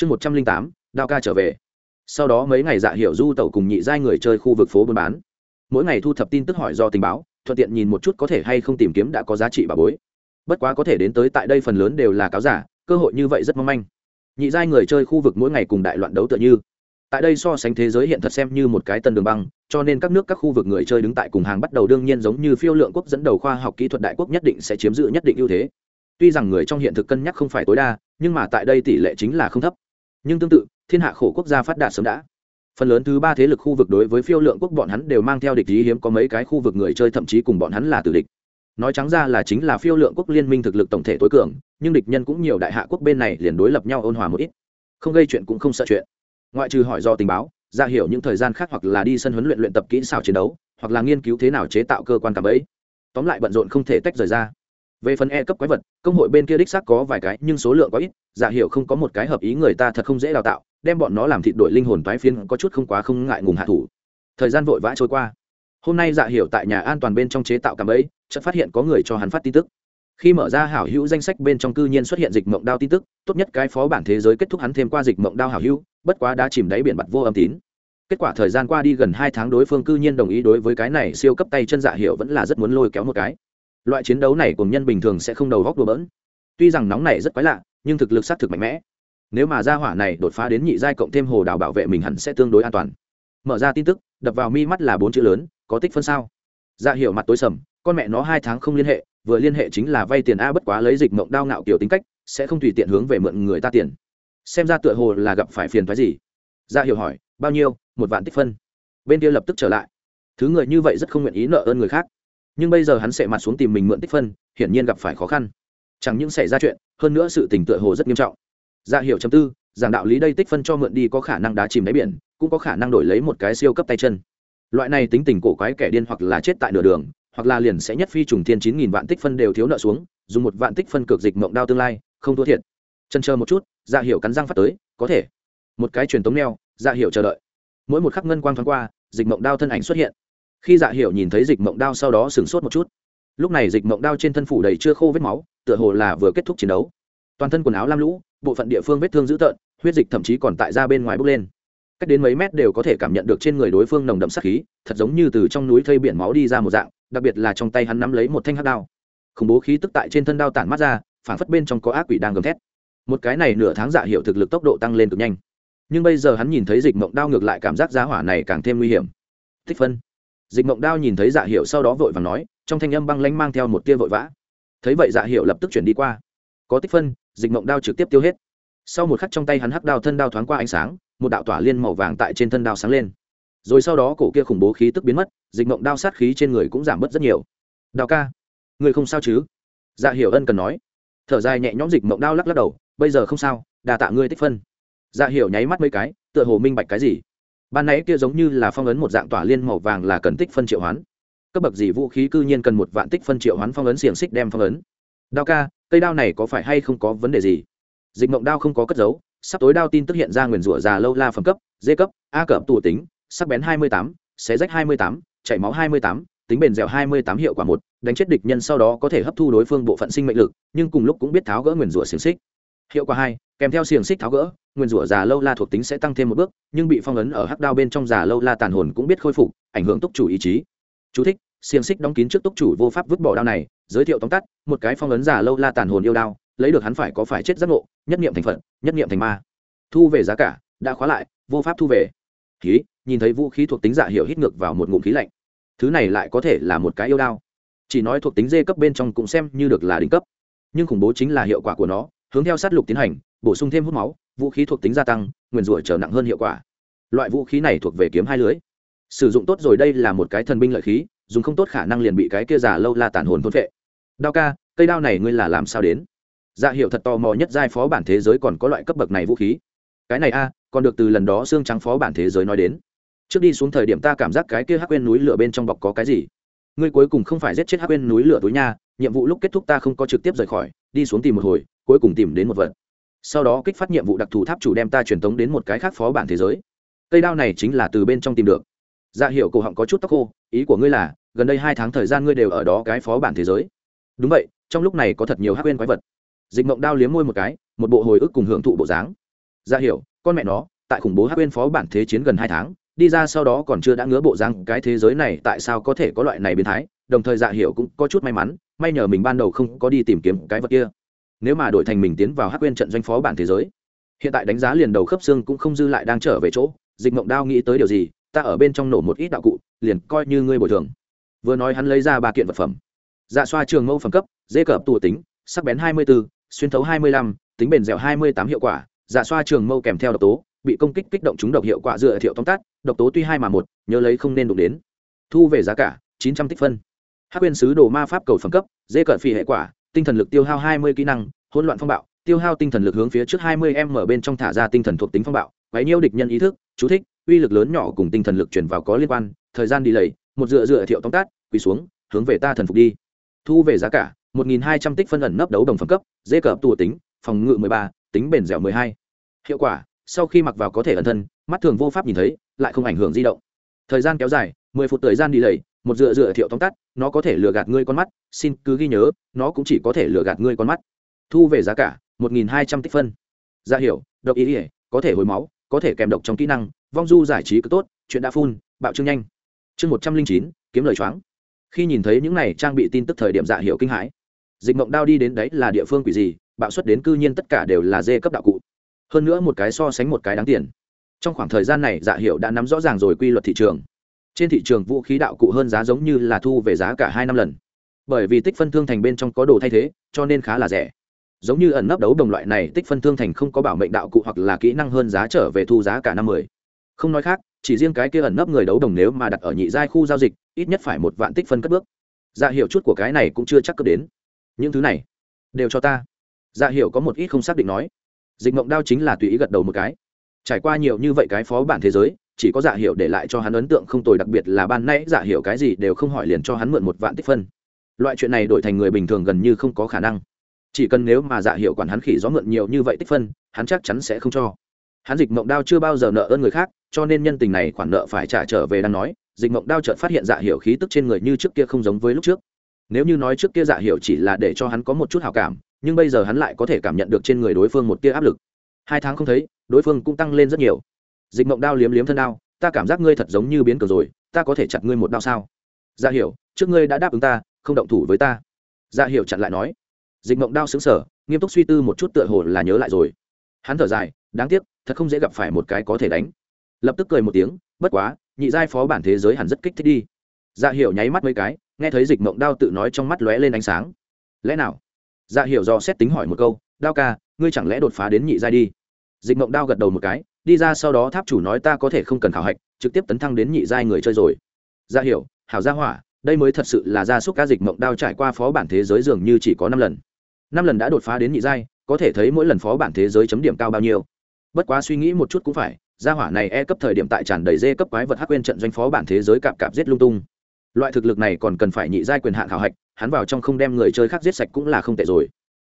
chương một trăm linh tám, đao ca trở về. Sau đó mấy ngày dạ hiểu du tẩu cùng nhị giai người chơi khu vực phố buôn bán. Mỗi ngày thu thập tin tức hỏi do tình báo, thuận tiện nhìn một chút có thể hay không tìm kiếm đã có giá trị bà bối. Bất quá có thể đến tới tại đây phần lớn đều là cáo giả, cơ hội như vậy rất mong manh. Nhị giai người chơi khu vực mỗi ngày cùng đại loạn đấu tựa như. Tại đây so sánh thế giới hiện thật xem như một cái tân đường băng, cho nên các nước các khu vực người chơi đứng tại cùng hàng bắt đầu đương nhiên giống như phiêu lượng quốc dẫn đầu khoa học kỹ thuật đại quốc nhất định sẽ chiếm giữ nhất định ưu thế. Tuy rằng người trong hiện thực cân nhắc không phải tối đa, nhưng mà tại đây tỷ lệ chính là không thấp nhưng tương tự, thiên hạ khổ quốc gia phát đạt sớm đã. Phần lớn thứ ba thế lực khu vực đối với phiêu lượng quốc bọn hắn đều mang theo địch ý hiếm có mấy cái khu vực người chơi thậm chí cùng bọn hắn là tử địch. Nói trắng ra là chính là phiêu lượng quốc liên minh thực lực tổng thể tối cường, nhưng địch nhân cũng nhiều đại hạ quốc bên này liền đối lập nhau ôn hòa một ít. Không gây chuyện cũng không sợ chuyện. Ngoại trừ hỏi do tình báo, ra hiểu những thời gian khác hoặc là đi sân huấn luyện luyện tập kỹ xảo chiến đấu, hoặc là nghiên cứu thế nào chế tạo cơ quan cảm ấy. Tóm lại bận rộn không thể tách rời ra về phần e cấp quái vật, công hội bên kia đích xác có vài cái, nhưng số lượng có ít, giả hiểu không có một cái hợp ý người ta thật không dễ đào tạo, đem bọn nó làm thịt đội linh hồn toái phiến có chút không quá không ngại ngùng hạ thủ. Thời gian vội vã trôi qua. Hôm nay dạ hiểu tại nhà an toàn bên trong chế tạo cảm ấy chợt phát hiện có người cho hắn phát tin tức. Khi mở ra hảo hữu danh sách bên trong cư nhiên xuất hiện dịch mộng đao tin tức, tốt nhất cái phó bản thế giới kết thúc hắn thêm qua dịch mộng đao hảo hữu, bất quá đã chìm đáy biển bặt vô âm tín. Kết quả thời gian qua đi gần hai tháng đối phương cư nhiên đồng ý đối với cái này siêu cấp tay chân dạ hiệu vẫn là rất muốn lôi kéo một cái loại chiến đấu này cùng nhân bình thường sẽ không đầu góc đùa bỡn. Tuy rằng nóng này rất quái lạ, nhưng thực lực xác thực mạnh mẽ. Nếu mà ra hỏa này đột phá đến nhị giai cộng thêm hồ đào bảo vệ mình hẳn sẽ tương đối an toàn. Mở ra tin tức, đập vào mi mắt là bốn chữ lớn, có tích phân sao? Dạ hiệu mặt tối sầm, con mẹ nó hai tháng không liên hệ, vừa liên hệ chính là vay tiền a bất quá lấy dịch mộng đao ngạo kiểu tính cách, sẽ không tùy tiện hướng về mượn người ta tiền. Xem ra tựa hồ là gặp phải phiền phái gì. Dạ hiệu hỏi, bao nhiêu? Một vạn tích phân. Bên kia lập tức trở lại. Thứ người như vậy rất không nguyện ý nợ ơn người khác nhưng bây giờ hắn sẽ mặt xuống tìm mình mượn tích phân, hiển nhiên gặp phải khó khăn. Chẳng những xảy ra chuyện, hơn nữa sự tình tựa hồ rất nghiêm trọng. Dạ hiệu chấm tư, giảng đạo lý đây tích phân cho mượn đi có khả năng đá chìm đáy biển, cũng có khả năng đổi lấy một cái siêu cấp tay chân. Loại này tính tình cổ quái kẻ điên hoặc là chết tại nửa đường, hoặc là liền sẽ nhất phi trùng thiên chín nghìn vạn tích phân đều thiếu nợ xuống, dùng một vạn tích phân cược dịch mộng đao tương lai, không thua thiệt. Chân chờ một chút dạ hiệu cắn răng phát tới, có thể. Một cái truyền tống neo dạ hiệu chờ đợi. Mỗi một khắc ngân quang thoáng qua, dịch mộng đao thân ảnh xuất hiện khi dạ hiệu nhìn thấy dịch mộng đao sau đó sửng sốt một chút. Lúc này dịch mộng đao trên thân phủ đầy chưa khô vết máu, tựa hồ là vừa kết thúc chiến đấu. Toàn thân quần áo lam lũ, bộ phận địa phương vết thương dữ tợn, huyết dịch thậm chí còn tại ra bên ngoài bốc lên. Cách đến mấy mét đều có thể cảm nhận được trên người đối phương nồng đậm sắc khí, thật giống như từ trong núi thây biển máu đi ra một dạng, đặc biệt là trong tay hắn nắm lấy một thanh hắc đao. Khủng bố khí tức tại trên thân đao tản mắt ra phản phất bên trong có ác quỷ đang gầm thét. Một cái này nửa tháng dạ hiệu thực lực tốc độ tăng lên cực nhanh. Nhưng bây giờ hắn nhìn thấy dịch mộng đao ngược lại cảm giác giá hỏa này càng thêm nguy hiểm. Thích phân dịch mộng đao nhìn thấy dạ hiệu sau đó vội và nói, trong thanh âm băng lanh mang theo một tia vội vã. Thấy vậy dạ hiệu lập tức chuyển đi qua. Có tích phân, dịch mộng đao trực tiếp tiêu hết. Sau một khắc trong tay hắn hắc đao thân đao thoáng qua ánh sáng, một đạo tỏa liên màu vàng tại trên thân đao sáng lên. Rồi sau đó cổ kia khủng bố khí tức biến mất, dịch mộng đao sát khí trên người cũng giảm bớt rất nhiều. Đào ca, người không sao chứ? Dạ hiểu ân cần nói. Thở dài nhẹ nhõm dịch mộng đao lắc lắc đầu, bây giờ không sao đà tạ ngươi tích phân. Dạ hiểu nháy mắt mấy cái, tựa hồ minh bạch cái gì ban nãy kia giống như là phong ấn một dạng tỏa liên màu vàng là cần tích phân triệu hoán. Cấp bậc gì vũ khí cư nhiên cần một vạn tích phân triệu hoán phong ấn xiềng xích đem phong ấn. Đao ca, cây đao này có phải hay không có vấn đề gì? Dịch mộng đao không có cất giấu, sắp tối đao tin tức hiện ra nguyền rủa già lâu la phẩm cấp d cấp, a cẩm tù tính, sắc bén hai mươi tám, xé rách hai mươi tám, chảy máu hai mươi tám, tính bền dẻo hai mươi tám hiệu quả một, đánh chết địch nhân sau đó có thể hấp thu đối phương bộ phận sinh mệnh lực, nhưng cùng lúc cũng biết tháo gỡ nguyền rủa xiềng xích. Hiệu quả hai kèm theo xiềng xích tháo gỡ nguyên rủa già lâu la thuộc tính sẽ tăng thêm một bước nhưng bị phong ấn ở hắc đao bên trong già lâu la tàn hồn cũng biết khôi phục ảnh hưởng túc chủ ý chí. Chú thích, xiềng xích đóng kín trước túc chủ vô pháp vứt bỏ đao này giới thiệu tóm tắt một cái phong ấn già lâu la tàn hồn yêu đao lấy được hắn phải có phải chết giác ngộ nhất niệm thành phận nhất niệm thành ma. Thu về giá cả đã khóa lại vô pháp thu về. Khí nhìn thấy vũ khí thuộc tính giả hiệu hít ngược vào một ngụm khí lạnh. Thứ này lại có thể là một cái yêu đao. Chỉ nói thuộc tính dê cấp bên trong cũng xem như được là đỉnh cấp. Nhưng khủng bố chính là hiệu quả của nó hướng theo sát lục tiến hành bổ sung thêm hút máu, vũ khí thuộc tính gia tăng, nguyền rủa trở nặng hơn hiệu quả. Loại vũ khí này thuộc về kiếm hai lưới. Sử dụng tốt rồi đây là một cái thần binh lợi khí, dùng không tốt khả năng liền bị cái kia giả lâu la tàn hồn thôn vệ đao ca, cây đao này ngươi là làm sao đến? Dạ hiệu thật tò mò nhất giai phó bản thế giới còn có loại cấp bậc này vũ khí. Cái này a, còn được từ lần đó xương trắng phó bản thế giới nói đến. Trước đi xuống thời điểm ta cảm giác cái kia hắc quên núi lửa bên trong bọc có cái gì? Ngươi cuối cùng không phải giết chết hắc quên núi lửa túi nha, nhiệm vụ lúc kết thúc ta không có trực tiếp rời khỏi, đi xuống tìm một hồi, cuối cùng tìm đến một vật sau đó kích phát nhiệm vụ đặc thù tháp chủ đem ta truyền tống đến một cái khác phó bản thế giới. Cây đao này chính là từ bên trong tìm được. Dạ hiệu cổ họng có chút tóc khô, ý của ngươi là, gần đây hai tháng thời gian ngươi đều ở đó cái phó bản thế giới. Đúng vậy, trong lúc này có thật nhiều hắc quên quái vật. Dịch mộng đao liếm môi một cái, một bộ hồi ức cùng hưởng thụ bộ dáng. Dạ hiểu, con mẹ nó, tại khủng bố hắc quên phó bản thế chiến gần hai tháng, đi ra sau đó còn chưa đã ngứa bộ răng cái thế giới này tại sao có thể có loại này biến thái? Đồng thời dạ hiểu cũng có chút may mắn, may nhờ mình ban đầu không có đi tìm kiếm cái vật kia nếu mà đổi thành mình tiến vào hắc quên trận doanh phó bản thế giới hiện tại đánh giá liền đầu khớp xương cũng không dư lại đang trở về chỗ dịch mộng đao nghĩ tới điều gì ta ở bên trong nổ một ít đạo cụ liền coi như ngươi bồi thường. Vừa nói hắn lấy ra ba kiện vật phẩm. Dạ xoa trường mâu phẩm cấp dễ cợp tù tính sắc bén hai mươi 24, xuyên thấu hai mươi lăm, tính bền dẻo hai mươi tám hiệu quả. Dạ xoa trường mâu kèm theo độc tố bị công kích kích động chúng độc hiệu quả dựa thiệu tóm tắt độc tố tuy hai mà một nhớ lấy không nên đụng đến. Thu về giá cả chín trăm tích phân. Hắc quyên sứ đồ ma pháp cầu phẩm cấp dễ cợt phi hệ quả tinh thần lực tiêu hao hai mươi kỹ năng, hỗn loạn phong bạo, tiêu hao tinh thần lực hướng phía trước hai mươi m bên trong thả ra tinh thần thuộc tính phong bạo, quấy nhiêu địch nhân ý thức, chú thích, uy lực lớn nhỏ cùng tinh thần lực chuyển vào có liên quan, thời gian đi lầy, một dựa dựa thiệu tóm tát quỳ xuống, hướng về ta thần phục đi. Thu về giá cả, một nghìn hai trăm tích phân ẩn nấp đấu đồng phẩm cấp dễ cợp tù tính, phòng ngự mười ba, tính bền dẻo mười hai. Hiệu quả, sau khi mặc vào có thể ẩn thân, mắt thường vô pháp nhìn thấy, lại không ảnh hưởng di động. Thời gian kéo dài, mười phút thời gian đi lầy một dựa dựa thiệu tóm tắt, nó có thể lừa gạt ngươi con mắt, xin cứ ghi nhớ, nó cũng chỉ có thể lừa gạt ngươi con mắt. Thu về giá cả, một nghìn hai trăm tích phân. Ra hiểu, độc ý ỉa có thể hồi máu, có thể kèm độc trong kỹ năng, vong du giải trí cứ tốt, chuyện đã phun bạo trương nhanh. Chương một trăm linh chín, kiếm lời choáng. Khi nhìn thấy những này trang bị tin tức thời điểm dạ hiệu kinh hãi. Dịch mộng đao đi đến đấy là địa phương quỷ gì, bạo xuất đến cư nhiên tất cả đều là dê cấp đạo cụ. Hơn nữa một cái so sánh một cái đáng tiền. Trong khoảng thời gian này dạ hiệu đã nắm rõ ràng rồi quy luật thị trường trên thị trường vũ khí đạo cụ hơn giá giống như là thu về giá cả hai năm lần. Bởi vì tích phân thương thành bên trong có đồ thay thế, cho nên khá là rẻ. Giống như ẩn nấp đấu đồng loại này, tích phân thương thành không có bảo mệnh đạo cụ hoặc là kỹ năng hơn giá trở về thu giá cả năm mười. Không nói khác, chỉ riêng cái kia ẩn nấp người đấu đồng nếu mà đặt ở nhị giai khu giao dịch, ít nhất phải một vạn tích phân cất bước. Dạ hiệu chút của cái này cũng chưa chắc cất đến. Những thứ này, đều cho ta. Dạ hiệu có một ít không xác định nói. Dịch mộng đao chính là tùy ý gật đầu một cái. Trải qua nhiều như vậy cái phó bản thế giới chỉ có dạ Hiểu để lại cho hắn ấn tượng không tồi đặc biệt là ban nãy dạ Hiểu cái gì đều không hỏi liền cho hắn mượn một vạn tích phân. Loại chuyện này đổi thành người bình thường gần như không có khả năng. Chỉ cần nếu mà dạ Hiểu quản hắn khỉ gió mượn nhiều như vậy tích phân, hắn chắc chắn sẽ không cho. Hắn dịch mộng đao chưa bao giờ nợ ơn người khác, cho nên nhân tình này khoản nợ phải trả trở về đang nói, dịch mộng đao chợt phát hiện dạ Hiểu khí tức trên người như trước kia không giống với lúc trước. Nếu như nói trước kia dạ Hiểu chỉ là để cho hắn có một chút hào cảm, nhưng bây giờ hắn lại có thể cảm nhận được trên người đối phương một tia áp lực. Hai tháng không thấy, đối phương cũng tăng lên rất nhiều dịch mộng đao liếm liếm thân đao, ta cảm giác ngươi thật giống như biến cờ rồi, ta có thể chặt ngươi một đao sao? Dạ hiểu, trước ngươi đã đáp ứng ta, không động thủ với ta. Dạ hiểu chặn lại nói. Dịch mộng đao xứng sở nghiêm túc suy tư một chút tựa hồ là nhớ lại rồi. Hắn thở dài, đáng tiếc, thật không dễ gặp phải một cái có thể đánh. Lập tức cười một tiếng, bất quá, nhị giai phó bản thế giới hẳn rất kích thích đi. Dạ hiểu nháy mắt mấy cái, nghe thấy dịch mộng đao tự nói trong mắt lóe lên ánh sáng. Lẽ nào? Dạ hiểu do xét tính hỏi một câu, đao ca, ngươi chẳng lẽ đột phá đến nhị giai đi? Dịch mộng đao gật đầu một cái đi ra sau đó tháp chủ nói ta có thể không cần khảo hạch, trực tiếp tấn thăng đến nhị giai người chơi rồi. Ra hiểu, hảo gia hỏa, đây mới thật sự là gia súc ca dịch mộng đao trải qua phó bản thế giới dường như chỉ có năm lần. Năm lần đã đột phá đến nhị giai, có thể thấy mỗi lần phó bản thế giới chấm điểm cao bao nhiêu. Bất quá suy nghĩ một chút cũng phải, gia hỏa này e cấp thời điểm tại tràn đầy dê cấp quái vật hắc quên trận doanh phó bản thế giới cạp cạp giết lung tung. Loại thực lực này còn cần phải nhị giai quyền hạn khảo hạch, hắn vào trong không đem người chơi khác giết sạch cũng là không tệ rồi.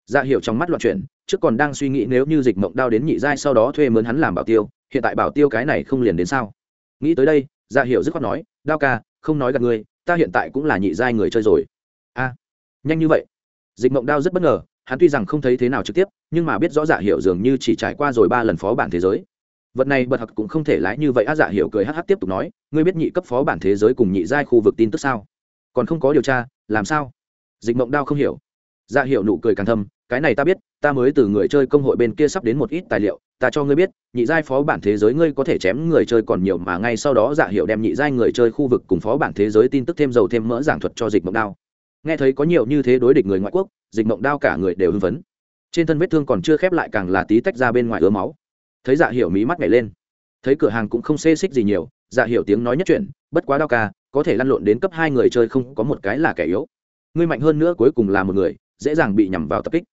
Ra hiểu trong mắt loạn chuyển trước còn đang suy nghĩ nếu như dịch mộng đao đến nhị giai sau đó thuê mướn hắn làm bảo tiêu, hiện tại bảo tiêu cái này không liền đến sao? Nghĩ tới đây dạ hiểu dứt khoát nói, đao ca, không nói gặp ngươi, ta hiện tại cũng là nhị giai người chơi rồi. A, nhanh như vậy? Dịch mộng đao rất bất ngờ, hắn tuy rằng không thấy thế nào trực tiếp, nhưng mà biết rõ dạ hiểu dường như chỉ trải qua rồi ba lần phó bản thế giới. Vật này bật hặc cũng không thể lái như vậy á dạ hiểu cười hh tiếp tục nói, ngươi biết nhị cấp phó bản thế giới cùng nhị giai khu vực tin tức sao? Còn không có điều tra, làm sao? Dịch mộng đao không hiểu dạ hiệu nụ cười càng thâm, cái này ta biết, ta mới từ người chơi công hội bên kia sắp đến một ít tài liệu, ta cho ngươi biết, nhị giai phó bản thế giới ngươi có thể chém người chơi còn nhiều mà ngay sau đó dạ hiệu đem nhị giai người chơi khu vực cùng phó bản thế giới tin tức thêm dầu thêm mỡ giảng thuật cho dịch mộng đao. Nghe thấy có nhiều như thế đối địch người ngoại quốc, dịch mộng đao cả người đều hưng phấn. Trên thân vết thương còn chưa khép lại càng là tí tách ra bên ngoài ứa máu. Thấy dạ hiệu mí mắt nhảy lên. Thấy cửa hàng cũng không xê xích gì nhiều dạ hiệu tiếng nói nhất chuyện bất quá đao ca, có thể lăn lộn đến cấp hai người chơi không có một cái là kẻ yếu. Ngươi mạnh hơn nữa cuối cùng là một người dễ dàng bị nhằm vào tập kích.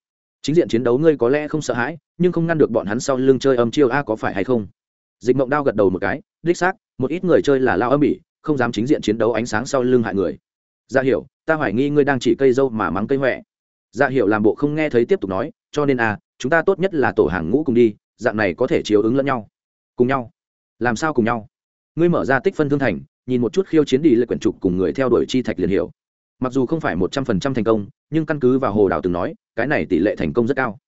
Chính diện chiến đấu ngươi có lẽ không sợ hãi, nhưng không ngăn được bọn hắn sau lưng chơi âm chiêu a có phải hay không? Dịch mộng đao gật đầu một cái, đích xác, một ít người chơi là lao âm ỉ không dám chính diện chiến đấu ánh sáng sau lưng hại người. Ra dạ hiểu, ta hoài nghi ngươi đang chỉ cây dâu mà mắng cây huệ ra dạ hiểu làm bộ không nghe thấy tiếp tục nói, cho nên a, chúng ta tốt nhất là tổ hàng ngũ cùng đi, dạng này có thể chiếu ứng lẫn nhau. Cùng nhau. Làm sao cùng nhau? Ngươi mở ra tích phân thương thành, nhìn một chút khiêu chiến đi lệ quyển trục cùng người theo đuổi chi thạch liền hiểu mặc dù không phải một trăm phần trăm thành công, nhưng căn cứ vào hồ đào từng nói, cái này tỷ lệ thành công rất cao.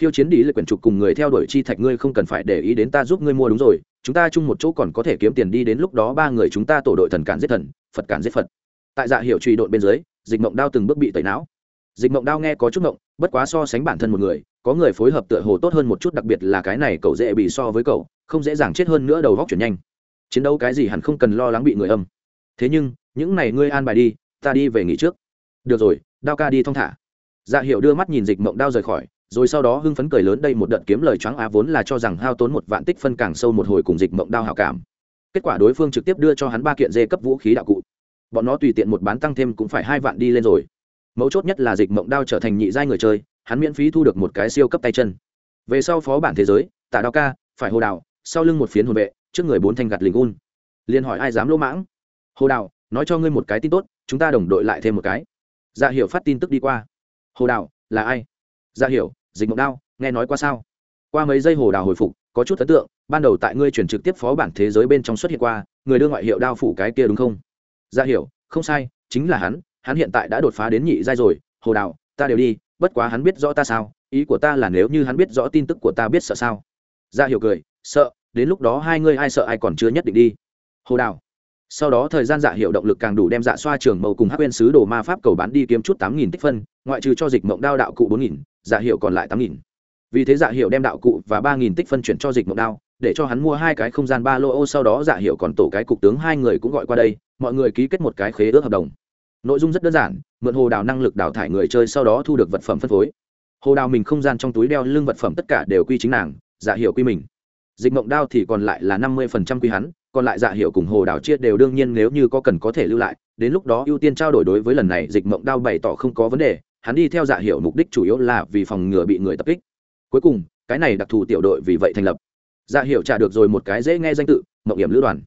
Khiêu chiến đi lệ quyển trục cùng người theo đuổi chi thạch ngươi không cần phải để ý đến ta giúp ngươi mua đúng rồi, chúng ta chung một chỗ còn có thể kiếm tiền đi đến lúc đó ba người chúng ta tổ đội thần cản giết thần, phật cản giết phật. Tại dạ hiệu truy đội bên dưới, dịch mộng đao từng bước bị tẩy não. Dịch mộng đao nghe có chút mộng bất quá so sánh bản thân một người, có người phối hợp tựa hồ tốt hơn một chút, đặc biệt là cái này cậu dễ bị so với cậu, không dễ dàng chết hơn nữa, đầu góc chuyển nhanh. Chiến đấu cái gì hẳn không cần lo lắng bị người âm. Thế nhưng, những này ngươi an bài đi ta đi về nghỉ trước. Được rồi, đao ca đi thong thả. Dạ hiệu đưa mắt nhìn dịch mộng đao rời khỏi, rồi sau đó hưng phấn cười lớn đây một đợt kiếm lời choáng á vốn là cho rằng hao tốn một vạn tích phân càng sâu một hồi cùng dịch mộng đao hảo cảm. Kết quả đối phương trực tiếp đưa cho hắn ba kiện dê cấp vũ khí đạo cụ. Bọn nó tùy tiện một bán tăng thêm cũng phải hai vạn đi lên rồi. Mấu chốt nhất là dịch mộng đao trở thành nhị giai người chơi, hắn miễn phí thu được một cái siêu cấp tay chân. Về sau phó bản thế giới, tả đao ca, phải hồ đào, sau lưng một phiến hồn vệ, trước người bốn thanh gạt lình un. Liền hỏi ai dám lỗ mãng? Hồ đào, nói cho ngươi một cái tin tốt chúng ta đồng đội lại thêm một cái. Dạ hiểu phát tin tức đi qua. Hồ đào, là ai? Dạ hiểu, dịch mộng đao, nghe nói qua sao? Qua mấy giây hồ đào hồi phục, có chút ấn tượng, ban đầu tại ngươi chuyển trực tiếp phó bản thế giới bên trong xuất hiện qua, người đưa ngoại hiệu đao phủ cái kia đúng không? Dạ hiểu, không sai, chính là hắn hắn hiện tại đã đột phá đến nhị giai rồi. Hồ đào, ta đều đi, bất quá hắn biết rõ ta sao? Ý của ta là nếu như hắn biết rõ tin tức của ta biết sợ sao? Dạ hiểu cười, sợ, đến lúc đó hai ngươi ai sợ ai còn chưa nhất định đi. Hồ đào sau đó thời gian dạ hiệu động lực càng đủ đem dạ xoa trường màu cùng hắc quên sứ đồ ma pháp cầu bán đi kiếm chút tám nghìn tích phân, ngoại trừ cho dịch mộng đao đạo cụ bốn nghìn dạ hiệu còn lại tám nghìn. Vì thế dạ hiệu đem đạo cụ và ba nghìn tích phân chuyển cho dịch mộng đao, để cho hắn mua hai cái không gian ba lô ô, sau đó dạ hiệu còn tổ cái cục tướng hai người cũng gọi qua đây, mọi người ký kết một cái khế ước hợp đồng. Nội dung rất đơn giản, mượn hồ đào năng lực đào thải người chơi sau đó thu được vật phẩm phân phối. Hồ đào mình không gian trong túi đeo lưng vật phẩm tất cả đều quy chính nàng dạ hiệu quy mình. Dịch mộng đao thì còn lại là năm mươi phần trăm quy hắn còn lại dạ hiệu cùng hồ đào chia đều đương nhiên nếu như có cần có thể lưu lại, đến lúc đó ưu tiên trao đổi đối với lần này dịch mộng đao bày tỏ không có vấn đề, hắn đi theo dạ hiệu mục đích chủ yếu là vì phòng ngừa bị người tập kích. Cuối cùng, cái này đặc thù tiểu đội vì vậy thành lập. Dạ hiệu trả được rồi một cái dễ nghe danh tự, mộng hiểm lữ đoàn.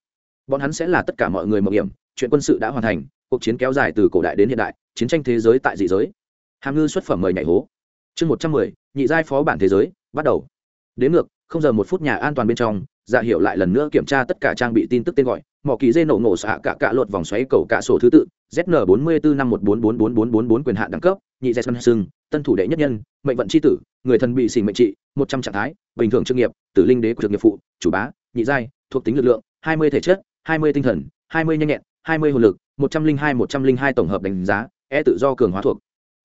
Bọn hắn sẽ là tất cả mọi người mộng hiểm, chuyện quân sự đã hoàn thành, cuộc chiến kéo dài từ cổ đại đến hiện đại, chiến tranh thế giới tại dị giới. Hàm ngư xuất phẩm mời nhảy hố. Chương một trăm mười, nhị giai phó bản thế giới, bắt đầu. Đến ngược, không giờ một phút nhà an toàn bên trong dạ hiệu lại lần nữa kiểm tra tất cả trang bị tin tức tên gọi, mỏ kỳ dê nổ nổ xạ cả cả lột vòng xoáy cầu cả sổ thứ tự zn bốn mươi bốn năm một bốn bốn bốn bốn bốn bốn quyền hạn đẳng cấp, nhị dê xuân sưng, tân thủ đệ nhất nhân, mệnh vận c h i tử, người thần bị xình mệnh trị, một trăm trạng thái, bình thường chức nghiệp, tử linh đế của trực nghiệp phụ, chủ bá, nhị giai, thuộc tính lực lượng, hai mươi thể chất, hai mươi tinh thần, hai mươi nhanh nhẹn, hai mươi hồn lực, một trăm linh hai, một trăm linh hai tổng hợp đánh giá e tự do cường hóa thuộc.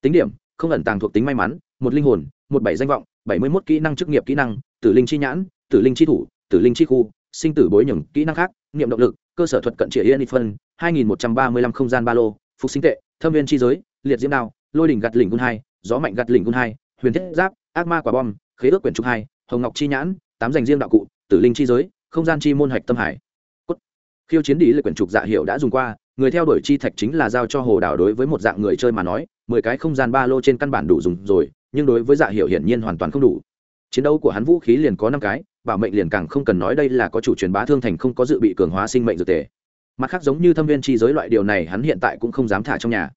Tính điểm, không ẩn tàng thuộc tính may mắn, một linh hồn, một bảy danh vọng, bảy mươi mốt kỹ năng chức nghiệp kỹ năng, tử linh chi nhãn, tử linh chi thủ tử linh chi khu, sinh tử bối nhường kỹ năng khác, niệm động lực, cơ sở thuật cận trịa yên phân, hai nghìn một trăm ba mươi lăm không gian ba lô, phục sinh tệ, thâm viên chi giới, liệt diễm đao, lôi đỉnh gạt lỉnh quân hai, gió mạnh gạt lỉnh quân hai, huyền thiết giáp, ác ma quả bom, khế ước quyển trục hai, hồng ngọc chi nhãn, tám dành riêng đạo cụ, tử linh chi giới, không gian chi môn hạch tâm hải Cốt. khiêu chiến đi lệ quyển trục dạ hiệu đã dùng qua, người theo đuổi chi thạch chính là giao cho hồ đảo đối với một dạng người chơi mà nói, mười cái không gian ba lô trên căn bản đủ dùng rồi, nhưng đối với dạ hiệu hiển nhiên hoàn toàn không đủ chiến đấu của hắn vũ khí liền có năm cái bảo mệnh liền càng không cần nói đây là có chủ truyền bá thương thành không có dự bị cường hóa sinh mệnh dược tề. Mặt khác giống như thâm viên chi giới loại điều này hắn hiện tại cũng không dám thả trong nhà.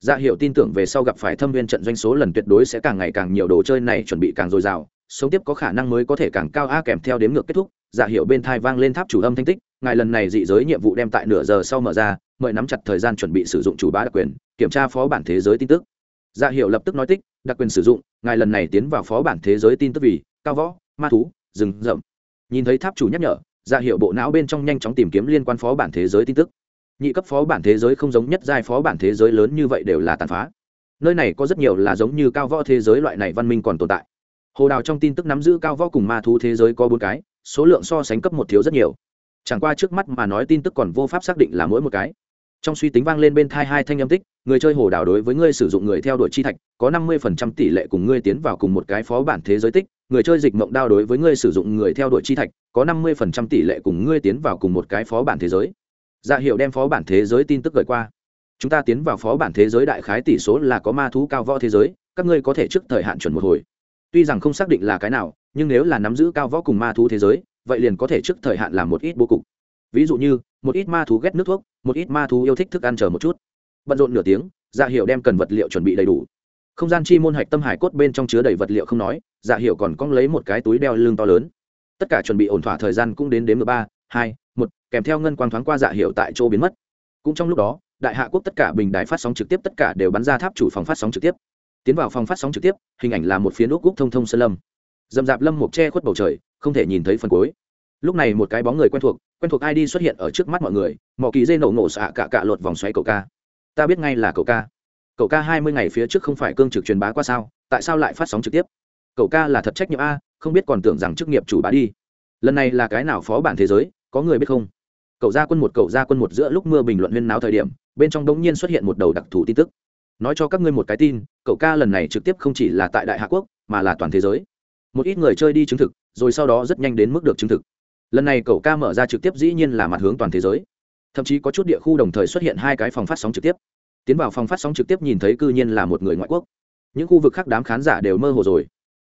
Dạ hiệu tin tưởng về sau gặp phải thâm viên trận doanh số lần tuyệt đối sẽ càng ngày càng nhiều đồ chơi này chuẩn bị càng dồi dào, sống tiếp có khả năng mới có thể càng cao a kèm theo đếm ngược kết thúc dạ hiệu bên thai vang lên tháp chủ âm thanh tích, ngài lần này dị giới nhiệm vụ đem tại nửa giờ sau mở ra, mời nắm chặt thời gian chuẩn bị sử dụng chủ bá đặc quyền, kiểm tra phó bản thế giới tin tức. Dạ hiệu lập tức nói tích, đặc quyền sử dụng, ngài lần này tiến vào phó bản thế giới tin tức vì, cao võ, ma thú rừng rậm. Nhìn thấy tháp chủ nhắc nhở dạ ra hiệu bộ não bên trong nhanh chóng tìm kiếm liên quan phó bản thế giới tin tức. Nhị cấp phó bản thế giới không giống nhất giai phó bản thế giới lớn như vậy đều là tàn phá. Nơi này có rất nhiều là giống như cao võ thế giới loại này văn minh còn tồn tại. Hồ đào trong tin tức nắm giữ cao võ cùng ma thú thế giới có bốn cái, số lượng so sánh cấp một thiếu rất nhiều. Chẳng qua trước mắt mà nói tin tức còn vô pháp xác định là mỗi một cái trong suy tính vang lên bên thai hai thanh âm tích, người chơi hồ đảo đối với ngươi sử dụng người theo đuổi chi thạch, có năm mươi phần trăm tỷ lệ cùng ngươi tiến vào cùng một cái phó bản thế giới tích, người chơi dịch mộng đao đối với ngươi sử dụng người theo đuổi chi thạch, có năm mươi phần trăm tỷ lệ cùng ngươi tiến vào cùng một cái phó bản thế giới. Dạ hiệu đem phó bản thế giới tin tức gửi qua. Chúng ta tiến vào phó bản thế giới đại khái tỷ số là có ma thú cao võ thế giới, các ngươi có thể trước thời hạn chuẩn một hồi. Tuy rằng không xác định là cái nào, nhưng nếu là nắm giữ cao võ cùng ma thú thế giới, vậy liền có thể trước thời hạn làm một ít bố cục ví dụ như, một ít ma thú ghét nước thuốc, một ít ma thú yêu thích thức ăn chờ một chút. Bận rộn nửa tiếng dạ hiệu đem cần vật liệu chuẩn bị đầy đủ. Không gian chi môn hạch tâm hải cốt bên trong chứa đầy vật liệu không nói dạ hiệu còn cong lấy một cái túi đeo lưng to lớn. Tất cả chuẩn bị ổn thỏa thời gian cũng đến đến mười ba, hai, một, kèm theo ngân quang thoáng qua dạ hiệu tại chỗ biến mất. Cũng trong lúc đó, đại hạ quốc tất cả bình đài phát sóng trực tiếp tất cả đều bắn ra tháp chủ phòng phát sóng trực tiếp. Tiến vào phòng phát sóng trực tiếp, hình ảnh là một phía úc cúc thông thông sơn lâm. Dầm dạp lâm mục che khuất bầu trời, không thể nhìn thấy phần cuối. Lúc này một cái bóng người quen thuộc quen thuộc id xuất hiện ở trước mắt mọi người mỏ kỳ dây nổ nổ xạ cả cả lột vòng xoáy cậu ca. Ta biết ngay là cậu ca. Cậu ca hai mươi ngày phía trước không phải cương trực truyền bá qua sao, tại sao lại phát sóng trực tiếp? Cậu ca là thật trách nhiệm a, không biết còn tưởng rằng chức nghiệp chủ bá đi. Lần này là cái nào phó bản thế giới, có người biết không? Cậu gia quân một, cậu gia quân một giữa lúc mưa bình luận huyên náo thời điểm, bên trong đống nhiên xuất hiện một đầu đặc thù tin tức. Nói cho các ngươi một cái tin, cậu ca lần này trực tiếp không chỉ là tại đại hạ quốc, mà là toàn thế giới. Một ít người chơi đi chứng thực, rồi sau đó rất nhanh đến mức được chứng thực lần này cậu ca mở ra trực tiếp dĩ nhiên là mặt hướng toàn thế giới. Thậm chí có chút địa khu đồng thời xuất hiện hai cái phòng phát sóng trực tiếp. Tiến vào phòng phát sóng trực tiếp nhìn thấy cư nhiên là một người ngoại quốc. Những khu vực khác đám khán giả đều mơ hồ rồi.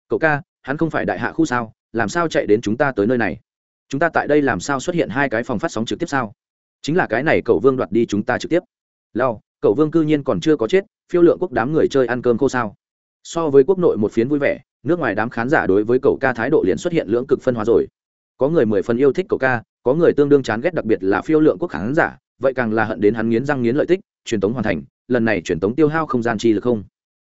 Cậu ca, hắn không phải đại hạ khu sao? Làm sao chạy đến chúng ta tới nơi này? Chúng ta tại đây làm sao xuất hiện hai cái phòng phát sóng trực tiếp sao? Chính là cái này cậu vương đoạt đi chúng ta trực tiếp. Lao cậu vương cư nhiên còn chưa có chết, phiêu lượng quốc đám người chơi ăn cơm khô sao? So với quốc nội một phiến vui vẻ, nước ngoài đám khán giả đối với cậu ca thái độ liền xuất hiện lưỡng cực phân hóa rồi có người mười phần yêu thích cậu ca, có người tương đương chán ghét đặc biệt là phiêu lượng quốc khán giả, vậy càng là hận đến hắn nghiến răng nghiến lợi tích, truyền tống hoàn thành, lần này truyền tống tiêu hao không gian chi lực không.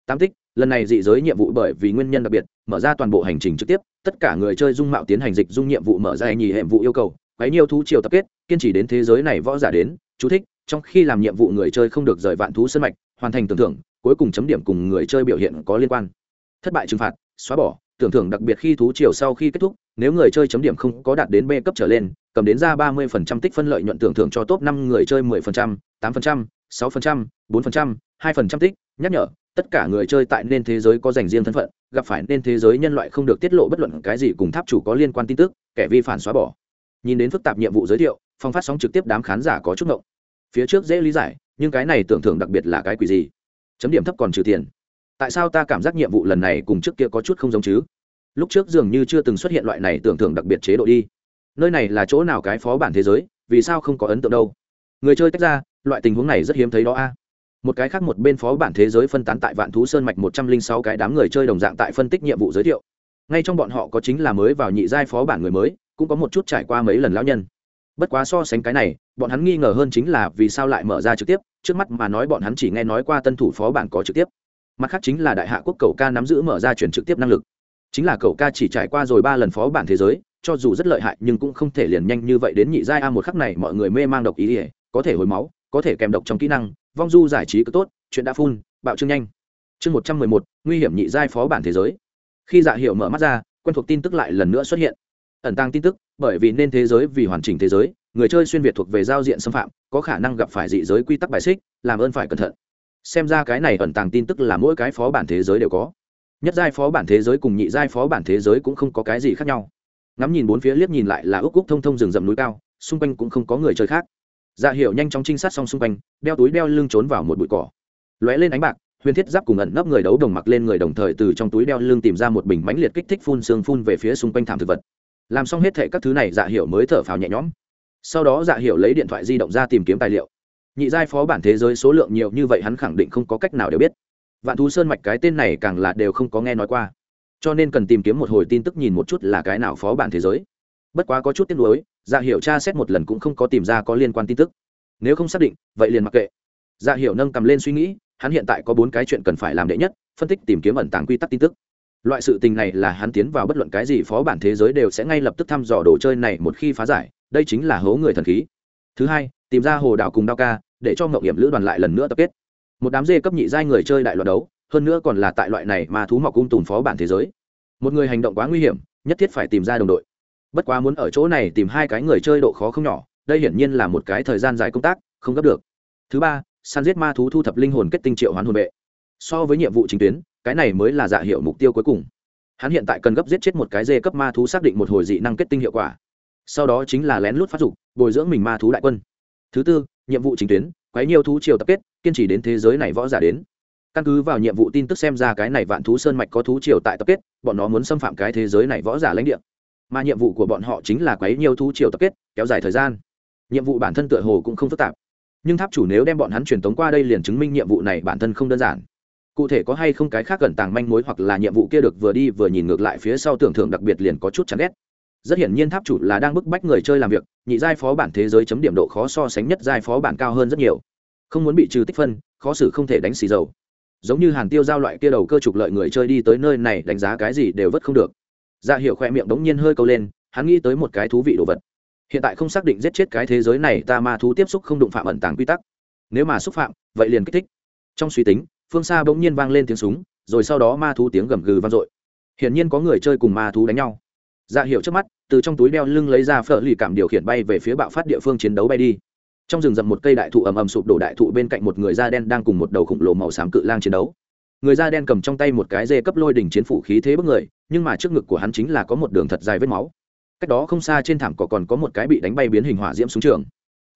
Tám tích, lần này dị giới nhiệm vụ bởi vì nguyên nhân đặc biệt, mở ra toàn bộ hành trình trực tiếp, tất cả người chơi dung mạo tiến hành dịch dung nhiệm vụ mở ra nhì hệ vụ yêu cầu, quấy nhiều thú triều tập kết, kiên trì đến thế giới này võ giả đến, chú thích, trong khi làm nhiệm vụ người chơi không được rời vạn thú sân mạch, hoàn thành tưởng thưởng, cuối cùng chấm điểm cùng người chơi biểu hiện có liên quan. Thất bại trừng phạt, xóa bỏ tưởng thưởng đặc biệt khi thú triều sau khi kết thúc, nếu người chơi chấm điểm không có đạt đến b cấp trở lên, cầm đến ra ba mươi phần trăm tích phân lợi nhuận tưởng thưởng cho top năm người chơi mười phần trăm, tám phần trăm, sáu phần trăm, bốn phần trăm, hai phần trăm tích, nhắc nhở, tất cả người chơi tại nên thế giới có dành riêng thân phận, gặp phải nên thế giới nhân loại không được tiết lộ bất luận cái gì cùng tháp chủ có liên quan tin tức, kẻ vi phản xóa bỏ. Nhìn đến phức tạp nhiệm vụ giới thiệu, phong phát sóng trực tiếp đám khán giả có chút ngộng. Phía trước dễ lý giải, nhưng cái này tưởng thưởng đặc biệt là cái quỷ gì? Chấm điểm thấp còn trừ tiền tại sao ta cảm giác nhiệm vụ lần này cùng trước kia có chút không giống chứ? Lúc trước dường như chưa từng xuất hiện loại này tưởng thưởng đặc biệt chế độ đi. Nơi này là chỗ nào cái phó bản thế giới, vì sao không có ấn tượng đâu? Người chơi tách ra, loại tình huống này rất hiếm thấy đó a. Một cái khác một bên phó bản thế giới phân tán tại vạn thú sơn mạch một trăm linh sáu cái đám người chơi đồng dạng tại phân tích nhiệm vụ giới thiệu. Ngay trong bọn họ có chính là mới vào nhị giai phó bản người mới, cũng có một chút trải qua mấy lần lão nhân. Bất quá so sánh cái này, bọn hắn nghi ngờ hơn chính là vì sao lại mở ra trực tiếp, trước mắt mà nói bọn hắn chỉ nghe nói qua tân thủ phó bản có trực tiếp mặt khác chính là đại hạ quốc cầu ca nắm giữ mở ra chuyển trực tiếp năng lực. Chính là cầu ca chỉ trải qua rồi ba lần phó bản thế giới, cho dù rất lợi hại nhưng cũng không thể liền nhanh như vậy đến nhị giai a một khắc này mọi người mê mang độc ý ỉa có thể hồi máu, có thể kèm độc trong kỹ năng, vong du giải trí cứ tốt, chuyện đã phun bạo trương nhanh. Chương một trăm mười một, nguy hiểm nhị giai phó bản thế giới. Khi dạ hiệu mở mắt ra, quen thuộc tin tức lại lần nữa xuất hiện. Ẩn tăng tin tức, bởi vì nên thế giới vì hoàn chỉnh thế giới, người chơi xuyên việt thuộc về giao diện xâm phạm, có khả năng gặp phải dị giới quy tắc bài xích, làm ơn phải cẩn thận xem ra cái này ẩn tàng tin tức là mỗi cái phó bản thế giới đều có. Nhất giai phó bản thế giới cùng nhị giai phó bản thế giới cũng không có cái gì khác nhau. Ngắm nhìn bốn phía liếc nhìn lại là ước cúc thông thông rừng rậm núi cao, xung quanh cũng không có người chơi khác. Dạ hiệu nhanh chóng trinh sát xong xung quanh, đeo túi đeo lưng trốn vào một bụi cỏ. Lóe lên ánh bạc, huyền thiết giáp cùng ẩn nấp người đấu đồng mặc lên người đồng thời từ trong túi đeo lưng tìm ra một bình mánh liệt kích thích phun sương phun về phía xung quanh thảm thực vật. Làm xong hết thệ các thứ này dạ hiệu mới thở phào nhẹ nhõm. Sau đó dạ hiệu lấy điện thoại di động ra tìm kiếm tài liệu nhị giai phó bản thế giới số lượng nhiều như vậy hắn khẳng định không có cách nào đều biết. Vạn thú sơn mạch cái tên này càng là đều không có nghe nói qua. Cho nên cần tìm kiếm một hồi tin tức nhìn một chút là cái nào phó bản thế giới. Bất quá có chút tiếc nuối dạ hiệu tra xét một lần cũng không có tìm ra có liên quan tin tức. Nếu không xác định, vậy liền mặc kệ. Dạ hiệu nâng cầm lên suy nghĩ, hắn hiện tại có bốn cái chuyện cần phải làm đệ nhất, phân tích tìm kiếm ẩn tàng quy tắc tin tức. Loại sự tình này là hắn tiến vào bất luận cái gì phó bản thế giới đều sẽ ngay lập tức thăm dò đồ chơi này một khi phá giải, đây chính là hố người thần khí. Thứ hai, tìm ra hồ đảo cùng đao ca để cho mậu hiểm lữ đoàn lại lần nữa tập kết. Một đám dê cấp nhị giai người chơi đại loạt đấu, hơn nữa còn là tại loại này mà thú mọc cung tùng phó bản thế giới. Một người hành động quá nguy hiểm, nhất thiết phải tìm ra đồng đội. Bất quá muốn ở chỗ này tìm hai cái người chơi độ khó không nhỏ, đây hiển nhiên là một cái thời gian dài công tác, không gấp được. Thứ ba, săn giết ma thú thu thập linh hồn kết tinh triệu hoán hồn vệ. So với nhiệm vụ chính tuyến, cái này mới là dạ hiệu mục tiêu cuối cùng. Hắn hiện tại cần gấp giết chết một cái dê cấp ma thú xác định một hồi dị năng kết tinh hiệu quả. Sau đó chính là lén lút phát dục, bồi dưỡng mình ma thú đại quân. Thứ tư nhiệm vụ chính tuyến, quấy nhiều thú triều tập kết, kiên trì đến thế giới này võ giả đến. Căn cứ vào nhiệm vụ tin tức xem ra cái này vạn thú sơn mạch có thú triều tại tập kết, bọn nó muốn xâm phạm cái thế giới này võ giả lãnh địa. Mà nhiệm vụ của bọn họ chính là quấy nhiều thú triều tập kết, kéo dài thời gian. Nhiệm vụ bản thân tựa hồ cũng không phức tạp. Nhưng tháp chủ nếu đem bọn hắn truyền tống qua đây liền chứng minh nhiệm vụ này bản thân không đơn giản. Cụ thể có hay không cái khác gần tàng manh mối hoặc là nhiệm vụ kia được vừa đi vừa nhìn ngược lại phía sau tưởng thưởng đặc biệt liền có chút chán ghét rất hiển nhiên tháp chủ là đang bức bách người chơi làm việc, nhị giai phó bản thế giới chấm điểm độ khó so sánh nhất giai phó bản cao hơn rất nhiều. Không muốn bị trừ tích phân, khó xử không thể đánh xì dầu. Giống như hàn tiêu giao loại kia đầu cơ trục lợi người chơi đi tới nơi này đánh giá cái gì đều vất không được. Dạ hiệu khoe miệng đống nhiên hơi câu lên, hắn nghĩ tới một cái thú vị đồ vật. Hiện tại không xác định giết chết cái thế giới này, ta ma thú tiếp xúc không đụng phạm ẩn tàng quy tắc. Nếu mà xúc phạm, vậy liền kích thích. Trong suy tính, phương xa bỗng nhiên vang lên tiếng súng, rồi sau đó ma thú tiếng gầm gừ vang dội. Hiển nhiên có người chơi cùng ma thú đánh nhau dạ hiệu trước mắt, từ trong túi đeo lưng lấy ra phở lì cảm điều khiển bay về phía bạo phát địa phương chiến đấu bay đi. Trong rừng rậm một cây đại thụ ầm ầm sụp đổ đại thụ bên cạnh một người da đen đang cùng một đầu khổng lồ màu xám cự lang chiến đấu. Người da đen cầm trong tay một cái dê cấp lôi đỉnh chiến phủ khí thế bất người, nhưng mà trước ngực của hắn chính là có một đường thật dài vết máu. Cách đó không xa trên thảm cỏ còn có một cái bị đánh bay biến hình hỏa diễm xuống trường.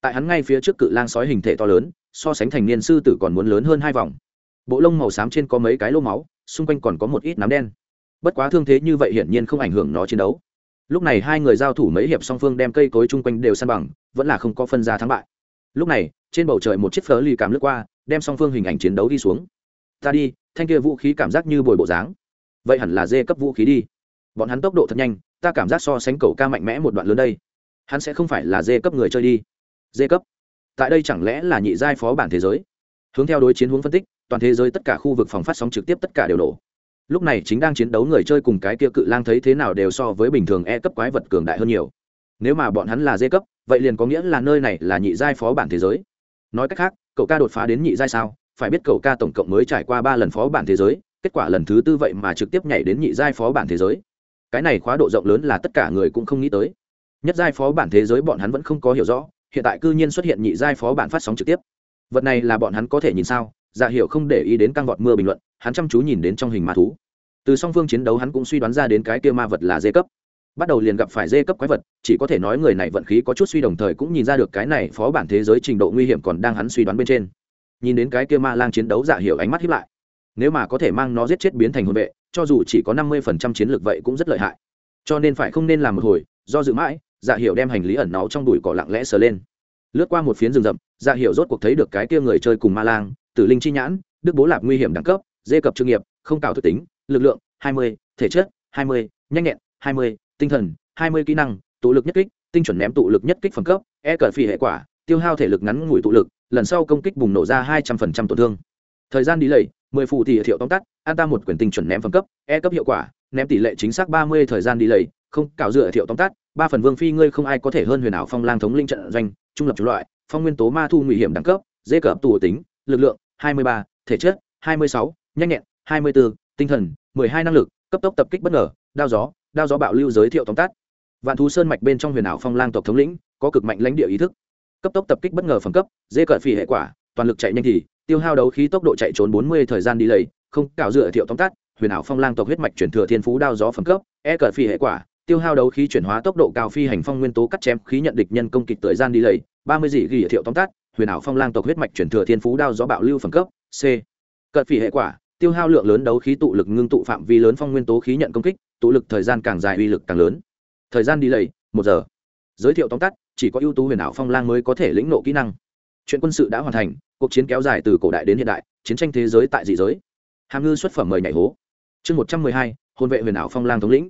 Tại hắn ngay phía trước cự lang sói hình thể to lớn, so sánh thành niên sư tử còn muốn lớn hơn hai vòng. Bộ lông màu xám trên có mấy cái lô máu, xung quanh còn có một ít nám đen bất quá thương thế như vậy hiển nhiên không ảnh hưởng nó chiến đấu. Lúc này hai người giao thủ mấy hiệp song phương đem cây cối chung quanh đều san bằng, vẫn là không có phân ra thắng bại. Lúc này, trên bầu trời một chiếc phớ lì cảm lướt qua, đem song phương hình ảnh chiến đấu đi xuống. Ta đi, thanh kia vũ khí cảm giác như bồi bộ dáng. Vậy hẳn là dê cấp vũ khí đi. Bọn hắn tốc độ thật nhanh, ta cảm giác so sánh cầu ca mạnh mẽ một đoạn lớn đây. Hắn sẽ không phải là dê cấp người chơi đi. Dê cấp? Tại đây chẳng lẽ là nhị giai phó bản thế giới? Hướng theo đối chiến hướng phân tích, toàn thế giới tất cả khu vực phòng phát sóng trực tiếp tất cả đều nổ lúc này chính đang chiến đấu người chơi cùng cái kia cự lang thấy thế nào đều so với bình thường e cấp quái vật cường đại hơn nhiều. Nếu mà bọn hắn là dê cấp, vậy liền có nghĩa là nơi này là nhị giai phó bản thế giới. Nói cách khác, cậu ca đột phá đến nhị giai sao? Phải biết cậu ca tổng cộng mới trải qua ba lần phó bản thế giới, kết quả lần thứ tư vậy mà trực tiếp nhảy đến nhị giai phó bản thế giới. Cái này khóa độ rộng lớn là tất cả người cũng không nghĩ tới. Nhất giai phó bản thế giới bọn hắn vẫn không có hiểu rõ, hiện tại cư nhiên xuất hiện nhị giai phó bản phát sóng trực tiếp. Vật này là bọn hắn có thể nhìn sao? Dạ hiểu không để ý đến căng vọt mưa bình luận hắn chăm chú nhìn đến trong hình ma thú. Từ song phương chiến đấu hắn cũng suy đoán ra đến cái kia ma vật là dê cấp. Bắt đầu liền gặp phải dê cấp quái vật, chỉ có thể nói người này vận khí có chút suy đồng thời cũng nhìn ra được cái này phó bản thế giới trình độ nguy hiểm còn đang hắn suy đoán bên trên. Nhìn đến cái kia ma lang chiến đấu dạ giả hiệu ánh mắt hiếp lại. Nếu mà có thể mang nó giết chết biến thành hồn vệ, cho dù chỉ có năm mươi phần trăm chiến lược vậy cũng rất lợi hại. Cho nên phải không nên làm một hồi, do dự mãi dạ hiệu đem hành lý ẩn náu trong đùi cỏ lặng lẽ sờ lên. Lướt qua một phiến rừng rậm dạ hiệu rốt cuộc thấy được cái kia người chơi cùng ma lang, tử linh chi nhãn, đức bố lạp nguy hiểm đẳng cấp dê cập chuyên nghiệp, không cào thực tính, lực lượng hai mươi, thể chất hai mươi, nhanh nhẹn hai mươi, tinh thần hai mươi, kỹ năng tụ lực nhất kích, tinh chuẩn ném tụ lực nhất kích phẩm cấp e cờ phi hệ quả, tiêu hao thể lực ngắn ngủi tụ lực, lần sau công kích bùng nổ ra hai trăm phần trăm tổn thương. Thời gian đi lầy, mười phù thì thiệu tóm tắt, an ta một quyển tinh chuẩn ném phẩm cấp e cấp hiệu quả, ném tỷ lệ chính xác ba mươi, thời gian đi lầy, không cào dựa thiệu tóm tắt, ba phần vương phi ngươi không ai có thể hơn huyền ảo phong lang thống linh trận doanh, trung lập chủ loại, phong nguyên tố ma thu nguy hiểm đẳng cấp, dê cờ tù tính, lực lượng hai mươi ba, thể chất hai mươi sáu nhanh nhẹn, hai mươi bốn tinh thần, mười hai năng lực, cấp tốc tập kích bất ngờ, đao gió đao gió bạo lưu giới thiệu tóm tắt. Vạn thú sơn mạch bên trong huyền ảo phong lang tộc thống lĩnh, có cực mạnh lãnh địa ý thức. Cấp tốc tập kích bất ngờ phẩm cấp, dễ cận phi hệ quả, toàn lực chạy nhanh thì, tiêu hao đấu khí tốc độ chạy trốn bốn mươi, thời gian đi lầy, không, cạo dựa thiệu tóm tắt, huyền ảo phong lang tộc huyết mạch chuyển thừa thiên phú đao gió phẩm cấp e cận phi hệ quả, tiêu hao đấu khí chuyển hóa tốc độ cao phi hành phong nguyên tố cắt chém khí nhận địch nhân công kích thời gian đi lầy, ba mươi dị ghi thiệu tóm tắt, huyền ảo phong lang tộc huyết mạch chuyển thừa thiên phú đao gió bạo lưu phẩm cấp, c. Cận phi hệ quả tiêu hao lượng lớn đấu khí tụ lực ngưng tụ phạm vi lớn phong nguyên tố khí nhận công kích, tụ lực thời gian càng dài uy lực càng lớn. Thời gian đi lầy một giờ. Giới thiệu tóm tắt, chỉ có ưu tú huyền ảo phong lang mới có thể lĩnh nộ kỹ năng. Chuyện quân sự đã hoàn thành, cuộc chiến kéo dài từ cổ đại đến hiện đại, chiến tranh thế giới tại dị giới. Hàm ngư xuất phẩm mời nhảy hố. Chương một trăm mười hai, hôn vệ huyền ảo phong lang thống lĩnh.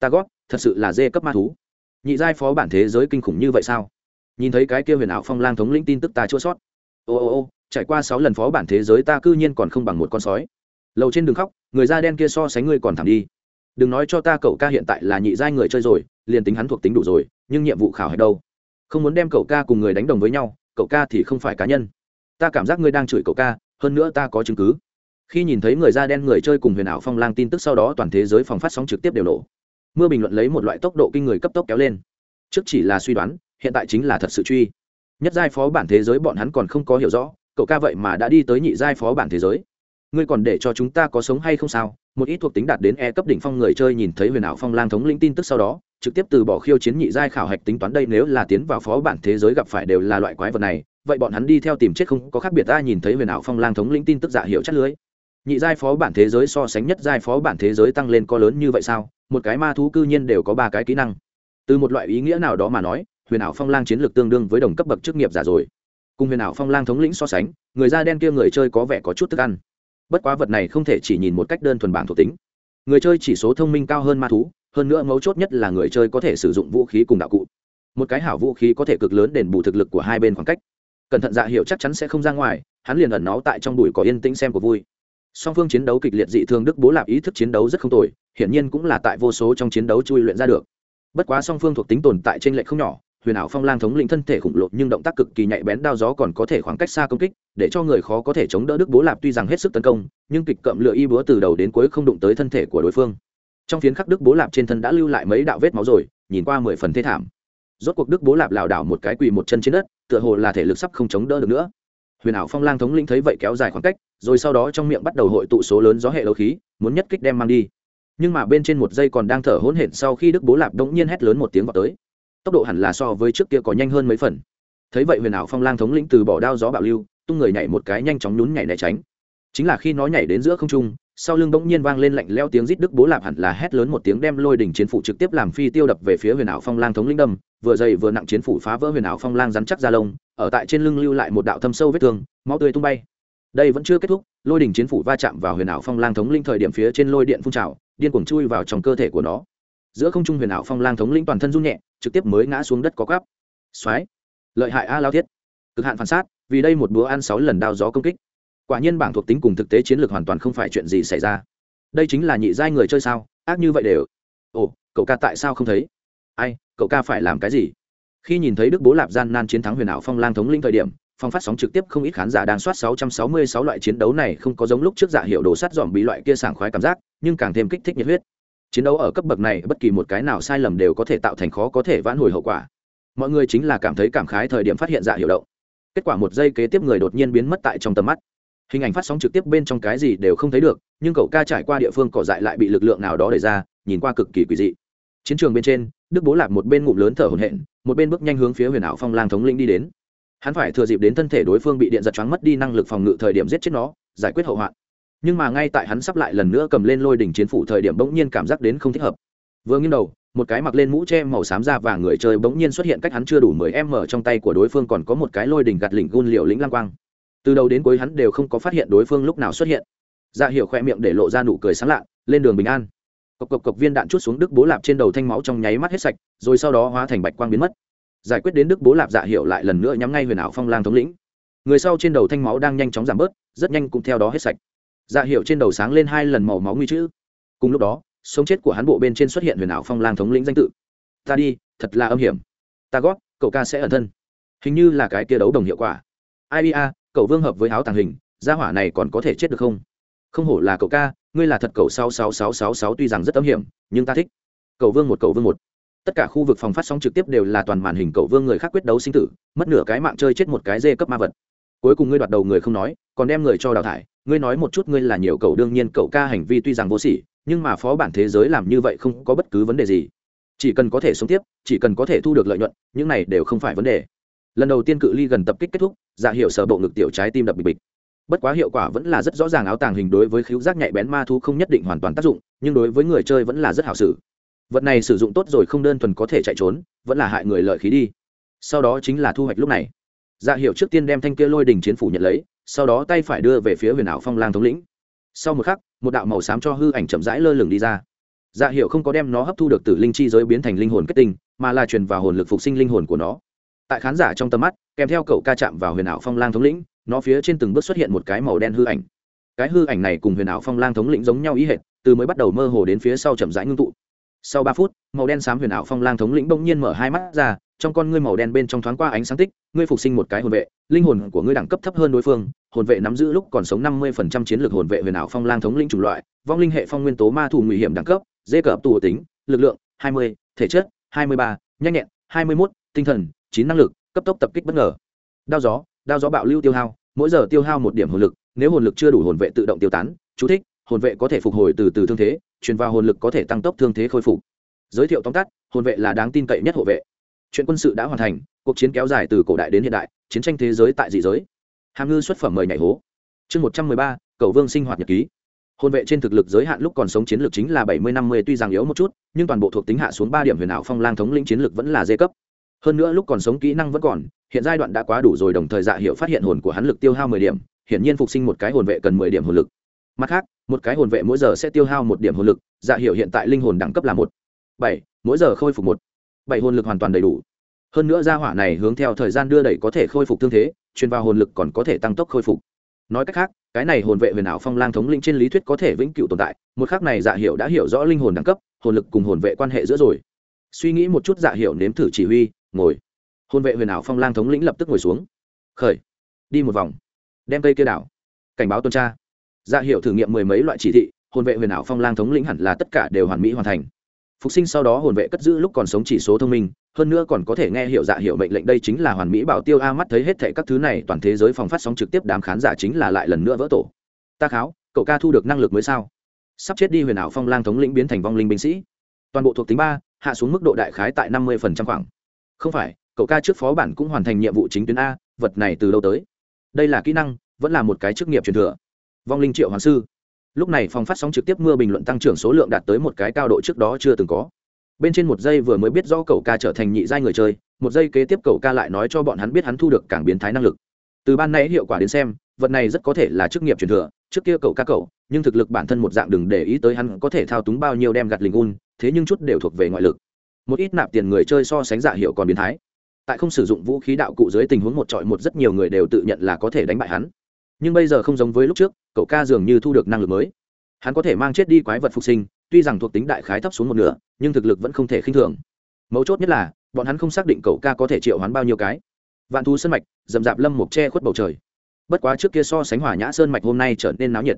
Ta gót thật sự là dê cấp ma thú. Nhị giai phó bản thế giới kinh khủng như vậy sao? Nhìn thấy cái kia huyền ảo phong lang thống lĩnh tin tức ta chua sót ô ô ô, trải qua sáu lần phó bản thế giới ta cư nhiên còn không bằng một con sói lầu trên đường khóc, người da đen kia so sánh ngươi còn thảm đi. Đừng nói cho ta cậu ca hiện tại là nhị giai người chơi rồi, liền tính hắn thuộc tính đủ rồi, nhưng nhiệm vụ khảo hạch đâu? Không muốn đem cậu ca cùng người đánh đồng với nhau, cậu ca thì không phải cá nhân. Ta cảm giác ngươi đang chửi cậu ca, hơn nữa ta có chứng cứ. Khi nhìn thấy người da đen người chơi cùng huyền ảo phong lang tin tức sau đó toàn thế giới phòng phát sóng trực tiếp đều nổ. Mưa bình luận lấy một loại tốc độ kinh người cấp tốc kéo lên. Trước chỉ là suy đoán, hiện tại chính là thật sự truy. Nhất giai phó bản thế giới bọn hắn còn không có hiểu rõ, cậu ca vậy mà đã đi tới nhị giai phó bản thế giới ngươi còn để cho chúng ta có sống hay không sao? Một ít thuộc tính đạt đến e cấp đỉnh phong người chơi nhìn thấy huyền ảo phong lang thống linh tin tức sau đó, trực tiếp từ bỏ khiêu chiến nhị giai khảo hạch tính toán đây nếu là tiến vào phó bản thế giới gặp phải đều là loại quái vật này, vậy bọn hắn đi theo tìm chết không có khác biệt ta nhìn thấy huyền ảo phong lang thống lĩnh tin tức giả hiệu chất lưới. Nhị giai phó bản thế giới so sánh nhất giai phó bản thế giới tăng lên có lớn như vậy sao? Một cái ma thú cư nhiên đều có ba cái kỹ năng. Từ một loại ý nghĩa nào đó mà nói, huyền ảo phong lang chiến lược tương đương với đồng cấp bậc chức nghiệp giả rồi. Cùng huyền ảo phong lang thống lĩnh so sánh, người da đen kia người chơi có vẻ có chút thức ăn bất quá vật này không thể chỉ nhìn một cách đơn thuần bảng thuộc tính. Người chơi chỉ số thông minh cao hơn ma thú, hơn nữa mấu chốt nhất là người chơi có thể sử dụng vũ khí cùng đạo cụ. Một cái hảo vũ khí có thể cực lớn đền bù thực lực của hai bên khoảng cách. Cẩn thận dạ hiệu chắc chắn sẽ không ra ngoài, hắn liền ẩn náu tại trong đùi có yên tĩnh xem của vui. Song phương chiến đấu kịch liệt dị thường đức bố lạp ý thức chiến đấu rất không tồi, hiển nhiên cũng là tại vô số trong chiến đấu chui luyện ra được. Bất quá song phương thuộc tính tồn tại trên lệch không nhỏ huyền ảo phong lang thống lĩnh thân thể khủng lộ nhưng động tác cực kỳ nhạy bén, đao gió còn có thể khoảng cách xa công kích, để cho người khó có thể chống đỡ. Đức bố lạp tuy rằng hết sức tấn công, nhưng kịch cậm lựa y búa từ đầu đến cuối không đụng tới thân thể của đối phương. Trong phiến khắc, đức bố lạp trên thân đã lưu lại mấy đạo vết máu rồi, nhìn qua mười phần thế thảm. Rốt cuộc đức bố lạp lảo đảo một cái quỳ một chân trên đất, tựa hồ là thể lực sắp không chống đỡ được nữa. Huyền ảo phong lang thống lĩnh thấy vậy kéo dài khoảng cách, rồi sau đó trong miệng bắt đầu hội tụ số lớn gió hệ đấu khí, muốn nhất kích đem mang đi. Nhưng mà bên trên một giây còn đang thở hỗn hển sau khi đức bố lạp đống nhiên hét lớn một tiếng vào tới tốc độ hẳn là so với trước kia có nhanh hơn mấy phần. Thấy vậy huyền ảo phong lang thống lĩnh từ bỏ đao gió bạo lưu, tung người nhảy một cái nhanh chóng nhún nhảy né tránh. Chính là khi nó nhảy đến giữa không trung, sau lưng bỗng nhiên vang lên lạnh leo tiếng rít đức bố lạp hẳn là hét lớn một tiếng đem lôi đỉnh chiến phủ trực tiếp làm phi tiêu đập về phía huyền ảo phong lang thống lĩnh đâm, vừa dày vừa nặng chiến phủ phá vỡ huyền ảo phong lang rắn chắc ra lông, ở tại trên lưng lưu lại một đạo thâm sâu vết thương, máu tươi tung bay. Đây vẫn chưa kết thúc, lôi đỉnh chiến phủ va chạm vào huyền ảo phong lang thống linh thời điểm phía trên lôi điện phun trào, điên cuồng chui vào trong cơ thể của nó. Giữa không trung huyền ảo phong lang thống linh toàn thân run nhẹ trực tiếp mới ngã xuống đất có cắp. Xoáy lợi hại a lao thiết. Cực hạn phản sát, vì đây một búa ăn sáu lần đao gió công kích. Quả nhiên bảng thuộc tính cùng thực tế chiến lược hoàn toàn không phải chuyện gì xảy ra. Đây chính là nhị giai người chơi sao? Ác như vậy đều. Ồ, cậu ca tại sao không thấy? Ai, cậu ca phải làm cái gì? Khi nhìn thấy đức bố lạp gian nan chiến thắng huyền ảo phong lang thống linh thời điểm, phong phát sóng trực tiếp không ít khán giả đang soát 666 loại chiến đấu này không có giống lúc trước dạ hiệu đồ sắt dòm bị loại kia sảng khoái cảm giác, nhưng càng thêm kích thích nhiệt huyết chiến đấu ở cấp bậc này bất kỳ một cái nào sai lầm đều có thể tạo thành khó có thể vãn hồi hậu quả. Mọi người chính là cảm thấy cảm khái thời điểm phát hiện dạ hiệu động. Kết quả một giây kế tiếp người đột nhiên biến mất tại trong tầm mắt. Hình ảnh phát sóng trực tiếp bên trong cái gì đều không thấy được, nhưng cậu ca trải qua địa phương cỏ dại lại bị lực lượng nào đó đẩy ra, nhìn qua cực kỳ quỷ dị. Chiến trường bên trên, đức bố lạc một bên ngụm lớn thở hổn hển, một bên bước nhanh hướng phía huyền ảo phong lang thống linh đi đến. Hắn phải thừa dịp đến thân thể đối phương bị điện giật choáng mất đi năng lực phòng ngự thời điểm giết chết nó, giải quyết hậu hoạn nhưng mà ngay tại hắn sắp lại lần nữa cầm lên lôi đỉnh chiến phủ thời điểm bỗng nhiên cảm giác đến không thích hợp. Vừa nghiêng đầu, một cái mặc lên mũ che màu xám da và người chơi bỗng nhiên xuất hiện cách hắn chưa đủ mười m trong tay của đối phương còn có một cái lôi đỉnh gạt lỉnh gun liệu lĩnh lang quang. Từ đầu đến cuối hắn đều không có phát hiện đối phương lúc nào xuất hiện. Ra dạ hiệu khoe miệng để lộ ra nụ cười sáng lạ lên đường bình an. Cộc cộc cộc viên đạn chút xuống đức bố lạp trên đầu thanh máu trong nháy mắt hết sạch, rồi sau đó hóa thành bạch quang biến mất. Giải quyết đến đức bố lạp dạ hiệu lại lần nữa nhắm ngay huyền ảo phong lang thống lĩnh. Người sau trên đầu thanh máu đang nhanh chóng giảm bớt, rất nhanh cũng theo đó hết sạch dạ hiệu trên đầu sáng lên hai lần màu máu nguy chữ. Cùng lúc đó, sống chết của hắn bộ bên trên xuất hiện huyền ảo phong lang thống lĩnh danh tự. Ta đi, thật là âm hiểm. Ta gót, cậu ca sẽ ẩn thân. Hình như là cái kia đấu đồng hiệu quả. Ai a, cậu vương hợp với áo tàng hình, gia hỏa này còn có thể chết được không? Không hổ là cậu ca, ngươi là thật cậu sáu sáu sáu sáu sáu tuy rằng rất âm hiểm, nhưng ta thích. Cậu vương một, cậu vương một. Tất cả khu vực phòng phát sóng trực tiếp đều là toàn màn hình cậu vương người khác quyết đấu sinh tử, mất nửa cái mạng chơi chết một cái dê cấp ma vật. Cuối cùng ngươi đoạt đầu người không nói, còn đem người cho đào thải ngươi nói một chút ngươi là nhiều cậu, đương nhiên cậu ca hành vi tuy rằng vô sỉ, nhưng mà phó bản thế giới làm như vậy không có bất cứ vấn đề gì. Chỉ cần có thể sống tiếp, chỉ cần có thể thu được lợi nhuận, những này đều không phải vấn đề. Lần đầu tiên cự ly gần tập kích kết thúc dạ hiệu sở bộ ngực tiểu trái tim đập bịch bịch. Bất quá hiệu quả vẫn là rất rõ ràng áo tàng hình đối với khíu giác nhạy bén ma thu không nhất định hoàn toàn tác dụng, nhưng đối với người chơi vẫn là rất hảo sử vật này sử dụng tốt rồi không đơn thuần có thể chạy trốn, vẫn là hại người lợi khí đi. Sau đó chính là thu hoạch lúc này. Dạ hiệu trước tiên đem thanh kia lôi đình chiến phủ nhận lấy sau đó tay phải đưa về phía huyền ảo phong lang thống lĩnh. Sau một khắc, một đạo màu xám cho hư ảnh chậm rãi lơ lửng đi ra. Dạ hiệu không có đem nó hấp thu được từ linh chi giới biến thành linh hồn kết tinh, mà là truyền vào hồn lực phục sinh linh hồn của nó. Tại khán giả trong tầm mắt, kèm theo cậu ca chạm vào huyền ảo phong lang thống lĩnh, nó phía trên từng bước xuất hiện một cái màu đen hư ảnh. Cái hư ảnh này cùng huyền ảo phong lang thống lĩnh giống nhau ý hệt, từ mới bắt đầu mơ hồ đến phía sau chậm rãi ngưng tụ. Sau ba phút, màu đen xám huyền ảo phong lang thống lĩnh bỗng nhiên mở hai mắt ra trong con ngươi màu đen bên trong thoáng qua ánh sáng tích, ngươi phục sinh một cái hồn vệ, linh hồn của ngươi đẳng cấp thấp hơn đối phương, hồn vệ nắm giữ lúc còn sống năm mươi phần trăm chiến lược hồn vệ huyền ảo phong lang thống lĩnh chủng loại, vong linh hệ phong nguyên tố ma thủ nguy hiểm đẳng cấp, dê cờ tù tính, lực lượng hai mươi, thể chất hai mươi ba, nhanh nhẹn hai mươi mốt, tinh thần chín năng lực, cấp tốc tập kích bất ngờ. Đao gió đao gió bạo lưu tiêu hao, mỗi giờ tiêu hao một điểm hồn lực, nếu hồn lực chưa đủ hồn vệ tự động tiêu tán, chú thích, hồn vệ có thể phục hồi từ từ thương thế, truyền vào hồn lực có thể tăng tốc thương thế khôi phục. Giới thiệu tóm tắt, hồn vệ là đáng tin cậy nhất hộ vệ chuyện quân sự đã hoàn thành, cuộc chiến kéo dài từ cổ đại đến hiện đại, chiến tranh thế giới tại dị giới. Hàm ngư xuất phẩm mời nhảy hố. Chương một trăm mười ba, cầu vương sinh hoạt nhật ký. Hồn vệ trên thực lực giới hạn lúc còn sống chiến lược chính là bảy mươi năm mươi, tuy rằng yếu một chút, nhưng toàn bộ thuộc tính hạ xuống ba điểm huyền ảo phong lang thống lĩnh chiến lược vẫn là dê cấp. Hơn nữa lúc còn sống kỹ năng vẫn còn, hiện giai đoạn đã quá đủ rồi, đồng thời dạ hiệu phát hiện hồn của hắn lực tiêu hao mười điểm, hiển nhiên phục sinh một cái hồn vệ cần mười điểm hồn lực. Mặt khác, một cái hồn vệ mỗi giờ sẽ tiêu hao một điểm hồn lực dạ hiệu hiện tại linh hồn đẳng cấp là một. Bảy, mỗi giờ khôi phục một bảy hồn lực hoàn toàn đầy đủ. Hơn nữa gia hỏa này hướng theo thời gian đưa đẩy có thể khôi phục thương thế, truyền vào hồn lực còn có thể tăng tốc khôi phục. Nói cách khác, cái này hồn vệ huyền ảo phong lang thống lĩnh trên lý thuyết có thể vĩnh cửu tồn tại, một khác này dạ hiệu đã hiểu rõ linh hồn đẳng cấp, hồn lực cùng hồn vệ quan hệ giữa rồi. Suy nghĩ một chút dạ hiệu nếm thử chỉ huy, ngồi. Hồn vệ huyền ảo phong lang thống lĩnh lập tức ngồi xuống. Khởi. Đi một vòng. Đem cây kia đảo. Cảnh báo tuần tra. Dạ hiệu thử nghiệm mười mấy loại chỉ thị, hồn vệ huyền ảo phong lang thống lĩnh hẳn là tất cả đều hoàn mỹ hoàn thành phục sinh sau đó hồn vệ cất giữ lúc còn sống chỉ số thông minh, hơn nữa còn có thể nghe hiệu dạ hiệu mệnh lệnh đây chính là hoàn mỹ bảo tiêu a mắt thấy hết thệ các thứ này, toàn thế giới phòng phát sóng trực tiếp đám khán giả chính là lại lần nữa vỡ tổ. Ta kháo, cậu ca thu được năng lực mới sao? Sắp chết đi huyền ảo phong lang thống lĩnh biến thành vong linh binh sĩ. Toàn bộ thuộc tính ba, hạ xuống mức độ đại khái tại năm mươi phần trăm khoảng. Không phải, cậu ca trước phó bản cũng hoàn thành nhiệm vụ chính tuyến a, vật này từ lâu tới? Đây là kỹ năng, vẫn là một cái chức nghiệp truyền thừa. Vong linh triệu hoàng sư lúc này phòng phát sóng trực tiếp mưa bình luận tăng trưởng số lượng đạt tới một cái cao độ trước đó chưa từng có. Bên trên một giây vừa mới biết do cậu ca trở thành nhị giai người chơi, một giây kế tiếp cậu ca lại nói cho bọn hắn biết hắn thu được cảng biến thái năng lực. Từ ban nãy hiệu quả đến xem, vật này rất có thể là chức nghiệp truyền thừa, trước kia cậu ca cậu, nhưng thực lực bản thân một dạng đừng để ý tới hắn có thể thao túng bao nhiêu đem gặt lình un thế nhưng chút đều thuộc về ngoại lực. Một ít nạp tiền người chơi so sánh giả hiệu còn biến thái. Tại không sử dụng vũ khí đạo cụ dưới tình huống một trọi một rất nhiều người đều tự nhận là có thể đánh bại hắn nhưng bây giờ không giống với lúc trước, cậu ca dường như thu được năng lực mới. Hắn có thể mang chết đi quái vật phục sinh, tuy rằng thuộc tính đại khái thấp xuống một nửa, nhưng thực lực vẫn không thể khinh thường. Mấu chốt nhất là, bọn hắn không xác định cậu ca có thể triệu hoán bao nhiêu cái. Vạn thú sân mạch dầm dạp lâm mộc che khuất bầu trời. Bất quá trước kia so sánh hỏa nhã sơn mạch hôm nay trở nên náo nhiệt.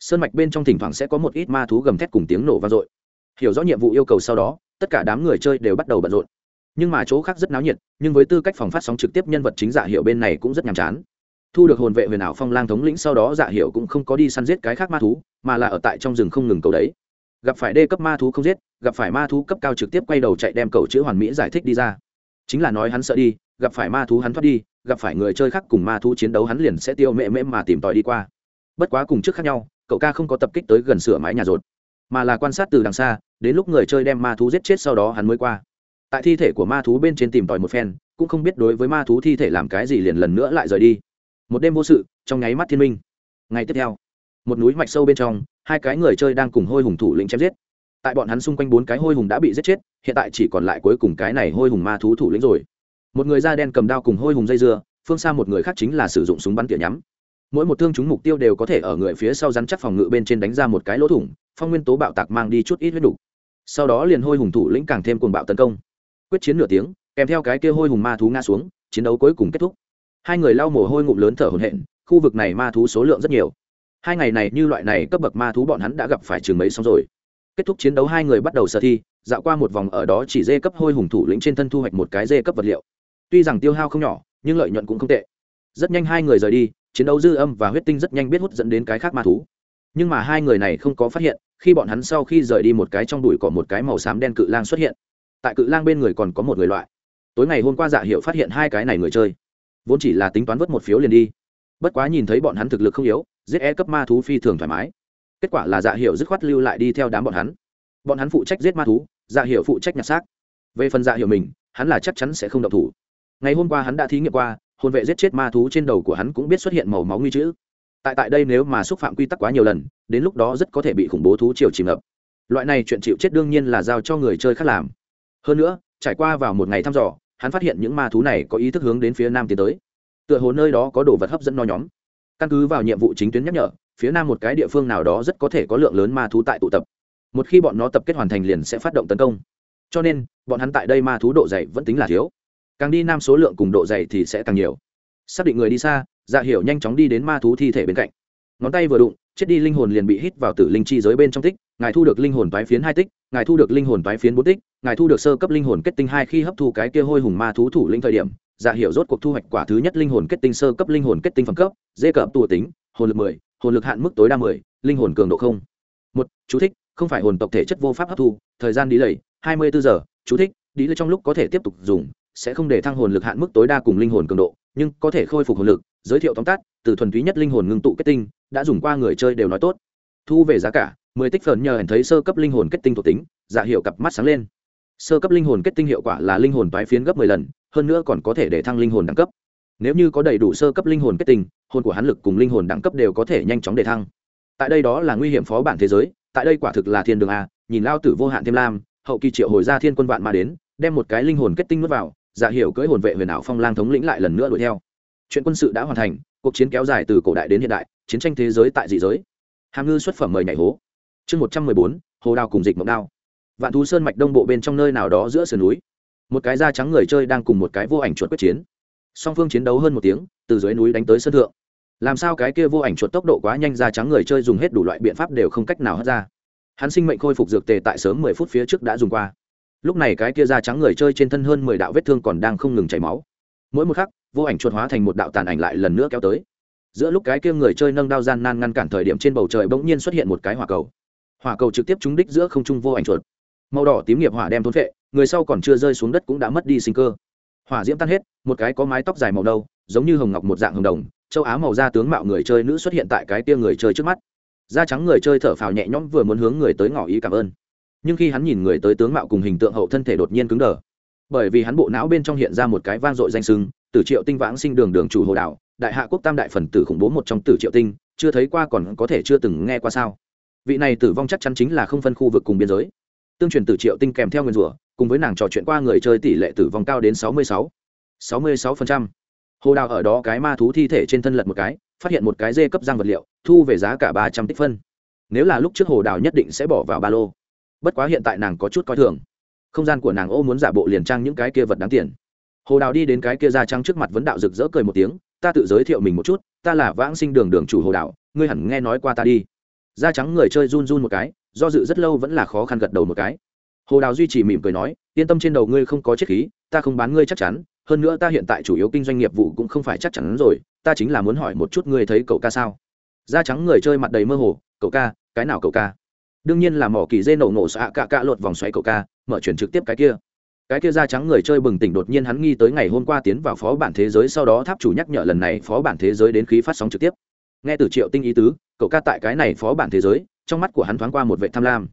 Sơn mạch bên trong thỉnh thoảng sẽ có một ít ma thú gầm thét cùng tiếng nổ vang dội. Hiểu rõ nhiệm vụ yêu cầu sau đó, tất cả đám người chơi đều bắt đầu bận rộn. Nhưng mà chỗ khác rất náo nhiệt, nhưng với tư cách phòng phát sóng trực tiếp nhân vật chính giả hiệu bên này cũng rất nhàm chán thu được hồn vệ huyền ảo phong lang thống lĩnh sau đó dạ hiểu cũng không có đi săn giết cái khác ma thú, mà là ở tại trong rừng không ngừng cầu đấy. Gặp phải đê cấp ma thú không giết, gặp phải ma thú cấp cao trực tiếp quay đầu chạy đem cầu chữ hoàn mỹ giải thích đi ra. Chính là nói hắn sợ đi, gặp phải ma thú hắn thoát đi, gặp phải người chơi khác cùng ma thú chiến đấu hắn liền sẽ tiêu mẹ mễ mà tìm tòi đi qua. Bất quá cùng trước khác nhau, cậu ca không có tập kích tới gần sửa mái nhà rột, mà là quan sát từ đằng xa, đến lúc người chơi đem ma thú giết chết sau đó hắn mới qua. Tại thi thể của ma thú bên trên tìm tòi một phen, cũng không biết đối với ma thú thi thể làm cái gì liền lần nữa lại rời đi một đêm vô sự, trong nháy mắt thiên minh. Ngày tiếp theo, một núi mạch sâu bên trong, hai cái người chơi đang cùng hôi hùng thủ lĩnh chém giết. Tại bọn hắn xung quanh bốn cái hôi hùng đã bị giết chết, hiện tại chỉ còn lại cuối cùng cái này hôi hùng ma thú thủ lĩnh rồi. Một người da đen cầm đao cùng hôi hùng dây dưa, phương xa một người khác chính là sử dụng súng bắn tỉa nhắm. Mỗi một thương chúng mục tiêu đều có thể ở người phía sau rắn chắc phòng ngự bên trên đánh ra một cái lỗ thủng, phong nguyên tố bạo tạc mang đi chút ít huyết đủ. sau đó liền hôi hùng thủ lĩnh càng thêm cuồng bạo tấn công. Quyết chiến nửa tiếng, kèm theo cái kia hôi hùng ma thú ngã xuống, chiến đấu cuối cùng kết thúc hai người lau mồ hôi ngụm lớn thở hổn hển, khu vực này ma thú số lượng rất nhiều. Hai ngày này như loại này cấp bậc ma thú bọn hắn đã gặp phải trường mấy xong rồi. Kết thúc chiến đấu, hai người bắt đầu sở thi, dạo qua một vòng ở đó chỉ dê cấp hôi hùng thủ lĩnh trên thân thu hoạch một cái dê cấp vật liệu. Tuy rằng tiêu hao không nhỏ, nhưng lợi nhuận cũng không tệ. Rất nhanh hai người rời đi, chiến đấu dư âm và huyết tinh rất nhanh biết hút dẫn đến cái khác ma thú. Nhưng mà hai người này không có phát hiện, khi bọn hắn sau khi rời đi một cái trong đùi có một cái màu xám đen cự lang xuất hiện. Tại cự lang bên người còn có một người loại. Tối ngày hôm qua dạ hiệu phát hiện hai cái này người chơi vốn chỉ là tính toán vớt một phiếu liền đi. Bất quá nhìn thấy bọn hắn thực lực không yếu, giết e cấp ma thú phi thường thoải mái. Kết quả là dạ hiệu dứt khoát lưu lại đi theo đám bọn hắn. Bọn hắn phụ trách giết ma thú dạ hiệu phụ trách nhặt xác. Về phần dạ hiệu mình, hắn là chắc chắn sẽ không động thủ. Ngày hôm qua hắn đã thí nghiệm qua, hồn vệ giết chết ma thú trên đầu của hắn cũng biết xuất hiện màu máu nguy chữ tại tại đây nếu mà xúc phạm quy tắc quá nhiều lần, đến lúc đó rất có thể bị khủng bố thú chiều chìm ngập. Loại này chuyện chịu chết đương nhiên là giao cho người chơi khác làm. Hơn nữa, trải qua vào một ngày thăm dò hắn phát hiện những ma thú này có ý thức hướng đến phía nam tiến tới. Tựa hồ nơi đó có đồ vật hấp dẫn no nhóm. Căn cứ vào nhiệm vụ chính tuyến nhắc nhở, phía nam một cái địa phương nào đó rất có thể có lượng lớn ma thú tại tụ tập. Một khi bọn nó tập kết hoàn thành liền sẽ phát động tấn công. Cho nên, bọn hắn tại đây ma thú độ dày vẫn tính là thiếu. Càng đi nam số lượng cùng độ dày thì sẽ càng nhiều. Xác định người đi xa dạ hiểu nhanh chóng đi đến ma thú thi thể bên cạnh. Ngón tay vừa đụng chết đi linh hồn liền bị hít vào tử linh chi giới bên trong tích, ngài thu được linh hồn toái phiến hai tích, ngài thu được linh hồn toái phiến bốn tích, ngài thu được sơ cấp linh hồn kết tinh hai khi hấp thu cái kia hôi hùng ma thú thủ linh thời điểm dạ hiểu rốt cuộc thu hoạch quả thứ nhất linh hồn kết tinh sơ cấp linh hồn kết tinh phẩm cấp, dê cập tù tính, hồn lực mười, hồn lực hạn mức tối đa mười, linh hồn cường độ không. Một, chú thích, không phải hồn tộc thể chất vô pháp hấp thu, thời gian đi lầy, hai mươi bốn giờ, chú thích, đi lầy trong lúc có thể tiếp tục dùng, sẽ không để thăng hồn lực hạn mức tối đa cùng linh hồn cường độ nhưng có thể khôi phục hồn lực, giới thiệu tóm tắt, từ thuần túy nhất linh hồn ngưng tụ kết tinh, đã dùng qua người chơi đều nói tốt. Thu về giá cả, mười tích phần nhờ hẳn thấy sơ cấp linh hồn kết tinh thuộc tính giả hiệu cặp mắt sáng lên. Sơ cấp linh hồn kết tinh hiệu quả là linh hồn toái phiến gấp mười lần, hơn nữa còn có thể để thăng linh hồn đẳng cấp. Nếu như có đầy đủ sơ cấp linh hồn kết tinh, hồn của hắn lực cùng linh hồn đẳng cấp đều có thể nhanh chóng để thăng. Tại đây đó là nguy hiểm phó bản thế giới, tại đây quả thực là thiên đường a, nhìn lao tử vô hạn thêm lam, hậu kỳ triệu hồi ra thiên quân vạn mà đến, đem một cái linh hồn kết tinh nuốt vào dạ hiểu cưỡi hồn vệ huyền ảo phong lang thống lĩnh lại lần nữa đuổi theo. Chuyện quân sự đã hoàn thành, cuộc chiến kéo dài từ cổ đại đến hiện đại, chiến tranh thế giới tại dị giới. Hàm ngư xuất phẩm mời nhảy hố. Chương một trăm mười bốn, hồ đào cùng dịch mộng đao. Vạn thú sơn mạch đông bộ bên trong nơi nào đó giữa sườn núi. Một cái da trắng người chơi đang cùng một cái vô ảnh chuột quyết chiến. Song phương chiến đấu hơn một tiếng, từ dưới núi đánh tới sân thượng. Làm sao cái kia vô ảnh chuột tốc độ quá nhanh, da trắng người chơi dùng hết đủ loại biện pháp đều không cách nào hất ra. Hắn sinh mệnh khôi phục dược tề tại sớm mười phút phía trước đã dùng qua lúc này cái kia da trắng người chơi trên thân hơn mười đạo vết thương còn đang không ngừng chảy máu. Mỗi một khắc, vô ảnh chuột hóa thành một đạo tàn ảnh lại lần nữa kéo tới. Giữa lúc cái kia người chơi nâng đao gian nan ngăn cản thời điểm trên bầu trời bỗng nhiên xuất hiện một cái hỏa cầu. Hỏa cầu trực tiếp trúng đích giữa không trung vô ảnh chuột. Màu đỏ tím nghiệp hỏa đem thốn vệ người sau còn chưa rơi xuống đất cũng đã mất đi sinh cơ. Hỏa diễm tan hết, một cái có mái tóc dài màu nâu, giống như hồng ngọc một dạng hồng đồng, châu á màu da tướng mạo người chơi nữ xuất hiện tại cái kia người chơi trước mắt. Da trắng người chơi thở phào nhẹ nhõm vừa muốn hướng người tới ngỏ ý cảm ơn nhưng khi hắn nhìn người tới tướng mạo cùng hình tượng hậu thân thể đột nhiên cứng đờ. Bởi vì hắn bộ não bên trong hiện ra một cái vang dội danh sưng, Tử triệu tinh vãng sinh đường đường chủ hồ đạo, đại hạ quốc tam đại phần tử khủng bố một trong tử triệu tinh, chưa thấy qua còn có thể chưa từng nghe qua sao. Vị này tử vong chắc chắn chính là không phân khu vực cùng biên giới. Tương truyền tử triệu tinh kèm theo nguyên rủa, cùng với nàng trò chuyện qua người chơi tỷ lệ tử vong cao đến sáu mươi sáu. sáu mươi sáu phần trăm. Hồ đào ở đó cái ma thú thi thể trên thân lật một cái, phát hiện một cái dê cấp giang vật liệu, thu về giá cả ba trăm tích phân. Nếu là lúc trước hồ đào nhất định sẽ bỏ vào ba lô bất quá hiện tại nàng có chút coi thường. Không gian của nàng ô muốn giả bộ liền trang những cái kia vật đáng tiền. Hồ đào đi đến cái kia ra trăng trước mặt vấn đạo rực rỡ cười một tiếng, ta tự giới thiệu mình một chút, ta là vãng sinh đường đường chủ hồ đào, ngươi hẳn nghe nói qua ta đi. Da trắng người chơi run run một cái, do dự rất lâu vẫn là khó khăn gật đầu một cái. Hồ đào duy trì mỉm cười nói, yên tâm trên đầu ngươi không có chiếc khí, ta không bán ngươi chắc chắn, hơn nữa ta hiện tại chủ yếu kinh doanh nghiệp vụ cũng không phải chắc chắn rồi, ta chính là muốn hỏi một chút ngươi thấy cậu ca sao? Da trắng người chơi mặt đầy mơ hồ, cậu ca, cái nào cậu ca? Đương nhiên là mỏ kỳ dê nổ nổ xạ cạ cạ lột vòng xoáy cậu ca, mở chuyển trực tiếp cái kia. Cái kia da trắng người chơi bừng tỉnh đột nhiên hắn nghi tới ngày hôm qua tiến vào phó bản thế giới, sau đó tháp chủ nhắc nhở lần này phó bản thế giới đến khí phát sóng trực tiếp. Nghe từ triệu tinh ý tứ, cậu ca tại cái này phó bản thế giới, trong mắt của hắn thoáng qua một vệ tham lam.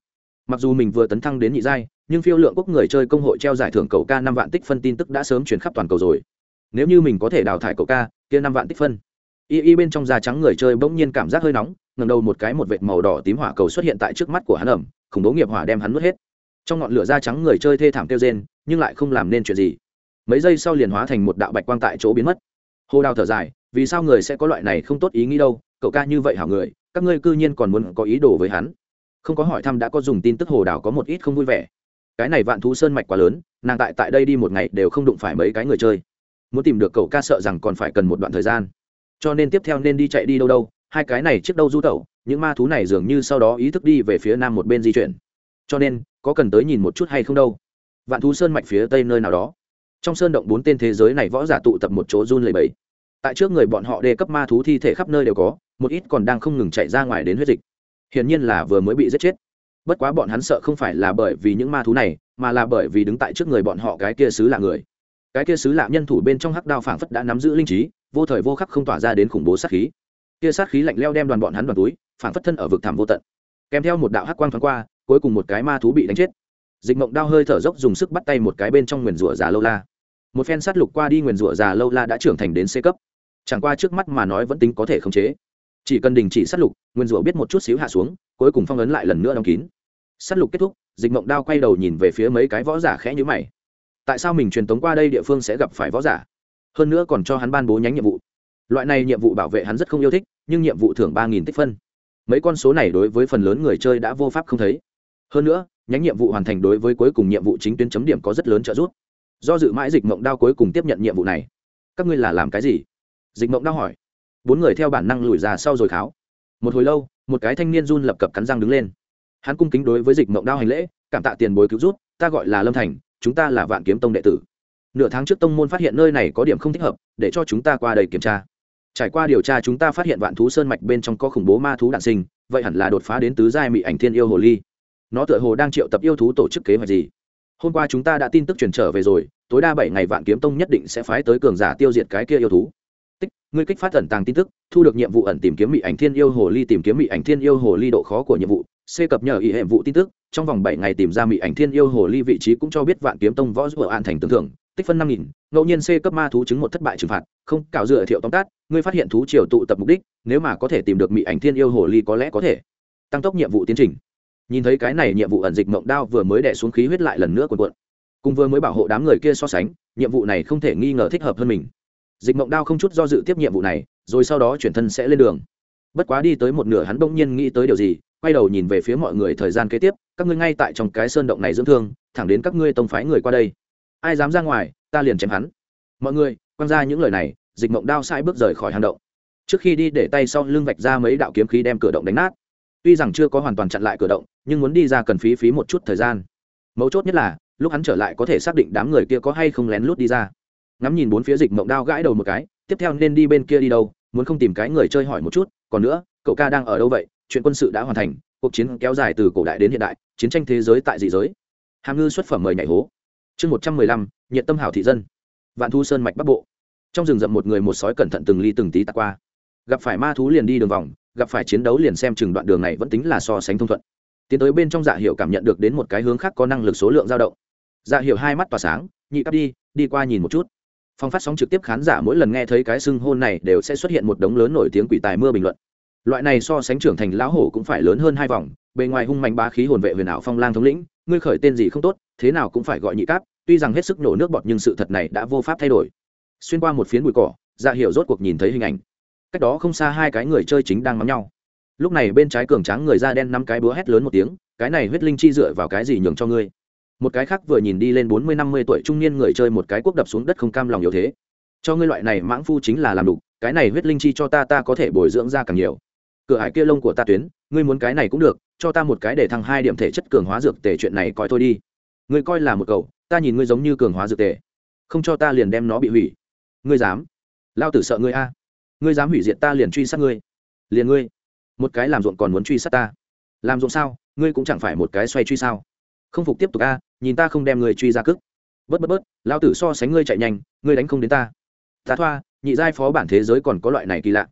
Mặc dù mình vừa tấn thăng đến nhị giai, nhưng phiêu lượng quốc người chơi công hội treo giải thưởng cậu ca năm vạn tích phân tin tức đã sớm chuyển khắp toàn cầu rồi. Nếu như mình có thể đào thải cậu ca, kia năm vạn tích phân. Y y bên trong da trắng người chơi bỗng nhiên cảm giác hơi nóng ngầm đầu một cái một vệt màu đỏ tím hỏa cầu xuất hiện tại trước mắt của hắn ẩm, khủng bố nghiệp hỏa đem hắn mất hết. Trong ngọn lửa da trắng người chơi thê thảm kêu rên, nhưng lại không làm nên chuyện gì. Mấy giây sau liền hóa thành một đạo bạch quang tại chỗ biến mất. Hô đào thở dài, vì sao người sẽ có loại này không tốt ý nghĩ đâu, cậu ca như vậy hảo người, các ngươi cư nhiên còn muốn có ý đồ với hắn. Không có hỏi thăm đã có dùng tin tức hồ đào có một ít không vui vẻ. Cái này vạn thú sơn mạch quá lớn, nàng tại tại đây đi một ngày đều không đụng phải mấy cái người chơi. Muốn tìm được cậu ca sợ rằng còn phải cần một đoạn thời gian. Cho nên tiếp theo nên đi chạy đi đâu đâu hai cái này trước đâu du tẩu, những ma thú này dường như sau đó ý thức đi về phía nam một bên di chuyển. Cho nên, có cần tới nhìn một chút hay không đâu? Vạn thú sơn mạch phía tây nơi nào đó. Trong sơn động bốn tên thế giới này võ giả tụ tập một chỗ run lầy bẫy tại trước người bọn họ đề cấp ma thú thi thể khắp nơi đều có, một ít còn đang không ngừng chạy ra ngoài đến huyết dịch. Hiển nhiên là vừa mới bị giết chết. Bất quá bọn hắn sợ không phải là bởi vì những ma thú này, mà là bởi vì đứng tại trước người bọn họ cái kia xứ là người. Cái kia xứ lạ nhân thủ bên trong hắc đao phảng phất đã nắm giữ linh trí, vô thời vô khắc không tỏa ra đến khủng bố sát khí kia sát khí lạnh leo đem đoàn bọn hắn đoàn túi, phảng phất thân ở vực thẳm vô tận. Kèm theo một đạo hắc quang thoáng qua, cuối cùng một cái ma thú bị đánh chết. Dịch mộng đao hơi thở dốc dùng sức bắt tay một cái bên trong nguyền rủa già lâu la. Một phen sát lục qua đi nguyền rủa già lâu la đã trưởng thành đến c cấp. Chẳng qua trước mắt mà nói vẫn tính có thể khống chế. Chỉ cần đình chỉ sát lục nguyên rủa biết một chút xíu hạ xuống, cuối cùng phong ấn lại lần nữa đóng kín. Sát lục kết thúc, dịch mộng đao quay đầu nhìn về phía mấy cái võ giả khẽ nhữ mày. Tại sao mình truyền tống qua đây địa phương sẽ gặp phải võ giả? Hơn nữa còn cho hắn ban bố nhánh nhiệm vụ loại này nhiệm vụ bảo vệ hắn rất không yêu thích, nhưng nhiệm vụ thưởng ba nghìn tích phân. Mấy con số này đối với phần lớn người chơi đã vô pháp không thấy. Hơn nữa, nhánh nhiệm vụ hoàn thành đối với cuối cùng nhiệm vụ chính tuyến chấm điểm có rất lớn trợ giúp. Do dự mãi dịch mộng đao cuối cùng tiếp nhận nhiệm vụ này. Các ngươi là làm cái gì? Dịch mộng Đao hỏi. Bốn người theo bản năng lùi ra sau rồi kháo. Một hồi lâu, một cái thanh niên run lập cập cắn răng đứng lên. Hắn cung kính đối với dịch mộng đao hành lễ, cảm tạ tiền bối cứu rút ta gọi là lâm thành, chúng ta là vạn kiếm tông đệ tử. Nửa tháng trước tông môn phát hiện nơi này có điểm không thích hợp, để cho chúng ta qua đây kiểm tra trải qua điều tra chúng ta phát hiện vạn thú sơn mạch bên trong có khủng bố ma thú đạn sinh, vậy hẳn là đột phá đến tứ giai mỹ ảnh thiên yêu hồ ly. Nó tựa hồ đang triệu tập yêu thú tổ chức kế hoạch gì. Hôm qua chúng ta đã tin tức truyền trở về rồi, tối đa bảy ngày vạn kiếm tông nhất định sẽ phái tới cường giả tiêu diệt cái kia yêu thú. Ngươi kích phát ẩn tàng tin tức, thu được nhiệm vụ ẩn tìm kiếm mỹ ảnh thiên yêu hồ ly, tìm kiếm mỹ ảnh thiên yêu hồ ly độ khó của nhiệm vụ, c cập nhờ ý hệ vụ tin tức, trong vòng bảy ngày tìm ra mỹ ảnh thiên yêu hồ ly vị trí cũng cho biết vạn kiếm tông võ vừa an thành tưởng thưởng tích phân năm nghìn, ngẫu nhiên c cấp ma thú chứng một thất bại trừng phạt, không cạo dựa thiệu tóm tát ngươi phát hiện thú triều tụ tập mục đích, nếu mà có thể tìm được mỹ ảnh thiên yêu hồ ly có lẽ có thể tăng tốc nhiệm vụ tiến trình. Nhìn thấy cái này nhiệm vụ ẩn dịch mộng đao vừa mới đẻ xuống khí huyết lại lần nữa cuộn cuộn. Cùng vừa mới bảo hộ đám người kia so sánh, nhiệm vụ này không thể nghi ngờ thích hợp hơn mình. Dịch mộng đao không chút do dự tiếp nhiệm vụ này, rồi sau đó chuyển thân sẽ lên đường. Bất quá đi tới một nửa hắn bỗng nhiên nghĩ tới điều gì, quay đầu nhìn về phía mọi người thời gian kế tiếp, các ngươi ngay tại trong cái sơn động này dưỡng thương, thẳng đến các ngươi tông phái người qua đây ai dám ra ngoài, ta liền chém hắn. Mọi người quan ra những lời này, dịch mộng đao sai bước rời khỏi hang động. Trước khi đi để tay sau lưng vạch ra mấy đạo kiếm khí đem cửa động đánh nát. Tuy rằng chưa có hoàn toàn chặn lại cửa động, nhưng muốn đi ra cần phí phí một chút thời gian. Mấu chốt nhất là, lúc hắn trở lại có thể xác định đám người kia có hay không lén lút đi ra. Ngắm nhìn bốn phía dịch mộng đao gãi đầu một cái, tiếp theo nên đi bên kia đi đâu, muốn không tìm cái người chơi hỏi một chút, còn nữa, cậu ca đang ở đâu vậy? Chuyện quân sự đã hoàn thành, cuộc chiến kéo dài từ cổ đại đến hiện đại, chiến tranh thế giới tại dị giới. Hàm ngư xuất phẩm mời nhảy hố chương một trăm mười lăm, nhiệt tâm hảo thị dân. Vạn thu sơn mạch bắc bộ. Trong rừng rậm một người một sói cẩn thận từng ly từng tí tạt qua. Gặp phải ma thú liền đi đường vòng, gặp phải chiến đấu liền xem chừng đoạn đường này vẫn tính là so sánh thông thuận. Tiến tới bên trong dạ hiệu cảm nhận được đến một cái hướng khác có năng lực số lượng dao động. Dạ hiệu hai mắt tỏa sáng, nhị cắp đi đi qua nhìn một chút. Phong phát sóng trực tiếp khán giả mỗi lần nghe thấy cái xưng hôn này đều sẽ xuất hiện một đống lớn nổi tiếng quỷ tài mưa bình luận. Loại này so sánh trưởng thành lão hổ cũng phải lớn hơn hai vòng, bề ngoài hung mạnh bá khí hồn vệ huyền ảo phong lang thống lĩnh, ngươi khởi tên gì không tốt thế nào cũng phải gọi nhị cáp, tuy rằng hết sức nổ nước bọt nhưng sự thật này đã vô pháp thay đổi. Xuyên qua một phiến bụi cỏ dạ hiệu rốt cuộc nhìn thấy hình ảnh. Cách đó không xa hai cái người chơi chính đang mắm nhau. Lúc này bên trái cường tráng người da đen năm cái búa hét lớn một tiếng, cái này huyết linh chi dựa vào cái gì nhường cho ngươi? Một cái khác vừa nhìn đi lên bốn mươi, năm mươi tuổi trung niên người chơi một cái cuốc đập xuống đất không cam lòng yếu thế. Cho ngươi loại này mãng phu chính là làm đủ, cái này huyết linh chi cho ta ta có thể bồi dưỡng ra càng nhiều. Cửa hải kia lông của ta tuyến, ngươi muốn cái này cũng được, cho ta một cái để thăng hai điểm thể chất cường hóa dược tề chuyện này coi thôi đi ngươi coi là một cầu, ta nhìn ngươi giống như cường hóa dược tề. Không cho ta liền đem nó bị hủy. Ngươi dám? Lao tử sợ ngươi a. Ngươi dám hủy diệt ta liền truy sát ngươi. Liền ngươi. Một cái làm ruộng còn muốn truy sát ta. Làm ruộng sao? Ngươi cũng chẳng phải một cái xoay truy sao? Không phục tiếp tục a, nhìn ta không đem ngươi truy ra cức bớt bớt bớt, lao tử so sánh ngươi chạy nhanh, ngươi đánh không đến ta. Ta thoa, nhị giai phó bản thế giới còn có loại này kỳ lạ.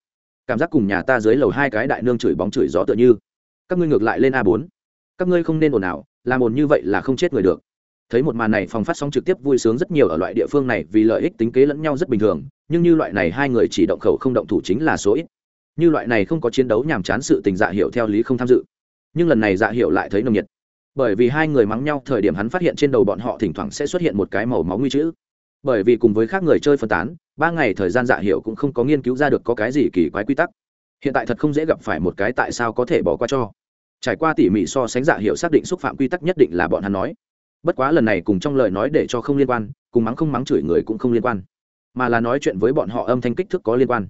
Cảm giác cùng nhà ta dưới lầu hai cái đại nương chửi bóng chửi gió tựa như. Các ngươi ngược lại lên a bốn. Các ngươi không nên ồn ào, làm ồn như vậy là không chết người được thấy một màn này, phòng phát sóng trực tiếp vui sướng rất nhiều ở loại địa phương này vì lợi ích tính kế lẫn nhau rất bình thường, nhưng như loại này hai người chỉ động khẩu không động thủ chính là số ít. Như loại này không có chiến đấu nhàm chán sự tình dạ hiệu theo lý không tham dự. Nhưng lần này dạ hiệu lại thấy nồng nhiệt. Bởi vì hai người mắng nhau thời điểm hắn phát hiện trên đầu bọn họ thỉnh thoảng sẽ xuất hiện một cái màu máu nguy chữ. Bởi vì cùng với khác người chơi phân tán, ba ngày thời gian dạ hiệu cũng không có nghiên cứu ra được có cái gì kỳ quái quy tắc. Hiện tại thật không dễ gặp phải một cái tại sao có thể bỏ qua cho. Trải qua tỉ mỉ so sánh dạ hiệu xác định xúc phạm quy tắc nhất định là bọn hắn nói bất quá lần này cùng trong lời nói để cho không liên quan cùng mắng không mắng chửi người cũng không liên quan mà là nói chuyện với bọn họ âm thanh kích thước có liên quan.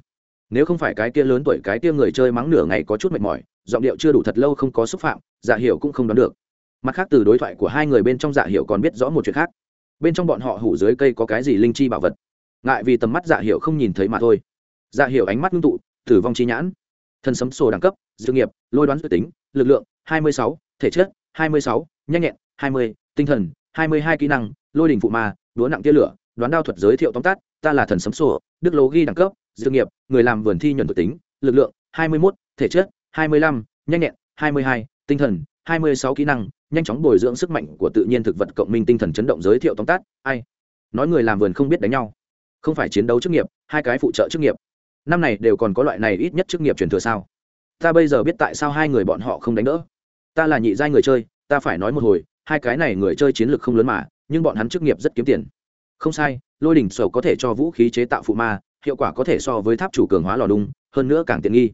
Nếu không phải cái kia lớn tuổi cái kia người chơi mắng nửa ngày có chút mệt mỏi giọng điệu chưa đủ thật lâu không có xúc phạm dạ hiệu cũng không đoán được. Mặt khác từ đối thoại của hai người bên trong dạ hiệu còn biết rõ một chuyện khác. Bên trong bọn họ hủ dưới cây có cái gì linh chi bảo vật? Ngại vì tầm mắt dạ hiệu không nhìn thấy mà thôi. Dạ hiệu ánh mắt ngưng tụ tử vong chi nhãn. Thân sấm sổ đẳng cấp dự nghiệp lôi đoán dự tính lực lượng 26, thể chất 26, nhanh nhẹn 20, tinh thần 22 kỹ năng lôi đình phụ ma đúa nặng tia lửa đoán đao thuật giới thiệu tóm tắt ta là thần sấm sổ đức lô ghi đẳng cấp dự nghiệp người làm vườn thi nhuận thuộc tính lực lượng 21, thể chất 25, nhanh nhẹn 22, tinh thần 26 kỹ năng nhanh chóng bồi dưỡng sức mạnh của tự nhiên thực vật cộng minh tinh thần chấn động giới thiệu tóm tắt ai? Nói người làm vườn không biết đánh nhau. Không phải chiến đấu chức nghiệp hai cái phụ trợ chức nghiệp. Năm này đều còn có loại này ít nhất chức nghiệp truyền thừa sao? Ta bây giờ biết tại sao hai người bọn họ không đánh đỡ. Ta là nhị giai người chơi ta phải nói một hồi hai cái này người chơi chiến lược không lớn mà, nhưng bọn hắn chức nghiệp rất kiếm tiền. Không sai, lôi đỉnh sầu có thể cho vũ khí chế tạo phụ ma, hiệu quả có thể so với tháp chủ cường hóa lò đung, hơn nữa càng tiện nghi.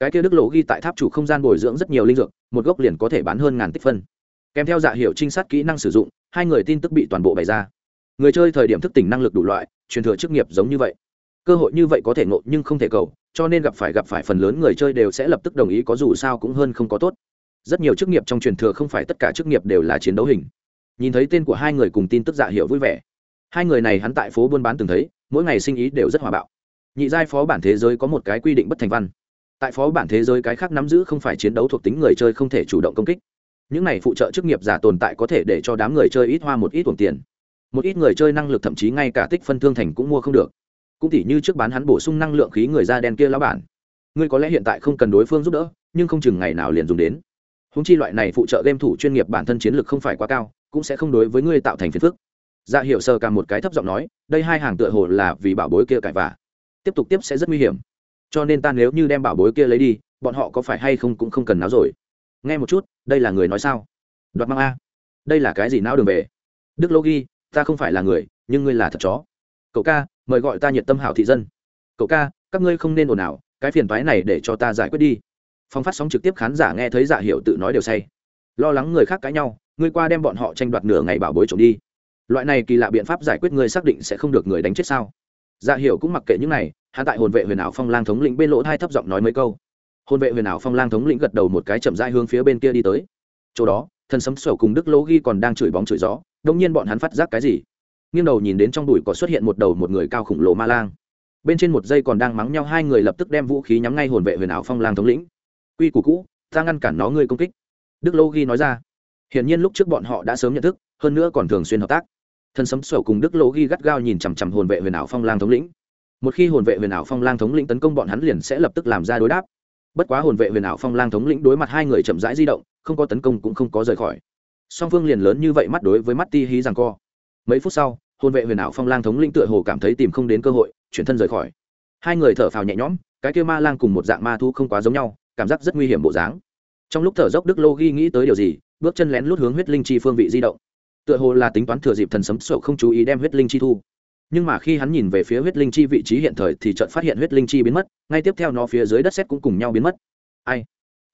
Cái kia đức lộ ghi tại tháp chủ không gian bồi dưỡng rất nhiều linh dược, một gốc liền có thể bán hơn ngàn tích phân. Kèm theo dạ hiệu trinh sát kỹ năng sử dụng, hai người tin tức bị toàn bộ bày ra. Người chơi thời điểm thức tỉnh năng lực đủ loại, truyền thừa chức nghiệp giống như vậy. Cơ hội như vậy có thể ngộ nhưng không thể cầu, cho nên gặp phải gặp phải phần lớn người chơi đều sẽ lập tức đồng ý có dù sao cũng hơn không có tốt rất nhiều chức nghiệp trong truyền thừa không phải tất cả chức nghiệp đều là chiến đấu hình. Nhìn thấy tên của hai người cùng tin tức dạ hiệu vui vẻ. Hai người này hắn tại phố buôn bán từng thấy, mỗi ngày sinh ý đều rất hòa bạo. Nhị giai phó bản thế giới có một cái quy định bất thành văn. Tại phó bản thế giới cái khác nắm giữ không phải chiến đấu thuộc tính người chơi không thể chủ động công kích. Những này phụ trợ chức nghiệp giả tồn tại có thể để cho đám người chơi ít hoa một ít tuồng tiền. Một ít người chơi năng lực thậm chí ngay cả tích phân thương thành cũng mua không được. Cũng tỉ như trước bán hắn bổ sung năng lượng khí người da đen kia lão bản. Ngươi có lẽ hiện tại không cần đối phương giúp đỡ, nhưng không chừng ngày nào liền dùng đến húng chi loại này phụ trợ game thủ chuyên nghiệp bản thân chiến lược không phải quá cao cũng sẽ không đối với ngươi tạo thành phiền phức. Dạ hiệu sơ cả một cái thấp giọng nói đây hai hàng tựa hồ là vì bảo bối kia cãi vả tiếp tục tiếp sẽ rất nguy hiểm. Cho nên ta nếu như đem bảo bối kia lấy đi bọn họ có phải hay không cũng không cần náo rồi. Nghe một chút đây là người nói sao? Đoạt mang a. Đây là cái gì não đường về? Đức Lô Ghi, ta không phải là người nhưng ngươi là thật chó. Cậu ca mời gọi ta nhiệt tâm hảo thị dân. Cậu ca các ngươi không nên ồn ào cái phiền toái này để cho ta giải quyết đi phòng phát sóng trực tiếp khán giả nghe thấy dạ hiệu tự nói đều say. Lo lắng người khác cãi nhau, ngươi qua đem bọn họ tranh đoạt nửa ngày bảo bối trộm đi. Loại này kỳ lạ biện pháp giải quyết ngươi xác định sẽ không được người đánh chết sao? Dạ hiệu cũng mặc kệ những này hạ tại hồn vệ huyền ảo phong lang thống lĩnh bên lỗ hai thấp giọng nói mấy câu. Hồn vệ huyền ảo phong lang thống lĩnh gật đầu một cái chậm rãi hướng phía bên kia đi tới. Chỗ đó, thần sấm sổ cùng đức lỗ ghi còn đang chửi bóng chửi gió, đông nhiên bọn hắn phát giác cái gì? Nghiêng đầu nhìn đến trong đùi có xuất hiện một đầu một người cao khổng lồ ma lang. Bên trên một dây còn đang mắng nhau, hai người lập tức đem vũ khí nhắm ngay hồn vệ huyền ảo phong lang thống lĩnh quy củ cũ, ta ngăn cản nó ngươi công kích. Đức lô ghi nói ra. Hiển nhiên lúc trước bọn họ đã sớm nhận thức, hơn nữa còn thường xuyên hợp tác. Thân sấm sổ cùng đức lô ghi gắt gao nhìn chằm chằm hồn vệ huyền ảo phong lang thống lĩnh. Một khi hồn vệ huyền ảo phong lang thống lĩnh tấn công bọn hắn liền sẽ lập tức làm ra đối đáp. Bất quá hồn vệ huyền ảo phong lang thống lĩnh đối mặt hai người chậm rãi di động, không có tấn công cũng không có rời khỏi. Song phương liền lớn như vậy mắt đối với mắt ti hí rằng co. Mấy phút sau, hồn vệ huyền ảo phong lang thống lĩnh tựa hồ cảm thấy tìm không đến cơ hội, chuyển thân rời khỏi. Hai người thở phào nhẹ nhõm, cái kia ma lang cùng một dạng ma thu không quá giống nhau cảm giác rất nguy hiểm bộ dáng. Trong lúc thở dốc, đức lô ghi nghĩ tới điều gì? Bước chân lén lút hướng huyết linh chi phương vị di động. Tựa hồ là tính toán thừa dịp thần sấm sổ không chú ý đem huyết linh chi thu. Nhưng mà khi hắn nhìn về phía huyết linh chi vị trí hiện thời thì chợt phát hiện huyết linh chi biến mất, ngay tiếp theo nó phía dưới đất xét cũng cùng nhau biến mất. Ai?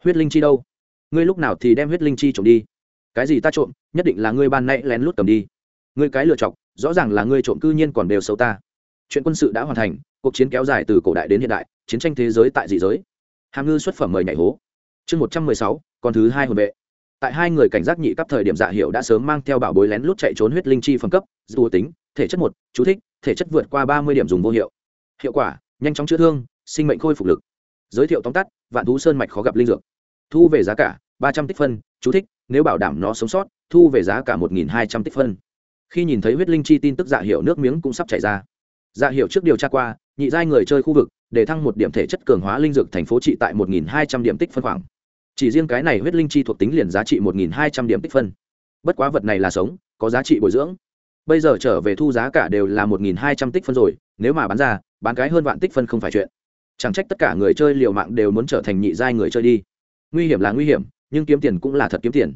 Huyết linh chi đâu? Ngươi lúc nào thì đem huyết linh chi trộm đi? Cái gì ta trộm? Nhất định là ngươi ban nãy lén lút cầm đi. Ngươi cái lựa chọc, rõ ràng là ngươi trộm cư nhiên còn đều xấu ta. Chuyện quân sự đã hoàn thành, cuộc chiến kéo dài từ cổ đại đến hiện đại, chiến tranh thế giới tại dị giới hàm ngư xuất phẩm mời nhảy hố. Chương một trăm mười sáu, con thứ hai hồn vệ. Tại hai người cảnh giác nhị cấp thời điểm dạ hiệu đã sớm mang theo bảo bối lén lút chạy trốn huyết linh chi phẩm cấp dù tính, thể chất một, chú thích, thể chất vượt qua ba mươi điểm dùng vô hiệu. Hiệu quả, nhanh chóng chữa thương, sinh mệnh khôi phục lực. Giới thiệu tóm tắt, vạn thú sơn mạch khó gặp linh dược. Thu về giá cả, ba trăm tích phân, chú thích, nếu bảo đảm nó sống sót, thu về giá cả một nghìn hai trăm tích phân. Khi nhìn thấy huyết linh chi tin tức dạ hiệu nước miếng cũng sắp chảy ra. Dạ hiệu trước điều tra qua, nhị giai người chơi khu vực để thăng một điểm thể chất cường hóa linh dược thành phố trị tại một nghìn hai trăm điểm tích phân khoảng. Chỉ riêng cái này huyết linh chi thuộc tính liền giá trị một nghìn hai trăm điểm tích phân. Bất quá vật này là sống, có giá trị bồi dưỡng. Bây giờ trở về thu giá cả đều là một nghìn hai trăm tích phân rồi, nếu mà bán ra, bán cái hơn vạn tích phân không phải chuyện. Chẳng trách tất cả người chơi liều mạng đều muốn trở thành nhị giai người chơi đi. Nguy hiểm là nguy hiểm, nhưng kiếm tiền cũng là thật kiếm tiền.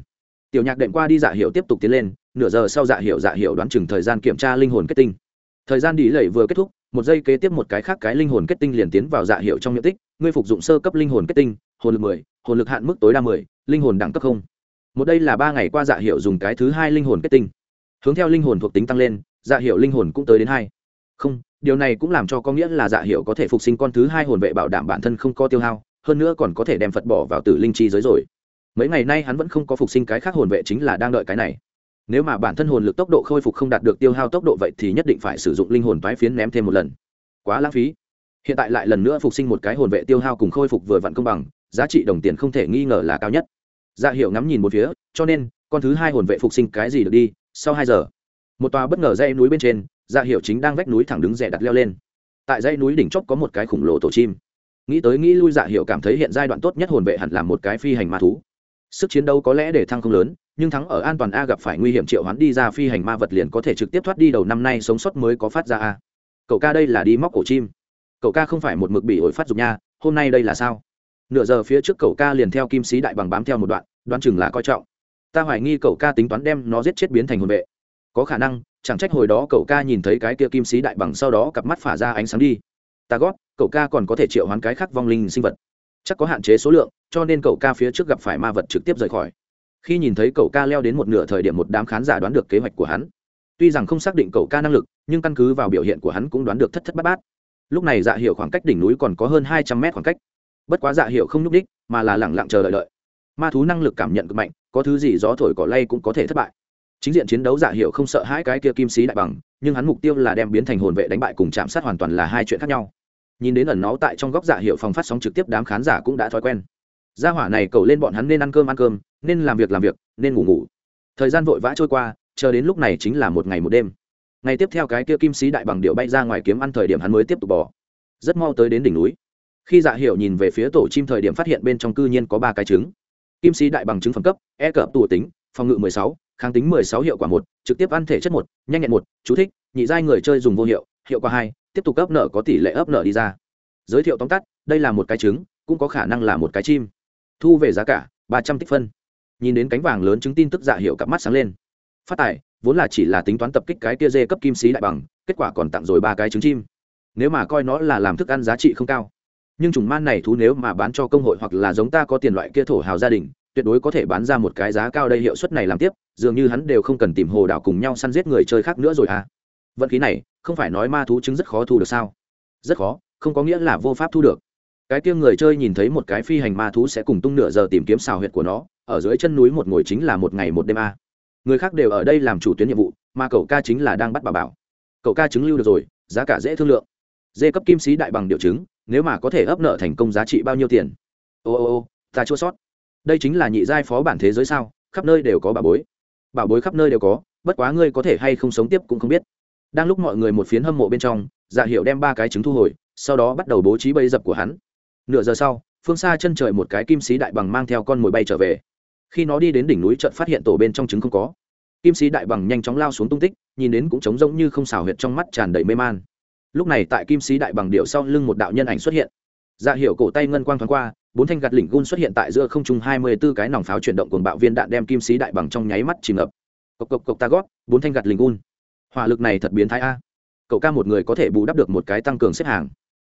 Tiểu nhạc đệm qua đi dạ hiệu tiếp tục tiến lên, nửa giờ sau dạ hiệu dạ hiệu đoán chừng thời gian kiểm tra linh hồn kết tinh. Thời gian đi lẩy vừa kết thúc một giây kế tiếp một cái khác cái linh hồn kết tinh liền tiến vào dạ hiệu trong miệng tích, ngươi phục dụng sơ cấp linh hồn kết tinh, hồn lực mười, hồn lực hạn mức tối đa mười, linh hồn đẳng cấp không. Một đây là ba ngày qua dạ hiệu dùng cái thứ hai linh hồn kết tinh. Hướng theo linh hồn thuộc tính tăng lên dạ hiệu linh hồn cũng tới đến hai. Không, điều này cũng làm cho có nghĩa là dạ hiệu có thể phục sinh con thứ hai hồn vệ bảo đảm bản thân không có tiêu hao, hơn nữa còn có thể đem phật bỏ vào tử linh chi giới rồi. Mấy ngày nay hắn vẫn không có phục sinh cái khác hồn vệ chính là đang đợi cái này nếu mà bản thân hồn lực tốc độ khôi phục không đạt được tiêu hao tốc độ vậy thì nhất định phải sử dụng linh hồn toái phiến ném thêm một lần. Quá lãng phí. Hiện tại lại lần nữa phục sinh một cái hồn vệ tiêu hao cùng khôi phục vừa vặn công bằng, giá trị đồng tiền không thể nghi ngờ là cao nhất. Dạ hiệu ngắm nhìn một phía, cho nên, con thứ hai hồn vệ phục sinh cái gì được đi, sau hai giờ. Một tòa bất ngờ dây núi bên trên dạ hiệu chính đang vách núi thẳng đứng rẻ đặt leo lên. Tại dãy núi đỉnh chóp có một cái khủng lồ tổ chim. Nghĩ tới nghĩ lui dạ hiệu cảm thấy hiện giai đoạn tốt nhất hồn vệ hẳn là một cái phi hành ma thú sức chiến đấu có lẽ để thăng không lớn, nhưng thắng ở an toàn a gặp phải nguy hiểm triệu hoán đi ra phi hành ma vật liền có thể trực tiếp thoát đi đầu năm nay sống sót mới có phát ra a. Cậu ca đây là đi móc cổ chim. Cậu ca không phải một mực bị ổi phát dục nha, hôm nay đây là sao? Nửa giờ phía trước cậu ca liền theo kim sĩ đại bằng bám theo một đoạn, đoán chừng là coi trọng. Ta hoài nghi cậu ca tính toán đem nó giết chết biến thành hồn vệ. Có khả năng, chẳng trách hồi đó cậu ca nhìn thấy cái kia kim sĩ đại bằng sau đó cặp mắt phả ra ánh sáng đi. Ta gót, cậu ca còn có thể triệu hoán cái khác vong linh sinh vật chắc có hạn chế số lượng, cho nên cậu ca phía trước gặp phải ma vật trực tiếp rời khỏi. Khi nhìn thấy cậu ca leo đến một nửa thời điểm một đám khán giả đoán được kế hoạch của hắn. Tuy rằng không xác định cậu ca năng lực, nhưng căn cứ vào biểu hiện của hắn cũng đoán được thất thất bát bát. Lúc này dạ hiệu khoảng cách đỉnh núi còn có hơn hai trăm mét khoảng cách. Bất quá dạ hiệu không nhúc đích mà là lẳng lặng chờ đợi đợi. Ma thú năng lực cảm nhận cực mạnh, có thứ gì gió thổi cỏ lay cũng có thể thất bại. Chính diện chiến đấu dạ hiệu không sợ hai cái kia kim sĩ đại bằng, nhưng hắn mục tiêu là đem biến thành hồn vệ đánh bại cùng chạm sát hoàn toàn là hai chuyện khác nhau nhìn đến ẩn náu tại trong góc dạ hiệu phòng phát sóng trực tiếp đám khán giả cũng đã thói quen. Gia hỏa này cầu lên bọn hắn nên ăn cơm ăn cơm nên làm việc làm việc nên ngủ ngủ. Thời gian vội vã trôi qua chờ đến lúc này chính là một ngày một đêm. Ngày tiếp theo cái kia kim sĩ đại bằng điệu bay ra ngoài kiếm ăn thời điểm hắn mới tiếp tục bỏ rất mau tới đến đỉnh núi. Khi dạ hiệu nhìn về phía tổ chim thời điểm phát hiện bên trong cư nhiên có ba cái trứng. Kim sĩ đại bằng trứng phẩm cấp e cờ tù tính phòng ngự 16, kháng tính 16 hiệu quả một trực tiếp ăn thể chất một nhanh nhẹn một chú thích nhị giai người chơi dùng vô hiệu hiệu quả hai tiếp tục ấp nợ có tỷ lệ ấp nợ đi ra. Giới thiệu tóm tắt, đây là một cái trứng, cũng có khả năng là một cái chim. Thu về giá cả, ba trăm tích phân. Nhìn đến cánh vàng lớn chứng tin tức dạ hiệu cặp mắt sáng lên. Phát tài, vốn là chỉ là tính toán tập kích cái kia dê cấp kim sĩ đại bằng, kết quả còn tặng rồi ba cái trứng chim. Nếu mà coi nó là làm thức ăn giá trị không cao. Nhưng chủng man này thú nếu mà bán cho công hội hoặc là giống ta có tiền loại kia thổ hào gia đình, tuyệt đối có thể bán ra một cái giá cao đây hiệu suất này làm tiếp, dường như hắn đều không cần tìm hồ đảo cùng nhau săn giết người chơi khác nữa rồi à vận khí này, không phải nói ma thú chứng rất khó thu được sao? Rất khó, không có nghĩa là vô pháp thu được. Cái kia người chơi nhìn thấy một cái phi hành ma thú sẽ cùng tung nửa giờ tìm kiếm xào huyệt của nó, ở dưới chân núi một ngồi chính là một ngày một đêm a. Người khác đều ở đây làm chủ tuyến nhiệm vụ, mà cậu ca chính là đang bắt bà bảo. Cậu ca chứng lưu được rồi, giá cả dễ thương lượng. Dê cấp kim sĩ đại bằng điệu chứng nếu mà có thể ấp nợ thành công giá trị bao nhiêu tiền? Ô ô ô, ta chua sót. Đây chính là nhị giai phó bản thế giới sao, khắp nơi đều có bà bối. Bảo bối khắp nơi đều có, bất quá ngươi có thể hay không sống tiếp cũng không biết đang lúc mọi người một phiến hâm mộ bên trong dạ hiệu đem ba cái trứng thu hồi, sau đó bắt đầu bố trí bẫy dập của hắn. Nửa giờ sau, phương xa chân trời một cái kim sĩ đại bằng mang theo con mồi bay trở về. Khi nó đi đến đỉnh núi trận phát hiện tổ bên trong trứng không có. Kim sĩ đại bằng nhanh chóng lao xuống tung tích, nhìn đến cũng trống rỗng như không xào huyệt trong mắt tràn đầy mê man. Lúc này tại kim sĩ đại bằng điệu sau lưng một đạo nhân ảnh xuất hiện. Dạ hiệu cổ tay ngân quang thoáng qua, bốn thanh gạt lỉnh gun xuất hiện tại giữa không trung hai mươi b ố cái nòng pháo chuyển động cùng bạo viên đạn đem kim sĩ đại bằng trong nháy mắt chìm ngập. Cộc cộc cộc, ta gót, bốn thanh gạt lỉnh gun hỏa lực này thật biến thái a. Cậu ca một người có thể bù đắp được một cái tăng cường xếp hàng.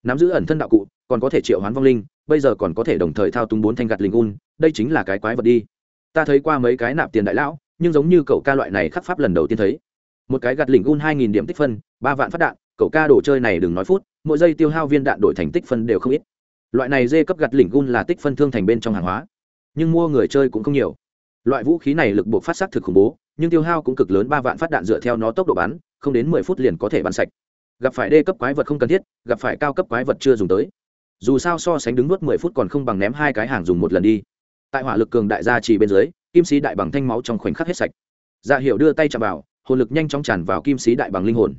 Nắm giữ ẩn thân đạo cụ, còn có thể triệu hoán vong linh, bây giờ còn có thể đồng thời thao túng bốn thanh gạt linh un đây chính là cái quái vật đi. Ta thấy qua mấy cái nạp tiền đại lão, nhưng giống như cậu ca loại này khắc pháp lần đầu tiên thấy. Một cái gạt lỉnh un hai nghìn điểm tích phân, ba vạn phát đạn, cậu ca đồ chơi này đừng nói phút, mỗi giây tiêu hao viên đạn đổi thành tích phân đều không ít. Loại này dê cấp gạt lỉnh un là tích phân thương thành bên trong hàng hóa, nhưng mua người chơi cũng không nhiều. Loại vũ khí này lực buộc phát sát thực khủng bố nhưng tiêu hao cũng cực lớn, ba vạn phát đạn dựa theo nó tốc độ bắn, không đến mười phút liền có thể bắn sạch. Gặp phải đê cấp quái vật không cần thiết, gặp phải cao cấp quái vật chưa dùng tới. Dù sao so sánh đứng nuốt mười phút còn không bằng ném hai cái hàng dùng một lần đi. Tại hỏa lực cường đại gia trì bên dưới, kim sĩ đại bằng thanh máu trong khoảnh khắc hết sạch. Dạ hiệu đưa tay chạm vào, hồn lực nhanh chóng tràn vào kim sĩ đại bằng linh hồn.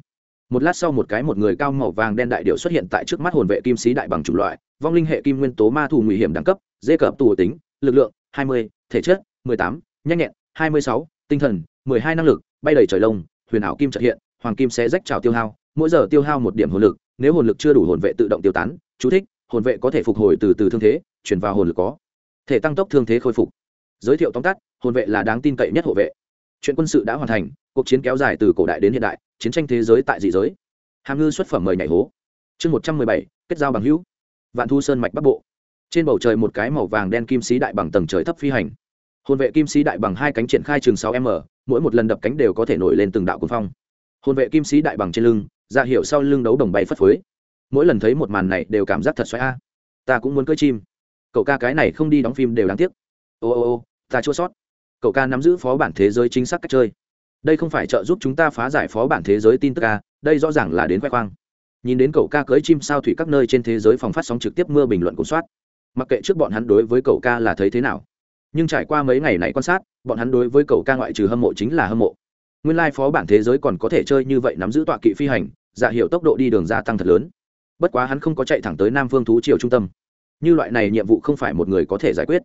Một lát sau một cái một người cao màu vàng đen đại điệu xuất hiện tại trước mắt hồn vệ kim sĩ đại bằng chủng loại, vong linh hệ kim nguyên tố ma thù nguy hiểm đẳng cấp dễ cập tù tính, lực lượng hai mươi, thể chất mười tám, nhanh nhẹn hai mươi sáu, tinh thần mười hai năng lực, bay đầy trời lông, huyền ảo kim trợ hiện, hoàng kim sẽ rách trào tiêu hao, mỗi giờ tiêu hao một điểm hồn lực, nếu hồn lực chưa đủ hồn vệ tự động tiêu tán, chú thích, hồn vệ có thể phục hồi từ từ thương thế, chuyển vào hồn lực có thể tăng tốc thương thế khôi phục. Giới thiệu tóm tắt, hồn vệ là đáng tin cậy nhất hộ vệ. Chuyện quân sự đã hoàn thành, cuộc chiến kéo dài từ cổ đại đến hiện đại, chiến tranh thế giới tại dị giới. Hàm ngư xuất phẩm mời nhảy hố. Chương một trăm mười bảy, kết giao bằng hữu. Vạn thu sơn mạch bắc bộ. Trên bầu trời một cái màu vàng đen kim sĩ đại bằng tầng trời thấp phi hành. Hồn vệ kim sĩ đại bằng hai cánh triển khai trường sáu m mỗi một lần đập cánh đều có thể nổi lên từng đạo cuồng phong. Hồn vệ kim sĩ đại bằng trên lưng, ra hiệu sau lưng đấu đồng bay phất phới. Mỗi lần thấy một màn này đều cảm giác thật xoáy a. Ta cũng muốn cưỡi chim. Cậu ca cái này không đi đóng phim đều đáng tiếc. Ô ô ô, ta chua sót. Cậu ca nắm giữ phó bản thế giới chính xác cách chơi. Đây không phải trợ giúp chúng ta phá giải phó bản thế giới tin tức ca đây rõ ràng là đến khoe khoang. Nhìn đến cậu ca cưỡi chim sao thủy các nơi trên thế giới phòng phát sóng trực tiếp mưa bình luận cổ soát. Mặc kệ trước bọn hắn đối với cậu ca là thấy thế nào nhưng trải qua mấy ngày này quan sát, bọn hắn đối với cầu ca ngoại trừ hâm mộ chính là hâm mộ. Nguyên lai phó bản thế giới còn có thể chơi như vậy nắm giữ tọa kỵ phi hành dạ hiệu tốc độ đi đường gia tăng thật lớn. Bất quá hắn không có chạy thẳng tới nam phương thú triều trung tâm. Như loại này nhiệm vụ không phải một người có thể giải quyết.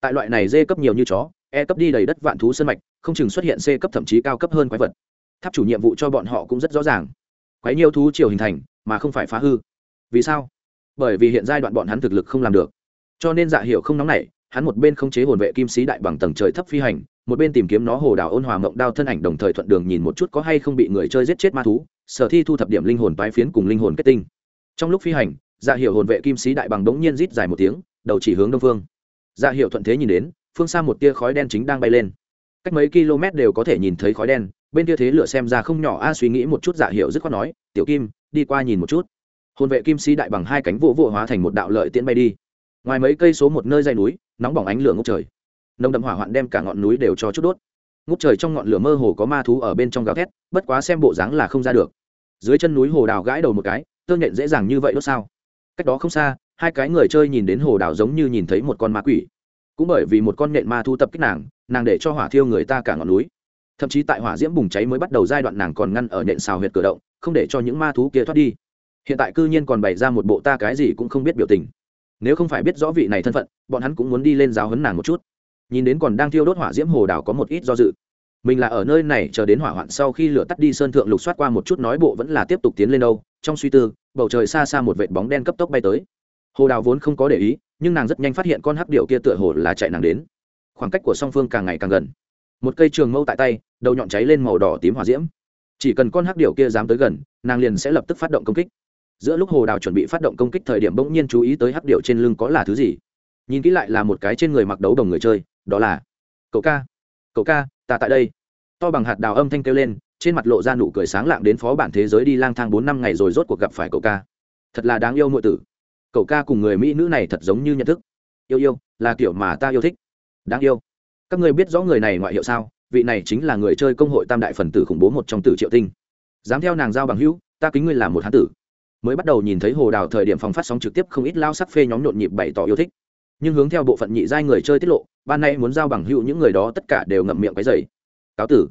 Tại loại này dê cấp nhiều như chó e cấp đi đầy đất vạn thú sân mạch, không chừng xuất hiện c cấp thậm chí cao cấp hơn quái vật. Tháp chủ nhiệm vụ cho bọn họ cũng rất rõ ràng. Quái nhiều thú triều hình thành, mà không phải phá hư. Vì sao? Bởi vì hiện giai đoạn bọn hắn thực lực không làm được. Cho nên dạ hiệu không nóng nảy hắn một bên không chế hồn vệ kim sĩ đại bằng tầng trời thấp phi hành, một bên tìm kiếm nó hồ đào ôn hòa mộng đao thân ảnh đồng thời thuận đường nhìn một chút có hay không bị người chơi giết chết ma thú, sở thi thu thập điểm linh hồn tái phiến cùng linh hồn kết tinh. Trong lúc phi hành dạ hiệu hồn vệ kim sĩ đại bằng đống nhiên rít dài một tiếng, đầu chỉ hướng đông phương. Dạ hiệu thuận thế nhìn đến, phương xa một tia khói đen chính đang bay lên. Cách mấy km đều có thể nhìn thấy khói đen, bên kia thế lửa xem ra không nhỏ, a, suy nghĩ một chút dạ hiệu dứt khoát nói, tiểu kim, đi qua nhìn một chút. Hồn vệ kim sĩ đại bằng hai cánh vỗ vỗ hóa thành một đạo lợi tiễn bay đi. Ngoài mấy cây số một nơi dây núi nóng bỏng ánh lửa ngốc trời. Nồng đậm hỏa hoạn đem cả ngọn núi đều cho chút đốt. Ngốc trời trong ngọn lửa mơ hồ có ma thú ở bên trong gào thét, bất quá xem bộ dáng là không ra được. Dưới chân núi hồ đào gãi đầu một cái, tơ nhện dễ dàng như vậy đốt sao? Cách đó không xa, hai cái người chơi nhìn đến hồ đào giống như nhìn thấy một con ma quỷ. Cũng bởi vì một con nhện ma thu tập kích nàng nàng để cho hỏa thiêu người ta cả ngọn núi. Thậm chí tại hỏa diễm bùng cháy mới bắt đầu giai đoạn nàng còn ngăn ở nhện xào huyệt cửa động, không để cho những ma thú kia thoát đi. Hiện tại cư nhiên còn bày ra một bộ ta cái gì cũng không biết biểu tình nếu không phải biết rõ vị này thân phận, bọn hắn cũng muốn đi lên giáo hấn nàng một chút. Nhìn đến còn đang thiêu đốt hỏa diễm hồ đào có một ít do dự. Mình là ở nơi này chờ đến hỏa hoạn sau khi lửa tắt đi sơn thượng lục soát qua một chút nói bộ vẫn là tiếp tục tiến lên đâu. Trong suy tư, bầu trời xa xa một vệt bóng đen cấp tốc bay tới. Hồ đào vốn không có để ý, nhưng nàng rất nhanh phát hiện con hắc điệu kia tựa hồ là chạy nàng đến. Khoảng cách của song phương càng ngày càng gần. Một cây trường mâu tại tay, đầu nhọn cháy lên màu đỏ tím hỏa diễm. Chỉ cần con hắc điệu kia dám tới gần, nàng liền sẽ lập tức phát động công kích giữa lúc hồ đào chuẩn bị phát động công kích thời điểm bỗng nhiên chú ý tới hắc điệu trên lưng có là thứ gì. Nhìn kỹ lại là một cái trên người mặc đấu đồng người chơi, đó là, cậu ca cậu ca, ta tại đây. To bằng hạt đào âm thanh kêu lên, trên mặt lộ ra nụ cười sáng lạng đến phó bản thế giới đi lang thang bốn năm ngày rồi rốt cuộc gặp phải cậu ca. Thật là đáng yêu ngụ tử. Cậu ca cùng người mỹ nữ này thật giống như nhận thức. Yêu yêu, là kiểu mà ta yêu thích. Đáng yêu. Các người biết rõ người này ngoại hiệu sao? Vị này chính là người chơi công hội tam đại phần tử khủng bố một trong tử triệu tinh. Dám theo nàng giao bằng hữu, ta kính ngươi là một hán tử mới bắt đầu nhìn thấy hồ đào thời điểm phòng phát sóng trực tiếp không ít lao sắc phê nhóm nhộn nhịp bày tỏ yêu thích. Nhưng hướng theo bộ phận nhị giai người chơi tiết lộ ban nay muốn giao bằng hữu những người đó tất cả đều ngậm miệng cái dày cáo tử.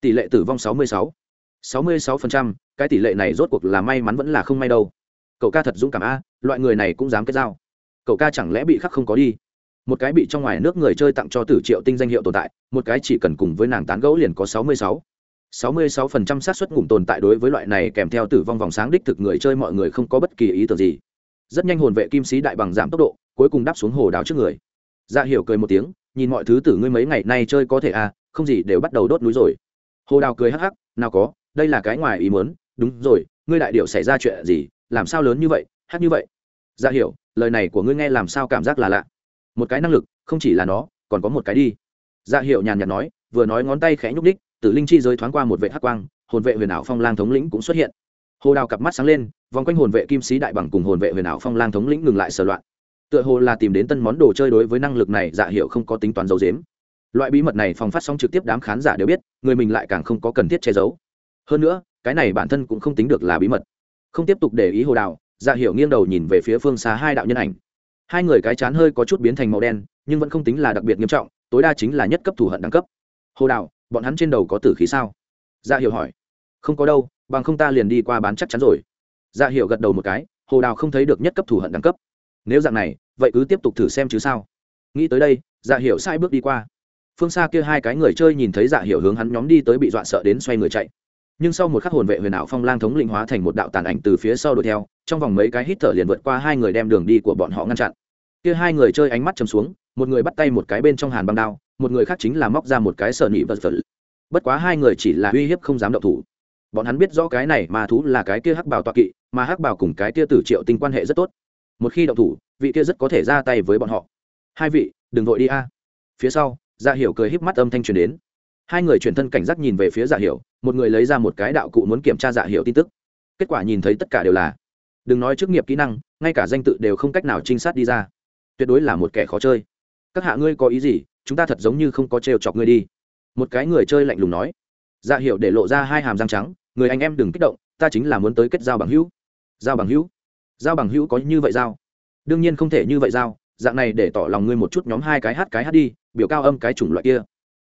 Tỷ lệ tử vong 66. 66%, cái tỷ lệ này rốt cuộc là may mắn vẫn là không may đâu. Cậu ca thật dũng cảm a loại người này cũng dám kết giao. Cậu ca chẳng lẽ bị khắc không có đi? Một cái bị trong ngoài nước người chơi tặng cho tử triệu tinh danh hiệu tồn tại một cái chỉ cần cùng với nàng tán gẫu liền có 66. 66% xác suất ngủm tồn tại đối với loại này kèm theo tử vong vòng sáng đích thực người chơi mọi người không có bất kỳ ý tưởng gì. Rất nhanh hồn vệ kim sĩ đại bằng giảm tốc độ, cuối cùng đáp xuống hồ đào trước người. Dạ hiểu cười một tiếng, nhìn mọi thứ tử ngươi mấy ngày nay chơi có thể à không gì, đều bắt đầu đốt núi rồi. Hồ đào cười hắc hắc, nào có, đây là cái ngoài ý muốn, đúng rồi, ngươi đại điểu xảy ra chuyện gì, làm sao lớn như vậy hát như vậy? Dạ hiểu, lời này của ngươi nghe làm sao cảm giác là lạ? Một cái năng lực, không chỉ là nó, còn có một cái đi. Dạ hiểu nhàn nhạt nói, vừa nói ngón tay khẽ nhúc đích tử linh chi giới thoáng qua một vệ hắc quang, hồn vệ huyền ảo phong lang thống lĩnh cũng xuất hiện. Hồ đào cặp mắt sáng lên, vòng quanh hồn vệ kim sĩ đại bằng cùng hồn vệ huyền ảo phong lang thống lĩnh ngừng lại sờ loạn. Tựa hồ là tìm đến tân món đồ chơi đối với năng lực này dạ hiệu không có tính toán dấu dếm. Loại bí mật này phòng phát sóng trực tiếp đám khán giả đều biết, người mình lại càng không có cần thiết che giấu. Hơn nữa, cái này bản thân cũng không tính được là bí mật. Không tiếp tục để ý hồ đào dạ hiệu nghiêng đầu nhìn về phía phương xa hai đạo nhân ảnh. Hai người cái chán hơi có chút biến thành màu đen, nhưng vẫn không tính là đặc biệt nghiêm trọng, tối đa chính là nhất cấp thủ hận đẳng cấp. Hồ đào bọn hắn trên đầu có tử khí sao? Dạ hiệu hỏi. Không có đâu, bằng không ta liền đi qua bán chắc chắn rồi. Dạ hiệu gật đầu một cái, hồ đào không thấy được nhất cấp thủ hận đẳng cấp. Nếu dạng này, vậy cứ tiếp tục thử xem chứ sao? Nghĩ tới đây dạ hiệu sai bước đi qua. Phương xa kia hai cái người chơi nhìn thấy dạ hiệu hướng hắn nhóm đi tới bị dọa sợ đến xoay người chạy. Nhưng sau một khắc hồn vệ huyền ảo phong lang thống linh hóa thành một đạo tàn ảnh từ phía sau đuổi theo, trong vòng mấy cái hít thở liền vượt qua hai người đem đường đi của bọn họ ngăn chặn. Kia hai người chơi ánh mắt chầm xuống, một người bắt tay một cái bên trong hàn băng đao một người khác chính là móc ra một cái sợ nị vật vật bất quá hai người chỉ là uy hiếp không dám động thủ. Bọn hắn biết rõ cái này mà thú là cái kia hắc bảo toa kỵ, mà hắc bảo cùng cái kia tử triệu tinh quan hệ rất tốt. Một khi động thủ, vị kia rất có thể ra tay với bọn họ. Hai vị, đừng vội đi a. Phía sau dạ hiểu cười híp mắt âm thanh truyền đến. Hai người chuyển thân cảnh giác nhìn về phía dạ hiểu, một người lấy ra một cái đạo cụ muốn kiểm tra dạ hiểu tin tức. Kết quả nhìn thấy tất cả đều là, đừng nói chức nghiệp kỹ năng, ngay cả danh tự đều không cách nào trinh sát đi ra. Tuyệt đối là một kẻ khó chơi. Các hạ ngươi có ý gì? Chúng ta thật giống như không có trêu chọc ngươi đi. Một cái người chơi lạnh lùng nói. Dạ hiệu để lộ ra hai hàm răng trắng, người anh em đừng kích động, ta chính là muốn tới kết giao bằng hữu. Giao bằng hữu? Giao bằng hữu có như vậy giao? Đương nhiên không thể như vậy giao, dạng này để tỏ lòng ngươi một chút nhóm hai cái hát cái hát đi, biểu cao âm cái chủng loại kia.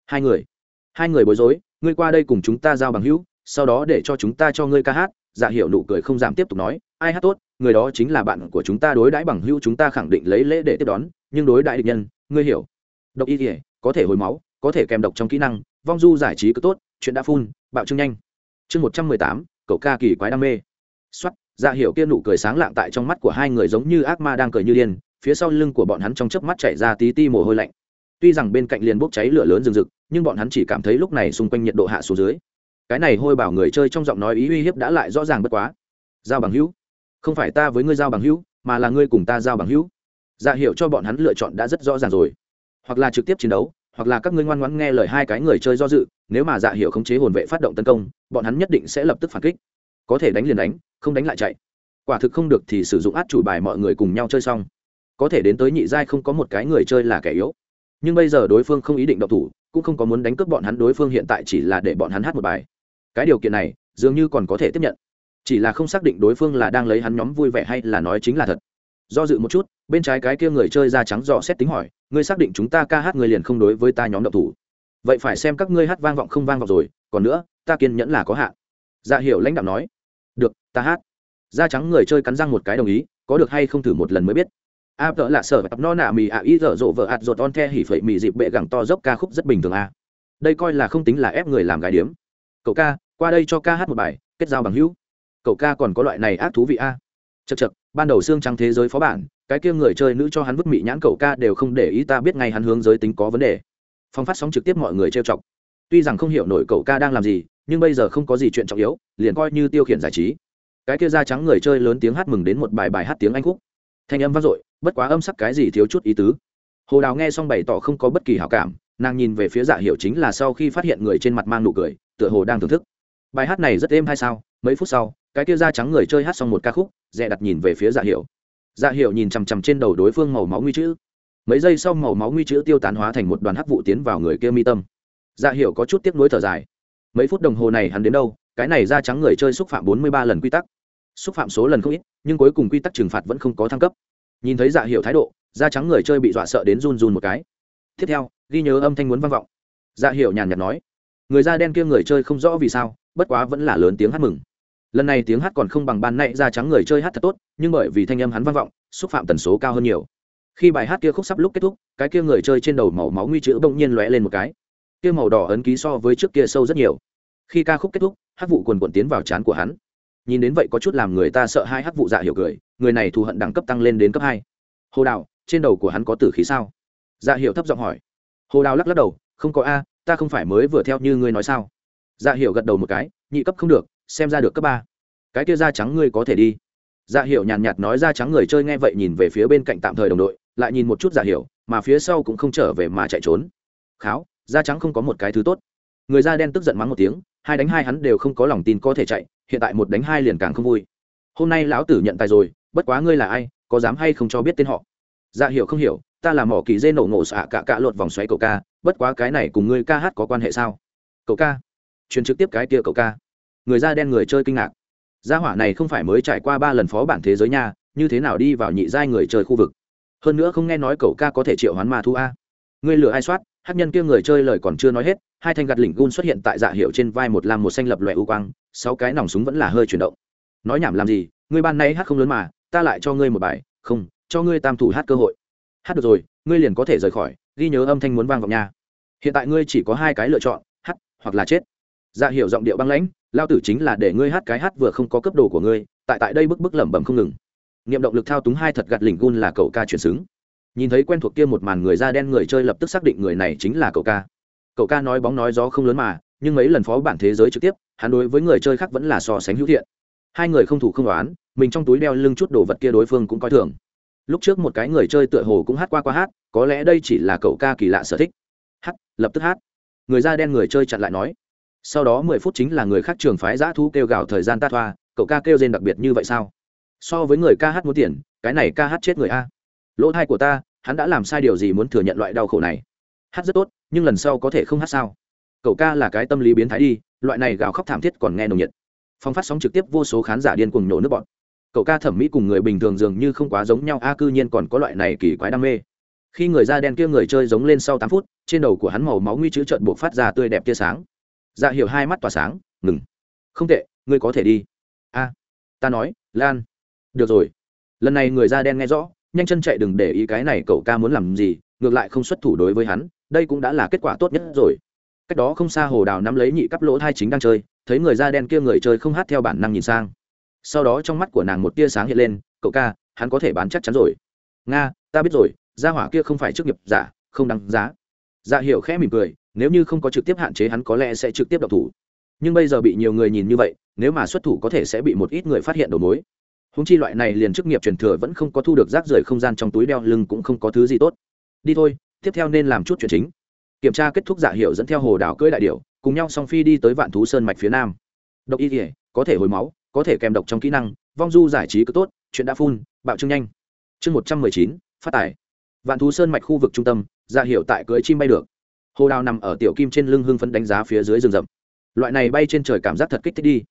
Hai người. Hai người bối rối, ngươi qua đây cùng chúng ta giao bằng hữu, sau đó để cho chúng ta cho ngươi ca hát. Dạ hiệu nụ cười không giảm tiếp tục nói, ai hát tốt, người đó chính là bạn của chúng ta, đối đãi bằng hữu chúng ta khẳng định lấy lễ để tiếp đón, nhưng đối đại địch nhân, ngươi hiểu độc y thể có thể hồi máu, có thể kèm độc trong kỹ năng, vong du giải trí cứ tốt, chuyện đã phun bạo trưng nhanh. Chương một trăm mười tám, cậu ca kỳ quái đam mê. Xuất dạ hiệu kia nụ cười sáng lạng tại trong mắt của hai người giống như ác ma đang cười như điên, phía sau lưng của bọn hắn trong chớp mắt chảy ra tí ti mồ hôi lạnh. Tuy rằng bên cạnh liền bốc cháy lửa lớn rừng rực, nhưng bọn hắn chỉ cảm thấy lúc này xung quanh nhiệt độ hạ xuống dưới. Cái này hôi bảo người chơi trong giọng nói ý uy hiếp đã lại rõ ràng bất quá. Giao bằng hữu. Không phải ta với ngươi giao bằng hữu, mà là ngươi cùng ta giao bằng hữu. Dạ hiệu cho bọn hắn lựa chọn đã rất rõ ràng rồi hoặc là trực tiếp chiến đấu, hoặc là các ngươi ngoan ngoãn nghe lời hai cái người chơi do dự, nếu mà dạ hiệu khống chế hồn vệ phát động tấn công, bọn hắn nhất định sẽ lập tức phản kích. Có thể đánh liền đánh, không đánh lại chạy. Quả thực không được thì sử dụng át chủ bài mọi người cùng nhau chơi xong. Có thể đến tới nhị giai không có một cái người chơi là kẻ yếu. Nhưng bây giờ đối phương không ý định độc thủ, cũng không có muốn đánh cướp bọn hắn, đối phương hiện tại chỉ là để bọn hắn hát một bài. Cái điều kiện này, dường như còn có thể tiếp nhận. Chỉ là không xác định đối phương là đang lấy hắn nhóm vui vẻ hay là nói chính là thật do dự một chút, bên trái cái kia người chơi da trắng dò xét tính hỏi, ngươi xác định chúng ta ca hát người liền không đối với ta nhóm độc thủ? Vậy phải xem các ngươi hát vang vọng không vang vọng rồi, còn nữa, ta kiên nhẫn là có hạn. Dạ hiểu lãnh đạo nói, được, ta hát. Da trắng người chơi cắn răng một cái đồng ý, có được hay không thử một lần mới biết. A vợ lạ sở tập no nạ mì ạ, ý dở dộ vợ ạt dột on the hỉ phẩy mì dịp bệ gẳng to dốc ca khúc rất bình thường a. Đây coi là không tính là ép người làm gái điếm. Cậu ca, qua đây cho ca hát một bài, kết giao bằng hữu. Cậu ca còn có loại này ác thú vị a chật chật ban đầu xương trắng thế giới phó bản, cái kia người chơi nữ cho hắn vứt mị nhãn cậu ca đều không để ý ta biết ngay hắn hướng giới tính có vấn đề. Phong phát sóng trực tiếp mọi người trêu chọc. Tuy rằng không hiểu nổi cậu ca đang làm gì, nhưng bây giờ không có gì chuyện trọng yếu, liền coi như tiêu khiển giải trí. Cái kia da trắng người chơi lớn tiếng hát mừng đến một bài bài hát tiếng anh khúc. Thanh âm vang dội, bất quá âm sắc cái gì thiếu chút ý tứ. Hồ đào nghe xong bày tỏ không có bất kỳ hảo cảm, nàng nhìn về phía dạ hiệu chính là sau khi phát hiện người trên mặt mang nụ cười, tựa hồ đang thưởng thức. Bài hát này rất êm hay sao? Mấy phút sau cái kia da trắng người chơi hát xong một ca khúc, dè đặt nhìn về phía dạ hiệu dạ hiệu nhìn chằm chằm trên đầu đối phương màu máu nguy chữ. Mấy giây sau màu máu nguy chữ tiêu tán hóa thành một đoàn hắc vụ tiến vào người kia mi tâm. Dạ hiệu có chút tiếc nuối thở dài. Mấy phút đồng hồ này hắn đến đâu, cái này da trắng người chơi xúc phạm bốn mươi ba lần quy tắc. Xúc phạm số lần không ít, nhưng cuối cùng quy tắc trừng phạt vẫn không có thăng cấp. Nhìn thấy dạ hiệu thái độ, da trắng người chơi bị dọa sợ đến run run một cái. Tiếp theo, ghi nhớ âm thanh muốn vang vọng. Dạ hiệu nhàn nhạt nói, người da đen kia người chơi không rõ vì sao, bất quá vẫn là lớn tiếng hát mừng lần này tiếng hát còn không bằng ban nãy da trắng người chơi hát thật tốt, nhưng bởi vì thanh âm hắn vang vọng, xúc phạm tần số cao hơn nhiều. Khi bài hát kia khúc sắp lúc kết thúc, cái kia người chơi trên đầu màu máu nguy chữ bỗng nhiên lóe lên một cái. Kia màu đỏ ấn ký so với trước kia sâu rất nhiều. Khi ca khúc kết thúc, hát vụ quần quần tiến vào trán của hắn. Nhìn đến vậy có chút làm người ta sợ hai hát vụ dạ hiểu cười, người này thù hận đẳng cấp tăng lên đến cấp hai. Hồ đào, trên đầu của hắn có tử khí sao? Dạ hiểu thấp giọng hỏi. Hồ đào lắc lắc đầu, không có a, ta không phải mới vừa theo như ngươi nói sao? Dạ hiểu gật đầu một cái, nhị cấp không được xem ra được cấp ba. Cái kia da trắng ngươi có thể đi. Dạ hiệu nhàn nhạt nói, da trắng người chơi nghe vậy nhìn về phía bên cạnh tạm thời đồng đội, lại nhìn một chút dạ hiệu mà phía sau cũng không trở về mà chạy trốn. Kháo, da trắng không có một cái thứ tốt. Người da đen tức giận mắng một tiếng, hai đánh hai hắn đều không có lòng tin có thể chạy, hiện tại một đánh hai liền càng không vui. Hôm nay lão tử nhận tài rồi, bất quá ngươi là ai, có dám hay không cho biết tên họ? Dạ hiểu không hiểu, ta là mỏ kỳ dê nổ ngộ xạ cả cạ lột vòng xoáy cậu ca, bất quá cái này cùng ngươi ca hát có quan hệ sao? Cậu ca? Truyền trực tiếp cái kia cậu ca người da đen người chơi kinh ngạc. Gia hỏa này không phải mới trải qua ba lần phó bản thế giới nha, như thế nào đi vào nhị giai người chơi khu vực? Hơn nữa không nghe nói cậu ca có thể triệu hoán ma thu a. Ngươi lừa ai soát hát nhân kia người chơi lời còn chưa nói hết, hai thanh gạt lỉnh gun xuất hiện tại dạ hiệu trên vai một lam một xanh lập loại u quang, sáu cái nòng súng vẫn là hơi chuyển động. Nói nhảm làm gì, ngươi ban nay hát không lớn mà, ta lại cho ngươi một bài, không, cho ngươi tam thủ hát cơ hội. Hát được rồi, ngươi liền có thể rời khỏi, ghi nhớ âm thanh muốn vang vọng nha. Hiện tại ngươi chỉ có hai cái lựa chọn, hát hoặc là chết. Dạ hiệu giọng điệu băng lãnh lao tử chính là để ngươi hát cái hát vừa không có cấp đồ của ngươi, tại tại đây bức bức lẩm bẩm không ngừng. Niệm động lực thao túng hai thật gạt lỉnh gun là cậu ca chuyển xứng. Nhìn thấy quen thuộc kia một màn người da đen người chơi lập tức xác định người này chính là cậu ca. Cậu ca nói bóng nói gió không lớn mà, nhưng mấy lần phó bản thế giới trực tiếp, hắn đối với người chơi khác vẫn là so sánh hữu thiện. Hai người không thủ không đoán mình trong túi đeo lưng chút đồ vật kia đối phương cũng coi thường. Lúc trước một cái người chơi tựa hồ cũng hát qua qua hát, có lẽ đây chỉ là cậu ca kỳ lạ sở thích. Hát, lập tức hát. Người da đen người chơi chặn lại nói sau đó mười phút chính là người khác trường phái giã thu kêu gào thời gian ta thoa, cậu ca kêu rên đặc biệt như vậy sao? So với người ca hát muốn tiền, cái này ca hát chết người a. Lỗ thai của ta, hắn đã làm sai điều gì muốn thừa nhận loại đau khổ này? Hát rất tốt, nhưng lần sau có thể không hát sao? Cậu ca là cái tâm lý biến thái đi, loại này gào khóc thảm thiết còn nghe nồng nhiệt. Phong phát sóng trực tiếp vô số khán giả điên cuồng nổ nước bọn cậu ca thẩm mỹ cùng người bình thường dường như không quá giống nhau, a cư nhiên còn có loại này kỳ quái đam mê. Khi người da đen kia người chơi giống lên sau tám phút, trên đầu của hắn màu máu nguy chữ trợn buộc phát ra tươi đẹp tia sáng dạ hiểu hai mắt tỏa sáng, ngừng. Không tệ, ngươi có thể đi. A, ta nói, lan. Được rồi. Lần này người da đen nghe rõ, nhanh chân chạy đừng để ý cái này cậu ca muốn làm gì, ngược lại không xuất thủ đối với hắn, đây cũng đã là kết quả tốt nhất rồi. Cách đó không xa hồ đào nắm lấy nhị cắp lỗ thai chính đang chơi, thấy người da đen kia người chơi không hát theo bản năng nhìn sang. Sau đó trong mắt của nàng một tia sáng hiện lên, cậu ca, hắn có thể bán chắc chắn rồi. Nga, ta biết rồi, gia hỏa kia không phải chức nghiệp giả, không đáng giá dạ hiểu khẽ mỉm cười, nếu như không có trực tiếp hạn chế hắn có lẽ sẽ trực tiếp động thủ. Nhưng bây giờ bị nhiều người nhìn như vậy, nếu mà xuất thủ có thể sẽ bị một ít người phát hiện đầu mối. Húng chi loại này liền chức nghiệp truyền thừa vẫn không có thu được rác rưởi không gian trong túi đeo lưng cũng không có thứ gì tốt. Đi thôi, tiếp theo nên làm chút chuyện chính. Kiểm tra kết thúc dạ hiệu dẫn theo hồ đảo cưỡi đại điệu cùng nhau song phi đi tới vạn thú sơn mạch phía nam. Độc y thể có thể hồi máu, có thể kèm độc trong kỹ năng, vong du giải trí cứ tốt, chuyện đã phun, bạo trưng nhanh. Chương một trăm mười chín, phát tải vạn thú sơn mạch khu vực trung tâm dạ hiệu tại cưỡi chim bay được. Hồ đào nằm ở tiểu kim trên lưng hưng phấn đánh giá phía dưới rừng rậm. Loại này bay trên trời cảm giác thật kích thích đi.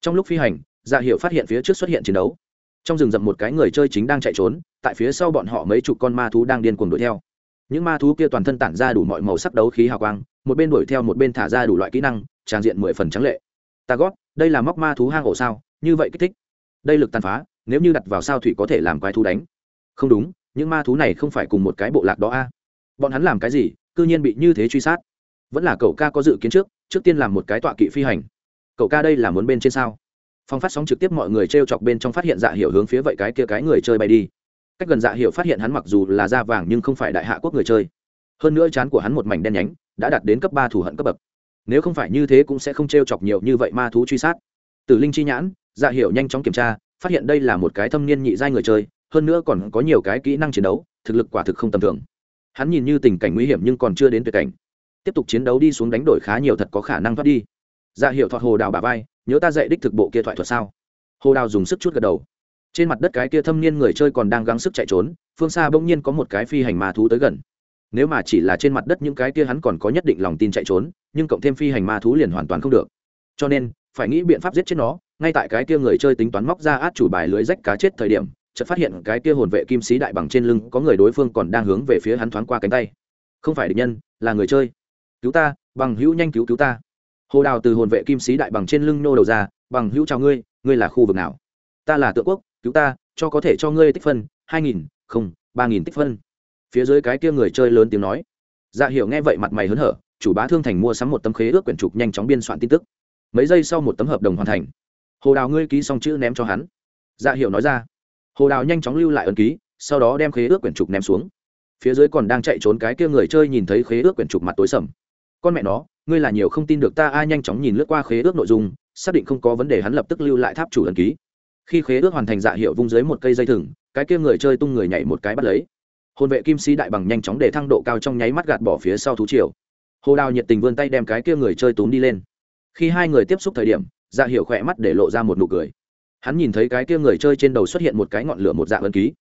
Trong lúc phi hành dạ hiệu phát hiện phía trước xuất hiện chiến đấu. Trong rừng rậm một cái người chơi chính đang chạy trốn, tại phía sau bọn họ mấy chục con ma thú đang điên cuồng đuổi theo. Những ma thú kia toàn thân tản ra đủ mọi màu sắc đấu khí hào quang, một bên đuổi theo một bên thả ra đủ loại kỹ năng, tràn diện mười phần trắng lệ. Ta gót, đây là móc ma thú hang ổ sao, như vậy kích thích. Đây lực tàn phá, nếu như đặt vào sao thủy có thể làm quái thú đánh. Không đúng, những ma thú này không phải cùng một cái bộ lạc đó a bọn hắn làm cái gì, cư nhiên bị như thế truy sát. Vẫn là cậu ca có dự kiến trước trước tiên làm một cái tọa kỵ phi hành. Cậu ca đây là muốn bên trên sao? Phong phát sóng trực tiếp mọi người t r e o chọc bên trong phát hiện dạ hiệu hướng phía vậy cái kia cái người chơi bay đi. Cách gần dạ hiệu phát hiện hắn mặc dù là da vàng nhưng không phải đại hạ quốc người chơi. Hơn nữa chán của hắn một mảnh đen nhánh, đã đạt đến cấp ba thủ hận cấp bậc. Nếu không phải như thế cũng sẽ không t r e o chọc nhiều như vậy ma thú truy sát. Tử linh chi nhãn dạ hiểu nhanh chóng kiểm tra, phát hiện đây là một cái thâm niên nhị giai người chơi, hơn nữa còn có nhiều cái kỹ năng chiến đấu, thực lực quả thực không tầm thường hắn nhìn như tình cảnh nguy hiểm nhưng còn chưa đến tuyệt cảnh. Tiếp tục chiến đấu đi xuống đánh đổi khá nhiều thật có khả năng thoát đi. Dạ hiệu thọt hồ đào bà vai, nhớ ta dạy đích thực bộ kia thoại thuật sao? Hồ đào dùng sức chút gật đầu. Trên mặt đất cái kia thâm niên người chơi còn đang gắng sức chạy trốn, phương xa bỗng nhiên có một cái phi hành ma thú tới gần. Nếu mà chỉ là trên mặt đất những cái kia hắn còn có nhất định lòng tin chạy trốn, nhưng cộng thêm phi hành ma thú liền hoàn toàn không được. Cho nên, phải nghĩ biện pháp giết chết nó, ngay tại cái kia người chơi tính toán móc ra át chủ bài lưới rách cá chết thời điểm chợt phát hiện cái kia hồn vệ kim sĩ đại bằng trên lưng có người đối phương còn đang hướng về phía hắn thoáng qua cánh tay. Không phải địch nhân, là người chơi. Cứu ta, bằng hữu nhanh cứu cứu ta. Hồ đào từ hồn vệ kim sĩ đại bằng trên lưng nô đầu ra, bằng hữu chào ngươi ngươi là khu vực nào? Ta là tự quốc, cứu ta, cho có thể cho ngươi tích phân, hai nghìn, không, ba nghìn tích phân. Phía dưới cái kia người chơi lớn tiếng nói. Dạ hiểu nghe vậy mặt mày hớn hở, chủ bá thương thành mua sắm một tấm khế ước quyển trục nhanh chóng biên soạn tin tức. Mấy giây sau một tấm hợp đồng hoàn thành. Hồ đào ngươi ký xong chữ ném cho hắn. Dạ hiểu nói ra hồ đào nhanh chóng lưu lại ấn ký, sau đó đem khế ước quyển trục ném xuống. Phía dưới còn đang chạy trốn cái kia người chơi nhìn thấy khế ước quyển trục mặt tối sầm. Con mẹ nó, ngươi là nhiều không tin được ta ai nhanh chóng nhìn lướt qua khế ước nội dung, xác định không có vấn đề hắn lập tức lưu lại tháp chủ ấn ký. Khi khế ước hoàn thành dạ hiệu vung dưới một cây dây thừng, cái kia người chơi tung người nhảy một cái bắt lấy. Hồn vệ kim sĩ đại bằng nhanh chóng để thăng độ cao trong nháy mắt gạt bỏ phía sau thú triều. Hồ đào nhiệt tình vươn tay đem cái kia người chơi túm đi lên. Khi hai người tiếp xúc thời điểm dạ hiệu khỏe mắt để lộ ra một nụ cười hắn nhìn thấy cái kia người chơi trên đầu xuất hiện một cái ngọn lửa một dạng ấn ký.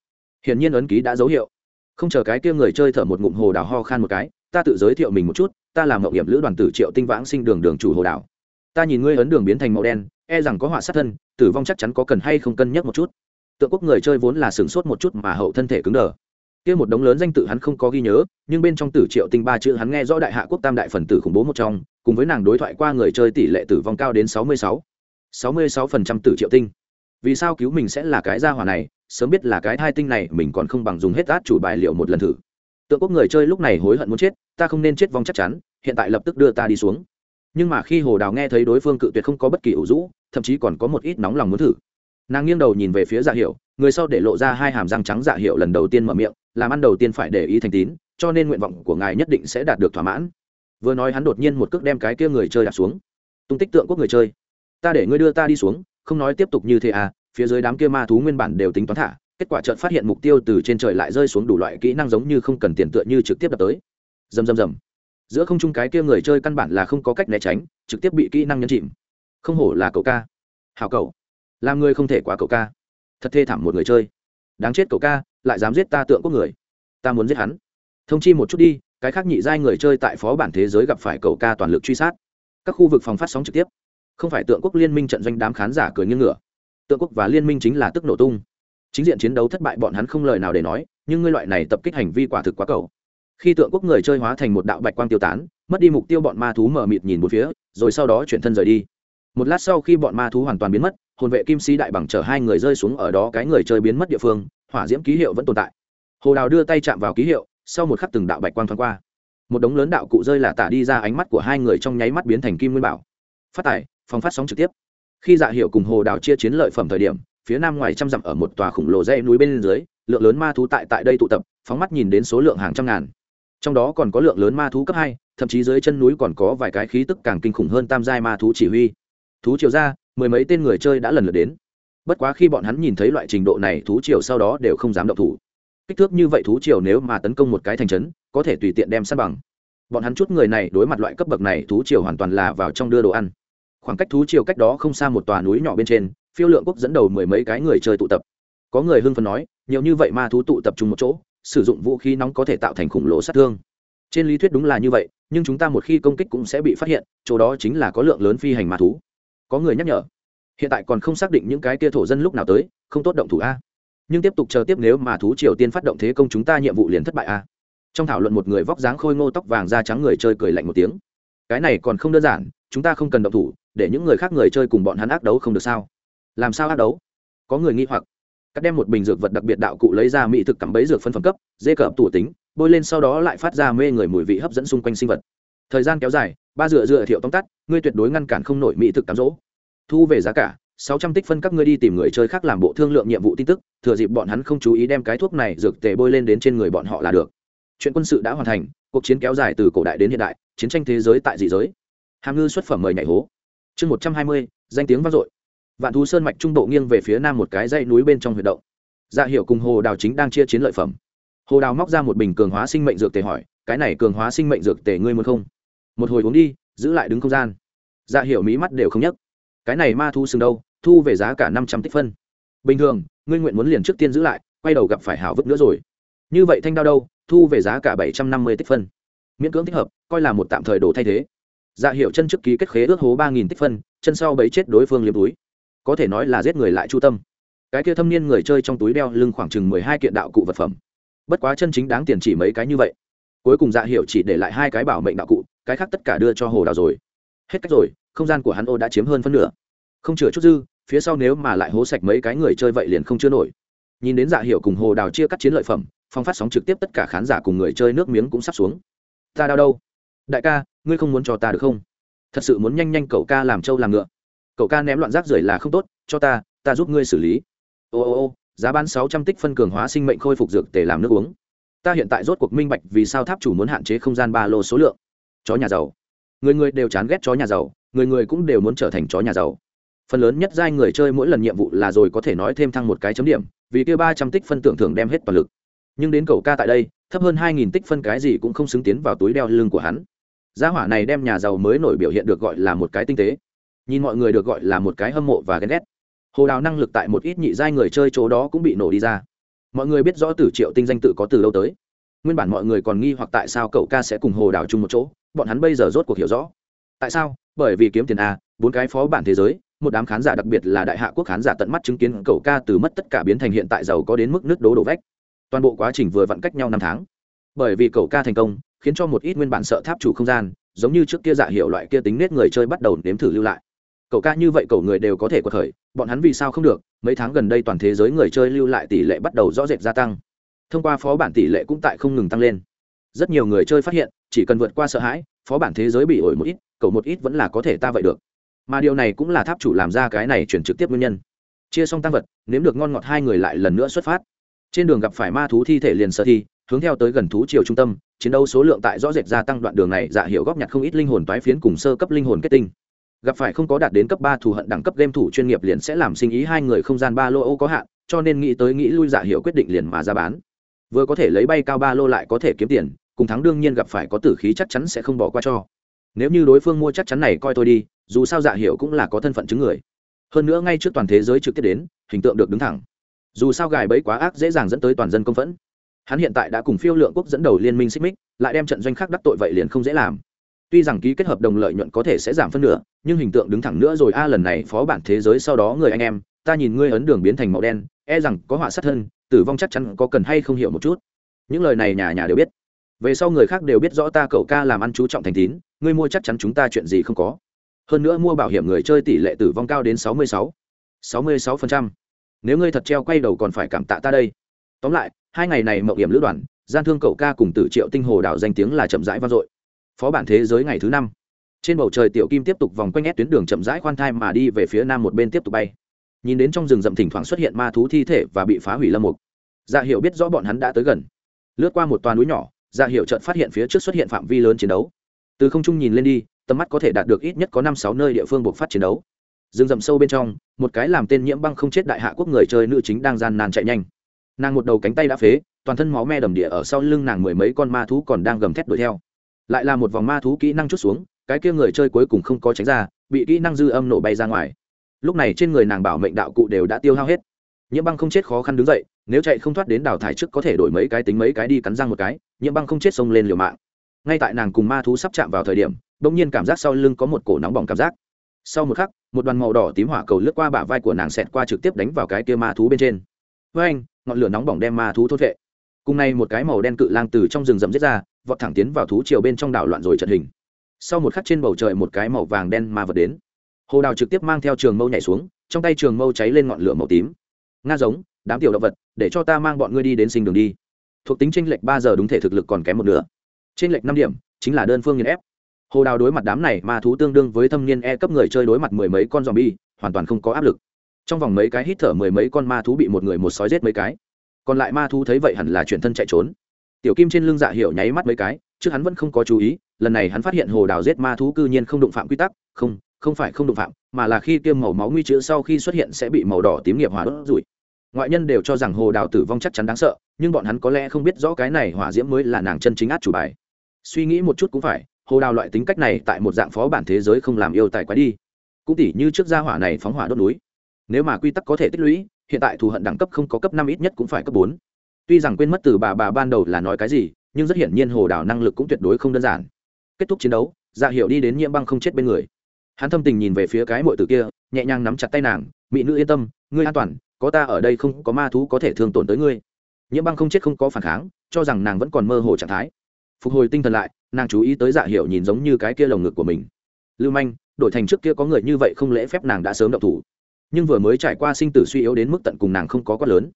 Hiển nhiên ấn ký đã dấu hiệu. Không chờ cái kia người chơi thở một ngụm hồ đào ho khan một cái, ta tự giới thiệu mình một chút, ta là mậu hiểm lữ đoàn tử triệu tinh vãng sinh đường đường chủ hồ đào ta nhìn ngươi ấn đường biến thành màu đen e rằng có họa sát thân, tử vong chắc chắn có cần hay không cân nhắc một chút. Tượng quốc người chơi vốn là sửng sốt một chút mà hậu thân thể cứng đờ. Kia một đống lớn danh tự hắn không có ghi nhớ, nhưng bên trong tử triệu tinh ba chữ hắn nghe rõ đại hạ quốc tam đại phần tử khủng bố một trong, cùng với nàng đối thoại qua người chơi tỷ lệ tử vong cao đến sáu mươi sáu. Sáu mươi sáu phần trăm tử triệu tinh vì sao cứu mình sẽ là cái gia hỏa này, sớm biết là cái thai tinh này mình còn không bằng dùng hết át chủ bài liệu một lần thử. Tượng quốc người chơi lúc này hối hận muốn chết, ta không nên chết vong chắc chắn, hiện tại lập tức đưa ta đi xuống. Nhưng mà khi hồ đào nghe thấy đối phương cự tuyệt không có bất kỳ ủ rũ, thậm chí còn có một ít nóng lòng muốn thử. Nàng nghiêng đầu nhìn về phía dạ hiệu người sau để lộ ra hai hàm răng trắng dạ hiệu lần đầu tiên mở miệng, làm ăn đầu tiên phải để ý thành tín, cho nên nguyện vọng của ngài nhất định sẽ đạt được thỏa mãn. Vừa nói hắn đột nhiên một cước đem cái kia người chơi đạp xuống. Tung tích tượng quốc người chơi. Ta để ngươi đưa ta đi xuống không nói tiếp tục như thế à phía dưới đám kia ma thú nguyên bản đều tính toán thả, kết quả chợt phát hiện mục tiêu từ trên trời lại rơi xuống đủ loại kỹ năng giống như không cần tiền tựa như trực tiếp đập tới. Dầm dầm dầm giữa không trung cái kia người chơi căn bản là không có cách né tránh, trực tiếp bị kỹ năng nhấn chìm. Không hổ là cậu ca. Hào cậu. Làm người không thể quá cậu ca. Thật thê thảm một người chơi. Đáng chết cậu ca, lại dám giết ta tượng quốc người. Ta muốn giết hắn. Thông chi một chút đi, cái khác nhị giai người chơi tại phó bản thế giới gặp phải cậu ca toàn lực truy sát. Các khu vực phòng phát sóng trực tiếp không phải tượng quốc liên minh trận doanh đám khán giả cười nghiêng ngửa. Tượng quốc và liên minh chính là tức nổ tung. Chính diện chiến đấu thất bại bọn hắn không lời nào để nói, nhưng ngươi loại này tập kích hành vi quả thực quá cầu. Khi tượng quốc người chơi hóa thành một đạo bạch quang tiêu tán, mất đi mục tiêu bọn ma thú mở mịt nhìn một phía, rồi sau đó chuyển thân rời đi. Một lát sau khi bọn ma thú hoàn toàn biến mất, hồn vệ kim sĩ đại bằng chở hai người rơi xuống ở đó cái người chơi biến mất địa phương, hỏa diễm ký hiệu vẫn tồn tại. Hồ đào đưa tay chạm vào ký hiệu, sau một khắc từng đạo bạch quang thoáng qua. Một đống lớn đạo cụ rơi là tả đi ra ánh mắt của hai người trong nháy mắt biến thành kim nguyên bảo. Phát tải phòng phát sóng trực tiếp. Khi dạ hiệu cùng hồ đào chia chiến lợi phẩm thời điểm, phía nam ngoài trăm dặm ở một tòa khổng lồ dây núi bên dưới, lượng lớn ma thú tại tại đây tụ tập, phóng mắt nhìn đến số lượng hàng trăm ngàn. Trong đó còn có lượng lớn ma thú cấp hai, thậm chí dưới chân núi còn có vài cái khí tức càng kinh khủng hơn tam giai ma thú chỉ huy. Thú triều ra, mười mấy tên người chơi đã lần lượt đến. Bất quá khi bọn hắn nhìn thấy loại trình độ này, thú triều sau đó đều không dám động thủ. Kích thước như vậy thú triều nếu mà tấn công một cái thành trấn, có thể tùy tiện đem sát bằng. Bọn hắn chút người này đối mặt loại cấp bậc này, thú triều hoàn toàn là vào trong đưa đồ ăn khoảng cách thú triều cách đó không xa một tòa núi nhỏ bên trên, phiêu lượng quốc dẫn đầu mười mấy cái người chơi tụ tập. Có người hưng phần nói, nhiều như vậy ma thú tụ tập trung một chỗ, sử dụng vũ khí nóng có thể tạo thành khủng lồ sát thương. Trên lý thuyết đúng là như vậy, nhưng chúng ta một khi công kích cũng sẽ bị phát hiện, chỗ đó chính là có lượng lớn phi hành ma thú. Có người nhắc nhở, hiện tại còn không xác định những cái kia thổ dân lúc nào tới, không tốt động thủ a. Nhưng tiếp tục chờ tiếp nếu mà thú triều tiên phát động thế công chúng ta nhiệm vụ liền thất bại a. Trong thảo luận một người vóc dáng khôi ngô tóc vàng da trắng người chơi cười lạnh một tiếng. Cái này còn không đơn giản, chúng ta không cần động thủ để những người khác người chơi cùng bọn hắn ác đấu không được sao? Làm sao ác đấu? Có người nghi hoặc. Cắt đem một bình dược vật đặc biệt đạo cụ lấy ra mỹ thực cắm bấy dược phân phẩm cấp, dê cờ tủ tính, bôi lên sau đó lại phát ra mê người mùi vị hấp dẫn xung quanh sinh vật. Thời gian kéo dài, ba dựa dựa thiệu tóm tắt, ngươi tuyệt đối ngăn cản không nổi mỹ thực cám rỗ thu về giá cả, sáu trăm tích phân các ngươi đi tìm người chơi khác làm bộ thương lượng nhiệm vụ tin tức, thừa dịp bọn hắn không chú ý đem cái thuốc này dược tề bôi lên đến trên người bọn họ là được. Chuyện quân sự đã hoàn thành, cuộc chiến kéo dài từ cổ đại đến hiện đại, chiến tranh thế giới tại dị giới. Hàm ngư xuất phẩm mời nhảy hố chương một trăm hai mươi, danh tiếng vang dội. Vạn thú sơn mạch trung bộ nghiêng về phía nam một cái dãy núi bên trong huyệt động. Dạ hiểu cùng hồ đào chính đang chia chiến lợi phẩm. Hồ đào móc ra một bình cường hóa sinh mệnh dược tề hỏi, cái này cường hóa sinh mệnh dược tề ngươi muốn không? Một hồi uống đi, giữ lại đứng không gian. Dạ hiểu mí mắt đều không nhấc. Cái này ma thu sừng đâu, thu về giá cả năm trăm tích phân. Bình thường, ngươi nguyện muốn liền trước tiên giữ lại, quay đầu gặp phải hảo vứt nữa rồi. Như vậy thanh đao đâu, thu về giá cả bảy trăm năm mươi tích phân. Miễn cưỡng thích hợp, coi là một tạm thời đồ thay thế dạ hiệu chân trước ký kết khế ước hố ba nghìn tích phân, chân sau bấy chết đối phương liếm túi. Có thể nói là giết người lại chu tâm. Cái kia thâm niên người chơi trong túi đeo lưng khoảng chừng mười hai kiện đạo cụ vật phẩm. Bất quá chân chính đáng tiền chỉ mấy cái như vậy. Cuối cùng dạ hiệu chỉ để lại hai cái bảo mệnh đạo cụ, cái khác tất cả đưa cho hồ đào rồi. Hết cách rồi, không gian của hắn ô đã chiếm hơn phân nửa. Không chừa chút dư, phía sau nếu mà lại hố sạch mấy cái người chơi vậy liền không chưa nổi. Nhìn đến dạ hiệu cùng hồ đào chia cắt chiến lợi phẩm, phong phát sóng trực tiếp tất cả khán giả cùng người chơi nước miếng cũng sắp xuống. Ta đau đâu? Đại ca, ngươi không muốn cho ta được không? Thật sự muốn nhanh nhanh cậu ca làm trâu làm ngựa. Cậu ca ném loạn rác rưởi là không tốt, cho ta ta giúp ngươi xử lý. Ô ô ô, giá bán sáu trăm tích phân cường hóa sinh mệnh khôi phục dược để làm nước uống. Ta hiện tại rốt cuộc minh bạch vì sao tháp chủ muốn hạn chế không gian ba lô số lượng. Chó nhà giàu. Người người đều chán ghét chó nhà giàu, người người cũng đều muốn trở thành chó nhà giàu. Phần lớn nhất giai người chơi mỗi lần nhiệm vụ là rồi có thể nói thêm thăng một cái chấm điểm, vì kia ba trăm tích phân tưởng thưởng đem hết toàn lực. Nhưng đến cầu ca tại đây, thấp hơn hai nghìn tích phân cái gì cũng không xứng tiến vào túi đeo lưng của hắn gia hỏa này đem nhà giàu mới nổi biểu hiện được gọi là một cái tinh tế. Nhìn mọi người được gọi là một cái hâm mộ và ghen ghét. Hồ đào năng lực tại một ít nhị giai người chơi chỗ đó cũng bị nổ đi ra. Mọi người biết rõ tử triệu tinh danh tự có từ đâu tới. Nguyên bản mọi người còn nghi hoặc tại sao cậu ca sẽ cùng hồ đào chung một chỗ, bọn hắn bây giờ rốt cuộc hiểu rõ. Tại sao? Bởi vì kiếm tiền a, bốn cái phó bản thế giới, một đám khán giả đặc biệt là đại hạ quốc khán giả tận mắt chứng kiến cậu ca từ mất tất cả biến thành hiện tại giàu có đến mức nước đố đổ vách. Toàn bộ quá trình vừa vặn cách nhau năm tháng. Bởi vì cậu ca thành công khiến cho một ít nguyên bản sợ tháp chủ không gian, giống như trước kia dạ hiệu loại kia tính nết người chơi bắt đầu nếm thử lưu lại. Cậu ca như vậy cậu người đều có thể quật khởi, bọn hắn vì sao không được? Mấy tháng gần đây toàn thế giới người chơi lưu lại tỷ lệ bắt đầu rõ rệt gia tăng. Thông qua phó bản tỷ lệ cũng tại không ngừng tăng lên. Rất nhiều người chơi phát hiện, chỉ cần vượt qua sợ hãi, phó bản thế giới bị ổi một ít, cậu một ít vẫn là có thể ta vậy được. Mà điều này cũng là tháp chủ làm ra cái này chuyển trực tiếp nguyên nhân. Chia xong tăng vật, nếm được ngon ngọt hai người lại lần nữa xuất phát. Trên đường gặp phải ma thú thi thể liền sợ thi hướng theo tới gần thú chiều trung tâm chiến đấu số lượng tại rõ rệt gia tăng đoạn đường này dạ hiệu góp nhặt không ít linh hồn toái phiến cùng sơ cấp linh hồn kết tinh. Gặp phải không có đạt đến cấp ba thù hận đẳng cấp game thủ chuyên nghiệp liền sẽ làm sinh ý hai người không gian ba lô ô có hạn, cho nên nghĩ tới nghĩ lui dạ hiệu quyết định liền mà ra bán. Vừa có thể lấy bay cao ba lô lại có thể kiếm tiền, cùng thắng đương nhiên gặp phải có tử khí chắc chắn sẽ không bỏ qua cho. Nếu như đối phương mua chắc chắn này coi tôi đi, dù sao dạ hiệu cũng là có thân phận chứng người. Hơn nữa ngay trước toàn thế giới trực tiếp đến, hình tượng được đứng thẳng. Dù sao gài bẫy quá ác dễ dàng dẫn tới toàn dân công phẫn hắn hiện tại đã cùng phiêu lượng quốc dẫn đầu liên minh xích mích, lại đem trận doanh khác đắc tội vậy liền không dễ làm. Tuy rằng ký kết hợp đồng lợi nhuận có thể sẽ giảm phân nửa, nhưng hình tượng đứng thẳng nữa rồi, a, lần này phó bản thế giới sau đó người anh em, ta nhìn ngươi ấn đường biến thành màu đen e rằng có họa sát thân, tử vong chắc chắn có cần hay không hiểu một chút. Những lời này nhà nhà đều biết. Về sau người khác đều biết rõ ta cậu ca làm ăn chú trọng thành tín, ngươi mua chắc chắn chúng ta chuyện gì không có. Hơn nữa mua bảo hiểm người chơi tỷ lệ tử vong cao đến sáu mươi sáu sáu mươi sáu phần trăm. Nếu ngươi thật treo quay đầu còn phải cảm tạ ta đây. Tóm lại hai ngày này mậu hiểm lữ đoàn, gian thương cậu ca cùng tử triệu tinh hồ đảo danh tiếng là chậm rãi vang dội. Phó bản thế giới ngày thứ năm. Trên bầu trời tiểu kim tiếp tục vòng quanh ép tuyến đường chậm rãi khoan thai mà đi về phía nam một bên tiếp tục bay. Nhìn đến trong rừng rậm thỉnh thoảng xuất hiện ma thú thi thể và bị phá hủy lâm mục. Dạ hiệu biết rõ bọn hắn đã tới gần. Lướt qua một toa núi nhỏ dạ hiệu chợt phát hiện phía trước xuất hiện phạm vi lớn chiến đấu. Từ không trung nhìn lên đi, tầm mắt có thể đạt được ít nhất có năm sáu nơi địa phương buộc phát chiến đấu. Rừng rậm sâu bên trong, một cái làm tên nhiễm băng không chết đại hạ quốc người chơi nữ chính đang gian nan chạy nhanh nàng một đầu cánh tay đã phế, toàn thân máu me đầm địa ở sau lưng nàng mười mấy con ma thú còn đang gầm thét đuổi theo. Lại là một vòng ma thú kỹ năng chút xuống, cái kia người chơi cuối cùng không có tránh ra, bị kỹ năng dư âm nổ bay ra ngoài. Lúc này trên người nàng bảo mệnh đạo cụ đều đã tiêu hao hết. Nhiễm băng không chết khó khăn đứng dậy, nếu chạy không thoát đến đào thải trước có thể đổi mấy cái tính mấy cái đi cắn răng một cái, nhiễm băng không chết xông lên liều mạng. Ngay tại nàng cùng ma thú sắp chạm vào thời điểm, bỗng nhiên cảm giác sau lưng có một cổ nóng bỏng cảm giác. Sau một khắc, một đoàn màu đỏ tím hỏa cầu lướt qua bả vai của nàng xẹt qua trực tiếp đánh vào cái kia ma thú bên trên. Với anh ngọn lửa nóng bỏng đem ma thú thốt vệ cùng nay một cái màu đen cự lang từ trong rừng rậm giết ra, vọt thẳng tiến vào thú chiều bên trong đảo loạn rồi trận hình. Sau một khắc trên bầu trời một cái màu vàng đen ma vật đến. Hồ đào trực tiếp mang theo trường mâu nhảy xuống, trong tay trường mâu cháy lên ngọn lửa màu tím. Nga giống, đám tiểu động vật, để cho ta mang bọn ngươi đi đến sinh đường đi. Thuộc tính tranh lệch ba giờ đúng thể thực lực còn kém một nửa. Tranh lệch năm điểm, chính là đơn phương nghiền ép. Hồ đào đối mặt đám này ma thú tương đương với thâm niên e cấp người chơi đối mặt mười mấy con dòm bi hoàn toàn không có áp lực trong vòng mấy cái hít thở mười mấy con ma thú bị một người một sói giết mấy cái. Còn lại ma thú thấy vậy hẳn là chuyển thân chạy trốn. Tiểu kim trên lưng dạ hiểu nháy mắt mấy cái, trước hắn vẫn không có chú ý, lần này hắn phát hiện hồ đào giết ma thú cư nhiên không đụng phạm quy tắc, không không phải không đụng phạm, mà là khi tiêm màu máu nguy chữ sau khi xuất hiện sẽ bị màu đỏ tím nghiệp hỏa đốt rủi ngoại nhân đều cho rằng hồ đào tử vong chắc chắn đáng sợ, nhưng bọn hắn có lẽ không biết rõ cái này hỏa diễm mới là nàng chân chính át chủ bài. Suy nghĩ một chút cũng phải, hồ đào loại tính cách này tại một dạng phó bản thế giới không làm yêu tài quái đi. Cũng tỉ như trước gia hỏa này phóng hỏa đốt núi nếu mà quy tắc có thể tích lũy, hiện tại thù hận đẳng cấp không có cấp năm ít nhất cũng phải cấp bốn. Tuy rằng quên mất từ bà bà ban đầu là nói cái gì, nhưng rất hiển nhiên hồ đào năng lực cũng tuyệt đối không đơn giản. Kết thúc chiến đấu dạ hiệu đi đến nhiễm băng không chết bên người. Hắn thâm tình nhìn về phía cái mội tử kia, nhẹ nhàng nắm chặt tay nàng, mỹ nữ yên tâm, ngươi an toàn, có ta ở đây không có ma thú có thể thương tổn tới ngươi. Nhiễm băng không chết không có phản kháng, cho rằng nàng vẫn còn mơ hồ trạng thái. Phục hồi tinh thần lại, nàng chú ý tới dạ hiệu nhìn giống như cái kia lồng ngực của mình. Lưu manh, đổi thành trước kia có người như vậy không lễ phép nàng đã sớm động thủ nhưng vừa mới trải qua sinh tử suy yếu đến mức tận cùng nàng không có quát lớn.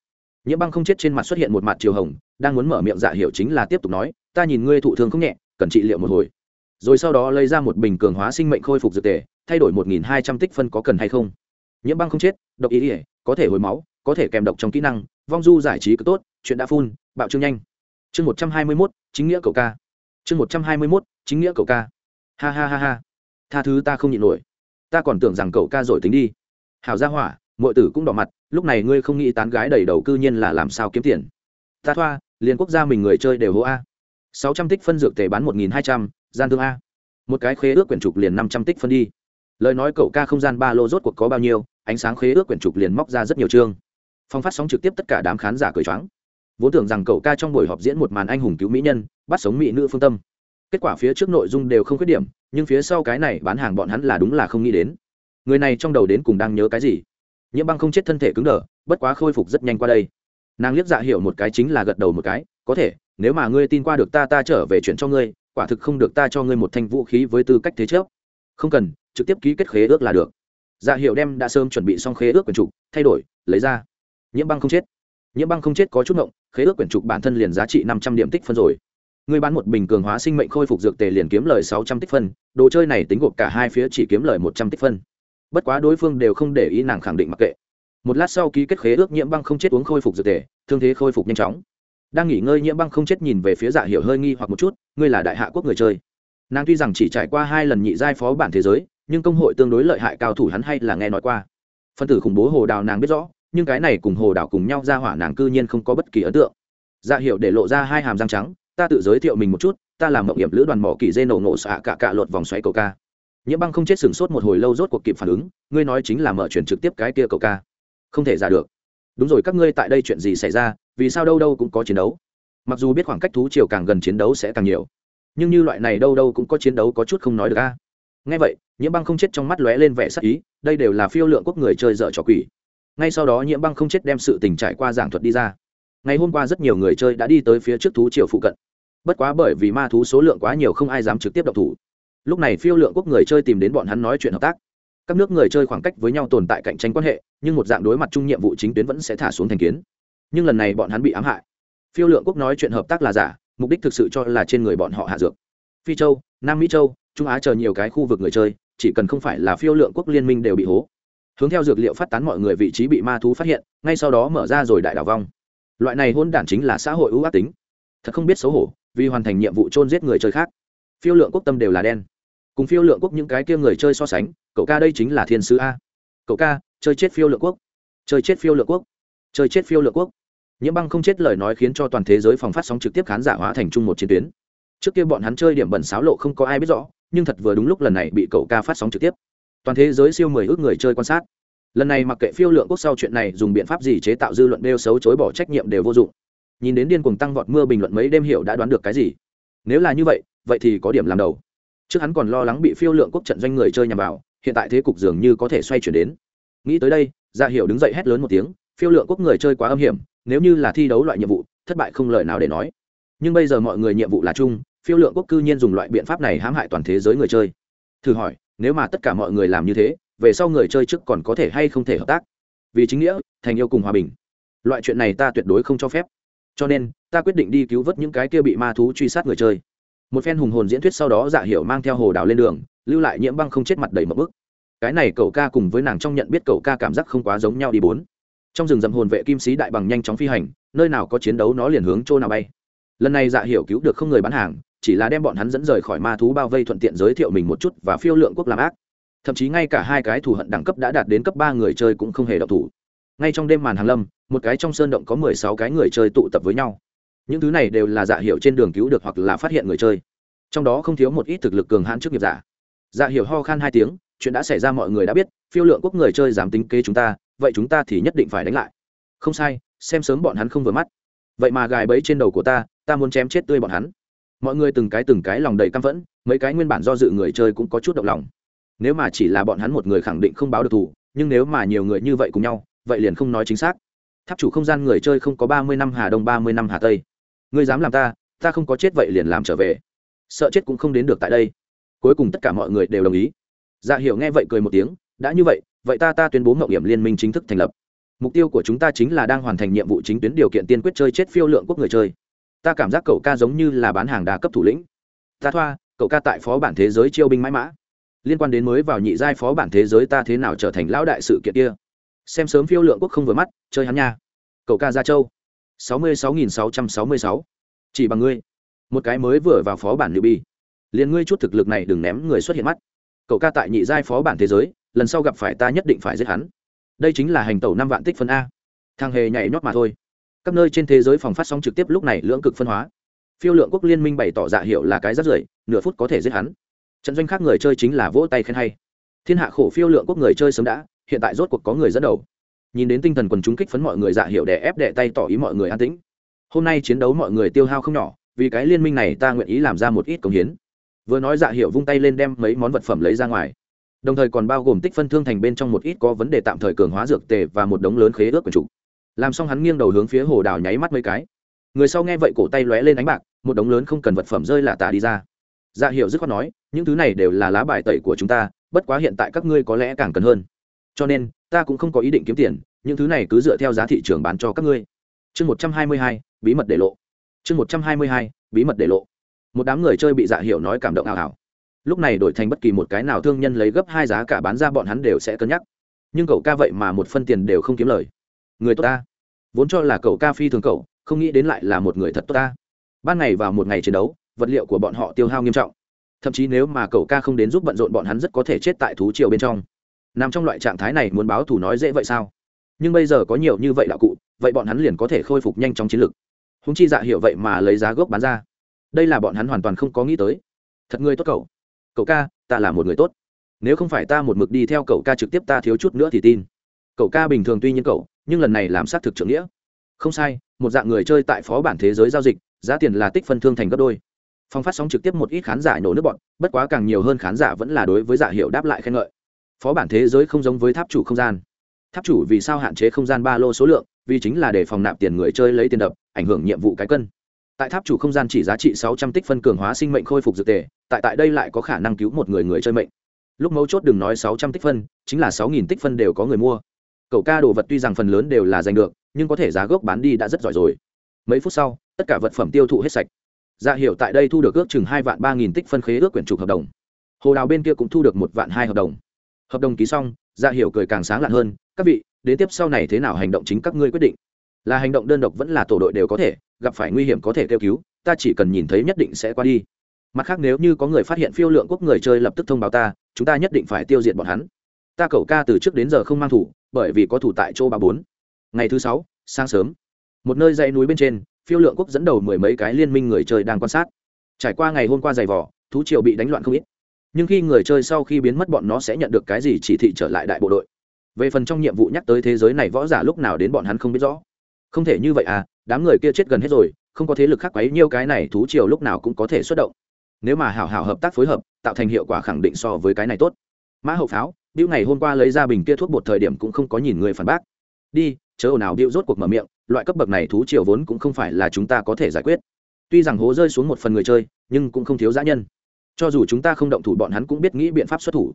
Nhiễm băng không chết trên mặt xuất hiện một mặt chiều hồng, đang muốn mở miệng dạ hiệu chính là tiếp tục nói, ta nhìn ngươi thụ thương không nhẹ, cần trị liệu một hồi. Rồi sau đó lấy ra một bình cường hóa sinh mệnh khôi phục dược tề, thay đổi một nghìn hai trăm tích phân có cần hay không. Nhiễm băng không chết, độc ý ỉa có thể hồi máu, có thể kèm độc trong kỹ năng, vong du giải trí cứ tốt, chuyện đã phun, bạo trương nhanh. Chương một trăm hai mươi mốt, chính nghĩa cậu ca. Chương một trăm hai mươi mốt, chính nghĩa cậu ca. Ha ha ha ha. Tha thứ ta không nhịn nổi. Ta còn tưởng rằng cậu ca rồi tính đi hảo gia hỏa mọi tử cũng đỏ mặt, lúc này ngươi không nghĩ tán gái đầy đầu cư nhiên là làm sao kiếm tiền. Ta thoa, liền quốc gia mình người chơi đều hô a. Sáu trăm tích phân dược tề bán một nghìn hai trăm, gian thương a. Một cái khế ước quyển trục liền năm trăm tích phân đi. Lời nói cậu ca không gian ba lô rốt cuộc có bao nhiêu, ánh sáng khế ước quyển trục liền móc ra rất nhiều chương. Phong phát sóng trực tiếp tất cả đám khán giả cười choáng. Vốn tưởng rằng cậu ca trong buổi họp diễn một màn anh hùng cứu mỹ nhân, bắt sống mỹ nữ phương tâm. Kết quả phía trước nội dung đều không khuyết điểm, nhưng phía sau cái này bán hàng bọn hắn là đúng là không nghĩ đến người này trong đầu đến cùng đang nhớ cái gì? Nhiễm băng không chết thân thể cứng đờ, bất quá khôi phục rất nhanh qua đây. Nàng liếc dạ hiểu một cái chính là gật đầu một cái, có thể, nếu mà ngươi tin qua được ta ta trở về chuyện cho ngươi, quả thực không được ta cho ngươi một thanh vũ khí với tư cách thế chấp không cần, trực tiếp ký kết khế ước là được. Dạ hiệu đem đã sớm chuẩn bị xong khế ước quyển trục, thay đổi, lấy ra. Nhiễm băng không chết. Nhiễm băng không chết có chút ngộng, khế ước quyển trục bản thân liền giá trị năm trăm điểm tích phân rồi. Người bán một bình cường hóa sinh mệnh khôi phục dược tề liền kiếm lời sáu trăm tích phân, đồ chơi này tính gộp cả hai phía chỉ kiếm lời một trăm tích phân bất quá đối phương đều không để ý nàng khẳng định mặc kệ. Một lát sau ký kết khế ước nhiễm băng không chết uống khôi phục dược tề, thương thế khôi phục nhanh chóng. Đang nghỉ ngơi nhiễm băng không chết nhìn về phía dạ hiểu hơi nghi hoặc một chút, ngươi là đại hạ quốc người chơi. Nàng tuy rằng chỉ trải qua hai lần nhị giai phó bản thế giới, nhưng công hội tương đối lợi hại cao thủ hắn hay là nghe nói qua. Phân tử khủng bố hồ đào nàng biết rõ, nhưng cái này cùng hồ đào cùng nhau ra hỏa nàng cư nhiên không có bất kỳ ấn tượng. Dạ hiệu để lộ ra hai hàm răng trắng, ta tự giới thiệu mình một chút, ta làm mộng hiểm lữ đoàn mỏ kỳ dê nổ nổ xạ cả cả lột vòng xoáy cầu ca nhiễm băng không chết sừng sốt một hồi lâu rốt cuộc kịp phản ứng, ngươi nói chính là mở chuyển trực tiếp cái kia cậu ca. Không thể giả được. Đúng rồi, các ngươi tại đây chuyện gì xảy ra, vì sao đâu đâu cũng có chiến đấu? Mặc dù biết khoảng cách thú chiều càng gần chiến đấu sẽ càng nhiều, nhưng như loại này đâu đâu cũng có chiến đấu có chút không nói được a. Ngay vậy, nhiễm băng không chết trong mắt lóe lên vẻ sắc ý, đây đều là phiêu lượng quốc người chơi dở trò quỷ. Ngay sau đó nhiễm băng không chết đem sự tình trải qua giảng thuật đi ra. Ngày hôm qua rất nhiều người chơi đã đi tới phía trước thú triều phụ cận. Bất quá bởi vì ma thú số lượng quá nhiều không ai dám trực tiếp độc thủ lúc này phiêu lượng quốc người chơi tìm đến bọn hắn nói chuyện hợp tác. Các nước người chơi khoảng cách với nhau tồn tại cạnh tranh quan hệ, nhưng một dạng đối mặt chung nhiệm vụ chính tuyến vẫn sẽ thả xuống thành kiến. Nhưng lần này bọn hắn bị ám hại. Phiêu lượng quốc nói chuyện hợp tác là giả, mục đích thực sự cho là trên người bọn họ hạ dược. Phi châu, nam mỹ châu, trung á chờ nhiều cái khu vực người chơi, chỉ cần không phải là phiêu lượng quốc liên minh đều bị hố. Hướng theo dược liệu phát tán mọi người vị trí bị ma thú phát hiện, ngay sau đó mở ra rồi đại đảo vong. Loại này hôn đản chính là xã hội ưu ác tính. Thật không biết xấu hổ, vì hoàn thành nhiệm vụ trôn giết người chơi khác. Phiêu lượng quốc tâm đều là đen cùng phiêu lượng quốc những cái kia người chơi so sánh, cậu ca đây chính là thiên sứ a. Cậu ca, chơi chết phiêu lượng quốc. Chơi chết phiêu lượng quốc. Chơi chết phiêu lượng quốc. Nhiễm băng không chết lời nói khiến cho toàn thế giới phòng phát sóng trực tiếp khán giả hóa thành chung một chiến tuyến. Trước kia bọn hắn chơi điểm bẩn xáo lộ không có ai biết rõ, nhưng thật vừa đúng lúc lần này bị cậu ca phát sóng trực tiếp. Toàn thế giới siêu mười ước người chơi quan sát. Lần này mặc kệ phiêu lượng quốc sau chuyện này dùng biện pháp gì chế tạo dư luận đeo xấu chối bỏ trách nhiệm đều vô dụng. Nhìn đến điên cuồng tăng vọt mưa bình luận mấy đêm hiểu đã đoán được cái gì. Nếu là như vậy vậy thì có điểm làm đầu trước hắn còn lo lắng bị phiêu lượng quốc trận doanh người chơi nhằm vào, hiện tại thế cục dường như có thể xoay chuyển đến. Nghĩ tới đây gia hiểu đứng dậy hét lớn một tiếng, phiêu lượng quốc người chơi quá âm hiểm, nếu như là thi đấu loại nhiệm vụ, thất bại không lời nào để nói. Nhưng bây giờ mọi người nhiệm vụ là chung, phiêu lượng quốc cư nhiên dùng loại biện pháp này hãm hại toàn thế giới người chơi. Thử hỏi, nếu mà tất cả mọi người làm như thế, về sau người chơi trước còn có thể hay không thể hợp tác? Vì chính nghĩa, thành yêu cùng hòa bình. Loại chuyện này ta tuyệt đối không cho phép. Cho nên, ta quyết định đi cứu vớt những cái kia bị ma thú truy sát người chơi một phen hùng hồn diễn thuyết sau đó dạ hiểu mang theo hồ đào lên đường, lưu lại nhiễm băng không chết mặt đầy một bức. Cái này cậu ca cùng với nàng trong nhận biết cậu ca cảm giác không quá giống nhau đi bốn. Trong rừng rậm hồn vệ kim sĩ đại bằng nhanh chóng phi hành, nơi nào có chiến đấu nó liền hướng chỗ nào bay. Lần này dạ hiểu cứu được không người bán hàng, chỉ là đem bọn hắn dẫn rời khỏi ma thú bao vây thuận tiện giới thiệu mình một chút và phiêu lượng quốc làm ác. Thậm chí ngay cả hai cái thù hận đẳng cấp đã đạt đến cấp ba người chơi cũng không hề độc thủ. Ngay trong đêm màn hàng lâm, một cái trong sơn động có mười sáu cái người chơi tụ tập với nhau những thứ này đều là dạ hiệu trên đường cứu được hoặc là phát hiện người chơi. Trong đó không thiếu một ít thực lực cường hãn trước nghiệp giả. Dạ hiệu ho khan hai tiếng, chuyện đã xảy ra mọi người đã biết, phiêu lượng quốc người chơi dám tính kế chúng ta, vậy chúng ta thì nhất định phải đánh lại. Không sai, xem sớm bọn hắn không vừa mắt. Vậy mà gài bẫy trên đầu của ta ta muốn chém chết tươi bọn hắn. Mọi người từng cái từng cái lòng đầy căm phẫn, mấy cái nguyên bản do dự người chơi cũng có chút động lòng. Nếu mà chỉ là bọn hắn một người khẳng định không báo được thù nhưng nếu mà nhiều người như vậy cùng nhau, vậy liền không nói chính xác. Tháp chủ không gian người chơi không có ba mươi năm hà đông, ba mươi năm hà tây ngươi dám làm ta ta không có chết vậy liền làm trở về. Sợ chết cũng không đến được tại đây. Cuối cùng tất cả mọi người đều đồng ý. Dạ hiểu nghe vậy cười một tiếng, đã như vậy vậy ta ta tuyên bố mậu điểm liên minh chính thức thành lập. Mục tiêu của chúng ta chính là đang hoàn thành nhiệm vụ chính tuyến điều kiện tiên quyết chơi chết phiêu lượng quốc người chơi. Ta cảm giác cậu ca giống như là bán hàng đa cấp thủ lĩnh. Ta thoa, cậu ca tại phó bản thế giới chiêu binh mãi mã. Liên quan đến mới vào nhị giai phó bản thế giới ta thế nào trở thành lão đại sự kiện kia? Xem sớm phiêu lượng quốc không vừa mắt, chơi hắn nha. Cậu ca gia châu sáu mươi sáu nghìn sáu trăm sáu mươi sáu. Chỉ bằng ngươi. Một cái mới vừa vào phó bản nữ bi liền ngươi chút thực lực này đừng ném người xuất hiện mắt. Cậu ca tại nhị giai phó bản thế giới, lần sau gặp phải ta nhất định phải giết hắn. Đây chính là hành tẩu năm vạn tích phân a. Thằng hề nhảy nhót mà thôi. Các nơi trên thế giới phòng phát sóng trực tiếp lúc này lưỡng cực phân hóa. Phiêu lượng quốc liên minh bày tỏ dạ hiệu là cái rất rưởi, nửa phút có thể giết hắn. Trận doanh khác người chơi chính là vỗ tay khen hay. Thiên hạ khổ phiêu lượng quốc người chơi sớm đã, hiện tại rốt cuộc có người dẫn đầu nhìn đến tinh thần quần chúng kích phấn mọi người dạ hiệu đè ép đè tay tỏ ý mọi người an tĩnh. Hôm nay chiến đấu mọi người tiêu hao không nhỏ, vì cái liên minh này ta nguyện ý làm ra một ít công hiến. Vừa nói dạ hiệu vung tay lên đem mấy món vật phẩm lấy ra ngoài. Đồng thời còn bao gồm tích phân thương thành bên trong một ít có vấn đề tạm thời cường hóa dược tề và một đống lớn khế ước quần chủ. Làm xong hắn nghiêng đầu hướng phía hồ đào nháy mắt mấy cái. Người sau nghe vậy cổ tay lóe lên ánh bạc, một đống lớn không cần vật phẩm rơi là tả đi ra. Dạ hiệu dứt khoát nói, những thứ này đều là lá bài tẩy của chúng ta, bất quá hiện tại các ngươi có lẽ càng cần hơn cho nên, ta cũng không có ý định kiếm tiền, những thứ này cứ dựa theo giá thị trường bán cho các ngươi. Chương một trăm hai mươi hai, bí mật để lộ. Chương một trăm hai mươi hai, bí mật để lộ. Một đám người chơi bị dạ hiểu nói cảm động ảo ảo lúc này đổi thành bất kỳ một cái nào thương nhân lấy gấp hai giá cả bán ra bọn hắn đều sẽ cân nhắc. Nhưng cậu ca vậy mà một phân tiền đều không kiếm lời. Người tốt ta. Vốn cho là cậu ca phi thường cậu, không nghĩ đến lại là một người thật tốt ta. Ban ngày vào một ngày chiến đấu, vật liệu của bọn họ tiêu hao nghiêm trọng. Thậm chí nếu mà cậu ca không đến giúp bận rộn bọn hắn rất có thể chết tại thú triều bên trong nằm trong loại trạng thái này muốn báo thủ nói dễ vậy sao? Nhưng bây giờ có nhiều như vậy đạo cụ, vậy bọn hắn liền có thể khôi phục nhanh trong chiến lược húng chi dạ hiệu vậy mà lấy giá gốc bán ra. Đây là bọn hắn hoàn toàn không có nghĩ tới. Thật người tốt cậu. Cậu ca, ta là một người tốt. Nếu không phải ta một mực đi theo cậu ca trực tiếp ta thiếu chút nữa thì tin. Cậu ca bình thường tuy nhiên cậu, nhưng lần này làm xác thực trưởng nghĩa. Không sai, một dạng người chơi tại phó bản thế giới giao dịch, giá tiền là tích phân thương thành gấp đôi. Phong phát sóng trực tiếp một ít khán giả nổ nước bọn, bất quá càng nhiều hơn khán giả vẫn là đối với dạ hiệu đáp lại khen ngợi phó bản thế giới không giống với tháp chủ không gian. Tháp chủ vì sao hạn chế không gian ba lô số lượng? Vì chính là để phòng nạp tiền người chơi lấy tiền đập, ảnh hưởng nhiệm vụ cái cân. Tại tháp chủ không gian chỉ giá trị sáu trăm tích phân cường hóa sinh mệnh khôi phục dược tề, tại tại đây lại có khả năng cứu một người người chơi mệnh. Lúc mấu chốt đừng nói sáu trăm tích phân, chính là sáu nghìn tích phân đều có người mua. Cậu ca đồ vật tuy rằng phần lớn đều là giành được, nhưng có thể giá gốc bán đi đã rất giỏi rồi. Mấy phút sau, tất cả vật phẩm tiêu thụ hết sạch. Dạ hiệu tại đây thu được ước chừng hai vạn ba nghìn tích phân khế ước quyển trục hợp đồng. Hồ đào bên kia cũng thu được một vạn hai hợp đồng hợp đồng ký xong dạ hiểu cười càng sáng lạn hơn, các vị, đến tiếp sau này thế nào hành động chính các ngươi quyết định? Là hành động đơn độc vẫn là tổ đội đều có thể, gặp phải nguy hiểm có thể kêu cứu, ta chỉ cần nhìn thấy nhất định sẽ qua đi. Mặt khác nếu như có người phát hiện phiêu lượng quốc người chơi lập tức thông báo ta, chúng ta nhất định phải tiêu diệt bọn hắn. Ta cầu ca từ trước đến giờ không mang thủ, bởi vì có thủ tại chỗ ba bốn. Ngày thứ sáu, sáng sớm. Một nơi dãy núi bên trên, phiêu lượng quốc dẫn đầu mười mấy cái liên minh người chơi đang quan sát. Trải qua ngày hôm qua giày vỏ thú triều bị đánh loạn không ít nhưng khi người chơi sau khi biến mất, bọn nó sẽ nhận được cái gì chỉ thị trở lại đại bộ đội? Về phần trong nhiệm vụ nhắc tới thế giới này, võ giả lúc nào đến bọn hắn không biết rõ. Không thể như vậy à đám người kia chết gần hết rồi, không có thế lực khác quấy nhiêu cái này, thú triều lúc nào cũng có thể xuất động. Nếu mà hảo hảo hợp tác phối hợp, tạo thành hiệu quả khẳng định so với cái này tốt. Mã hậu pháo bill ngày hôm qua lấy ra bình kia thuốc bột thời điểm cũng không có nhìn người phản bác. Đi, chớ ồn ào bill rốt cuộc mở miệng, loại cấp bậc này thú triều vốn cũng không phải là chúng ta có thể giải quyết. Tuy rằng hố rơi xuống một phần người chơi, nhưng cũng không thiếu giã nhân cho dù chúng ta không động thủ, bọn hắn cũng biết nghĩ biện pháp xuất thủ.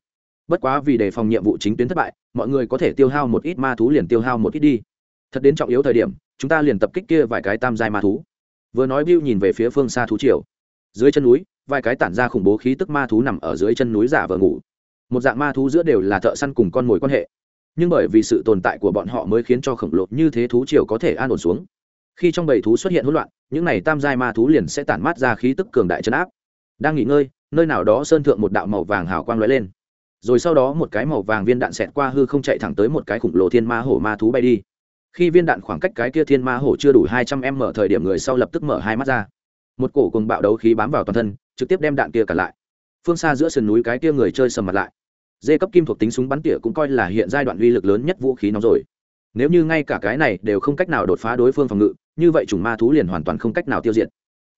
Bất quá vì đề phòng nhiệm vụ chính tuyến thất bại, mọi người có thể tiêu hao một ít ma thú liền tiêu hao một ít đi. Thật đến trọng yếu thời điểm, chúng ta liền tập kích kia vài cái tam giai ma thú. Vừa nói bill nhìn về phía phương xa thú triều. Dưới chân núi, vài cái tản ra khủng bố khí tức ma thú nằm ở dưới chân núi giả vờ ngủ. Một dạng ma thú giữa đều là thợ săn cùng con mồi quan hệ. Nhưng bởi vì sự tồn tại của bọn họ mới khiến cho khổng lồ như thế thú triều có thể an ổn xuống. Khi trong bầy thú xuất hiện hỗn loạn, những này tam giai ma thú liền sẽ tản mát ra khí tức cường đại chấn áp. Đang nghỉ ngơi nơi nào đó sơn thượng một đạo màu vàng hào quang lóe lên. Rồi sau đó một cái màu vàng viên đạn xẹt qua hư không chạy thẳng tới một cái khủng lồ thiên ma hổ ma thú bay đi. Khi viên đạn khoảng cách cái kia thiên ma hổ chưa đủ hai trăm m thời điểm người sau lập tức mở hai mắt ra. Một cổ cùng bạo đấu khí bám vào toàn thân, trực tiếp đem đạn kia cả lại. Phương xa giữa sườn núi cái kia người chơi sầm mặt lại. Dê cấp kim thuộc tính súng bắn tỉa cũng coi là hiện giai đoạn uy lực lớn nhất vũ khí nóng rồi. Nếu như ngay cả cái này đều không cách nào đột phá đối phương phòng ngự, như vậy chủng ma thú liền hoàn toàn không cách nào tiêu diệt.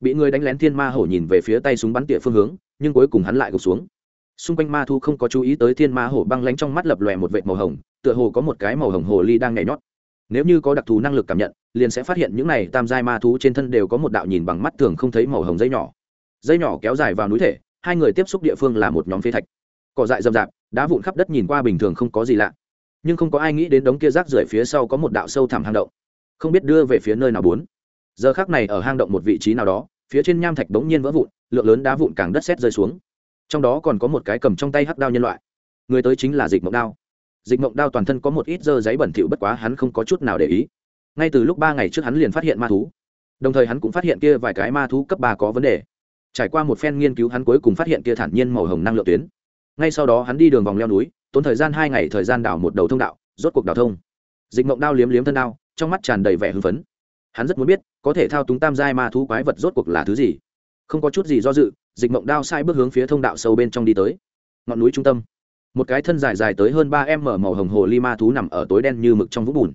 Bị người đánh lén thiên ma hổ nhìn về phía tay súng bắn tỉa phương hướng nhưng cuối cùng hắn lại gục xuống. Xung quanh ma thú không có chú ý tới thiên ma hổ băng lánh trong mắt lập lòe một vệt màu hồng, tựa hồ có một cái màu hồng hồ ly đang nhảy nhót. Nếu như có đặc thù năng lực cảm nhận, liền sẽ phát hiện những này tam giai ma thú trên thân đều có một đạo nhìn bằng mắt thường không thấy màu hồng dây nhỏ. Dây nhỏ kéo dài vào núi thể, hai người tiếp xúc địa phương là một nhóm phế thạch. Cỏ dại rậm rạp, đá vụn khắp đất nhìn qua bình thường không có gì lạ. Nhưng không có ai nghĩ đến đống kia rác rưởi phía sau có một đạo sâu thẳm hang động. Không biết đưa về phía nơi nào bốn. Giờ khác này ở hang động một vị trí nào đó, phía trên nham thạch bỗng nhiên vỡ vụn lượng lớn đá vụn càng đất sét rơi xuống. Trong đó còn có một cái cầm trong tay hắc đao nhân loại. Người tới chính là dịch mộng đao. Dịch mộng đao toàn thân có một ít dơ giấy bẩn thỉu, bất quá hắn không có chút nào để ý. Ngay từ lúc ba ngày trước hắn liền phát hiện ma thú. Đồng thời hắn cũng phát hiện kia vài cái ma thú cấp ba có vấn đề. Trải qua một phen nghiên cứu, hắn cuối cùng phát hiện kia thản nhiên màu hồng năng lượng tuyến. Ngay sau đó hắn đi đường vòng leo núi, tốn thời gian hai ngày, thời gian đảo một đầu thông đạo, rốt cuộc đảo thông. Dịch mộng đao liếm liếm thân đao, trong mắt tràn đầy vẻ hưng phấn. Hắn rất muốn biết, có thể thao túng tam giai ma thú quái vật rốt cuộc là thứ gì? Không có chút gì do dự, dịch mộng đao sai bước hướng phía thông đạo sâu bên trong đi tới. Ngọn núi trung tâm, một cái thân dài dài tới hơn ba em mở màu hồng hồ ly ma thú nằm ở tối đen như mực trong vũng bùn.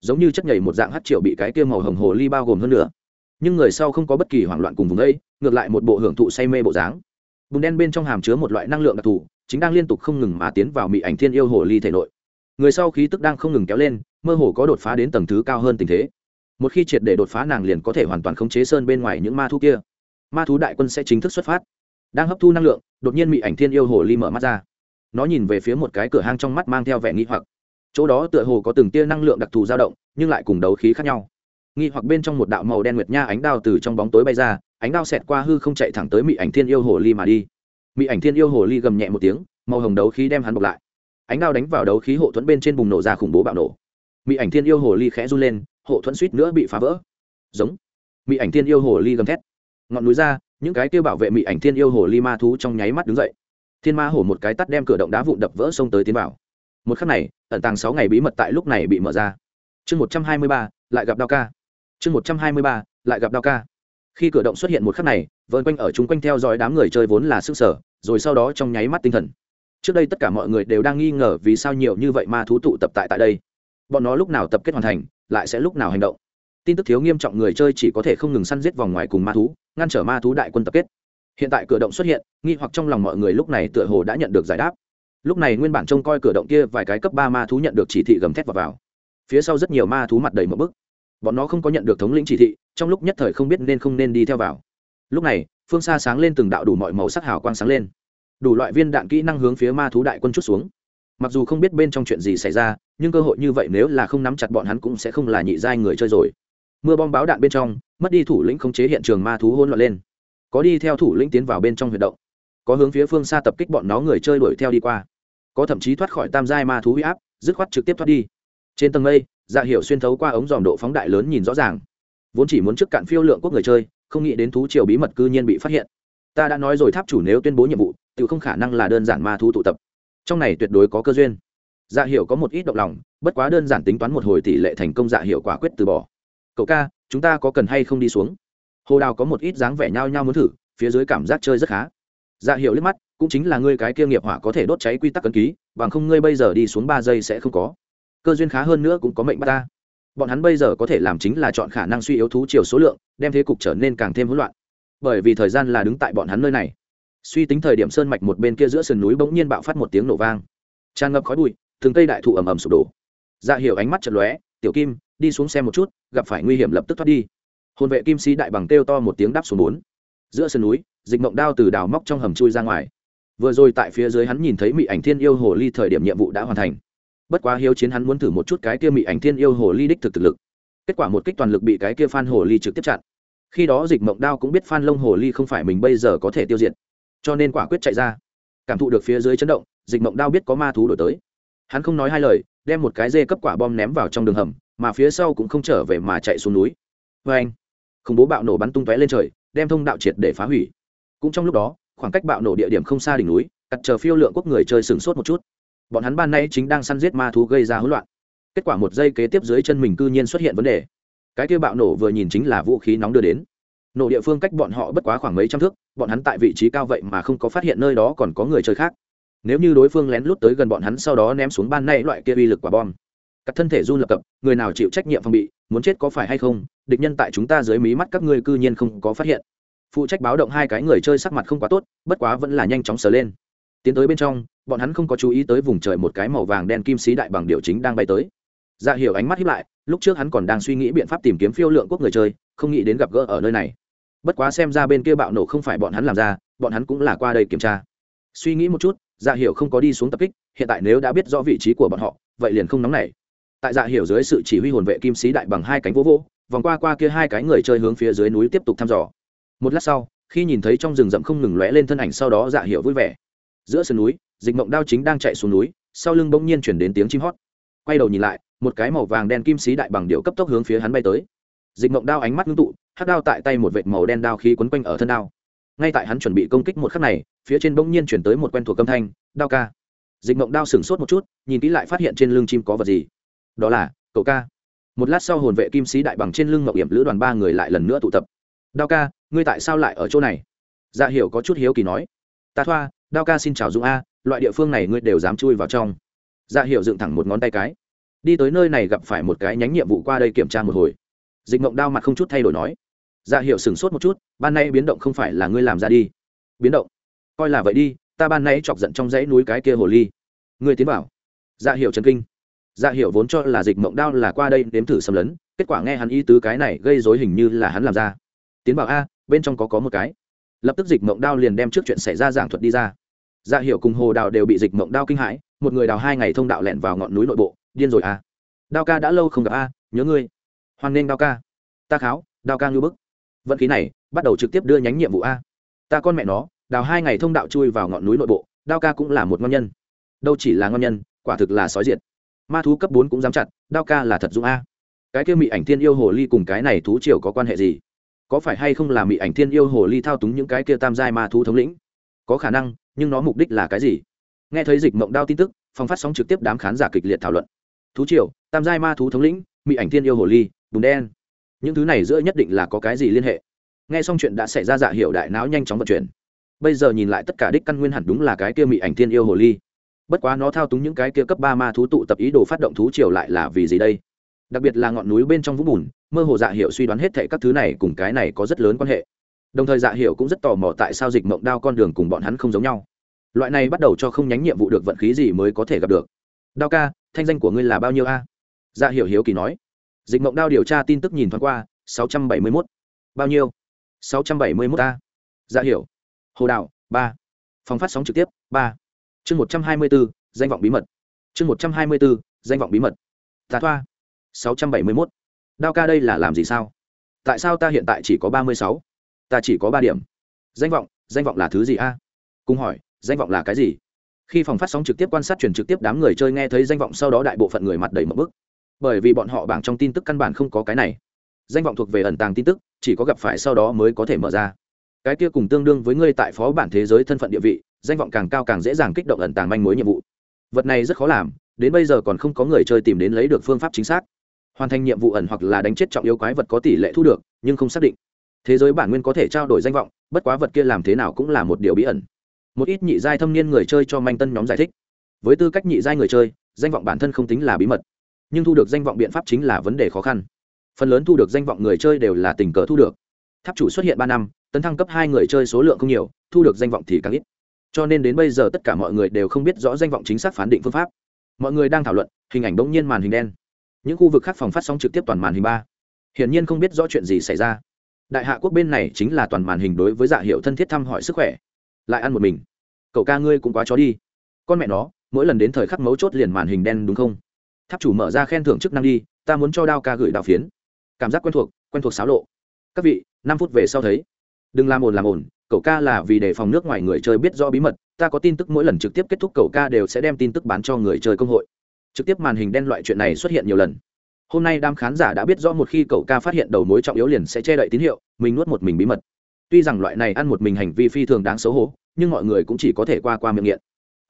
Giống như chất nhảy một dạng hát triệu bị cái kia màu hồng hồ ly bao gồm hơn nữa nhưng người sau không có bất kỳ hoảng loạn cùng vùng đây, ngược lại một bộ hưởng thụ say mê bộ dáng. Bùn đen bên trong hàm chứa một loại năng lượng đặc thù, chính đang liên tục không ngừng mà tiến vào mị ảnh thiên yêu hồ ly thể nội. Người sau khí tức đang không ngừng kéo lên, mơ hồ có đột phá đến tầng thứ cao hơn tình thế. Một khi triệt để đột phá nàng liền có thể hoàn toàn khống chế sơn bên ngoài những ma thú kia ma thú đại quân sẽ chính thức xuất phát. Đang hấp thu năng lượng, đột nhiên mị ảnh thiên yêu hồ ly mở mắt ra. Nó nhìn về phía một cái cửa hang trong mắt mang theo vẻ nghi hoặc. Chỗ đó tựa hồ có từng tia năng lượng đặc thù dao động, nhưng lại cùng đấu khí khác nhau. Nghi hoặc bên trong một đạo màu đen nguyệt nha ánh đao từ trong bóng tối bay ra, ánh đao xẹt qua hư không chạy thẳng tới mị ảnh thiên yêu hồ ly mà đi. Mị ảnh thiên yêu hồ ly gầm nhẹ một tiếng, màu hồng đấu khí đem hắn bọc lại. Ánh đao đánh vào đấu khí hộ thuẫn bên trên bùng nổ ra khủng bố bạo nổ. Mị ảnh thiên yêu hồ ly khẽ run lên, hộ thuẫn suýt nữa bị phá vỡ. Giống. Mị ảnh thiên yêu hồ ly gầm thét ngọn núi ra, những cái kêu bảo vệ mị ảnh thiên yêu hồ ly ma thú trong nháy mắt đứng dậy. Thiên ma hổ một cái tắt đem cửa động đá vụn đập vỡ xông tới tiến vào. Một khắc này, ẩn tàng sáu ngày bí mật tại lúc này bị mở ra. Chương một trăm hai mươi ba, lại gặp đao ca. Chương một trăm hai mươi ba, lại gặp đao ca. Khi cửa động xuất hiện một khắc này vơn quanh ở chung quanh theo dõi đám người chơi vốn là sức sở, rồi sau đó trong nháy mắt tinh thần. Trước đây tất cả mọi người đều đang nghi ngờ vì sao nhiều như vậy ma thú tụ tập tại tại đây. Bọn nó lúc nào tập kết hoàn thành, lại sẽ lúc nào hành động tin tức thiếu nghiêm trọng người chơi chỉ có thể không ngừng săn giết vòng ngoài cùng ma thú ngăn trở ma thú đại quân tập kết. Hiện tại cửa động xuất hiện nghi hoặc trong lòng mọi người lúc này tựa hồ đã nhận được giải đáp. Lúc này nguyên bản trông coi cửa động kia vài cái cấp ba ma thú nhận được chỉ thị gầm thét vào, vào. phía sau rất nhiều ma thú mặt đầy một bức. Bọn nó không có nhận được thống lĩnh chỉ thị trong lúc nhất thời không biết nên không nên đi theo vào. Lúc này phương xa sáng lên từng đạo đủ mọi màu sắc hào quang sáng lên. Đủ loại viên đạn kỹ năng hướng phía ma thú đại quân chút xuống. Mặc dù không biết bên trong chuyện gì xảy ra nhưng cơ hội như vậy nếu là không nắm chặt bọn hắn cũng sẽ không là nhị giai người chơi rồi mưa bom báo đạn bên trong, mất đi thủ lĩnh khống chế hiện trường ma thú hôn loạn lên. Có đi theo thủ lĩnh tiến vào bên trong huyệt động. Có hướng phía phương xa tập kích bọn nó người chơi đuổi theo đi qua. Có thậm chí thoát khỏi tam giai ma thú huy áp, dứt khoát trực tiếp thoát đi. Trên tầng mây dạ hiệu xuyên thấu qua ống dòm độ phóng đại lớn nhìn rõ ràng. Vốn chỉ muốn trước cạn phiêu lượng quốc người chơi, không nghĩ đến thú triều bí mật cư nhiên bị phát hiện. Ta đã nói rồi tháp chủ nếu tuyên bố nhiệm vụ, tự không khả năng là đơn giản ma thú tụ tập. Trong này tuyệt đối có cơ duyên. Dạ hiệu có một ít động lòng, bất quá đơn giản tính toán một hồi tỷ lệ thành công dạ hiệu quả quyết từ bỏ cậu ca, chúng ta có cần hay không đi xuống? Hồ đào có một ít dáng vẻ nhao nhao muốn thử, phía dưới cảm giác chơi rất khá. Dạ hiệu liếc mắt, cũng chính là ngươi cái kia nghiệp hỏa có thể đốt cháy quy tắc cấn ký, bằng không ngươi bây giờ đi xuống ba giây sẽ không có. Cơ duyên khá hơn nữa cũng có mệnh bắt ta. Bọn hắn bây giờ có thể làm chính là chọn khả năng suy yếu thú chiều số lượng, đem thế cục trở nên càng thêm hỗn loạn. Bởi vì thời gian là đứng tại bọn hắn nơi này. Suy tính thời điểm sơn mạch một bên kia giữa sườn núi bỗng nhiên bạo phát một tiếng nổ vang. Tràn ngập khói bụi, từng cây đại thụ ầm ầm sụp đổ. Dạ hiểu ánh mắt chật lóe tiểu kim, đi xuống xem một chút, gặp phải nguy hiểm lập tức thoát đi. Hồn vệ kim sĩ đại bằng kêu to một tiếng đáp xuống bốn. Giữa sườn núi, dịch mộng đao từ đào móc trong hầm chui ra ngoài. Vừa rồi tại phía dưới hắn nhìn thấy mị ảnh thiên yêu hồ ly thời điểm nhiệm vụ đã hoàn thành. Bất quá hiếu chiến hắn muốn thử một chút cái kia mị ảnh thiên yêu hồ ly đích thực thực lực. Kết quả một kích toàn lực bị cái kia phan hồ ly trực tiếp chặn. Khi đó dịch mộng đao cũng biết phan lông hồ ly không phải mình bây giờ có thể tiêu diệt. Cho nên quả quyết chạy ra. Cảm thụ được phía dưới chấn động, dịch mộng đao biết có ma thú đổi tới. Hắn không nói hai lời đem một cái dê cấp quả bom ném vào trong đường hầm, mà phía sau cũng không trở về mà chạy xuống núi. Vê anh, khủng bố bạo nổ bắn tung tóe lên trời, đem thông đạo triệt để phá hủy. Cũng trong lúc đó, khoảng cách bạo nổ địa điểm không xa đỉnh núi cặt chờ phiêu lượng quốc người chơi sửng sốt một chút. Bọn hắn ban nay chính đang săn giết ma thú gây ra hỗn loạn. Kết quả một giây kế tiếp dưới chân mình cư nhiên xuất hiện vấn đề. Cái kia bạo nổ vừa nhìn chính là vũ khí nóng đưa đến. Nổ địa phương cách bọn họ bất quá khoảng mấy trăm thước, bọn hắn tại vị trí cao vậy mà không có phát hiện nơi đó còn có người chơi khác nếu như đối phương lén lút tới gần bọn hắn sau đó ném xuống ban nay loại kia uy lực quả bom, các thân thể run lập cập, người nào chịu trách nhiệm phòng bị, muốn chết có phải hay không, địch nhân tại chúng ta dưới mí mắt các ngươi cư nhiên không có phát hiện. Phụ trách báo động hai cái người chơi sắc mặt không quá tốt, bất quá vẫn là nhanh chóng sờ lên. Tiến tới bên trong, bọn hắn không có chú ý tới vùng trời một cái màu vàng đen kim xí đại bằng điệu chính đang bay tới. Dạ hiểu ánh mắt hiếp lại, lúc trước hắn còn đang suy nghĩ biện pháp tìm kiếm phiêu lượng quốc người chơi, không nghĩ đến gặp gỡ ở nơi này. Bất quá xem ra bên kia bạo nổ không phải bọn hắn làm ra, bọn hắn cũng là qua đây kiểm tra. Suy nghĩ một chút dạ hiểu không có đi xuống tập kích, hiện tại nếu đã biết rõ vị trí của bọn họ, vậy liền không nóng nảy. Tại dạ hiểu dưới sự chỉ huy hồn vệ kim sĩ đại bằng hai cánh vỗ vỗ, vòng qua qua kia hai cái người chơi hướng phía dưới núi tiếp tục thăm dò. Một lát sau, khi nhìn thấy trong rừng rậm không ngừng lóe lên thân ảnh sau đó dạ hiểu vui vẻ. Giữa sườn núi, dịch mộng đao chính đang chạy xuống núi, sau lưng bỗng nhiên chuyển đến tiếng chim hót. Quay đầu nhìn lại, một cái màu vàng đen kim sĩ đại bằng điệu cấp tốc hướng phía hắn bay tới. Dịch mộng đao ánh mắt ngưng tụ hát đao tại tay một vệt màu đen đao khí quấn quanh ở thân đao ngay tại hắn chuẩn bị công kích một khắc này, phía trên bỗng nhiên chuyển tới một quen thuộc âm thanh, đao ca. Dịch mộng đao sửng sốt một chút, nhìn kỹ lại phát hiện trên lưng chim có vật gì. Đó là, cậu ca. Một lát sau hồn vệ kim sĩ đại bằng trên lưng mậu hiểm lữ đoàn ba người lại lần nữa tụ tập. Đao ca, ngươi tại sao lại ở chỗ này? Dạ hiểu có chút hiếu kỳ nói. Ta thoa, đao ca xin chào dũng a, loại địa phương này ngươi đều dám chui vào trong. Dạ hiểu dựng thẳng một ngón tay cái. Đi tới nơi này gặp phải một cái nhánh nhiệm vụ qua đây kiểm tra một hồi. Dịch mộng đao mặt không chút thay đổi nói dạ hiệu sửng sốt một chút, ban nay biến động không phải là ngươi làm ra đi. Biến động? Coi là vậy đi, ta ban nay chọc giận trong dãy núi cái kia hồ ly. Ngươi tiến bảo dạ hiệu trần kinh. Dạ hiệu vốn cho là dịch mộng đao là qua đây nếm thử xâm lấn, kết quả nghe hắn ý tứ cái này gây dối hình như là hắn làm ra. Tiến bảo a, bên trong có có một cái. Lập tức dịch mộng đao liền đem trước chuyện xảy ra giảng thuật đi ra. Dạ hiệu cùng hồ đào đều bị dịch mộng đao kinh hãi, một người đào hai ngày thông đạo lẹn vào ngọn núi nội bộ, điên rồi a. Đao ca đã lâu không gặp a, nhớ ngươi. Hoan nghênh đao ca. Ta kháo, đao ca ngư bức vận khí này, bắt đầu trực tiếp đưa nhánh nhiệm vụ a. Ta con mẹ nó, đào hai ngày thông đạo chui vào ngọn núi nội bộ, đao ca cũng là một ngon nhân. Đâu chỉ là ngon nhân, quả thực là sói diệt. Ma thú cấp bốn cũng dám chặt, đao ca là thật dũng a. Cái kia mị ảnh thiên yêu hồ ly cùng cái này thú triều có quan hệ gì? Có phải hay không là mị ảnh thiên yêu hồ ly thao túng những cái kia tam giai ma thú thống lĩnh? Có khả năng, nhưng nó mục đích là cái gì? Nghe thấy dịch mộng đao tin tức phong phát sóng trực tiếp đám khán giả kịch liệt thảo luận. Thú triều, tam giai ma thú thống lĩnh, mị ảnh thiên yêu hồ ly, bùn đen những thứ này giữa nhất định là có cái gì liên hệ. Nghe xong chuyện đã xảy ra dạ hiệu đại não nhanh chóng vận chuyển. Bây giờ nhìn lại tất cả đích căn nguyên hẳn đúng là cái kia mị ảnh thiên yêu hồ ly. Bất quá nó thao túng những cái kia cấp ba ma thú tụ tập ý đồ phát động thú triều lại là vì gì đây? Đặc biệt là ngọn núi bên trong vũng bùn, mơ hồ dạ hiệu suy đoán hết thệ các thứ này cùng cái này có rất lớn quan hệ. Đồng thời dạ hiệu cũng rất tò mò tại sao dịch mộng đao con đường cùng bọn hắn không giống nhau. Loại này bắt đầu cho không nhánh nhiệm vụ được vận khí gì mới có thể gặp được. Đao ca, thanh danh của ngươi là bao nhiêu a? Dạ Hiệu hiếu kỳ nói dịch mộng đao điều tra tin tức nhìn thoáng qua, sáu trăm bảy mươi mốt. Bao nhiêu? sáu trăm bảy mươi mốt a dạ hiểu. Hồ đạo ba. Phòng phát sóng trực tiếp, ba. Chương một trăm hai mươi bốn danh vọng bí mật. Chương một trăm hai mươi bốn danh vọng bí mật. Tà thoa, sáu trăm bảy mươi mốt. Đao ca đây là làm gì sao? Tại sao ta hiện tại chỉ có ba mươi sáu? Ta chỉ có ba điểm. Danh vọng danh vọng là thứ gì a? Cùng hỏi, danh vọng là cái gì? Khi phòng phát sóng trực tiếp quan sát truyền trực tiếp đám người chơi nghe thấy danh vọng sau đó đại bộ phận người mặt đầy một bức bởi vì bọn họ bảng trong tin tức căn bản không có cái này. Danh vọng thuộc về ẩn tàng tin tức, chỉ có gặp phải sau đó mới có thể mở ra. Cái kia cùng tương đương với ngươi tại phó bản thế giới thân phận địa vị, danh vọng càng cao càng dễ dàng kích động ẩn tàng manh mối nhiệm vụ. Vật này rất khó làm, đến bây giờ còn không có người chơi tìm đến lấy được phương pháp chính xác. Hoàn thành nhiệm vụ ẩn hoặc là đánh chết trọng yếu quái vật có tỷ lệ thu được, nhưng không xác định. Thế giới bản nguyên có thể trao đổi danh vọng, bất quá vật kia làm thế nào cũng là một điều bí ẩn. Một ít nhị giai thâm niên người chơi cho manh tân nhóm giải thích. Với tư cách nhị giai người chơi, danh vọng bản thân không tính là bí mật nhưng thu được danh vọng biện pháp chính là vấn đề khó khăn. Phần lớn thu được danh vọng người chơi đều là tình cờ thu được. Tháp chủ xuất hiện ba năm, tấn thăng cấp hai người chơi số lượng không nhiều, thu được danh vọng thì càng ít. Cho nên đến bây giờ tất cả mọi người đều không biết rõ danh vọng chính xác phán định phương pháp. Mọi người đang thảo luận, hình ảnh bỗng nhiên màn hình đen. Những khu vực khác phòng phát sóng trực tiếp toàn màn hình ba. Hiển nhiên không biết rõ chuyện gì xảy ra. Đại hạ quốc bên này chính là toàn màn hình đối với dạ hiệu thân thiết thăm hỏi sức khỏe. Lại ăn một mình. Cậu ca ngươi cũng quá chó đi. Con mẹ nó, mỗi lần đến thời khắc mấu chốt liền màn hình đen đúng không? Tháp chủ mở ra khen thưởng chức năng đi, ta muốn cho đao ca gửi đào phiến. Cảm giác quen thuộc quen thuộc xáo lộ. Các vị, năm phút về sau thấy. Đừng làm ồn làm ồn, cậu ca là vì đề phòng nước ngoài người chơi biết rõ bí mật, ta có tin tức mỗi lần trực tiếp kết thúc cậu ca đều sẽ đem tin tức bán cho người chơi công hội. Trực tiếp màn hình đen loại chuyện này xuất hiện nhiều lần. Hôm nay đám khán giả đã biết rõ một khi cậu ca phát hiện đầu mối trọng yếu liền sẽ che đậy tín hiệu, mình nuốt một mình bí mật. Tuy rằng loại này ăn một mình hành vi phi thường đáng xấu hổ, nhưng mọi người cũng chỉ có thể qua qua miệng nghiện.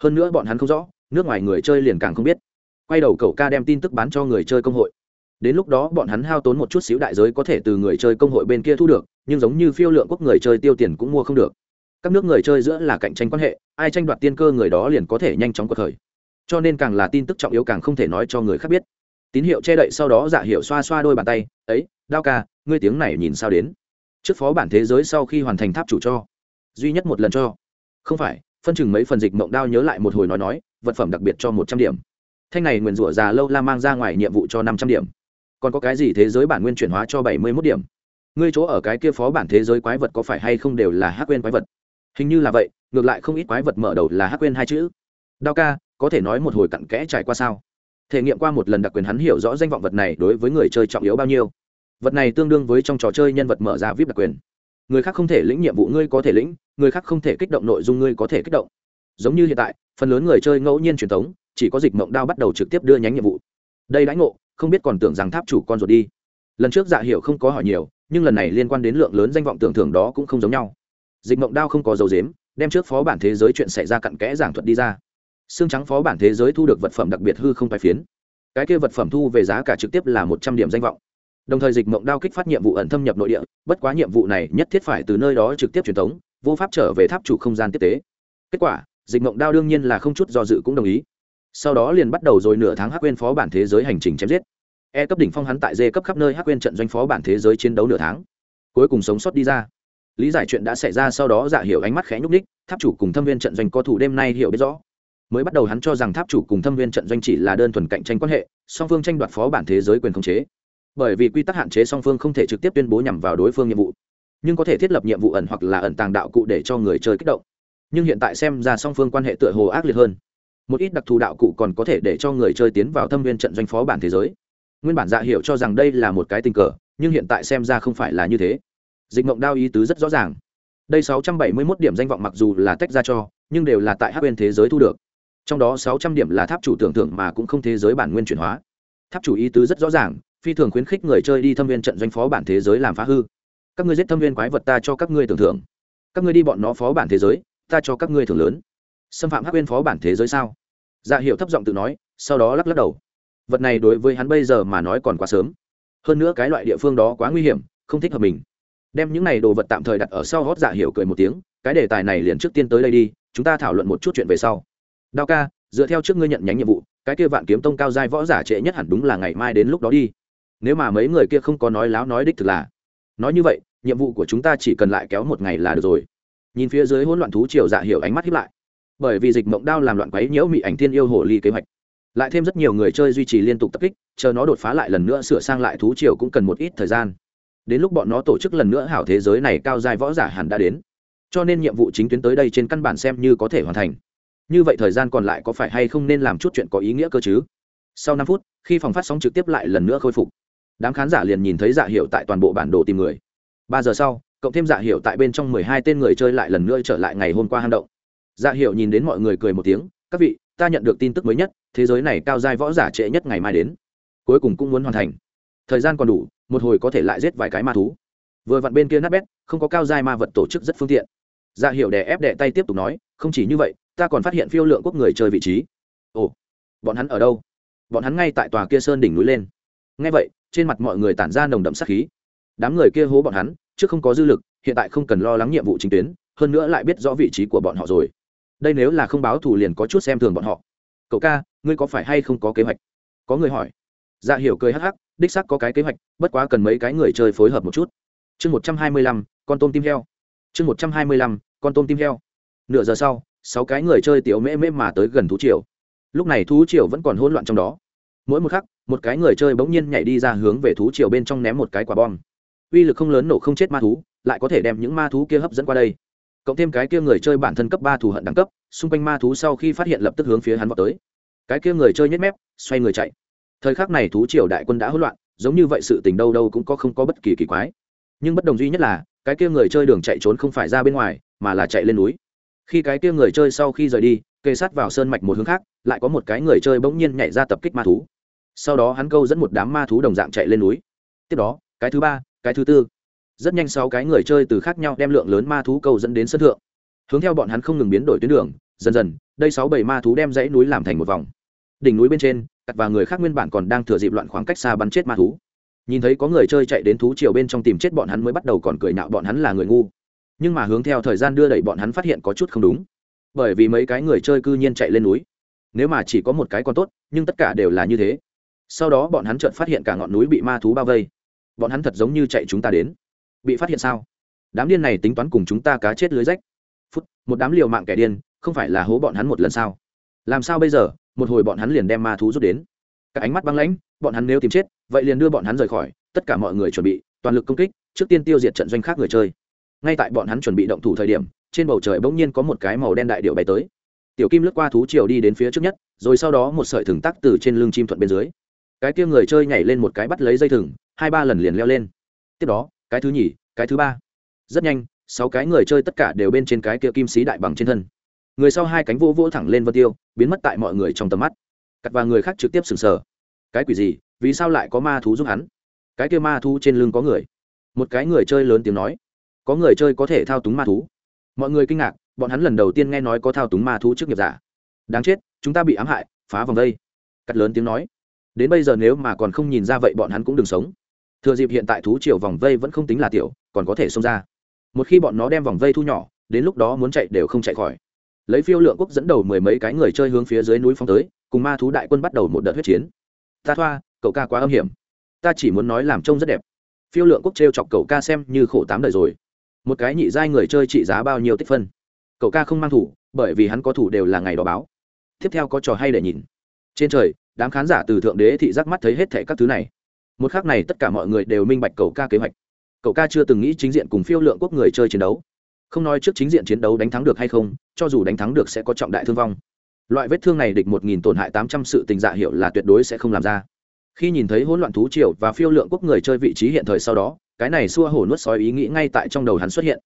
Hơn nữa bọn hắn không rõ, nước ngoài người chơi liền càng không biết quay đầu cậu ca đem tin tức bán cho người chơi công hội. Đến lúc đó bọn hắn hao tốn một chút xíu đại giới có thể từ người chơi công hội bên kia thu được, nhưng giống như phiêu lượng quốc người chơi tiêu tiền cũng mua không được. Các nước người chơi giữa là cạnh tranh quan hệ, ai tranh đoạt tiên cơ người đó liền có thể nhanh chóng cuộc khởi. Cho nên càng là tin tức trọng yếu càng không thể nói cho người khác biết. Tín hiệu che đậy sau đó dạ giả hiệu xoa xoa đôi bàn tay, ấy, đao ca, ngươi tiếng này nhìn sao đến? Trước phó bản thế giới sau khi hoàn thành tháp chủ cho, duy nhất một lần cho. Không phải, phân chừng mấy phần dịch mộng đao nhớ lại một hồi nói nói, vật phẩm đặc biệt cho một trăm điểm thanh này nguyền rủa già lâu la mang ra ngoài nhiệm vụ cho năm trăm điểm. Còn có cái gì thế giới bản nguyên chuyển hóa cho bảy mươi mốt điểm? Ngươi chỗ ở cái kia phó bản thế giới quái vật có phải hay không đều là hắc quên quái vật? Hình như là vậy, ngược lại không ít quái vật mở đầu là hắc quên hai chữ. Đao ca, có thể nói một hồi cặn kẽ trải qua sao? Thể nghiệm qua một lần đặc quyền hắn hiểu rõ danh vọng vật này đối với người chơi trọng yếu bao nhiêu. Vật này tương đương với trong trò chơi nhân vật mở ra vip đặc quyền. Người khác không thể lĩnh nhiệm vụ ngươi có thể lĩnh, người khác không thể kích động nội dung ngươi có thể kích động. Giống như hiện tại, phần lớn người chơi ngẫu nhiên truyền thống chỉ có dịch mộng đao bắt đầu trực tiếp đưa nhánh nhiệm vụ. Đây đãi ngộ, không biết còn tưởng rằng tháp chủ con ruột đi. Lần trước dạ hiểu không có hỏi nhiều, nhưng lần này liên quan đến lượng lớn danh vọng tưởng thưởng đó cũng không giống nhau. Dịch mộng đao không có dấu dếm đem trước phó bản thế giới chuyện xảy ra cặn kẽ giảng thuật đi ra. Xương trắng phó bản thế giới thu được vật phẩm đặc biệt hư không phải phiến. Cái kia vật phẩm thu về giá cả trực tiếp là một trăm điểm danh vọng. Đồng thời dịch mộng đao kích phát nhiệm vụ ẩn thâm nhập nội địa, bất quá nhiệm vụ này nhất thiết phải từ nơi đó trực tiếp truyền thống, vô pháp trở về tháp chủ không gian tiếp tế. Kết quả, dịch mộng đao đương nhiên là không chút do dự cũng đồng ý sau đó liền bắt đầu rồi nửa tháng hắc quên phó bản thế giới hành trình chém giết. E cấp đỉnh phong hắn tại d cấp khắp nơi hắc quên trận doanh phó bản thế giới chiến đấu nửa tháng. Cuối cùng sống sót đi ra. Lý giải chuyện đã xảy ra sau đó giả hiểu ánh mắt khẽ nhúc ních tháp chủ cùng thâm viên trận doanh có thủ đêm nay hiểu biết rõ. Mới bắt đầu hắn cho rằng tháp chủ cùng thâm viên trận doanh chỉ là đơn thuần cạnh tranh quan hệ, song phương tranh đoạt phó bản thế giới quyền khống chế. Bởi vì quy tắc hạn chế song phương không thể trực tiếp tuyên bố nhằm vào đối phương nhiệm vụ, nhưng có thể thiết lập nhiệm vụ ẩn hoặc là ẩn tàng đạo cụ để cho người chơi kích động. Nhưng hiện tại xem ra song phương quan hệ tựa hồ ác liệt hơn một ít đặc thù đạo cụ còn có thể để cho người chơi tiến vào thâm viên trận doanh phó bản thế giới. Nguyên bản dạ hiểu cho rằng đây là một cái tình cờ, nhưng hiện tại xem ra không phải là như thế. Dịch mộng đao ý tứ rất rõ ràng. Đây 671 điểm danh vọng mặc dù là tách ra cho, nhưng đều là tại hát bên thế giới thu được. Trong đó sáu trăm điểm là tháp chủ tưởng tượng mà cũng không thế giới bản nguyên chuyển hóa. Tháp chủ ý tứ rất rõ ràng, phi thường khuyến khích người chơi đi thâm viên trận doanh phó bản thế giới làm phá hư. Các ngươi giết thâm viên quái vật ta cho các ngươi tưởng thưởng. Các ngươi đi bọn nó phó bản thế giới, ta cho các ngươi thưởng lớn xâm phạm hắc uyên phó bản thế giới sao? Dạ hiệu thấp giọng tự nói, sau đó lắc lắc đầu. Vật này đối với hắn bây giờ mà nói còn quá sớm. Hơn nữa cái loại địa phương đó quá nguy hiểm, không thích hợp mình. Đem những này đồ vật tạm thời đặt ở sau hót dạ hiệu cười một tiếng, cái đề tài này liền trước tiên tới đây đi, chúng ta thảo luận một chút chuyện về sau. Đao ca, dựa theo trước ngươi nhận nhánh nhiệm vụ, cái kia vạn kiếm tông cao giai võ giả trễ nhất hẳn đúng là ngày mai đến lúc đó đi. Nếu mà mấy người kia không có nói láo nói đích thực là. Nói như vậy, nhiệm vụ của chúng ta chỉ cần lại kéo một ngày là được rồi. Nhìn phía dưới hỗn loạn thú triều dạ hiểu ánh mắt hiếp lại bởi vì dịch mộng đao làm loạn quấy nhiễu mị ảnh thiên yêu hồ ly kế hoạch. Lại thêm rất nhiều người chơi duy trì liên tục tập kích, chờ nó đột phá lại lần nữa sửa sang lại thú triều cũng cần một ít thời gian. Đến lúc bọn nó tổ chức lần nữa hảo thế giới này cao dài võ giả hẳn đã đến. Cho nên nhiệm vụ chính tuyến tới đây trên căn bản xem như có thể hoàn thành. Như vậy thời gian còn lại có phải hay không nên làm chút chuyện có ý nghĩa cơ chứ? Sau năm phút, khi phòng phát sóng trực tiếp lại lần nữa khôi phục, đám khán giả liền nhìn thấy dạ hiệu tại toàn bộ bản đồ tìm người. Ba giờ sau, cộng thêm dạ hiệu tại bên trong mười hai tên người chơi lại lần nữa trở lại ngày hôm qua hang động dạ hiệu nhìn đến mọi người cười một tiếng, các vị, ta nhận được tin tức mới nhất, thế giới này cao giai võ giả trễ nhất ngày mai đến. Cuối cùng cũng muốn hoàn thành. Thời gian còn đủ, một hồi có thể lại giết vài cái ma thú. Vừa vặn bên kia nát bét, không có cao giai ma vật tổ chức rất phương tiện. Dạ hiệu đè ép đè tay tiếp tục nói, không chỉ như vậy, ta còn phát hiện phiêu lượng quốc người chơi vị trí. Ồ, bọn hắn ở đâu? Bọn hắn ngay tại tòa kia sơn đỉnh núi lên. Ngay vậy, trên mặt mọi người tản ra nồng đậm sát khí. Đám người kia hố bọn hắn, trước không có dư lực, hiện tại không cần lo lắng nhiệm vụ chính tuyến, hơn nữa lại biết rõ vị trí của bọn họ rồi đây nếu là không báo thù liền có chút xem thường bọn họ. Cậu ca, ngươi có phải hay không có kế hoạch? Có người hỏi. Dạ hiểu cười hắc hắc, đích sắc có cái kế hoạch, bất quá cần mấy cái người chơi phối hợp một chút. Chương một trăm hai mươi lăm, con tôm tim heo. Chương một trăm hai mươi lăm, con tôm tim heo. Nửa giờ sau, sáu cái người chơi tiểu mễ mễ mà tới gần thú triều. Lúc này thú triều vẫn còn hỗn loạn trong đó. Mỗi một khắc, một cái người chơi bỗng nhiên nhảy đi ra hướng về thú triều bên trong ném một cái quả bom. Uy lực không lớn nổ không chết ma thú, lại có thể đem những ma thú kia hấp dẫn qua đây cộng thêm cái kia người chơi bản thân cấp ba thù hận đẳng cấp, xung quanh ma thú sau khi phát hiện lập tức hướng phía hắn vào tới. Cái kia người chơi nhét mép, xoay người chạy. Thời khắc này thú triều đại quân đã hỗn loạn, giống như vậy sự tình đâu đâu cũng có không có bất kỳ kỳ quái. Nhưng bất đồng duy nhất là, cái kia người chơi đường chạy trốn không phải ra bên ngoài, mà là chạy lên núi. Khi cái kia người chơi sau khi rời đi, kề sát vào sơn mạch một hướng khác, lại có một cái người chơi bỗng nhiên nhảy ra tập kích ma thú. Sau đó hắn câu dẫn một đám ma thú đồng dạng chạy lên núi. Tiếp đó, cái thứ ba, cái thứ tư rất nhanh sáu cái người chơi từ khác nhau đem lượng lớn ma thú câu dẫn đến sân thượng. Hướng theo bọn hắn không ngừng biến đổi tuyến đường, dần dần, đây sáu bảy ma thú đem dãy núi làm thành một vòng. Đỉnh núi bên trên cặt và người khác nguyên bản còn đang thừa dịp loạn khoảng cách xa bắn chết ma thú. Nhìn thấy có người chơi chạy đến thú chiều bên trong tìm chết bọn hắn mới bắt đầu còn cười nạo bọn hắn là người ngu. Nhưng mà hướng theo thời gian đưa đẩy bọn hắn phát hiện có chút không đúng. Bởi vì mấy cái người chơi cư nhiên chạy lên núi. Nếu mà chỉ có một cái còn tốt, nhưng tất cả đều là như thế. Sau đó bọn hắn chợt phát hiện cả ngọn núi bị ma thú bao vây. Bọn hắn thật giống như chạy chúng ta đến bị phát hiện sao? Đám điên này tính toán cùng chúng ta cá chết lưới rách. Phút, một đám liều mạng kẻ điên, không phải là hố bọn hắn một lần sao? Làm sao bây giờ, một hồi bọn hắn liền đem ma thú rút đến? Cả ánh mắt băng lãnh, bọn hắn nếu tìm chết, vậy liền đưa bọn hắn rời khỏi, tất cả mọi người chuẩn bị, toàn lực công kích, trước tiên tiêu diệt trận doanh khác người chơi. Ngay tại bọn hắn chuẩn bị động thủ thời điểm, trên bầu trời bỗng nhiên có một cái màu đen đại điệu bay tới. Tiểu kim lướt qua thú triều đi đến phía trước nhất, rồi sau đó một sợi thừng tắc từ trên lưng chim thuận bên dưới. Cái kia người chơi nhảy lên một cái bắt lấy dây thừng, hai ba lần liền leo lên. Tiếp đó cái thứ nhì, cái thứ ba. Rất nhanh, sáu cái người chơi tất cả đều bên trên cái kia kim sĩ đại bằng trên thân. Người sau hai cánh vỗ vỗ thẳng lên vân tiêu, biến mất tại mọi người trong tầm mắt. Cắt và người khác trực tiếp sừng sờ. Cái quỷ gì? Vì sao lại có ma thú giúp hắn? Cái kia ma thú trên lưng có người. Một cái người chơi lớn tiếng nói. Có người chơi có thể thao túng ma thú. Mọi người kinh ngạc, bọn hắn lần đầu tiên nghe nói có thao túng ma thú trước nghiệp giả. Đáng chết, chúng ta bị ám hại, phá vòng đây. Cắt lớn tiếng nói. Đến bây giờ nếu mà còn không nhìn ra vậy bọn hắn cũng đừng sống thừa dịp hiện tại thú triều vòng vây vẫn không tính là tiểu, còn có thể xông ra. Một khi bọn nó đem vòng vây thu nhỏ, đến lúc đó muốn chạy đều không chạy khỏi. Lấy phiêu lượng quốc dẫn đầu mười mấy cái người chơi hướng phía dưới núi phong tới, cùng ma thú đại quân bắt đầu một đợt huyết chiến. Ta thoa, cậu ca quá âm hiểm. Ta chỉ muốn nói làm trông rất đẹp. Phiêu lượng quốc t r e o chọc cậu ca xem như khổ tám đời rồi. Một cái nhị giai người chơi trị giá bao nhiêu tích phân? Cậu ca không mang thủ, bởi vì hắn có thủ đều là ngày đó báo. Tiếp theo có trò hay để nhìn. Trên trời, đám khán giả từ thượng đế thị giác mắt thấy hết thệ các thứ này một khác này tất cả mọi người đều minh bạch cậu ca kế hoạch. Cậu ca chưa từng nghĩ chính diện cùng phiêu lượng quốc người chơi chiến đấu. Không nói trước chính diện chiến đấu đánh thắng được hay không, cho dù đánh thắng được sẽ có trọng đại thương vong. Loại vết thương này địch một nghìn tổn hại tám trăm sự tình dạ hiệu là tuyệt đối sẽ không làm ra. Khi nhìn thấy hỗn loạn thú triều và phiêu lượng quốc người chơi vị trí hiện thời sau đó, cái này xua hổ nuốt sói ý nghĩ ngay tại trong đầu hắn xuất hiện.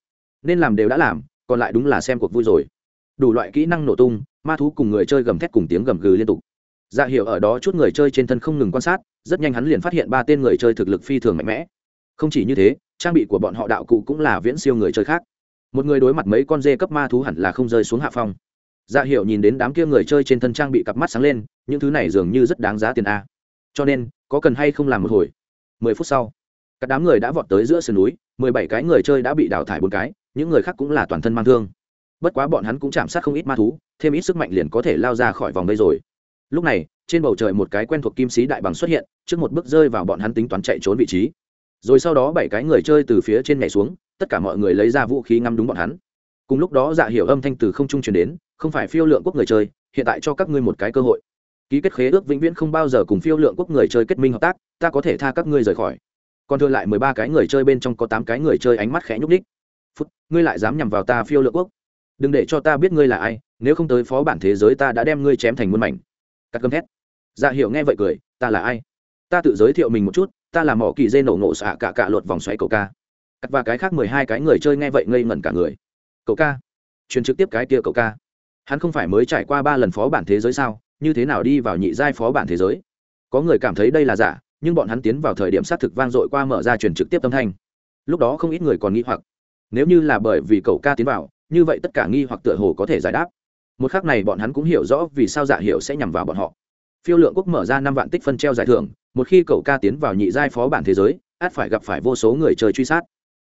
Nên làm đều đã làm, còn lại đúng là xem cuộc vui rồi. Đủ loại kỹ năng nổ tung, ma thú cùng người chơi gầm thét cùng tiếng gầm gừ liên tục dạ Hiểu ở đó chút người chơi trên thân không ngừng quan sát, rất nhanh hắn liền phát hiện ba tên người chơi thực lực phi thường mạnh mẽ. Không chỉ như thế, trang bị của bọn họ đạo cụ cũng là viễn siêu người chơi khác. Một người đối mặt mấy con dê cấp ma thú hẳn là không rơi xuống hạ phong. Dạ Hiểu nhìn đến đám kia người chơi trên thân trang bị cặp mắt sáng lên, những thứ này dường như rất đáng giá tiền a. Cho nên, có cần hay không làm một hồi? Mười phút sau các đám người đã vọt tới giữa sườn núi, mười bảy cái người chơi đã bị đào thải bốn cái, những người khác cũng là toàn thân mang thương. Bất quá bọn hắn cũng chạm sát không ít ma thú, thêm ít sức mạnh liền có thể lao ra khỏi vòng đây rồi lúc này, trên bầu trời một cái quen thuộc kim sĩ đại bằng xuất hiện, trước một bước rơi vào bọn hắn tính toán chạy trốn vị trí. Rồi sau đó bảy cái người chơi từ phía trên nhảy xuống, tất cả mọi người lấy ra vũ khí ngắm đúng bọn hắn. Cùng lúc đó dạ hiểu âm thanh từ không trung truyền đến, không phải phiêu lượng quốc người chơi, hiện tại cho các ngươi một cái cơ hội. Ký kết khế ước vĩnh viễn không bao giờ cùng phiêu lượng quốc người chơi kết minh hợp tác, ta có thể tha các ngươi rời khỏi. Còn thừa lại mười ba cái người chơi bên trong có tám cái người chơi ánh mắt khẽ nhúc ních phút, ngươi lại dám nhằm vào ta phiêu lượng quốc. Đừng để cho ta biết ngươi là ai, nếu không tới phó bản thế giới ta đã đem ngươi chém thành muôn mảnh cắt cơm thét. Dạ hiểu nghe vậy cười, ta là ai? Ta tự giới thiệu mình một chút, ta là mỏ kỳ dê nổ ngộ xạ cả cả lột vòng xoáy cầu ca. Cắt và cái khác mười hai cái người chơi nghe vậy ngây ngẩn cả người. Cậu ca? Truyền trực tiếp cái kia cậu ca? Hắn không phải mới trải qua ba lần phó bản thế giới sao? Như thế nào đi vào nhị giai phó bản thế giới? Có người cảm thấy đây là giả, nhưng bọn hắn tiến vào thời điểm xác thực vang dội qua mở ra truyền trực tiếp âm thanh. Lúc đó không ít người còn nghi hoặc. Nếu như là bởi vì cậu ca tiến vào, như vậy tất cả nghi hoặc tựa hồ có thể giải đáp một khác này bọn hắn cũng hiểu rõ vì sao dạ giả hiệu sẽ nhằm vào bọn họ. Phiêu lượng quốc mở ra năm vạn tích phân treo giải thưởng, một khi cậu ca tiến vào nhị giai phó bản thế giới, át phải gặp phải vô số người chơi truy sát.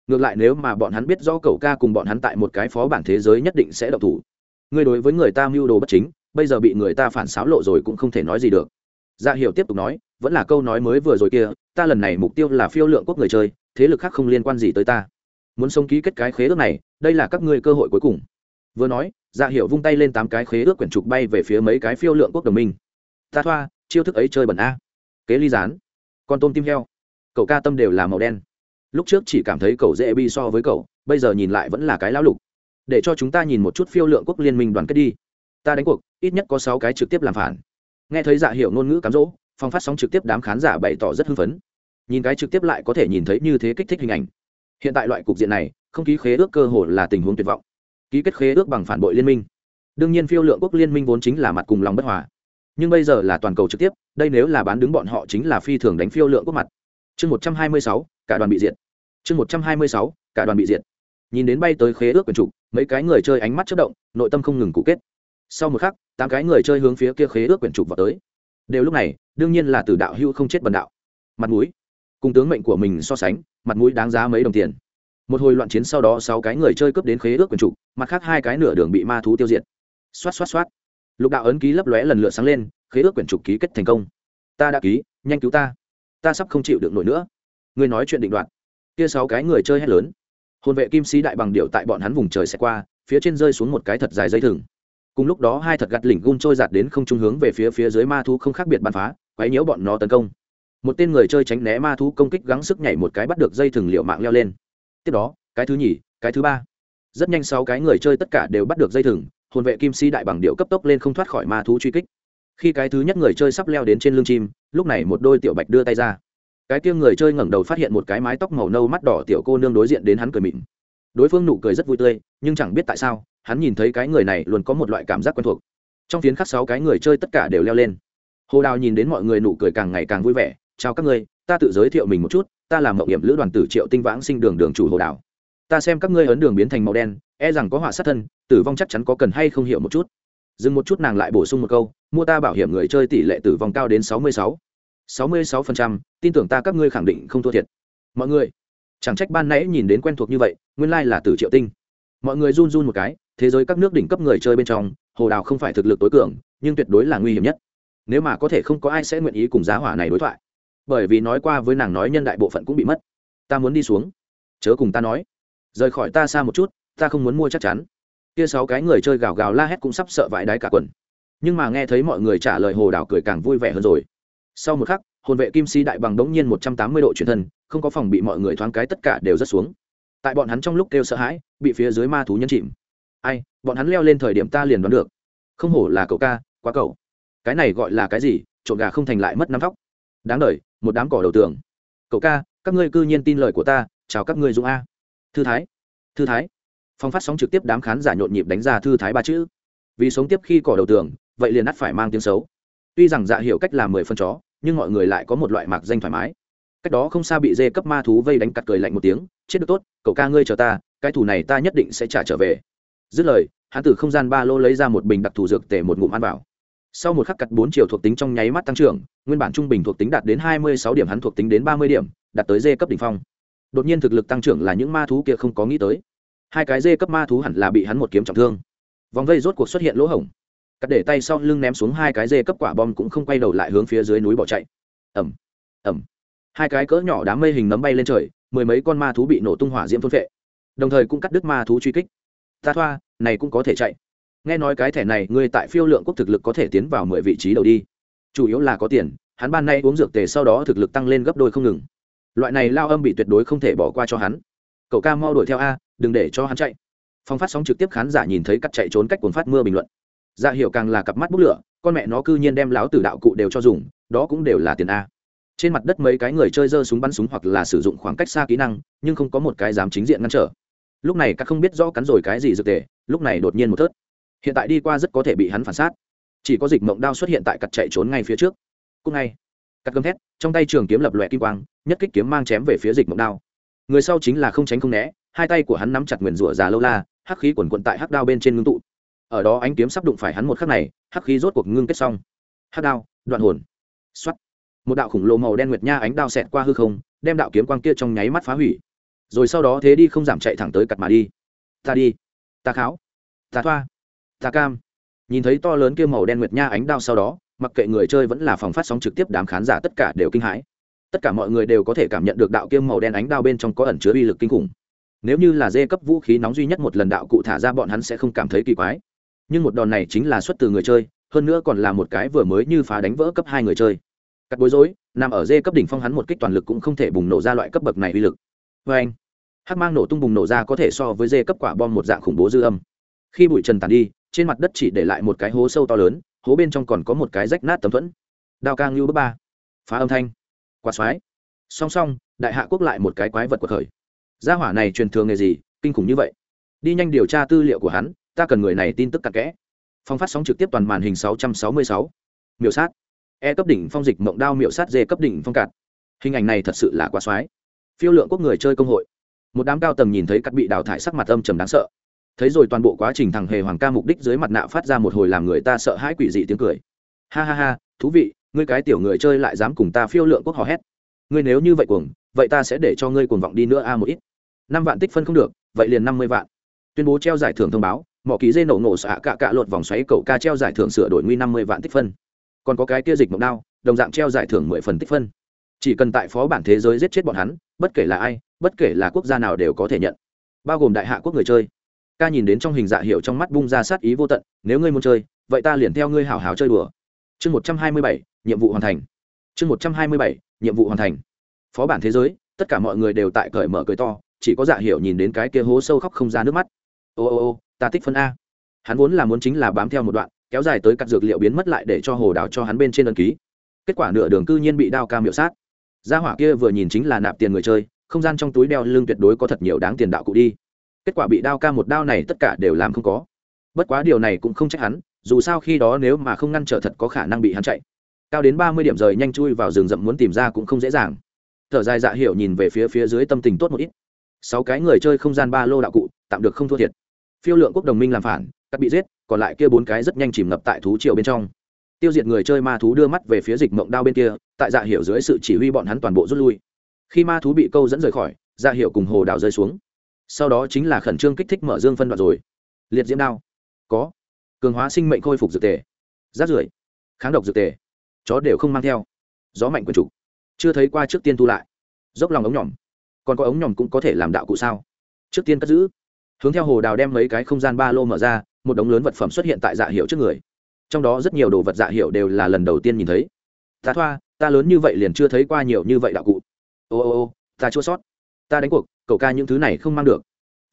Ngược lại nếu mà bọn hắn biết rõ cậu ca cùng bọn hắn tại một cái phó bản thế giới nhất định sẽ độc thủ. Người đối với người ta mưu đồ bất chính, bây giờ bị người ta phản xáo lộ rồi cũng không thể nói gì được. Dạ hiểu tiếp tục nói, vẫn là câu nói mới vừa rồi kia, ta lần này mục tiêu là phiêu lượng quốc người chơi, thế lực khác không liên quan gì tới ta. Muốn sống ký kết cái khế ước này, đây là các ngươi cơ hội cuối cùng vừa nói dạ hiểu vung tay lên tám cái khế ước quyển trục bay về phía mấy cái phiêu lượng quốc đồng minh. Ta thoa, chiêu thức ấy chơi bẩn a. Kế ly rán con tôm tim heo. Cậu ca tâm đều là màu đen. Lúc trước chỉ cảm thấy cậu dễ bi so với cậu, bây giờ nhìn lại vẫn là cái lão lục. Để cho chúng ta nhìn một chút phiêu lượng quốc liên minh đoàn kết đi. Ta đánh cuộc, ít nhất có sáu cái trực tiếp làm phản. Nghe thấy dạ hiệu ngôn ngữ cám dỗ phong phát sóng trực tiếp đám khán giả bày tỏ rất hưng phấn. Nhìn cái trực tiếp lại có thể nhìn thấy như thế kích thích hình ảnh. Hiện tại loại cục diện này, không khí khế ước cơ hội là tình huống tuyệt vọng ký kết khế ước bằng phản bội liên minh. Đương nhiên phiêu lượng quốc liên minh vốn chính là mặt cùng lòng bất hòa. Nhưng bây giờ là toàn cầu trực tiếp, đây nếu là bán đứng bọn họ chính là phi thường đánh phiêu lượng quốc mặt. Chương một trăm hai mươi sáu, cả đoàn bị diệt. Chương một trăm hai mươi sáu, cả đoàn bị diệt. Nhìn đến bay tới khế ước quần trục mấy cái người chơi ánh mắt chất động, nội tâm không ngừng cụ kết. Sau một khắc, tám cái người chơi hướng phía kia khế ước quyển trục vào tới. Đều lúc này, đương nhiên là từ đạo hưu không chết bần đạo. Mặt mũi. Cùng tướng mệnh của mình so sánh, mặt mũi đáng giá mấy đồng tiền một hồi loạn chiến sau đó sáu cái người chơi cướp đến khế ước quyền trục mặt khác hai cái nửa đường bị ma thú tiêu diệt. Xoát xoát xoát. Lục đạo ấn ký lấp lóe lần lượt sáng lên, khế ước quyển trục ký kết thành công. Ta đã ký, nhanh cứu ta. Ta sắp không chịu được nổi nữa. Ngươi nói chuyện định đoạt. Kia sáu cái người chơi hét lớn. Hồn vệ kim sĩ đại bằng điệu tại bọn hắn vùng trời sẽ qua, phía trên rơi xuống một cái thật dài dây thừng. Cùng lúc đó hai thật gặt lỉnh gun trôi giạt đến không trung hướng về phía phía dưới ma thú không khác biệt bắn phá, quấy nhiễu bọn nó tấn công. Một tên người chơi tránh né ma thú công kích gắng sức nhảy một cái bắt được dây thừng liệu mạng leo lên tiếp đó, cái thứ nhì, cái thứ ba. Rất nhanh sáu cái người chơi tất cả đều bắt được dây thừng, hồn vệ kim si đại bằng điệu cấp tốc lên không thoát khỏi ma thú truy kích. Khi cái thứ nhất người chơi sắp leo đến trên lưng chim, lúc này một đôi tiểu bạch đưa tay ra. Cái kia người chơi ngẩng đầu phát hiện một cái mái tóc màu nâu mắt đỏ tiểu cô nương đối diện đến hắn cười mịn đối phương nụ cười rất vui tươi, nhưng chẳng biết tại sao, hắn nhìn thấy cái người này luôn có một loại cảm giác quen thuộc. Trong phiến khắc sáu cái người chơi tất cả đều leo lên. Hồ đào nhìn đến mọi người nụ cười càng ngày càng vui vẻ, chào các ngươi, ta tự giới thiệu mình một chút ta là mậu hiểm lữ đoàn tử triệu tinh vãng sinh đường đường chủ hồ đào ta xem các ngươi ấn đường biến thành màu đen e rằng có họa sát thân, tử vong chắc chắn có cần hay không hiểu một chút. Dừng một chút nàng lại bổ sung một câu, mua ta bảo hiểm người chơi tỷ lệ tử vong cao đến sáu mươi sáu. sáu mươi sáu phần trăm, tin tưởng ta các ngươi khẳng định không thua thiệt. Mọi người, chẳng trách ban nãy nhìn đến quen thuộc như vậy, nguyên lai là tử triệu tinh. Mọi người run run một cái, thế giới các nước đỉnh cấp người chơi bên trong, hồ đào không phải thực lực tối cường, nhưng tuyệt đối là nguy hiểm nhất. Nếu mà có thể không có ai sẽ nguyện ý cùng giá hỏa này đối thoại bởi vì nói qua với nàng nói nhân đại bộ phận cũng bị mất. Ta muốn đi xuống. Chớ cùng ta nói. Rời khỏi ta xa một chút, ta không muốn mua chắc chắn. Kia sáu cái người chơi gào gào la hét cũng sắp sợ vãi đáy cả quần. Nhưng mà nghe thấy mọi người trả lời hồ đào cười càng vui vẻ hơn rồi. Sau một khắc, hồn vệ kim si đại bằng đống nhiên một trăm tám mươi độ chuyển thân, không có phòng bị mọi người thoáng cái tất cả đều rất xuống. Tại bọn hắn trong lúc kêu sợ hãi, bị phía dưới ma thú nhân chìm. Ai, bọn hắn leo lên thời điểm ta liền đoán được. Không hổ là cậu ca, quá cậu. Cái này gọi là cái gì? Trộn gà không thành lại mất năm vóc. Đáng đ một đám cỏ đầu tường. Cậu ca, các ngươi cư nhiên tin lời của ta, chào các ngươi dũng a. Thư thái thư thái. Phong phát sóng trực tiếp đám khán giả nhộn nhịp đánh ra thư thái ba chữ. Vì sống tiếp khi cỏ đầu tường, vậy liền ắt phải mang tiếng xấu. Tuy rằng dạ hiểu cách làm mười phân chó, nhưng mọi người lại có một loại mạc danh thoải mái. Cách đó không xa bị dê cấp ma thú vây đánh cặt cười lạnh một tiếng, chết được tốt, cậu ca ngươi chờ ta, cái thủ này ta nhất định sẽ trả trở về. Dứt lời hắn từ không gian ba lô lấy ra một bình đặc thù dược tể một ngụm ăn vào sau một khắc cặt bốn chiều thuộc tính trong nháy mắt tăng trưởng, nguyên bản trung bình thuộc tính đạt đến hai mươi sáu điểm, hắn thuộc tính đến ba mươi điểm, đạt tới dê cấp đ ỉ n h phong. Đột nhiên thực lực tăng trưởng là những ma thú kia không có nghĩ tới. Hai cái dê cấp ma thú hẳn là bị hắn một kiếm trọng thương. Vòng vây rốt cuộc xuất hiện lỗ hổng. Cắt để tay sau lưng ném xuống hai cái dê cấp quả bom cũng không quay đầu lại hướng phía dưới núi bỏ chạy. Ẩm ẩm hai cái cỡ nhỏ đám mây hình nấm bay lên trời, mười mấy con ma thú bị nổ tung hỏa diễm thôn vệ đồng thời cũng cắt đứt ma thú truy kích. Ta thoa, này cũng có thể chạy nghe nói cái thẻ này, ngươi tại phiêu lượng quốc thực lực có thể tiến vào mười vị trí đầu đi. Chủ yếu là có tiền, hắn ban nay uống dược tề sau đó thực lực tăng lên gấp đôi không ngừng. Loại này lao âm bị tuyệt đối không thể bỏ qua cho hắn. Cậu ca mau đuổi theo a, đừng để cho hắn chạy. Phong phát sóng trực tiếp khán giả nhìn thấy cắt chạy trốn cách cuốn phát mưa bình luận. Dạ hiệu càng là cặp mắt bút lửa, con mẹ nó cư nhiên đem láo từ đạo cụ đều cho dùng, đó cũng đều là tiền a. Trên mặt đất mấy cái người chơi giơ súng bắn súng hoặc là sử dụng khoảng cách xa kỹ năng, nhưng không có một cái dám chính diện ngăn trở. Lúc này các không biết rõ cắn rồi cái gì dược tề, lúc này đột nhiên một thớt hiện tại đi qua rất có thể bị hắn phản sát chỉ có dịch mộng đao xuất hiện tại cặt chạy trốn ngay phía trước cúc ngay cắt gầm thét trong tay trường kiếm lập lòe kim quang nhất kích kiếm mang chém về phía dịch mộng đao người sau chính là không tránh không né hai tay của hắn nắm chặt nguyền rủa già lâu la hắc khí quần quận tại hắc đao bên trên ngưng tụ ở đó ánh kiếm sắp đụng phải hắn một khắc này hắc khí rốt cuộc ngưng kết xong hắc đao đoạn hồn x một đạo khủng lồ màu đen nguyệt nha ánh đao xẹt qua hư không đem đạo kiếm quang kia trong nháy mắt phá hủy rồi sau đó thế đi không giảm chạy thẳng tới cặt mà đi ta đi ta kháo ta thoa ta cam. Nhìn thấy to lớn kia màu đen nguyệt nha ánh đao sau đó, mặc kệ người chơi vẫn là phòng phát sóng trực tiếp đám khán giả tất cả đều kinh hãi. Tất cả mọi người đều có thể cảm nhận được đạo kia màu đen ánh đao bên trong có ẩn chứa uy lực kinh khủng. Nếu như là dê cấp vũ khí nóng duy nhất một lần đạo cụ thả ra bọn hắn sẽ không cảm thấy kỳ quái. Nhưng một đòn này chính là xuất từ người chơi, hơn nữa còn là một cái vừa mới như phá đánh vỡ cấp hai người chơi. Cắt bối rối, nằm ở dê cấp đỉnh phong hắn một kích toàn lực cũng không thể bùng nổ ra loại cấp bậc này uy lực. Vê anh, hắc mang nổ tung bùng nổ ra có thể so với dê cấp quả bom một dạng khủng bố dư âm. Khi bụi trần tàn đi trên mặt đất chỉ để lại một cái hố sâu to lớn, hố bên trong còn có một cái rách nát tấm thuẫn. Đao ca ngưu bước ba. Phá âm thanh. Quả xoái. Song song, đại hạ quốc lại một cái quái vật của khởi. Gia hỏa này truyền thường nghề gì, kinh khủng như vậy. Đi nhanh điều tra tư liệu của hắn, ta cần người này tin tức cặn kẽ. Phong phát sóng trực tiếp toàn màn hình 666. miểu sát. E cấp đỉnh phong dịch mộng đao miểu sát d cấp đỉnh phong cạt hình ảnh này thật sự là quá soái phiêu lượng quốc người chơi công hội. Một đám cao tầng nhìn thấy cắt bị đào thải sắc mặt âm trầm đáng sợ thấy rồi toàn bộ quá trình thằng hề hoàng ca mục đích dưới mặt nạ phát ra một hồi làm người ta sợ hãi quỷ dị tiếng cười. Ha ha ha, thú vị, ngươi cái tiểu người chơi lại dám cùng ta phiêu lượng quốc hò hét. Ngươi nếu như vậy cuồng, vậy ta sẽ để cho ngươi cuồng vọng đi nữa a một ít. Năm vạn tích phân không được, vậy liền năm mươi vạn. Tuyên bố treo giải thưởng thông báo, mỏ ký dây nổ nổ xạ cạ cạ lột vòng xoáy cậu ca treo giải thưởng sửa đổi nguy năm mươi vạn tích phân. Còn có cái kia dịch mộng đao, đồng dạng treo giải thưởng mười phần tích phân. Chỉ cần tại phó bản thế giới giết chết bọn hắn, bất kể là ai, bất kể là quốc gia nào đều có thể nhận. Bao gồm đại hạ quốc người chơi ca nhìn đến trong hình dạ hiệu trong mắt bung ra sát ý vô tận, nếu ngươi muốn chơi, vậy ta liền theo ngươi hảo hảo chơi đùa. Chương một trăm hai mươi bảy, nhiệm vụ hoàn thành. Chương một trăm hai mươi bảy, nhiệm vụ hoàn thành. Phó bản thế giới, tất cả mọi người đều tại cởi mở cười to, chỉ có dạ hiệu nhìn đến cái kia hố sâu khóc không ra nước mắt. Ô ô ô, ta tích phân a. Hắn vốn là muốn chính là bám theo một đoạn, kéo dài tới cắt dược liệu biến mất lại để cho hồ đào cho hắn bên trên đơn ký. Kết quả nửa đường cư nhiên bị đao ca miệu sát. Gia hỏa kia vừa nhìn chính là nạp tiền người chơi, không gian trong túi đeo lưng tuyệt đối có thật nhiều đáng tiền đạo cụ đi kết quả bị đao ca một đao này tất cả đều làm không có. Bất quá điều này cũng không trách hắn, dù sao khi đó nếu mà không ngăn trở thật có khả năng bị hắn chạy. Cao đến ba mươi điểm rời nhanh chui vào rừng rậm muốn tìm ra cũng không dễ dàng. Thở dài dạ hiểu nhìn về phía phía dưới tâm tình tốt một ít. Sáu cái người chơi không gian ba lô đạo cụ, tạm được không thua thiệt. Phiêu lượng quốc đồng minh làm phản các bị giết, còn lại kia bốn cái rất nhanh chìm ngập tại thú triều bên trong. Tiêu diệt người chơi ma thú đưa mắt về phía dịch mộng đao bên kia, tại dạ hiểu dưới sự chỉ huy bọn hắn toàn bộ rút lui. Khi ma thú bị câu dẫn rời khỏi dạ hiểu cùng hồ đào rơi xuống sau đó chính là khẩn trương kích thích mở dương phân đoạn rồi. Liệt diễm đao. Có. Cường hóa sinh mệnh khôi phục dược tề. Rát rưởi. Kháng độc dược tề. Chó đều không mang theo. Gió mạnh quần chủ chưa thấy qua trước tiên thu lại. Dốc lòng ống nhỏm còn có ống nhỏm cũng có thể làm đạo cụ sao? Trước tiên cất giữ. Hướng theo hồ đào đem mấy cái không gian ba lô mở ra, một đống lớn vật phẩm xuất hiện tại dạ hiệu trước người. Trong đó rất nhiều đồ vật dạ hiệu đều là lần đầu tiên nhìn thấy. Ta thoa, ta lớn như vậy liền chưa thấy qua nhiều như vậy đạo cụ. Ô ô ô, ta chua sót ta đánh cuộc, cậu ca những thứ này không mang được.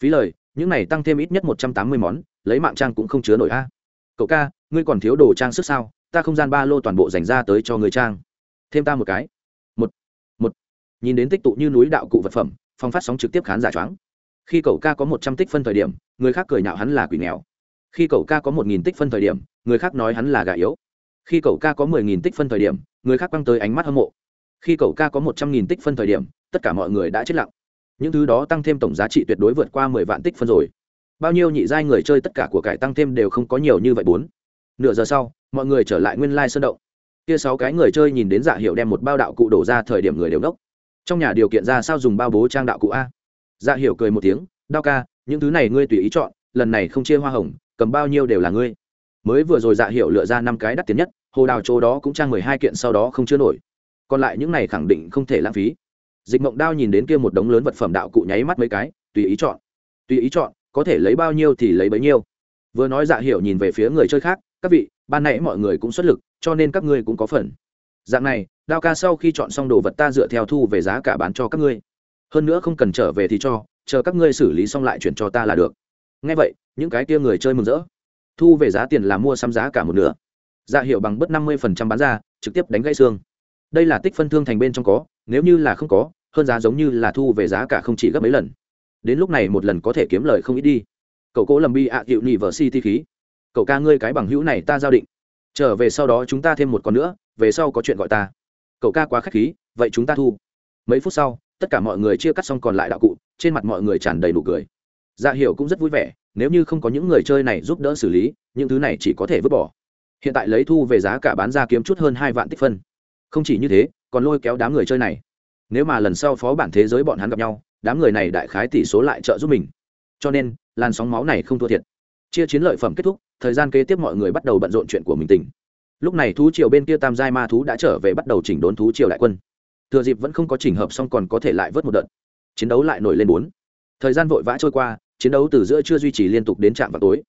Phí lời, những này tăng thêm ít nhất một trăm tám mươi món, lấy mạng trang cũng không chứa nổi a. Cậu ca, ngươi còn thiếu đồ trang sức sao? Ta không gian ba lô toàn bộ dành ra tới cho người trang. Thêm ta một cái. Một một. Nhìn đến tích tụ như núi đạo cụ vật phẩm, phong phát sóng trực tiếp khán giả choáng. Khi cậu ca có một trăm tích phân thời điểm, người khác cười nhạo hắn là quỷ nghèo. Khi cậu ca có một nghìn tích phân thời điểm, người khác nói hắn là gà yếu. Khi cậu ca có mười nghìn tích phân thời điểm, người khác quăng tới ánh mắt hâm mộ. Khi cậu ca có một trăm nghìn tích phân thời điểm, tất cả mọi người đã chết lặng những thứ đó tăng thêm tổng giá trị tuyệt đối vượt qua mười vạn tích phân rồi. Bao nhiêu nhị giai người chơi tất cả của cải tăng thêm đều không có nhiều như vậy bốn. Nửa giờ sau, mọi người trở lại nguyên lai sơn động. Kia sáu cái người chơi nhìn đến dạ hiệu đem một bao đạo cụ đổ ra thời điểm người đều đốc trong nhà điều kiện ra sao dùng bao bố trang đạo cụ a? Dạ hiệu cười một tiếng, đao ca, những thứ này ngươi tùy ý chọn, lần này không chia hoa hồng, cầm bao nhiêu đều là ngươi. Mới vừa rồi dạ hiệu lựa ra năm cái đắt tiền nhất, hồ đào chỗ đó cũng trang mười hai kiện, sau đó không chưa nổi. Còn lại những này khẳng định không thể lãng phí dịch mộng đao nhìn đến kia một đống lớn vật phẩm đạo cụ nháy mắt mấy cái, tùy ý chọn. Tùy ý chọn, có thể lấy bao nhiêu thì lấy bấy nhiêu. Vừa nói dạ hiệu nhìn về phía người chơi khác, các vị, ban nãy mọi người cũng xuất lực, cho nên các ngươi cũng có phần. Dạng này, đao ca sau khi chọn xong đồ vật ta dựa theo thu về giá cả bán cho các ngươi. Hơn nữa không cần trở về thì cho, chờ các ngươi xử lý xong lại chuyển cho ta là được. Ngay vậy, những cái kia người chơi mừng rỡ. Thu về giá tiền là mua xăm giá cả một nửa. Dạ hiệu bằng bớt năm mươi bán ra, trực tiếp đánh gãy xương. Đây là tích phân thương thành bên trong có, nếu như là không có hơn giá giống như là thu về giá cả không chỉ gấp mấy lần. Đến lúc này một lần có thể kiếm lời không ít đi. Cậu cố lầm bi ạ, hiệu nhị vợ si ti khí. Cậu ca ngươi cái bằng hữu này ta giao định. Trở về sau đó chúng ta thêm một con nữa, về sau có chuyện gọi ta. Cậu ca quá k h á c h khí, vậy chúng ta thu. Mấy phút sau, tất cả mọi người chia cắt xong còn lại đạo cụ, trên mặt mọi người tràn đầy đủ cười. Dạ hiểu cũng rất vui vẻ, nếu như không có những người chơi này giúp đỡ xử lý, những thứ này chỉ có thể vứt bỏ. Hiện tại lấy thu về giá cả bán ra kiếm chút hơn hai vạn tích phân. Không chỉ như thế, còn lôi kéo đám người chơi này nếu mà lần sau phó bản thế giới bọn hắn gặp nhau, đám người này đại khái tỷ số lại trợ giúp mình. Cho nên, làn sóng máu này không thua thiệt. Chia chiến lợi phẩm kết thúc, thời gian kế tiếp mọi người bắt đầu bận rộn chuyện của mình tỉnh. Lúc này thú triều bên kia tam giai ma thú đã trở về bắt đầu chỉnh đốn thú triều đại quân. Thừa dịp vẫn không có chỉnh hợp xong còn có thể lại vớt một đợt. Chiến đấu lại nổi lên bốn. Thời gian vội vã trôi qua, chiến đấu từ giữa chưa duy trì liên tục đến trạm vào tối.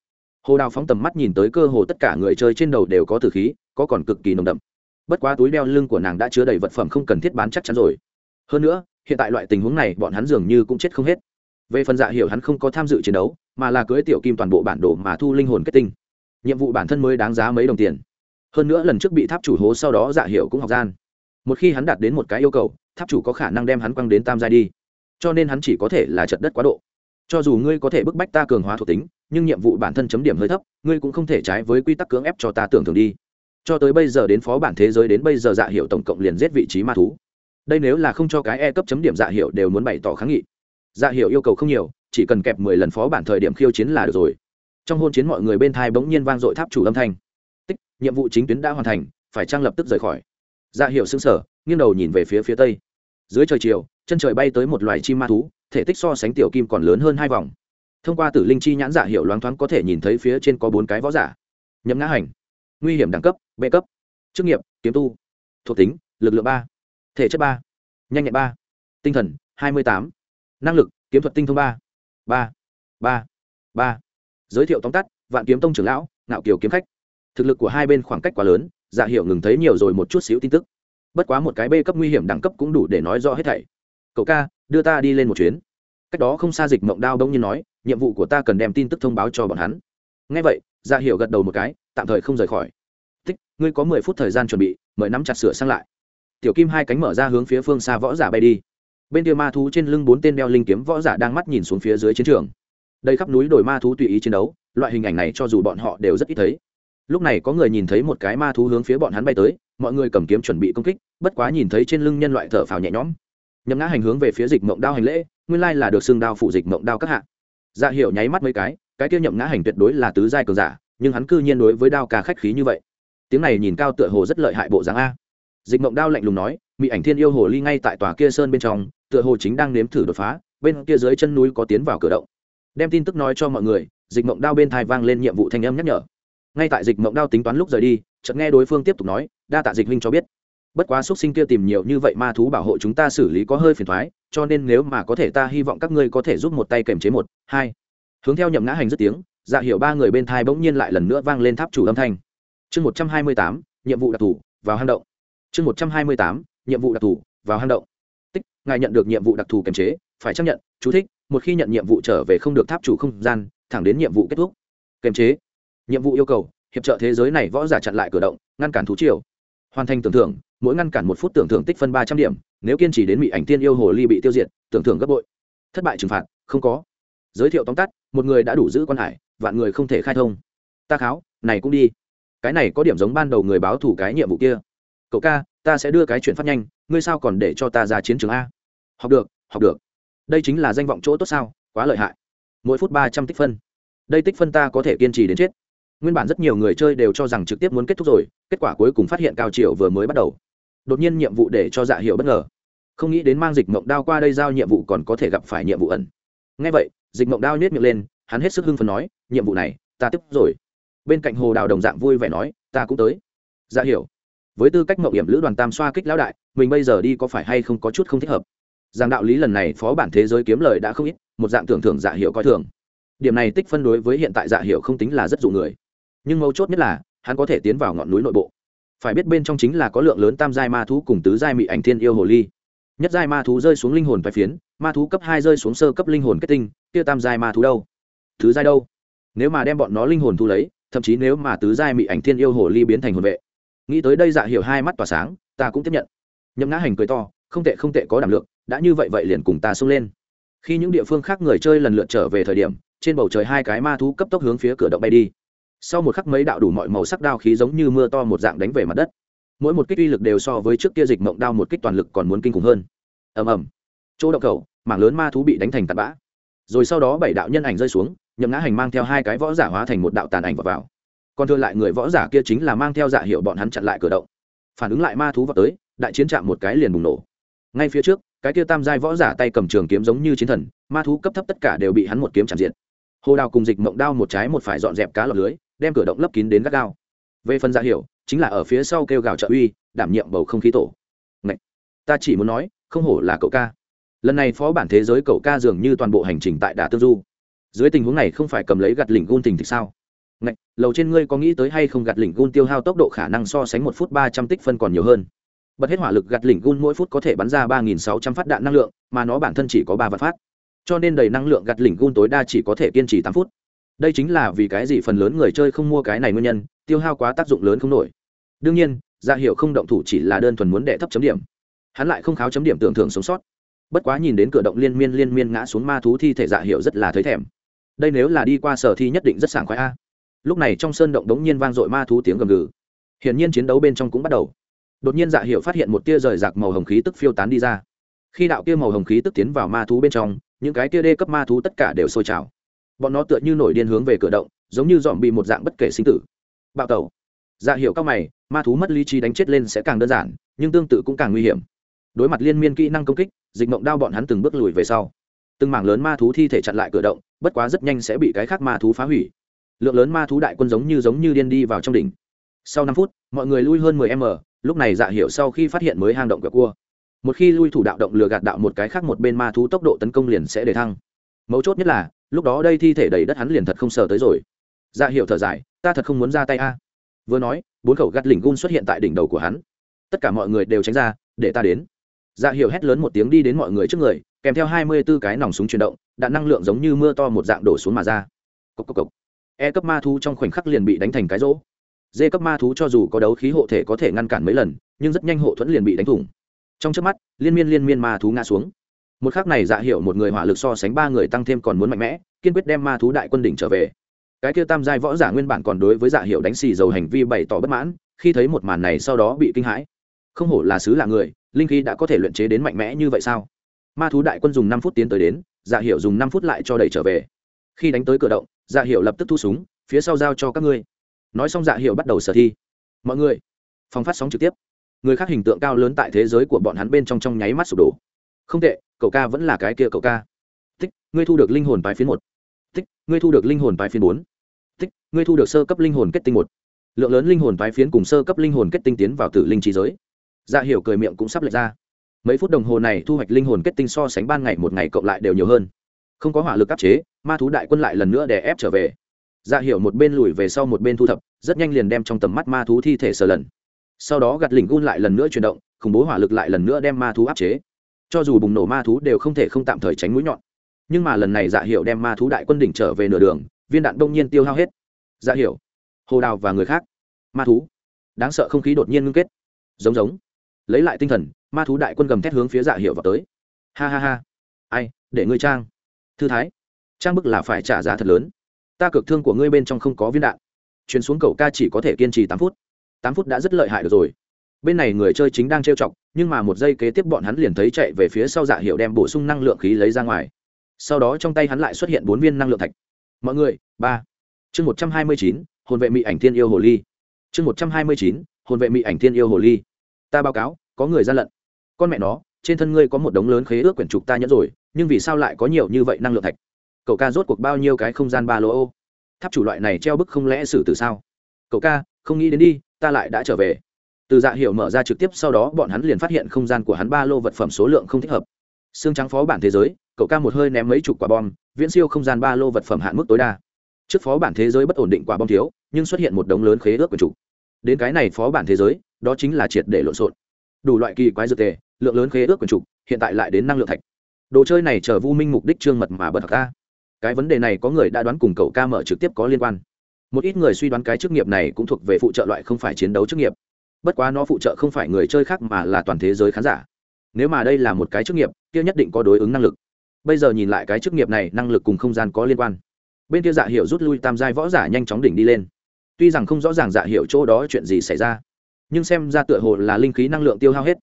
Hồ đào phóng tầm mắt nhìn tới cơ hồ tất cả người chơi trên đầu đều có tử khí, có còn cực kỳ nồng đậm. Bất quá túi đeo lưng của nàng đã chứa đầy vật phẩm không cần thiết bán chắc chắn rồi hơn nữa, hiện tại loại tình huống này bọn hắn dường như cũng chết không hết. Về phần dạ hiểu hắn không có tham dự chiến đấu, mà là cưới tiểu kim toàn bộ bản đồ mà thu linh hồn kết tinh. Nhiệm vụ bản thân mới đáng giá mấy đồng tiền. Hơn nữa lần trước bị tháp chủ hố sau đó dạ hiểu cũng học gian. Một khi hắn đạt đến một cái yêu cầu, tháp chủ có khả năng đem hắn quăng đến tam giai đi. Cho nên hắn chỉ có thể là trận đất quá độ. Cho dù ngươi có thể bức bách ta cường hóa thuộc tính, nhưng nhiệm vụ bản thân chấm điểm hơi thấp, ngươi cũng không thể trái với quy tắc cưỡng ép cho ta tưởng thường đi. Cho tới bây giờ đến phó bản thế giới đến bây giờ dạ hiệu tổng cộng liền giết vị trí ma thú đây nếu là không cho cái e cấp chấm điểm dạ hiệu đều muốn bày tỏ kháng nghị. Dạ hiệu yêu cầu không nhiều, chỉ cần kẹp mười lần phó bản thời điểm khiêu chiến là được rồi. Trong hôn chiến mọi người bên thai bỗng nhiên vang dội tháp chủ âm thanh. Tích, nhiệm vụ chính tuyến đã hoàn thành, phải trang lập tức rời khỏi? Dạ hiệu xương sở nghiêng đầu nhìn về phía phía tây. Dưới trời chiều, chân trời bay tới một loài chim ma thú, thể tích so sánh tiểu kim còn lớn hơn hai vòng. Thông qua tử linh chi nhãn dạ hiệu loáng thoáng có thể nhìn thấy phía trên có bốn cái võ giả. Nhậm ngã hành. Nguy hiểm đẳng cấp, b cấp. Chức nghiệp, kiếm tu. Thuộc tính, lực lượng ba thể chất ba, nhanh nhẹn ba, tinh thần hai mươi tám, năng lực kiếm thuật tinh thông ba ba ba ba. Giới thiệu tóm tắt, vạn kiếm tông trưởng lão, ngạo kiều kiếm khách. Thực lực của hai bên khoảng cách quá lớn dạ hiệu ngừng thấy nhiều rồi một chút xíu tin tức. Bất quá một cái b cấp nguy hiểm đẳng cấp cũng đủ để nói rõ hết thảy. Cậu ca, đưa ta đi lên một chuyến. Cách đó không xa dịch mộng đao đông như nói, nhiệm vụ của ta cần đem tin tức thông báo cho bọn hắn. Ngay vậy dạ hiệu gật đầu một cái, tạm thời không rời khỏi. Thích, ngươi có mười phút thời gian chuẩn bị, mời nắm chặt sửa sang lại tiểu kim hai cánh mở ra hướng phía phương xa võ giả bay đi. Bên kia ma thú trên lưng bốn tên đeo linh kiếm võ giả đang mắt nhìn xuống phía dưới chiến trường. Đây khắp núi đồi ma thú tùy ý chiến đấu, loại hình ảnh này cho dù bọn họ đều rất ít thấy. Lúc này có người nhìn thấy một cái ma thú hướng phía bọn hắn bay tới, mọi người cầm kiếm chuẩn bị công kích, bất quá nhìn thấy trên lưng nhân loại thở phào nhẹ nhõm. Nhấm ngã hành hướng về phía dịch mộng đao hành lễ, nguyên lai là được xương đao phụ dịch mộng đao các hạ. Dạ hiệu nháy mắt mấy cái cái kia nhậm ngã hành tuyệt đối là tứ giai cường giả, nhưng hắn cư nhiên đối với đao ca khách khí như vậy. Tiếng này nhìn cao tựa hồ rất lợi hại bộ dáng a dịch mộng đao lạnh lùng nói mỹ ảnh thiên yêu hồ ly ngay tại tòa kia sơn bên trong, tựa hồ chính đang nếm thử đột phá, bên kia dưới chân núi có tiến vào cửa động. Đem tin tức nói cho mọi người, dịch mộng đao bên thai vang lên nhiệm vụ thanh âm nhắc nhở. Ngay tại dịch mộng đao tính toán lúc rời đi, chợt nghe đối phương tiếp tục nói, đa tạ dịch huynh cho biết. Bất quá x sinh kia tìm nhiều như vậy ma thú bảo hộ chúng ta xử lý có hơi phiền thoái cho nên nếu mà có thể ta hy vọng các ngươi có thể giúp một tay kềm chế một, hai. Hướng theo nhậm ngã hành dứt tiếng dạ hiệu ba người bên thai bỗng nhiên lại lần nữa vang lên tháp chủ âm thanh. Chương một trăm hai mươi tám, nhiệm vụ đặc thù, vào hang động chương một trăm hai mươi tám, nhiệm vụ đặc thù, vào hang động. Tích, ngài nhận được nhiệm vụ đặc thù kiềm chế, phải chấp nhận, chú thích, một khi nhận nhiệm vụ trở về không được tháp chủ không gian, thẳng đến nhiệm vụ kết thúc. Kiềm chế, nhiệm vụ yêu cầu, hiệp trợ thế giới này võ giả chặn lại cửa động, ngăn cản thú triều. Hoàn thành tưởng thưởng, mỗi ngăn cản một phút tưởng thưởng tích phân ba trăm điểm, nếu kiên trì đến bị ảnh tiên yêu hồ ly bị tiêu diệt, tưởng thưởng gấp bội. Thất bại trừng phạt, không có. Giới thiệu tóm tắt, một người đã đủ giữ quan hải, vạn người không thể khai thông. Ta kháo, này cũng đi. Cái này có điểm giống ban đầu người báo thủ cái nhiệm vụ kia cậu ca, ta sẽ đưa cái chuyện phát nhanh, ngươi sao còn để cho ta ra chiến trường a? Học được học được. Đây chính là danh vọng chỗ tốt sao, quá lợi hại. Mỗi phút ba trăm tích phân. Đây tích phân ta có thể kiên trì đến chết. Nguyên bản rất nhiều người chơi đều cho rằng trực tiếp muốn kết thúc rồi, kết quả cuối cùng phát hiện cao triều vừa mới bắt đầu. Đột nhiên nhiệm vụ để cho dạ hiệu bất ngờ. Không nghĩ đến mang dịch mộng đao qua đây giao nhiệm vụ còn có thể gặp phải nhiệm vụ ẩn. Ngay vậy, dịch mộng đao nhét miệng lên, hắn hết sức hưng phấn nói, nhiệm vụ này, ta tiếp rồi. Bên cạnh hồ đào đồng dạng vui vẻ nói, ta cũng tới. Dạ hiểu với tư cách mậu hiểm lữ đoàn tam xoa kích lão đại, mình bây giờ đi có phải hay không có chút không thích hợp? Rằng đạo lý lần này phó bản thế giới kiếm lời đã không ít, một dạng tưởng thưởng dạ hiệu coi thường. Điểm này tích phân đối với hiện tại dạ hiệu không tính là rất dụ người. Nhưng mấu chốt nhất là, hắn có thể tiến vào ngọn núi nội bộ. Phải biết bên trong chính là có lượng lớn tam giai ma thú cùng tứ giai mị ảnh thiên yêu hồ ly. Nhất giai ma thú rơi xuống linh hồn vai phiến, ma thú cấp hai rơi xuống sơ cấp linh hồn kết tinh, kia tam giai ma thú đâu? Thứ giai đâu? Nếu mà đem bọn nó linh hồn thu lấy, thậm chí nếu mà tứ giai mị ảnh thiên yêu hồ ly biến thành hồn vệ nghĩ tới đây dạ hiểu hai mắt tỏa sáng ta cũng tiếp nhận. Nhậm ngã hành cười to không tệ không tệ có đảm lượng đã như vậy vậy liền cùng ta xông lên. Khi những địa phương khác người chơi lần lượt trở về thời điểm trên bầu trời hai cái ma thú cấp tốc hướng phía cửa động bay đi. Sau một khắc mấy đạo đủ mọi màu sắc đao khí giống như mưa to một dạng đánh về mặt đất. Mỗi một kích uy lực đều so với trước kia dịch mộng đao một kích toàn lực còn muốn kinh khủng hơn. Ầm ầm. Chỗ động cầu, mảng lớn ma thú bị đánh thành tạt bã. Rồi sau đó bảy đạo nhân ảnh rơi xuống nhậm ngã hành mang theo hai cái võ giả hóa thành một đạo tàn ảnh vào, vào còn thừa lại người võ giả kia chính là mang theo dạ hiệu bọn hắn chặn lại cửa động. Phản ứng lại ma thú vào tới, đại chiến chạm một cái liền bùng nổ. Ngay phía trước, cái kia tam giai võ giả tay cầm trường kiếm giống như chiến thần, ma thú cấp thấp tất cả đều bị hắn một kiếm chạm diện. Hồ đào cùng dịch mộng đao một trái một phải dọn dẹp cá lọc lưới, đem cửa động lấp kín đến gắt gao. Về phần dạ hiệu, chính là ở phía sau kêu gào trợ uy, đảm nhiệm bầu không khí tổ. Ngậy! ta chỉ muốn nói, không hổ là cậu ca. Lần này phó bản thế giới cậu ca dường như toàn bộ hành trình tại đà tương du. Dưới tình huống này không phải cầm lấy gặt lỉnh gun tình thì sao? Ngạch, lầu trên ngươi có nghĩ tới hay không gạt lỉnh gun tiêu hao tốc độ khả năng so sánh một phút ba trăm tích phân còn nhiều hơn? Bật hết hỏa lực gạt lỉnh gun mỗi phút có thể bắn ra ba nghìn sáu trăm phát đạn năng lượng mà nó bản thân chỉ có ba vạn phát. Cho nên đầy năng lượng gạt lỉnh gun tối đa chỉ có thể kiên trì tám phút. Đây chính là vì cái gì phần lớn người chơi không mua cái này nguyên nhân tiêu hao quá tác dụng lớn không nổi. Đương nhiên dạ hiệu không động thủ chỉ là đơn thuần muốn đệ thấp chấm điểm. Hắn lại không kháo chấm điểm tưởng thưởng sống sót. Bất quá nhìn đến cửa động liên miên liên miên ngã xuống ma thú thi thể dạ hiệu rất là thấy thèm. Đây nếu là đi qua sở thi nhất định rất sảng khoái a lúc này trong sơn động đống nhiên vang dội ma thú tiếng gầm gừ. Hiển nhiên chiến đấu bên trong cũng bắt đầu. Đột nhiên dạ hiệu phát hiện một tia rời rạc màu hồng khí tức phiêu tán đi ra. Khi đạo kia màu hồng khí tức tiến vào ma thú bên trong, những cái kia đê cấp ma thú tất cả đều sôi trào. Bọn nó tựa như nổi điên hướng về cửa động, giống như dọn bị một dạng bất kể sinh tử. Bạo tẩu. Dạ hiệu các mày, ma thú mất lý trí đánh chết lên sẽ càng đơn giản, nhưng tương tự cũng càng nguy hiểm. Đối mặt liên miên kỹ năng công kích, dịch mộng đao bọn hắn từng bước lùi về sau. Từng mảng lớn ma thú thi thể chặn lại cửa động, bất quá rất nhanh sẽ bị cái khác ma thú phá hủy lượng lớn ma thú đại quân giống như giống như điên đi vào trong đỉnh. Sau năm phút, mọi người lui hơn mười m, lúc này dạ Hiểu sau khi phát hiện mới hang động cửa cua. Một khi lui thủ đạo động lừa gạt đạo một cái khác một bên ma thú tốc độ tấn công liền sẽ để thăng. Mấu chốt nhất là, lúc đó đây thi thể đầy đất hắn liền thật không sờ tới rồi. Dạ hiệu thở dài, ta thật không muốn ra tay a. Vừa nói, bốn khẩu gắt lỉnh gun xuất hiện tại đỉnh đầu của hắn. Tất cả mọi người đều tránh ra, để ta đến. Dạ hiệu hét lớn một tiếng đi đến mọi người trước người, kèm theo hai mươi b ố cái nòng súng chuyển động đạn năng lượng giống như mưa to một dạng đổ xuống mà ra. Cốc cốc cốc e cấp ma thú trong khoảnh khắc liền bị đánh thành cái rỗ. D cấp ma thú cho dù có đấu khí hộ thể có thể ngăn cản mấy lần, nhưng rất nhanh hộ thuẫn liền bị đánh thủng. Trong trước mắt, liên miên liên miên ma thú ngã xuống. Một khắc này dạ hiệu một người hỏa lực so sánh ba người tăng thêm còn muốn mạnh mẽ, kiên quyết đem ma thú đại quân đỉnh trở về. Cái kia tam giai võ giả nguyên bản còn đối với dạ hiệu đánh xì dầu hành vi bày tỏ bất mãn, khi thấy một màn này sau đó bị kinh hãi. Không hổ là sứ là người, linh khí đã có thể luyện chế đến mạnh mẽ như vậy sao? Ma thú đại quân dùng năm phút tiến tới đến dạ hiệu dùng năm phút lại cho đẩy trở về. Khi đánh tới cửa động dạ hiệu lập tức thu súng, phía sau giao cho các ngươi. Nói xong dạ hiệu bắt đầu sở thi. Mọi người, phòng phát sóng trực tiếp. Người khác hình tượng cao lớn tại thế giới của bọn hắn bên trong trong nháy mắt sụp đổ. Không tệ, cậu ca vẫn là cái kia cậu ca. Tích ngươi thu được linh hồn bài phiến một. Tích ngươi thu được linh hồn bài phiến bốn. Tích ngươi thu được sơ cấp linh hồn kết tinh một. Lượng lớn linh hồn bài phiến cùng sơ cấp linh hồn kết tinh tiến vào tử linh trí giới. Dạ hiểu cười miệng cũng sắp lệch ra. Mấy phút đồng hồ này thu hoạch linh hồn kết tinh so sánh ban ngày một ngày cộng lại đều nhiều hơn không có hỏa lực áp chế, ma thú đại quân lại lần nữa đè ép trở về. Dạ hiểu một bên lùi về sau một bên thu thập, rất nhanh liền đem trong tầm mắt ma thú thi thể sờ lần. Sau đó gặt lỉnh gun lại lần nữa chuyển động, khủng bố hỏa lực lại lần nữa đem ma thú áp chế. Cho dù bùng nổ ma thú đều không thể không tạm thời tránh mũi nhọn. Nhưng mà lần này dạ hiểu đem ma thú đại quân đỉnh trở về nửa đường, viên đạn đông nhiên tiêu hao hết. Dạ hiểu, hồ đào và người khác. Ma thú. Đáng sợ không khí đột nhiên ngưng kết. Giống giống. Lấy lại tinh thần, ma thú đại quân gầm thét hướng phía dạ hiệu vào tới. Ha ha ha. Ai, để ngươi trang thư thái. Trang bức là phải trả giá thật lớn. Ta cực thương của ngươi bên trong không có viên đạn. Chuyến xuống cầu ca chỉ có thể kiên trì tám phút. Tám phút đã rất lợi hại được rồi. Bên này người chơi chính đang trêu chọc, nhưng mà một giây kế tiếp bọn hắn liền thấy chạy về phía sau dạ hiệu đem bổ sung năng lượng khí lấy ra ngoài. Sau đó trong tay hắn lại xuất hiện bốn viên năng lượng thạch. Mọi người, ba. Chương một trăm hai mươi chín, hồn vệ mỹ ảnh thiên yêu hồ ly. Chương một trăm hai mươi chín, hồn vệ mỹ ảnh thiên yêu hồ ly. Ta báo cáo, có người gian lận. Con mẹ nó, trên thân ngươi có một đống lớn khế ước quyển trục ta nhẫn rồi nhưng vì sao lại có nhiều như vậy năng lượng thạch? Cậu ca rốt cuộc bao nhiêu cái không gian ba lô ô? Tháp chủ loại này treo bức không lẽ xử từ sao? Cậu ca, không nghĩ đến đi, ta lại đã trở về. Từ dạ hiệu mở ra trực tiếp sau đó bọn hắn liền phát hiện không gian của hắn ba lô vật phẩm số lượng không thích hợp. Xương trắng phó bản thế giới, cậu ca một hơi ném mấy chục quả bom, viễn siêu không gian ba lô vật phẩm hạn mức tối đa. Trước phó bản thế giới bất ổn định quả bom thiếu, nhưng xuất hiện một đống lớn khế ước của chủ. Đến cái này phó bản thế giới, đó chính là triệt để lộn xộn. Đủ loại kỳ quái dược tề, lượng lớn khế ước quyền trục hiện tại lại đến năng lượng thạch đồ chơi này chờ vu minh mục đích trương mật mà bật ca cái vấn đề này có người đã đoán cùng cậu ca mở trực tiếp có liên quan. Một ít người suy đoán cái chức nghiệp này cũng thuộc về phụ trợ loại không phải chiến đấu chức nghiệp. Bất quá nó phụ trợ không phải người chơi khác mà là toàn thế giới khán giả. Nếu mà đây là một cái chức nghiệp, kia nhất định có đối ứng năng lực. Bây giờ nhìn lại cái chức nghiệp này, năng lực cùng không gian có liên quan. Bên kia dạ hiệu rút lui tam giai võ giả nhanh chóng đỉnh đi lên. Tuy rằng không rõ ràng dạ hiệu chỗ đó chuyện gì xảy ra, nhưng xem ra tựa hồ là linh khí năng lượng tiêu hao hết.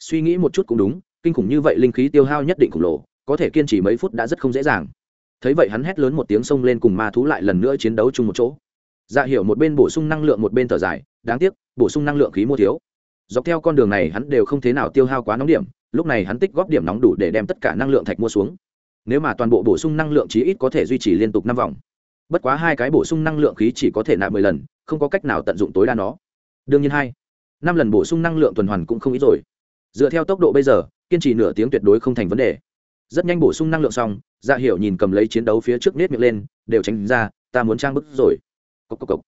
Suy nghĩ một chút cũng đúng kinh khủng như vậy linh khí tiêu hao nhất định khổng lồ, có thể kiên trì mấy phút đã rất không dễ dàng. Thấy vậy hắn hét lớn một tiếng xông lên cùng ma thú lại lần nữa chiến đấu chung một chỗ. Dạ hiểu một bên bổ sung năng lượng một bên thở dài, đáng tiếc, bổ sung năng lượng khí mua thiếu. Dọc theo con đường này hắn đều không thế nào tiêu hao quá nóng điểm, lúc này hắn tích góp điểm nóng đủ để đem tất cả năng lượng thạch mua xuống. Nếu mà toàn bộ bổ sung năng lượng chí ít có thể duy trì liên tục năm vòng. Bất quá hai cái bổ sung năng lượng khí chỉ có thể nạp mười lần, không có cách nào tận dụng tối đa nó. Đương nhiên hai, năm lần bổ sung năng lượng tuần hoàn cũng không ít rồi. Dựa theo tốc độ bây giờ kiên trì nửa tiếng tuyệt đối không thành vấn đề. Rất nhanh bổ sung năng lượng xong dạ hiểu nhìn cầm lấy chiến đấu phía trước nết miệng lên, đều tránh ra, ta muốn trang bức rồi. Cốc cốc cốc.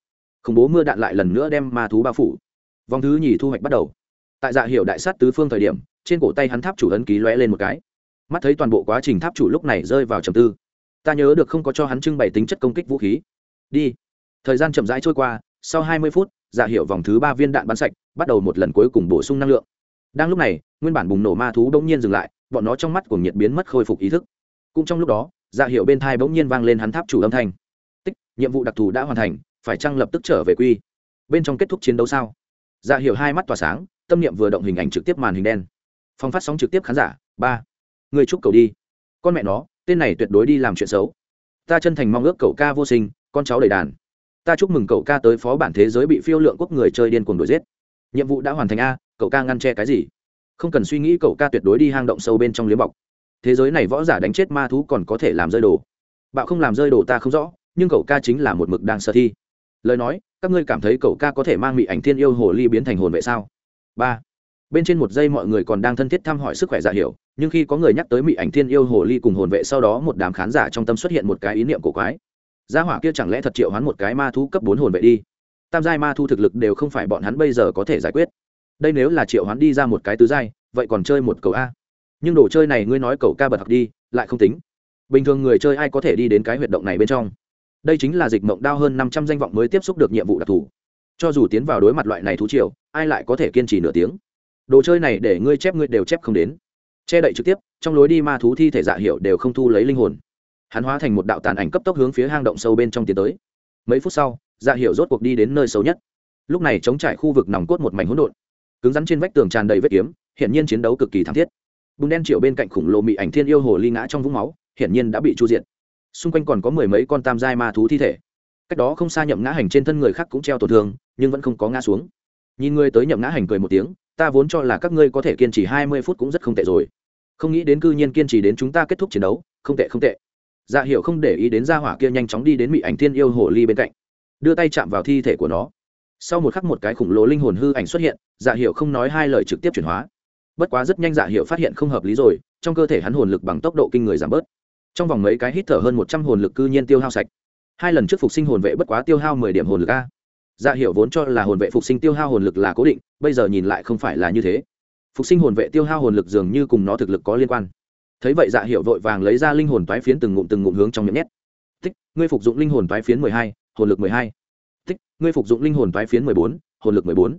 khủng bố mưa đạn lại lần nữa đem ma thú bao phủ. Vòng thứ nhì thu hoạch bắt đầu. Tại dạ hiểu đại sát tứ phương thời điểm, trên cổ tay hắn tháp chủ ấn ký lóe lên một cái. Mắt thấy toàn bộ quá trình tháp chủ lúc này rơi vào trầm tư. Ta nhớ được không có cho hắn trưng bày tính chất công kích vũ khí. Đi. Thời gian chậm rãi trôi qua, sau hai mươi phút dạ hiệu vòng thứ ba viên đạn bắn sạch, bắt đầu một lần cuối cùng bổ sung năng lượng đang lúc này, nguyên bản bùng nổ ma thú bỗng nhiên dừng lại, bọn nó trong mắt của nhiệt biến mất khôi phục ý thức. Cũng trong lúc đó dạ hiệu bên thai bỗng nhiên vang lên hắn tháp chủ âm thanh. Tích, nhiệm vụ đặc thù đã hoàn thành, phải chăng lập tức trở về quy? Bên trong kết thúc chiến đấu sao? Dạ hiệu hai mắt tỏa sáng, tâm niệm vừa động hình ảnh trực tiếp màn hình đen. Phong phát sóng trực tiếp khán giả, ba. Người chúc cầu đi. Con mẹ nó, tên này tuyệt đối đi làm chuyện xấu. Ta chân thành mong ước cậu ca vô sinh, con cháu đầy đàn. Ta chúc mừng cậu ca tới phó bản thế giới bị phiêu lượng quốc người chơi điên cuồng đuổi giết. Nhiệm vụ đã hoàn thành a cậu ca ngăn che cái gì? Không cần suy nghĩ cậu ca tuyệt đối đi hang động sâu bên trong liếm bọc. Thế giới này võ giả đánh chết ma thú còn có thể làm rơi đồ. Bạo không làm rơi đồ ta không rõ, nhưng cậu ca chính là một mực đang sợ thi. Lời nói, các ngươi cảm thấy cậu ca có thể mang mị ảnh thiên yêu hồ ly biến thành hồn vệ sao? Ba. Bên trên một giây mọi người còn đang thân thiết thăm hỏi sức khỏe giả hiểu, nhưng khi có người nhắc tới mị ảnh thiên yêu hồ ly cùng hồn vệ sau đó một đám khán giả trong tâm xuất hiện một cái ý niệm cổ quái. Gia hỏa kia chẳng lẽ thật triệu hoán một cái ma thú cấp bốn hồn vệ đi? Tam giai ma thu thực lực đều không phải bọn hắn bây giờ có thể giải quyết đây nếu là triệu hoán đi ra một cái tứ giai, vậy còn chơi một cầu a. Nhưng đồ chơi này ngươi nói cầu ca bật học đi, lại không tính. Bình thường người chơi ai có thể đi đến cái huyệt động này bên trong? Đây chính là dịch mộng đao hơn năm trăm danh vọng mới tiếp xúc được nhiệm vụ đặc thù. Cho dù tiến vào đối mặt loại này thú triều, ai lại có thể kiên trì nửa tiếng? Đồ chơi này để ngươi chép ngươi đều chép không đến. Che đậy trực tiếp, trong lối đi ma thú thi thể dạ hiệu đều không thu lấy linh hồn. Hắn hóa thành một đạo tàn ảnh cấp tốc hướng phía hang động sâu bên trong tiến tới. Mấy phút sau dạ hiệu rốt cuộc đi đến nơi xấu nhất. Lúc này chống trải khu vực nòng cốt một mảnh hỗn độn cứng rắn trên vách tường tràn đầy vết kiếm hiện nhiên chiến đấu cực kỳ thảm thiết. Bùn đen triệu bên cạnh khủng lồ mị ảnh thiên yêu hồ ly ngã trong vũng máu, hiển nhiên đã bị chu diệt. Xung quanh còn có mười mấy con tam giai ma thú thi thể. Cách đó không xa nhậm ngã hành trên thân người khác cũng treo tổn thương, nhưng vẫn không có ngã xuống. Nhìn ngươi tới nhậm ngã hành cười một tiếng, ta vốn cho là các ngươi có thể kiên trì hai mươi phút cũng rất không tệ rồi. Không nghĩ đến cư nhiên kiên trì đến chúng ta kết thúc chiến đấu, không tệ không tệ. Dạ hiệu không để ý đến gia hỏa kia nhanh chóng đi đến mị ảnh thiên yêu hồ ly bên cạnh, đưa tay chạm vào thi thể của nó sau một khắc một cái khủng lồ linh hồn hư ảnh xuất hiện dạ hiệu không nói hai lời trực tiếp chuyển hóa. Bất quá rất nhanh dạ hiệu phát hiện không hợp lý rồi, trong cơ thể hắn hồn lực bằng tốc độ kinh người giảm bớt. Trong vòng mấy cái hít thở hơn một trăm hồn lực cư nhiên tiêu hao sạch. Hai lần trước phục sinh hồn vệ bất quá tiêu hao mười điểm hồn lực a. Dạ hiệu vốn cho là hồn vệ phục sinh tiêu hao hồn lực là cố định, bây giờ nhìn lại không phải là như thế. Phục sinh hồn vệ tiêu hao hồn lực dường như cùng nó thực lực có liên quan. Thấy vậy dạ hiệu vội vàng lấy ra linh hồn toái phiến từng ngụm từng ngụm hướng trong miệng nhét. Tích ngươi phục dụng linh hồn toái phiến mười hai, hồn lực mười hai tích, ngươi phục dụng linh hồn toái phiến mười bốn, hồn lực mười bốn.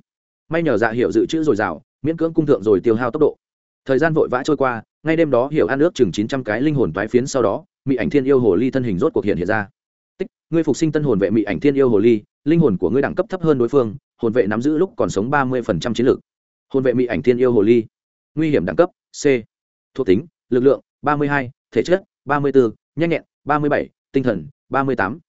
May nhờ dạ hiệu dự trữ dồi dào, miễn cưỡng cung thượng rồi tiêu hao tốc độ. Thời gian vội vã trôi qua, ngay đêm đó hiểu ăn ước chừng chín trăm cái linh hồn toái phiến sau đó mỹ ảnh thiên yêu hồ ly thân hình rốt cuộc hiện hiện ra. Tích, ngươi phục sinh tân hồn vệ mỹ ảnh thiên yêu hồ ly, linh hồn của ngươi đẳng cấp thấp hơn đối phương, hồn vệ nắm giữ lúc còn sống ba mươi phần trăm chiến lược. Hồn vệ mỹ ảnh thiên yêu hồ ly, nguy hiểm đẳng cấp, c. Thuộc tính, lực lượng, ba mươi hai, thể chất, ba mươi bốn nhanh nhẹn, ba mươi bảy, tinh thần, ba mươi tám.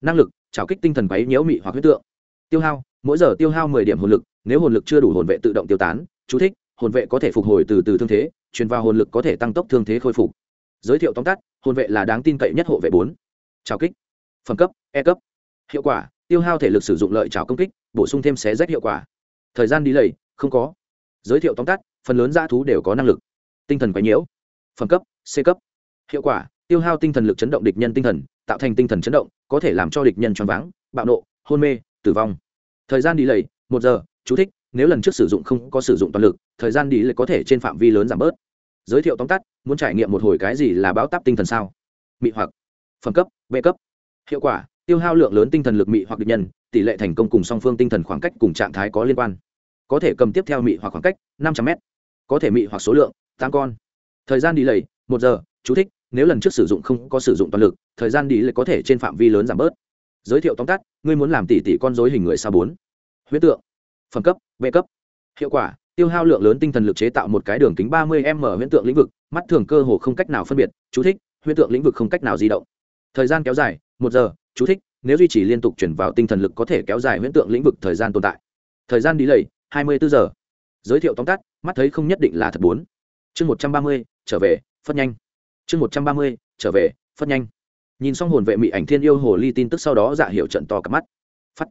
Năng lực trào kích tinh thần quấy nhiễu mị hoặc huyết tượng. Tiêu hao, mỗi giờ tiêu hao mười điểm hồn lực, nếu hồn lực chưa đủ hồn vệ tự động tiêu tán, chú thích, hồn vệ có thể phục hồi từ từ thương thế, truyền vào hồn lực có thể tăng tốc thương thế khôi phục. Giới thiệu tóm tắt, hồn vệ là đáng tin cậy nhất hộ vệ bốn. Trào kích, phẩm cấp e cấp. Hiệu quả, tiêu hao thể lực sử dụng lợi trào công kích, bổ sung thêm xé rách hiệu quả. Thời gian đi lầy không có. Giới thiệu tóm tắt, phần lớn dã thú đều có năng lực. Tinh thần quấy nhiễu, phẩm cấp, c cấp. Hiệu quả, tiêu hao tinh thần lực chấn động địch nhân tinh thần tạo thành tinh thần chấn động, có thể làm cho địch nhân choáng váng, bạo nộ, hôn mê, tử vong. Thời gian đi lầy, một giờ, chú thích, nếu lần trước sử dụng không có sử dụng toàn lực, thời gian đi lầy có thể trên phạm vi lớn giảm bớt. Giới thiệu tóm tắt, muốn trải nghiệm một hồi cái gì là báo táp tinh thần sao? Mị hoặc, phẩm cấp b cấp. Hiệu quả, tiêu hao lượng lớn tinh thần lực mị hoặc địch nhân, tỷ lệ thành công cùng song phương tinh thần khoảng cách cùng trạng thái có liên quan. Có thể cầm tiếp theo mị hoặc khoảng cách năm trăm m có thể mị hoặc số lượng, tám con. Thời gian đi lầy, một giờ, chú thích nếu lần trước sử dụng không có sử dụng toàn lực, thời gian đi lầy có thể trên phạm vi lớn giảm bớt. Giới thiệu tóm tắt, ngươi muốn làm tỷ tỷ con dối hình người sao bốn? Huyết tượng. Phẩm cấp vệ cấp. Hiệu quả, tiêu hao lượng lớn tinh thần lực chế tạo một cái đường kính ba mươi m huyễn tượng lĩnh vực, mắt thường cơ hồ không cách nào phân biệt, chú thích, huyễn tượng lĩnh vực không cách nào di động. Thời gian kéo dài, một giờ, chú thích, nếu duy trì liên tục chuyển vào tinh thần lực có thể kéo dài huyễn tượng lĩnh vực thời gian tồn tại. Thời gian đi lầy hai mươi bốn giờ. Giới thiệu tóm tắt, mắt thấy không nhất định là thật bốn. Chương một trăm ba mươi, trở về, phất nhanh chương một trăm ba mươi, trở về, phất nhanh. Nhìn xong hồn vệ mỹ ảnh thiên yêu hồ ly tin tức sau đó dạ hiệu trận to cặp mắt. Phắt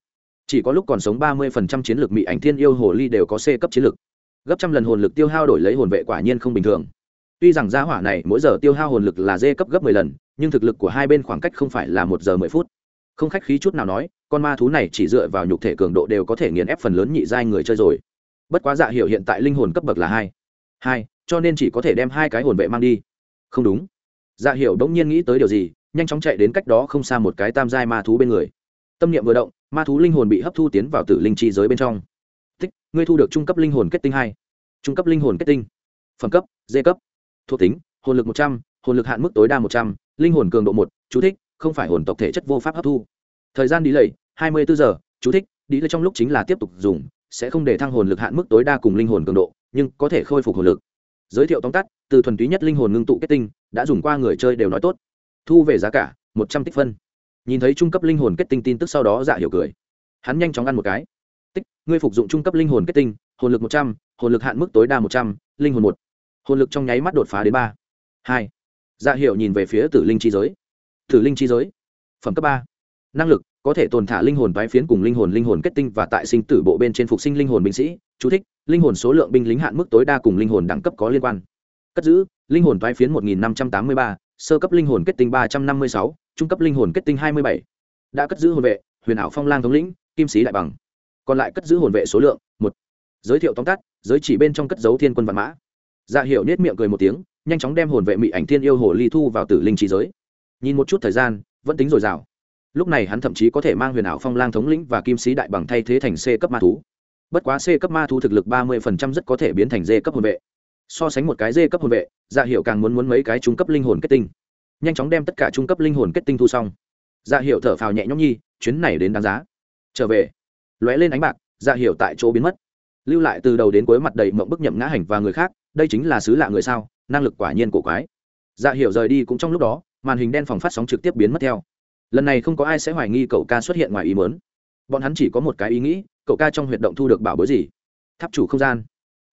chỉ có lúc còn sống ba mươi phần trăm chiến lược mỹ ảnh thiên yêu hồ ly đều có c cấp chiến lược. Gấp trăm lần hồn lực tiêu hao đổi lấy hồn vệ quả nhiên không bình thường. Tuy rằng gia hỏa này mỗi giờ tiêu hao hồn lực là d cấp gấp mười lần, nhưng thực lực của hai bên khoảng cách không phải là một giờ mười phút. Không khách khí chút nào nói, con ma thú này chỉ dựa vào nhục thể cường độ đều có thể nghiền ép phần lớn nhị giai người chơi rồi. Bất quá dạ hiệu hiện tại linh hồn cấp bậc là hai. Hai, cho nên chỉ có thể đem hai cái hồn vệ mang đi không đúng. Dạ hiểu. đống nhiên nghĩ tới điều gì nhanh chóng chạy đến cách đó không xa một cái tam giai ma thú bên người. Tâm niệm vừa động ma thú linh hồn bị hấp thu tiến vào tử linh chi giới bên trong. Thích, ngươi thu được trung cấp linh hồn kết tinh hai. Trung cấp linh hồn kết tinh. Phẩm cấp d cấp. Thuộc tính hồn lực một trăm hồn lực hạn mức tối đa một trăm linh hồn cường độ một chú thích không phải hồn tộc thể chất vô pháp hấp thu. Thời gian đi lầy hai mươi bốn giờ chú thích đi lầy trong lúc chính là tiếp tục dùng sẽ không để thăng hồn lực hạn mức tối đa cùng linh hồn cường độ nhưng có thể khôi phục hồn lực giới thiệu tóm tắt, từ thuần túy nhất linh hồn ngưng tụ kết tinh, đã dùng qua người chơi đều nói tốt. Thu về giá cả, một trăm tích phân. Nhìn thấy trung cấp linh hồn kết tinh tin tức sau đó dạ hiểu cười. Hắn nhanh chóng ăn một cái. Tích, ngươi phục dụng trung cấp linh hồn kết tinh, hồn lực một trăm, hồn lực hạn mức tối đa một trăm, linh hồn một. Hồn lực trong nháy mắt đột phá đến ba. Hai. Dạ hiệu nhìn về phía tử linh chi giới. Tử linh chi giới. Phẩm cấp ba. Năng lực, có thể tồn thả linh hồn vái phiến cùng linh hồn linh hồn kết tinh và tại sinh tử bộ bên trên phục sinh linh hồn binh sĩ. Chú thích linh hồn số lượng binh lính hạn mức tối đa cùng linh hồn đẳng cấp có liên quan. Cất giữ, linh hồn vái phiến một nghìn năm trăm tám mươi ba, sơ cấp linh hồn kết tinh ba trăm năm mươi sáu, trung cấp linh hồn kết tinh hai mươi bảy. Đã cất giữ hồn vệ, huyền ảo phong lang thống lĩnh, kim sĩ đại bằng. Còn lại cất giữ hồn vệ số lượng, một. Giới thiệu tóm tắt, giới chỉ bên trong cất dấu thiên quân văn mã. Dạ hiệu nết miệng cười một tiếng, nhanh chóng đem hồn vệ mị ảnh thiên yêu hồ ly thu vào tử linh trí giới. Nhìn một chút thời gian, vẫn tính dồi dào. Lúc này hắn thậm chí có thể mang huyền ảo phong lang thống lĩnh và kim sĩ đại bằng thay thế thành c cấp ma thú bất quá c cấp ma thú thực lực ba mươi phần trăm rất có thể biến thành d cấp hồn vệ. So sánh một cái d cấp hồn vệ dạ hiệu càng muốn muốn mấy cái trung cấp linh hồn kết tinh. Nhanh chóng đem tất cả trung cấp linh hồn kết tinh thu xong. Dạ hiệu thở phào nhẹ nhõm nhi, chuyến này đến đáng giá. Trở về. Lóe lên ánh bạc dạ hiệu tại chỗ biến mất. Lưu lại từ đầu đến cuối mặt đầy mộng bức nhậm ngã hành và người khác, đây chính là sứ lạ người sao, năng lực quả nhiên cổ quái. Dạ hiệu rời đi cũng trong lúc đó, màn hình đen phòng phát sóng trực tiếp biến mất theo. Lần này không có ai sẽ hoài nghi cậu ca xuất hiện ngoài ý mớn bọn hắn chỉ có một cái ý nghĩ cậu ca trong huyệt động thu được bảo bối gì? Tháp chủ không gian.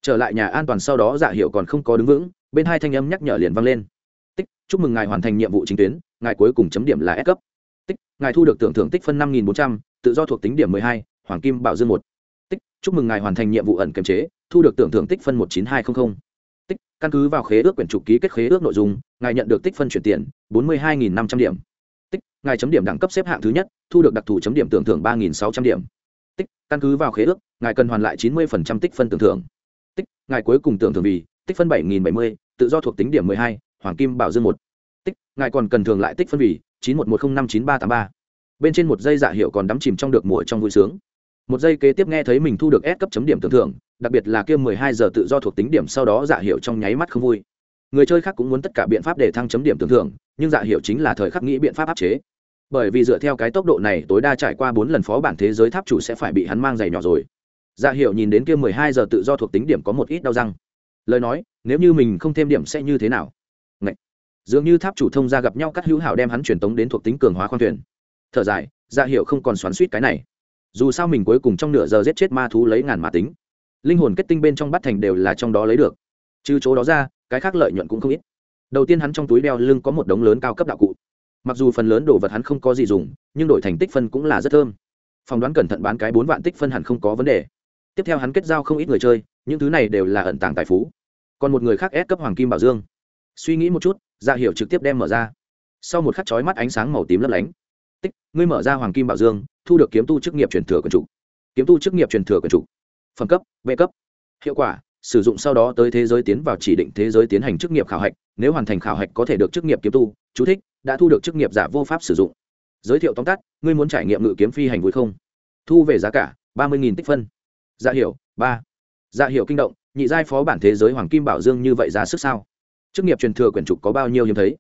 Trở lại nhà an toàn sau đó giả hiệu còn không có đứng vững, bên hai thanh âm nhắc nhở liền vang lên. Tích, chúc mừng ngài hoàn thành nhiệm vụ chính tuyến, ngài cuối cùng chấm điểm là S cấp. Tích, ngài thu được tưởng thưởng tích phân năm nghìn bốn trăm, tự do thuộc tính điểm mười hai, hoàng kim bảo dương một. Tích, chúc mừng ngài hoàn thành nhiệm vụ ẩn kiềm chế, thu được tưởng thưởng tích phân một chín hai trăm linh tích, căn cứ vào khế ước quyển trục ký kết khế ước nội dung, ngài nhận được tích phân chuyển tiền, bốn mươi hai nghìn năm trăm điểm. Tích, ngài chấm điểm đẳng cấp xếp hạng thứ nhất, thu được đặc thù chấm điểm tưởng thưởng ba nghìn sáu trăm điểm căn cứ vào khế ước, ngài cần hoàn lại chín mươi tích phân tưởng thưởng. Tích, ngài cuối cùng tưởng thưởng vì, tích phân bảy nghìn bảy mươi, tự do thuộc tính điểm mười hai, hoàng kim bảo dương một. Tích, ngài còn cần thường lại tích phân vì, chín một một không năm chín ba tám ba. Bên trên một giây dạ hiệu còn đắm chìm trong được mùa trong vui sướng. Một giây kế tiếp nghe thấy mình thu được S cấp chấm điểm tưởng thưởng, đặc biệt là kia mười hai giờ tự do thuộc tính điểm sau đó dạ hiệu trong nháy mắt không vui. Người chơi khác cũng muốn tất cả biện pháp để thăng chấm điểm tưởng thưởng, nhưng dạ hiệu chính là thời khắc nghĩ biện pháp áp chế bởi vì dựa theo cái tốc độ này tối đa trải qua bốn lần phó bản thế giới tháp chủ sẽ phải bị hắn mang giày nhỏ rồi. Dạ hiệu nhìn đến kia mười hai giờ tự do thuộc tính điểm có một ít đau răng. Lời nói, nếu như mình không thêm điểm sẽ như thế nào? Ngậy! dường như tháp chủ thông ra gặp nhau cắt hữu hảo đem hắn truyền tống đến thuộc tính cường hóa khoang thuyền. Thở dài dạ hiệu không còn xoắn suýt cái này. Dù sao mình cuối cùng trong nửa giờ giết chết ma thú lấy ngàn mà tính. Linh hồn kết tinh bên trong bắt thành đều là trong đó lấy được. Trừ chỗ đó ra, cái khác lợi nhuận cũng không ít. Đầu tiên hắn trong túi đeo lưng có một đống lớn cao cấp đạo cụ mặc dù phần lớn đồ vật hắn không có gì dùng, nhưng đổi thành tích phân cũng là rất thơm. Phỏng đoán cẩn thận bán cái bốn vạn tích phân hẳn không có vấn đề. Tiếp theo hắn kết giao không ít người chơi, những thứ này đều là ẩn tàng tài phú. Còn một người khác ép cấp hoàng kim bảo dương. Suy nghĩ một chút dạ ra hiệu trực tiếp đem mở ra. Sau một khắc chói mắt ánh sáng màu tím lấp lánh. Tích, ngươi mở ra hoàng kim bảo dương, thu được kiếm tu chức nghiệp truyền thừa quần chủ. Kiếm tu chức nghiệp truyền thừa quần chủ. Phẩm cấp vệ cấp. Hiệu quả, sử dụng sau đó tới thế giới tiến vào chỉ định thế giới tiến hành chức nghiệp khảo hạch, nếu hoàn thành khảo hạch có thể được chức nghiệp kiếm tu chú thích, đã thu được chức nghiệp giả vô pháp sử dụng. Giới thiệu tóm tắt, ngươi muốn trải nghiệm ngự kiếm phi hành vui không? Thu về giá cả, ba mươi tích phân. Dạ hiểu, ba. Dạ hiểu kinh động, nhị giai phó bản thế giới hoàng kim bảo dương như vậy ra sức sao? Chức nghiệp truyền thừa quyển trục có bao nhiêu hiếm thấy?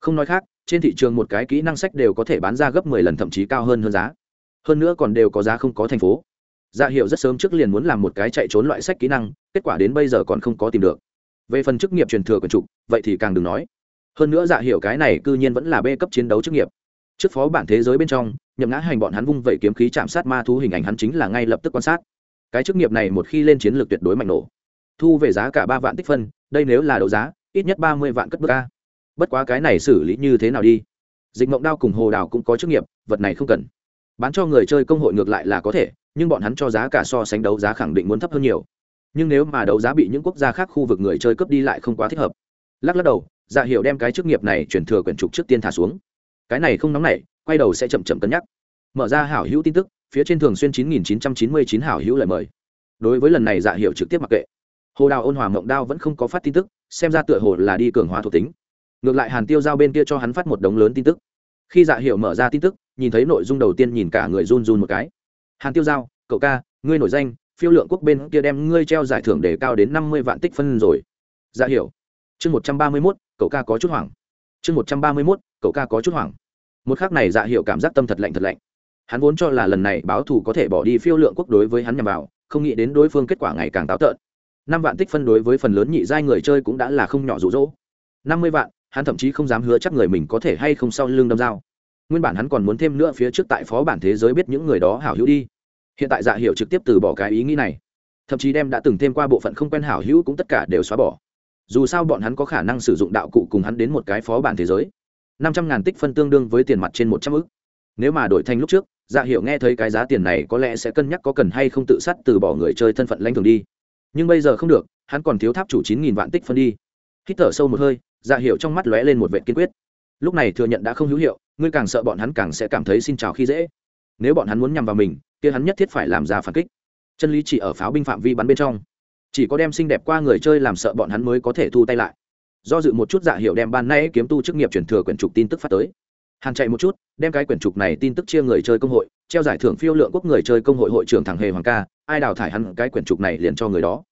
Không nói khác, trên thị trường một cái kỹ năng sách đều có thể bán ra gấp mười lần thậm chí cao hơn hơn giá. Hơn nữa còn đều có giá không có thành phố. Dạ hiệu rất sớm trước liền muốn làm một cái chạy trốn loại sách kỹ năng, kết quả đến bây giờ còn không có tìm được. Về phần chức nghiệp truyền thừa quyển trục, vậy thì càng đừng nói hơn nữa dạ hiểu cái này cư nhiên vẫn là bê cấp chiến đấu chức nghiệp. Trước phó bản thế giới bên trong, nhậm ngã hành bọn hắn vung vẩy kiếm khí chạm sát ma thú hình ảnh hắn chính là ngay lập tức quan sát. Cái chức nghiệp này một khi lên chiến lược tuyệt đối mạnh nổ. Thu về giá cả ba vạn tích phân, đây nếu là đấu giá, ít nhất ba mươi vạn cất bước ca bất quá cái này xử lý như thế nào đi? Dịch mộng đao cùng hồ đào cũng có chức nghiệp, vật này không cần. Bán cho người chơi công hội ngược lại là có thể, nhưng bọn hắn cho giá cả so sánh đấu giá khẳng định muốn thấp hơn nhiều. Nhưng nếu mà đấu giá bị những quốc gia khác khu vực người chơi cướp đi lại không quá thích hợp. Lắc lắc đầu dạ hiệu đem cái chức nghiệp này chuyển thừa quyển trục trước tiên thả xuống. Cái này không nóng nảy quay đầu sẽ chậm chậm cân nhắc. Mở ra hảo hữu tin tức phía trên thường xuyên 9999 hảo hữu lời mời. Đối với lần này dạ hiệu trực tiếp mặc kệ. Hồ đào ôn hòa mộng đao vẫn không có phát tin tức xem ra tựa hồ là đi cường hóa thuộc tính. Ngược lại hàn tiêu giao bên kia cho hắn phát một đống lớn tin tức. Khi dạ hiệu mở ra tin tức nhìn thấy nội dung đầu tiên nhìn cả người run run một cái. Hàn tiêu giao cậu ca ngươi nổi danh phiêu lượng quốc bên kia đem ngươi treo giải thưởng để cao đến năm mươi vạn tích phân rồi. Dạ Hiệu, chương một trăm ba mươi mốt cậu ca có chút hoảng. Chương một trăm ba mươi mốt, cậu ca có chút hoảng. Một khác này dạ hiểu cảm giác tâm thật lạnh thật lạnh. Hắn vốn cho là lần này báo thù có thể bỏ đi phiêu lượng quốc đối với hắn nhằm vào, không nghĩ đến đối phương kết quả ngày càng táo tợn. Năm vạn tích phân đối với phần lớn nhị giai người chơi cũng đã là không nhỏ rụ rỗ. Năm mươi vạn, hắn thậm chí không dám hứa chắc người mình có thể hay không sau lưng đâm dao. Nguyên bản hắn còn muốn thêm nữa phía trước tại phó bản thế giới biết những người đó hảo hữu đi. Hiện tại dạ hiệu trực tiếp từ bỏ cái ý nghĩ này. Thậm chí đem đã từng thêm qua bộ phận không quen hảo hữu cũng tất cả đều xóa bỏ dù sao bọn hắn có khả năng sử dụng đạo cụ cùng hắn đến một cái phó bản thế giới. Năm trăm ngàn tích phân tương đương với tiền mặt trên một trăm ức. Nếu mà đổi thành lúc trước dạ hiệu nghe thấy cái giá tiền này có lẽ sẽ cân nhắc có cần hay không tự sát từ bỏ người chơi thân phận lanh thường đi. Nhưng bây giờ không được, hắn còn thiếu tháp chủ chín nghìn vạn tích phân đi. Hít thở sâu một hơi dạ hiệu trong mắt lóe lên một vệ kiên quyết. Lúc này thừa nhận đã không hữu hiệu, ngươi càng sợ bọn hắn càng sẽ cảm thấy xin chào khi dễ. Nếu bọn hắn muốn nhằm vào mình, kia hắn nhất thiết phải làm ra phản kích. Chân lý chỉ ở pháo binh phạm vi bắn bên trong chỉ có đem xinh đẹp qua người chơi làm sợ bọn hắn mới có thể thu tay lại. Do dự một chút dạ hiệu đem ban nay kiếm tu chức nghiệp chuyển thừa quyển trục tin tức phát tới. Hàn chạy một chút, đem cái quyển trục này tin tức chia người chơi công hội, treo giải thưởng phiêu lượng quốc người chơi công hội hội trưởng thằng hề hoàng ca, ai đào thải hắn cái quyển trục này liền cho người đó.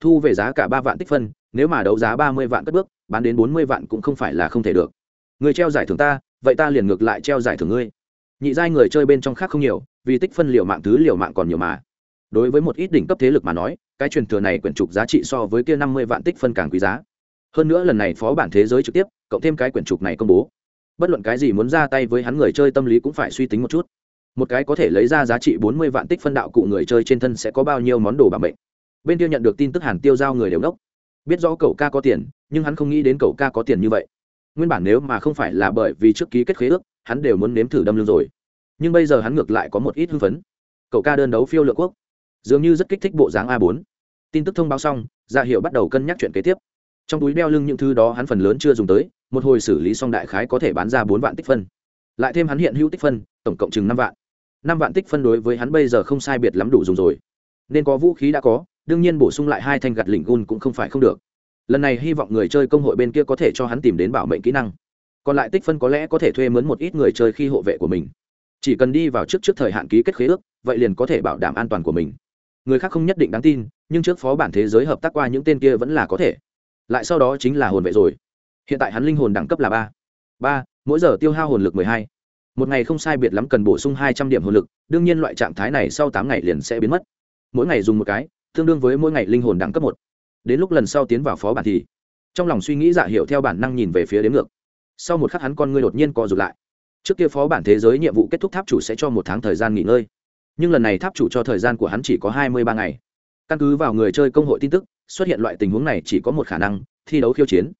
Thu về giá cả ba vạn tích phân, nếu mà đấu giá ba mươi vạn cất bước, bán đến bốn mươi vạn cũng không phải là không thể được. Người treo giải thưởng ta, vậy ta liền ngược lại treo giải thưởng ngươi. Nhị giai người chơi bên trong khác không nhiều, vì tích phân liều mạng thứ liều mạng còn nhiều mà đối với một ít đỉnh cấp thế lực mà nói, cái truyền thừa này quyển trục giá trị so với kia năm mươi vạn tích phân càng quý giá. Hơn nữa lần này phó bản thế giới trực tiếp, cộng thêm cái quyển trục này công bố. Bất luận cái gì muốn ra tay với hắn người chơi tâm lý cũng phải suy tính một chút. Một cái có thể lấy ra giá trị bốn mươi vạn tích phân đạo cụ người chơi trên thân sẽ có bao nhiêu món đồ bảo mệnh. Bên kia nhận được tin tức hàn tiêu giao người đều đốc. Biết rõ cậu ca có tiền, nhưng hắn không nghĩ đến cậu ca có tiền như vậy. Nguyên bản nếu mà không phải là bởi vì trước ký kết khế ước, hắn đều muốn nếm thử đâm lương rồi. Nhưng bây giờ hắn ngược lại có một ít hưng phấn. Cậu ca đơn đấu phiêu lượng quốc dường như rất kích thích bộ dáng a 4 tin tức thông báo xong dạ hiệu bắt đầu cân nhắc chuyện kế tiếp. Trong túi đeo lưng những thứ đó hắn phần lớn chưa dùng tới, một hồi xử lý xong đại khái có thể bán ra bốn vạn tích phân. Lại thêm hắn hiện hữu tích phân, tổng cộng chừng năm vạn. Năm vạn tích phân đối với hắn bây giờ không sai biệt lắm đủ dùng rồi. Nên có vũ khí đã có, đương nhiên bổ sung lại hai thanh gặt lỉnh gun cũng không phải không được. Lần này hy vọng người chơi công hội bên kia có thể cho hắn tìm đến bảo mệnh kỹ năng. Còn lại tích phân có lẽ có thể thuê mướn một ít người chơi khi hộ vệ của mình. Chỉ cần đi vào trước trước thời hạn ký kết khế ước, vậy liền có thể bảo đảm an toàn của mình người khác không nhất định đáng tin, nhưng trước phó bản thế giới hợp tác qua những tên kia vẫn là có thể. Lại sau đó chính là hồn vệ rồi. Hiện tại hắn linh hồn đẳng cấp là ba. Ba, mỗi giờ tiêu hao hồn lực mười hai. Một ngày không sai biệt lắm cần bổ sung hai trăm điểm hồn lực, đương nhiên loại trạng thái này sau tám ngày liền sẽ biến mất. Mỗi ngày dùng một cái, tương đương với mỗi ngày linh hồn đẳng cấp một. Đến lúc lần sau tiến vào phó bản thì, trong lòng suy nghĩ dạ hiệu theo bản năng nhìn về phía đếm ngược. Sau một khắc hắn con ngươi đột nhiên co rụt lại. Trước kia phó bản thế giới nhiệm vụ kết thúc tháp chủ sẽ cho một tháng thời gian nghỉ ngơi nhưng lần này tháp chủ cho thời gian của hắn chỉ có hai mươi ba ngày. Căn cứ vào người chơi công hội tin tức, xuất hiện loại tình huống này chỉ có một khả năng, thi đấu khiêu chiến.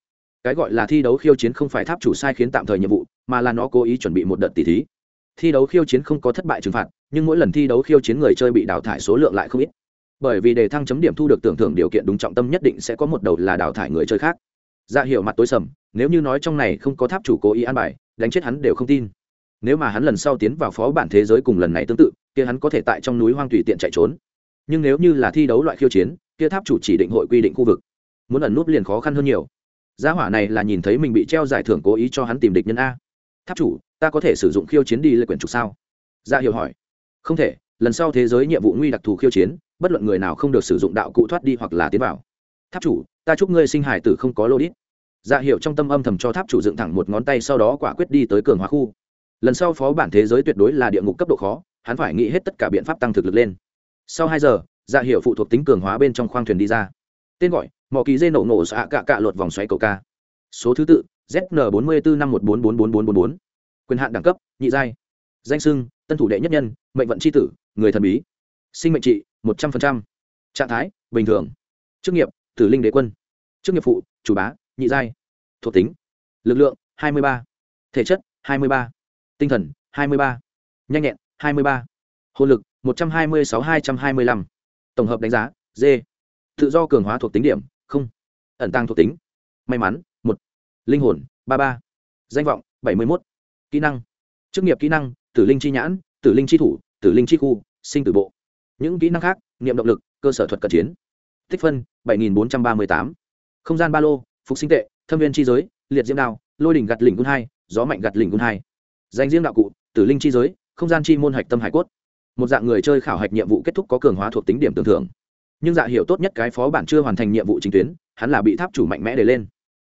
Cái gọi là thi đấu khiêu chiến không phải tháp chủ sai khiến tạm thời nhiệm vụ, mà là nó cố ý chuẩn bị một đợt tỷ thí. Thi đấu khiêu chiến không có thất bại trừng phạt, nhưng mỗi lần thi đấu khiêu chiến người chơi bị đào thải số lượng lại không ít. Bởi vì đề thăng chấm điểm thu được tưởng thưởng điều kiện đúng trọng tâm nhất định sẽ có một đầu là đào thải người chơi khác. Ra dạ hiệu mặt tối sầm, nếu như nói trong này không có tháp chủ cố ý an bài, đánh chết hắn đều không tin nếu mà hắn lần sau tiến vào phó bản thế giới cùng lần này tương tự, kia hắn có thể tại trong núi hoang tùy tiện chạy trốn. Nhưng nếu như là thi đấu loại khiêu chiến, kia tháp chủ chỉ định hội quy định khu vực. Muốn ẩn núp liền khó khăn hơn nhiều. Gia hỏa này là nhìn thấy mình bị treo giải thưởng cố ý cho hắn tìm địch nhân a. Tháp chủ, ta có thể sử dụng khiêu chiến đi lệ quyển trục sao? Gia hiểu hỏi. Không thể, lần sau thế giới nhiệm vụ nguy đặc thù khiêu chiến, bất luận người nào không được sử dụng đạo cụ thoát đi hoặc là tiến vào. Tháp chủ, ta chúc ngươi sinh hải tử không có lô đít. Dạ hiệu trong tâm âm thầm cho tháp chủ dựng thẳng một ngón tay sau đó quả quyết đi tới cường hóa khu lần sau phó bản thế giới tuyệt đối là địa ngục cấp độ khó, hắn phải nghĩ hết tất cả biện pháp tăng thực lực lên. Sau hai giờ dạ hiệu phụ thuộc tính cường hóa bên trong khoang thuyền đi ra. Tên gọi mỏ kỳ dây nổ nổ xạ cạ cạ lột vòng xoáy cầu ca. Số thứ tự zn bốn mươi bốn năm một bốn bốn bốn bốn bốn bốn quyền hạn đẳng cấp, nhị giai. Danh sưng tân thủ đệ nhất nhân, mệnh vận c h i tử, người thần bí. Sinh mệnh trị, một trăm linh trạng thái, bình thường. Chức nghiệp, tử linh đế quân. Chức nghiệp phụ, chủ bá, nhị giai. Thuộc tính, lực lượng, hai mươi ba. Thể chất, hai mươi ba tinh thần, hai mươi ba. Nhanh nhẹn, hai mươi ba. Hồn lực, một trăm hai mươi sáu hai trăm hai mươi lăm. Tổng hợp đánh giá, d. Tự do cường hóa thuộc tính điểm, không. Ẩn tăng thuộc tính. May mắn, một. Linh hồn, ba ba. Danh vọng, bảy mươi một kỹ năng. Chức nghiệp kỹ năng, tử linh chi nhãn, tử linh chi thủ, tử linh chi khu, sinh tử bộ. Những kỹ năng khác, niệm động lực, cơ sở thuật cận chiến. Tích phân, bảy nghìn bốn trăm ba mươi tám. Không gian ba lô, phục sinh tệ, thâm viên chi giới, liệt diễm đao, lôi đỉnh gạt lỉnh quân hai, gió mạnh gạt lỉnh quân hai danh riêng đạo cụ, tử linh chi giới, không gian chi môn hạch tâm hải cốt. Một dạng người chơi khảo hạch nhiệm vụ kết thúc có cường hóa thuộc tính điểm tưởng thưởng. Nhưng dạ hiểu tốt nhất cái phó bản chưa hoàn thành nhiệm vụ chính tuyến, hắn là bị tháp chủ mạnh mẽ để lên.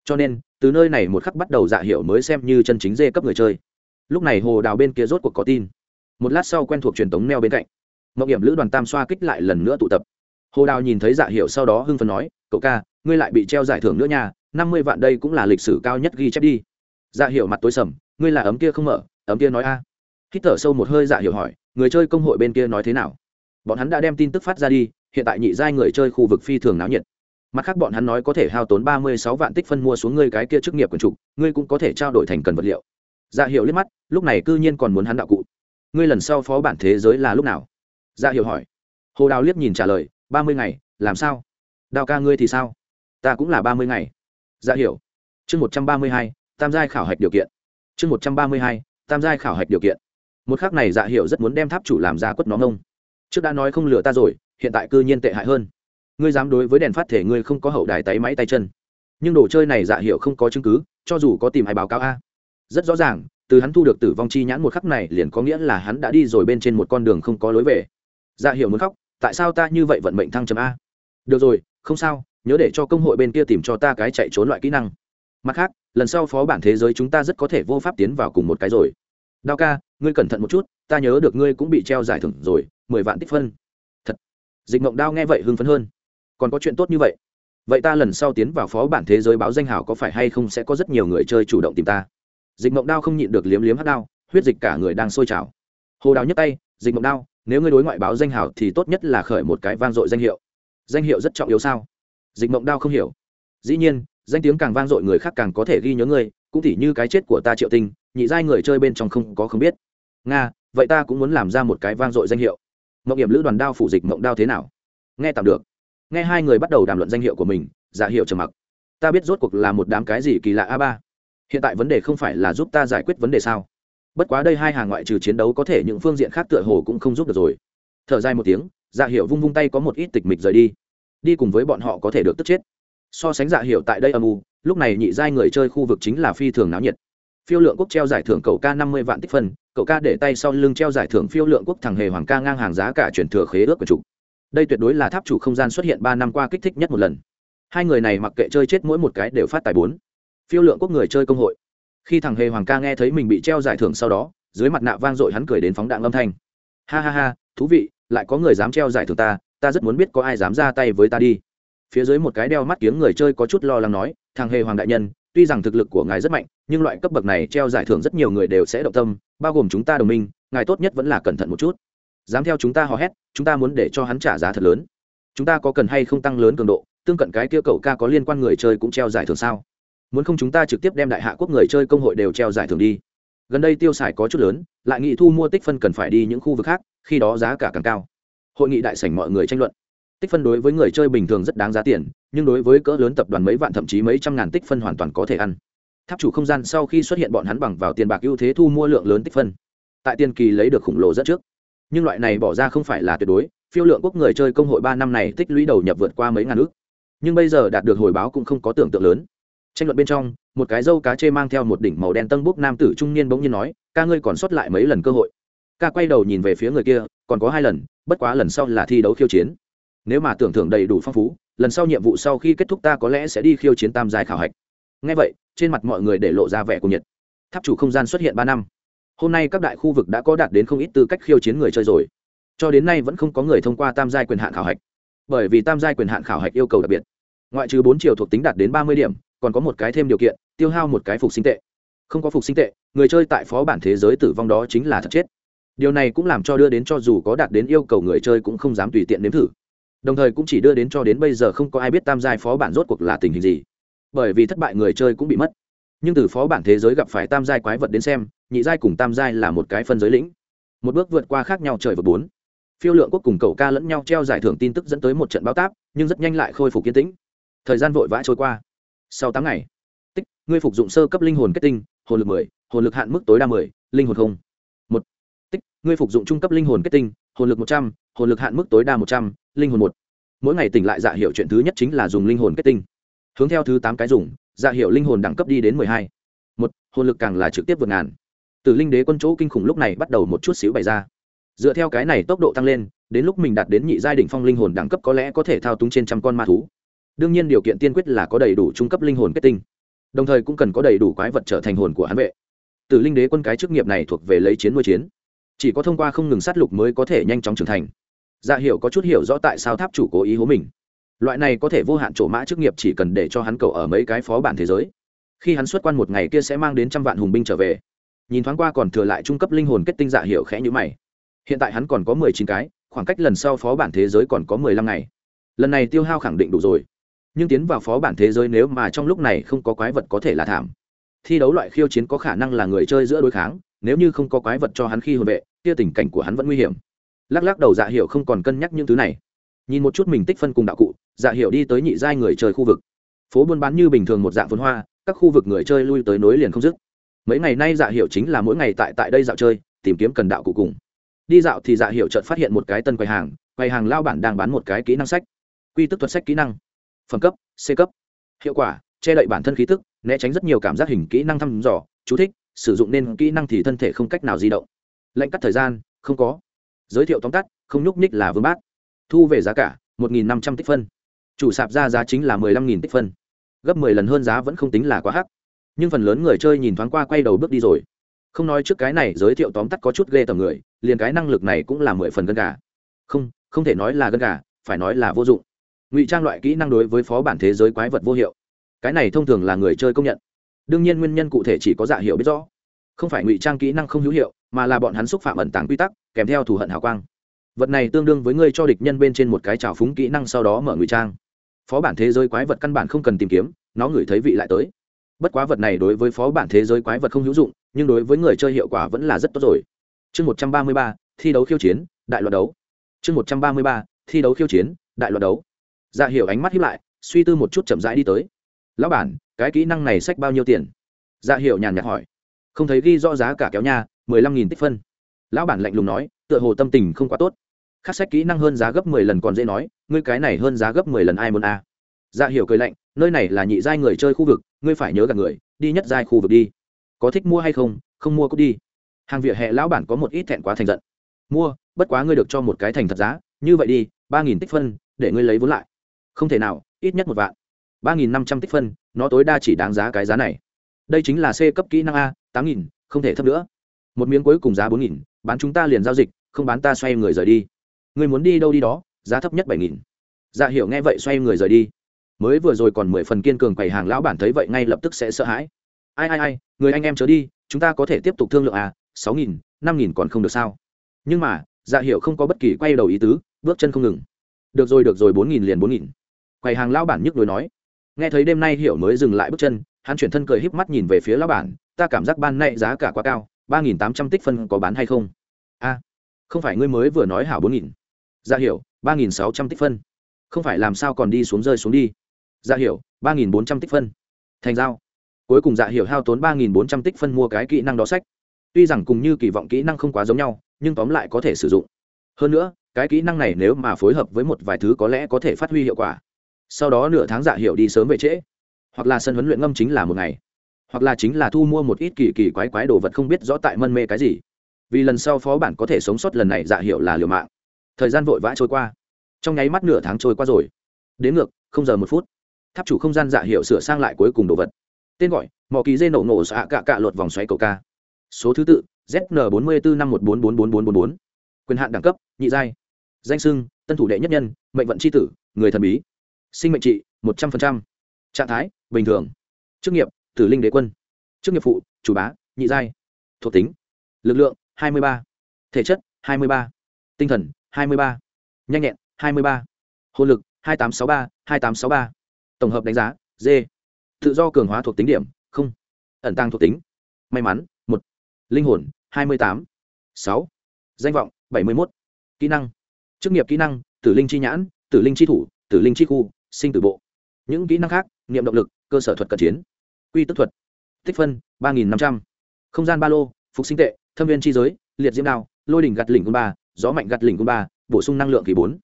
Cho nên, từ nơi này một khắc bắt đầu dạ hiểu mới xem như chân chính dê cấp người chơi. Lúc này hồ đào bên kia rốt cuộc có tin. Một lát sau quen thuộc truyền tống neo bên cạnh. Mậu hiểm lữ đoàn tam xoa kích lại lần nữa tụ tập. Hồ đào nhìn thấy dạ hiệu sau đó hưng phấn nói, cậu ca, ngươi lại bị treo giải thưởng nữa nha, năm mươi vạn đây cũng là lịch sử cao nhất ghi chép đi. Dạ hiệu mặt tối sầm, ngươi là ấm kia không mở ấm kia nói a. Hít thở sâu một hơi dạ Hiểu hỏi, người chơi công hội bên kia nói thế nào? Bọn hắn đã đem tin tức phát ra đi, hiện tại nhị giai người chơi khu vực phi thường náo nhiệt. Mặt khác bọn hắn nói có thể hao tốn ba mươi sáu vạn tích phân mua xuống ngươi cái kia chức nghiệp quần trục ngươi cũng có thể trao đổi thành cần vật liệu. Dạ hiệu liếc mắt, lúc này cư nhiên còn muốn hắn đạo cụ. Ngươi lần sau phó bản thế giới là lúc nào? Dạ hiệu hỏi. Hồ đào liếc nhìn trả lời, ba mươi ngày, làm sao? Đào ca ngươi thì sao? Ta cũng là ba mươi ngày. Dạ hiểu. Chương một trăm ba mươi hai, tam giai khảo hạch điều kiện. Chương một trăm ba mươi hai tam giai khảo hạch điều kiện. Một khác này dạ hiểu rất muốn đem tháp chủ làm ra quất nó ngông. Trước đã nói không lừa ta rồi, hiện tại cư nhiên tệ hại hơn. Ngươi dám đối với đèn phát thể ngươi không có hậu đài tay máy tay chân. Nhưng đồ chơi này dạ hiểu không có chứng cứ, cho dù có tìm ai báo cáo a. Rất rõ ràng, từ hắn thu được tử vong chi nhãn một khắc này liền có nghĩa là hắn đã đi rồi bên trên một con đường không có lối về. Dạ hiểu muốn khóc, tại sao ta như vậy vận mệnh thăng chấm a? Được rồi, không sao, nhớ để cho công hội bên kia tìm cho ta cái chạy trốn loại kỹ năng. Mặt khác, lần sau phó bản thế giới chúng ta rất có thể vô pháp tiến vào cùng một cái rồi đao ca, ngươi cẩn thận một chút, ta nhớ được ngươi cũng bị treo giải thưởng rồi, mười vạn tích phân. Thật. Dịch mộng đao nghe vậy hưng phấn hơn. Còn có chuyện tốt như vậy? Vậy ta lần sau tiến vào phó bản thế giới báo danh hảo có phải hay không sẽ có rất nhiều người chơi chủ động tìm ta? Dịch mộng đao không nhịn được liếm liếm hát đao, huyết dịch cả người đang sôi trào. Hồ đào nhấc tay, dịch mộng đao, nếu ngươi đối ngoại báo danh hảo thì tốt nhất là khởi một cái vang dội danh hiệu. Danh hiệu rất trọng yếu sao? Dịch mộng đao không hiểu. Dĩ nhiên, danh tiếng càng vang dội người khác càng có thể ghi nhớ ngươi, cũng tỉ như cái chết của ta triệu tinh nhị giai người chơi bên trong không có không biết. Nga, vậy ta cũng muốn làm ra một cái vang dội danh hiệu. Mộng hiểm lữ đoàn đao phủ dịch mộng đao thế nào? Nghe tạm được. Nghe hai người bắt đầu đàm luận danh hiệu của mình dạ giả hiệu trầm mặc. Ta biết rốt cuộc là một đám cái gì kỳ lạ a ba. Hiện tại vấn đề không phải là giúp ta giải quyết vấn đề sao? Bất quá đây hai hàng ngoại trừ chiến đấu có thể những phương diện khác tựa hồ cũng không giúp được rồi. Thở dài một tiếng dạ hiệu vung vung tay có một ít tịch mịch rời đi. Đi cùng với bọn họ có thể được tức chết. So sánh dạ hiệu tại đây âm u, lúc này nhị giai người chơi khu vực chính là phi thường náo nhiệt phiêu lượng quốc treo giải thưởng cậu ca năm mươi vạn tích phân, cậu ca để tay sau lưng treo giải thưởng phiêu lượng quốc thằng hề hoàng ca ngang hàng giá cả chuyển thừa khế ước của chủ. Đây tuyệt đối là tháp chủ không gian xuất hiện ba năm qua kích thích nhất một lần. Hai người này mặc kệ chơi chết mỗi một cái đều phát tài bốn. Phiêu lượng quốc người chơi công hội. Khi thằng hề hoàng ca nghe thấy mình bị treo giải thưởng sau đó, dưới mặt nạ vang dội hắn cười đến phóng đạn âm thanh. Ha ha ha, thú vị, lại có người dám treo giải thưởng ta ta rất muốn biết có ai dám ra tay với ta đi. Phía dưới một cái đeo mắt kiếng người chơi có chút lo lắng nói, thằng hề hoàng đại nhân tuy rằng thực lực của ngài rất mạnh, nhưng loại cấp bậc này treo giải thưởng rất nhiều người đều sẽ động tâm, bao gồm chúng ta đồng minh, ngài tốt nhất vẫn là cẩn thận một chút. Dám theo chúng ta hò hét, chúng ta muốn để cho hắn trả giá thật lớn. Chúng ta có cần hay không tăng lớn cường độ, tương cận cái kia cậu ca có liên quan người chơi cũng treo giải thưởng sao? Muốn không chúng ta trực tiếp đem đại hạ quốc người chơi công hội đều treo giải thưởng đi. Gần đây tiêu xài có chút lớn, lại nghị thu mua tích phân cần phải đi những khu vực khác, khi đó giá cả càng cao. Hội nghị đại sảnh mọi người tranh luận tích phân đối với người chơi bình thường rất đáng giá tiền, nhưng đối với cỡ lớn tập đoàn mấy vạn thậm chí mấy trăm ngàn tích phân hoàn toàn có thể ăn. Tháp chủ không gian sau khi xuất hiện bọn hắn bằng vào tiền bạc ưu thế thu mua lượng lớn tích phân. Tại tiền kỳ lấy được khổng lồ rất trước. Nhưng loại này bỏ ra không phải là tuyệt đối, phiêu lượng quốc người chơi công hội ba năm này tích lũy đầu nhập vượt qua mấy ngàn ước. Nhưng bây giờ đạt được hồi báo cũng không có tưởng tượng lớn. Tranh luận bên trong, một cái dâu cá chê mang theo một đỉnh màu đen tân bốc nam tử trung niên bỗng nhiên nói, ca ngươi còn sót lại mấy lần cơ hội? Ca quay đầu nhìn về phía người kia, còn có hai lần, bất quá lần sau là thi đấu khiêu chiến nếu mà tưởng thưởng đầy đủ phong phú, lần sau nhiệm vụ sau khi kết thúc ta có lẽ sẽ đi khiêu chiến tam giai khảo hạch. Ngay vậy, trên mặt mọi người để lộ ra vẻ của nhiệt. Tháp chủ không gian xuất hiện ba năm. Hôm nay các đại khu vực đã có đạt đến không ít tư cách khiêu chiến người chơi rồi. Cho đến nay vẫn không có người thông qua tam giai quyền hạn khảo hạch. Bởi vì tam giai quyền hạn khảo hạch yêu cầu đặc biệt. Ngoại trừ bốn chiều thuộc tính đạt đến ba mươi điểm, còn có một cái thêm điều kiện, tiêu hao một cái phục sinh tệ. Không có phục sinh tệ, người chơi tại phó bản thế giới tử vong đó chính là thật chết. Điều này cũng làm cho đưa đến cho dù có đạt đến yêu cầu người chơi cũng không dám tùy tiện nếm thử đồng thời cũng chỉ đưa đến cho đến bây giờ không có ai biết tam giai phó bản rốt cuộc là tình hình gì. Bởi vì thất bại người chơi cũng bị mất. Nhưng từ phó bản thế giới gặp phải tam giai quái vật đến xem, nhị giai cùng tam giai là một cái phân giới lĩnh. Một bước vượt qua khác nhau trời và bốn. Phiêu lượng quốc cùng cậu ca lẫn nhau treo giải thưởng tin tức dẫn tới một trận báo táp, nhưng rất nhanh lại khôi phục kiến tĩnh. Thời gian vội vã trôi qua. Sau tám ngày, tích, ngươi phục dụng sơ cấp linh hồn kết tinh, hồn lực mười, hồn lực hạn mức tối đa mười, linh hồn không. Một, tích, ngươi phục dụng trung cấp linh hồn kết tinh, hồn lực một trăm hồn lực hạn mức tối đa một trăm, linh hồn một. Mỗi ngày tỉnh lại dạ hiệu chuyện thứ nhất chính là dùng linh hồn kết tinh. Hướng theo thứ tám cái dùng dạ hiệu linh hồn đẳng cấp đi đến mười hai. Một, hồn lực càng là trực tiếp vượt ngàn. Từ linh đế quân chỗ kinh khủng lúc này bắt đầu một chút xíu bày ra. Dựa theo cái này tốc độ tăng lên, đến lúc mình đạt đến nhị giai đ ỉ n h phong linh hồn đẳng cấp có lẽ có thể thao túng trên trăm con ma thú. Đương nhiên điều kiện tiên quyết là có đầy đủ trung cấp linh hồn kết tinh. Đồng thời cũng cần có đầy đủ quái vật trở thành hồn của hắn vệ. Từ linh đế quân cái chức nghiệp này thuộc về lấy chiến nuôi chiến. Chỉ có thông qua không ngừng sát lục mới có thể nhanh chóng trưởng thành dạ hiểu có chút hiểu rõ tại sao tháp chủ cố ý hố mình. Loại này có thể vô hạn trổ mã chức nghiệp chỉ cần để cho hắn cầu ở mấy cái phó bản thế giới. Khi hắn xuất quan một ngày kia sẽ mang đến trăm vạn hùng binh trở về. Nhìn thoáng qua còn thừa lại trung cấp linh hồn kết tinh dạ hiểu khẽ nhữ mày. Hiện tại hắn còn có mười chín cái, khoảng cách lần sau phó bản thế giới còn có mười lăm ngày. Lần này tiêu hao khẳng định đủ rồi. Nhưng tiến vào phó bản thế giới nếu mà trong lúc này không có quái vật có thể là thảm. Thi đấu loại khiêu chiến có khả năng là người chơi giữa đối kháng, nếu như không có quái vật cho hắn khi hồn vệ, kia tình cảnh của hắn vẫn nguy hiểm lắc lắc đầu dạ hiệu không còn cân nhắc những thứ này. Nhìn một chút mình tích phân cùng đạo cụ dạ hiệu đi tới nhị giai người chơi khu vực. Phố buôn bán như bình thường một dạng vườn hoa, các khu vực người chơi lui tới nối liền không dứt. Mấy ngày nay dạ hiệu chính là mỗi ngày tại tại đây dạo chơi, tìm kiếm cần đạo cụ cùng. Đi dạo thì dạ hiệu chợt phát hiện một cái tân quầy hàng quầy hàng lao bản đang bán một cái kỹ năng sách. Quy tức thuật sách kỹ năng. Phẩm cấp, c cấp. Hiệu quả, che đậy bản thân khí tức, né tránh rất nhiều cảm giác hình kỹ năng thăm dò, chú thích, sử dụng nên kỹ năng thì thân thể không cách nào di động. Lệnh cắt thời gian, không có giới thiệu tóm tắt, không nhúc nhích là vương bát. Thu về giá cả, một nghìn năm trăm tích phân. Chủ sạp ra giá chính là mười lăm nghìn tích phân. Gấp mười lần hơn giá vẫn không tính là quá hắc. Nhưng phần lớn người chơi nhìn thoáng qua quay đầu bước đi rồi. Không nói trước cái này, giới thiệu tóm tắt có chút ghê tầm người, liền cái năng lực này cũng là mười phần gân gà. Không không thể nói là gân gà, phải nói là vô dụng. Ngụy trang loại kỹ năng đối với phó bản thế giới quái vật vô hiệu. Cái này thông thường là người chơi công nhận. Đương nhiên nguyên nhân cụ thể chỉ có dạ hiệu biết rõ không phải ngụy trang kỹ năng không hữu hiệu, mà là bọn hắn xúc phạm ẩn tàng quy tắc, kèm theo thù hận hào quang. Vật này tương đương với ngươi cho địch nhân bên trên một cái trào phúng kỹ năng sau đó mở ngụy trang. Phó bản thế giới quái vật căn bản không cần tìm kiếm, nó ngửi thấy vị lại tới. Bất quá vật này đối với phó bản thế giới quái vật không hữu dụng, nhưng đối với người chơi hiệu quả vẫn là rất tốt rồi. Chương một trăm ba mươi ba, thi đấu khiêu chiến, đại loạt đấu. Chương một trăm ba mươi ba, thi đấu khiêu chiến, đại loạt đấu. Dạ hiểu ánh mắt hiếp lại, suy tư một chút chậm rãi đi tới. Lão bản, cái kỹ năng này sách bao nhiêu tiền? Dạ hiểu nhàn nhạt hỏi không thấy ghi rõ giá cả kéo nha, mười lăm nghìn tích phân. Lão bản lạnh lùng nói, tựa hồ tâm tình không quá tốt. Khắc sách kỹ năng hơn giá gấp mười lần còn dễ nói, ngươi cái này hơn giá gấp mười lần ai muốn a à. dạ hiểu cười lạnh, nơi này là nhị giai người chơi khu vực, ngươi phải nhớ cả người, đi nhất giai khu vực đi. Có thích mua hay không không mua cũng đi. Hàng vỉa hè lão bản có một ít thẹn quá thành giận. Mua, bất quá ngươi được cho một cái thành thật giá, như vậy đi, ba nghìn tích phân, để ngươi lấy vốn lại. Không thể nào, ít nhất một vạn. ba nghìn năm trăm tích phân, nó tối đa chỉ đáng giá cái giá này. Đây chính là c cấp kỹ năng a tám nghìn, không thể thấp nữa. Một miếng cuối cùng giá bốn nghìn, bán chúng ta liền giao dịch, không bán ta xoay người rời đi. Người muốn đi đâu đi đó, giá thấp nhất bảy nghìn. Dạ hiểu nghe vậy xoay người rời đi. Mới vừa rồi còn mười phần kiên cường quầy hàng lão bản thấy vậy ngay lập tức sẽ sợ hãi. Ai ai ai, người anh em chớ đi, chúng ta có thể tiếp tục thương lượng à sáu nghìn, năm nghìn còn không được sao? Nhưng mà dạ hiểu không có bất kỳ quay đầu ý tứ, bước chân không ngừng. Được rồi được rồi, bốn nghìn liền bốn nghìn. Quầy hàng lão bản nhức nhối nói. Nghe thấy đêm nay hiểu mới dừng lại bước chân, hắn chuyển thân cười híp mắt nhìn về phía lão bản ta cảm giác ban nay giá cả quá cao, ba nghìn tám trăm tích phân có bán hay không? A, không phải ngươi mới vừa nói hảo bốn nghìn. Dạ hiểu, ba nghìn sáu trăm tích phân. Không phải làm sao còn đi xuống rơi xuống đi? Dạ hiểu, ba nghìn bốn trăm tích phân. Thành giao. Cuối cùng dạ hiểu hao tốn ba nghìn bốn trăm tích phân mua cái kỹ năng đó sách. Tuy rằng cùng như kỳ vọng kỹ năng không quá giống nhau, nhưng tóm lại có thể sử dụng. Hơn nữa, cái kỹ năng này nếu mà phối hợp với một vài thứ có lẽ có thể phát huy hiệu quả. Sau đó nửa tháng dạ hiểu đi sớm về trễ. Hoặc là sân huấn luyện ngâm chính là một ngày hoặc là chính là thu mua một ít kỳ kỳ quái quái đồ vật không biết rõ tại mân mê cái gì. Vì lần sau phó bản có thể sống sót lần này dạ hiệu là liều mạng. Thời gian vội vã trôi qua. Trong nháy mắt nửa tháng trôi qua rồi. Đến ngược, không giờ một phút, tháp chủ không gian dạ hiệu sửa sang lại cuối cùng đồ vật. Tên gọi mỏ kỳ dê nổ nổ xạ cạ cạ lột vòng xoáy cầu ca. Số thứ tự zn bốn mươi bốn năm một bốn bốn bốn bốn bốn bốn. Quyền hạn đẳng cấp, nhị giai. Danh sưng tân thủ đệ nhất nhân, mệnh vận c h i tử, người thần bí. Sinh mệnh trị, một trăm linh trạng thái, bình thường. Chức nghiệp tử linh đế quân chức nghiệp phụ chủ bá nhị giai thuộc tính lực lượng 23. thể chất 23. tinh thần 23. nhanh nhẹn 23. hồn lực 2863, 2863. tổng hợp đánh giá d tự do cường hóa thuộc tính điểm không ẩn tăng thuộc tính may mắn 1, linh hồn 28. 6. danh vọng 71. kỹ năng chức nghiệp kỹ năng tử linh chi nhãn tử linh chi thủ tử linh chi khu sinh tử bộ những kỹ năng khác niệm động lực cơ sở thuật cận chiến quy tức thuật. Tích phân, ba nghìn năm trăm. Không gian ba lô, phục sinh tệ, thâm viên chi giới, liệt diễm đao, lôi đỉnh gặt lỉnh quân ba, gió mạnh gặt lỉnh quân ba, bổ sung năng lượng kỳ bốn.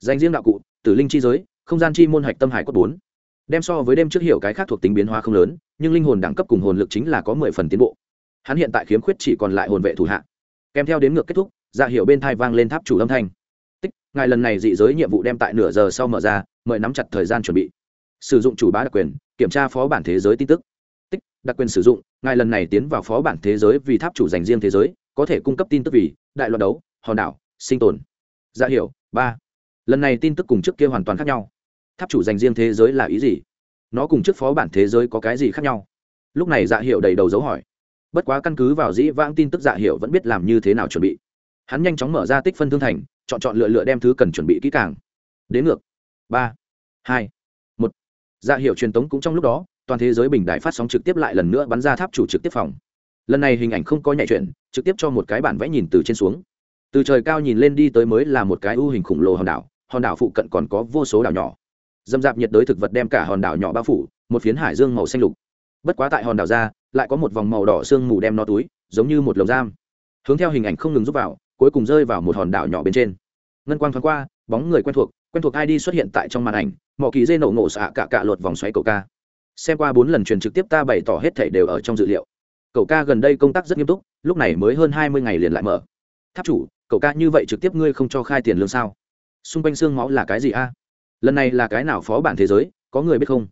Danh riêng đạo cụ, tử linh chi giới, không gian chi môn hạch tâm hải cốt bốn. Đem so với đêm trước hiểu cái khác thuộc tính biến hóa không lớn, nhưng linh hồn đẳng cấp cùng hồn lực chính là có mười phần tiến bộ. Hắn hiện tại khiếm khuyết chỉ còn lại hồn vệ thủ hạ. Kèm theo đến ngược kết thúc dạ hiệu bên thai vang lên tháp chủ âm thanh. Tích, ngài lần này dị giới nhiệm vụ đem tại nửa giờ sau mở ra, mời nắm chặt thời gian chuẩn bị. Sử dụng chủ bá đặc quyền, kiểm tra phó bản thế giới tin tức đặc quyền sử dụng, ngài lần này tiến vào phó bản thế giới vì tháp chủ dành riêng thế giới, có thể cung cấp tin tức vì đại loạt đấu, hòn đảo, sinh tồn. Dạ hiểu, ba. Lần này tin tức cùng trước kia hoàn toàn khác nhau. Tháp chủ dành riêng thế giới là ý gì? Nó cùng trước phó bản thế giới có cái gì khác nhau? Lúc này dạ hiệu đầy đầu dấu hỏi. Bất quá căn cứ vào dĩ vãng tin tức dạ hiệu vẫn biết làm như thế nào chuẩn bị. Hắn nhanh chóng mở ra tích phân thương thành, chọn chọn lựa lựa đem thứ cần chuẩn bị kỹ càng. Đến ngược. Ba. Hai. Một. Dạ hiệu truyền tống cũng trong lúc đó toàn thế giới bình đại phát sóng trực tiếp lại lần nữa bắn ra tháp chủ trực tiếp phòng. Lần này hình ảnh không có nhạy chuyện, trực tiếp cho một cái bản vẽ nhìn từ trên xuống. Từ trời cao nhìn lên đi tới mới là một cái ưu hình khổng lồ hòn đảo hòn đảo phụ cận còn có vô số đảo nhỏ. Dâm dạp nhiệt đới thực vật đem cả hòn đảo nhỏ bao phủ, một phiến hải dương màu xanh lục. Bất quá tại hòn đảo ra, lại có một vòng màu đỏ sương mù đem nó túi, giống như một lồng giam. Hướng theo hình ảnh không ngừng rút vào, cuối cùng rơi vào một hòn đảo nhỏ bên trên. Ngân quang thoáng qua, bóng người quen thuộc quen thuộc ai đi xuất hiện tại trong màn ảnh, mỏ kỳ dê nổ ngộ xạ cả cạ lột vòng xoáy cầu ca xem qua bốn lần truyền trực tiếp ta bày tỏ hết thảy đều ở trong dự liệu. Cậu ca gần đây công tác rất nghiêm túc, lúc này mới hơn hai mươi ngày liền lại mở. Tháp chủ, cậu ca như vậy trực tiếp ngươi không cho khai tiền lương sao? Xung quanh xương máu là cái gì a? Lần này là cái nào phó bản thế giới, có người biết không?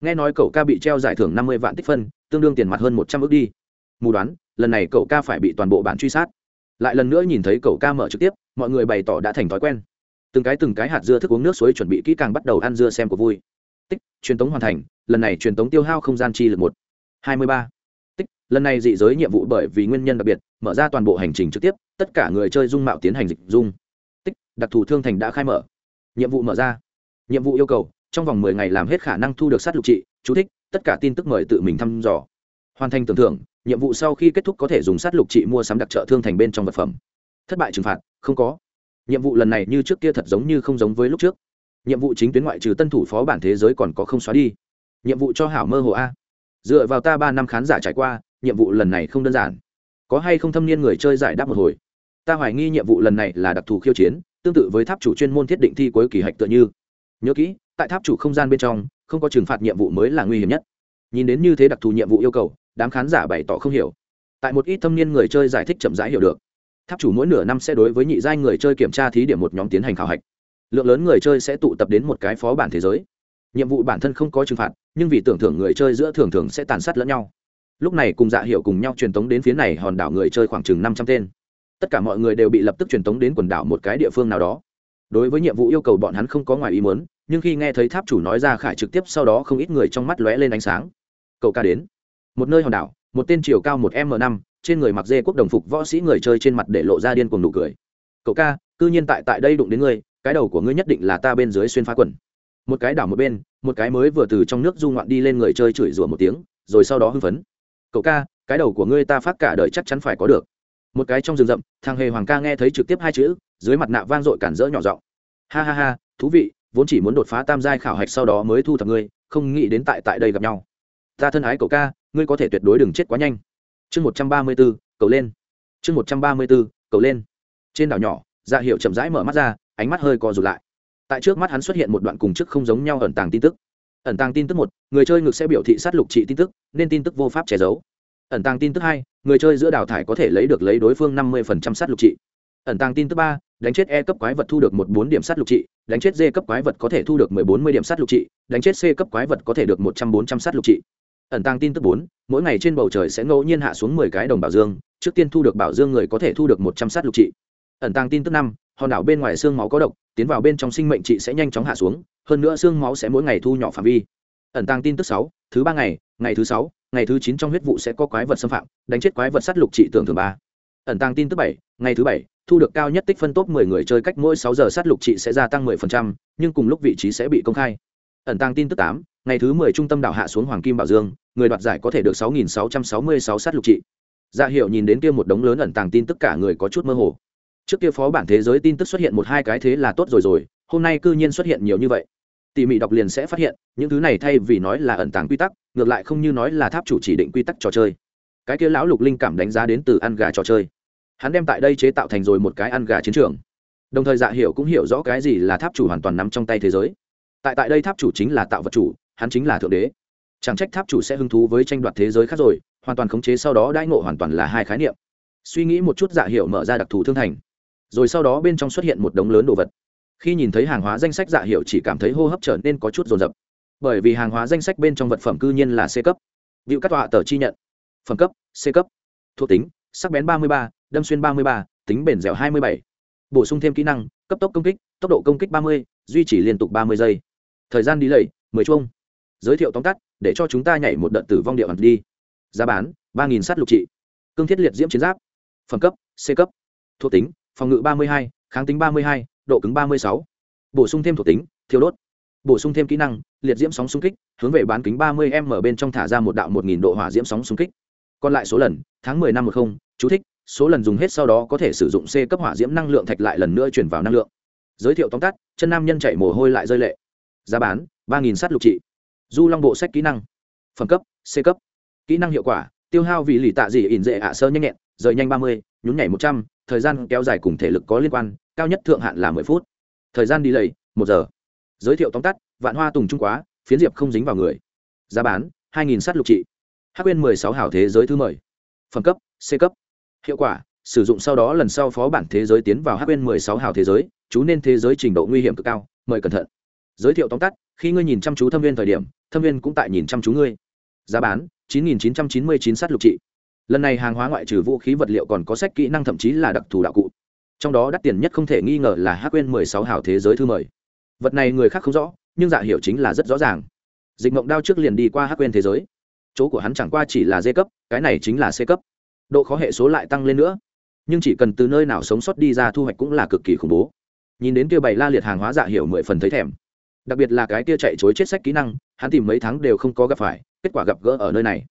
Nghe nói cậu ca bị treo giải thưởng năm mươi vạn tích phân, tương đương tiền mặt hơn một trăm ước đi. Mù đoán, lần này cậu ca phải bị toàn bộ bản truy sát. Lại lần nữa nhìn thấy cậu ca mở trực tiếp, mọi người bày tỏ đã thành thói quen. Từng cái từng cái hạt dưa thức uống nước suối chuẩn bị kỹ càng bắt đầu ăn dưa xem của vui tích, truyền tống hoàn thành, lần này truyền tống tiêu hao không gian chi lực một. Hai mươi ba. Tích, lần này dị giới nhiệm vụ bởi vì nguyên nhân đặc biệt, mở ra toàn bộ hành trình trực tiếp, tất cả người chơi dung mạo tiến hành dịch dung. Tích, đặc thù thương thành đã khai mở. Nhiệm vụ mở ra. Nhiệm vụ yêu cầu, trong vòng mười ngày làm hết khả năng thu được sát lục trị, chú thích, tất cả tin tức mời tự mình thăm dò. Hoàn thành tưởng thưởng, nhiệm vụ sau khi kết thúc có thể dùng sát lục trị mua sắm đặc trợ thương thành bên trong vật phẩm. Thất bại trừng phạt, không có. Nhiệm vụ lần này như trước kia thật giống như không giống với lúc trước nhiệm vụ chính tuyến ngoại trừ tân thủ phó bản thế giới còn có không xóa đi. Nhiệm vụ cho hảo mơ hồ a. Dựa vào ta ba năm khán giả trải qua, nhiệm vụ lần này không đơn giản. Có hay không thâm niên người chơi giải đáp một hồi? Ta hoài nghi nhiệm vụ lần này là đặc thù khiêu chiến, tương tự với tháp chủ chuyên môn thiết định thi cuối kỳ hạch tựa như. Nhớ kỹ, tại tháp chủ không gian bên trong, không có trừng phạt nhiệm vụ mới là nguy hiểm nhất. Nhìn đến như thế đặc thù nhiệm vụ yêu cầu, đám khán giả bày tỏ không hiểu. Tại một ít thâm niên người chơi giải thích chậm rãi hiểu được. Tháp chủ mỗi nửa năm sẽ đối với nhị giai người chơi kiểm tra thí điểm một nhóm tiến hành khảo hạch lượng lớn người chơi sẽ tụ tập đến một cái phó bản thế giới. Nhiệm vụ bản thân không có trừng phạt, nhưng vì tưởng thưởng người chơi giữa thường thường sẽ tàn sát lẫn nhau. Lúc này cùng dạ hiệu cùng nhau truyền tống đến phía này hòn đảo người chơi khoảng chừng năm trăm tên. Tất cả mọi người đều bị lập tức truyền tống đến quần đảo một cái địa phương nào đó. Đối với nhiệm vụ yêu cầu bọn hắn không có ngoài ý muốn, nhưng khi nghe thấy tháp chủ nói ra khải trực tiếp sau đó không ít người trong mắt lóe lên ánh sáng. Cậu ca đến. Một nơi hòn đảo, một tên chiều cao một m năm, trên người mặc dê quốc đồng phục võ sĩ người chơi trên mặt để lộ ra điên cuồng nụ cười. Cậu ca, cư nhiên tại tại đây đụng đến ngươi cái đầu của ngươi nhất định là ta bên dưới xuyên phá quần. Một cái đảo một bên, một cái mới vừa từ trong nước du ngoạn đi lên người chơi chửi rủa một tiếng, rồi sau đó hưng phấn. Cậu ca, cái đầu của ngươi ta phát cả đời chắc chắn phải có được. Một cái trong rừng rậm, thằng hề hoàng ca nghe thấy trực tiếp hai chữ, dưới mặt nạ vang dội cản rỡ nhỏ giọng. Ha ha ha, thú vị, vốn chỉ muốn đột phá tam giai khảo hạch sau đó mới thu thập ngươi, không nghĩ đến tại tại đây gặp nhau. Ta thân ái cậu ca, ngươi có thể tuyệt đối đừng chết quá nhanh. Chương một trăm ba mươi b ố cậu lên. Chương một trăm ba mươi b ố cậu lên. Trên đảo nhỏ dạ hiệu chậm rãi mở mắt ra ánh mắt hơi co rụt lại. Tại trước mắt hắn xuất hiện một đoạn cùng chức không giống nhau ẩn tàng tin tức. Ẩn tàng tin tức một, người chơi ngược sẽ biểu thị sát lục trị tin tức, nên tin tức vô pháp che giấu. Ẩn tàng tin tức hai, người chơi giữa đào thải có thể lấy được lấy đối phương năm mươi sát lục trị. Ẩn tàng tin tức ba, đánh chết e cấp quái vật thu được một bốn điểm sát lục trị, đánh chết d cấp quái vật có thể thu được mười bốn mươi điểm sát lục trị, đánh chết c cấp quái vật có thể được một trăm bốn trăm sát lục trị. Ẩn tàng tin tức bốn, mỗi ngày trên bầu trời sẽ ngẫu nhiên hạ xuống mười cái đồng bảo dương, trước tiên thu được bảo dương người có thể thu được một trăm sát lục trị. Ẩn tàng tin tức năm hòn đảo bên ngoài xương máu có độc tiến vào bên trong sinh mệnh chị sẽ nhanh chóng hạ xuống hơn nữa xương máu sẽ mỗi ngày thu nhỏ phạm vi ẩn tàng tin tức sáu thứ ba ngày ngày thứ sáu ngày thứ chín trong huyết vụ sẽ có quái vật xâm phạm đánh chết quái vật sát lục trị tưởng thường ba ẩn tàng tin tức bảy ngày thứ bảy thu được cao nhất tích phân top 10 người chơi cách mỗi 6 giờ sát lục trị sẽ gia tăng 10%, nhưng cùng lúc vị trí sẽ bị công khai. Ẩn tăng tin tức 8, ngày thứ 10 trung tâm đảo hạ xuống Hoàng Kim Bảo Dương, người đoạt giải có thể được 6666 sát lục trị. Dạ Hiểu nhìn đến kia một đống lớn ẩn tàng tin tức cả người có chút mơ hồ. Trước kia phó bản thế giới tin tức xuất hiện một hai cái thế là tốt rồi rồi, hôm nay cư nhiên xuất hiện nhiều như vậy. Tỉ mỉ đọc liền sẽ phát hiện, những thứ này thay vì nói là ẩn tàng quy tắc, ngược lại không như nói là tháp chủ chỉ định quy tắc trò chơi. Cái kia lão Lục Linh cảm đánh giá đến từ ăn gà trò chơi. Hắn đem tại đây chế tạo thành rồi một cái ăn gà chiến trường. Đồng thời dạ hiểu cũng hiểu rõ cái gì là tháp chủ hoàn toàn nắm trong tay thế giới. Tại tại đây tháp chủ chính là tạo vật chủ hắn chính là thượng đế. Chẳng trách tháp chủ sẽ hứng thú với tranh đoạt thế giới khác rồi hoàn toàn khống chế sau đó đãi ngộ hoàn toàn là hai khái niệm. Suy nghĩ một chút dạ hiểu mở ra đặc thù thương thành rồi sau đó bên trong xuất hiện một đống lớn đồ vật. Khi nhìn thấy hàng hóa danh sách dạ hiệu chỉ cảm thấy hô hấp trở nên có chút rồn rập bởi vì hàng hóa danh sách bên trong vật phẩm cư nhiên là c cấp. Vịu các tọa tờ chi nhận. Phẩm cấp, c cấp. Thuộc tính, sắc bén ba mươi ba, đâm xuyên ba mươi ba, tính bền dẻo hai mươi bảy. Bổ sung thêm kỹ năng, cấp tốc công kích, tốc độ công kích ba mươi, duy trì liên tục ba mươi giây. Thời gian đi lầy mười chuông. giới thiệu tóm tắt, để cho chúng ta nhảy một đợt tử vong địa ẩn đi. Giá bán, ba nghìn sắt lục trị. Cương thiết liệt diễm chiến giáp. Phẩm cấp, c cấp. Thuộc tính phòng ngự ba mươi hai, kháng tính ba mươi hai, độ cứng ba mươi sáu. Bổ sung thêm thuộc tính, thiêu đốt. Bổ sung thêm kỹ năng, liệt diễm sóng xung kích, hướng về bán kính ba mươi m bên trong thả ra một đạo một nghìn độ hỏa diễm sóng xung kích. Còn lại số lần, tháng mười năm một không, chú thích, số lần dùng hết sau đó có thể sử dụng c cấp hỏa diễm năng lượng thạch lại lần nữa chuyển vào năng lượng. Giới thiệu tóm tắt, chân nam nhân chạy mồ hôi lại rơi lệ. Giá bán 3000 sát lục trị. Du long bộ sách kỹ năng. Phẩm cấp, c cấp. Kỹ năng hiệu quả, tiêu hao vì lì tạ gì ỉn dễ ạ sơ nhanh nhẹn, rời nhanh ba mươi, nhún nhảy một trăm thời gian kéo dài cùng thể lực có liên quan, cao nhất thượng hạn là mười phút. Thời gian đi lầy, một giờ. Giới thiệu tóm tắt, vạn hoa tùng trung quá, phiến diệp không dính vào người. Giá bán, hai nghìn sắt lục trị. Hắc quyên mười sáu hảo thế giới thứ mười. Phẩm cấp, c cấp. Hiệu quả, sử dụng sau đó lần sau phó bản thế giới tiến vào hắc quyên mười sáu hảo thế giới, chú nên thế giới trình độ nguy hiểm cực cao, mời cẩn thận. Giới thiệu tóm tắt, khi ngươi nhìn chăm chú thâm viên thời điểm, thâm viên cũng tại nhìn chăm chú ngươi. Giá bán, chín nghìn chín trăm chín mươi chín sắt lục trị lần này hàng hóa ngoại trừ vũ khí vật liệu còn có sách kỹ năng thậm chí là đặc thù đạo cụ. Trong đó đắt tiền nhất không thể nghi ngờ là hắc quên mười sáu hảo thế giới thư mời. Vật này người khác không rõ, nhưng dạ hiểu chính là rất rõ ràng. Dịch mộng đao trước liền đi qua hắc quên thế giới. Chỗ của hắn chẳng qua chỉ là d cấp, cái này chính là c cấp. Độ khó hệ số lại tăng lên nữa. Nhưng chỉ cần từ nơi nào sống sót đi ra thu hoạch cũng là cực kỳ khủng bố. Nhìn đến kia bày la liệt hàng hóa dạ hiểu mười phần thấy thèm. Đặc biệt là cái kia chạy chối chết sách kỹ năng, hắn tìm mấy tháng đều không có gặp phải, kết quả gặp gỡ ở nơi này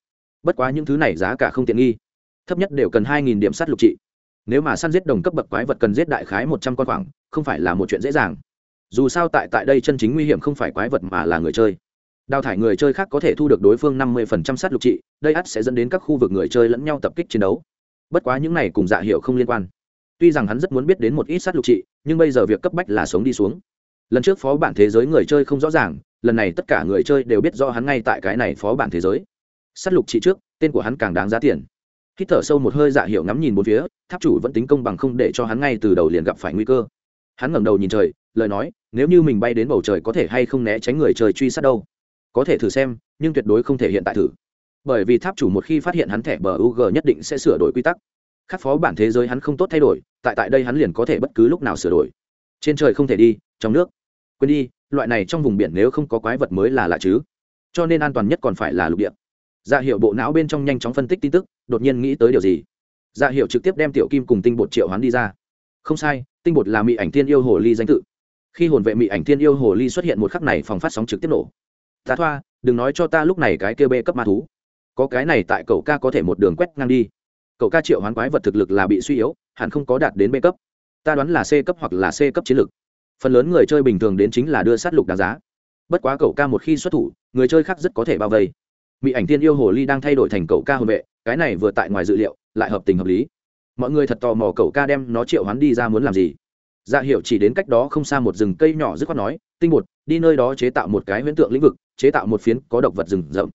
bất quá những thứ này giá cả không tiện nghi. Thấp nhất đều cần hai nghìn điểm sát lục trị. Nếu mà săn giết đồng cấp bậc quái vật cần giết đại khái một trăm con khoảng, không phải là một chuyện dễ dàng. Dù sao tại tại đây chân chính nguy hiểm không phải quái vật mà là người chơi. Đào thải người chơi khác có thể thu được đối phương năm mươi phần trăm sát lục trị, đây ắt sẽ dẫn đến các khu vực người chơi lẫn nhau tập kích chiến đấu. Bất quá những này cùng dạ hiệu không liên quan. Tuy rằng hắn rất muốn biết đến một ít sát lục trị, nhưng bây giờ việc cấp bách là sống đi xuống. Lần trước phó bản thế giới người chơi không rõ ràng, lần này tất cả người chơi đều biết rõ hắn ngay tại cái này phó bản thế giới sát lục trị trước, tên của hắn càng đáng giá tiền. Hít thở sâu một hơi dạ hiệu ngắm nhìn bốn phía, tháp chủ vẫn tính công bằng không để cho hắn ngay từ đầu liền gặp phải nguy cơ. Hắn ngẩng đầu nhìn trời, lời nói, nếu như mình bay đến bầu trời có thể hay không né tránh người trời truy sát đâu? Có thể thử xem, nhưng tuyệt đối không thể hiện tại thử. Bởi vì tháp chủ một khi phát hiện hắn thẻ bờ UG nhất định sẽ sửa đổi quy tắc. Khắc phó bản thế giới hắn không tốt thay đổi, tại tại đây hắn liền có thể bất cứ lúc nào sửa đổi. Trên trời không thể đi, trong nước. Quên đi, loại này trong vùng biển nếu không có quái vật mới là lạ chứ. Cho nên an toàn nhất còn phải là lục địa dạ hiệu bộ não bên trong nhanh chóng phân tích tin tức, đột nhiên nghĩ tới điều gì? Dạ hiệu trực tiếp đem tiểu kim cùng tinh bột triệu hoán đi ra. Không sai, tinh bột là mỹ ảnh thiên yêu hồ ly danh tự. Khi hồn vệ mỹ ảnh thiên yêu hồ ly xuất hiện một khắc này, phòng phát sóng trực tiếp nổ. Tá thoa, đừng nói cho ta lúc này cái kêu bê cấp ma thú. Có cái này tại cậu ca có thể một đường quét ngang đi. Cậu ca triệu hoán quái vật thực lực là bị suy yếu, hẳn không có đạt đến bê cấp. Ta đoán là c cấp hoặc là c cấp chiến lực. Phần lớn người chơi bình thường đến chính là đưa sát lục đáng giá. Bất quá cậu ca một khi xuất thủ, người chơi khác rất có thể bao vây mỹ ảnh tiên yêu hồ ly đang thay đổi thành cậu ca hồn vệ, cái này vừa tại ngoài dự liệu, lại hợp tình hợp lý. Mọi người thật tò mò cậu ca đem nó triệu hắn đi ra muốn làm gì. Dạ hiệu chỉ đến cách đó không xa một rừng cây nhỏ dứt khoát nói, tinh bột, đi nơi đó chế tạo một cái huyễn tượng lĩnh vực, chế tạo một phiến có động vật rừng rậm.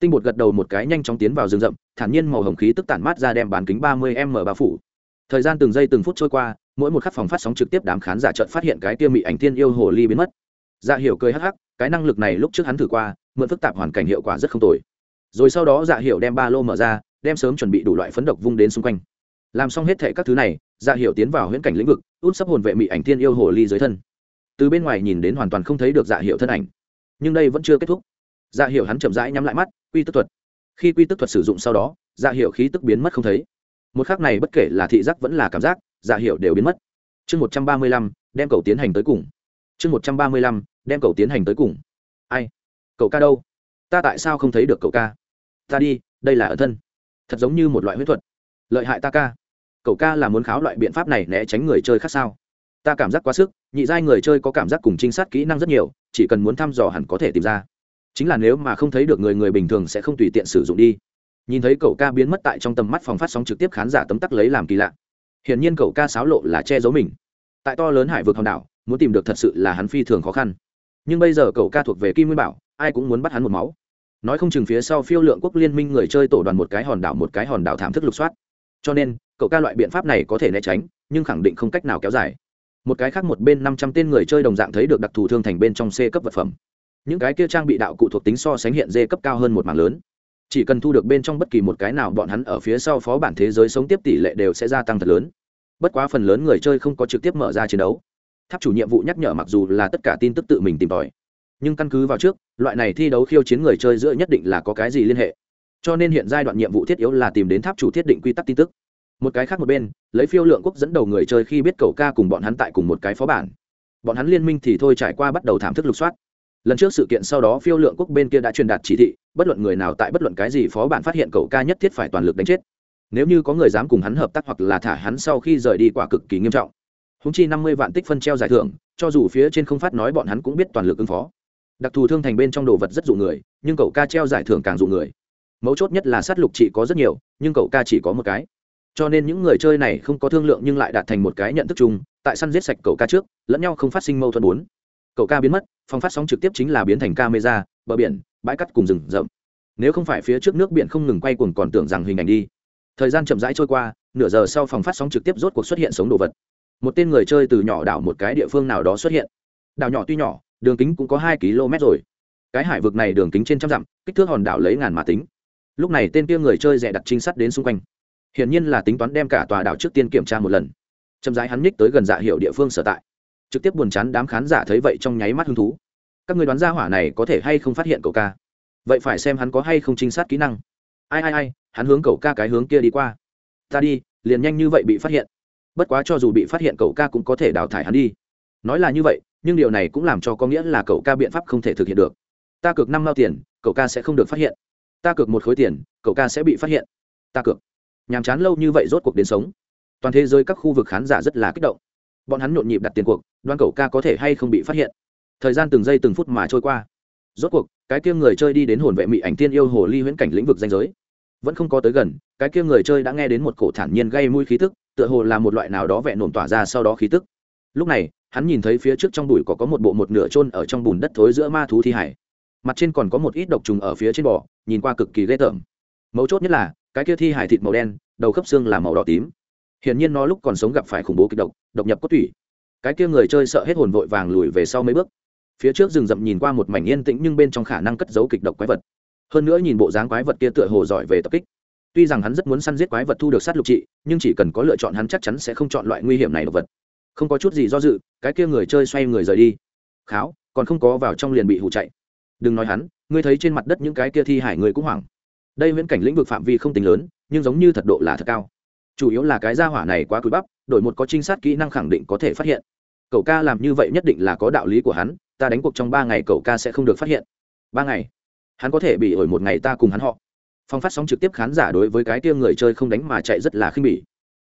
Tinh bột gật đầu một cái nhanh chóng tiến vào rừng rậm, thản nhiên màu hồng khí tức tản mát ra đem bán kính ba mươi m bao phủ. Thời gian từng giây từng phút trôi qua, mỗi một khắc phòng phát sóng trực tiếp đám khán giả trợn phát hiện cái tiêu mị ảnh thiên yêu hồ ly biến mất. Dạ hiểu cười hắc hắc, cái năng lực này lúc trước hắn thử qua, mượn phức tạp hoàn cảnh hiệu quả rất không tồi rồi sau đó dạ hiểu đem ba lô mở ra, đem sớm chuẩn bị đủ loại phấn độc vung đến xung quanh. Làm xong hết thệ các thứ này dạ hiểu tiến vào huyễn cảnh lĩnh vực, út sắp hồn vệ mị ảnh thiên yêu hồ ly dưới thân. Từ bên ngoài nhìn đến hoàn toàn không thấy được dạ hiệu thân ảnh. Nhưng đây vẫn chưa kết thúc. Dạ hiệu hắn chậm rãi nhắm lại mắt, quy tức thuật. Khi quy tức thuật sử dụng sau đó dạ hiệu khí tức biến mất không thấy. Một khác này bất kể là thị giác vẫn là cảm giác dạ hiệu đều biến mất. Chương một trăm ba mươi lăm, đem cầu tiến hành tới cùng. Chương một trăm ba mươi lăm, đem cầu tiến hành tới cùng. Ai? Cậu ca đâu? Ta tại sao không thấy được cậu ca? Ta đi, đây là ở thân. Thật giống như một loại huyết thuật. Lợi hại ta ca. Cậu ca là muốn kháo loại biện pháp này né tránh người chơi khác sao? Ta cảm giác quá sức, nhị giai người chơi có cảm giác cùng trinh sát kỹ năng rất nhiều, chỉ cần muốn thăm dò hẳn có thể tìm ra. Chính là nếu mà không thấy được người người bình thường sẽ không tùy tiện sử dụng đi. Nhìn thấy cậu ca biến mất tại trong tầm mắt phòng phát sóng trực tiếp khán giả tấm tắc lấy làm kỳ lạ. Hiển nhiên cậu ca sáo lộ là che giấu mình. Tại to lớn hải vực hòn đảo, muốn tìm được thật sự là hắn phi thường khó khăn. Nhưng bây giờ cậu ca thuộc về kim nguyên bảo, ai cũng muốn bắt hắn một máu nói không chừng phía sau phiêu lượng quốc liên minh người chơi tổ đoàn một cái hòn đảo một cái hòn đảo thảm thức lục soát. Cho nên, cậu ca loại biện pháp này có thể né tránh, nhưng khẳng định không cách nào kéo dài. Một cái khác một bên năm trăm tên người chơi đồng dạng thấy được đặc thù thương thành bên trong c cấp vật phẩm. Những cái kia trang bị đạo cụ thuộc tính so sánh hiện d cấp cao hơn một mảng lớn. Chỉ cần thu được bên trong bất kỳ một cái nào, bọn hắn ở phía sau phó bản thế giới sống tiếp tỷ lệ đều sẽ gia tăng thật lớn. Bất quá phần lớn người chơi không có trực tiếp mở ra chiến đấu. Tháp chủ nhiệm vụ nhắc nhở mặc dù là tất cả tin tức tự mình tìm tòi nhưng căn cứ vào trước, loại này thi đấu khiêu chiến người chơi giữa nhất định là có cái gì liên hệ. Cho nên hiện giai đoạn nhiệm vụ thiết yếu là tìm đến tháp chủ thiết định quy tắc tin tức. Một cái khác một bên, lấy phiêu lượng quốc dẫn đầu người chơi khi biết cầu ca cùng bọn hắn tại cùng một cái phó bản. Bọn hắn liên minh thì thôi trải qua bắt đầu thảm thức lục soát. Lần trước sự kiện sau đó phiêu lượng quốc bên kia đã truyền đạt chỉ thị, bất luận người nào tại bất luận cái gì phó bản phát hiện cậu ca nhất thiết phải toàn lực đánh chết. Nếu như có người dám cùng hắn hợp tác hoặc là thả hắn sau khi rời đi quả cực kỳ nghiêm trọng. Húng chi năm mươi vạn tích phân treo giải thưởng, cho dù phía trên không phát nói bọn hắn cũng biết toàn lực ứng phó đặc thù thương thành bên trong đồ vật rất dụ người, nhưng cậu ca treo giải thưởng càng dụ người. Mấu chốt nhất là sát lục chị có rất nhiều, nhưng cậu ca chỉ có một cái. Cho nên những người chơi này không có thương lượng nhưng lại đạt thành một cái nhận thức chung, tại săn giết sạch cậu ca trước, lẫn nhau không phát sinh mâu thuẫn bốn. Cậu ca biến mất phong phát sóng trực tiếp chính là biến thành camera, bờ biển, bãi cắt cùng rừng rậm. Nếu không phải phía trước nước biển không ngừng quay cuồng còn tưởng rằng hình ảnh đi. Thời gian chậm rãi trôi qua, nửa giờ sau phòng phát sóng trực tiếp rốt cuộc xuất hiện sống đồ vật. Một tên người chơi từ nhỏ đảo một cái địa phương nào đó xuất hiện. Đảo nhỏ tuy nhỏ đường kính cũng có hai km rồi. Cái hải vực này đường kính trên trăm dặm, kích thước hòn đảo lấy ngàn mà tính. Lúc này tên kia người chơi rẻ đặt trinh sát đến xung quanh. Hiển nhiên là tính toán đem cả tòa đảo trước tiên kiểm tra một lần. Chậm rãi hắn nhích tới gần dạ hiệu địa phương sở tại. Trực tiếp buồn chán đám khán giả thấy vậy trong nháy mắt hứng thú. Các người đoán ra hỏa này có thể hay không phát hiện cậu ca? Vậy phải xem hắn có hay không trinh sát kỹ năng. Ai ai ai, hắn hướng cậu ca cái hướng kia đi qua. Ta đi, liền nhanh như vậy bị phát hiện. Bất quá cho dù bị phát hiện cậu ca cũng có thể đào thải hắn đi. Nói là như vậy nhưng điều này cũng làm cho có nghĩa là cậu ca biện pháp không thể thực hiện được. Ta cược năm mao tiền, cậu ca sẽ không được phát hiện. Ta cược một khối tiền, cậu ca sẽ bị phát hiện. Ta cược. Nhàm chán lâu như vậy rốt cuộc đến sống. Toàn thế giới các khu vực khán giả rất là kích động. Bọn hắn nhộn nhịp đặt tiền cuộc đoan cậu ca có thể hay không bị phát hiện. Thời gian từng giây từng phút mà trôi qua. Rốt cuộc, cái kia người chơi đi đến hồn vệ mỹ ảnh tiên yêu hồ ly huyễn cảnh lĩnh vực danh giới. Vẫn không có tới gần, cái kia người chơi đã nghe đến một cổ thản nhiên gây mũi khí tức, tựa hồ là một loại nào đó vẹn nổn tỏa ra sau đó khí tức. Lúc này hắn nhìn thấy phía trước trong bụi có có một bộ một nửa trôn ở trong bùn đất thối giữa ma thú thi hải. Mặt trên còn có một ít độc trùng ở phía trên bò, nhìn qua cực kỳ ghê tởm. Mấu chốt nhất là, cái kia thi hải thịt màu đen, đầu khớp xương là màu đỏ tím. Hiển nhiên nó lúc còn sống gặp phải khủng bố kịch độc độc nhập cốt tủy. Cái kia người chơi sợ hết hồn vội vàng lùi về sau mấy bước. Phía trước rừng rậm nhìn qua một mảnh yên tĩnh nhưng bên trong khả năng cất giấu kịch độc quái vật. Hơn nữa nhìn bộ dáng quái vật kia tựa hồ giỏi về tập kích. Tuy rằng hắn rất muốn săn giết quái vật thu được sát lục trị, nhưng chỉ cần có lựa chọn hắn chắc chắn sẽ không chọn loại nguy hiểm này độc vật không có chút gì do dự, cái kia người chơi xoay người rời đi. Kháo, còn không có vào trong liền bị hụ chạy. Đừng nói hắn, ngươi thấy trên mặt đất những cái kia thi hải người cũng hoảng. Đây viễn cảnh lĩnh vực phạm vi không tính lớn, nhưng giống như thật độ là thật cao. Chủ yếu là cái gia hỏa này quá cúi bắp, đổi một có trinh sát kỹ năng khẳng định có thể phát hiện. Cậu ca làm như vậy nhất định là có đạo lý của hắn, ta đánh cuộc trong ba ngày cậu ca sẽ không được phát hiện. Ba ngày? Hắn có thể bị ổi một ngày ta cùng hắn họ. Phong phát sóng trực tiếp khán giả đối với cái kia người chơi không đánh mà chạy rất là khinh bỉ.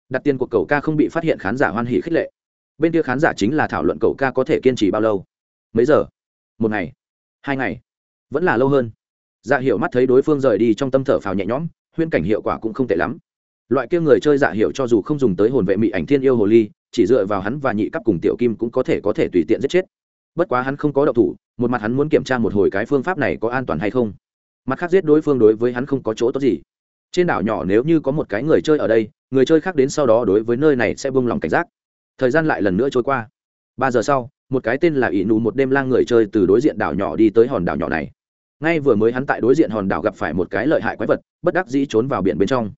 Đặt tiền của cậu ca không bị phát hiện khán giả hoan hỉ khích lệ bên kia khán giả chính là thảo luận cậu ca có thể kiên trì bao lâu. Mấy giờ? Một ngày. Hai ngày. Vẫn là lâu hơn. Dạ hiệu mắt thấy đối phương rời đi trong tâm thở phào nhẹ nhõm huyên cảnh hiệu quả cũng không tệ lắm. Loại kia người chơi dạ hiệu cho dù không dùng tới hồn vệ mỹ ảnh thiên yêu hồ ly, chỉ dựa vào hắn và nhị cấp cùng tiểu kim cũng có thể có thể tùy tiện giết chết. Bất quá hắn không có đậu thủ, một mặt hắn muốn kiểm tra một hồi cái phương pháp này có an toàn hay không. Mặt khác giết đối phương đối với hắn không có chỗ tốt gì. Trên đảo nhỏ nếu như có một cái người chơi ở đây, người chơi khác đến sau đó đối với nơi này sẽ bông lòng cảnh giác thời gian lại lần nữa trôi qua. Ba giờ sau, một cái tên là ỷ nụ một đêm lang người chơi từ đối diện đảo nhỏ đi tới hòn đảo nhỏ này. Ngay vừa mới hắn tại đối diện hòn đảo gặp phải một cái lợi hại quái vật, bất đắc dĩ trốn vào biển bên trong.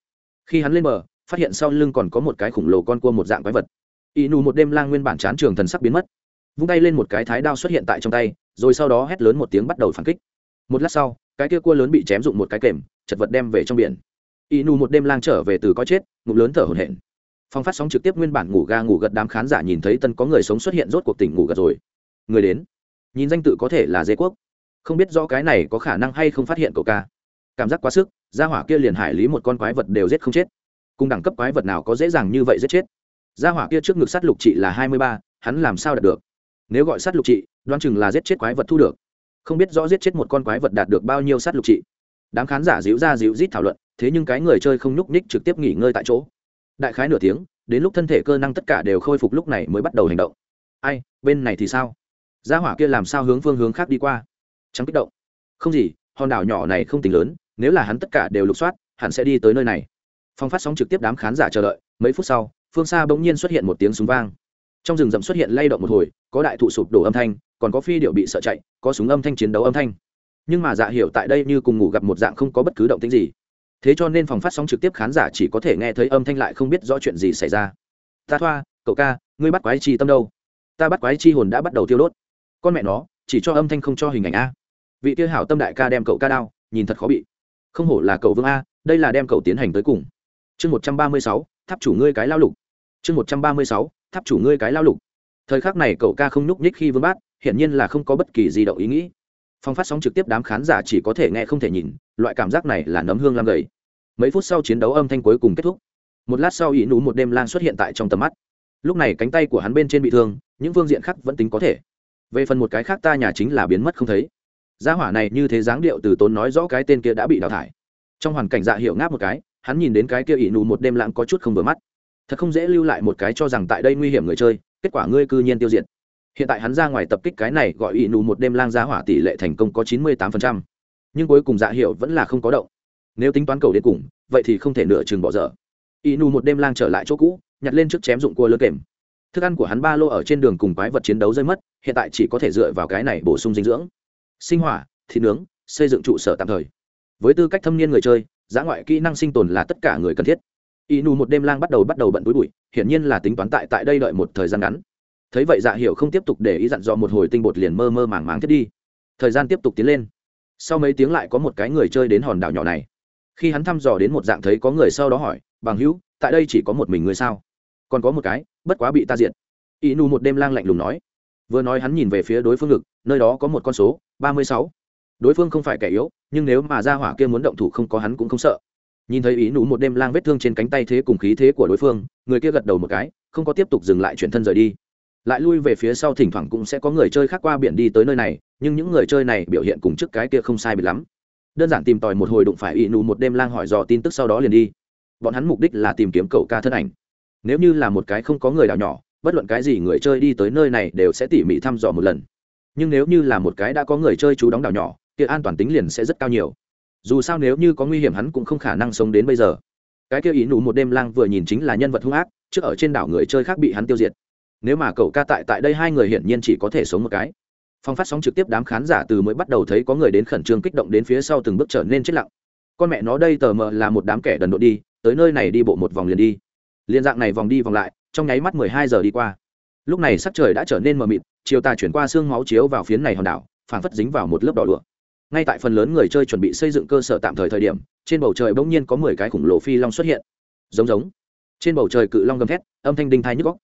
Khi hắn lên bờ, phát hiện sau lưng còn có một cái khổng lồ con cua một dạng quái vật. Ỷ nụ một đêm lang nguyên bản chán trường thần sắc biến mất. Vung tay lên một cái thái đao xuất hiện tại trong tay, rồi sau đó hét lớn một tiếng bắt đầu phản kích. Một lát sau, cái kia cua lớn bị chém dụng một cái kềm, chật vật đem về trong biển. Ỷ nụ một đêm lang trở về từ có chết, ngụm lớn thở hổn hển phòng phát sóng trực tiếp nguyên bản ngủ ga ngủ gật đám khán giả nhìn thấy tân có người sống xuất hiện rốt cuộc tỉnh ngủ gật rồi. Người đến. Nhìn danh tự có thể là dế quốc. Không biết do cái này có khả năng hay không phát hiện cậu ca. Cảm giác quá sức, gia hỏa kia liền hải lý một con quái vật đều giết không chết. Cùng đẳng cấp quái vật nào có dễ dàng như vậy giết chết? Gia hỏa kia trước ngực sắt lục trị là hai mươi ba, hắn làm sao đạt được? Nếu gọi sắt lục trị đoan chừng là giết chết quái vật thu được. Không biết rõ giết chết một con quái vật đạt được bao nhiêu sắt lục trị. Đám khán giả díu ra díu rít thảo luận, thế nhưng cái người chơi không nhúc ních trực tiếp nghỉ ngơi tại chỗ đại khái nửa tiếng, đến lúc thân thể cơ năng tất cả đều khôi phục lúc này mới bắt đầu hành động. Ai, bên này thì sao? Gia hỏa kia làm sao hướng phương hướng khác đi qua? Trắng kích động. Không gì, hòn đảo nhỏ này không tính lớn, nếu là hắn tất cả đều lục soát, hắn sẽ đi tới nơi này. Phong phát sóng trực tiếp đám khán giả chờ đợi, mấy phút sau, phương xa bỗng nhiên xuất hiện một tiếng súng vang. Trong rừng rậm xuất hiện lay động một hồi, có đại thụ sụp đổ âm thanh, còn có phi điệu bị sợ chạy, có súng âm thanh chiến đấu âm thanh. Nhưng mà dạ hiểu tại đây như cùng ngủ gặp một dạng không có bất cứ động tính gì thế cho nên phòng phát sóng trực tiếp khán giả chỉ có thể nghe thấy âm thanh lại không biết rõ chuyện gì xảy ra. Ta thoa, cậu ca, ngươi bắt quái chi tâm đâu? Ta bắt quái chi hồn đã bắt đầu tiêu đốt. Con mẹ nó, chỉ cho âm thanh không cho hình ảnh a. Vị tiêu hảo tâm đại ca đem cậu ca đao, nhìn thật khó bị. Không hổ là cậu vương a, đây là đem cậu tiến hành tới cùng. Chương một trăm ba mươi sáu, tháp chủ ngươi cái lao lục. Chương một trăm ba mươi sáu, tháp chủ ngươi cái lao lục. Thời khắc này cậu ca không nhúc nhích khi vương bát, hiển nhiên là không có bất kỳ di động ý nghĩ. Phong phát sóng trực tiếp đám khán giả chỉ có thể nghe không thể nhìn loại cảm giác này là nấm hương lam gầy. Mấy phút sau chiến đấu âm thanh cuối cùng kết thúc. Một lát sau ý nú một đêm lan xuất hiện tại trong tầm mắt. Lúc này cánh tay của hắn bên trên bị thương, những phương diện khác vẫn tính có thể. Về phần một cái khác ta nhà chính là biến mất không thấy. Gia hỏa này như thế dáng điệu từ tốn nói rõ cái tên kia đã bị đào thải. Trong hoàn cảnh dạ hiệu ngáp một cái, hắn nhìn đến cái kia ỷ nụ một đêm lãng có chút không vừa mắt. Thật không dễ lưu lại một cái cho rằng tại đây nguy hiểm người chơi, kết quả ngươi cư nhiên tiêu diệt. Hiện tại hắn ra ngoài tập kích cái này gọi ỷ nụ một đêm lang gia hỏa tỷ lệ thành công có chín mươi tám phần trăm nhưng cuối cùng dạ hiệu vẫn là không có động. Nếu tính toán cầu đến cùng, vậy thì không thể nửa chừng bỏ dở. Y nụ một đêm lang trở lại chỗ cũ, nhặt lên trước chém dụng cua lớn kềm. Thức ăn của hắn ba lô ở trên đường cùng quái vật chiến đấu rơi mất, hiện tại chỉ có thể dựa vào cái này bổ sung dinh dưỡng. Sinh hỏa, thịt nướng, xây dựng trụ sở tạm thời. Với tư cách thâm niên người chơi, giá ngoại kỹ năng sinh tồn là tất cả người cần thiết. Y nù một đêm lang bắt đầu bắt đầu bận túi bụi, hiển nhiên là tính toán tại tại đây đợi một thời gian ngắn. Thấy vậy dạ hiểu không tiếp tục để ý dặn dò một hồi tinh bột liền mơ mơ màng màng thiết đi. Thời gian tiếp tục tiến lên sau mấy tiếng lại có một cái người chơi đến hòn đảo nhỏ này. Khi hắn thăm dò đến một dạng thấy có người sau đó hỏi, bằng hữu, tại đây chỉ có một mình người sao? Còn có một cái, bất quá bị ta diện. y nu một đêm lang lạnh lùng nói. Vừa nói hắn nhìn về phía đối phương ngực, nơi đó có một con số, ba mươi sáu. Đối phương không phải kẻ yếu, nhưng nếu mà ra hỏa kia muốn động thủ không có hắn cũng không sợ. Nhìn thấy ý nụ một đêm lang vết thương trên cánh tay thế cùng khí thế của đối phương, người kia gật đầu một cái, không có tiếp tục dừng lại chuyển thân rời đi lại lui về phía sau thỉnh thoảng cũng sẽ có người chơi khác qua biển đi tới nơi này, nhưng những người chơi này biểu hiện cùng trước cái kia không sai biệt lắm. Đơn giản tìm tòi một hồi đụng phải ỵ nụ một đêm lang hỏi dò tin tức sau đó liền đi. Bọn hắn mục đích là tìm kiếm cậu ca thân ảnh. Nếu như là một cái không có người đảo nhỏ, bất luận cái gì người chơi đi tới nơi này đều sẽ tỉ mỉ thăm dò một lần. Nhưng nếu như là một cái đã có người chơi chú đóng đảo nhỏ thì an toàn tính liền sẽ rất cao nhiều. Dù sao nếu như có nguy hiểm hắn cũng không khả năng sống đến bây giờ. Cái kia ý nụ một đêm lang vừa nhìn chính là nhân vật hung ác, trước ở trên đảo người chơi khác bị hắn tiêu diệt nếu mà cậu ca tại tại đây hai người hiển nhiên chỉ có thể sống một cái. Phong phát sóng trực tiếp đám khán giả từ mới bắt đầu thấy có người đến khẩn trương kích động đến phía sau từng bước trở nên chết lặng. Con mẹ nó đây tờ mờ là một đám kẻ đần độ đi, tới nơi này đi bộ một vòng liền đi. Liên dạng này vòng đi vòng lại, trong nháy mắt mười hai giờ đi qua. Lúc này sắc trời đã trở nên mờ mịt, chiều tà chuyển qua xương máu chiếu vào phiến này hòn đảo phản phất dính vào một lớp đỏ lụa. Ngay tại phần lớn người chơi chuẩn bị xây dựng cơ sở tạm thời thời điểm, trên bầu trời bỗng nhiên có mười cái khủng lồ phi long xuất hiện. Giống giống. Trên bầu trời cự long gầm thét, âm thanh đinh thai nhức góc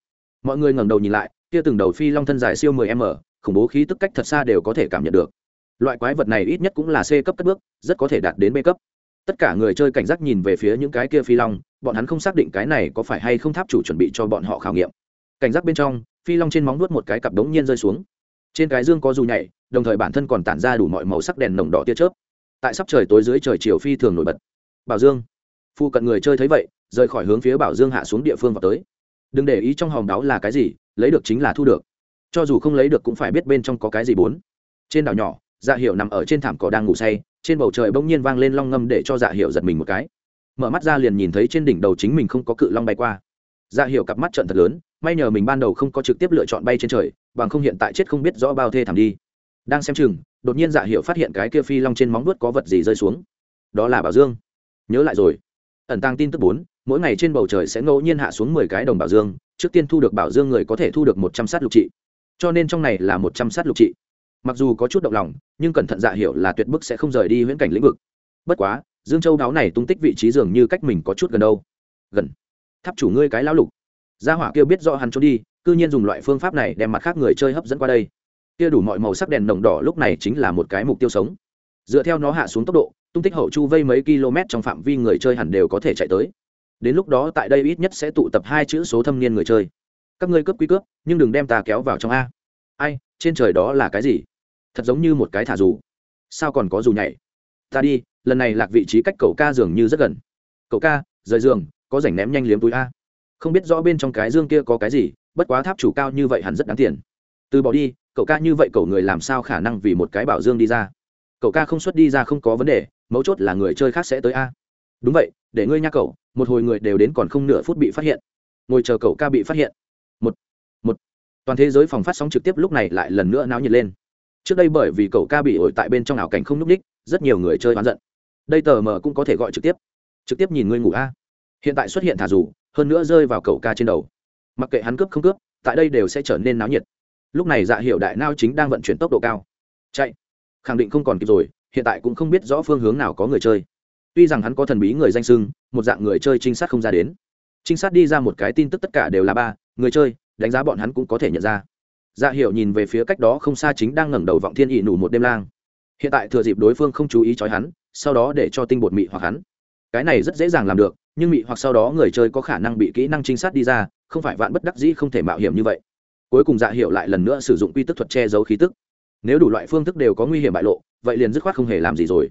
mọi người ngẩng đầu nhìn lại, kia từng đầu phi long thân dài siêu 10 m, khủng bố khí tức cách thật xa đều có thể cảm nhận được. Loại quái vật này ít nhất cũng là c cấp cất bước, rất có thể đạt đến b cấp. Tất cả người chơi cảnh giác nhìn về phía những cái kia phi long, bọn hắn không xác định cái này có phải hay không tháp chủ chuẩn bị cho bọn họ khảo nghiệm. Cảnh giác bên trong, phi long trên móng nuốt một cái cặp đống nhiên rơi xuống. Trên cái dương có dù nhảy, đồng thời bản thân còn tản ra đủ mọi màu sắc đèn nồng đỏ tia chớp. Tại sắp trời tối dưới trời chiều phi thường nổi bật. Bảo dương, phu cận người chơi thấy vậy, rời khỏi hướng phía bảo dương hạ xuống địa phương vào tới đừng để ý trong hòm đáo là cái gì, lấy được chính là thu được. Cho dù không lấy được cũng phải biết bên trong có cái gì bốn. Trên đảo nhỏ dạ hiệu nằm ở trên thảm cỏ đang ngủ say, trên bầu trời bỗng nhiên vang lên long ngâm để cho dạ hiệu giật mình một cái. Mở mắt ra liền nhìn thấy trên đỉnh đầu chính mình không có cự long bay qua. Dạ hiệu cặp mắt trận thật lớn, may nhờ mình ban đầu không có trực tiếp lựa chọn bay trên trời, bằng không hiện tại chết không biết rõ bao thê thảm đi. Đang xem chừng, đột nhiên dạ hiệu phát hiện cái kia phi long trên móng vuốt có vật gì rơi xuống. Đó là bảo dương. Nhớ lại rồi. Ẩn tăng tin tức bốn mỗi ngày trên bầu trời sẽ ngẫu nhiên hạ xuống mười cái đồng bảo dương, trước tiên thu được bảo dương người có thể thu được một trăm sát lục trị. Cho nên trong này là một trăm sát lục trị. Mặc dù có chút động lòng, nhưng cẩn thận dạ hiểu là tuyệt bức sẽ không rời đi huyễn cảnh lĩnh vực. Bất quá, dương châu đáo này tung tích vị trí dường như cách mình có chút gần đâu. Gần. Tháp chủ ngươi cái lão lục. Gia hỏa kia biết rõ hắn trốn đi, cư nhiên dùng loại phương pháp này đem mặt khác người chơi hấp dẫn qua đây. Kia đủ mọi màu sắc đèn nồng đỏ lúc này chính là một cái mục tiêu sống. Dựa theo nó hạ xuống tốc độ, tung tích hậu chu vây mấy km trong phạm vi người chơi hẳn đều có thể chạy tới đến lúc đó tại đây ít nhất sẽ tụ tập hai chữ số thâm niên người chơi. Các ngươi cướp quy cướp, nhưng đừng đem ta kéo vào trong a. Ai, trên trời đó là cái gì? Thật giống như một cái thả dù. Sao còn có dù nhảy? Ta đi, lần này lạc vị trí cách cậu ca dường như rất gần. Cậu ca, rời giường, có rảnh ném nhanh liếm túi a. Không biết rõ bên trong cái dương kia có cái gì, bất quá tháp chủ cao như vậy hẳn rất đáng tiền. Từ bỏ đi, cậu ca như vậy cậu người làm sao khả năng vì một cái bảo dương đi ra? Cậu ca không xuất đi ra không có vấn đề, mấu chốt là người chơi khác sẽ tới a. Đúng vậy để ngươi nha cậu, một hồi người đều đến còn không nửa phút bị phát hiện. Ngồi chờ cậu ca bị phát hiện. Một một. Toàn thế giới phòng phát sóng trực tiếp lúc này lại lần nữa náo nhiệt lên. Trước đây bởi vì cậu ca bị ổi tại bên trong ảo cảnh không n ú c ních rất nhiều người chơi oán giận. Đây tờ mờ cũng có thể gọi trực tiếp. Trực tiếp nhìn ngươi ngủ a. Hiện tại xuất hiện thả dù, hơn nữa rơi vào cậu ca trên đầu. Mặc kệ hắn cướp không cướp, tại đây đều sẽ trở nên náo nhiệt. Lúc này dạ hiệu đại nao chính đang vận chuyển tốc độ cao. Chạy. Khẳng định không còn kịp rồi, hiện tại cũng không biết rõ phương hướng nào có người chơi tuy rằng hắn có thần bí người danh sưng một dạng người chơi trinh sát không ra đến. Trinh sát đi ra một cái tin tức tất cả đều là ba, người chơi, đánh giá bọn hắn cũng có thể nhận ra. Dạ hiệu nhìn về phía cách đó không xa chính đang ngẩng đầu vọng thiên ỵ nủ một đêm lang. Hiện tại thừa dịp đối phương không chú ý trói hắn, sau đó để cho tinh bột mị hoặc hắn. Cái này rất dễ dàng làm được, nhưng mị hoặc sau đó người chơi có khả năng bị kỹ năng trinh sát đi ra, không phải vạn bất đắc dĩ không thể mạo hiểm như vậy. Cuối cùng dạ hiệu lại lần nữa sử dụng quy tức thuật che giấu khí tức. Nếu đủ loại phương thức đều có nguy hiểm bại lộ, vậy liền dứt khoát không hề làm gì rồi.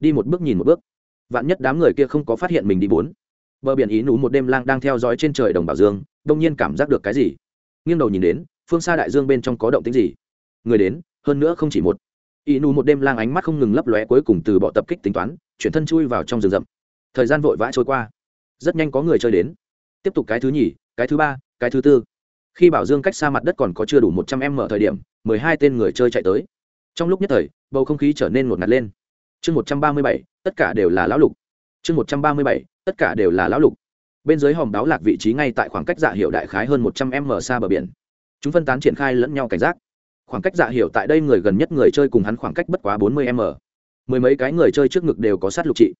Đi một bước nhìn một bước vạn nhất đám người kia không có phát hiện mình đi bốn. Bờ biển ý nú một đêm lang đang theo dõi trên trời đồng bảo dương, đông nhiên cảm giác được cái gì? Nghiêng đầu nhìn đến, phương xa đại dương bên trong có động tính gì? Người đến, hơn nữa không chỉ một. Ý nú một đêm lang ánh mắt không ngừng lấp lóe cuối cùng từ bọ tập kích tính toán, chuyển thân chui vào trong rừng rậm. Thời gian vội vã trôi qua. Rất nhanh có người chơi đến. Tiếp tục cái thứ nhì, cái thứ ba, cái thứ tư. Khi bảo dương cách xa mặt đất còn có chưa đủ một trăm em mở thời điểm, mười hai tên người chơi chạy tới. Trong lúc nhất thời, bầu không khí trở nên ngột ngạt lên chương một trăm ba mươi bảy, tất cả đều là lão lục. Chương một trăm ba mươi bảy, tất cả đều là lão lục. Bên dưới hòm đáo lạc vị trí ngay tại khoảng cách dạ hiệu đại khái hơn một trăm m xa bờ biển. Chúng phân tán triển khai lẫn nhau cảnh giác. Khoảng cách dạ hiệu tại đây người gần nhất người chơi cùng hắn khoảng cách bất quá bốn mươi m. Mười mấy cái người chơi trước ngực đều có sát lục trị.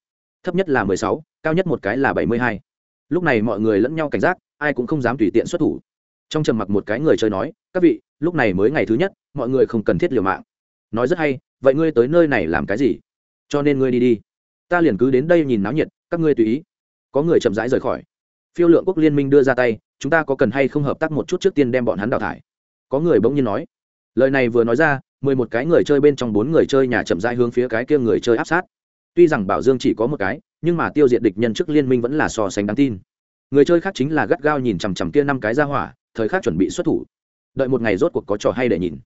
Thấp nhất là mười sáu, cao nhất một cái là bảy mươi hai. Lúc này mọi người lẫn nhau cảnh giác, ai cũng không dám tùy tiện xuất thủ. Trong trầm mặc một cái người chơi nói, các vị, lúc này mới ngày thứ nhất, mọi người không cần thiết liều mạng. Nói rất hay, vậy ngươi tới nơi này làm cái gì? Cho nên ngươi đi đi. Ta liền cứ đến đây nhìn náo nhiệt, các ngươi tùy ý. Có người chậm rãi rời khỏi. Phiêu lượng quốc liên minh đưa ra tay, chúng ta có cần hay không hợp tác một chút trước tiên đem bọn hắn đào thải? Có người bỗng nhiên nói. Lời này vừa nói ra, mười một cái người chơi bên trong bốn người chơi nhà chậm rãi hướng phía cái kia người chơi áp sát. Tuy rằng bảo dương chỉ có một cái, nhưng mà tiêu diệt địch nhân trước liên minh vẫn là so sánh đáng tin. Người chơi khác chính là gắt gao nhìn chằm chằm kia năm cái ra hỏa, thời khắc chuẩn bị xuất thủ. Đợi một ngày rốt cuộc có trò hay để nhìn.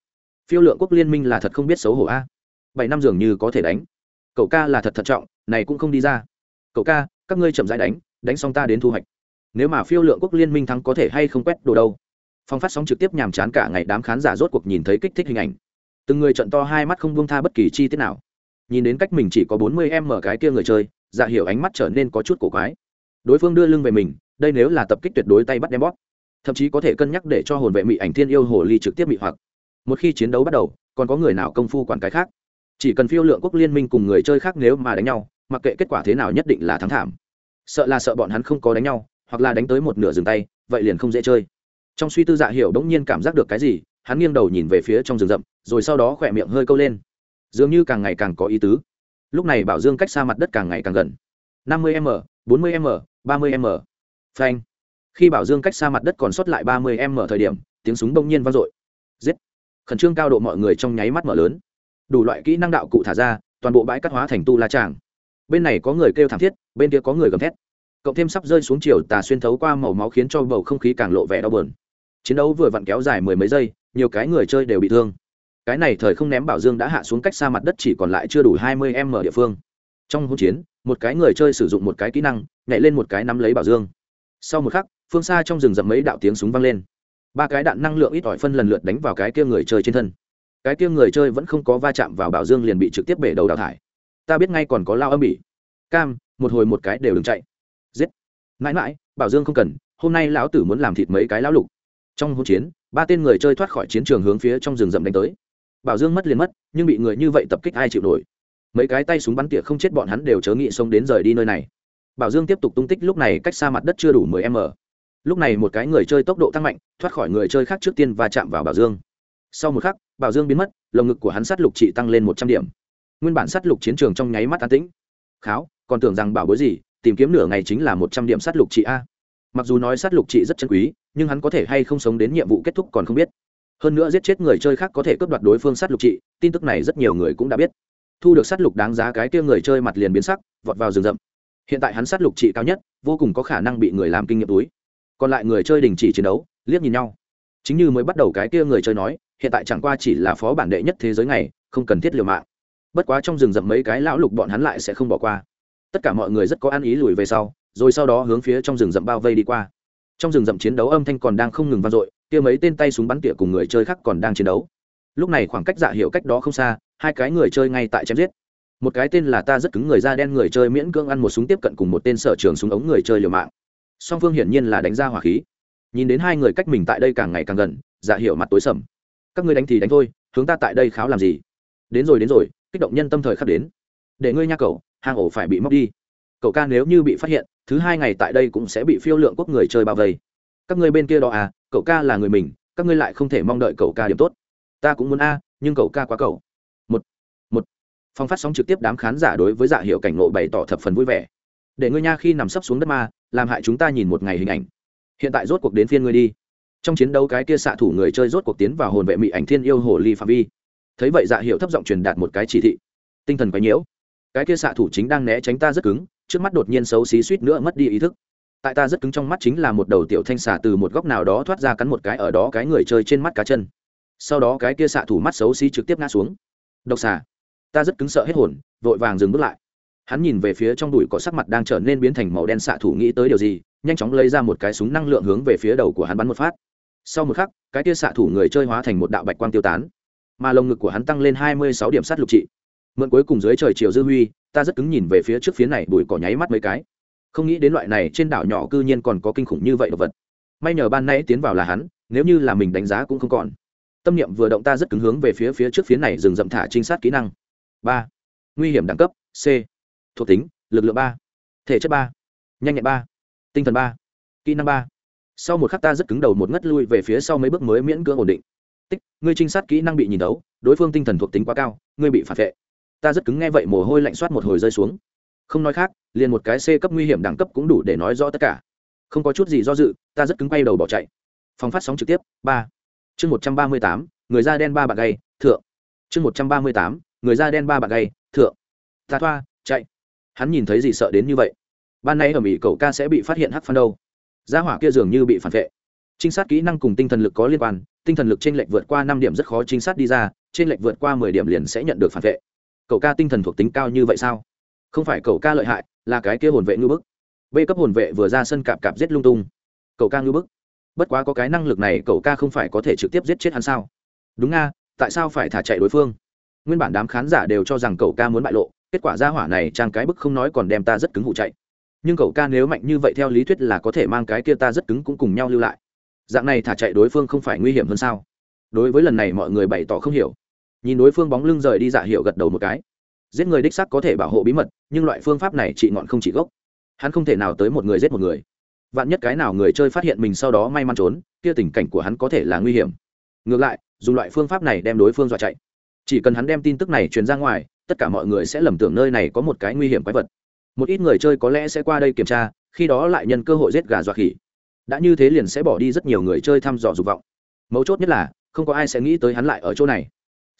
Phiêu lượng quốc liên minh là thật không biết xấu hổ a. Bảy năm dường như có thể đánh cậu ca là thật thận trọng, này cũng không đi ra. Cậu ca, các ngươi chậm rãi đánh đánh xong ta đến thu hoạch. Nếu mà phiêu lượng quốc liên minh thắng có thể hay không quét đồ đâu. Phong phát sóng trực tiếp nhàm chán cả ngày, đám khán giả rốt cuộc nhìn thấy kích thích hình ảnh. Từng người trận to hai mắt không buông tha bất kỳ chi tiết nào. Nhìn đến cách mình chỉ có bốn mươi em mở cái kia người chơi dạ hiểu ánh mắt trở nên có chút cổ quái. Đối phương đưa lưng về mình, đây nếu là tập kích tuyệt đối tay bắt đem bóp. Thậm chí có thể cân nhắc để cho hồn vệ mỹ ảnh thiên yêu hồ ly trực tiếp bị hoặc. Một khi chiến đấu bắt đầu, còn có người nào công phu quản cái khác? Chỉ cần phiêu lượng quốc liên minh cùng người chơi khác nếu mà đánh nhau, mặc kệ kết quả thế nào nhất định là thắng thảm. Sợ là sợ bọn hắn không có đánh nhau, hoặc là đánh tới một nửa dừng tay, vậy liền không dễ chơi. Trong suy tư dạ hiểu đống nhiên cảm giác được cái gì, hắn nghiêng đầu nhìn về phía trong rừng rậm, rồi sau đó khỏe miệng hơi câu lên. Dường như càng ngày càng có ý tứ. Lúc này bảo dương cách xa mặt đất càng ngày càng gần. năm mươi m, bốn mươi m, ba mươi m. Phanh. Khi bảo dương cách xa mặt đất còn sót lại ba mươi m thời điểm, tiếng súng bỗng nhiên vang dội. Giết. Khẩn trương cao độ mọi người trong nháy mắt mở lớn đủ loại kỹ năng đạo cụ thả ra, toàn bộ bãi cắt hóa thành tu la tràng. Bên này có người kêu thảm thiết, bên kia có người gầm thét. Cộng thêm sắp rơi xuống chiều tà xuyên thấu qua màu máu khiến cho bầu không khí càng lộ vẻ đau bờn chiến đấu vừa vặn kéo dài mười mấy giây, nhiều cái người chơi đều bị thương. Cái này thời không ném bảo dương đã hạ xuống cách xa mặt đất chỉ còn lại chưa đủ hai mươi m địa phương. Trong hỗn chiến, một cái người chơi sử dụng một cái kỹ năng, nhảy lên một cái nắm lấy bảo dương. Sau một khắc, phương xa trong rừng rậm mấy đạo tiếng súng vang lên. Ba cái đạn năng lượng ít ỏi phân lần lượt đánh vào cái kia người chơi trên thân cái kia người chơi vẫn không có va chạm vào bảo dương liền bị trực tiếp bể đầu đào thải. Ta biết ngay còn có lao âm bỉ. Cam, một hồi một cái đều đừng chạy. Giết. Mãi mãi, bảo dương không cần, hôm nay lão tử muốn làm thịt mấy cái lão lục. Trong hỗn chiến, ba tên người chơi thoát khỏi chiến trường hướng phía trong rừng rậm đánh tới. Bảo dương mất liền mất, nhưng bị người như vậy tập kích ai chịu nổi? Mấy cái tay súng bắn tỉa không chết bọn hắn đều chớ nghị xông đến rời đi nơi này. Bảo dương tiếp tục tung tích lúc này cách xa mặt đất chưa đủ mười m. Lúc này một cái người chơi tốc độ tăng mạnh, thoát khỏi người chơi khác trước tiên và chạm vào bảo dương sau một khắc, bảo dương biến mất, lồng ngực của hắn sát lục trị tăng lên một trăm điểm. Nguyên bản sát lục chiến trường trong nháy mắt an tĩnh. Kháo, còn tưởng rằng bảo bối gì, tìm kiếm nửa ngày chính là một trăm điểm sát lục trị a. Mặc dù nói sát lục trị rất chân quý, nhưng hắn có thể hay không sống đến nhiệm vụ kết thúc còn không biết. Hơn nữa giết chết người chơi khác có thể cướp đoạt đối phương sát lục trị, tin tức này rất nhiều người cũng đã biết. Thu được sát lục đáng giá cái kia người chơi mặt liền biến sắc, vọt vào rừng rậm. Hiện tại hắn sát lục trị cao nhất, vô cùng có khả năng bị người làm kinh nghiệm túi. Còn lại người chơi đình chỉ chiến đấu, liếc nhìn nhau chính như mới bắt đầu cái kia người chơi nói, hiện tại chẳng qua chỉ là phó bản đệ nhất thế giới này không cần thiết liều mạng. Bất quá trong rừng rậm mấy cái lão lục bọn hắn lại sẽ không bỏ qua. Tất cả mọi người rất có ăn ý lùi về sau, rồi sau đó hướng phía trong rừng rậm bao vây đi qua. Trong rừng rậm chiến đấu âm thanh còn đang không ngừng vang dội, kia mấy tên tay súng bắn tỉa cùng người chơi khác còn đang chiến đấu. Lúc này khoảng cách dạ hiệu cách đó không xa, hai cái người chơi ngay tại chém giết. Một cái tên là ta rất cứng người da đen người chơi miễn cưỡng ăn một súng tiếp cận cùng một tên sở trường súng ống người chơi liều mạng. Song phương hiển nhiên là đánh ra hỏa khí nhìn đến hai người cách mình tại đây càng ngày càng gần dạ hiệu mặt tối sầm. Các ngươi đánh thì đánh thôi, hướng ta tại đây kháo làm gì? Đến rồi đến rồi, kích động nhân tâm thời khắc đến. Để ngươi nha cậu, hang ổ phải bị móc đi. Cậu ca nếu như bị phát hiện, thứ hai ngày tại đây cũng sẽ bị phiêu lượng quốc người chơi bao vây. Các ngươi bên kia đó à cậu ca là người mình, các ngươi lại không thể mong đợi cậu ca điểm tốt. Ta cũng muốn a, nhưng cậu ca quá cậu một một. Phong phát sóng trực tiếp đám khán giả đối với dạ hiệu cảnh ngộ bày tỏ thập phần vui vẻ. Để ngươi nha khi nằm sấp xuống đất ma, làm hại chúng ta nhìn một ngày hình ảnh hiện tại rốt cuộc đến phiên ngươi đi. Trong chiến đấu cái kia xạ thủ người chơi rốt cuộc tiến vào hồn vệ mỹ ảnh thiên yêu hồ ly phạm vi. Thấy vậy dạ hiệu thấp giọng truyền đạt một cái chỉ thị. Tinh thần quấy nhiễu. Cái kia xạ thủ chính đang né tránh ta rất cứng, trước mắt đột nhiên xấu xí suýt nữa mất đi ý thức. Tại ta rất cứng trong mắt chính là một đầu tiểu thanh xà từ một góc nào đó thoát ra cắn một cái ở đó cái người chơi trên mắt cá chân. Sau đó cái kia xạ thủ mắt xấu xí trực tiếp ngã xuống. Độc xà. Ta rất cứng sợ hết hồn, vội vàng dừng bước lại. Hắn nhìn về phía trong đùi có sắc mặt đang trở nên biến thành màu đen xạ thủ nghĩ tới điều gì nhanh chóng lấy ra một cái súng năng lượng hướng về phía đầu của hắn bắn một phát. Sau một khắc, cái tia xạ thủ người chơi hóa thành một đạo bạch quang tiêu tán. Mà lồng ngực của hắn tăng lên hai mươi sáu điểm sát lục trị. Mượn cuối cùng dưới trời chiều dư huy, ta rất cứng nhìn về phía trước phía này, bụi cỏ nháy mắt mấy cái. Không nghĩ đến loại này trên đảo nhỏ cư nhiên còn có kinh khủng như vậy đồ vật. May nhờ ban nãy tiến vào là hắn, nếu như là mình đánh giá cũng không còn. Tâm niệm vừa động ta rất cứng hướng về phía phía trước phía này dừng dậm thả trinh sát kỹ năng. Ba. Nguy hiểm đẳng cấp, c. Thuộc tính, lực lượng ba. Thể chất ba. Nhanh nhẹn ba tinh thần ba. Kỹ năng ba. Sau một khắc ta rất cứng đầu một ngất lui về phía sau mấy bước mới miễn cưỡng ổn định. Tích, ngươi trinh sát kỹ năng bị nhìn đấu đối phương tinh thần thuộc tính quá cao, ngươi bị phản vệ. Ta rất cứng nghe vậy, mồ hôi lạnh soát một hồi rơi xuống. Không nói khác, liền một cái c cấp nguy hiểm đẳng cấp cũng đủ để nói rõ tất cả. Không có chút gì do dự, ta rất cứng quay đầu bỏ chạy. Phòng phát sóng trực tiếp, ba. Chương một trăm ba mươi tám, người da đen ba bạc gay, thượng. Chương một trăm ba mươi tám, người da đen ba bạc gay, thượng. Ta thoa, chạy. Hắn nhìn thấy gì sợ đến như vậy? Ban nay ở mỹ cậu ca sẽ bị phát hiện hắc phan đâu. Gia hỏa kia dường như bị phản vệ. Trinh sát kỹ năng cùng tinh thần lực có liên quan, tinh thần lực trên lệch vượt qua năm điểm rất khó trinh sát đi ra, trên lệch vượt qua mười điểm liền sẽ nhận được phản vệ. Cậu ca tinh thần thuộc tính cao như vậy sao? Không phải cậu ca lợi hại, là cái kia hồn vệ ngư bức. B cấp hồn vệ vừa ra sân cạp cạp giết lung tung. Cậu ca ngư bức. Bất quá có cái năng lực này cậu ca không phải có thể trực tiếp giết chết hắn sao? Đúng nga, tại sao phải thả chạy đối phương? Nguyên bản đám khán giả đều cho rằng cậu ca muốn bại lộ, kết quả ra hỏa này trang cái bức không nói còn đem ta rất cứng hụ chạy nhưng cậu ca nếu mạnh như vậy theo lý thuyết là có thể mang cái kia ta rất cứng cũng cùng nhau lưu lại. Dạng này thả chạy đối phương không phải nguy hiểm hơn sao? Đối với lần này mọi người bày tỏ không hiểu. Nhìn đối phương bóng lưng rời đi dạ hiệu gật đầu một cái. Giết người đích sắc có thể bảo hộ bí mật, nhưng loại phương pháp này trị ngọn không trị gốc. Hắn không thể nào tới một người giết một người. Vạn nhất cái nào người chơi phát hiện mình sau đó may mắn trốn, kia tình cảnh của hắn có thể là nguy hiểm. Ngược lại, dùng loại phương pháp này đem đối phương dọa chạy. Chỉ cần hắn đem tin tức này truyền ra ngoài, tất cả mọi người sẽ lầm tưởng nơi này có một cái nguy hiểm quái vật một ít người chơi có lẽ sẽ qua đây kiểm tra, khi đó lại nhân cơ hội giết gà dọa khỉ. Đã như thế liền sẽ bỏ đi rất nhiều người chơi thăm dò dục vọng. Mấu chốt nhất là, không có ai sẽ nghĩ tới hắn lại ở chỗ này.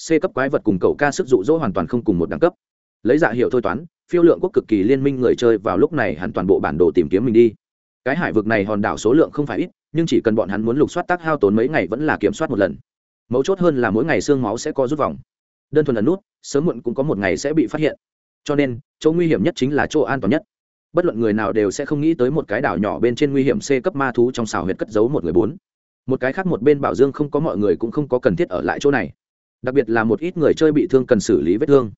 C cấp quái vật cùng cậu ca sức dụ dỗ hoàn toàn không cùng một đẳng cấp. Lấy dạ hiệu thôi toán, phiêu lượng quốc cực kỳ liên minh người chơi vào lúc này hẳn toàn bộ bản đồ tìm kiếm mình đi. Cái hải vực này hòn đảo số lượng không phải ít, nhưng chỉ cần bọn hắn muốn lục soát tác hao tốn mấy ngày vẫn là kiểm soát một lần. Mấu chốt hơn là mỗi ngày xương máu sẽ có rút vòng. Đơn thuần ẩn nút, sớm muộn cũng có một ngày sẽ bị phát hiện cho nên, chỗ nguy hiểm nhất chính là chỗ an toàn nhất. Bất luận người nào đều sẽ không nghĩ tới một cái đảo nhỏ bên trên nguy hiểm c cấp ma thú trong xào huyệt cất giấu một người bốn. Một cái khác một bên bảo dương không có mọi người cũng không có cần thiết ở lại chỗ này. Đặc biệt là một ít người chơi bị thương cần xử lý vết thương.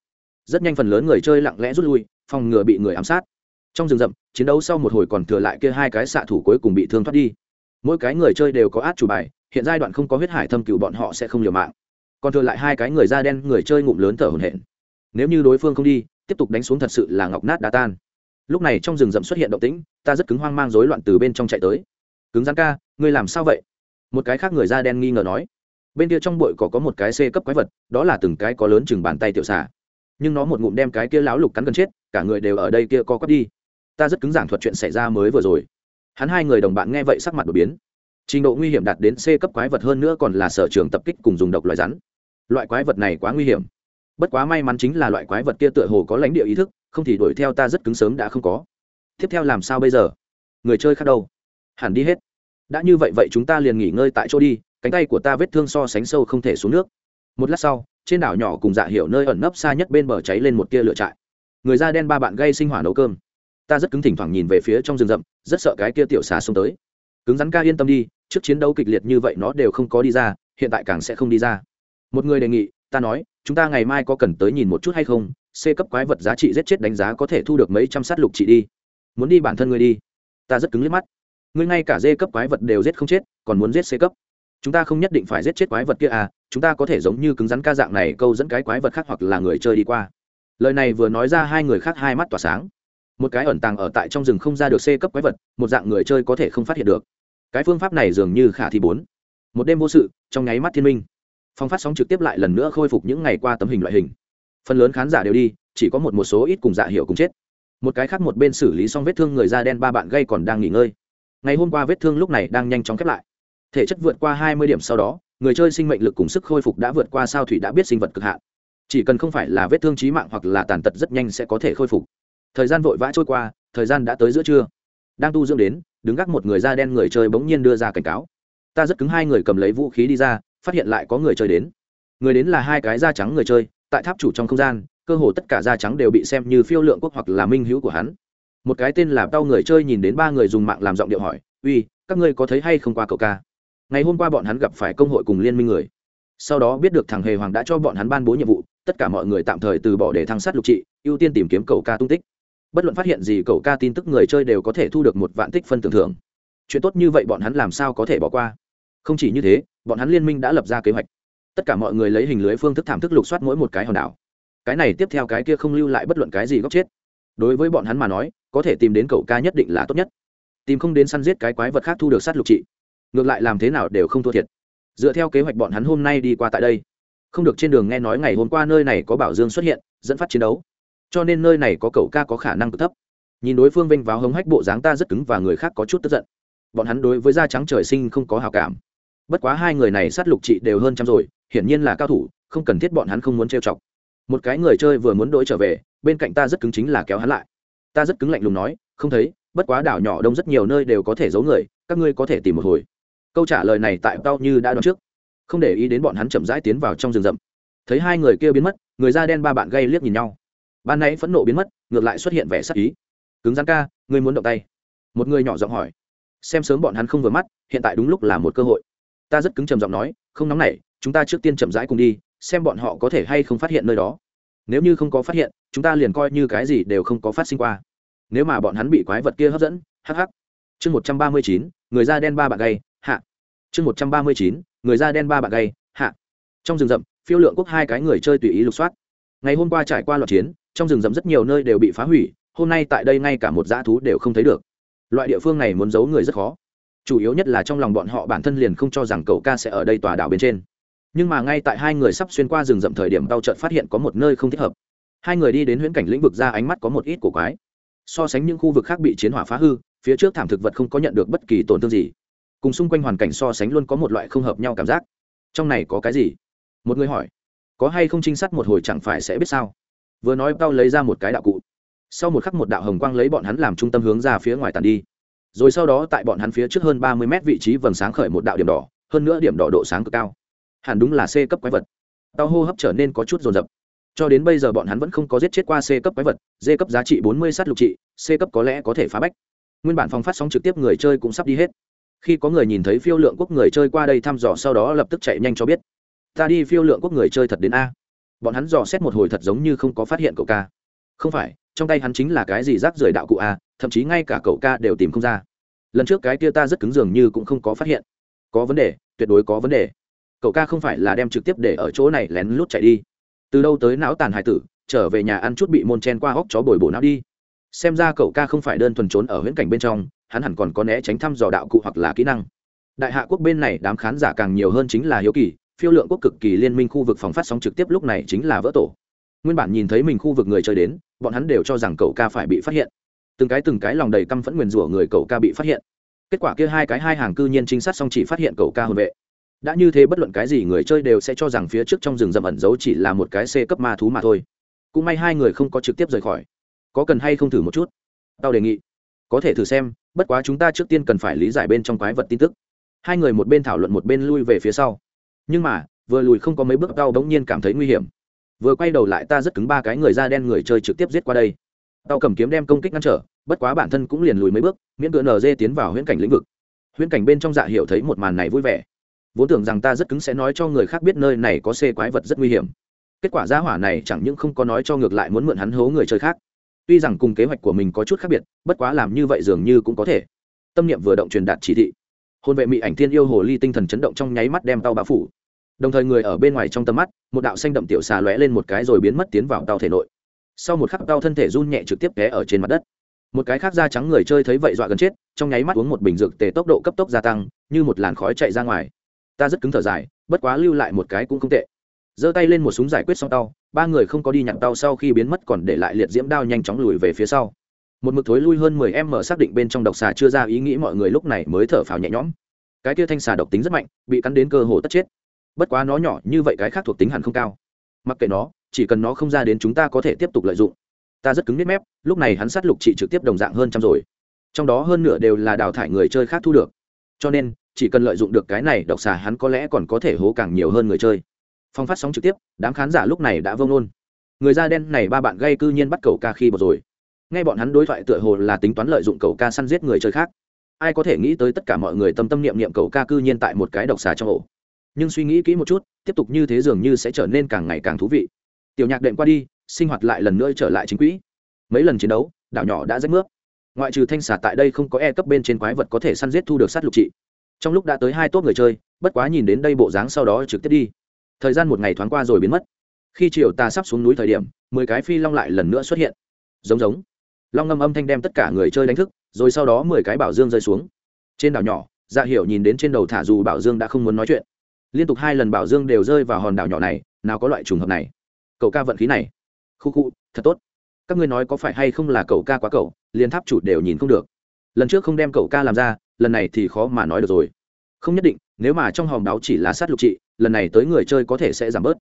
Rất nhanh phần lớn người chơi lặng lẽ rút lui, phòng ngừa bị người ám sát. Trong rừng rậm, chiến đấu sau một hồi còn thừa lại kia hai cái xạ thủ cuối cùng bị thương thoát đi. Mỗi cái người chơi đều có át chủ bài, hiện giai đoạn không có huyết hải thâm cựu bọn họ sẽ không liều mạng. Còn thừa lại hai cái người da đen người chơi ngụm lớn thở hổn hển. Nếu như đối phương không đi tiếp tục đánh xuống thật sự là ngọc nát đá tan. Lúc này trong rừng rậm xuất hiện động tĩnh, ta rất cứng hoang mang rối loạn từ bên trong chạy tới. Cứng rắn ca, ngươi làm sao vậy? Một cái khác người da đen nghi ngờ nói. Bên kia trong bụi cỏ có một cái c cấp quái vật, đó là từng cái có lớn chừng bàn tay tiểu xà. Nhưng nó một ngụm đem cái kia láo lục cắn gần chết, cả người đều ở đây kia co quắp đi. Ta rất cứng giảng thuật chuyện xảy ra mới vừa rồi. Hắn hai người đồng bạn nghe vậy sắc mặt đột biến. Trình độ nguy hiểm đạt đến c cấp quái vật hơn nữa còn là sở trường tập kích cùng dùng độc loài rắn. Loại quái vật này quá nguy hiểm bất quá may mắn chính là loại quái vật kia tựa hồ có lãnh địa ý thức, không thì đuổi theo ta rất cứng sớm đã không có. Tiếp theo làm sao bây giờ? Người chơi khác đâu? Hẳn đi hết. Đã như vậy vậy chúng ta liền nghỉ ngơi tại chỗ đi, cánh tay của ta vết thương so sánh sâu không thể xuống nước. Một lát sau, trên đảo nhỏ cùng dạ hiểu nơi ẩn nấp xa nhất bên bờ cháy lên một tia lửa trại. Người da đen ba bạn gây sinh hỏa nấu cơm. Ta rất cứng thỉnh thoảng nhìn về phía trong rừng rậm, rất sợ cái kia tiểu xà xông tới. Cứng rắn ca yên tâm đi, trước chiến đấu kịch liệt như vậy nó đều không có đi ra, hiện tại càng sẽ không đi ra. Một người đề nghị, ta nói chúng ta ngày mai có cần tới nhìn một chút hay không? C cấp quái vật giá trị giết chết đánh giá có thể thu được mấy trăm sát lục trị đi. Muốn đi bản thân ngươi đi. Ta rất cứng liếc mắt. Ngươi ngay cả d cấp quái vật đều giết không chết, còn muốn giết c cấp. Chúng ta không nhất định phải giết chết quái vật kia à chúng ta có thể giống như cứng rắn ca dạng này câu dẫn cái quái vật khác hoặc là người chơi đi qua. Lời này vừa nói ra hai người khác hai mắt tỏa sáng. Một cái ẩn tàng ở tại trong rừng không ra được c cấp quái vật, một dạng người chơi có thể không phát hiện được. Cái phương pháp này dường như khả thi bốn. Một đêm vô sự, trong nháy mắt thiên minh phong phát sóng trực tiếp lại lần nữa khôi phục những ngày qua tấm hình loại hình. Phần lớn khán giả đều đi, chỉ có một một số ít cùng dạ hiệu cùng chết. Một cái khác một bên xử lý xong vết thương người da đen ba bạn gây còn đang nghỉ ngơi. Ngày hôm qua vết thương lúc này đang nhanh chóng khép lại. Thể chất vượt qua hai mươi điểm sau đó, người chơi sinh mệnh lực cùng sức khôi phục đã vượt qua sao thủy đã biết sinh vật cực hạn. Chỉ cần không phải là vết thương trí mạng hoặc là tàn tật rất nhanh sẽ có thể khôi phục. Thời gian vội vã trôi qua, thời gian đã tới giữa trưa. Đang tu dưỡng đến, đứng gác một người da đen người chơi bỗng nhiên đưa ra cảnh cáo. Ta rất cứng hai người cầm lấy vũ khí đi ra phát hiện lại có người chơi đến. Người đến là hai cái da trắng người chơi, tại tháp chủ trong không gian, cơ hồ tất cả da trắng đều bị xem như phiêu lượng quốc hoặc là minh hữu của hắn. Một cái tên là tao người chơi nhìn đến ba người dùng mạng làm giọng điệu hỏi, uy, các ngươi có thấy hay không qua cậu ca? Ngày hôm qua bọn hắn gặp phải công hội cùng liên minh người. Sau đó biết được thằng hề hoàng đã cho bọn hắn ban bố nhiệm vụ, tất cả mọi người tạm thời từ bỏ để thăng sát lục trị, ưu tiên tìm kiếm cậu ca tung tích. Bất luận phát hiện gì cậu ca tin tức người chơi đều có thể thu được một vạn tích phân tưởng thưởng. Chuyện tốt như vậy bọn hắn làm sao có thể bỏ qua? Không chỉ như thế bọn hắn liên minh đã lập ra kế hoạch. Tất cả mọi người lấy hình lưới phương thức thảm thức lục soát mỗi một cái hòn đảo. Cái này tiếp theo cái kia không lưu lại bất luận cái gì góc chết. Đối với bọn hắn mà nói, có thể tìm đến cậu ca nhất định là tốt nhất. Tìm không đến săn giết cái quái vật khác thu được sát lục trị. Ngược lại làm thế nào đều không thua thiệt. Dựa theo kế hoạch bọn hắn hôm nay đi qua tại đây. Không được trên đường nghe nói ngày hôm qua nơi này có bảo dương xuất hiện, dẫn phát chiến đấu. Cho nên nơi này có cậu ca có khả năng cực thấp. Nhìn đối phương vinh vào hống hách bộ dáng ta rất cứng và người khác có chút tức giận. Bọn hắn đối với da trắng trời sinh không có hào cảm bất quá hai người này sát lục trị đều hơn trăm rồi, hiển nhiên là cao thủ, không cần thiết bọn hắn không muốn trêu chọc. Một cái người chơi vừa muốn đổi trở về, bên cạnh ta rất cứng chính là kéo hắn lại. Ta rất cứng lạnh lùng nói, không thấy, bất quá đảo nhỏ đông rất nhiều nơi đều có thể giấu người, các ngươi có thể tìm một hồi. Câu trả lời này tại tao như đã đoán trước. Không để ý đến bọn hắn chậm rãi tiến vào trong rừng rậm. Thấy hai người kia biến mất, người da đen ba bạn gây liếc nhìn nhau. Ban nãy phẫn nộ biến mất, ngược lại xuất hiện vẻ sắc ý. Cứng rắn ca, ngươi muốn động tay. Một người nhỏ giọng hỏi. Xem sớm bọn hắn không vừa mắt, hiện tại đúng lúc là một cơ hội ta rất cứng trầm giọng nói, không nóng nảy, chúng ta trước tiên chậm rãi cùng đi, xem bọn họ có thể hay không phát hiện nơi đó. Nếu như không có phát hiện, chúng ta liền coi như cái gì đều không có phát sinh qua. Nếu mà bọn hắn bị quái vật kia hấp dẫn hh chương một trăm ba mươi chín, người da đen ba bạn gay, hạ. Chương một trăm ba mươi chín, người da đen ba bạn gay, hạ. Trong rừng rậm, phiêu lượng quốc hai cái người chơi tùy ý lục soát. Ngày hôm qua trải qua loạt chiến, trong rừng rậm rất nhiều nơi đều bị phá hủy, hôm nay tại đây ngay cả một dã thú đều không thấy được. Loại địa phương này muốn giấu người rất khó chủ yếu nhất là trong lòng bọn họ bản thân liền không cho rằng cậu ca sẽ ở đây tòa đảo bên trên. Nhưng mà ngay tại hai người sắp xuyên qua rừng rậm thời điểm đau trợt phát hiện có một nơi không thích hợp. Hai người đi đến huyễn cảnh lĩnh vực ra ánh mắt có một ít cổ quái. So sánh những khu vực khác bị chiến hỏa phá hư, phía trước thảm thực vật không có nhận được bất kỳ tổn thương gì. Cùng xung quanh hoàn cảnh so sánh luôn có một loại không hợp nhau cảm giác. Trong này có cái gì? Một người hỏi. Có hay không trinh sát một hồi chẳng phải sẽ biết sao? Vừa nói tao lấy ra một cái đạo cụ. Sau một khắc một đạo hồng quang lấy bọn hắn làm trung tâm hướng ra phía ngoài tàn đi rồi sau đó tại bọn hắn phía trước hơn ba mươi mét vị trí vầng sáng khởi một đạo điểm đỏ, hơn nữa điểm đỏ độ sáng cực cao. Hẳn đúng là c cấp quái vật. Tao hô hấp trở nên có chút rồn rập cho đến bây giờ bọn hắn vẫn không có giết chết qua c cấp quái vật, d cấp giá trị bốn mươi sát lục trị, c cấp có lẽ có thể phá bách. Nguyên bản phòng phát sóng trực tiếp người chơi cũng sắp đi hết. Khi có người nhìn thấy phiêu lượng quốc người chơi qua đây thăm dò sau đó lập tức chạy nhanh cho biết, ta đi phiêu lượng quốc người chơi thật đến a. Bọn hắn dò xét một hồi thật giống như không có phát hiện cậu ca. Không phải trong tay hắn chính là cái gì rác rưởi đạo cụ a, thậm chí ngay cả cậu ca đều tìm không ra. Lần trước cái kia ta rất cứng dường như cũng không có phát hiện. Có vấn đề, tuyệt đối có vấn đề. Cậu ca không phải là đem trực tiếp để ở chỗ này lén lút chạy đi. Từ đâu tới não tàn hải tử, trở về nhà ăn chút bị môn chen qua hóc chó bồi bổ não đi. Xem ra cậu ca không phải đơn thuần trốn ở huyễn cảnh bên trong, hắn hẳn còn có né tránh thăm dò đạo cụ hoặc là kỹ năng. Đại hạ quốc bên này đám khán giả càng nhiều hơn chính là hiếu kỳ, phiêu lượng quốc cực kỳ liên minh khu vực phòng phát sóng trực tiếp lúc này chính là vỡ tổ. Nguyên bản nhìn thấy mình khu vực người chơi đến bọn hắn đều cho rằng cậu ca phải bị phát hiện. Từng cái từng cái lòng đầy căm phẫn nguyền rủa người cậu ca bị phát hiện. Kết quả kia hai cái hai hàng cư nhiên trinh sát xong chỉ phát hiện cậu ca hồn vệ. Đã như thế bất luận cái gì người chơi đều sẽ cho rằng phía trước trong rừng rậm ẩn giấu chỉ là một cái c cấp ma thú mà thôi. Cũng may hai người không có trực tiếp rời khỏi. Có cần hay không thử một chút? Tao đề nghị. Có thể thử xem, bất quá chúng ta trước tiên cần phải lý giải bên trong quái vật tin tức. Hai người một bên thảo luận một bên lui về phía sau. Nhưng mà, vừa lùi không có mấy bước, tao bỗng nhiên cảm thấy nguy hiểm vừa quay đầu lại ta rất cứng ba cái người da đen người chơi trực tiếp giết qua đây. Tao cầm kiếm đem công kích ngăn trở, bất quá bản thân cũng liền lùi mấy bước, miễn cựa nd tiến vào huyễn cảnh lĩnh vực. Huyễn cảnh bên trong dạ hiểu thấy một màn này vui vẻ. Vốn tưởng rằng ta rất cứng sẽ nói cho người khác biết nơi này có xê quái vật rất nguy hiểm. Kết quả gia hỏa này chẳng những không có nói cho ngược lại muốn mượn hắn hố người chơi khác. Tuy rằng cùng kế hoạch của mình có chút khác biệt, bất quá làm như vậy dường như cũng có thể. Tâm niệm vừa động truyền đạt chỉ thị. Hôn vệ mỹ ảnh thiên yêu hồ ly tinh thần chấn động trong nháy mắt đem tao bao phủ đồng thời người ở bên ngoài trong tầm mắt, một đạo xanh đậm tiểu xà lóe lên một cái rồi biến mất tiến vào tàu thể nội. Sau một khắc tàu thân thể run nhẹ trực tiếp té ở trên mặt đất. Một cái khác da trắng người chơi thấy vậy dọa gần chết, trong nháy mắt uống một bình dược tề tốc độ cấp tốc gia tăng, như một làn khói chạy ra ngoài. Ta rất cứng thở dài, bất quá lưu lại một cái cũng không tệ. Giơ tay lên một súng giải quyết xong tàu ba người không có đi nhặt tàu sau khi biến mất còn để lại liệt diễm đao nhanh chóng lùi về phía sau. Một mực thối lui hơn mười em mở xác định bên trong độc xà chưa ra ý nghĩ mọi người lúc này mới thở phào nhẹ nhõm. Cái kia thanh xà độc tính rất mạnh, bị cắn đến cơ hồ tất chết bất quá nó nhỏ như vậy cái khác thuộc tính hẳn không cao. Mặc kệ nó, chỉ cần nó không ra đến chúng ta có thể tiếp tục lợi dụng. Ta rất cứng nếp mép, lúc này hắn sát lục trị trực tiếp đồng dạng hơn trăm rồi. Trong đó hơn nửa đều là đào thải người chơi khác thu được. Cho nên, chỉ cần lợi dụng được cái này độc xà hắn có lẽ còn có thể hố càng nhiều hơn người chơi. Phong phát sóng trực tiếp, đám khán giả lúc này đã vông nôn người da đen này ba bạn gây cư nhiên bắt cầu ca khi một rồi. Nghe bọn hắn đối thoại tựa hồ là tính toán lợi dụng cầu ca săn giết người chơi khác. Ai có thể nghĩ tới tất cả mọi người tâm tâm niệm niệm cầu ca cư nhiên tại một cái độc xà trong ổ nhưng suy nghĩ kỹ một chút, tiếp tục như thế dường như sẽ trở nên càng ngày càng thú vị. Tiểu nhạc đệm qua đi, sinh hoạt lại lần nữa trở lại chính quỹ. Mấy lần chiến đấu, đảo nhỏ đã rách nước ngoại trừ thanh xà tại đây không có e cấp bên trên quái vật có thể săn giết thu được sát lục trị. Trong lúc đã tới hai tốt người chơi, bất quá nhìn đến đây bộ dáng sau đó trực tiếp đi. Thời gian một ngày thoáng qua rồi biến mất. Khi chiều ta sắp xuống núi thời điểm, mười cái phi long lại lần nữa xuất hiện. Giống giống. Long ngâm âm thanh đem tất cả người chơi đánh thức, rồi sau đó mười cái bảo dương rơi xuống. Trên đảo nhỏ dạ hiểu nhìn đến trên đầu thả dù bảo dương đã không muốn nói chuyện liên tục hai lần bảo dương đều rơi vào hòn đảo nhỏ này, nào có loại trùng hợp này. Cậu ca vận khí này. Khu khu, thật tốt. Các ngươi nói có phải hay không là cậu ca quá cậu liên tháp chủ đều nhìn không được. Lần trước không đem cậu ca làm ra, lần này thì khó mà nói được rồi. Không nhất định, nếu mà trong hòm đáo chỉ là sát lục trị, lần này tới người chơi có thể sẽ giảm bớt.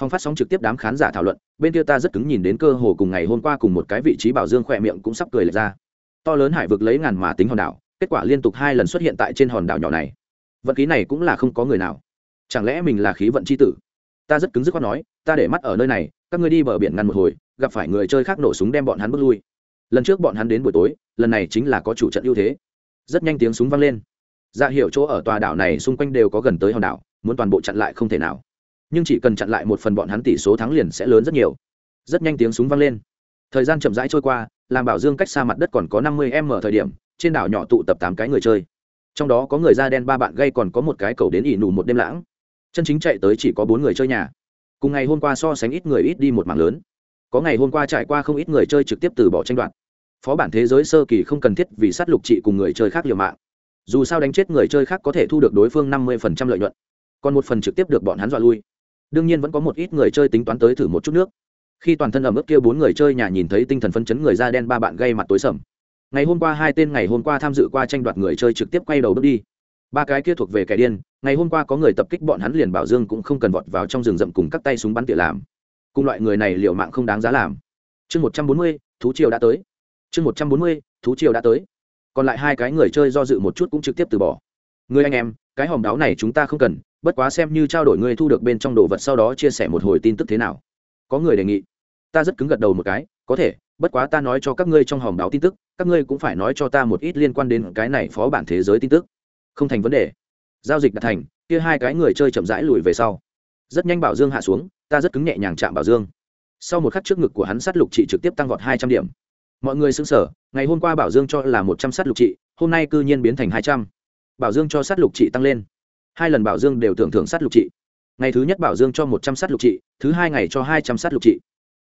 Phong phát sóng trực tiếp đám khán giả thảo luận, bên kia ta rất cứng nhìn đến cơ hồ cùng ngày hôm qua cùng một cái vị trí bảo dương khỏe miệng cũng sắp cười lệch ra. To lớn hải vực lấy ngàn mà tính hòn đảo, kết quả liên tục hai lần xuất hiện tại trên hòn đảo nhỏ này. Vận khí này cũng là không có người nào chẳng lẽ mình là khí vận c h i tử? Ta rất cứng dứt khoát nói, ta để mắt ở nơi này, các ngươi đi bờ biển ngăn một hồi, gặp phải người chơi khác nổ súng đem bọn hắn bước lui. Lần trước bọn hắn đến buổi tối, lần này chính là có chủ trận ưu thế. Rất nhanh tiếng súng vang lên. Ra dạ hiệu chỗ ở tòa đảo này xung quanh đều có gần tới hòn đảo, muốn toàn bộ chặn lại không thể nào. Nhưng chỉ cần chặn lại một phần bọn hắn tỷ số thắng liền sẽ lớn rất nhiều. Rất nhanh tiếng súng vang lên. Thời gian chậm rãi trôi qua, làm bảo dương cách xa mặt đất còn có năm mươi m thời điểm, trên đảo nhỏ tụ tập tám cái người chơi. Trong đó có người da đen ba bạn gây còn có một cái cầu đến ỉ nù một đêm lãng chân chính chạy tới chỉ có bốn người chơi nhà. Cùng ngày hôm qua so sánh ít người ít đi một mảng lớn. Có ngày hôm qua trải qua không ít người chơi trực tiếp từ bỏ tranh đoạt. Phó bản thế giới sơ kỳ không cần thiết vì sát lục trị cùng người chơi khác liều mạng. Dù sao đánh chết người chơi khác có thể thu được đối phương năm mươi lợi nhuận. Còn một phần trực tiếp được bọn hắn dọa lui. Đương nhiên vẫn có một ít người chơi tính toán tới thử một chút nước. Khi toàn thân ẩm ướt kia bốn người chơi nhà nhìn thấy tinh thần phân chấn người da đen ba bạn gây mặt tối sầm. Ngày hôm qua hai tên ngày hôm qua tham dự qua tranh đoạt người chơi trực tiếp quay đầu bước đi. Ba cái kia thuộc về kẻ điên ngày hôm qua có người tập kích bọn hắn liền bảo dương cũng không cần vọt vào trong rừng rậm cùng các tay súng bắn tỉa làm. Cùng loại người này liệu mạng không đáng giá làm. Chương một trăm bốn mươi, thú triều đã tới. Chương một trăm bốn mươi, thú triều đã tới. Còn lại hai cái người chơi do dự một chút cũng trực tiếp từ bỏ. Người anh em, cái hòm đáo này chúng ta không cần, bất quá xem như trao đổi người thu được bên trong đồ vật sau đó chia sẻ một hồi tin tức thế nào. Có người đề nghị. Ta rất cứng gật đầu một cái, có thể, bất quá ta nói cho các ngươi trong hòm đáo tin tức, các ngươi cũng phải nói cho ta một ít liên quan đến cái này phó bản thế giới tin tức. Không thành vấn đề giao dịch đã thành, kia hai cái người chơi chậm rãi lùi về sau. Rất nhanh bảo dương hạ xuống, ta rất cứng nhẹ nhàng chạm bảo dương. Sau một khắc trước ngực của hắn sát lục trị trực tiếp tăng vọt hai trăm điểm. Mọi người xứng sở ngày hôm qua bảo dương cho là một trăm sát lục trị, hôm nay cư nhiên biến thành hai trăm. Bảo dương cho sát lục trị tăng lên. Hai lần bảo dương đều tưởng thưởng sát lục trị. Ngày thứ nhất bảo dương cho một trăm sát lục trị, thứ hai ngày cho hai trăm sát lục trị.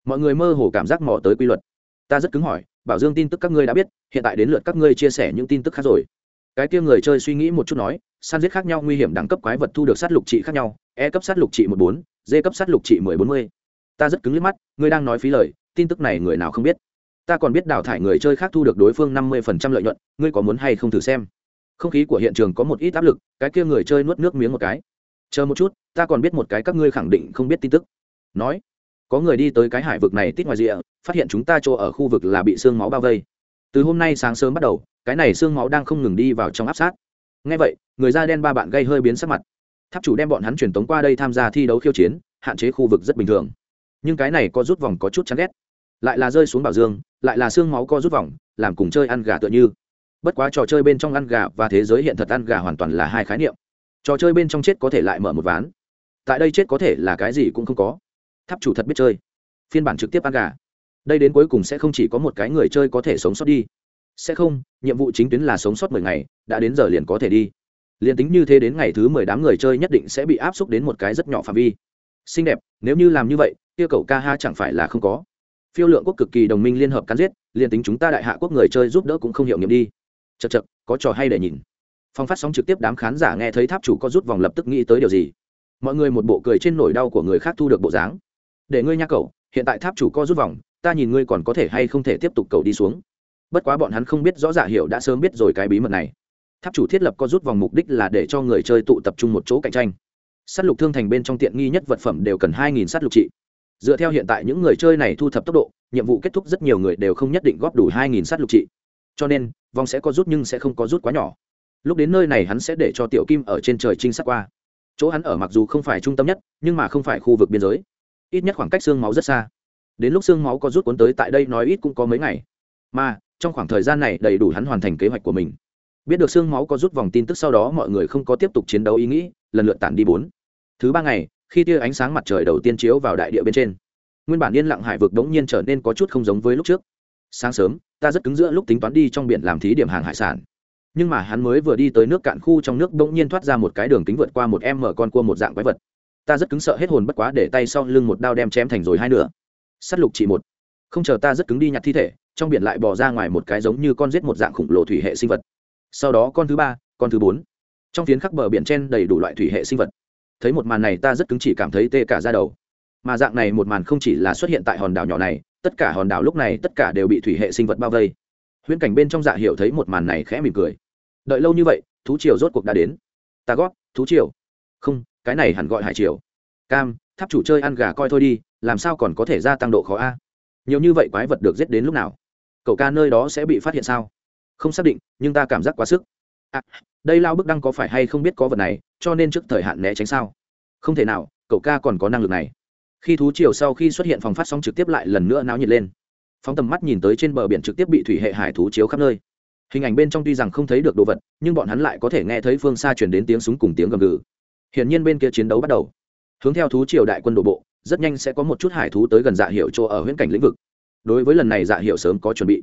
Mọi người mơ hồ cảm giác mò tới quy luật. Ta rất cứng hỏi, bảo dương tin tức các ngươi đã biết, hiện tại đến lượt các ngươi chia sẻ những tin tức khác rồi cái kia người chơi suy nghĩ một chút nói san giết khác nhau nguy hiểm đẳng cấp quái vật thu được sát lục trị khác nhau e cấp sát lục trị một bốn d cấp sát lục trị mười bốn mươi. Ta rất cứng liếc mắt, ngươi đang nói phí lời, tin tức này người nào không biết? Ta còn biết đào thải người chơi khác thu được đối phương năm mươi phần trăm lợi nhuận, ngươi có muốn hay không thử xem? Không khí của hiện trường có một ít áp lực, cái kia người chơi nuốt nước miếng một cái. Chờ một chút, ta còn biết một cái các ngươi khẳng định không biết tin tức. Nói, có người đi tới cái hải vực này tít ngoài rìa, phát hiện chúng ta chỗ ở khu vực là bị xương máu bao vây. Từ hôm nay sáng sớm bắt đầu cái này xương máu đang không ngừng đi vào trong áp sát. Ngay vậy, người da đen ba bạn gây hơi biến sắc mặt. Tháp chủ đem bọn hắn truyền tống qua đây tham gia thi đấu khiêu chiến, hạn chế khu vực rất bình thường. Nhưng cái này có rút vòng có chút chán ghét. Lại là rơi xuống bảo dương, lại là xương máu co rút vòng, làm cùng chơi ăn gà tựa như. Bất quá trò chơi bên trong ăn gà và thế giới hiện thật ăn gà hoàn toàn là hai khái niệm. Trò chơi bên trong chết có thể lại mở một ván. Tại đây chết có thể là cái gì cũng không có. Tháp chủ thật biết chơi. Phiên bản trực tiếp ăn gà. Đây đến cuối cùng sẽ không chỉ có một cái người chơi có thể sống sót đi sẽ không, nhiệm vụ chính tuyến là sống sót mười ngày, đã đến giờ liền có thể đi. Liền tính như thế đến ngày thứ mười đám người chơi nhất định sẽ bị áp xúc đến một cái rất nhỏ phạm vi. Xinh đẹp, nếu như làm như vậy, kia cậu ca ha chẳng phải là không có. Phiêu lượng quốc cực kỳ đồng minh liên hợp cắn giết liền tính chúng ta đại hạ quốc người chơi giúp đỡ cũng không hiệu nghiệm đi. Chật chật có trò hay để nhìn. Phong phát sóng trực tiếp đám khán giả nghe thấy tháp chủ có rút vòng lập tức nghĩ tới điều gì. Mọi người một bộ cười trên nỗi đau của người khác thu được bộ dáng. Để ngươi nha cậu, hiện tại tháp chủ co rút vòng, ta nhìn ngươi còn có thể hay không thể tiếp tục cậu đi xuống bất quá bọn hắn không biết rõ giả hiểu đã sớm biết rồi cái bí mật này. Tháp chủ thiết lập co rút vòng mục đích là để cho người chơi tụ tập trung một chỗ cạnh tranh. S á t lục thương thành bên trong tiện nghi nhất vật phẩm đều cần hai nghìn s á t lục trị. Dựa theo hiện tại những người chơi này thu thập tốc độ, nhiệm vụ kết thúc rất nhiều người đều không nhất định góp đủ hai nghìn s á t lục trị. Cho nên, vòng sẽ có rút nhưng sẽ không có rút quá nhỏ. Lúc đến nơi này hắn sẽ để cho tiểu kim ở trên trời trinh sát qua. Chỗ hắn ở mặc dù không phải trung tâm nhất, nhưng mà không phải khu vực biên giới. Ít nhất khoảng cách xương máu rất xa. Đến lúc xương máu có rút cuốn tới tại đây nói ít cũng có mấy ngày. Mà trong khoảng thời gian này đầy đủ hắn hoàn thành kế hoạch của mình. Biết được xương máu có rút vòng tin tức sau đó mọi người không có tiếp tục chiến đấu ý nghĩ, lần lượt tản đi bốn. Thứ ba ngày, khi tia ánh sáng mặt trời đầu tiên chiếu vào đại địa bên trên, nguyên bản yên lặng hải vực đống nhiên trở nên có chút không giống với lúc trước. Sáng sớm, ta rất cứng giữa lúc tính toán đi trong biển làm thí điểm hàng hải sản. Nhưng mà hắn mới vừa đi tới nước cạn khu trong nước đống nhiên thoát ra một cái đường kính vượt qua một em mở con cua một dạng quái vật. Ta rất cứng sợ hết hồn bất quá để tay sau lưng một đao đem chém thành rồi hai nửa. Sắt lục chỉ một. Không chờ ta rất cứng đi nhặt thi thể trong biển lại bò ra ngoài một cái giống như con giết một dạng khủng lộ thủy hệ sinh vật. Sau đó con thứ ba, con thứ bốn. Trong phiến khắc bờ biển trên đầy đủ loại thủy hệ sinh vật. Thấy một màn này ta rất cứng chỉ cảm thấy tê cả ra đầu. Mà dạng này một màn không chỉ là xuất hiện tại hòn đảo nhỏ này, tất cả hòn đảo lúc này tất cả đều bị thủy hệ sinh vật bao vây. Huyễn cảnh bên trong dạ hiểu thấy một màn này khẽ mỉm cười. Đợi lâu như vậy, thú triều rốt cuộc đã đến. Ta gót thú triều. Không, cái này hẳn gọi hải triều. Cam, tháp chủ chơi ăn gà coi thôi đi, làm sao còn có thể gia tăng độ khó a? Nhiều như vậy quái vật được giết đến lúc nào? Cậu ca nơi đó sẽ bị phát hiện sao? Không xác định nhưng ta cảm giác quá sức. À, đây lao bức đăng có phải hay không biết có vật này cho nên trước thời hạn né tránh sao? Không thể nào cậu ca còn có năng lực này. Khi thú triều sau khi xuất hiện phòng phát sóng trực tiếp lại lần nữa náo nhiệt lên. Phóng tầm mắt nhìn tới trên bờ biển trực tiếp bị thủy hệ hải thú chiếu khắp nơi. Hình ảnh bên trong tuy rằng không thấy được đồ vật nhưng bọn hắn lại có thể nghe thấy phương xa chuyển đến tiếng súng cùng tiếng gầm gừ. Hiển nhiên bên kia chiến đấu bắt đầu. Hướng theo thú triều đại quân đổ bộ rất nhanh sẽ có một chút hải thú tới gần dạ hiệu chỗ ở huyễn cảnh lĩnh vực đối với lần này dạ hiệu sớm có chuẩn bị.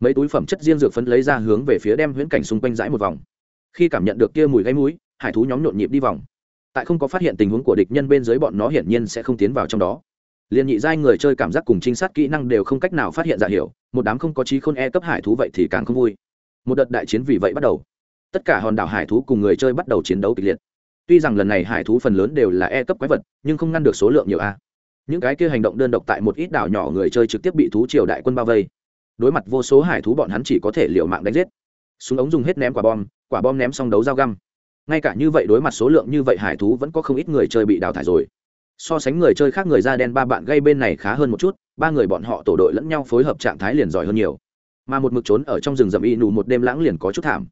Mấy túi phẩm chất riêng dược phấn lấy ra hướng về phía đem huyễn cảnh xung quanh dãi một vòng. Khi cảm nhận được kia mùi gáy mũi, hải thú nhóm nhộn nhịp đi vòng. Tại không có phát hiện tình huống của địch nhân bên dưới bọn nó hiển nhiên sẽ không tiến vào trong đó. Liền nhị giai người chơi cảm giác cùng trinh sát kỹ năng đều không cách nào phát hiện dạ hiệu, một đám không có trí khôn e cấp hải thú vậy thì càng không vui. Một đợt đại chiến vì vậy bắt đầu. Tất cả hòn đảo hải thú cùng người chơi bắt đầu chiến đấu kịch liệt. Tuy rằng lần này hải thú phần lớn đều là e cấp quái vật, nhưng không ngăn được số lượng nhiều a những cái kia hành động đơn độc tại một ít đảo nhỏ người chơi trực tiếp bị thú triều đại quân bao vây. Đối mặt vô số hải thú bọn hắn chỉ có thể liều mạng đánh giết. Súng ống dùng hết ném quả bom quả bom ném xong đấu dao găm. Ngay cả như vậy đối mặt số lượng như vậy hải thú vẫn có không ít người chơi bị đào thải rồi. So sánh người chơi khác người da đen ba bạn gây bên này khá hơn một chút ba người bọn họ tổ đội lẫn nhau phối hợp trạng thái liền giỏi hơn nhiều. Mà một mực trốn ở trong rừng rậm y nù một đêm lãng liền có chút thảm.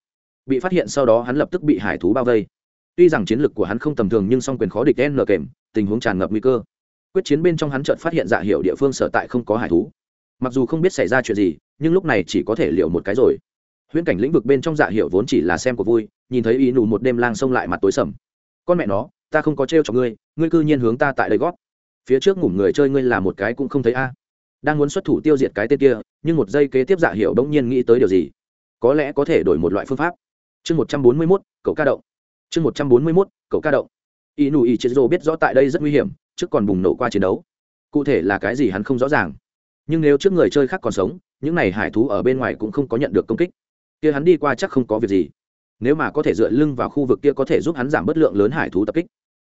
Bị phát hiện sau đó hắn lập tức bị hải thú bao vây. Tuy rằng chiến lược của hắn không tầm thường nhưng song quyền khó địch nở kém, tình huống tràn ngập nguy cơ quyết chiến bên trong hắn chợt phát hiện dạ hiệu địa phương sở tại không có hải thú. Mặc dù không biết xảy ra chuyện gì, nhưng lúc này chỉ có thể liệu một cái rồi. Huyễn cảnh lĩnh vực bên trong dạ hiệu vốn chỉ là xem của vui, nhìn thấy y nù một đêm lang xông lại mặt tối sầm. Con mẹ nó, ta không có trêu cho ngươi ngươi cư nhiên hướng ta tại đây gót. Phía trước ngủ người chơi ngươi là một cái cũng không thấy a. À. Đang muốn xuất thủ tiêu diệt cái tên kia, nhưng một giây kế tiếp dạ hiệu bỗng nhiên nghĩ tới điều gì? Có lẽ có thể đổi một loại phương pháp. Chương một trăm bốn mươi mốt, cậu ca động. Chương một trăm bốn mươi mốt, cậu ca động. Y nù y chế rô biết rõ tại đây rất nguy hiểm trước còn bùng nổ qua chiến đấu. Cụ thể là cái gì hắn không rõ ràng. Nhưng nếu trước người chơi khác còn sống, những n à y hải thú ở bên ngoài cũng không có nhận được công kích. Kia hắn đi qua chắc không có việc gì. Nếu mà có thể dựa lưng vào khu vực kia có thể giúp hắn giảm bớt lượng lớn hải thú tập kích.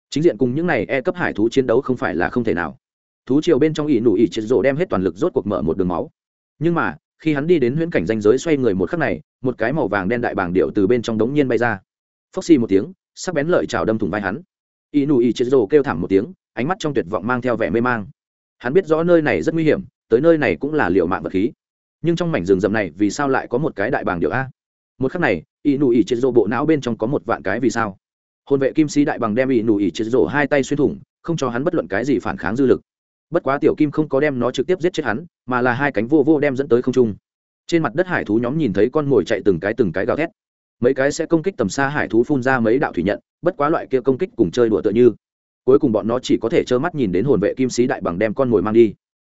Chính diện cùng những n à y e cấp hải thú chiến đấu không phải là không thể nào. Thú triều bên trong ỷ nụ ỷ chết rộ đem hết toàn lực rốt cuộc mở một đường máu. Nhưng mà, khi hắn đi đến huyễn cảnh danh giới xoay người một khắc này, một cái màu vàng đen đại bảng điệu từ bên trong đống nhiên bay ra. Phốc xì một tiếng, sắc bén lợi chảo đâm thủng vai hắn. Ỷ nụ ỷ chết rộ kêu thảm một tiếng ánh mắt trong tuyệt vọng mang theo vẻ mê mang. Hắn biết rõ nơi này rất nguy hiểm, tới nơi này cũng là liệu mạng vật khí. Nhưng trong mảnh rừng rậm này vì sao lại có một cái đại bảng điệu a? Một khắc này ỷ nụ ỷ chết rộ bộ não bên trong có một vạn cái vì sao. Hồn vệ kim sĩ đại bằng đem ỷ nụ ỷ chết rộ hai tay xuyên thủng, không cho hắn bất luận cái gì phản kháng dư lực. Bất quá tiểu kim không có đem nó trực tiếp giết chết hắn, mà là hai cánh vô vô đem dẫn tới không trung. Trên mặt đất hải thú nhóm nhìn thấy con mồi chạy từng cái từng cái gào thét. Mấy cái sẽ công kích tầm xa hải thú phun ra mấy đạo thủy nhận, bất quá loại kia công kích cùng chơi đùa tựa như cuối cùng bọn nó chỉ có thể trơ mắt nhìn đến hồn vệ kim sĩ đại bằng đem con mồi mang đi.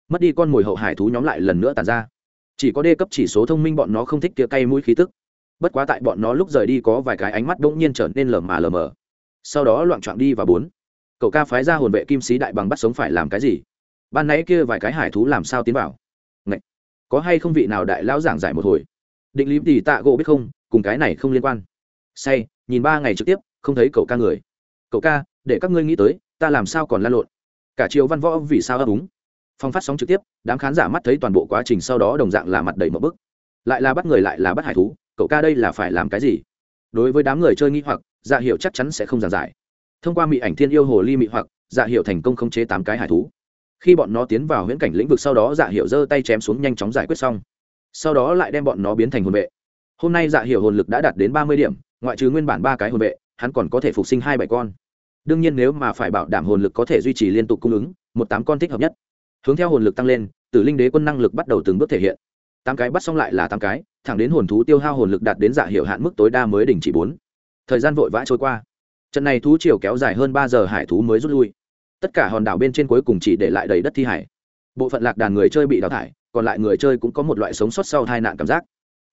Mất đi con mồi hậu hải thú nhóm lại lần nữa tàn ra. Chỉ có đê cấp chỉ số thông minh bọn nó không thích tia cay mũi khí tức. Bất quá tại bọn nó lúc rời đi có vài cái ánh mắt đ ỗ n g nhiên trở nên lờ mà lờ mờ. Sau đó loạn trọn đi và bốn. Cậu ca phái ra hồn vệ kim sĩ đại bằng bắt sống phải làm cái gì? Ban nãy kia vài cái hải thú làm sao tiến vào? Ngậy! có hay không vị nào đại lão giảng giải một hồi? Định lý thì tạ gỗ biết không? Cùng cái này không liên quan. Say, nhìn ba ngày trực tiếp, không thấy cậu ca người. Cậu ca để các ngươi nghĩ tới, ta làm sao còn lan lộn? Cả triều văn võ vì sao ấp úng? Phong phát sóng trực tiếp, đám khán giả mắt thấy toàn bộ quá trình sau đó đồng dạng là mặt đầy một bức. Lại là bắt người, lại là bắt hải thú, cậu ca đây là phải làm cái gì? Đối với đám người chơi nghi hoặc dạ hiệu chắc chắn sẽ không giảng giải. Thông qua mỹ ảnh thiên yêu hồ ly mị hoặc dạ hiệu thành công khống chế tám cái hải thú. Khi bọn nó tiến vào huyễn cảnh lĩnh vực sau đó dạ hiệu giơ tay chém xuống nhanh chóng giải quyết xong. Sau đó lại đem bọn nó biến thành hồn vệ. Hôm nay dạ hiệu hồn lực đã đạt đến ba mươi điểm, ngoại trừ nguyên bản ba cái hồn vệ, hắn còn có thể phục sinh hai bảy con đương nhiên nếu mà phải bảo đảm hồn lực có thể duy trì liên tục cung ứng, một tám con thích hợp nhất. Hướng theo hồn lực tăng lên, tử linh đế quân năng lực bắt đầu từng bước thể hiện. Tám cái bắt xong lại là tám cái, thẳng đến hồn thú tiêu hao hồn lực đạt đến dạ hiệu hạn mức tối đa mới đình chỉ bốn. Thời gian vội vã trôi qua. Trận này thú chiều kéo dài hơn ba giờ hải thú mới rút lui. Tất cả hòn đảo bên trên cuối cùng chỉ để lại đầy đất thi hải. Bộ phận lạc đàn người chơi bị đào thải, còn lại người chơi cũng có một loại sống sót sau tai nạn cảm giác.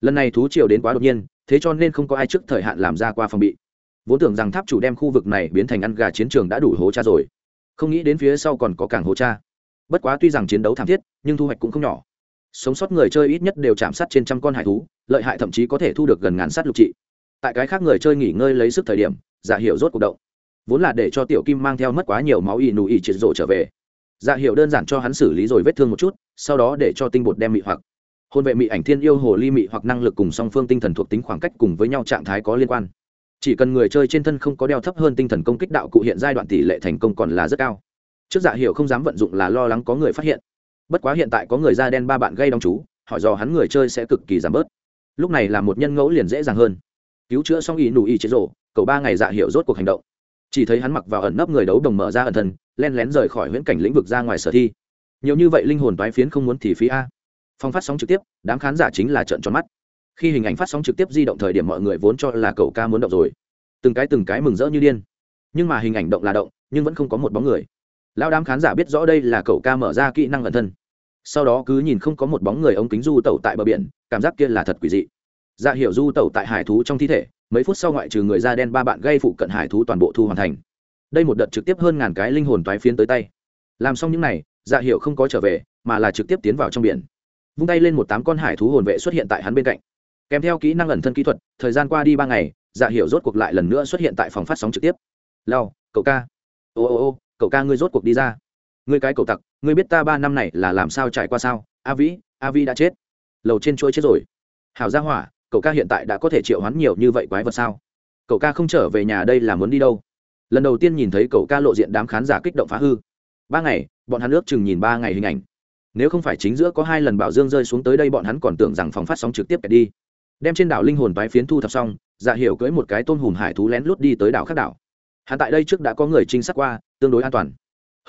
Lần này thú chiều đến quá đột nhiên, thế cho nên không có ai trước thời hạn làm ra qua phòng bị vốn tưởng rằng tháp chủ đem khu vực này biến thành ăn gà chiến trường đã đủ hố cha rồi. Không nghĩ đến phía sau còn có cảng hố cha. Bất quá tuy rằng chiến đấu thảm thiết, nhưng thu hoạch cũng không nhỏ. Sống sót người chơi ít nhất đều chạm sát trên trăm con hải thú, lợi hại thậm chí có thể thu được gần ngàn sát lục trị. Tại cái khác người chơi nghỉ ngơi lấy sức thời điểm dạ giả hiệu rốt cuộc động. Vốn là để cho tiểu kim mang theo mất quá nhiều máu ì nụ ì triệt rộ trở về. Dạ hiệu đơn giản cho hắn xử lý rồi vết thương một chút, sau đó để cho tinh bột đem mị hoặc. Hôn vệ mị ảnh thiên yêu hồ ly mị hoặc năng lực cùng song phương tinh thần thuộc tính khoảng cách cùng với nhau trạng thái có liên quan chỉ cần người chơi trên thân không có đeo thấp hơn tinh thần công kích đạo cụ hiện giai đoạn tỷ lệ thành công còn là rất cao. Trước dạ hiệu không dám vận dụng là lo lắng có người phát hiện. Bất quá hiện tại có người da đen ba bạn gây đóng chú, hỏi dò hắn người chơi sẽ cực kỳ giảm bớt. Lúc này là một nhân ngẫu liền dễ dàng hơn. Cứu chữa xong ý nù y chế rổ, cậu ba ngày dạ hiệu rốt cuộc hành động. Chỉ thấy hắn mặc vào ẩn nấp người đấu đồng mở ra ẩn thân, len lén rời khỏi huyễn cảnh lĩnh vực ra ngoài sở thi. Nhiều như vậy linh hồn toái phiến không muốn thì phí a. Phong phát sóng trực tiếp, đám khán giả chính là trợn tròn mắt khi hình ảnh phát sóng trực tiếp di động thời điểm mọi người vốn cho là cậu ca muốn động rồi. Từng cái từng cái mừng rỡ như điên. Nhưng mà hình ảnh động là động, nhưng vẫn không có một bóng người. Lao đám khán giả biết rõ đây là cậu ca mở ra kỹ năng ẩn thân. Sau đó cứ nhìn không có một bóng người ống kính du tẩu tại bờ biển, cảm giác kia là thật quỷ dị. Dạ hiểu du tẩu tại hải thú trong thi thể, mấy phút sau ngoại trừ người da đen ba bạn gây phụ cận hải thú toàn bộ thu hoàn thành. Đây một đợt trực tiếp hơn ngàn cái linh hồn toái phiến tới tay. Làm xong những này dạ hiệu không có trở về, mà là trực tiếp tiến vào trong biển. Vung tay lên một tám con hải thú hồn vệ xuất hiện tại hắn bên cạnh kèm theo kỹ năng ẩn thân kỹ thuật, thời gian qua đi ba ngày dạ hiệu rốt cuộc lại lần nữa xuất hiện tại phòng phát sóng trực tiếp. Lao cậu ca. Ô ô ô, cậu ca ngươi rốt cuộc đi ra. Ngươi cái cậu tặc, ngươi biết ta ba năm này là làm sao trải qua sao? A vĩ a vĩ đã chết. Lầu trên chuỗi chết rồi. Hảo gia hỏa, cậu ca hiện tại đã có thể triệu hoán nhiều như vậy quái vật sao? Cậu ca không trở về nhà đây là muốn đi đâu? Lần đầu tiên nhìn thấy cậu ca lộ diện đám khán giả kích động phá hư. Ba ngày, bọn hắn ước chừng nhìn ba ngày hình ảnh. Nếu không phải chính giữa có hai lần bảo dương rơi xuống tới đây, bọn hắn còn tưởng rằng phòng phát sóng trực tiếp kẹt đi đem trên đảo linh hồn toái phiến thu thập xong dạ hiểu cưới một cái tôm hùm hải thú lén lút đi tới đảo khác đảo. Hắn tại đây trước đã có người trinh sát qua, tương đối an toàn.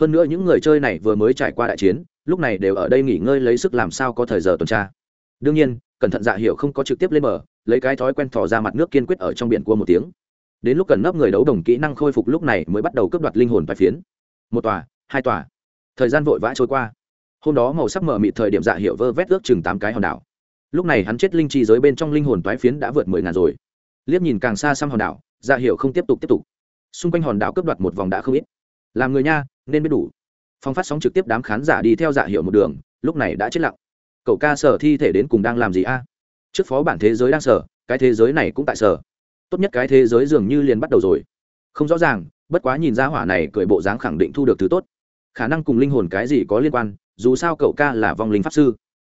Hơn nữa những người chơi này vừa mới trải qua đại chiến, lúc này đều ở đây nghỉ ngơi lấy sức làm sao có thời giờ tuần tra. Đương nhiên, cẩn thận dạ hiểu không có trực tiếp lên bờ, lấy cái thói quen thò ra mặt nước kiên quyết ở trong biển cua một tiếng. Đến lúc cần nấp người đấu đồng kỹ năng khôi phục lúc này mới bắt đầu cướp đoạt linh hồn bài phiến. Một tòa, hai tòa. Thời gian vội vã trôi qua. Hôm đó màu sắc mở mịt thời điểm dạ hiệu vơ vét ước chừng tám cái hòn đảo lúc này hắn chết linh chi giới bên trong linh hồn toái phiến đã vượt mười ngàn rồi. Liếc nhìn càng xa xăm hòn đảo dạ ra hiệu không tiếp tục tiếp tục. Xung quanh hòn đảo cướp đoạt một vòng đã không ít. Làm người nha, nên biết đủ. Phong phát sóng trực tiếp đám khán giả đi theo dạ hiệu một đường, lúc này đã chết lặng. Cậu ca sở thi thể đến cùng đang làm gì a? Trước phó bản thế giới đang sở, cái thế giới này cũng tại sở. Tốt nhất cái thế giới dường như liền bắt đầu rồi. Không rõ ràng, bất quá nhìn ra hỏa này cười bộ dáng khẳng định thu được thứ tốt. Khả năng cùng linh hồn cái gì có liên quan, dù sao cậu ca là vong linh pháp sư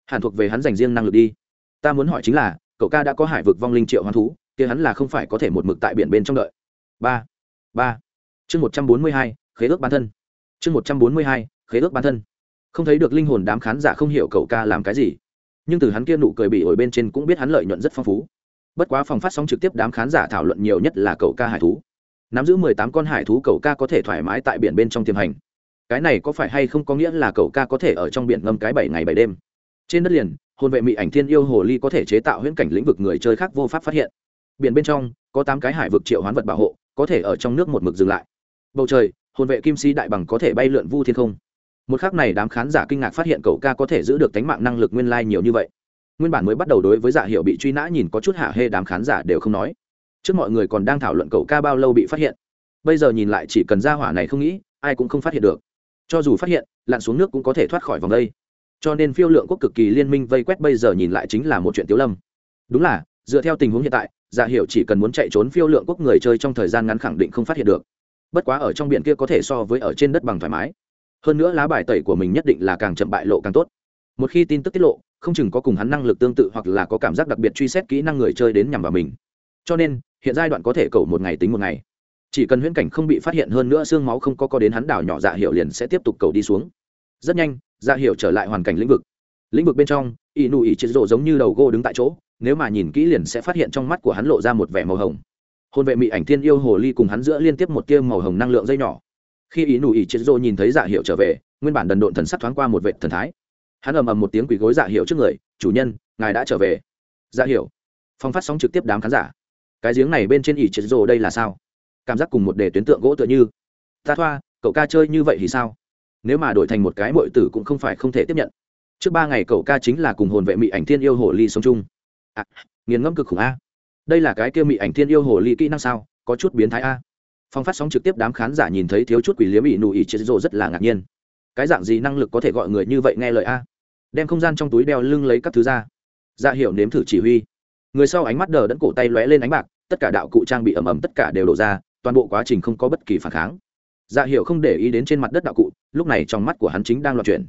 hẳn thuộc về hắn dành riêng năng lực đi. Ta muốn hỏi chính là, cậu ca đã có hải vực vong linh triệu hoán thú, kia hắn là không phải có thể một mực tại biển bên trong đợi. Ba ba. Chương một trăm bốn mươi hai, khế ước bản thân. Chương một trăm bốn mươi hai, khế ước bản thân. Không thấy được linh hồn đám khán giả không hiểu cậu ca làm cái gì. Nhưng từ hắn kia nụ cười bị ổi bên trên cũng biết hắn lợi nhuận rất phong phú. Bất quá phòng phát sóng trực tiếp đám khán giả thảo luận nhiều nhất là cậu ca hải thú. Nắm giữ mười tám con hải thú cậu ca có thể thoải mái tại biển bên trong tiềm hành. Cái này có phải hay không có nghĩa là cậu ca có thể ở trong biển ngâm cái bảy ngày bảy đêm? Trên đất liền, Hồn vệ mỹ ảnh thiên yêu hồ ly có thể chế tạo huyễn cảnh lĩnh vực người chơi khác vô pháp phát hiện. Biển bên trong, có tám cái hải vực triệu hoán vật bảo hộ, có thể ở trong nước một mực dừng lại. Bầu trời, Hồn vệ kim si đại bằng có thể bay lượn vu thiên không. Một khác này đám khán giả kinh ngạc phát hiện cậu ca có thể giữ được tánh mạng năng lực nguyên lai nhiều như vậy. Nguyên bản mới bắt đầu đối với dạ hiệu bị truy nã nhìn có chút hạ hê đám khán giả đều không nói. Trước mọi người còn đang thảo luận cậu ca bao lâu bị phát hiện. Bây giờ nhìn lại chỉ cần ra hỏa này không nghĩ, ai cũng không phát hiện được. Cho dù phát hiện, lặn xuống nước cũng có thể thoát khỏi vòng đây cho nên phiêu lượng quốc cực kỳ liên minh vây quét bây giờ nhìn lại chính là một chuyện tiếu lâm. Đúng là, dựa theo tình huống hiện tại dạ hiệu chỉ cần muốn chạy trốn phiêu lượng quốc người chơi trong thời gian ngắn khẳng định không phát hiện được. Bất quá ở trong biển kia có thể so với ở trên đất bằng thoải mái. Hơn nữa lá bài tẩy của mình nhất định là càng chậm bại lộ càng tốt. Một khi tin tức tiết lộ, không chừng có cùng hắn năng lực tương tự hoặc là có cảm giác đặc biệt truy xét kỹ năng người chơi đến nhằm vào mình. Cho nên, hiện giai đoạn có thể cầu một ngày tính một ngày. Chỉ cần huyễn cảnh không bị phát hiện hơn nữa xương máu không có có đến hắn đảo nhỏ dạ hiệu liền sẽ tiếp tục cầu đi xuống rất nhanh dạ ra hiệu trở lại hoàn cảnh lĩnh vực. Lĩnh vực bên trong y nụ ỷ chết rộ giống như đầu gô đứng tại chỗ, nếu mà nhìn kỹ liền sẽ phát hiện trong mắt của hắn lộ ra một vẻ màu hồng. Hôn vệ mỹ ảnh thiên yêu hồ ly cùng hắn giữa liên tiếp một tiêm màu hồng năng lượng dây nhỏ. Khi ý nụ ỉ chết rộ nhìn thấy dạ hiệu trở về, nguyên bản đần độn thần sắc thoáng qua một vệ thần thái. Hắn ầm ầm một tiếng quỳ gối dạ hiệu trước người, chủ nhân, ngài đã trở về. Dạ hiệu phong phát sóng trực tiếp đám khán giả. Cái giếng này bên trên ỉ chết rộ đây là sao? Cảm giác cùng một đề tuyến tượng gỗ tựa như. Ta thoa, cậu ca chơi như vậy thì sao? Nếu mà đổi thành một cái bội tử cũng không phải không thể tiếp nhận. Trước ba ngày cậu ca chính là cùng hồn vệ mỹ ảnh thiên yêu hồ ly sống chung. À, nghiền ngẫm cực khủng a. Đây là cái kia mỹ ảnh thiên yêu hồ ly kỹ năng sao? Có chút biến thái a. Phong phát sóng trực tiếp đám khán giả nhìn thấy thiếu chút quỷ liếm ỷ nụ ỷ chết rộ rất là ngạc nhiên. Cái dạng gì năng lực có thể gọi người như vậy nghe lời a? Đem không gian trong túi đeo lưng lấy các thứ ra. Ra dạ hiệu nếm thử chỉ huy. Người sau ánh mắt đờ đẫn cổ tay lóe lên ánh bạc tất cả đạo cụ trang bị ẩm ẩm tất cả đều đổ ra toàn bộ quá trình không có bất kỳ phản kháng. Dạ hiệu không để ý đến trên mặt đất đạo cụ lúc này trong mắt của hắn chính đang loạn chuyển.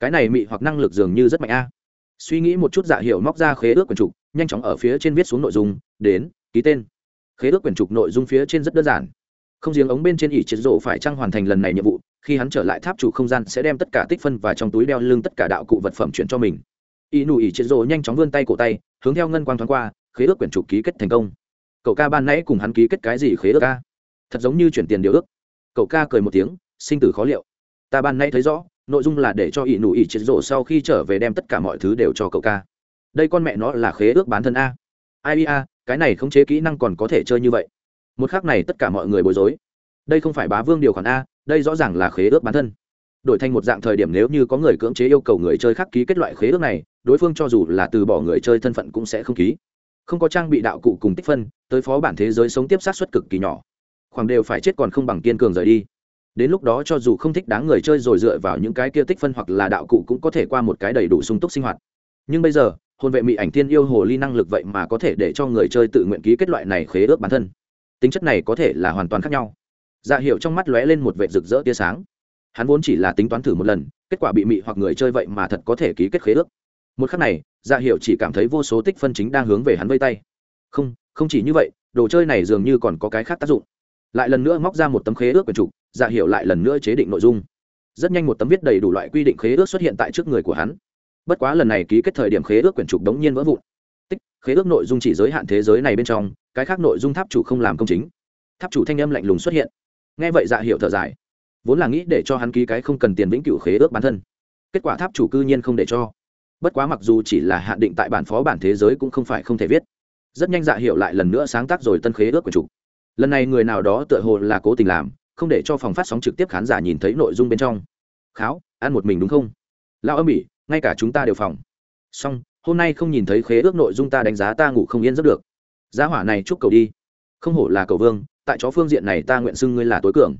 Cái này mị hoặc năng lực dường như rất mạnh a. Suy nghĩ một chút dạ hiệu móc ra khế ước quyển trục, nhanh chóng ở phía trên viết xuống nội dung, đến, ký tên. Khế ước quyển trục nội dung phía trên rất đơn giản. Không riêng ống bên trên ỉ chiến rộ phải trăng hoàn thành lần này nhiệm vụ, khi hắn trở lại tháp chủ không gian sẽ đem tất cả tích phân và trong túi đeo lưng tất cả đạo cụ vật phẩm chuyển cho mình. Y nụ ỉ chiến rộ nhanh chóng vươn tay cổ tay, hướng theo ngân quang thoáng qua, khế ước quyển trục ký kết thành công. Cậu ca ban nãy cùng hắn ký kết cái gì khế ước ca? Thật giống như chuyển tiền điều ước. Cậu ca cười một tiếng, sinh tử khó liệu ta ban nay thấy rõ, nội dung là để cho ỷ nụ ỷ chết rộ sau khi trở về đem tất cả mọi thứ đều cho cậu ca. Đây con mẹ nó là khế ước bán thân a. Ai a, cái này khống chế kỹ năng còn có thể chơi như vậy. Một khác này tất cả mọi người bối rối. Đây không phải bá vương điều khoản a, đây rõ ràng là khế ước bán thân. Đổi thành một dạng thời điểm nếu như có người cưỡng chế yêu cầu người chơi khác ký kết loại khế ước này, đối phương cho dù là từ bỏ người chơi thân phận cũng sẽ không ký. Không có trang bị đạo cụ cùng tích phân, tới phó bản thế giới sống tiếp sát xuất cực kỳ nhỏ. Khoảng đều phải chết còn không bằng kiên cường rời đi đến lúc đó cho dù không thích đáng người chơi rồi dựa vào những cái kia tích phân hoặc là đạo cụ cũng có thể qua một cái đầy đủ sung túc sinh hoạt. Nhưng bây giờ hôn vệ mỹ ảnh tiên yêu hồ ly năng lực vậy mà có thể để cho người chơi tự nguyện ký kết loại này khế ước bản thân. Tính chất này có thể là hoàn toàn khác nhau. Dạ hiệu trong mắt lóe lên một vệ rực rỡ tia sáng. Hắn vốn chỉ là tính toán thử một lần, kết quả bị mị hoặc người chơi vậy mà thật có thể ký kết khế ước. Một khắc này dạ hiệu chỉ cảm thấy vô số tích phân chính đang hướng về hắn vây tay. Không không chỉ như vậy, đồ chơi này dường như còn có cái khác tác dụng lại lần nữa móc ra một tấm khế ước quyền trục dạ hiệu lại lần nữa chế định nội dung. Rất nhanh một tấm viết đầy đủ loại quy định khế ước xuất hiện tại trước người của hắn. Bất quá lần này ký kết thời điểm khế ước quyển trục đống nhiên vỡ vụn. Tích, khế ước nội dung chỉ giới hạn thế giới này bên trong, cái khác nội dung tháp chủ không làm công chính. Tháp chủ thanh âm lạnh lùng xuất hiện. Nghe vậy dạ hiệu thở dài. Vốn là nghĩ để cho hắn ký cái không cần tiền vĩnh cửu khế ước bản thân. Kết quả tháp chủ cư nhiên không để cho. Bất quá mặc dù chỉ là hạn định tại bản phó bản thế giới cũng không phải không thể viết. Rất nhanh dạ hiệu lại lần nữa sáng tác rồi tân khế ước quyển trục lần này người nào đó tựa hồ là cố tình làm, không để cho phòng phát sóng trực tiếp khán giả nhìn thấy nội dung bên trong. Kháo, ăn một mình đúng không? Lao âm ỉ, ngay cả chúng ta đều phòng. Xong, hôm nay không nhìn thấy khế ước nội dung ta đánh giá ta ngủ không yên giấc được. Giá hỏa này chúc cầu đi. Không hổ là cầu vương, tại chó phương diện này ta nguyện xưng ngươi là tối cường.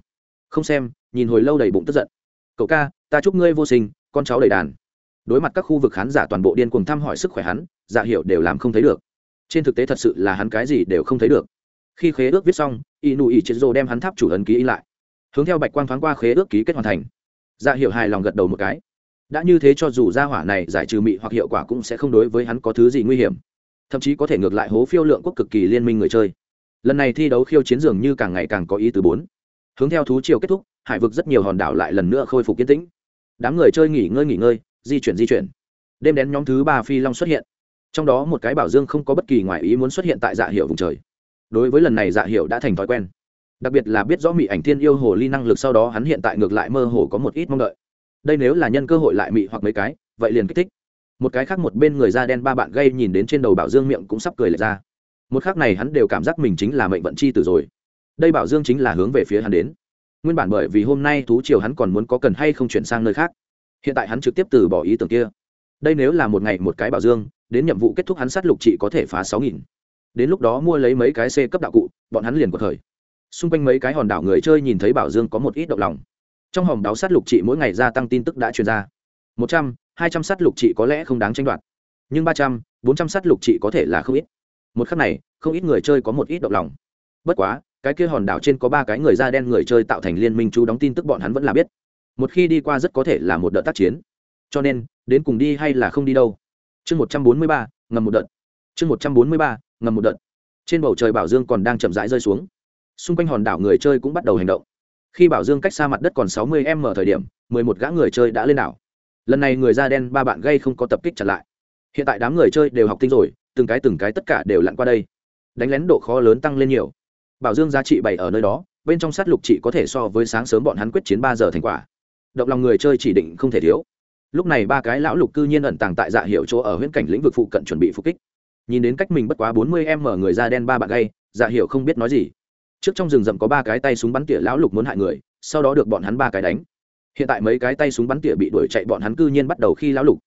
Không xem, nhìn hồi lâu đầy bụng tức giận. Cậu ca, ta chúc ngươi vô sinh, con cháu đầy đàn. Đối mặt các khu vực khán giả toàn bộ điên cuồng thăm hỏi sức khỏe hắn dạ hiệu đều làm không thấy được. Trên thực tế thật sự là hắn cái gì đều không thấy được khi khế ước viết xong y nụ ỉ chết rô đem hắn tháp chủ ấn ký in lại. Hướng theo bạch quang thoáng qua khế ước ký kết hoàn thành. Dạ hiệu hài lòng gật đầu một cái. Đã như thế cho dù gia hỏa này giải trừ mị hoặc hiệu quả cũng sẽ không đối với hắn có thứ gì nguy hiểm. Thậm chí có thể ngược lại hố phiêu lượng quốc cực kỳ liên minh người chơi. Lần này thi đấu khiêu chiến dường như càng ngày càng có ý từ bốn. Hướng theo thú chiều kết thúc, hải vực rất nhiều hòn đảo lại lần nữa khôi phục kiến tĩnh. Đám người chơi nghỉ ngơi nghỉ ngơi, di chuyển di chuyển. Đêm đến nhóm thứ ba phi long xuất hiện. Trong đó một cái bảo dương không có bất kỳ ngoại ý muốn xuất hiện tại dạ hiệu vùng trời đối với lần này dạ hiệu đã thành thói quen. Đặc biệt là biết rõ mỹ ảnh thiên yêu hồ ly năng lực sau đó hắn hiện tại ngược lại mơ hồ có một ít mong đợi. Đây nếu là nhân cơ hội lại mị hoặc mấy cái, vậy liền kích thích. Một cái khác một bên người da đen ba bạn gây nhìn đến trên đầu bảo dương miệng cũng sắp cười lệch ra. Một khác này hắn đều cảm giác mình chính là mệnh vận chi tử rồi. Đây bảo dương chính là hướng về phía hắn đến. Nguyên bản bởi vì hôm nay thú triều hắn còn muốn có cần hay không chuyển sang nơi khác. Hiện tại hắn trực tiếp từ bỏ ý tưởng kia. Đây nếu là một ngày một cái bảo dương, đến nhiệm vụ kết thúc hắn sát lục trị có thể phá sáu nghìn đến lúc đó mua lấy mấy cái c cấp đạo cụ, bọn hắn liền có thời xung quanh mấy cái hòn đảo người chơi nhìn thấy bảo dương có một ít động lòng. Trong hòm đáo sát lục trị mỗi ngày gia tăng tin tức đã truyền ra. Một trăm, hai trăm sát lục trị có lẽ không đáng tranh đoạt, nhưng ba trăm, bốn trăm sát lục trị có thể là không ít. Một khắc này, không ít người chơi có một ít động lòng. Bất quá, cái kia hòn đảo trên có ba cái người da đen người chơi tạo thành liên minh chú đóng tin tức bọn hắn vẫn là biết. Một khi đi qua rất có thể là một đợt tác chiến. Cho nên, đến cùng đi hay là không đi đâu. Chương một trăm bốn mươi ba, ngầm một đợt. Chương một trăm bốn mươi ba ngầm một đợt. Trên bầu trời bảo dương còn đang chậm rãi rơi xuống. Xung quanh hòn đảo người chơi cũng bắt đầu hành động. Khi bảo dương cách xa mặt đất còn sáu mươi m thời điểm, mười một gã người chơi đã lên đảo. Lần này người da đen ba bạn gây không có tập kích chặn lại. Hiện tại đám người chơi đều học tinh rồi, từng cái từng cái tất cả đều lặn qua đây. Đánh lén độ khó lớn tăng lên nhiều. Bảo dương giá trị bày ở nơi đó, bên trong sát lục trị có thể so với sáng sớm bọn hắn quyết chiến ba giờ thành quả. Động lòng người chơi chỉ định không thể thiếu. Lúc này ba cái lão lục cư nhiên ẩn tàng tại dạ hiệu chỗ ở huyễn cảnh lĩnh vực phụ cận chuẩn bị phục kích nhìn đến cách mình bất quá bốn mươi em mở người da đen ba bạn gay dạ Hiểu không biết nói gì. Trước trong rừng rậm có ba cái tay súng bắn tỉa lão lục muốn hại người, sau đó được bọn hắn ba cái đánh. Hiện tại mấy cái tay súng bắn tỉa bị đuổi chạy, bọn hắn cư nhiên bắt đầu khi lão lục.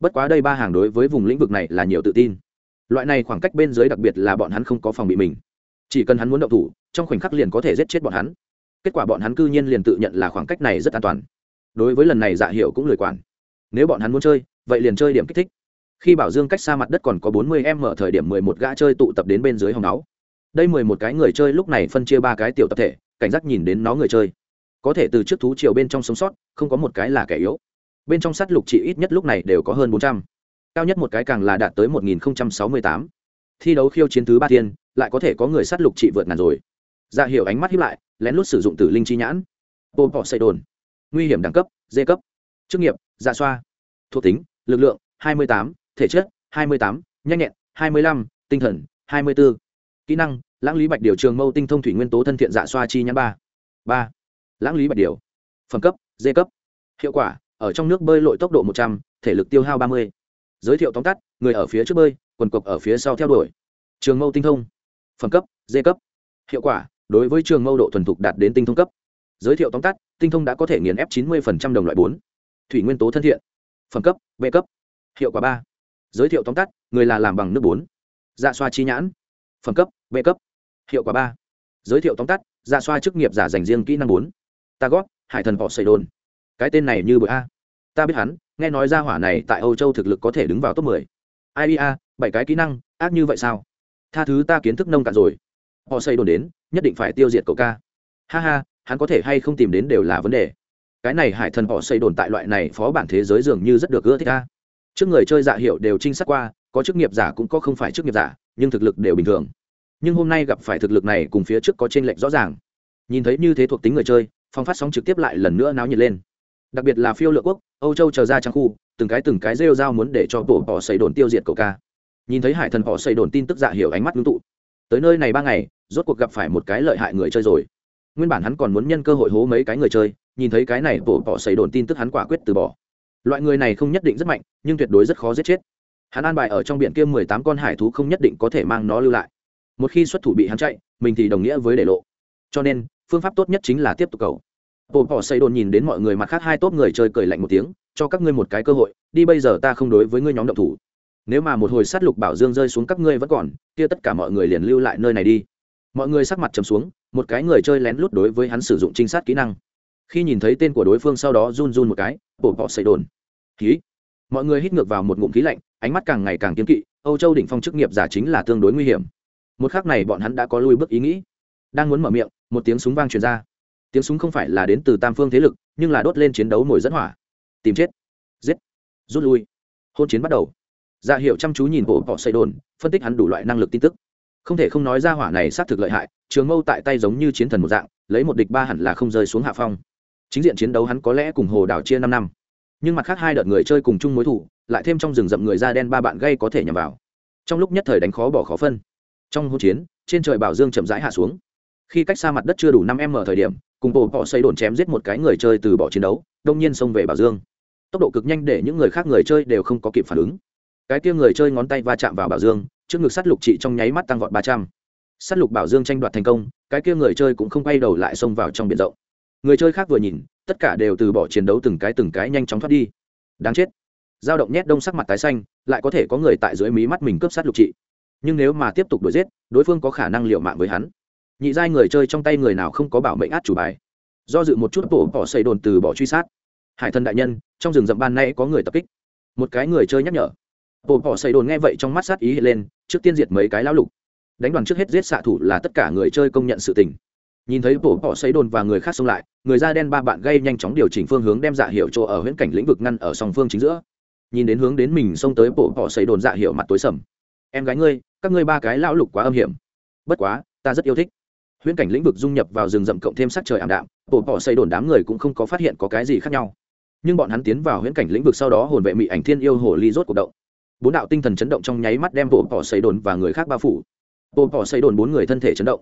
Bất quá đây ba hàng đối với vùng lĩnh vực này là nhiều tự tin. Loại này khoảng cách bên dưới đặc biệt là bọn hắn không có phòng bị mình. Chỉ cần hắn muốn động thủ, trong khoảnh khắc liền có thể giết chết bọn hắn. Kết quả bọn hắn cư nhiên liền tự nhận là khoảng cách này rất an toàn. Đối với lần này dạ hiệu cũng lười quản. Nếu bọn hắn muốn chơi, vậy liền chơi điểm kích thích khi bảo dương cách xa mặt đất còn có bốn mươi em ở thời điểm mười một gã chơi tụ tập đến bên dưới hòng náu đây mười một cái người chơi lúc này phân chia ba cái tiểu tập thể cảnh giác nhìn đến nó người chơi. Có thể từ trước thú chiều bên trong sống sót không có một cái là kẻ yếu. Bên trong sắt lục chỉ ít nhất lúc này đều có hơn bốn trăm. Cao nhất một cái càng là đạt tới một nghìn sáu mươi tám. Thi đấu khiêu chiến thứ ba thiên lại có thể có người sát lục trị vượt ngàn rồi. Ra dạ hiệu ánh mắt hiếp lại lén lút sử dụng tử linh chi nhãn. Bô bỏ xây đồn. Nguy hiểm đẳng cấp d cấp. Chức nghiệp dạ xoa. Thuộc tính lực lượng 28, thể chất 28, nhanh nhẹn 25, tinh thần 24. kỹ năng lãng lý bạch điều trường mâu tinh thông thủy nguyên tố thân thiện dạ xoa chi nhãn ba. Ba. Lãng lý bạch điều. Phẩm cấp d cấp. Hiệu quả ở trong nước bơi lội tốc độ 100, thể lực tiêu hao 30. giới thiệu tóm tắt người ở phía trước bơi quần cục ở phía sau theo đuổi. Trường mâu tinh thông. Phẩm cấp d cấp. Hiệu quả đối với trường mâu độ thuần thục đạt đến tinh thông cấp. Giới thiệu tóm tắt tinh thông đã có thể nghiền ép 90% đồng loại bốn. Thủy nguyên tố thân thiện. Phẩm cấp b cấp. Hiệu quả ba giới thiệu tóm tắt người là làm bằng nước bốn. Dạ xoa chi nhãn. Phẩm cấp b cấp. Hiệu quả ba. Giới thiệu tóm tắt dạ xoa chức nghiệp giả dành riêng kỹ năng bốn. Ta gót hải thần họ xây đồn. Cái tên này như bội a. Ta biết hắn nghe nói ra hỏa này tại âu châu thực lực có thể đứng vào top mười. Ia, bảy cái kỹ năng ác như vậy sao? Tha thứ ta kiến thức nông cạn rồi. Họ xây đồn đến nhất định phải tiêu diệt cậu ca. Ha ha hắn có thể hay không tìm đến đều là vấn đề. Cái này hải thần họ xây đồn tại loại này phó bản thế giới dường như rất được ưa thích ca trước người chơi dạ hiệu đều trinh sát qua, có chức nghiệp giả cũng có không phải chức nghiệp giả, nhưng thực lực đều bình thường. Nhưng hôm nay gặp phải thực lực này cùng phía trước có t r ê n lệch rõ ràng. Nhìn thấy như thế thuộc tính người chơi, phong phát sóng trực tiếp lại lần nữa náo nhiệt lên. Đặc biệt là phiêu lựa quốc, âu châu chờ ra trang khu, từng cái từng cái rêu dao muốn để cho bộ bỏ xây đồn tiêu diệt cậu ca. Nhìn thấy hải thần họ xây đồn tin tức dạ hiểu ánh mắt ngưng tụ. Tới nơi này ba ngày, rốt cuộc gặp phải một cái lợi hại người chơi rồi. Nguyên bản hắn còn muốn nhân cơ hội hố mấy cái người chơi, nhìn thấy cái này bộ bỏ xây đồn tin tức hắn quả quyết từ bỏ loại người này không nhất định rất mạnh, nhưng tuyệt đối rất khó giết chết. Hắn an bài ở trong biển kia mười tám con hải thú không nhất định có thể mang nó lưu lại. Một khi xuất thủ bị hắn chạy, mình thì đồng nghĩa với để lộ. Cho nên, phương pháp tốt nhất chính là tiếp tục cầu. Bộ bỏ xây đồn nhìn đến mọi người mặt khác hai tốt người chơi cười lạnh một tiếng, cho các ngươi một cái cơ hội, đi bây giờ ta không đối với ngươi nhóm động thủ. Nếu mà một hồi sát lục bảo dương rơi xuống các ngươi vẫn còn, kia tất cả mọi người liền lưu lại nơi này đi. Mọi người sắc mặt trầm xuống, một cái người chơi lén lút đối với hắn sử dụng trinh sát kỹ năng khi nhìn thấy tên của đối phương sau đó run run một cái, bổ bọ xây đồn. Khí. Mọi người hít ngược vào một ngụm khí lạnh, ánh mắt càng ngày càng kiên kỵ, âu châu đỉnh phong chức nghiệp giả chính là tương đối nguy hiểm. Một khác này bọn hắn đã có lui bước ý nghĩ. Đang muốn mở miệng, một tiếng súng vang truyền ra. Tiếng súng không phải là đến từ tam phương thế lực, nhưng là đốt lên chiến đấu mồi dẫn hỏa. Tìm chết. Giết. Rút lui. Hôn chiến bắt đầu. Dạ hiệu chăm chú nhìn bộ bọ xây đồn, phân tích hắn đủ loại năng lực tin tức. Không thể không nói ra hỏa này xác thực lợi hại, trường mâu tại tay giống như chiến thần một dạng, lấy một địch ba hẳn là không rơi xuống hạ phong chính diện chiến đấu hắn có lẽ cùng hồ đảo chia năm năm. Nhưng mặt khác hai đợt người chơi cùng chung mối thủ, lại thêm trong rừng rậm người da đen ba bạn gây có thể nhằm vào. Trong lúc nhất thời đánh khó bỏ khó phân. Trong hỗn chiến, trên trời bảo dương chậm rãi hạ xuống. Khi cách xa mặt đất chưa đủ năm m thời điểm, cùng bộ họ xây đồn chém giết một cái người chơi từ bỏ chiến đấu, đông nhiên xông về bảo dương. Tốc độ cực nhanh để những người khác người chơi đều không có kịp phản ứng. Cái kia người chơi ngón tay va chạm vào bảo dương, trước ngực sắt lục trị trong nháy mắt tăng vọt ba trăm. Sắt lục bảo dương tranh đoạt thành công, cái kia người chơi cũng không quay đầu lại xông vào trong biển rộng người chơi khác vừa nhìn, tất cả đều từ bỏ chiến đấu từng cái từng cái nhanh chóng thoát đi. Đáng chết. Dao động nhét đông sắc mặt tái xanh, lại có thể có người tại dưới mí mắt mình cướp sát lục trị. Nhưng nếu mà tiếp tục đuổi giết, đối phương có khả năng liệu mạng với hắn. Nhị giai người chơi trong tay người nào không có bảo mệnh át chủ bài. Do dự một chút bổ bỏ xây đồn từ bỏ truy sát. Hải thần đại nhân, trong rừng rậm ban nay có người tập kích. Một cái người chơi nhắc nhở. Bổ bỏ xây đồn nghe vậy trong mắt sát ý hiện lên, trước tiên diệt mấy cái lão lục. Đánh đoàn trước hết giết xạ thủ là tất cả người chơi công nhận sự tình nhìn thấy bộ bỏ xấy đồn và người khác xông lại, người da đen ba bạn gây nhanh chóng điều chỉnh phương hướng đem dạ hiệu chỗ ở huyễn cảnh lĩnh vực ngăn ở song phương chính giữa. Nhìn đến hướng đến mình xông tới bộ bỏ xấy đồn dạ hiệu mặt tối sầm. Em gái ngươi, các ngươi ba cái lão lục quá âm hiểm. Bất quá, ta rất yêu thích. Huyễn cảnh lĩnh vực dung nhập vào rừng rậm cộng thêm sắc trời ảm đạm bộ bỏ xấy đồn đám người cũng không có phát hiện có cái gì khác nhau. Nhưng bọn hắn tiến vào huyễn cảnh lĩnh vực sau đó hồn vệ mị ảnh thiên yêu hồ ly rốt cuộc động. Bốn đạo tinh thần chấn động trong nháy mắt đem bộ bỏ xấy đồn và người khác bao phủ. Bộ bỏ xấy đồn bốn người thân thể chấn động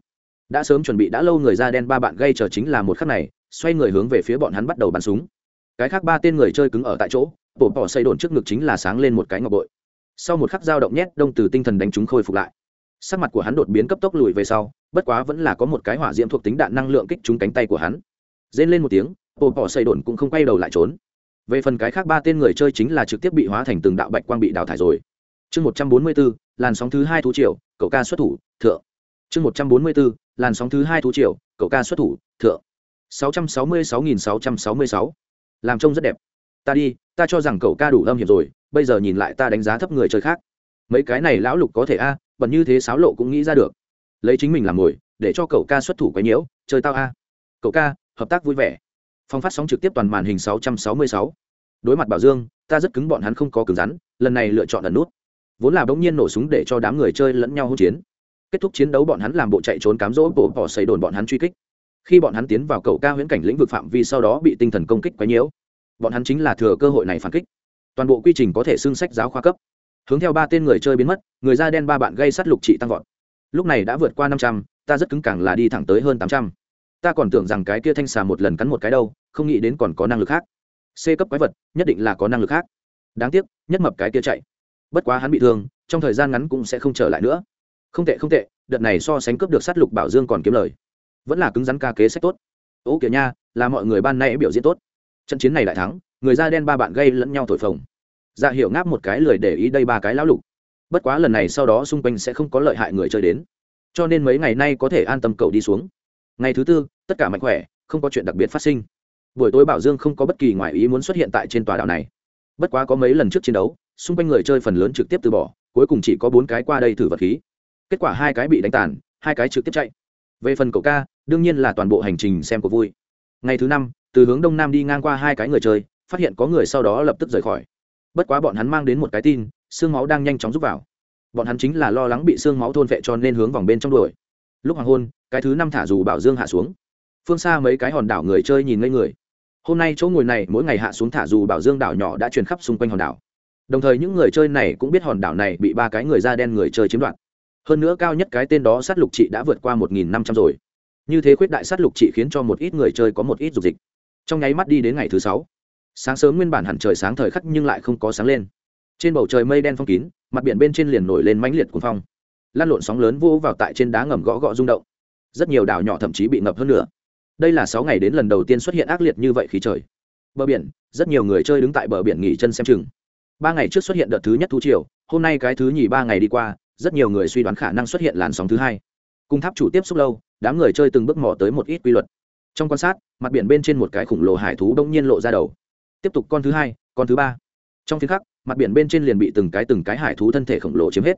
đã sớm chuẩn bị đã lâu người da đen ba bạn gây chờ chính là một khắc này, xoay người hướng về phía bọn hắn bắt đầu bắn súng. Cái khác ba tên người chơi cứng ở tại chỗ bộ bỏ xây đồn trước ngực chính là sáng lên một cái ngọc bội. Sau một khắc dao động nhét đông từ tinh thần đánh chúng khôi phục lại. Sắc mặt của hắn đột biến cấp tốc lùi về sau, bất quá vẫn là có một cái hỏa diễm thuộc tính đạn năng lượng kích trúng cánh tay của hắn. Rên lên một tiếng bộ bỏ xây đồn cũng không quay đầu lại trốn. Về phần cái khác ba tên người chơi chính là trực tiếp bị hóa thành từng đạo bạch quang bị đào thải rồi. Chương một trăm bốn mươi bốn làn sóng thứ hai thú triệu cậu ca xuất thủ, thượng. Chương một trăm bốn mươi bốn làn sóng thứ hai thú triệu cậu ca xuất thủ thượng. sáu trăm sáu mươi sáu nghìn sáu trăm sáu mươi sáu. Làm trông rất đẹp. Ta đi ta cho rằng cậu ca đủ âm hiểm rồi bây giờ nhìn lại ta đánh giá thấp người chơi khác. Mấy cái này lão lục có thể a à, bẩn như thế sáo lộ cũng nghĩ ra được. Lấy chính mình làm mồi để cho cậu ca xuất thủ quấy nhiễu chơi tao a. Cậu ca hợp tác vui vẻ. Phong phát sóng trực tiếp toàn màn hình 666. đối mặt bảo dương ta rất cứng bọn hắn không có cứng rắn lần này lựa chọn ẩn nút. Vốn là bỗng nhiên nổ súng để cho đám người chơi lẫn nhau hỗn chiến kết thúc chiến đấu bọn hắn làm bộ chạy trốn cám dỗ bộ bỏ xây đồn bọn hắn truy kích. Khi bọn hắn tiến vào cầu ca huyễn cảnh lĩnh vực phạm vi sau đó bị tinh thần công kích quấy nhiễu bọn hắn chính là thừa cơ hội này phản kích. Toàn bộ quy trình có thể xưng sách giáo khoa cấp. Hướng theo ba tên người chơi biến mất, người da đen ba bạn gây sát lục trị tăng vọt. Lúc này đã vượt qua năm trăm, ta rất cứng cẳng là đi thẳng tới hơn tám trăm. Ta còn tưởng rằng cái kia thanh xà một lần cắn một cái đâu, không nghĩ đến còn có năng lực khác. C cấp quái vật, nhất định là có năng lực khác. Đáng tiếc, nhất mập cái kia chạy. Bất quá hắn bị thương, trong thời gian ngắn cũng sẽ không trở lại nữa không tệ không tệ, đợt này so sánh cướp được sát lục bảo dương còn kiếm lời. Vẫn là cứng rắn ca kế sách tốt. Ô kìa nha, là mọi người ban nay biểu diễn tốt. Trận chiến này lại thắng, người da đen ba bạn gây lẫn nhau thổi phồng. Dạ hiệu ngáp một cái lười để ý đây ba cái lão lục. Bất quá lần này sau đó xung quanh sẽ không có lợi hại người chơi đến. Cho nên mấy ngày nay có thể an tâm cậu đi xuống. Ngày thứ tư, tất cả mạnh khỏe, không có chuyện đặc biệt phát sinh. Buổi tối bảo dương không có bất kỳ ngoại ý muốn xuất hiện tại trên tòa đảo này. Bất quá có mấy lần trước chiến đấu, xung quanh người chơi phần lớn trực tiếp từ bỏ, cuối cùng chỉ có bốn cái qua đây thử vật khí kết quả hai cái bị đánh tàn, hai cái trực tiếp chạy. Về phần cậu ca, đương nhiên là toàn bộ hành trình xem của vui. Ngày thứ năm, từ hướng đông nam đi ngang qua hai cái người chơi, phát hiện có người sau đó lập tức rời khỏi. Bất quá bọn hắn mang đến một cái tin, xương máu đang nhanh chóng rút vào. Bọn hắn chính là lo lắng bị xương máu thôn vệ cho nên hướng vòng bên trong đuổi. Lúc hoàng hôn, cái thứ năm thả dù bảo dương hạ xuống. Phương xa mấy cái hòn đảo người chơi nhìn ngây người. Hôm nay chỗ ngồi này, mỗi ngày hạ xuống thả dù bảo dương đảo nhỏ đã truyền khắp xung quanh hòn đảo. Đồng thời những người chơi này cũng biết hòn đảo này bị ba cái người da đen người chơi chiếm đoạt hơn nữa cao nhất cái tên đó sát lục trị đã vượt qua một nghìn năm trăm rồi. Như thế khuyết đại sát lục trị khiến cho một ít người chơi có một ít dục dịch. Trong nháy mắt đi đến ngày thứ sáu. Sáng sớm nguyên bản hẳn trời sáng thời khắc nhưng lại không có sáng lên. Trên bầu trời mây đen phong kín, mặt biển bên trên liền nổi lên mãnh liệt cuồng phong. Lan lộn sóng lớn vô vào tại trên đá ngầm gõ gõ rung động. Rất nhiều đảo nhỏ thậm chí bị ngập hơn nữa. Đây là sáu ngày đến lần đầu tiên xuất hiện ác liệt như vậy khí trời. Bờ biển, rất nhiều người chơi đứng tại bờ biển nghỉ chân xem chừng. Ba ngày trước xuất hiện đợt thứ nhất thú triều, hôm nay cái thứ nhì ba ngày đi qua rất nhiều người suy đoán khả năng xuất hiện làn sóng thứ hai. Cung tháp chủ tiếp xúc lâu, đám người chơi từng bước mò tới một ít quy luật. Trong quan sát, mặt biển bên trên một cái khổng lồ hải thú đông nhiên lộ ra đầu. Tiếp tục con thứ hai, con thứ ba. Trong phiên khắc, mặt biển bên trên liền bị từng cái từng cái hải thú thân thể khổng lồ chiếm hết.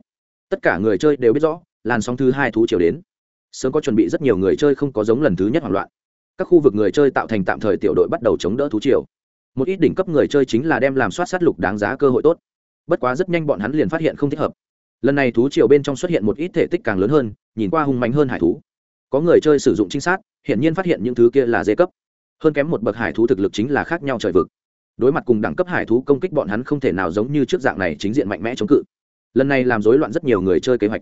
Tất cả người chơi đều biết rõ, làn sóng thứ hai thú chiều đến. Sớm có chuẩn bị rất nhiều người chơi không có giống lần thứ nhất hoảng loạn. Các khu vực người chơi tạo thành tạm thời tiểu đội bắt đầu chống đỡ thú triều một ít đỉnh cấp người chơi chính là đem làm soát sát lục đáng giá cơ hội tốt. Bất quá rất nhanh bọn hắn liền phát hiện không thích hợp lần này thú triều bên trong xuất hiện một ít thể tích càng lớn hơn, nhìn qua hung mạnh hơn hải thú. Có người chơi sử dụng trinh sát, hiển nhiên phát hiện những thứ kia là dê cấp. Hơn kém một bậc hải thú thực lực chính là khác nhau trời vực. Đối mặt cùng đẳng cấp hải thú công kích bọn hắn không thể nào giống như trước dạng này chính diện mạnh mẽ chống cự. Lần này làm rối loạn rất nhiều người chơi kế hoạch.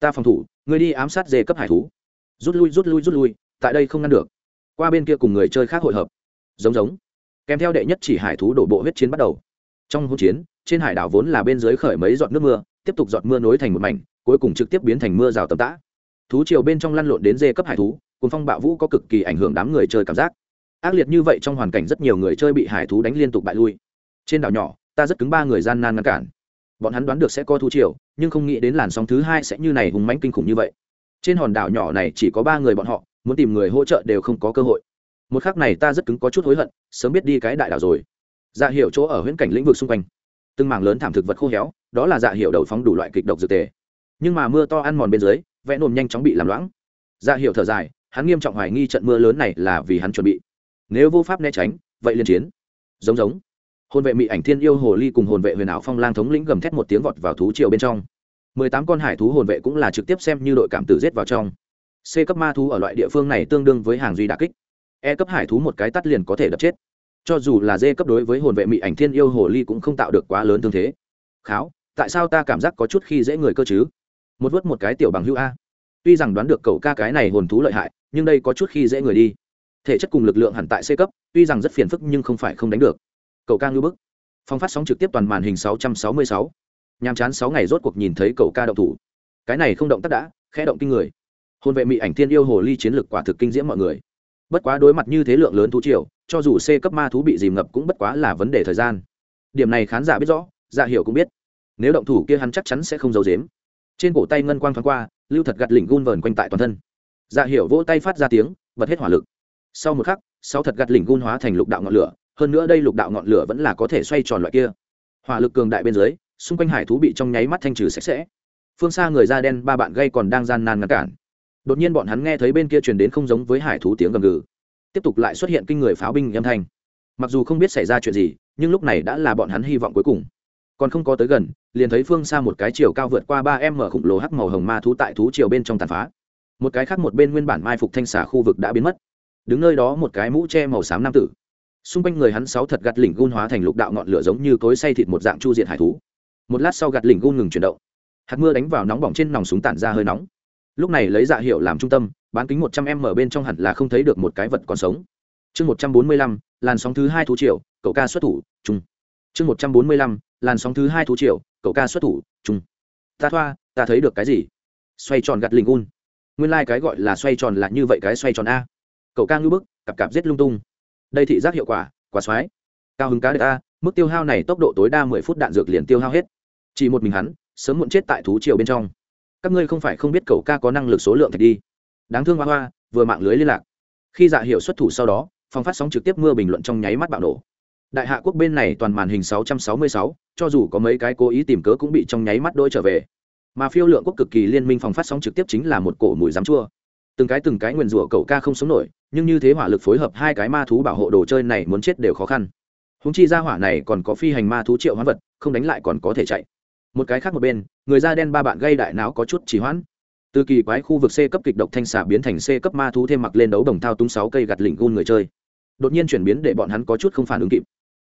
Ta phòng thủ người đi ám sát dê cấp hải thú. Rút lui rút lui rút lui, tại đây không ngăn được. Qua bên kia cùng người chơi khác hội hợp. Giống giống. Kèm theo đệ nhất chỉ hải thú đổ bộ huyết chiến bắt đầu. Trong hỗn chiến, trên hải đảo vốn là bên dưới khởi mấy giọt nước mưa tiếp tục giọt mưa nối thành một mảnh, cuối cùng trực tiếp biến thành mưa rào tầm tã. Thú chiều bên trong lăn lộn đến dê cấp hải thú cùng phong bạo vũ có cực kỳ ảnh hưởng đám người chơi cảm giác. Ác liệt như vậy trong hoàn cảnh rất nhiều người chơi bị hải thú đánh liên tục bại lui. Trên đảo nhỏ, ta rất cứng ba người gian nan ngăn cản. Bọn hắn đoán được sẽ có thú chiều nhưng không nghĩ đến làn sóng thứ hai sẽ như này hùng mãnh kinh khủng như vậy. Trên hòn đảo nhỏ này chỉ có ba người bọn họ, muốn tìm người hỗ trợ đều không có cơ hội. Một khắc này ta rất cứng có chút hối hận, sớm biết đi cái đại đảo rồi. Dạ hiệu chỗ ở huyễn cảnh lĩnh vực xung quanh. Từng mảng lớn thảm thực vật khô héo đó là dạ hiệu đầu phóng đủ loại kịch độc dược tề. Nhưng mà mưa to ăn mòn bên dưới, vẽ nồm nhanh chóng bị làm loãng. Dạ hiệu thở dài, hắn nghiêm trọng hoài nghi trận mưa lớn này là vì hắn chuẩn bị. Nếu vô pháp né tránh, vậy liên chiến. Giống giống. Hồn vệ mỹ ảnh thiên yêu hồ ly cùng hồn vệ huyền ảo phong lang thống lĩnh gầm thét một tiếng vọt vào thú triều bên trong. Mười tám con hải thú hồn vệ cũng là trực tiếp xem như đội cảm tử giết vào trong. C cấp ma thú ở loại địa phương này tương đương với hàng duy đà kích. E cấp hải thú một cái tắt liền có thể đập chết. Cho dù là d cấp đối với hồn vệ mỹ ảnh thiên yêu hồ ly cũng không tạo được quá lớn tương thế. Kháo tại sao ta cảm giác có chút khi dễ người cơ chứ? Một vớt một cái tiểu bằng hữu a. Tuy rằng đoán được cậu ca cái này hồn thú lợi hại, nhưng đây có chút khi dễ người đi. Thể chất cùng lực lượng hẳn tại c cấp, tuy rằng rất phiền phức nhưng không phải không đánh được. Cậu ca ngư bức. Phong phát sóng trực tiếp toàn màn hình 666. nhàm chán sáu ngày rốt cuộc nhìn thấy cậu ca động thủ. Cái này không động tác đã, khẽ động kinh người. Hôn vệ mỹ ảnh thiên yêu hồ ly chiến lực quả thực kinh diễm mọi người. Bất quá đối mặt như thế lượng lớn thú triều, cho dù c cấp ma thú bị dìm ngập cũng bất quá là vấn đề thời gian. Điểm này khán giả biết rõ dạ hiểu cũng biết nếu động thủ kia hắn chắc chắn sẽ không giấu dếm trên cổ tay ngân quang thoáng qua, lưu thật gạt lỉnh gun vờn quanh tại toàn thân. Dạ hiểu vỗ tay phát ra tiếng, bật hết hỏa lực. Sau một khắc sau thật gạt lỉnh gun hóa thành lục đạo ngọn lửa, hơn nữa đây lục đạo ngọn lửa vẫn là có thể xoay tròn loại kia. Hỏa lực cường đại bên dưới, xung quanh hải thú bị trong nháy mắt thanh trừ sạch sẽ. Phương xa người da đen ba bạn gây còn đang gian nan ngăn cản. Đột nhiên bọn hắn nghe thấy bên kia truyền đến không giống với hải thú tiếng gầm gừ. Tiếp tục lại xuất hiện kinh người pháo binh âm thanh. Mặc dù không biết xảy ra chuyện gì, nhưng lúc này đã là bọn hắn hy vọng cuối cùng còn không có tới gần, liền thấy phương xa một cái chiều cao vượt qua ba em mở khủng lồ hắc màu hồng ma thú tại thú chiều bên trong tàn phá. Một cái khác một bên nguyên bản mai phục thanh xả khu vực đã biến mất. Đứng nơi đó một cái mũ che màu xám nam tử. Xung quanh người hắn sáu thật gạt lỉnh gun hóa thành lục đạo ngọn lửa giống như cối say thịt một dạng chu diện hải thú. Một lát sau gạt lỉnh gun ngừng chuyển động. Hạt mưa đánh vào nóng bỏng trên nòng súng tản ra hơi nóng. Lúc này lấy dạ hiệu làm trung tâm, bán kính một trăm m bên trong hẳn là không thấy được một cái vật còn sống. Chương một trăm bốn mươi lăm, làn sóng thứ hai thú triệu cậu ca xuất thủ trung chương một trăm bốn mươi lăm làn sóng thứ hai thú triệu cậu ca xuất thủ chung ta thoa, ta thấy được cái gì? Xoay tròn gạt lình un. Nguyên lai、like、cái gọi là xoay tròn là như vậy cái xoay tròn a. Cậu ca ngư bức, cặp cặp giết lung tung. Đây thị giác hiệu quả quả soái cao hứng cá đ a, mức tiêu hao này tốc độ tối đa mười phút đạn dược liền tiêu hao hết. Chỉ một mình hắn, sớm muộn chết tại thú triều bên trong. Các ngươi không phải không biết cậu ca có năng lực số lượng thạch đi. Đáng thương hoa hoa, vừa mạng lưới liên lạc. Khi dạ hiệu xuất thủ sau đó, phòng phát sóng trực tiếp mưa bình luận trong nháy mắt bạo nổ đại hạ quốc bên này toàn màn hình 666, cho dù có mấy cái cố ý tìm cớ cũng bị trong nháy mắt đôi trở về. Mà phiêu lượng quốc cực kỳ liên minh phòng phát sóng trực tiếp chính là một cổ mùi dám chua. Từng cái từng cái nguyền rủa cậu ca không sống nổi nhưng như thế hỏa lực phối hợp hai cái ma thú bảo hộ đồ chơi này muốn chết đều khó khăn. Húng chi ra hỏa này còn có phi hành ma thú triệu hoán vật không đánh lại còn có thể chạy. Một cái khác một bên người da đen ba bạn gây đại não có chút trì hoãn. Từ kỳ quái khu vực c cấp kịch độc thanh xà biến thành c cấp ma thú thêm mặc lên đấu đồng thao túng sáu cây gạt lỉnh gun người chơi. Đột nhiên chuyển biến để bọn hắn có chút không phản ứng kịp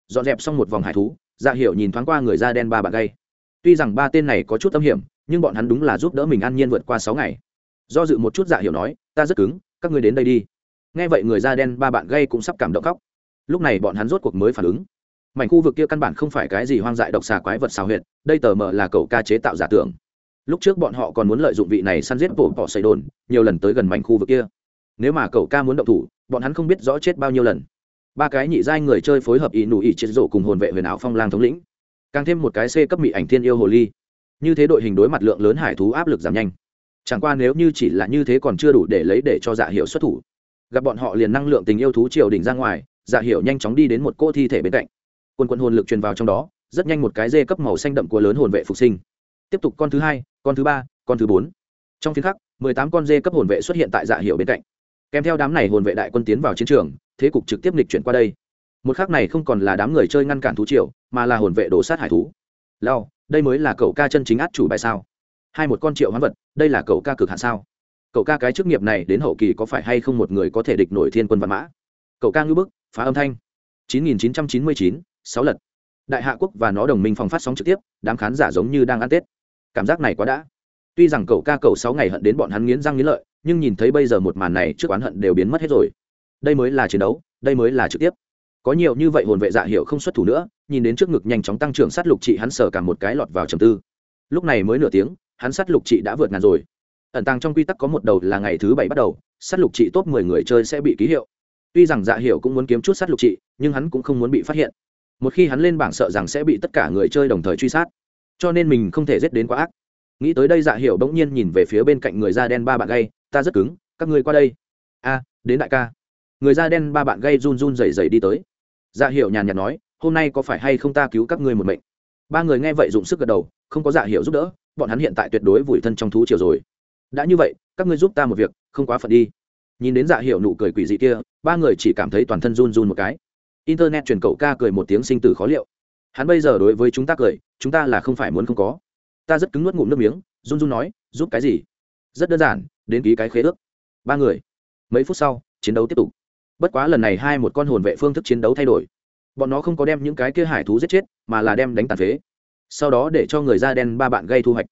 dọn dẹp xong một vòng hải thú dạ hiểu nhìn thoáng qua người da đen ba bạn gây tuy rằng ba tên này có chút tâm hiểm, nhưng bọn hắn đúng là giúp đỡ mình an nhiên vượt qua sáu ngày. Do dự một chút dạ hiểu nói, ta rất cứng, các ngươi đến đây đi. Nghe vậy người da đen ba bạn gây cũng sắp cảm động khóc. Lúc này bọn hắn rốt cuộc mới phản ứng. Mảnh khu vực kia căn bản không phải cái gì hoang dại độc xà quái vật xào huyệt, đây tờ mờ là cậu ca chế tạo giả tưởng. Lúc trước bọn họ còn muốn lợi dụng vị này săn giết bộ bỏ xây đồn, nhiều lần tới gần mảnh khu vực kia. Nếu mà cậu ca muốn động thủ, bọn hắn không biết rõ chết bao nhiêu lần ba cái nhị giai người chơi phối hợp ý nụ ý chiến rộ cùng hồn vệ huyền ảo phong lang thống lĩnh. Càng thêm một cái c cấp mỹ ảnh thiên yêu hồ ly. Như thế đội hình đối mặt lượng lớn hải thú áp lực giảm nhanh. Chẳng qua nếu như chỉ là như thế còn chưa đủ để lấy để cho dạ hiệu xuất thủ. Gặp bọn họ liền năng lượng tình yêu thú triều đỉnh ra ngoài dạ hiệu nhanh chóng đi đến một cô thi thể bên cạnh. Quân quân hồn lực truyền vào trong đó, rất nhanh một cái dê cấp màu xanh đậm của lớn hồn vệ phục sinh. Tiếp tục con thứ hai, con thứ ba, con thứ bốn. Trong phiên khắc, mười tám con dê cấp hồn vệ xuất hiện tại dạ hiệu bên cạnh. Kèm theo đám này hồn vệ đại quân tiến vào chiến trường thế cục trực tiếp nghịch chuyển qua đây. Một khắc này không còn là đám người chơi ngăn cản thú triều mà là hồn vệ đổ sát hải thú. Lao đây mới là cậu ca chân chính át chủ bài sao? Hai một con triệu hoán vật đây là cậu ca cực hạn sao? Cậu ca cái chức nghiệp này đến hậu kỳ có phải hay không một người có thể địch nổi thiên quân văn mã? Cậu ca ngư bức phá âm thanh. 9999, sáu lật. Đại hạ quốc và nó đồng minh phòng phát sóng trực tiếp đám khán giả giống như đang ăn tết. Cảm giác này quá đã. Tuy rằng cậu ca cậu sáu ngày hận đến bọn hắn nghiến răng nghiến lợi nhưng nhìn thấy bây giờ một màn này trước oán hận đều biến mất hết rồi đây mới là chiến đấu, đây mới là trực tiếp. Có nhiều như vậy hồn vệ dạ hiệu không xuất thủ nữa, nhìn đến trước ngực nhanh chóng tăng trưởng sát lục trị hắn sờ cả một cái lọt vào trầm tư. Lúc này mới nửa tiếng, hắn sát lục trị đã vượt ngàn rồi. Ẩn tàng trong quy tắc có một đầu là ngày thứ bảy bắt đầu, sát lục trị top mười người chơi sẽ bị ký hiệu. Tuy rằng dạ hiệu cũng muốn kiếm chút sát lục trị, nhưng hắn cũng không muốn bị phát hiện. Một khi hắn lên bảng sợ rằng sẽ bị tất cả người chơi đồng thời truy sát. Cho nên mình không thể giết đến quá ác. Nghĩ tới đây dạ hiệu bỗng nhiên nhìn về phía bên cạnh người da đen ba bạn gay, ta rất cứng, các ngươi qua đây. A, đến đại ca người da đen ba bạn gây run run rẩy rẩy đi tới. Dạ hiểu nhàn nhạt nói, hôm nay có phải hay không ta cứu các ngươi một mệnh? Ba người nghe vậy dụng sức gật đầu, không có dạ hiểu giúp đỡ, bọn hắn hiện tại tuyệt đối vùi thân trong thú chiều rồi. Đã như vậy, các ngươi giúp ta một việc, không quá phận đi. Nhìn đến dạ hiểu nụ cười quỷ dị kia, ba người chỉ cảm thấy toàn thân run run một cái. Internet truyền cậu ca cười một tiếng sinh tử khó liệu. Hắn bây giờ đối với chúng ta cười, chúng ta là không phải muốn không có. Ta rất cứng nuốt ngụm nước miếng, run run nói, giúp cái gì? Rất đơn giản, đến ký cái khế ước. Ba người, mấy phút sau, chiến đấu tiếp tục bất quá lần này hai một con hồn vệ phương thức chiến đấu thay đổi. Bọn nó không có đem những cái kia hải thú giết chết, mà là đem đánh tàn phế. Sau đó để cho người da đen ba bạn gây thu hoạch.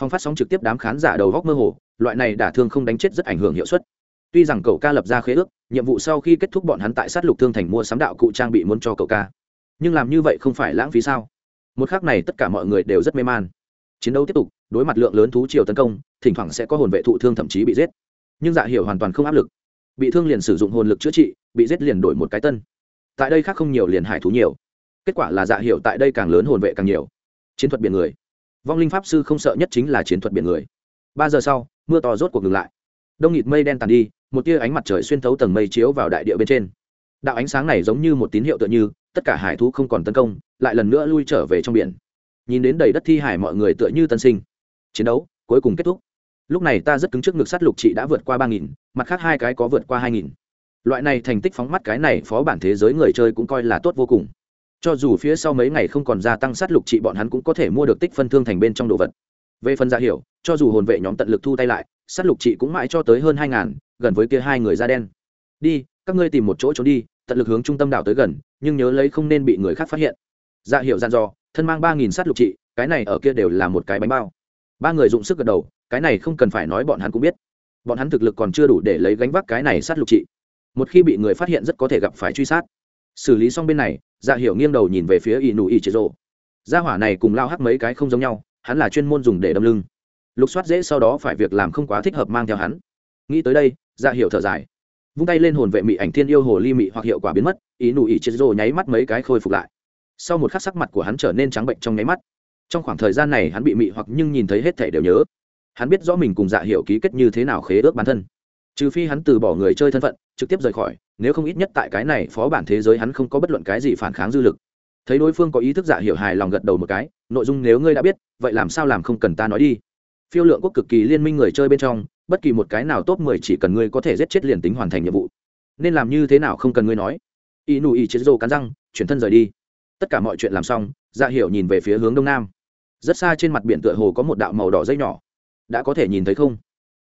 Phong phát sóng trực tiếp đám khán giả đầu góc mơ hồ, loại này đả thương không đánh chết rất ảnh hưởng hiệu suất. Tuy rằng cậu ca lập ra khế ước, nhiệm vụ sau khi kết thúc bọn hắn tại sát lục thương thành mua sắm đạo cụ trang bị muốn cho cậu ca. Nhưng làm như vậy không phải lãng phí sao? Một khác này tất cả mọi người đều rất mê man. Chiến đấu tiếp tục, đối mặt lượng lớn thú triều tấn công, thỉnh thoảng sẽ có hồn vệ thụ thương thậm chí bị giết. Nhưng dạ hiểu hoàn toàn không áp lực bị thương liền sử dụng hồn lực chữa trị, bị giết liền đổi một cái tân. Tại đây khác không nhiều liền hải thú nhiều. Kết quả là dạ hiểu tại đây càng lớn hồn vệ càng nhiều. Chiến thuật biển người. Vong linh pháp sư không sợ nhất chính là chiến thuật biển người. Ba giờ sau, mưa to rốt cuộc ngừng lại. Đông nghịt mây đen tàn đi, một tia ánh mặt trời xuyên thấu tầng mây chiếu vào đại địa bên trên. Đạo ánh sáng này giống như một tín hiệu tựa như, tất cả hải thú không còn tấn công, lại lần nữa lui trở về trong biển. Nhìn đến đầy đất thi hải mọi người tựa như tân sinh. Chiến đấu cuối cùng kết thúc lúc này ta rất cứng trước ngực sắt lục trị đã vượt qua ba nghìn, mặt khác hai cái có vượt qua hai nghìn. Loại này thành tích phóng mắt cái này phó bản thế giới người chơi cũng coi là tốt vô cùng. Cho dù phía sau mấy ngày không còn gia tăng sát lục trị, bọn hắn cũng có thể mua được tích phân thương thành bên trong đồ vật. Về phần giả hiểu, cho dù hồn vệ nhóm tận lực thu tay lại, sát lục trị cũng mãi cho tới hơn hai ngàn, gần với kia hai người da đen. Đi, các ngươi tìm một chỗ trốn đi, tận lực hướng trung tâm đảo tới gần, nhưng nhớ lấy không nên bị người khác phát hiện. Dạ hiểu gian dò, thân mang ba nghìn sát lục trị, cái này ở kia đều là một cái bánh bao. Ba người dụng sức gật đầu cái này không cần phải nói bọn hắn cũng biết. Bọn hắn thực lực còn chưa đủ để lấy gánh vác cái này sát lục trị. Một khi bị người phát hiện rất có thể gặp phải truy sát. Xử lý xong bên này dạ hiểu nghiêng đầu nhìn về phía ỷ nụ ỷ chế rộ gia hỏa này cùng lao hắc mấy cái không giống nhau, hắn là chuyên môn dùng để đâm lưng. Lục soát dễ sau đó phải việc làm không quá thích hợp mang theo hắn. Nghĩ tới đây dạ hiểu thở dài. Vung tay lên hồn vệ mị ảnh thiên yêu hồ ly mị hoặc hiệu quả biến mất ý nụ ỷ chết rồ nháy mắt mấy cái khôi phục lại. Sau một khắc sắc mặt của hắn trở nên trắng bệnh trong nháy mắt. Trong khoảng thời gian này hắn bị mị hoặc nhưng nhìn thấy hết thể đều nhớ hắn biết rõ mình cùng dạ hiểu ký kết như thế nào khế ước bản thân. Trừ phi hắn từ bỏ người chơi thân phận, trực tiếp rời khỏi, nếu không ít nhất tại cái này phó bản thế giới hắn không có bất luận cái gì phản kháng dư lực. Thấy đối phương có ý thức dạ hiểu hài lòng gật đầu một cái, nội dung nếu ngươi đã biết, vậy làm sao làm không cần ta nói đi. Phiêu lượng quốc cực kỳ liên minh người chơi bên trong, bất kỳ một cái nào top mười chỉ cần ngươi có thể giết chết liền tính hoàn thành nhiệm vụ. Nên làm như thế nào không cần ngươi nói. Y nụ y chết rô cắn răng, chuyển thân rời đi. Tất cả mọi chuyện làm xong dạ hiểu nhìn về phía hướng đông nam. Rất xa trên mặt biển tựa hồ có một đạo màu đỏ dây nhỏ đã có thể nhìn thấy không?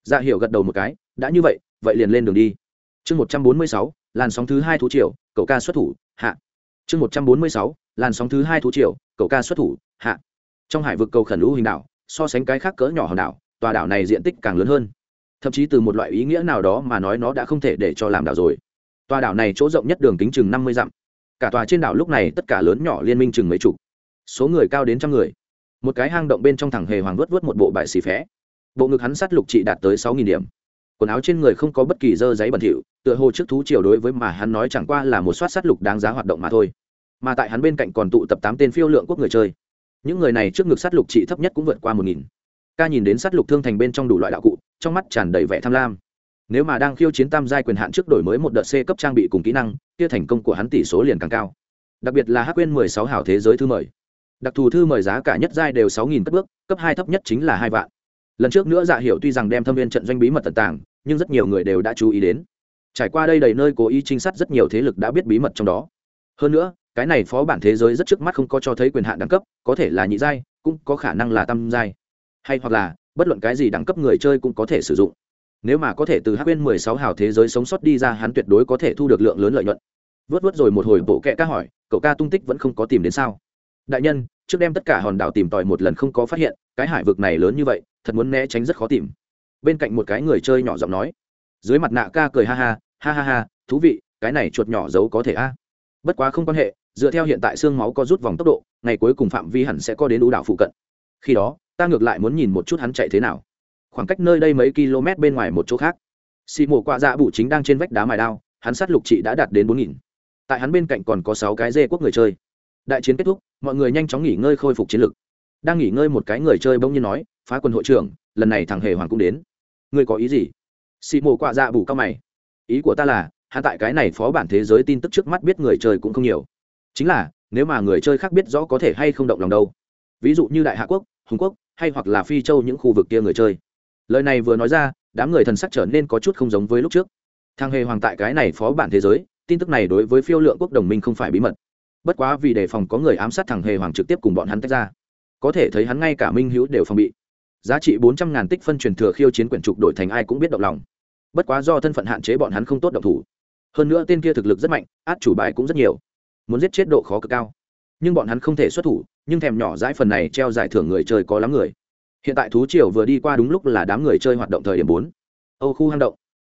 Dạ hiểu gật đầu một cái, đã như vậy vậy liền lên đường đi. Chương một trăm bốn mươi sáu, làn sóng thứ hai thú triều, cậu ca xuất thủ, hạ. Chương một trăm bốn mươi sáu, làn sóng thứ hai thú triều, cậu ca xuất thủ, hạ. Trong hải vực cầu khẩn lũ hình đảo, so sánh cái khác cỡ nhỏ hòn đảo, tòa đảo này diện tích càng lớn hơn. Thậm chí từ một loại ý nghĩa nào đó mà nói nó đã không thể để cho làm đảo rồi. Tòa đảo này chỗ rộng nhất đường kính chừng năm mươi dặm. Cả tòa trên đảo lúc này tất cả lớn nhỏ liên minh chừng mấy chục. Số người cao đến trăm người. Một cái hang động bên trong thẳng hề hoàng vớt vớt một bộ bài xì phé bộ ngực hắn sát lục trị đạt tới sáu nghìn điểm. Quần áo trên người không có bất kỳ dơ giấy bẩn thỉu, tựa hồ trước thú chiều đối với mà hắn nói chẳng qua là một soát sát lục đáng giá hoạt động mà thôi. Mà tại hắn bên cạnh còn tụ tập tám tên phiêu lượng quốc người chơi. Những người này trước ngực sát lục trị thấp nhất cũng vượt qua một nghìn. Ca nhìn đến sát lục thương thành bên trong đủ loại đạo cụ, trong mắt tràn đầy vẻ tham lam. Nếu mà đang khiêu chiến tam giai quyền hạn trước đổi mới một đợt c cấp trang bị cùng kỹ năng, kia thành công của hắn tỷ số liền càng cao. Đặc biệt là hắc quên mười sáu hảo thế giới thư mời. Đặc thù thư mời giá cả nhất giai đều sáu nghìn cất bước, cấp hai thấp nhất chính là hai vạn lần trước nữa dạ hiểu tuy rằng đem thâm viên trận doanh bí mật tận tàng, nhưng rất nhiều người đều đã chú ý đến. Trải qua đây đầy nơi cố ý trinh sát rất nhiều thế lực đã biết bí mật trong đó. Hơn nữa, cái này phó bản thế giới rất trước mắt không có cho thấy quyền hạn đẳng cấp, có thể là nhị giai, cũng có khả năng là tam giai. Hay hoặc là, bất luận cái gì đẳng cấp người chơi cũng có thể sử dụng. Nếu mà có thể từ hát bên mười sáu hào thế giới sống sót đi ra, hắn tuyệt đối có thể thu được lượng lớn lợi nhuận. Vớt vớt rồi một hồi bộ kệ ca hỏi, cậu ca tung tích vẫn không có tìm đến sao? Đại nhân, trước đem tất cả hòn đảo tìm tòi một lần không có phát hiện, cái hải vực này lớn như vậy thật muốn né tránh rất khó tìm. Bên cạnh một cái người chơi nhỏ giọng nói. Dưới mặt nạ ca cười ha ha ha ha ha, thú vị, cái này chuột nhỏ giấu có thể a. Bất quá không quan hệ, dựa theo hiện tại xương máu có rút vòng tốc độ, ngày cuối cùng phạm vi hẳn sẽ có đến ưu đảo phụ cận. Khi đó, ta ngược lại muốn nhìn một chút hắn chạy thế nào. Khoảng cách nơi đây mấy km bên ngoài một chỗ khác. Xì mổ quạ dạ bụ chính đang trên vách đá mài đao, hắn sát lục trị đã đạt đến bốn nghìn. Tại hắn bên cạnh còn có sáu cái dê quốc người chơi. Đại chiến kết thúc, mọi người nhanh chóng nghỉ ngơi khôi phục chiến lực. Đang nghỉ ngơi một cái người chơi bỗng nhiên nói phá quân hội trưởng, lần này thằng hề hoàng cũng đến. Ngươi có ý gì? Xị mộ quạ dạ bù cao mày. Ý của ta là hạ tại cái này phó bản thế giới tin tức trước mắt biết người chơi cũng không nhiều. Chính là, nếu mà người chơi khác biết rõ có thể hay không động lòng đâu. Ví dụ như đại hạ quốc, hùng quốc, hay hoặc là phi châu những khu vực kia người chơi. Lời này vừa nói ra, đám người thần sắc trở nên có chút không giống với lúc trước. Thang hề hoàng tại cái này phó bản thế giới, tin tức này đối với phiêu lượng quốc đồng minh không phải bí mật. Bất quá vì đề phòng có người ám sát thằng hề hoàng trực tiếp cùng bọn hắn tách ra. Có thể thấy hắn ngay cả minh hữu đều phòng bị giá trị bốn trăm ngàn tích phân truyền thừa khiêu chiến quyển trục đổi thành ai cũng biết động lòng. Bất quá do thân phận hạn chế bọn hắn không tốt động thủ. Hơn nữa tên kia thực lực rất mạnh, át chủ bài cũng rất nhiều. Muốn giết chết độ khó cực cao. Nhưng bọn hắn không thể xuất thủ, nhưng thèm nhỏ dãi phần này treo giải thưởng người chơi có lắm người. Hiện tại thú triều vừa đi qua đúng lúc là đám người chơi hoạt động thời điểm bốn. Âu khu hang động.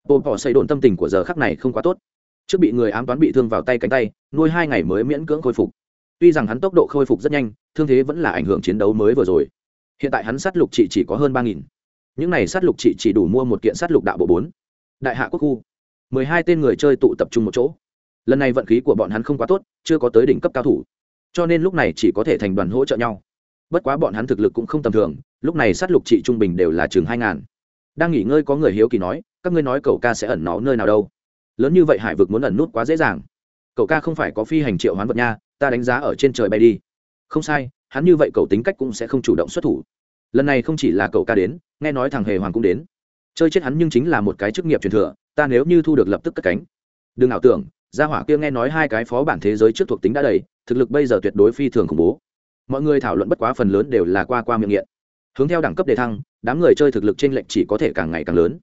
Bộ bỏ xây đồn tâm tình của giờ khắc này không quá tốt. Trước bị người ám toán bị thương vào tay cánh tay, nuôi hai ngày mới miễn cưỡng khôi phục. Tuy rằng hắn tốc độ khôi phục rất nhanh, thương thế vẫn là ảnh hưởng chiến đấu mới vừa rồi hiện tại hắn sát lục trị chỉ có hơn ba nghìn. Những này sát lục trị chỉ đủ mua một kiện sát lục đạo bộ bốn. Đại hạ quốc khu. mười hai tên người chơi tụ tập trung một chỗ. Lần này vận khí của bọn hắn không quá tốt, chưa có tới đỉnh cấp cao thủ. Cho nên lúc này chỉ có thể thành đoàn hỗ trợ nhau. Bất quá bọn hắn thực lực cũng không tầm thường, lúc này sát lục trị trung bình đều là chừng hai ngàn. Đang nghỉ ngơi có người hiếu kỳ nói, các ngươi nói cậu ca sẽ ẩn nó nơi nào đâu? Lớn như vậy hải vực muốn ẩn nút quá dễ dàng. Cậu ca không phải có phi hành triệu hoán vật nha, ta đánh giá ở trên trời bay đi. Không sai hắn như vậy cậu tính cách cũng sẽ không chủ động xuất thủ. Lần này không chỉ là cậu ca đến, nghe nói thằng hề hoàng cũng đến. Chơi chết hắn nhưng chính là một cái chức nghiệp truyền thừa, ta nếu như thu được lập tức cất cánh. Đừng ảo tưởng, gia hỏa kia nghe nói hai cái phó bản thế giới trước thuộc tính đã đầy, thực lực bây giờ tuyệt đối phi thường khủng bố. Mọi người thảo luận bất quá phần lớn đều là qua qua miệng nghiện. Hướng theo đẳng cấp đề thăng, đám người chơi thực lực trên lệnh chỉ có thể càng ngày càng lớn.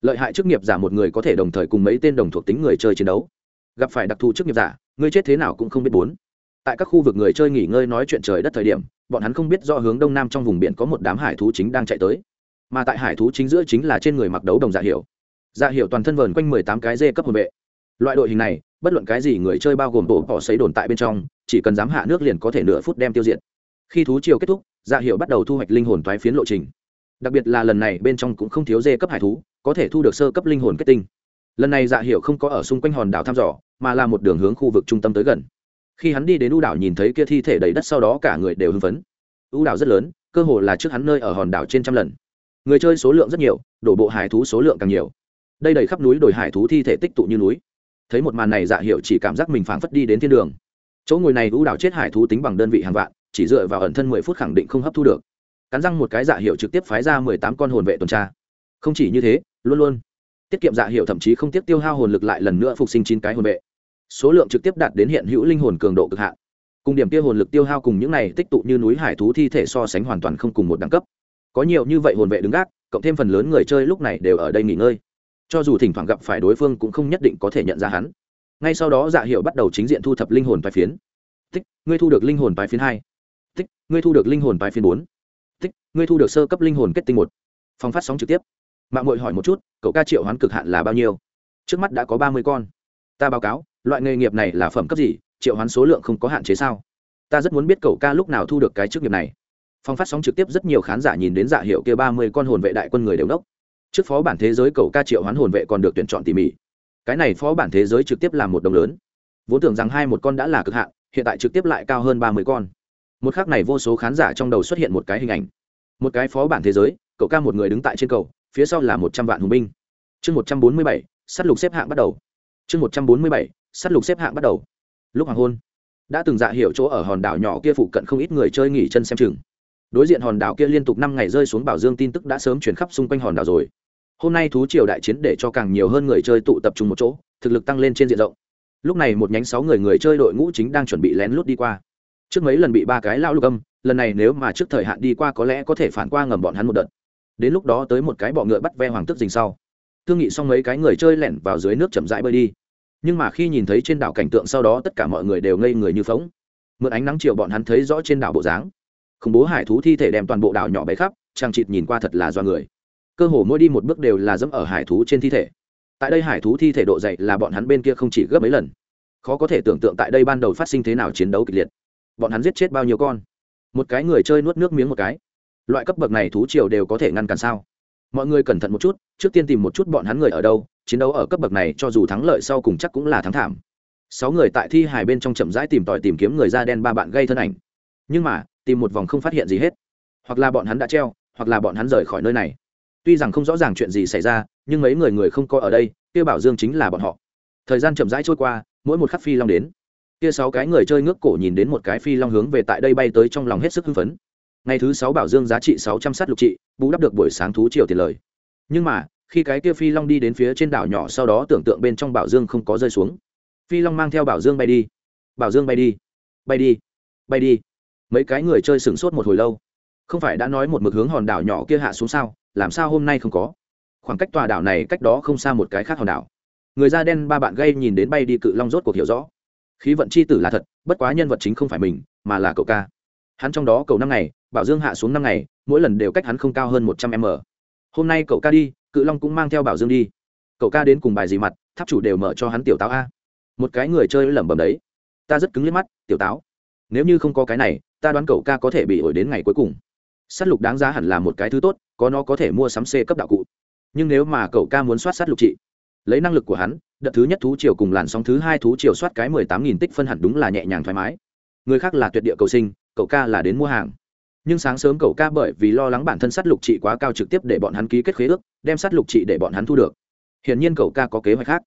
Lợi hại chức nghiệp giả một người có thể đồng thời cùng mấy tên đồng thuộc tính người chơi chiến đấu. Gặp phải đặc thù chức nghiệp giả, người chết thế nào cũng không biết bốn tại các khu vực người chơi nghỉ ngơi nói chuyện trời đất thời điểm, bọn hắn không biết do hướng đông nam trong vùng biển có một đám hải thú chính đang chạy tới. Mà tại hải thú chính giữa chính là trên người mặc đấu đồng dạ hiểu. Dạ hiểu toàn thân vờn quanh mười tám cái dê cấp hồn vệ. Loại đội hình này, bất luận cái gì người chơi bao gồm bộ bỏ xấy đồn tại bên trong, chỉ cần dám hạ nước liền có thể nửa phút đem tiêu diệt. Khi thú chiều kết thúc dạ hiệu bắt đầu thu hoạch linh hồn thoái phiến lộ trình. Đặc biệt là lần này bên trong cũng không thiếu dê cấp hải thú, có thể thu được sơ cấp linh hồn kết tinh. Lần này dạ hiệu không có ở xung quanh hòn đảo thăm dò, mà là một đường hướng khu vực trung tâm tới gần khi hắn đi đến u đảo nhìn thấy kia thi thể đầy đất sau đó cả người đều hưng phấn. U đảo rất lớn, cơ hồ là trước hắn nơi ở hòn đảo trên trăm lần. Người chơi số lượng rất nhiều, đổ bộ hải thú số lượng càng nhiều. Đây đầy khắp núi đồi hải thú thi thể tích tụ như núi. Thấy một màn này dạ hiệu chỉ cảm giác mình phảng phất đi đến thiên đường. Chỗ ngồi này u đảo chết hải thú tính bằng đơn vị hàng vạn, chỉ dựa vào ẩn thân mười phút khẳng định không hấp thu được. Cắn răng một cái dạ hiệu trực tiếp phái ra mười tám con hồn vệ tuần tra. Không chỉ như thế, luôn luôn tiết kiệm dạ hiệu thậm chí không tiếp tiêu hao hồn lực lại lần nữa phục sinh chín cái hồn vệ số lượng trực tiếp đạt đến hiện hữu linh hồn cường độ cực hạn. Cùng điểm kia hồn lực tiêu hao cùng những này tích tụ như núi hải thú thi thể so sánh hoàn toàn không cùng một đẳng cấp. Có nhiều như vậy hồn vệ đứng gác, cộng thêm phần lớn người chơi lúc này đều ở đây nghỉ ngơi. Cho dù thỉnh thoảng gặp phải đối phương cũng không nhất định có thể nhận ra hắn. Ngay sau đó dạ hiệu bắt đầu chính diện thu thập linh hồn bài phiến. Tích, ngươi thu được linh hồn bài phiến hai. Tích, ngươi thu được linh hồn bài phiến bốn. Tích, ngươi thu được sơ cấp linh hồn kết tinh một. Phòng phát sóng trực tiếp. Mạng hội hỏi một chút, cậu ca triệu hoán cực hạn là bao nhiêu? Trước mắt đã có ba mươi con. Ta báo cáo loại nghề nghiệp này là phẩm cấp gì, triệu hoán số lượng không có hạn chế sao? Ta rất muốn biết cậu ca lúc nào thu được cái chức nghiệp này. Phong phát sóng trực tiếp rất nhiều khán giả nhìn đến giả hiệu kia ba mươi con hồn vệ đại quân người đều đốc. Trước phó bản thế giới cầu ca triệu hoán hồn vệ còn được tuyển chọn tỉ mỉ. Cái này phó bản thế giới trực tiếp làm một đồng lớn. Vốn tưởng rằng hai một con đã là cực hạn, hiện tại trực tiếp lại cao hơn ba mươi con. Một khác này vô số khán giả trong đầu xuất hiện một cái hình ảnh. Một cái phó bản thế giới, cậu ca một người đứng tại trên cầu, phía sau là một trăm vạn hùng binh. Chương một trăm bốn mươi bảy s á t lục xếp hạng bắt đầu. Chương một trăm bốn mươi bảy s á t lục xếp hạng bắt đầu. Lúc hoàng hôn, đã từng dạ hiểu chỗ ở hòn đảo nhỏ kia phụ cận không ít người chơi nghỉ chân xem chừng. Đối diện hòn đảo kia liên tục năm ngày rơi xuống bảo dương tin tức đã sớm chuyển khắp xung quanh hòn đảo rồi. Hôm nay thú triều đại chiến để cho càng nhiều hơn người chơi tụ tập trung một chỗ, thực lực tăng lên trên diện rộng. Lúc này một nhánh sáu người người chơi đội ngũ chính đang chuẩn bị lén lút đi qua. Trước mấy lần bị ba cái lao lục âm, lần này nếu mà trước thời hạn đi qua có lẽ có thể phản qua ngầm bọn hắn một đợt. Đến lúc đó tới một cái bọ ngựa bắt ve hoàng tức dình sau. Thương nghị xong mấy cái người chơi lẻn vào dưới nước chậm rãi bơi đi nhưng mà khi nhìn thấy trên đảo cảnh tượng sau đó tất cả mọi người đều ngây người như phóng. Mượn ánh nắng chiều bọn hắn thấy rõ trên đảo bộ dáng. Khủng bố hải thú thi thể đem toàn bộ đảo nhỏ bé khắp, trang trịt nhìn qua thật là do người. Cơ hồ mỗi đi một bước đều là dẫm ở hải thú trên thi thể. Tại đây hải thú thi thể độ dày là bọn hắn bên kia không chỉ gấp mấy lần. Khó có thể tưởng tượng tại đây ban đầu phát sinh thế nào chiến đấu kịch liệt. Bọn hắn giết chết bao nhiêu con? Một cái người chơi nuốt nước miếng một cái. Loại cấp bậc này thú triều đều có thể ngăn cản sao? Mọi người cẩn thận một chút, trước tiên tìm một chút bọn hắn người ở đâu, chiến đấu ở cấp bậc này cho dù thắng lợi sau cùng chắc cũng là thắng thảm. Sáu người tại thi hài bên trong chậm rãi tìm tòi tìm kiếm người da đen ba bạn gây thân ảnh. Nhưng mà, tìm một vòng không phát hiện gì hết. Hoặc là bọn hắn đã treo, hoặc là bọn hắn rời khỏi nơi này. Tuy rằng không rõ ràng chuyện gì xảy ra, nhưng mấy người người không có ở đây kia bảo dương chính là bọn họ. Thời gian chậm rãi trôi qua, mỗi một khắc phi long đến. Kia sáu cái người chơi ngước cổ nhìn đến một cái phi long hướng về tại đây bay tới trong lòng hết sức hưng phấn ngày thứ sáu bảo dương giá trị sáu trăm sát lục trị, bù đắp được buổi sáng thú triều tiền lời. Nhưng mà, khi cái kia phi long đi đến phía trên đảo nhỏ sau đó tưởng tượng bên trong bảo dương không có rơi xuống. Phi long mang theo bảo dương bay đi. Bảo dương bay đi. Bay đi. Bay đi. Mấy cái người chơi sửng sốt một hồi lâu. Không phải đã nói một mực hướng hòn đảo nhỏ kia hạ xuống sao, làm sao hôm nay không có? Khoảng cách tòa đảo này cách đó không xa một cái khác hòn đảo. Người da đen ba bạn gây nhìn đến bay đi cự long rốt cuộc hiểu rõ. Khí vận c h i tử là thật, bất quá nhân vật chính không phải mình, mà là cậu ca hắn trong đó cầu năm ngày, bảo dương hạ xuống năm ngày, mỗi lần đều cách hắn không cao hơn một trăm m. Hôm nay cậu ca đi, cự long cũng mang theo bảo dương đi. Cậu ca đến cùng bài gì mặt, tháp chủ đều mở cho hắn tiểu táo a. Một cái người chơi lẩm bẩm đấy. Ta rất cứng liếc mắt, tiểu táo. Nếu như không có cái này, ta đoán cậu ca có thể bị ổi đến ngày cuối cùng. S á t lục đáng giá hẳn là một cái thứ tốt, có nó có thể mua sắm c cấp đạo cụ. Nhưng nếu mà cậu ca muốn soát s á t lục trị, lấy năng lực của hắn, đợt thứ nhất thú triều cùng làn sóng thứ hai thú triều soát cái mười tám nghìn tích phân hẳn đúng là nhẹ nhàng thoải mái. Người khác là tuyệt địa cầu sinh cậu ca là đến mua hàng. Nhưng sáng sớm cậu ca bởi vì lo lắng bản thân sát lục trị quá cao trực tiếp để bọn hắn ký kết khế ước, đem sát lục trị để bọn hắn thu được. Hiển nhiên cậu ca có kế hoạch khác.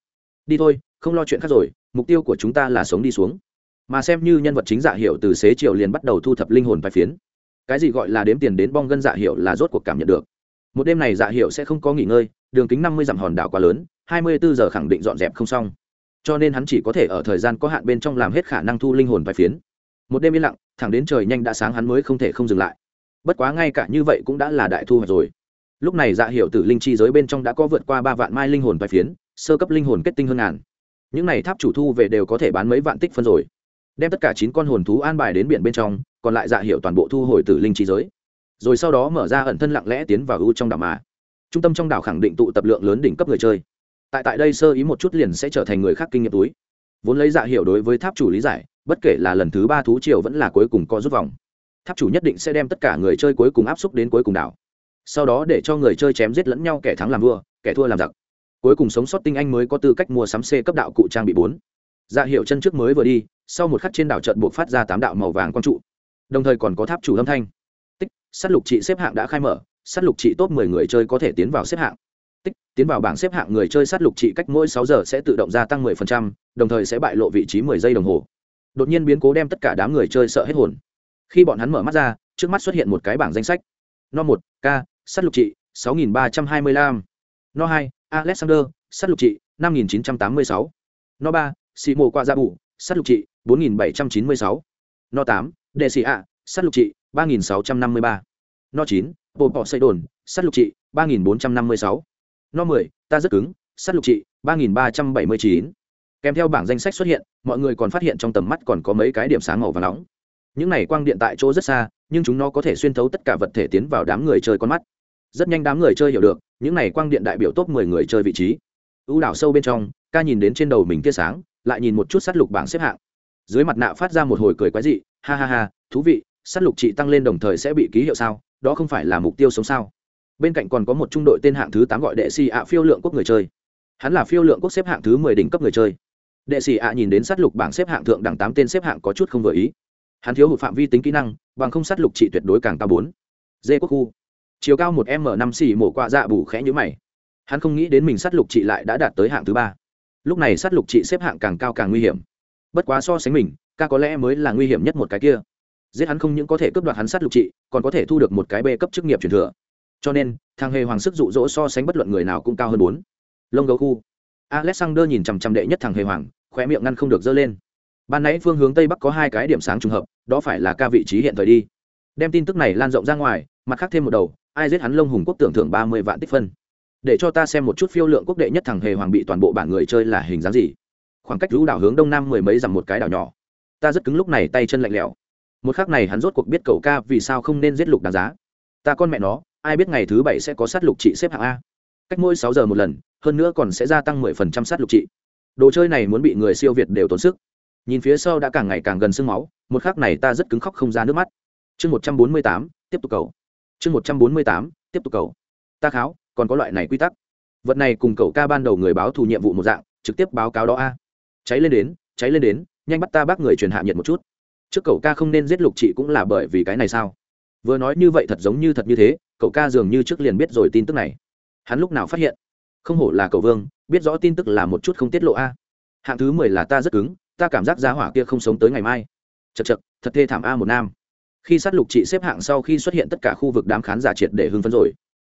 Đi thôi, không lo chuyện khác rồi, mục tiêu của chúng ta là sống đi xuống. Mà xem như nhân vật chính dạ hiệu từ xế chiều liền bắt đầu thu thập linh hồn vai phiến. Cái gì gọi là đếm tiền đến bong gân dạ hiệu là rốt cuộc cảm nhận được. Một đêm này dạ hiệu sẽ không có nghỉ ngơi, đường kính năm mươi dặm hòn đảo quá lớn, hai mươi bốn giờ khẳng định dọn dẹp không xong. Cho nên hắn chỉ có thể ở thời gian có hạn bên trong làm hết khả năng thu linh hồn vai phiến một đêm yên lặng, thẳng đến trời nhanh đã sáng hắn mới không thể không dừng lại. Bất quá ngay cả như vậy cũng đã là đại thu hoạch rồi. Lúc này dạ hiệu tử linh chi giới bên trong đã có vượt qua ba vạn mai linh hồn vai phiến, sơ cấp linh hồn kết tinh hơn ngàn. Những này tháp chủ thu về đều có thể bán mấy vạn tích phân rồi. Đem tất cả chín con hồn thú an bài đến biển bên trong, còn lại dạ hiệu toàn bộ thu hồi tử linh chi giới. Rồi sau đó mở ra ẩn thân lặng lẽ tiến vào ưu trong đảo mà. Trung tâm trong đảo khẳng định tụ tập lượng lớn đỉnh cấp người chơi. Tại tại đây sơ ý một chút liền sẽ trở thành người khác kinh nghiệm túi. Vốn lấy dạ hiệu đối với tháp chủ lý giải bất kể là lần thứ ba thú triều vẫn là cuối cùng có rút vòng. Tháp chủ nhất định sẽ đem tất cả người chơi cuối cùng áp xúc đến cuối cùng đảo. Sau đó để cho người chơi chém giết lẫn nhau kẻ thắng làm vua, kẻ thua làm giặc. Cuối cùng sống sót tinh anh mới có tư cách mua sắm c cấp đạo cụ trang bị bốn. Dạ hiệu chân trước mới vừa đi, sau một khắc trên đảo trận buộc phát ra tám đạo màu vàng quang trụ. Đồng thời còn có tháp chủ âm thanh. Tích s á t lục trị xếp hạng đã khai mở s á t lục trị top mười người chơi có thể tiến vào xếp hạng. Tích, tiến vào bảng xếp hạng người chơi s á t lục trị cách mỗi sáu giờ sẽ tự động gia tăng mười phần trăm, đồng thời sẽ bại lộ vị trí mười giây đồng hồ đột nhiên biến cố đem tất cả đám người chơi sợ hết hồn. Khi bọn hắn mở mắt ra, trước mắt xuất hiện một cái bảng danh sách. No một, k sắt lục trị, sáu nghìn ba trăm hai mươi lăm. No hai, alexander sắt lục trị, năm nghìn chín trăm tám mươi sáu. No ba xì mộ qua gia dạ bù sắt lục trị, bốn nghìn bảy trăm chín mươi sáu. No tám, đệ sĩ ạ sắt lục trị, ba nghìn sáu trăm năm mươi ba. No chín, bộ bỏ xây đồn sắt lục trị, ba nghìn bốn trăm năm mươi sáu. No mười, ta rất cứng sắt lục trị, ba nghìn ba trăm bảy mươi chín kèm theo bảng danh sách xuất hiện, mọi người còn phát hiện trong tầm mắt còn có mấy cái điểm sáng màu và nóng. Những này quang điện tại chỗ rất xa, nhưng chúng nó có thể xuyên thấu tất cả vật thể tiến vào đám người chơi con mắt. Rất nhanh đám người chơi hiểu được, những này quang điện đại biểu top mười người chơi vị trí. Ưu đảo sâu bên trong, ca nhìn đến trên đầu mình tia sáng, lại nhìn một chút sát lục bảng xếp hạng. Dưới mặt nạ phát ra một hồi cười quái dị, ha ha ha, thú vị, sát lục trị tăng lên đồng thời sẽ bị ký hiệu sao, đó không phải là mục tiêu sống sao. Bên cạnh còn có một trung đội tên hạng thứ tám gọi đệ si ạ phiêu lượng quốc người chơi. Hắn là phiêu lượng quốc xếp hạng thứ mười đỉnh cấp người chơi đệ sĩ ạ nhìn đến sát lục bảng xếp hạng thượng đẳng tám tên xếp hạng có chút không vừa ý. Hắn thiếu hụt phạm vi tính kỹ năng, bằng không sát lục trị tuyệt đối càng cao bốn. Dê quốc khu. Chiều cao một m năm xì mổ qua dạ bù khẽ nhữ mày. Hắn không nghĩ đến mình sát lục trị lại đã đạt tới hạng thứ ba. Lúc này sát lục trị xếp hạng càng cao càng nguy hiểm. Bất quá so sánh mình, ca có lẽ mới là nguy hiểm nhất một cái kia. Giết hắn không những có thể cướp đoạt hắn sát lục trị còn có thể thu được một cái bê cấp chức nghiệp truyền thừa. Cho nên, thằng hề hoàng sức dụ dỗ so sánh bất luận người nào cũng cao hơn bốn. Lông gấu khu alexander nhìn chằm chằm đệ nhất thằng hề hoàng, khóe miệng ngăn không được dơ lên. Ban nãy phương hướng tây bắc có hai cái điểm sáng trùng hợp, đó phải là ca vị trí hiện thời đi. Đem tin tức này lan rộng ra ngoài, mặt khác thêm một đầu, ai giết hắn lông hùng quốc tưởng thưởng ba mươi vạn tích phân. Để cho ta xem một chút phiêu lượng quốc đệ nhất thằng hề hoàng bị toàn bộ bản người chơi là hình dáng gì. Khoảng cách lũ đảo hướng đông nam mười mấy dặm một cái đảo nhỏ. Ta rất cứng lúc này tay chân lạnh lẽo. Một khắc này hắn rốt cuộc biết cậu ca vì sao không nên giết lục đáng giá. Ta con mẹ nó, ai biết ngày thứ bảy sẽ có sát lục trị xếp hạng a. Cách mỗi sáu giờ một lần hơn nữa còn sẽ gia tăng mười phần trăm sát lục trị. Đồ chơi này muốn bị người siêu việt đều tốn sức. Nhìn phía sau đã càng ngày càng gần sương máu, một khác này ta rất cứng khóc không ra nước mắt. Chương một trăm bốn mươi tám, tiếp tục cầu. Chương một trăm bốn mươi tám, tiếp tục cầu. Ta kháo, còn có loại này quy tắc. Vật này cùng cậu ca ban đầu người báo thù nhiệm vụ một dạng, trực tiếp báo cáo đó a. Cháy lên đến, cháy lên đến, nhanh bắt ta bác người truyền hạ nhiệt một chút. Trước cậu ca không nên giết lục chị cũng là bởi vì cái này sao? Vừa nói như vậy thật giống như thật như thế, cậu ca dường như trước liền biết rồi tin tức này. Hắn lúc nào phát hiện? Không hổ là cầu vương, biết rõ tin tức là một chút không tiết lộ a. Hạng thứ mười là ta rất cứng, ta cảm giác giá hỏa kia không sống tới ngày mai. Chật chật thật thê thảm a một nam. Khi sát lục trị xếp hạng sau khi xuất hiện tất cả khu vực đám khán giả triệt để hưng phấn rồi.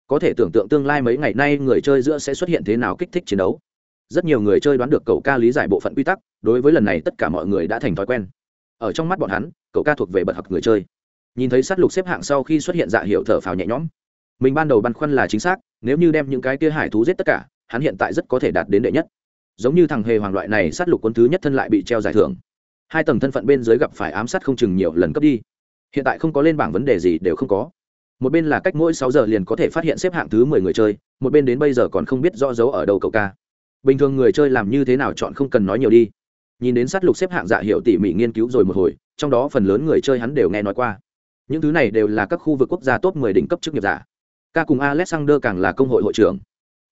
Có thể tưởng tượng tương lai mấy ngày nay người chơi giữa sẽ xuất hiện thế nào kích thích chiến đấu. Rất nhiều người chơi đoán được cậu ca lý giải bộ phận quy tắc, đối với lần này tất cả mọi người đã thành thói quen. Ở trong mắt bọn hắn, cậu ca thuộc về bậc học người chơi. Nhìn thấy sát lục xếp hạng sau khi xuất hiện dạ hiệu thở phào nhẹ nhõm. Mình ban đầu băn khoăn là chính xác nếu như đem những cái kia hải thú giết tất cả, hắn hiện tại rất có thể đạt đến đệ nhất. Giống như thằng hề hoàng loại này, sát lục quân thứ nhất thân lại bị treo giải thưởng. Hai tầng thân phận bên dưới gặp phải ám sát không chừng nhiều lần cấp đi. Hiện tại không có lên bảng vấn đề gì đều không có. Một bên là cách mỗi sáu giờ liền có thể phát hiện xếp hạng thứ mười người chơi, một bên đến bây giờ còn không biết rõ dấu ở đâu cậu ca. Bình thường người chơi làm như thế nào chọn không cần nói nhiều đi. Nhìn đến sát lục xếp hạng dạ hiệu tỉ mỉ nghiên cứu rồi một hồi, trong đó phần lớn người chơi hắn đều nghe nói qua. Những thứ này đều là các khu vực quốc gia top 10 đỉnh cấp chức nghiệp giả ca cùng alexander càng là công hội hội trưởng.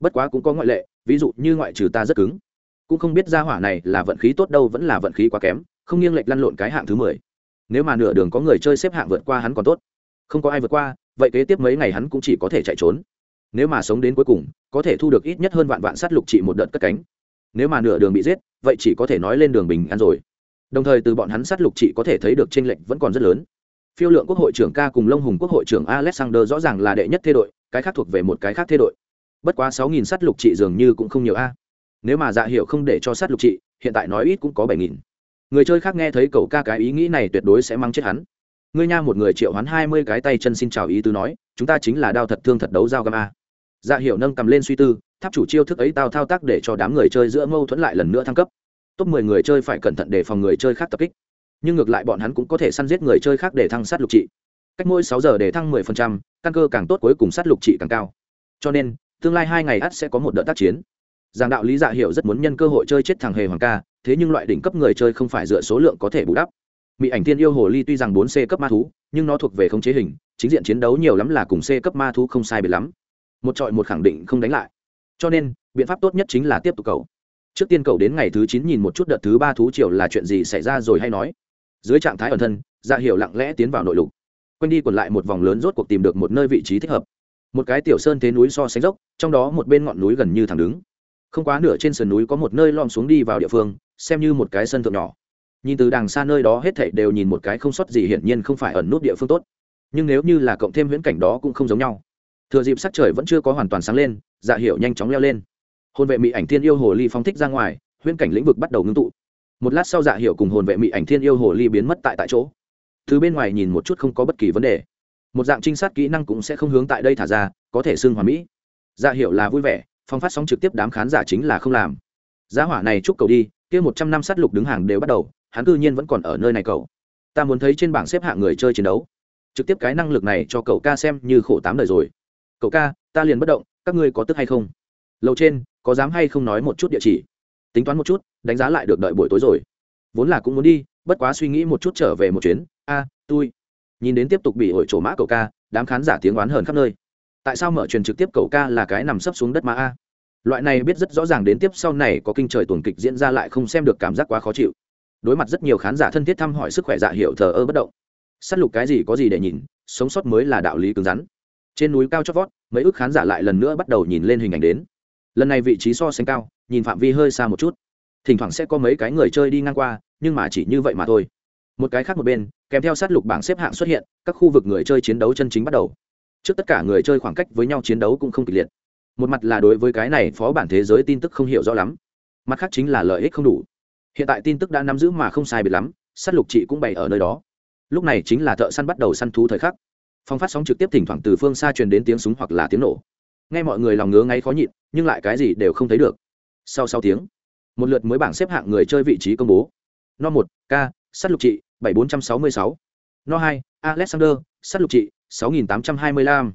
Bất quá cũng có ngoại lệ, ví dụ như ngoại trừ ta rất cứng. Cũng không biết ra hỏa này là vận khí tốt đâu vẫn là vận khí quá kém, không nghiêng lệch lăn lộn cái hạng thứ mười. Nếu mà nửa đường có người chơi xếp hạng vượt qua hắn còn tốt. Không có ai vượt qua, vậy kế tiếp mấy ngày hắn cũng chỉ có thể chạy trốn. Nếu mà sống đến cuối cùng, có thể thu được ít nhất hơn vạn vạn sát lục trị một đợt cất cánh. Nếu mà nửa đường bị giết, vậy chỉ có thể nói lên đường bình an rồi. Đồng thời từ bọn hắn sát lục trị có thể thấy được tranh lệch vẫn còn rất lớn phiêu lượng quốc hội trưởng ca cùng lông hùng quốc hội trưởng alexander rõ ràng là đệ nhất thê đội, cái khác thuộc về một cái khác thê đội. Bất quá sáu nghìn sát lục trị dường như cũng không nhiều a. Nếu mà dạ hiệu không để cho sát lục trị, hiện tại nói ít cũng có bảy nghìn. Người chơi khác nghe thấy cậu ca cái ý nghĩ này tuyệt đối sẽ mang chết hắn. Ngươi nha một người triệu hắn hai mươi cái tay chân xin chào ý tứ nói, chúng ta chính là đao thật thương thật đấu dao găm a. Dạ hiệu nâng cầm lên suy tư, tháp chủ chiêu thức ấy tao thao tác để cho đám người chơi giữa mâu thuẫn lại lần nữa thăng cấp. Top mười người chơi phải cẩn thận để phòng người chơi khác tập kích nhưng ngược lại bọn hắn cũng có thể săn giết người chơi khác để thăng sát lục trị. Cách mỗi sáu giờ để thăng mười phần trăm, căn cơ càng tốt cuối cùng sát lục trị càng cao. Cho nên, tương lai hai ngày ắt sẽ có một đợt tác chiến. Giảng đạo lý dạ hiểu rất muốn nhân cơ hội chơi chết thằng hề hoàng ca, thế nhưng loại đỉnh cấp người chơi không phải dựa số lượng có thể bù đắp. Mỹ ảnh tiên yêu hồ ly tuy rằng bốn c cấp ma thú, nhưng nó thuộc về không chế hình, chính diện chiến đấu nhiều lắm là cùng c cấp ma thú không sai biệt lắm. Một trọi một khẳng định không đánh lại. Cho nên, biện pháp tốt nhất chính là tiếp tục cầu. Trước tiên cầu đến ngày thứ chín nhìn một chút đợt thứ ba thú triều là chuyện gì xảy ra rồi hay nói dưới trạng thái ẩn thân dạ hiệu lặng lẽ tiến vào nội lục. Quanh đi còn lại một vòng lớn rốt cuộc tìm được một nơi vị trí thích hợp. Một cái tiểu sơn thế núi so sánh dốc, trong đó một bên ngọn núi gần như thẳng đứng. Không quá nửa trên sườn núi có một nơi lom xuống đi vào địa phương, xem như một cái sân thượng nhỏ. Nhìn từ đằng xa nơi đó hết thảy đều nhìn một cái không sót gì hiển nhiên không phải ẩn nút địa phương tốt. Nhưng nếu như là cộng thêm viễn cảnh đó cũng không giống nhau. Thừa dịp sắc trời vẫn chưa có hoàn toàn sáng lên dạ hiệu nhanh chóng leo lên. Hôn vệ mỹ ảnh thiên yêu hồ ly phong thích ra ngoài, huyễn cảnh lĩnh vực bắt đầu ngưng tụ một lát sau dạ hiệu cùng hồn vệ mỹ ảnh thiên yêu hồ ly biến mất tại tại chỗ. Từ bên ngoài nhìn một chút không có bất kỳ vấn đề. Một dạng trinh sát kỹ năng cũng sẽ không hướng tại đây thả ra, có thể xưng hòa mỹ. Dạ hiệu là vui vẻ, phong phát sóng trực tiếp đám khán giả chính là không làm. Giá hỏa này chúc cầu đi, kia một trăm năm sát lục đứng hàng đều bắt đầu, hắn cư nhiên vẫn còn ở nơi này cậu. Ta muốn thấy trên bảng xếp hạng người chơi chiến đấu. Trực tiếp cái năng lực này cho cậu ca xem như khổ tám đời rồi. Cậu ca, ta liền bất động, các ngươi có tức hay không? Lầu trên, có dám hay không nói một chút địa chỉ? Tính toán một chút đánh giá lại được đợi buổi tối rồi. Vốn là cũng muốn đi bất quá suy nghĩ một chút trở về một chuyến. A à, tôi nhìn đến tiếp tục bị hội trổ mã cậu ca đám khán giả tiếng oán hờn khắp nơi. Tại sao mở truyền trực tiếp cậu ca là cái nằm sấp xuống đất mã a? Loại này biết rất rõ ràng đến tiếp sau này có kinh trời tuần kịch diễn ra lại không xem được cảm giác quá khó chịu. Đối mặt rất nhiều khán giả thân thiết thăm hỏi sức khỏe dạ hiệu thờ ơ bất động. S á t lục cái gì có gì để nhìn sống sót mới là đạo lý cứng rắn. Trên núi cao chót vót mấy ước khán giả lại lần nữa bắt đầu nhìn lên hình ảnh đến. Lần này vị trí so sánh cao nhìn phạm vi hơi xa một chút. Thỉnh thoảng sẽ có mấy cái người chơi đi ngang qua, nhưng mà chỉ như vậy mà thôi. Một cái khác một bên, kèm theo sát lục bảng xếp hạng xuất hiện, các khu vực người chơi chiến đấu chân chính bắt đầu. Trước tất cả người chơi khoảng cách với nhau chiến đấu cũng không kịch liệt. Một mặt là đối với cái này phó bản thế giới tin tức không hiểu rõ lắm, mặt khác chính là lợi ích không đủ. Hiện tại tin tức đã nắm giữ mà không sai biệt lắm s á t lục chị cũng bày ở nơi đó. Lúc này chính là thợ săn bắt đầu săn thú thời khắc. Phong phát sóng trực tiếp thỉnh thoảng từ phương xa truyền đến tiếng súng hoặc là tiếng nổ. Nghe mọi người lòng ngứa ngáy khó nhịn, nhưng lại cái gì đều không thấy được sau sáu tiếng một lượt mới bảng xếp hạng người chơi vị trí công bố. No một k sát lục trị, bảy bốn trăm sáu mươi sáu. No hai alexander sát lục trị, sáu nghìn tám trăm hai mươi lăm.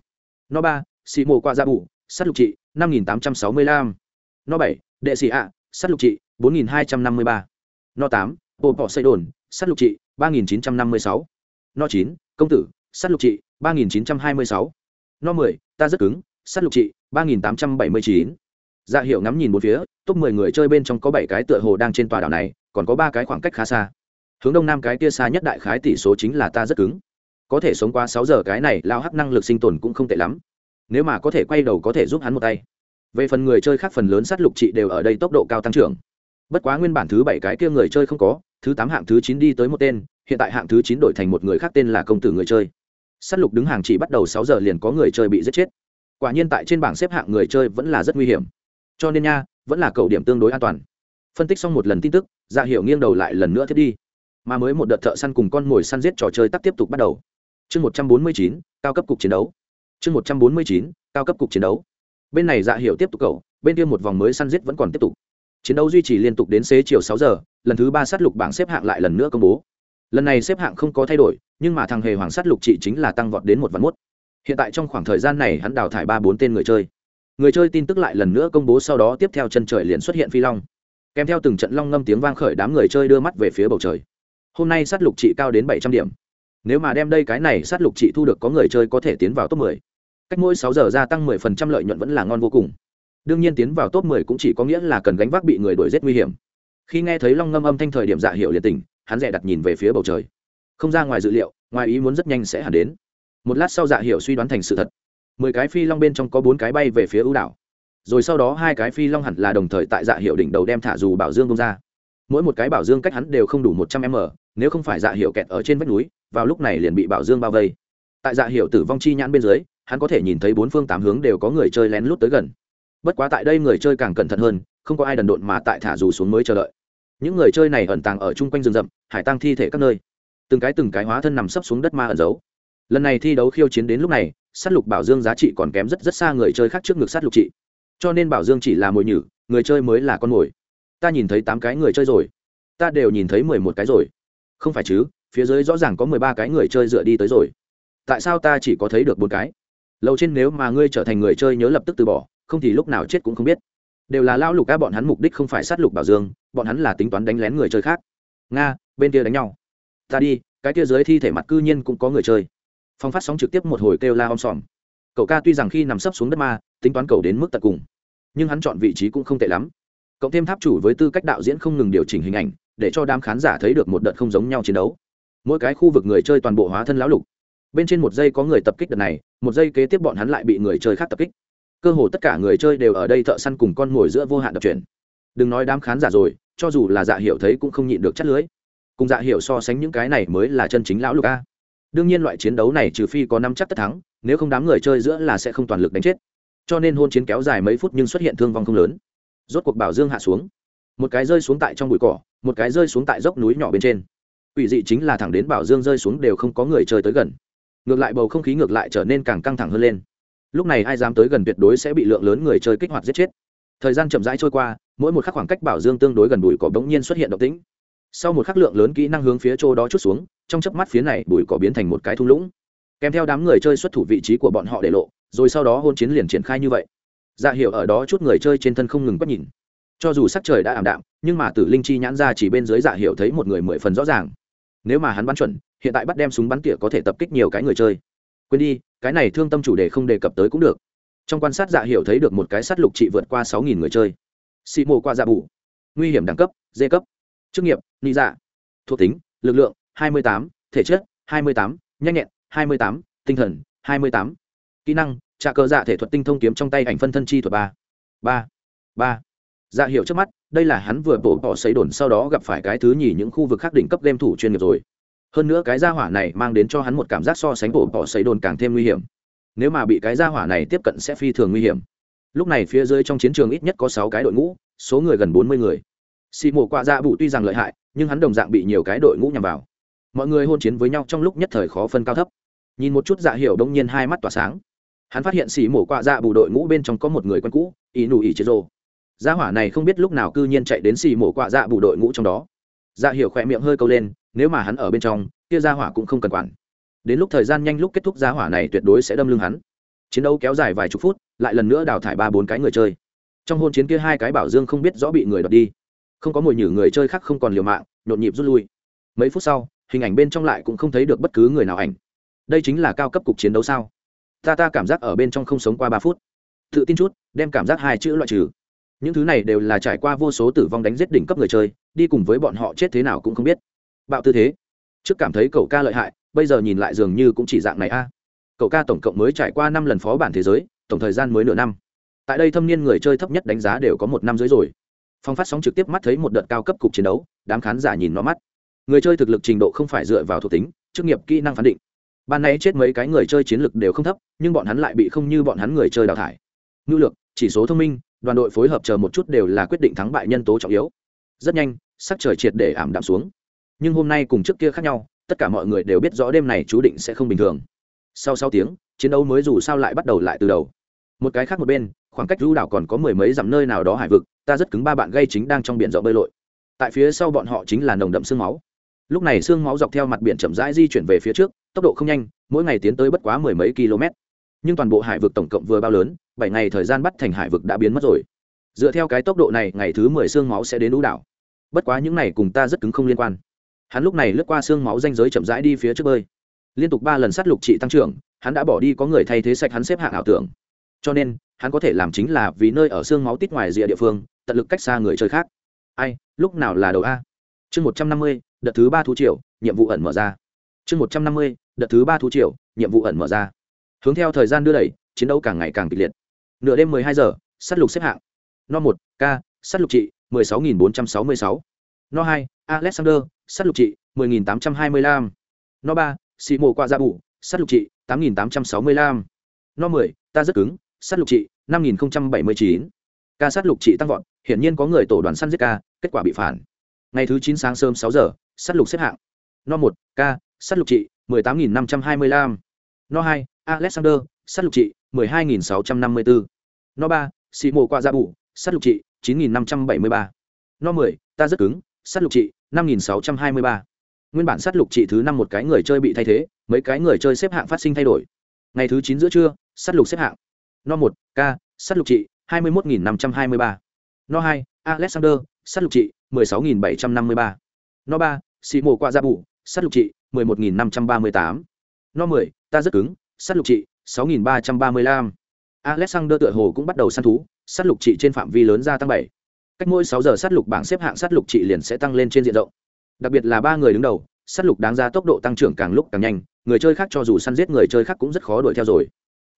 No ba xị mộ qua gia bù s lục trị, năm nghìn tám trăm sáu mươi lăm. No bảy đệ sĩ ạ sát lục trị, bốn nghìn hai trăm năm mươi ba. No tám bộ bỏ xây đồn sát lục trị, ba nghìn chín trăm năm mươi sáu. No chín công tử sát lục trị, ba nghìn chín trăm hai mươi sáu. No mười ta rất cứng sát lục trị, ba nghìn tám trăm bảy mươi chín. Dạ hiệu ngắm nhìn một phía top mười người chơi bên trong có bảy cái tựa hồ đang trên tòa đảo này, còn có ba cái khoảng cách khá xa. Hướng đông nam cái kia xa nhất đại khái tỷ số chính là ta rất cứng. Có thể sống qua sáu giờ cái này lao hắc năng lực sinh tồn cũng không tệ lắm. Nếu mà có thể quay đầu có thể giúp hắn một tay. Về phần người chơi khác phần lớn sát lục trị đều ở đây tốc độ cao tăng trưởng. Bất quá nguyên bản thứ bảy cái kia người chơi không có, thứ tám hạng thứ chín đi tới một tên, hiện tại hạng thứ chín đổi thành một người khác tên là công tử người chơi. Sát lục đứng hàng chỉ bắt đầu sáu giờ liền có người chơi bị giết chết. Quả nhiên tại trên bảng xếp hạng người chơi vẫn là rất nguy hiểm. Cho nên nha vẫn là cầu điểm tương đối an toàn. Phân tích xong một lần tin tức dạ hiệu nghiêng đầu lại lần nữa thiết đi. Mà mới một đợt thợ săn cùng con mồi săn giết trò chơi tắt tiếp tục bắt đầu. Chương một trăm bốn mươi chín, cao cấp cục chiến đấu. Chương một trăm bốn mươi chín, cao cấp cục chiến đấu. Bên này dạ hiệu tiếp tục cầu, bên kia một vòng mới săn giết vẫn còn tiếp tục. Chiến đấu duy trì liên tục đến xế chiều sáu giờ, lần thứ ba sát lục bảng xếp hạng lại lần nữa công bố. Lần này xếp hạng không có thay đổi, nhưng mà thằng hề hoàng sát lục trị chính là tăng vọt đến một vạn mốt. Hiện tại trong khoảng thời gian này hắn đào thải ba bốn tên người chơi người chơi tin tức lại lần nữa công bố sau đó tiếp theo chân trời liền xuất hiện phi long. Kèm theo từng trận long ngâm tiếng vang khởi đám người chơi đưa mắt về phía bầu trời. Hôm nay sát lục trị cao đến bảy trăm điểm. Nếu mà đem đây cái này sát lục trị thu được có người chơi có thể tiến vào top mười. Cách mỗi sáu giờ gia tăng mười phần trăm lợi nhuận vẫn là ngon vô cùng. Đương nhiên tiến vào top mười cũng chỉ có nghĩa là cần gánh vác bị người đuổi giết nguy hiểm. Khi nghe thấy long ngâm âm thanh thời điểm dạ hiệu liệt tình hắn rẻ đặt nhìn về phía bầu trời. Không ra ngoài dự liệu, ngoài ý muốn rất nhanh sẽ hẳn đến. Một lát sau dạ hiệu suy đoán thành sự thật mười cái phi long bên trong có bốn cái bay về phía ưu đảo. Rồi sau đó hai cái phi long hẳn là đồng thời tại dạ hiệu đỉnh đầu đem thả dù bảo dương bông ra. Mỗi một cái bảo dương cách hắn đều không đủ một trăm m, nếu không phải dạ hiệu kẹt ở trên vách núi, vào lúc này liền bị bảo dương bao vây. Tại dạ hiệu tử vong chi nhãn bên dưới, hắn có thể nhìn thấy bốn phương tám hướng đều có người chơi lén lút tới gần. Bất quá tại đây người chơi càng cẩn thận hơn, không có ai đần độn mà tại thả dù xuống mới chờ đợi. Những người chơi này ẩn tàng ở chung quanh rừng rậm, hải tăng thi thể các nơi. Từng cái từng cái hóa thân nằm sấp xuống đất ma ẩn giấu. Lần này thi đấu khiêu chiến đến lúc này s á t lục bảo dương giá trị còn kém rất rất xa người chơi khác trước ngực s á t lục trị. Cho nên bảo dương chỉ là mồi nhử, người chơi mới là con mồi. Ta nhìn thấy tám cái người chơi rồi. Ta đều nhìn thấy mười một cái rồi. Không phải chứ, phía dưới rõ ràng có mười ba cái người chơi dựa đi tới rồi. Tại sao ta chỉ có thấy được bốn cái? Lâu trên nếu mà ngươi trở thành người chơi nhớ lập tức từ bỏ, không thì lúc nào chết cũng không biết. Đều là lao lục các bọn hắn mục đích không phải sát lục bảo dương, bọn hắn là tính toán đánh lén người chơi khác. Nga, bên kia đánh nhau. Ta đi, cái kia dưới thi thể mặt cư nhiên cũng có người chơi phong phát sóng trực tiếp một hồi kêu la om sòm. Cậu ca tuy rằng khi nằm sấp xuống đất ma, tính toán cầu đến mức tận cùng, nhưng hắn chọn vị trí cũng không tệ lắm. Cộng thêm tháp chủ với tư cách đạo diễn không ngừng điều chỉnh hình ảnh, để cho đám khán giả thấy được một đợt không giống nhau chiến đấu. Mỗi cái khu vực người chơi toàn bộ hóa thân lão lục. Bên trên một giây có người tập kích đợt này, một giây kế tiếp bọn hắn lại bị người chơi khác tập kích. Cơ hồ tất cả người chơi đều ở đây thợ săn cùng con ngồi giữa vô hạn đập chuyển. Đừng nói đám khán giả rồi, cho dù là dạ hiệu thấy cũng không nhịn được chất lưới. Cùng dạ hiệu so sánh những cái này mới là chân chính lão lục a đương nhiên loại chiến đấu này trừ phi có năm chắc tất thắng, nếu không đám người chơi giữa là sẽ không toàn lực đánh chết. Cho nên hôn chiến kéo dài mấy phút nhưng xuất hiện thương vong không lớn. Rốt cuộc bảo dương hạ xuống. Một cái rơi xuống tại trong bụi cỏ, một cái rơi xuống tại dốc núi nhỏ bên trên. Ủy dị chính là thẳng đến bảo dương rơi xuống đều không có người chơi tới gần. Ngược lại bầu không khí ngược lại trở nên càng căng thẳng hơn lên. Lúc này ai dám tới gần tuyệt đối sẽ bị lượng lớn người chơi kích hoạt giết chết. Thời gian chậm rãi trôi qua, mỗi một khắc khoảng cách bảo dương tương đối gần bụi cỏ bỗng nhiên xuất hiện động tĩnh sau một khắc lượng lớn kỹ năng hướng phía chỗ đó chút xuống, trong chớp mắt phía này bụi cỏ biến thành một cái thung lũng. Kèm theo đám người chơi xuất thủ vị trí của bọn họ để lộ, rồi sau đó hôn chiến liền triển khai như vậy. Dạ hiệu ở đó chút người chơi trên thân không ngừng quét nhìn. Cho dù sắc trời đã ảm đạm, nhưng mà tử linh chi nhãn ra chỉ bên dưới dạ hiệu thấy một người mười phần rõ ràng. Nếu mà hắn bắn chuẩn, hiện tại bắt đem súng bắn tỉa có thể tập kích nhiều cái người chơi. Quên đi, cái này thương tâm chủ đề không đề cập tới cũng được. Trong quan sát dạ hiệu thấy được một cái sắt lục trị vượt qua sáu nghìn người chơi. Xị mộ qua dạ bù. Nguy hiểm đẳng cấp, d cấp chức nghiệp, nị dạ. Thuộc tính, lực lượng, hai mươi tám, thể chất, hai mươi tám, nhanh nhẹn, hai mươi tám, tinh thần, hai mươi tám. Kỹ năng trà cờ dạ thể thuật tinh thông kiếm trong tay ảnh phân thân chi thuật ba. Ba. Ba. Dạ hiệu trước mắt, đây là hắn vừa bổ bỏ xấy đồn sau đó gặp phải cái thứ nhì những khu vực khác đỉnh cấp game thủ chuyên nghiệp rồi. Hơn nữa cái gia hỏa này mang đến cho hắn một cảm giác so sánh bổ bỏ xấy đồn càng thêm nguy hiểm. Nếu mà bị cái gia hỏa này tiếp cận sẽ phi thường nguy hiểm. Lúc này phía dưới trong chiến trường ít nhất có sáu cái đội ngũ, số người gần bốn mươi người xì mổ quạ dạ bụ tuy rằng lợi hại, nhưng hắn đồng dạng bị nhiều cái đội ngũ nhằm vào. Mọi người hôn chiến với nhau trong lúc nhất thời khó phân cao thấp. Nhìn một chút dạ hiểu đông nhiên hai mắt tỏa sáng. Hắn phát hiện xì mổ quạ dạ bù đội ngũ bên trong có một người quen cũ ý nụ ý chế rô. Gia hỏa này không biết lúc nào cư nhiên chạy đến xì mổ quạ dạ bù đội ngũ trong đó. Dạ hiểu khỏe miệng hơi câu lên, nếu mà hắn ở bên trong, kia gia hỏa cũng không cần quản. Đến lúc thời gian nhanh lúc kết thúc gia hỏa này tuyệt đối sẽ đâm lưng hắn. Chiến đấu kéo dài vài chục phút, lại lần nữa đào thải ba bốn cái người chơi. Trong hôn chiến kia hai cái bảo dương không biết rõ bị người đoạt đi không có mồi nhử người chơi khác không còn liều mạng, nhộn nhịp rút lui. Mấy phút sau, hình ảnh bên trong lại cũng không thấy được bất cứ người nào ảnh. Đây chính là cao cấp cục chiến đấu sao? Ta ta cảm giác ở bên trong không sống qua ba phút. Tự tin chút, đem cảm giác hai chữ loại trừ. Những thứ này đều là trải qua vô số tử vong đánh giết đỉnh cấp người chơi, đi cùng với bọn họ chết thế nào cũng không biết. Bạo tư thế. Trước cảm thấy cậu ca lợi hại, bây giờ nhìn lại dường như cũng chỉ dạng này a. Cậu ca tổng cộng mới trải qua năm lần phó bản thế giới, tổng thời gian mới nửa năm. Tại đây thâm niên người chơi thấp nhất đánh giá đều có một năm dưới rồi phong phát sóng trực tiếp mắt thấy một đợt cao cấp cục chiến đấu, đám khán giả nhìn nó mắt. Người chơi thực lực trình độ không phải dựa vào thuộc tính, chức nghiệp kỹ năng phán định. Ban nay chết mấy cái người chơi chiến lực đều không thấp, nhưng bọn hắn lại bị không như bọn hắn người chơi đào thải. Ngưu lược, chỉ số thông minh, đoàn đội phối hợp chờ một chút đều là quyết định thắng bại nhân tố trọng yếu. Rất nhanh, sắc trời triệt để ảm đạm xuống. Nhưng hôm nay cùng trước kia khác nhau, tất cả mọi người đều biết rõ đêm này chú định sẽ không bình thường. Sau sáu tiếng, chiến đấu mới dù sao lại bắt đầu lại từ đầu. Một cái khác một bên khoảng cách lưu đảo còn có mười mấy dặm nơi nào đó hải vực, ta rất cứng ba bạn gây chính đang trong biển rộng bơi lội. Tại phía sau bọn họ chính là nồng đậm xương máu. Lúc này xương máu dọc theo mặt biển chậm rãi di chuyển về phía trước, tốc độ không nhanh, mỗi ngày tiến tới bất quá mười mấy km. Nhưng toàn bộ hải vực tổng cộng vừa bao lớn, bảy ngày thời gian bắt thành hải vực đã biến mất rồi. Dựa theo cái tốc độ này, ngày thứ mười xương máu sẽ đến lũ đảo. Bất quá những này cùng ta rất cứng không liên quan. Hắn lúc này lướt qua xương máu danh giới chậm rãi đi phía trước bơi. Liên tục ba lần sát lục trị tăng trưởng, hắn đã bỏ đi có người thay thế sạch hắn xếp hạng ảo tưởng. Cho nên hắn có thể làm chính là vì nơi ở xương máu tít ngoài rìa địa phương, tận lực cách xa người chơi khác. Ai, lúc nào là đầu a? Chương một trăm năm mươi, đợt thứ ba thú triều, nhiệm vụ ẩn mở ra. Chương một trăm năm mươi, đợt thứ ba thú triều, nhiệm vụ ẩn mở ra. Hướng theo thời gian đưa đẩy, chiến đấu càng ngày càng kịch liệt. Nửa đêm mười hai giờ s á t lục xếp hạng. No một, k s á t lục trị, mười sáu nghìn bốn trăm sáu mươi sáu. No hai, alexander s á t lục trị, mười nghìn tám trăm hai mươi lăm. No ba xị mộ qua gia bù s á t lục trị, tám nghìn tám trăm sáu mươi lăm. No mười, ta rất cứng Sát lục trị, năm nghìn bảy mươi chín. Ca sát lục trị tăng vọt, hiển nhiên có người tổ đoàn săn giết ca, kết quả bị phản. Ngày thứ chín sáng sớm sáu giờ, sát lục xếp hạng. No một, ca, sát lục trị, mười tám nghìn năm trăm hai mươi lăm. No hai, alexander, sát lục trị, mười hai nghìn sáu trăm năm mươi bốn no ba xị mô qua gia bù, sát lục trị, chín nghìn năm trăm bảy mươi ba. No mười, ta rất cứng, sát lục trị, năm nghìn sáu trăm hai mươi ba. Nguyên bản sát lục trị thứ năm một cái người chơi bị thay thế, mấy cái người chơi xếp hạng phát sinh thay đổi. Ngày thứ chín giữa trưa, sát lục xếp hạng no một, k, sát lục trị, hai mươi một nghìn năm trăm hai mươi ba. No hai, alexander, sát lục trị, mười sáu nghìn bảy trăm năm mươi ba. No ba xì qua gia bù sát lục trị, mười một nghìn năm trăm ba mươi tám. No mười, ta rất cứng, sát lục trị, sáu nghìn ba trăm ba mươi lăm. Alexander tựa hồ cũng bắt đầu săn thú, sát lục trị trên phạm vi lớn gia tăng bảy. Cách mỗi sáu giờ sát lục bảng xếp hạng sát lục trị liền sẽ tăng lên trên diện rộng. Đặc biệt là ba người đứng đầu, sát lục đáng ra tốc độ tăng trưởng càng lúc càng nhanh, người chơi khác cho dù săn giết người chơi khác cũng rất khó đuổi theo rồi.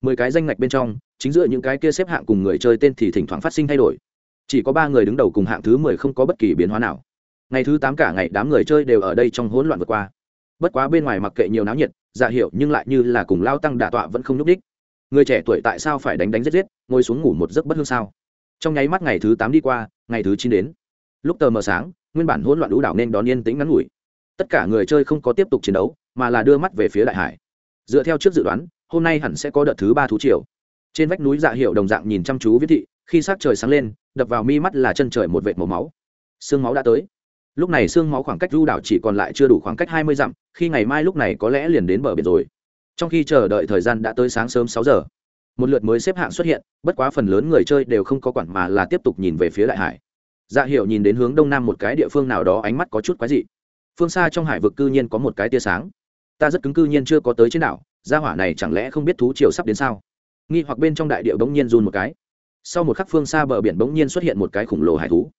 Mười cái danh ngạch bên trong chính giữa những cái kia xếp hạng cùng người chơi tên thì thỉnh thoảng phát sinh thay đổi. Chỉ có ba người đứng đầu cùng hạng thứ mười không có bất kỳ biến hóa nào. Ngày thứ tám cả ngày đám người chơi đều ở đây trong hỗn loạn vượt qua. Bất quá bên ngoài mặc kệ nhiều náo nhiệt dạ hiệu nhưng lại như là cùng lao tăng đả tọa vẫn không nhúc đích người trẻ tuổi tại sao phải đánh đánh giết giết, ngồi xuống ngủ một giấc bất hương sao? Trong nháy mắt ngày thứ tám đi qua, ngày thứ chín đến. Lúc tờ mờ sáng, nguyên bản hỗn loạn lũ đảo nên đón yên tĩnh ngắn ngủi. Tất cả người chơi không có tiếp tục chiến đấu, mà là đưa mắt về phía đại hải. Dựa theo trước dự đoán, hôm nay hẳn sẽ có đợt thứ ba thú triều trên vách núi dạ hiệu đồng dạng nhìn chăm chú viết thị, khi sát trời sáng lên, đập vào mi mắt là chân trời một vệt màu máu. Sương máu đã tới. Lúc này sương máu khoảng cách du đảo chỉ còn lại chưa đủ khoảng cách hai mươi dặm, khi ngày mai lúc này có lẽ liền đến bờ biển rồi. Trong khi chờ đợi thời gian đã tới sáng sớm sáu giờ, một lượt mới xếp hạng xuất hiện, bất quá phần lớn người chơi đều không có quản mà là tiếp tục nhìn về phía đại hải. Dạ hiệu nhìn đến hướng đông nam một cái địa phương nào đó ánh mắt có chút quái dị. Phương xa trong hải vực cư nhiên có một cái tia sáng. Ta rất cứng cư nhiên chưa có tới trên đảo, gia hỏa này chẳng lẽ không biết thú chiều sắp đến sao? Nghi hoặc bên trong đại địa bỗng nhiên run một cái. Sau một khắc phương xa bờ biển bỗng nhiên xuất hiện một cái khổng lồ hải thú.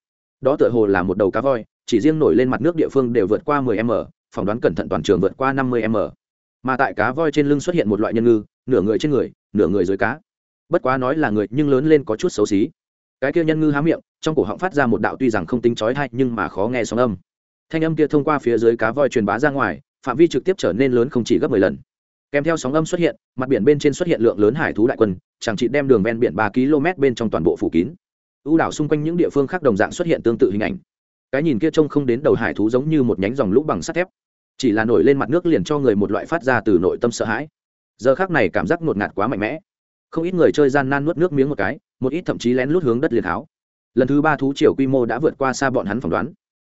Đó tựa hồ là một đầu cá voi, chỉ riêng nổi lên mặt nước địa phương đều vượt qua 10 m, phỏng đoán cẩn thận toàn trường vượt qua 50 m. Mà tại cá voi trên lưng xuất hiện một loại nhân ngư, nửa người trên người, nửa người dưới cá. Bất quá nói là người nhưng lớn lên có chút xấu xí. Cái kia nhân ngư há miệng, trong cổ họng phát ra một đạo tuy rằng không tính chói hay nhưng mà khó nghe sóng âm. Thanh âm kia thông qua phía dưới cá voi truyền bá ra ngoài, phạm vi trực tiếp trở nên lớn không chỉ gấp mười lần kèm theo sóng âm xuất hiện, mặt biển bên trên xuất hiện lượng lớn hải thú đại quân, chẳng chỉ đem đường ven biển ba km bên trong toàn bộ phủ kín. Ưu đảo xung quanh những địa phương khác đồng dạng xuất hiện tương tự hình ảnh. Cái nhìn kia trông không đến đầu hải thú giống như một nhánh dòng lũ bằng sắt thép. Chỉ là nổi lên mặt nước liền cho người một loại phát ra từ nội tâm sợ hãi. Giờ khác này cảm giác ngột ngạt quá mạnh mẽ. Không ít người chơi gian nan nuốt nước miếng một cái, một ít thậm chí lén lút hướng đất liền tháo. Lần thứ ba thú triều quy mô đã vượt qua xa bọn hắn phỏng đoán.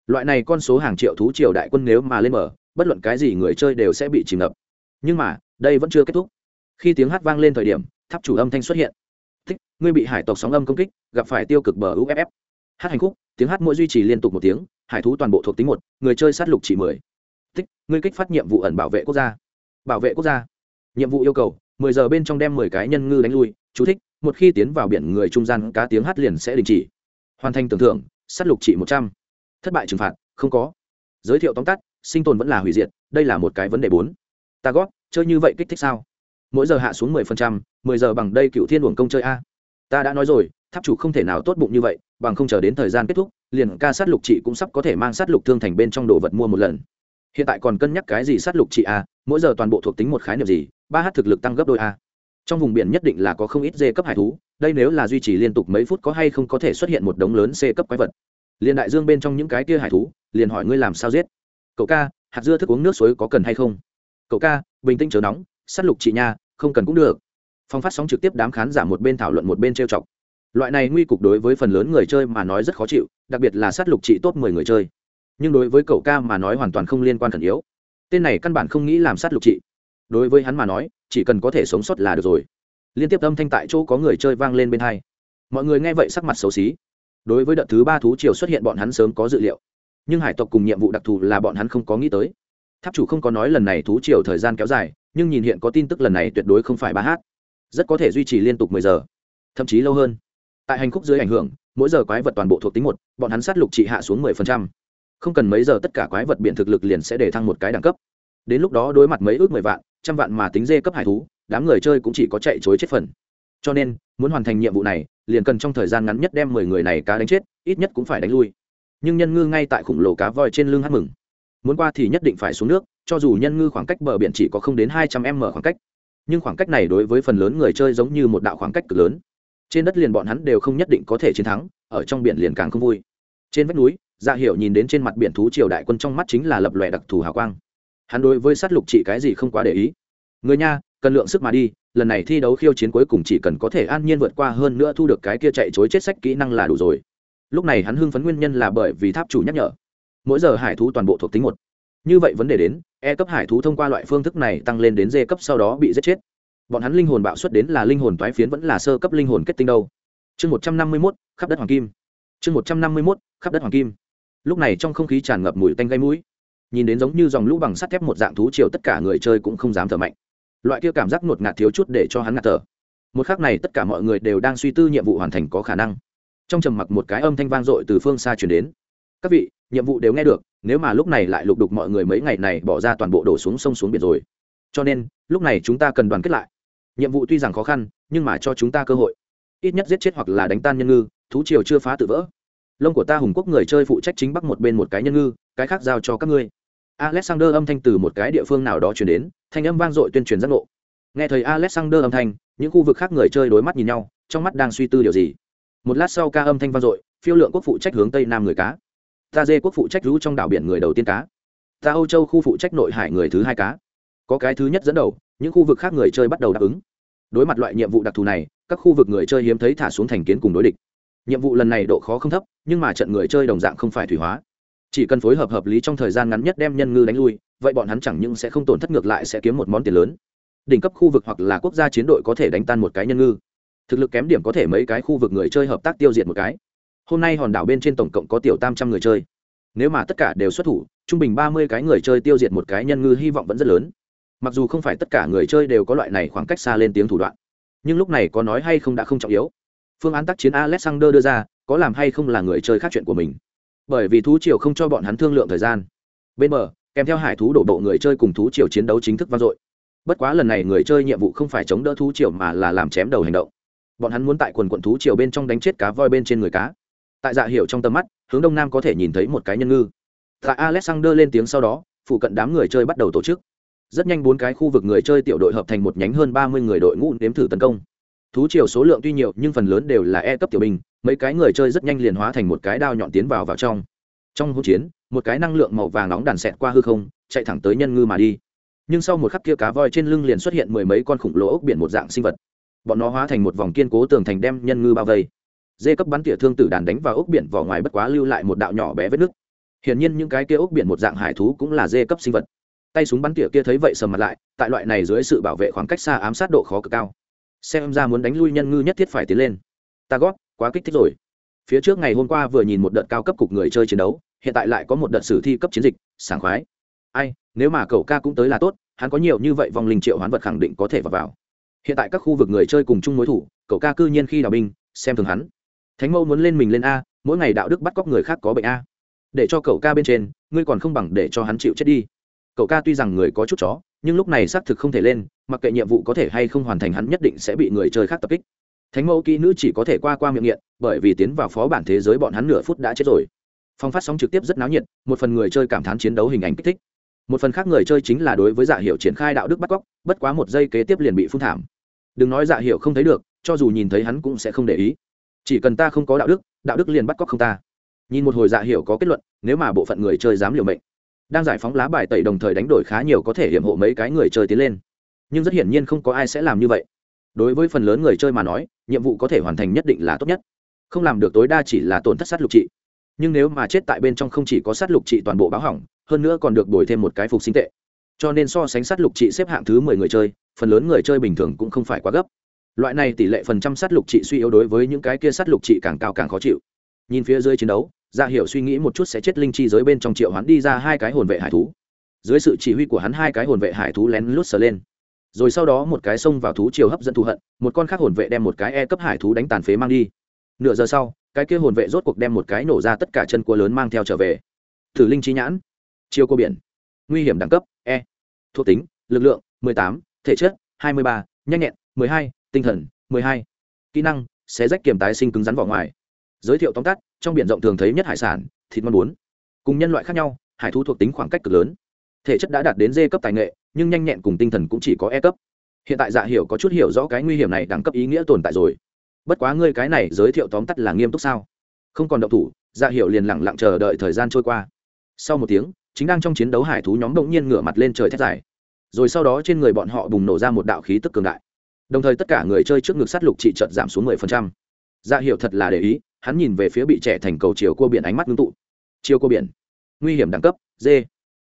Loại này con số hàng triệu thú triều đại quân nếu mà lên mở, bất luận cái gì người chơi đều sẽ bị chìm ngập nhưng mà, đây vẫn chưa kết thúc. Khi tiếng hát vang lên thời điểm, tháp chủ âm thanh xuất hiện. Thích, ngươi bị hải tộc sóng âm công kích, gặp phải tiêu cực bờ uff hát hành khúc, tiếng hát mỗi duy trì liên tục một tiếng, hải thú toàn bộ thuộc tính một, người chơi sát lục chỉ mười. Thích, ngươi kích phát nhiệm vụ ẩn bảo vệ quốc gia. Bảo vệ quốc gia. Nhiệm vụ yêu cầu, mười giờ bên trong đem mười cái nhân ngư đánh lui. Chú thích, một khi tiến vào biển người trung gian, cá tiếng hát liền sẽ đình chỉ. Hoàn thành tưởng thưởng, sát lục chỉ một trăm. Thất bại trừng phạt, không có. Giới thiệu tóm tắt, sinh tồn vẫn là hủy diệt, đây là một cái vấn đề bốn ta gót, chơi như vậy kích thích sao? Mỗi giờ hạ xuống mười phần trăm, mười giờ bằng đây cựu thiên uổng công chơi a. Ta đã nói rồi, tháp chủ không thể nào tốt bụng như vậy, bằng không chờ đến thời gian kết thúc, liền ca sát lục chị cũng sắp có thể mang sát lục thương thành bên trong đồ vật mua một lần. Hiện tại còn cân nhắc cái gì sát lục chị a, mỗi giờ toàn bộ thuộc tính một khái niệm gì, ba h thực lực tăng gấp đôi a. Trong vùng biển nhất định là có không ít dê cấp hải thú, đây nếu là duy trì liên tục mấy phút có hay không có thể xuất hiện một đống lớn c cấp quái vật. Liền đại dương bên trong những cái kia hải thú, liền hỏi ngươi làm sao giết. Cậu ca, hạt dưa thức uống nước suối có cần hay không? Cậu ca, bình tĩnh chớ nóng, sát lục chị nha, không cần cũng được. Phong phát sóng trực tiếp đám khán giả một bên thảo luận một bên trêu chọc. Loại này nguy cục đối với phần lớn người chơi mà nói rất khó chịu, đặc biệt là sát lục trị top mười người chơi. Nhưng đối với cậu ca mà nói hoàn toàn không liên quan khẩn yếu. Tên này căn bản không nghĩ làm sát lục trị đối với hắn mà nói, chỉ cần có thể sống sót là được rồi. Liên tiếp âm thanh tại chỗ có người chơi vang lên bên hai. Mọi người nghe vậy sắc mặt xấu xí. Đối với đợt thứ ba thú triều xuất hiện bọn hắn sớm có dự liệu. Nhưng hải tộc cùng nhiệm vụ đặc thù là bọn hắn không có nghĩ tới tháp chủ không có nói lần này thú triều thời gian kéo dài, nhưng nhìn hiện có tin tức lần này tuyệt đối không phải ba h rất có thể duy trì liên tục mười giờ, thậm chí lâu hơn. Tại hành khúc dưới ảnh hưởng, mỗi giờ quái vật toàn bộ thuộc tính một, bọn hắn sát lục trị hạ xuống mười phần trăm. Không cần mấy giờ tất cả quái vật biện thực lực liền sẽ để thăng một cái đẳng cấp. Đến lúc đó đối mặt mấy ước mười vạn, trăm vạn mà tính dê cấp hải thú, đám người chơi cũng chỉ có chạy chối chết phần. Cho nên, muốn hoàn thành nhiệm vụ này, liền cần trong thời gian ngắn nhất đem mười người này cá đánh chết, ít nhất cũng phải đánh lui. Nhưng nhân ngư ngay tại khủng lồ cá voi trên lưng hát mừng muốn qua thì nhất định phải xuống nước, cho dù nhân ngư khoảng cách bờ biển chỉ có không đến hai trăm m khoảng cách. Nhưng khoảng cách này đối với phần lớn người chơi giống như một đạo khoảng cách cực lớn. Trên đất liền bọn hắn đều không nhất định có thể chiến thắng, ở trong biển liền càng không vui. Trên vách núi dạ hiểu nhìn đến trên mặt biển thú triều đại quân trong mắt chính là lập lòe đặc thù hào quang. Hắn đối với sát lục trị cái gì không quá để ý. Người nha, cần lượng sức mà đi, lần này thi đấu khiêu chiến cuối cùng chỉ cần có thể an nhiên vượt qua hơn nữa thu được cái kia chạy chối chết sách kỹ năng là đủ rồi. Lúc này hắn hưng phấn nguyên nhân là bởi vì tháp chủ nhắc nhở mỗi giờ hải thú toàn bộ thuộc tính một. Như vậy vấn đề đến e cấp hải thú thông qua loại phương thức này tăng lên đến d cấp sau đó bị giết chết. Bọn hắn linh hồn bạo xuất đến là linh hồn toái phiến vẫn là sơ cấp linh hồn kết tinh đâu. Chương một trăm năm mươi mốt, khắp đất hoàng kim. Chương một trăm năm mươi mốt, khắp đất hoàng kim. Lúc này trong không khí tràn ngập mùi tanh gây mũi. Nhìn đến giống như dòng lũ bằng sắt thép một dạng thú chiều tất cả người chơi cũng không dám thở mạnh. Loại kia cảm giác ngột ngạt thiếu chút để cho hắn ngạt thở. Một khác này tất cả mọi người đều đang suy tư nhiệm vụ hoàn thành có khả năng. Trong trầm mặc một cái âm thanh vang dội từ phương xa chuyển đến. Các vị nhiệm vụ đều nghe được, nếu mà lúc này lại lục đục mọi người mấy ngày này bỏ ra toàn bộ đổ xuống sông xuống biển rồi. Cho nên, lúc này chúng ta cần đoàn kết lại. Nhiệm vụ tuy rằng khó khăn, nhưng mà cho chúng ta cơ hội. Ít nhất giết chết hoặc là đánh tan nhân ngư, thú triều chưa phá tự vỡ. Lông của ta hùng quốc người chơi phụ trách chính bắc một bên một cái nhân ngư, cái khác giao cho các ngươi. Alexander âm thanh từ một cái địa phương nào đó chuyển đến, thanh âm vang dội tuyên truyền giác ngộ. Nghe thấy alexander âm thanh, những khu vực khác người chơi đối mắt nhìn nhau, trong mắt đang suy tư điều gì. Một lát sau ca âm thanh vang dội, phiêu lượng quốc phụ trách hướng tây nam người cá ta dê quốc phụ trách rú trong đảo biển người đầu tiên cá. Ta âu châu khu phụ trách nội hải người thứ hai cá. Có cái thứ nhất dẫn đầu, những khu vực khác người chơi bắt đầu đáp ứng. Đối mặt loại nhiệm vụ đặc thù này, các khu vực người chơi hiếm thấy thả xuống thành kiến cùng đối địch. Nhiệm vụ lần này độ khó không thấp, nhưng mà trận người chơi đồng dạng không phải thủy hóa. Chỉ cần phối hợp hợp lý trong thời gian ngắn nhất đem nhân ngư đánh lui, vậy bọn hắn chẳng những sẽ không tổn thất ngược lại sẽ kiếm một món tiền lớn. Đỉnh cấp khu vực hoặc là quốc gia chiến đội có thể đánh tan một cái nhân ngư. Thực lực kém điểm có thể mấy cái khu vực người chơi hợp tác tiêu diệt một cái hôm nay hòn đảo bên trên tổng cộng có tiểu tam trăm người chơi. Nếu mà tất cả đều xuất thủ, trung bình ba mươi cái người chơi tiêu diệt một cái nhân ngư hy vọng vẫn rất lớn. Mặc dù không phải tất cả người chơi đều có loại này khoảng cách xa lên tiếng thủ đoạn, nhưng lúc này có nói hay không đã không trọng yếu. Phương án tác chiến alexander đưa ra, có làm hay không là người chơi khác chuyện của mình. Bởi vì thú triều không cho bọn hắn thương lượng thời gian. Bên bờ, kèm theo hải thú đổ bộ người chơi cùng thú triều chiến đấu chính thức vang dội. Bất quá lần này người chơi nhiệm vụ không phải chống đỡ thú triều mà là làm chém đầu hành động. Bọn hắn muốn tại quần quận thú triều bên trong đánh chết cá voi bên trên người cá tại dạ hiệu trong tầm mắt, hướng đông nam có thể nhìn thấy một cái nhân ngư. Tại alexander lên tiếng sau đó, phụ cận đám người chơi bắt đầu tổ chức. Rất nhanh bốn cái khu vực người chơi tiểu đội hợp thành một nhánh hơn ba mươi người đội ngũ nếm thử tấn công. Thú triều số lượng tuy nhiều, nhưng phần lớn đều là e cấp tiểu binh, mấy cái người chơi rất nhanh liền hóa thành một cái đao nhọn tiến vào vào trong. Trong hỗn chiến, một cái năng lượng màu vàng nóng đàn xẹt qua hư không, chạy thẳng tới nhân ngư mà đi. Nhưng sau một khắc kia cá voi trên lưng liền xuất hiện mười mấy con khủng lồ ốc biển một dạng sinh vật. Bọn nó hóa thành một vòng kiên cố tường thành đem nhân ngư bao vây dê cấp bắn tỉa thương tử đàn đánh vào ốc biển vỏ ngoài bất quá lưu lại một đạo nhỏ bé vết nứt hiển nhiên những cái kia ốc biển một dạng hải thú cũng là dê cấp sinh vật. Tay súng bắn tỉa kia thấy vậy sầm mặt lại, tại loại này dưới sự bảo vệ khoảng cách xa ám sát độ khó cực cao. Xem ra muốn đánh lui nhân ngư nhất thiết phải tiến lên. Ta gót quá kích thích rồi. Phía trước ngày hôm qua vừa nhìn một đợt cao cấp cục người chơi chiến đấu, hiện tại lại có một đợt sử thi cấp chiến dịch, sảng khoái. Ai, nếu mà cậu ca cũng tới là tốt, hắn có nhiều như vậy vòng linh triệu hoán vật khẳng định có thể vào vào. Hiện tại các khu vực người chơi cùng chung mối thủ, cậu ca cư nhiên khi đào binh, xem thường hắn thánh mẫu muốn lên mình lên a, mỗi ngày đạo đức bắt cóc người khác có bệnh a. Để cho cậu ca bên trên, ngươi còn không bằng để cho hắn chịu chết đi. Cậu ca tuy rằng người có chút chó, nhưng lúc này xác thực không thể lên, mặc kệ nhiệm vụ có thể hay không hoàn thành hắn nhất định sẽ bị người chơi khác tập kích. Thánh mẫu kỹ nữ chỉ có thể qua qua miệng nghiện, bởi vì tiến vào phó bản thế giới bọn hắn nửa phút đã chết rồi. Phong phát sóng trực tiếp rất náo nhiệt, một phần người chơi cảm thán chiến đấu hình ảnh kích thích. Một phần khác người chơi chính là đối với dạ hiệu triển khai đạo đức bắt cóc, bất quá một giây kế tiếp liền bị phun thảm. Đừng nói dạ hiệu không thấy được, cho dù nhìn thấy hắn cũng sẽ không để ý chỉ cần ta không có đạo đức đạo đức liền bắt cóc không ta. Nhìn một hồi dạ hiểu có kết luận, nếu mà bộ phận người chơi dám liều mệnh, đang giải phóng lá bài tẩy đồng thời đánh đổi khá nhiều có thể hiểm hộ mấy cái người chơi tiến lên. Nhưng rất hiển nhiên không có ai sẽ làm như vậy. Đối với phần lớn người chơi mà nói, nhiệm vụ có thể hoàn thành nhất định là tốt nhất. Không làm được tối đa chỉ là tổn thất sát lục trị. Nhưng nếu mà chết tại bên trong không chỉ có sát lục trị toàn bộ báo hỏng, hơn nữa còn được đổi thêm một cái phục sinh tệ. Cho nên so sánh sát lục trị xếp hạng thứ mười người chơi, phần lớn người chơi bình thường cũng không phải quá gấp loại này tỷ lệ phần trăm sát lục trị suy yếu đối với những cái kia sát lục trị càng cao càng khó chịu. Nhìn phía dưới chiến đấu ra hiểu suy nghĩ một chút sẽ chết linh chi giới bên trong triệu hắn đi ra hai cái hồn vệ hải thú. Dưới sự chỉ huy của hắn hai cái hồn vệ hải thú lén lút sờ lên. Rồi sau đó một cái xông vào thú chiều hấp dẫn thù hận một con khác hồn vệ đem một cái e cấp hải thú đánh tàn phế mang đi. Nửa giờ sau cái kia hồn vệ rốt cuộc đem một cái nổ ra tất cả chân cua lớn mang theo trở về. Thử linh chi nhãn. Chiêu cô biển. Nguy hiểm đẳng cấp e. Thuộc tính lực lượng 18, thể chất 23, nhanh nhẹn 12, tinh thần 12. kỹ năng, xé rách kiểm tái sinh cứng rắn vỏ ngoài. Giới thiệu tóm tắt, trong biển rộng thường thấy nhất hải sản, thịt ngon bốn. Cùng nhân loại khác nhau, hải thú thuộc tính khoảng cách cực lớn. Thể chất đã đạt đến d cấp tài nghệ, nhưng nhanh nhẹn cùng tinh thần cũng chỉ có e cấp. Hiện tại dạ hiểu có chút hiểu rõ cái nguy hiểm này đẳng cấp ý nghĩa tồn tại rồi. Bất quá ngươi cái này giới thiệu tóm tắt là nghiêm túc sao? Không còn động thủ dạ hiểu liền lẳng lặng chờ đợi thời gian trôi qua. Sau một tiếng, chính đang trong chiến đấu hải thú nhóm động nhiên ngửa mặt lên trời thét dài. Rồi sau đó trên người bọn họ bùng nổ ra một đạo khí tức cường đại đồng thời tất cả người chơi trước ngực sát lục trị trợt giảm xuống mười phần trăm. Dạ hiểu thật là để ý, hắn nhìn về phía bị trẻ thành cầu chiều cua biển ánh mắt ngưng tụ. Chiều cua biển. Nguy hiểm đẳng cấp d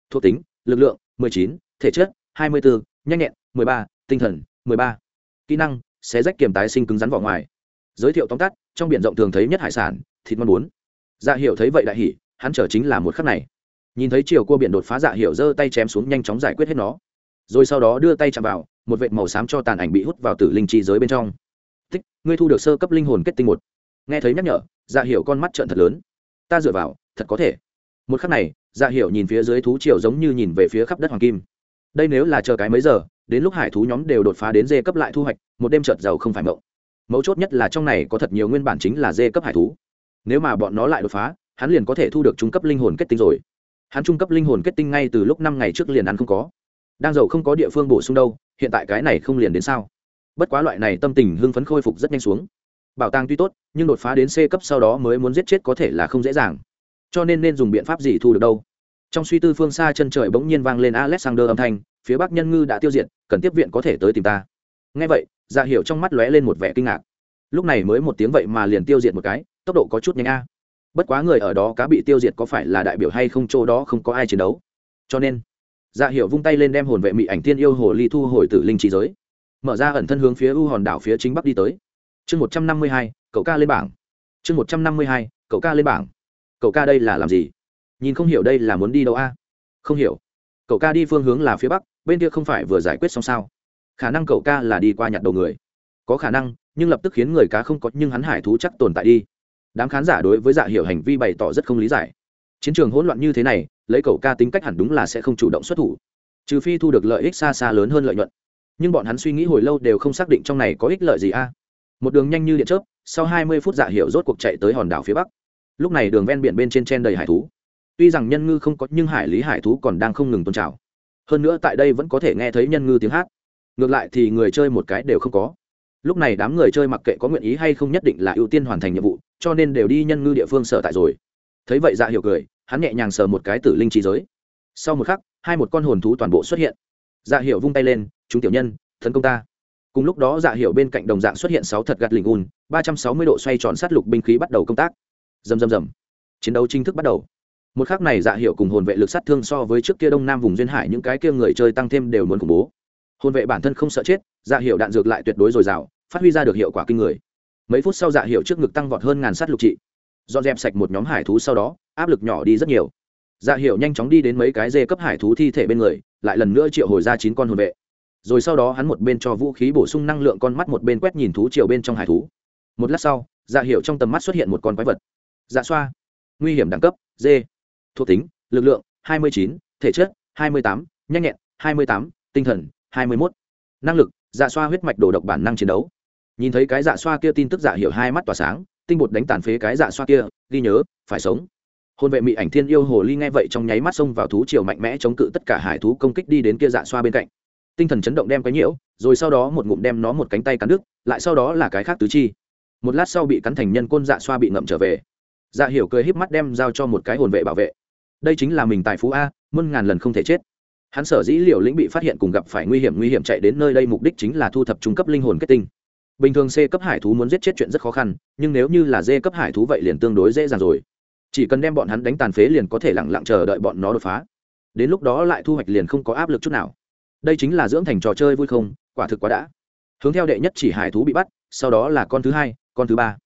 thuộc tính, lực lượng, mười chín, thể chất, hai mươi bốn nhanh nhẹn, mười ba, tinh thần, mười ba. Kỹ năng, xé rách kiềm tái sinh cứng rắn vỏ ngoài. Giới thiệu tóm tắt, trong biển rộng thường thấy nhất hải sản, thịt mong muốn dạ hiệu thấy vậy đại hỉ, hắn trở chính là một khắc này. Nhìn thấy chiều cua biển đột phá dạ hiệu giơ tay chém xuống nhanh chóng giải quyết hết nó. Rồi sau đó đưa tay chạm vào một vệt màu xám cho tàn ảnh bị hút vào tử linh chi giới bên trong. Tích, ngươi thu được sơ cấp linh hồn kết tinh một. Nghe thấy nhắc nhở dạ hiệu con mắt trợn thật lớn. Ta dựa vào, thật có thể. Một khắc này dạ hiệu nhìn phía dưới thú triều giống như nhìn về phía khắp đất hoàng kim. Đây nếu là chờ cái mấy giờ, đến lúc hải thú nhóm đều đột phá đến dê cấp lại thu hoạch, một đêm trợt giàu không phải mộng. Mấu chốt nhất là trong này có thật nhiều nguyên bản chính là dê cấp hải thú. Nếu mà bọn nó lại đột phá, hắn liền có thể thu được trung cấp linh hồn kết tinh rồi. Hắn trung cấp linh hồn kết tinh ngay từ lúc năm ngày trước liền ăn không có đang giàu không có địa phương bổ sung đâu, hiện tại cái này không liền đến sao? Bất quá loại này tâm tình hưng phấn khôi phục rất nhanh xuống. Bảo tàng tuy tốt, nhưng đột phá đến c cấp sau đó mới muốn giết chết có thể là không dễ dàng. Cho nên nên dùng biện pháp gì thu được đâu? Trong suy tư phương xa chân trời bỗng nhiên vang lên alexander âm thanh, phía bắc nhân ngư đã tiêu diệt, cần tiếp viện có thể tới tìm ta. Ngay vậy dạ hiểu trong mắt lóe lên một vẻ kinh ngạc. Lúc này mới một tiếng vậy mà liền tiêu diệt một cái, tốc độ có chút nhanh a. Bất quá người ở đó cá bị tiêu diệt có phải là đại biểu hay không, chỗ đó không có ai chiến đấu. Cho nên dạ hiểu vung tay lên đem hồn vệ mỹ ảnh tiên yêu hồ ly thu hồi tử linh trí giới. Mở ra ẩn thân hướng phía u hòn đảo phía chính bắc đi tới. Chương một trăm năm mươi hai, cậu ca lên bảng. Chương một trăm năm mươi hai, cậu ca lên bảng. Cậu ca đây là làm gì? Nhìn không hiểu đây là muốn đi đâu a? Không hiểu. Cậu ca đi phương hướng là phía bắc, bên kia không phải vừa giải quyết xong sao? Khả năng cậu ca là đi qua nhặt đầu người. Có khả năng, nhưng lập tức khiến người cá không có, nhưng hắn hải thú chắc tồn tại đi. Đám khán giả đối với dạ hiểu hành vi bày tỏ rất không lý giải chiến trường hỗn loạn như thế này, lấy cậu ca tính cách hẳn đúng là sẽ không chủ động xuất thủ. Trừ phi thu được lợi ích xa xa lớn hơn lợi nhuận. Nhưng bọn hắn suy nghĩ hồi lâu đều không xác định trong này có ích lợi gì a. Một đường nhanh như điện chớp, sau hai mươi phút dạ hiệu rốt cuộc chạy tới hòn đảo phía bắc. Lúc này đường ven biển bên trên chen đầy hải thú. Tuy rằng nhân ngư không có, nhưng hải lý hải thú còn đang không ngừng tôn trào. Hơn nữa tại đây vẫn có thể nghe thấy nhân ngư tiếng hát. Ngược lại thì người chơi một cái đều không có. Lúc này đám người chơi mặc kệ có nguyện ý hay không nhất định là ưu tiên hoàn thành nhiệm vụ, cho nên đều đi nhân ngư địa phương sở tại rồi. Thấy vậy dạ hiệu cười hắn nhẹ nhàng sờ một cái tử linh trí giới. Sau một khắc, hai một con hồn thú toàn bộ xuất hiện. Dạ hiệu vung tay lên, chúng tiểu nhân, tấn công ta. Cùng lúc đó dạ hiệu bên cạnh đồng dạng xuất hiện sáu thật gạt lình ùn, ba trăm sáu mươi độ xoay tròn sát lục binh khí bắt đầu công tác. Dầm dầm dầm chiến đấu chính thức bắt đầu. Một khắc này dạ hiệu cùng hồn vệ lực sát thương so với trước kia đông nam vùng duyên hải, những cái kia người chơi tăng thêm đều muốn khủng bố. Hồn vệ bản thân không sợ chết dạ hiệu đạn dược lại tuyệt đối dồi dào, phát huy ra được hiệu quả kinh người. Mấy phút sau dạ hiệu trước ngực tăng vọt hơn ngàn sát lục trị dọn dẹp sạch một nhóm hải thú sau đó áp lực nhỏ đi rất nhiều. Dạ hiệu nhanh chóng đi đến mấy cái dê cấp hải thú thi thể bên người lại lần nữa triệu hồi ra chín con hồn vệ. Rồi sau đó hắn một bên cho vũ khí bổ sung năng lượng con mắt một bên quét nhìn thú chiều bên trong hải thú. Một lát sau dạ hiệu trong tầm mắt xuất hiện một con quái vật. Dạ xoa. Nguy hiểm đẳng cấp dê, thuộc tính lực lượng 29, thể chất 28, nhanh nhẹn 28, tinh thần 21. năng lực dạ xoa huyết mạch đồ độc bản năng chiến đấu. Nhìn thấy cái dạ xoa kia tin tức dạ hiệu hai mắt tỏa sáng tinh bột đánh tàn phế cái dạ xoa kia, ghi nhớ, phải sống. Hôn vệ mỹ ảnh thiên yêu hồ ly nghe vậy trong nháy mắt xông vào thú triều mạnh mẽ chống cự tất cả hải thú công kích đi đến kia dạ xoa bên cạnh. Tinh thần chấn động đem cái nhiễu, rồi sau đó một ngụm đem nó một cánh tay cắn đứt, lại sau đó là cái khác tứ chi. Một lát sau bị cắn thành nhân côn dạ xoa bị ngậm trở về. Dạ hiểu cười híp mắt đem giao cho một cái hồn vệ bảo vệ. Đây chính là mình tài phú a, muôn ngàn lần không thể chết. Hắn sở dĩ liều lĩnh bị phát hiện cùng gặp phải nguy hiểm nguy hiểm chạy đến nơi đây mục đích chính là thu thập trung cấp linh hồn kết tinh bình thường c cấp hải thú muốn giết chết chuyện rất khó khăn, nhưng nếu như là d cấp hải thú vậy liền tương đối dễ dàng rồi. Chỉ cần đem bọn hắn đánh tàn phế liền có thể lẳng lặng chờ đợi bọn nó đột phá. Đến lúc đó lại thu hoạch liền không có áp lực chút nào. Đây chính là dưỡng thành trò chơi vui không, quả thực quá đã. Hướng theo đệ nhất chỉ hải thú bị bắt, sau đó là con thứ hai, con thứ ba.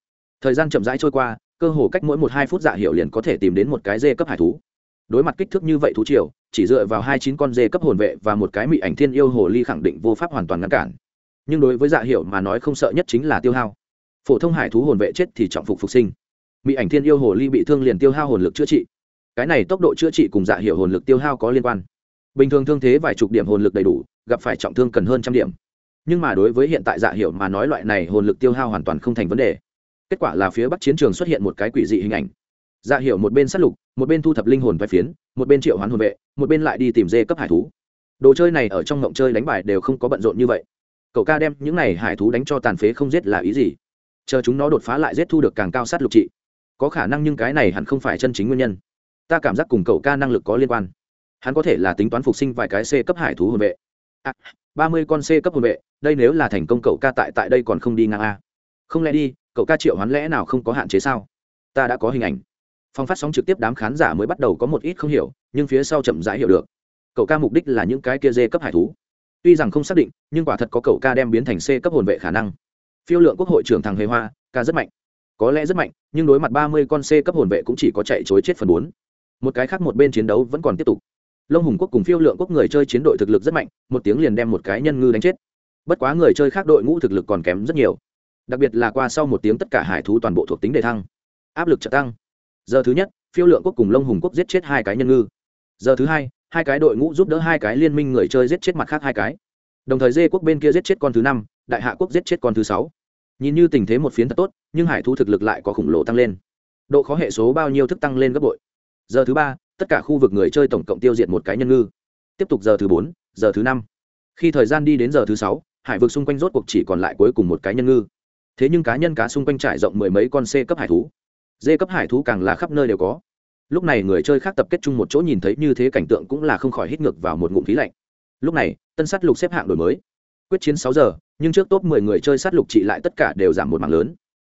Thời gian chậm rãi trôi qua, cơ hồ cách mỗi một hai phút dạ hiệu liền có thể tìm đến một cái dê cấp hải thú. Đối mặt kích thước như vậy thú triều, chỉ dựa vào hai chín con dê cấp hồn vệ và một cái mị ảnh thiên yêu hồ ly khẳng định vô pháp hoàn toàn ngăn cản nhưng đối với dạ hiệu mà nói không sợ nhất chính là tiêu hao. Phổ thông hải thú hồn vệ chết thì trọng phục phục sinh. Mỹ ảnh thiên yêu hồ ly bị thương liền tiêu hao hồn lực chữa trị. Cái này tốc độ chữa trị cùng dạ hiệu hồn lực tiêu hao có liên quan. Bình thường thương thế vài chục điểm hồn lực đầy đủ, gặp phải trọng thương cần hơn trăm điểm. Nhưng mà đối với hiện tại dạ hiệu mà nói loại này hồn lực tiêu hao hoàn toàn không thành vấn đề. Kết quả là phía bắc chiến trường xuất hiện một cái quỷ dị hình ảnh. Dạ hiệu một bên sát lục, một bên thu thập linh hồn vai phiến, một bên triệu hoán hồn vệ, một bên lại đi tìm dê cấp hải thú. Đồ chơi này ở trong ngộng chơi đánh bài đều không có bận rộn như vậy cậu ca đem những này hải thú đánh cho tàn phế không giết là ý gì? Chờ chúng nó đột phá lại giết thu được càng cao sát lục trị. Có khả năng nhưng cái này hẳn không phải chân chính nguyên nhân. Ta cảm giác cùng cậu ca năng lực có liên quan. Hắn có thể là tính toán phục sinh vài cái c cấp hải thú hồn vệ. À, ba mươi con c cấp hồn vệ đây nếu là thành công cậu ca tại tại đây còn không đi ngang a. Không lẽ đi cậu ca triệu hắn lẽ nào không có hạn chế sao? Ta đã có hình ảnh. Phong phát sóng trực tiếp đám khán giả mới bắt đầu có một ít không hiểu nhưng phía sau chậm rãi hiểu được. Cậu ca mục đích là những cái kia dê cấp hải thú tuy rằng không xác định, nhưng quả thật có cậu ca đem biến thành c cấp hồn vệ khả năng. Phiêu lượng quốc hội trưởng thằng hề hoa, ca rất mạnh. Có lẽ rất mạnh, nhưng đối mặt ba mươi con c cấp hồn vệ cũng chỉ có chạy chối chết phần bốn. Một cái khác một bên chiến đấu vẫn còn tiếp tục. Lông hùng quốc cùng phiêu lượng quốc người chơi chiến đội thực lực rất mạnh, một tiếng liền đem một cái nhân ngư đánh chết. Bất quá người chơi khác đội ngũ thực lực còn kém rất nhiều. Đặc biệt là qua sau một tiếng tất cả hải thú toàn bộ thuộc tính đề thăng. Áp lực trợ tăng. Giờ thứ nhất, phiêu lượng quốc cùng lông hùng quốc giết chết hai cái nhân ngư. Giờ thứ hai hai cái đội ngũ giúp đỡ hai cái liên minh người chơi giết chết mặt khác hai cái. Đồng thời dê quốc bên kia giết chết con thứ năm, đại hạ quốc giết chết con thứ sáu. Nhìn như tình thế một phiến thật tốt, nhưng hải thú thực lực lại có khổng lồ tăng lên. Độ khó hệ số bao nhiêu thức tăng lên gấp bội. Giờ thứ ba, tất cả khu vực người chơi tổng cộng tiêu diệt một cái nhân ngư. Tiếp tục giờ thứ bốn, giờ thứ năm. Khi thời gian đi đến giờ thứ sáu, hải vực xung quanh rốt cuộc chỉ còn lại cuối cùng một cái nhân ngư. Thế nhưng cá nhân cá xung quanh trải rộng mười mấy con c cấp hải thú. D cấp hải thú càng là khắp nơi đều có lúc này người chơi khác tập kết chung một chỗ nhìn thấy như thế cảnh tượng cũng là không khỏi hít ngược vào một ngụm khí lạnh. Lúc này, tân sát lục xếp hạng đổi mới. Quyết chiến sáu giờ, nhưng trước top mười người chơi sát lục trị lại tất cả đều giảm một mảng lớn.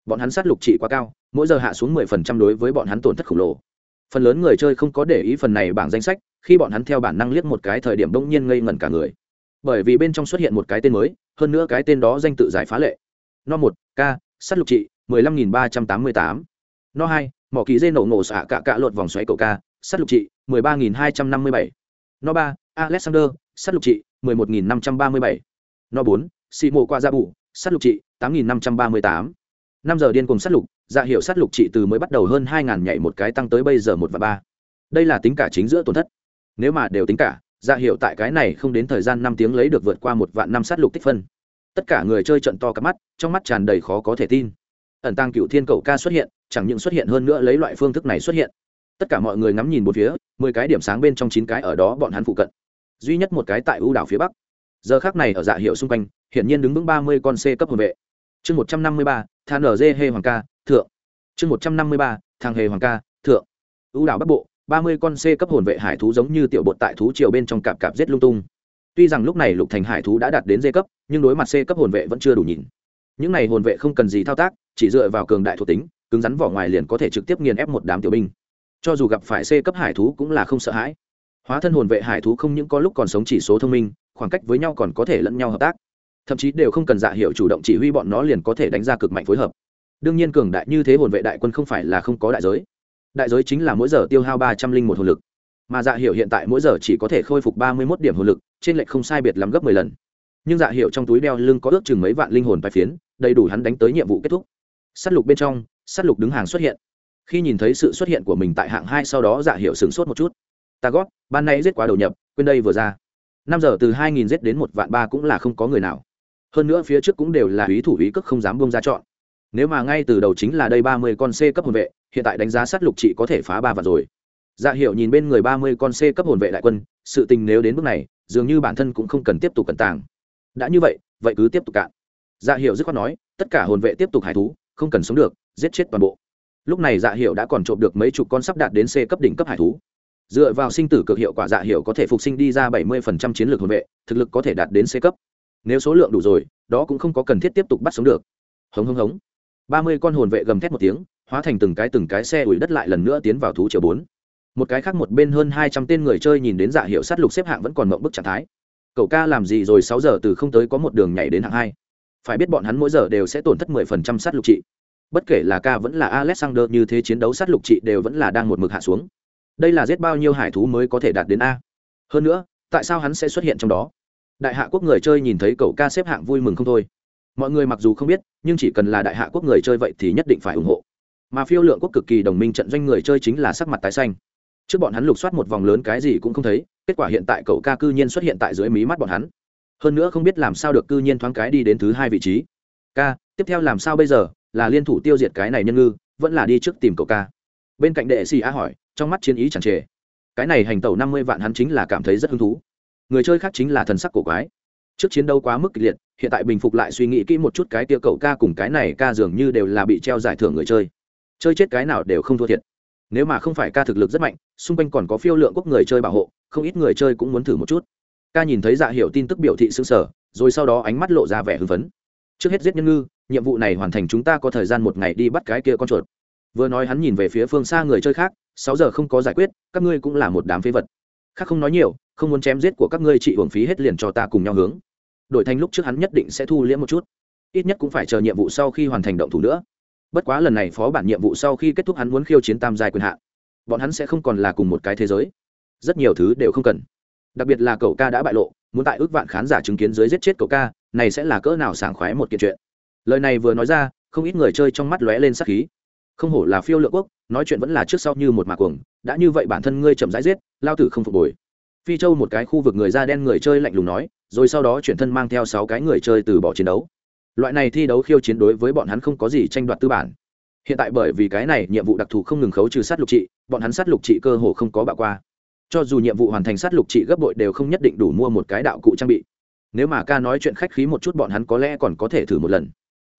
Bọn hắn sát lục trị quá cao, mỗi giờ hạ xuống mười phần trăm đối với bọn hắn tổn thất khổng lồ. Phần lớn người chơi không có để ý phần này bảng danh sách, khi bọn hắn theo bản năng liếc một cái thời điểm đông nhiên ngây ngẩn cả người. Bởi vì bên trong xuất hiện một cái tên mới, hơn nữa cái tên đó danh tự giải phá lệ. No một k sát lục trị, mười lăm nghìn ba trăm tám mươi tám. No hai mỏ kỳ dê nổ nổ xạ cạ cạ lột vòng xoáy cầu ca, Sắt lục trị, mười ba nghìn hai trăm năm mươi bảy. No ba, alexander, sắt lục trị, mười một nghìn năm trăm ba mươi bảy. No bốn xị mộ qua gia bù sắt lục trị, tám nghìn năm trăm ba mươi tám. Năm giờ điên cùng sắt lục dạ hiệu sắt lục trị từ mới bắt đầu hơn hai ngàn nhảy một cái tăng tới bây giờ một và ba. Đây là tính cả chính giữa tổn thất. Nếu mà đều tính cả dạ hiệu tại cái này không đến thời gian năm tiếng lấy được vượt qua một vạn năm sát lục tích phân. Tất cả người chơi trận to cắp mắt, trong mắt tràn đầy khó có thể tin. Ẩn tăng cựu thiên cầu ca xuất hiện chẳng những xuất hiện hơn nữa lấy loại phương thức này xuất hiện. Tất cả mọi người ngắm nhìn một phía, mười cái điểm sáng bên trong chín cái ở đó bọn hắn phụ cận. Duy nhất một cái tại ưu đảo phía bắc. Giờ khác này ở dạ hiệu xung quanh, hiển nhiên đứng vững ba mươi con c cấp hồn vệ. Chương một trăm năm mươi ba than ở dê hê hoàng ca, thượng. Chương một trăm năm mươi ba, thằng hề hoàng ca, thượng. Ưu đảo bắc bộ, ba mươi con c cấp hồn vệ hải thú giống như tiểu bột tại thú triều bên trong cạp cạp giết lung tung. Tuy rằng lúc này lục thành hải thú đã đạt đến d cấp, nhưng đối mặt c cấp hồn vệ vẫn chưa đủ nhìn. Những này hồn vệ không cần gì thao tác, chỉ dựa vào cường đại thuộc tính cứng rắn vỏ ngoài liền có thể trực tiếp nghiền ép một đám tiểu binh. Cho dù gặp phải c cấp hải thú cũng là không sợ hãi. Hóa thân hồn vệ hải thú không những có lúc còn sống chỉ số thông minh, khoảng cách với nhau còn có thể lẫn nhau hợp tác. Thậm chí đều không cần dạ hiệu chủ động chỉ huy bọn nó liền có thể đánh ra cực mạnh phối hợp. Đương nhiên cường đại như thế hồn vệ đại quân không phải là không có đại giới. Đại giới chính là mỗi giờ tiêu hao ba trăm linh một hồn lực. Mà dạ hiệu hiện tại mỗi giờ chỉ có thể khôi phục ba mươi một điểm hồn lực, trên lệch không sai biệt lắm gấp mười lần. Nhưng dạ hiệu trong túi đeo lưng có ước chừng mấy vạn linh hồn bài phiến, đầy đủ hắn đánh tới nhiệm vụ kết thúc. S lục bên trong s lục đứng hàng xuất hiện. Khi nhìn thấy sự xuất hiện của mình tại hạng hai sau đó dạ hiệu sửng sốt một chút. Ta gót, ban nay giết quá đầu nhập, quên đây vừa ra. Năm giờ từ hai nghìn giết đến một vạn ba cũng là không có người nào. Hơn nữa phía trước cũng đều là ý thủ ý cước không dám bông ra chọn. Nếu mà ngay từ đầu chính là đây ba mươi con c cấp hồn vệ, hiện tại đánh giá sát lục chị có thể phá ba vạn rồi. Dạ hiệu nhìn bên người ba mươi con c cấp hồn vệ đại quân, sự tình nếu đến bước này, dường như bản thân cũng không cần tiếp tục cẩn tàng. Đã như vậy vậy cứ tiếp tục cạn. Dạ hiệu dứt khoát nói, tất cả hồn vệ tiếp tục hải thú, không cần sống được giết chết toàn bộ. Lúc này dạ hiệu đã còn trộm được mấy chục con sắp đạt đến c cấp đỉnh cấp hải thú. Dựa vào sinh tử cực hiệu quả dạ hiệu có thể phục sinh đi ra bảy mươi chiến lược hồn vệ, thực lực có thể đạt đến c cấp. Nếu số lượng đủ rồi, đó cũng không có cần thiết tiếp tục bắt sống được. Hống hống hống. ba mươi con hồn vệ gầm thét một tiếng, hóa thành từng cái từng cái xe ủi đất lại lần nữa tiến vào thú chiều bốn. Một cái khác một bên hơn hai trăm tên người chơi nhìn đến dạ hiệu sát lục xếp hạng vẫn còn mộng bức trạng thái. Cậu ca làm gì rồi, sáu giờ từ không tới có một đường nhảy đến hạng hai. Phải biết bọn hắn mỗi giờ đều sẽ tổn thất mười phần trăm sát lục trị bất kể là ca vẫn là alexander, như thế chiến đấu sát lục trị đều vẫn là đang một mực hạ xuống. Đây là giết bao nhiêu hải thú mới có thể đạt đến a? Hơn nữa, tại sao hắn sẽ xuất hiện trong đó? Đại hạ quốc người chơi nhìn thấy cậu ca xếp hạng vui mừng không thôi. Mọi người mặc dù không biết, nhưng chỉ cần là đại hạ quốc người chơi vậy thì nhất định phải ủng hộ. Mà phiêu lượng quốc cực kỳ đồng minh trận doanh người chơi chính là sắc mặt tái xanh. Trước bọn hắn lục soát một vòng lớn cái gì cũng không thấy, kết quả hiện tại cậu ca cư nhiên xuất hiện tại dưới mí mắt bọn hắn. Hơn nữa không biết làm sao được cư nhiên thoáng cái đi đến thứ hai vị trí. Ca, tiếp theo làm sao bây giờ? Là liên thủ tiêu diệt cái này nhân ngư, vẫn là đi trước tìm cậu ca. Bên cạnh đệ sĩ á hỏi, trong mắt chiến ý chẳng trề. Cái này hành tẩu năm mươi vạn hắn chính là cảm thấy rất hứng thú. Người chơi khác chính là thần sắc cổ quái. Trước chiến đấu quá mức kịch liệt, hiện tại bình phục lại suy nghĩ kỹ một chút cái tia cậu ca cùng cái này ca dường như đều là bị treo giải thưởng người chơi. Chơi chết cái nào đều không thua thiệt. Nếu mà không phải ca thực lực rất mạnh, xung quanh còn có phiêu lượng quốc người chơi bảo hộ, không ít người chơi cũng muốn thử một chút. Ca nhìn thấy dạ hiểu tin tức biểu thị xứng sở rồi sau đó ánh mắt lộ ra vẻ hưng phấn. Trước hết giết nhân ngư nhiệm vụ này hoàn thành chúng ta có thời gian một ngày đi bắt cái kia con chuột. Vừa nói hắn nhìn về phía phương xa người chơi khác, sáu giờ không có giải quyết, các ngươi cũng là một đám phế vật. Khác không nói nhiều, không muốn chém giết của các ngươi chị hưởng phí hết liền cho ta cùng nhau hướng. Đổi thành lúc trước hắn nhất định sẽ thu liễm một chút. Ít nhất cũng phải chờ nhiệm vụ sau khi hoàn thành động thủ nữa. Bất quá lần này phó bản nhiệm vụ sau khi kết thúc hắn muốn khiêu chiến tam giai quyền hạn bọn hắn sẽ không còn là cùng một cái thế giới. Rất nhiều thứ đều không cần. Đặc biệt là cậu ca đã bại lộ, muốn tại ước vạn khán giả chứng kiến dưới giết chết cậu ca, này sẽ là cỡ nào sảng khoái một kiện chuyện lời này vừa nói ra, không ít người chơi trong mắt lóe lên sắc khí. Không hổ là phiêu lựa quốc, nói chuyện vẫn là trước sau như một mạc cuồng, đã như vậy bản thân ngươi chậm rãi giết, lao tử không phục hồi phi châu một cái khu vực người da đen người chơi lạnh lùng nói, rồi sau đó chuyển thân mang theo sáu cái người chơi từ bỏ chiến đấu. Loại này thi đấu khiêu chiến đối với bọn hắn không có gì tranh đoạt tư bản. Hiện tại bởi vì cái này, nhiệm vụ đặc thù không ngừng khấu trừ sát lục trị, bọn hắn sát lục trị cơ hồ không có bạo qua. Cho dù nhiệm vụ hoàn thành sát lục trị gấp bội đều không nhất định đủ mua một cái đạo cụ trang bị. Nếu mà ca nói chuyện khách khí một chút, bọn hắn có lẽ còn có thể thử một lần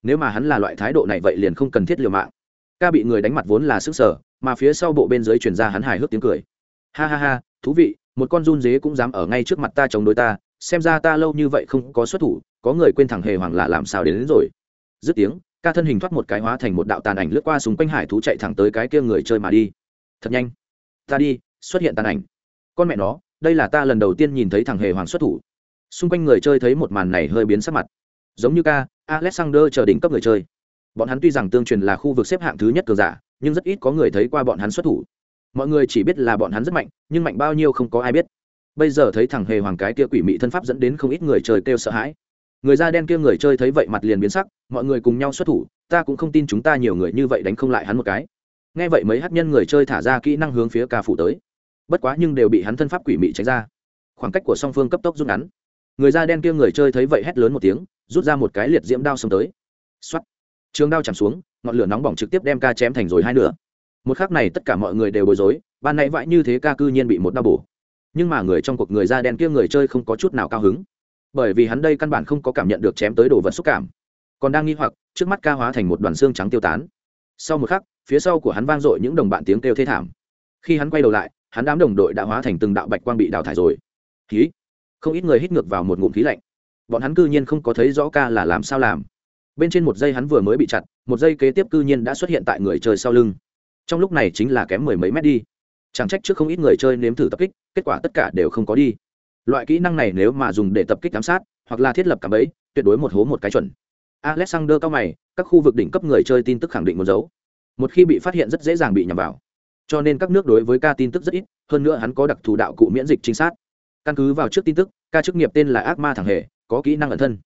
nếu mà hắn là loại thái độ này vậy liền không cần thiết liều mạng. Ca bị người đánh mặt vốn là sức sở mà phía sau bộ bên dưới chuyển ra hắn hài hước tiếng cười. Ha ha ha thú vị một con run dế cũng dám ở ngay trước mặt ta chống đối ta xem ra ta lâu như vậy không có xuất thủ có người quên thẳng hề hoàng là làm sao đến, đến rồi. Dứt tiếng ca thân hình thoát một cái hóa thành một đạo tàn ảnh lướt qua xung quanh hải thú chạy thẳng tới cái kia người chơi mà đi. Thật nhanh. Ta đi xuất hiện tàn ảnh. Con mẹ nó đây là ta lần đầu tiên nhìn thấy thằng hề hoàng xuất thủ. Xung quanh người chơi thấy một màn này hơi biến sắc mặt. Giống như ca alexander chờ đỉnh cấp người chơi. Bọn hắn tuy rằng tương truyền là khu vực xếp hạng thứ nhất cường giả, nhưng rất ít có người thấy qua bọn hắn xuất thủ. Mọi người chỉ biết là bọn hắn rất mạnh, nhưng mạnh bao nhiêu không có ai biết. Bây giờ thấy thằng hề hoàng cái kia quỷ mị thân pháp dẫn đến không ít người chơi kêu sợ hãi. Người da đen kia người chơi thấy vậy mặt liền biến sắc, mọi người cùng nhau xuất thủ, ta cũng không tin chúng ta nhiều người như vậy đánh không lại hắn một cái. Nghe vậy mấy hát nhân người chơi thả ra kỹ năng hướng phía ca phủ tới. Bất quá nhưng đều bị hắn thân pháp quỷ mị tránh ra. Khoảng cách của song phương cấp tốc rút ngắn. Người da đen kia người chơi thấy vậy hét lớn một tiếng rút ra một cái liệt diễm đao xông tới. X trường đao chạm xuống, ngọn lửa nóng bỏng trực tiếp đem ca chém thành rồi hai nửa. Một khắc này tất cả mọi người đều bối rối, ban nãy vãi như thế ca cư nhiên bị một đau bổ. Nhưng mà người trong cuộc người da đen kia người chơi không có chút nào cao hứng. Bởi vì hắn đây căn bản không có cảm nhận được chém tới đồ vật xúc cảm. Còn đang nghi hoặc, trước mắt ca hóa thành một đoàn xương trắng tiêu tán. Sau một khắc, phía sau của hắn vang dội những đồng bạn tiếng kêu thê thảm. Khi hắn quay đầu lại, hắn đám đồng đội đã hóa thành từng đạo bạch quang bị đào thải rồi. Khí không ít người hít ngược vào một ngụm khí lạnh bọn hắn cư nhiên không có thấy rõ ca là làm sao làm. Bên trên một giây hắn vừa mới bị chặt, một giây kế tiếp cư nhiên đã xuất hiện tại người chơi sau lưng. Trong lúc này chính là kém mười mấy mét đi. Chẳng trách trước không ít người chơi nếm thử tập kích, kết quả tất cả đều không có đi. Loại kỹ năng này nếu mà dùng để tập kích giám sát, hoặc là thiết lập cảm ấy tuyệt đối một hố một cái chuẩn. Alexander cao mày, các khu vực đỉnh cấp người chơi tin tức khẳng định một dấu. Một khi bị phát hiện rất dễ dàng bị nhầm vào. Cho nên các nước đối với ca tin tức rất ít, hơn nữa hắn có đặc thù đạo cụ miễn dịch trinh sát. Căn cứ vào trước tin tức, ca chức nghiệp tên là ác ma thằng hề có kỹ năng ẩn thân.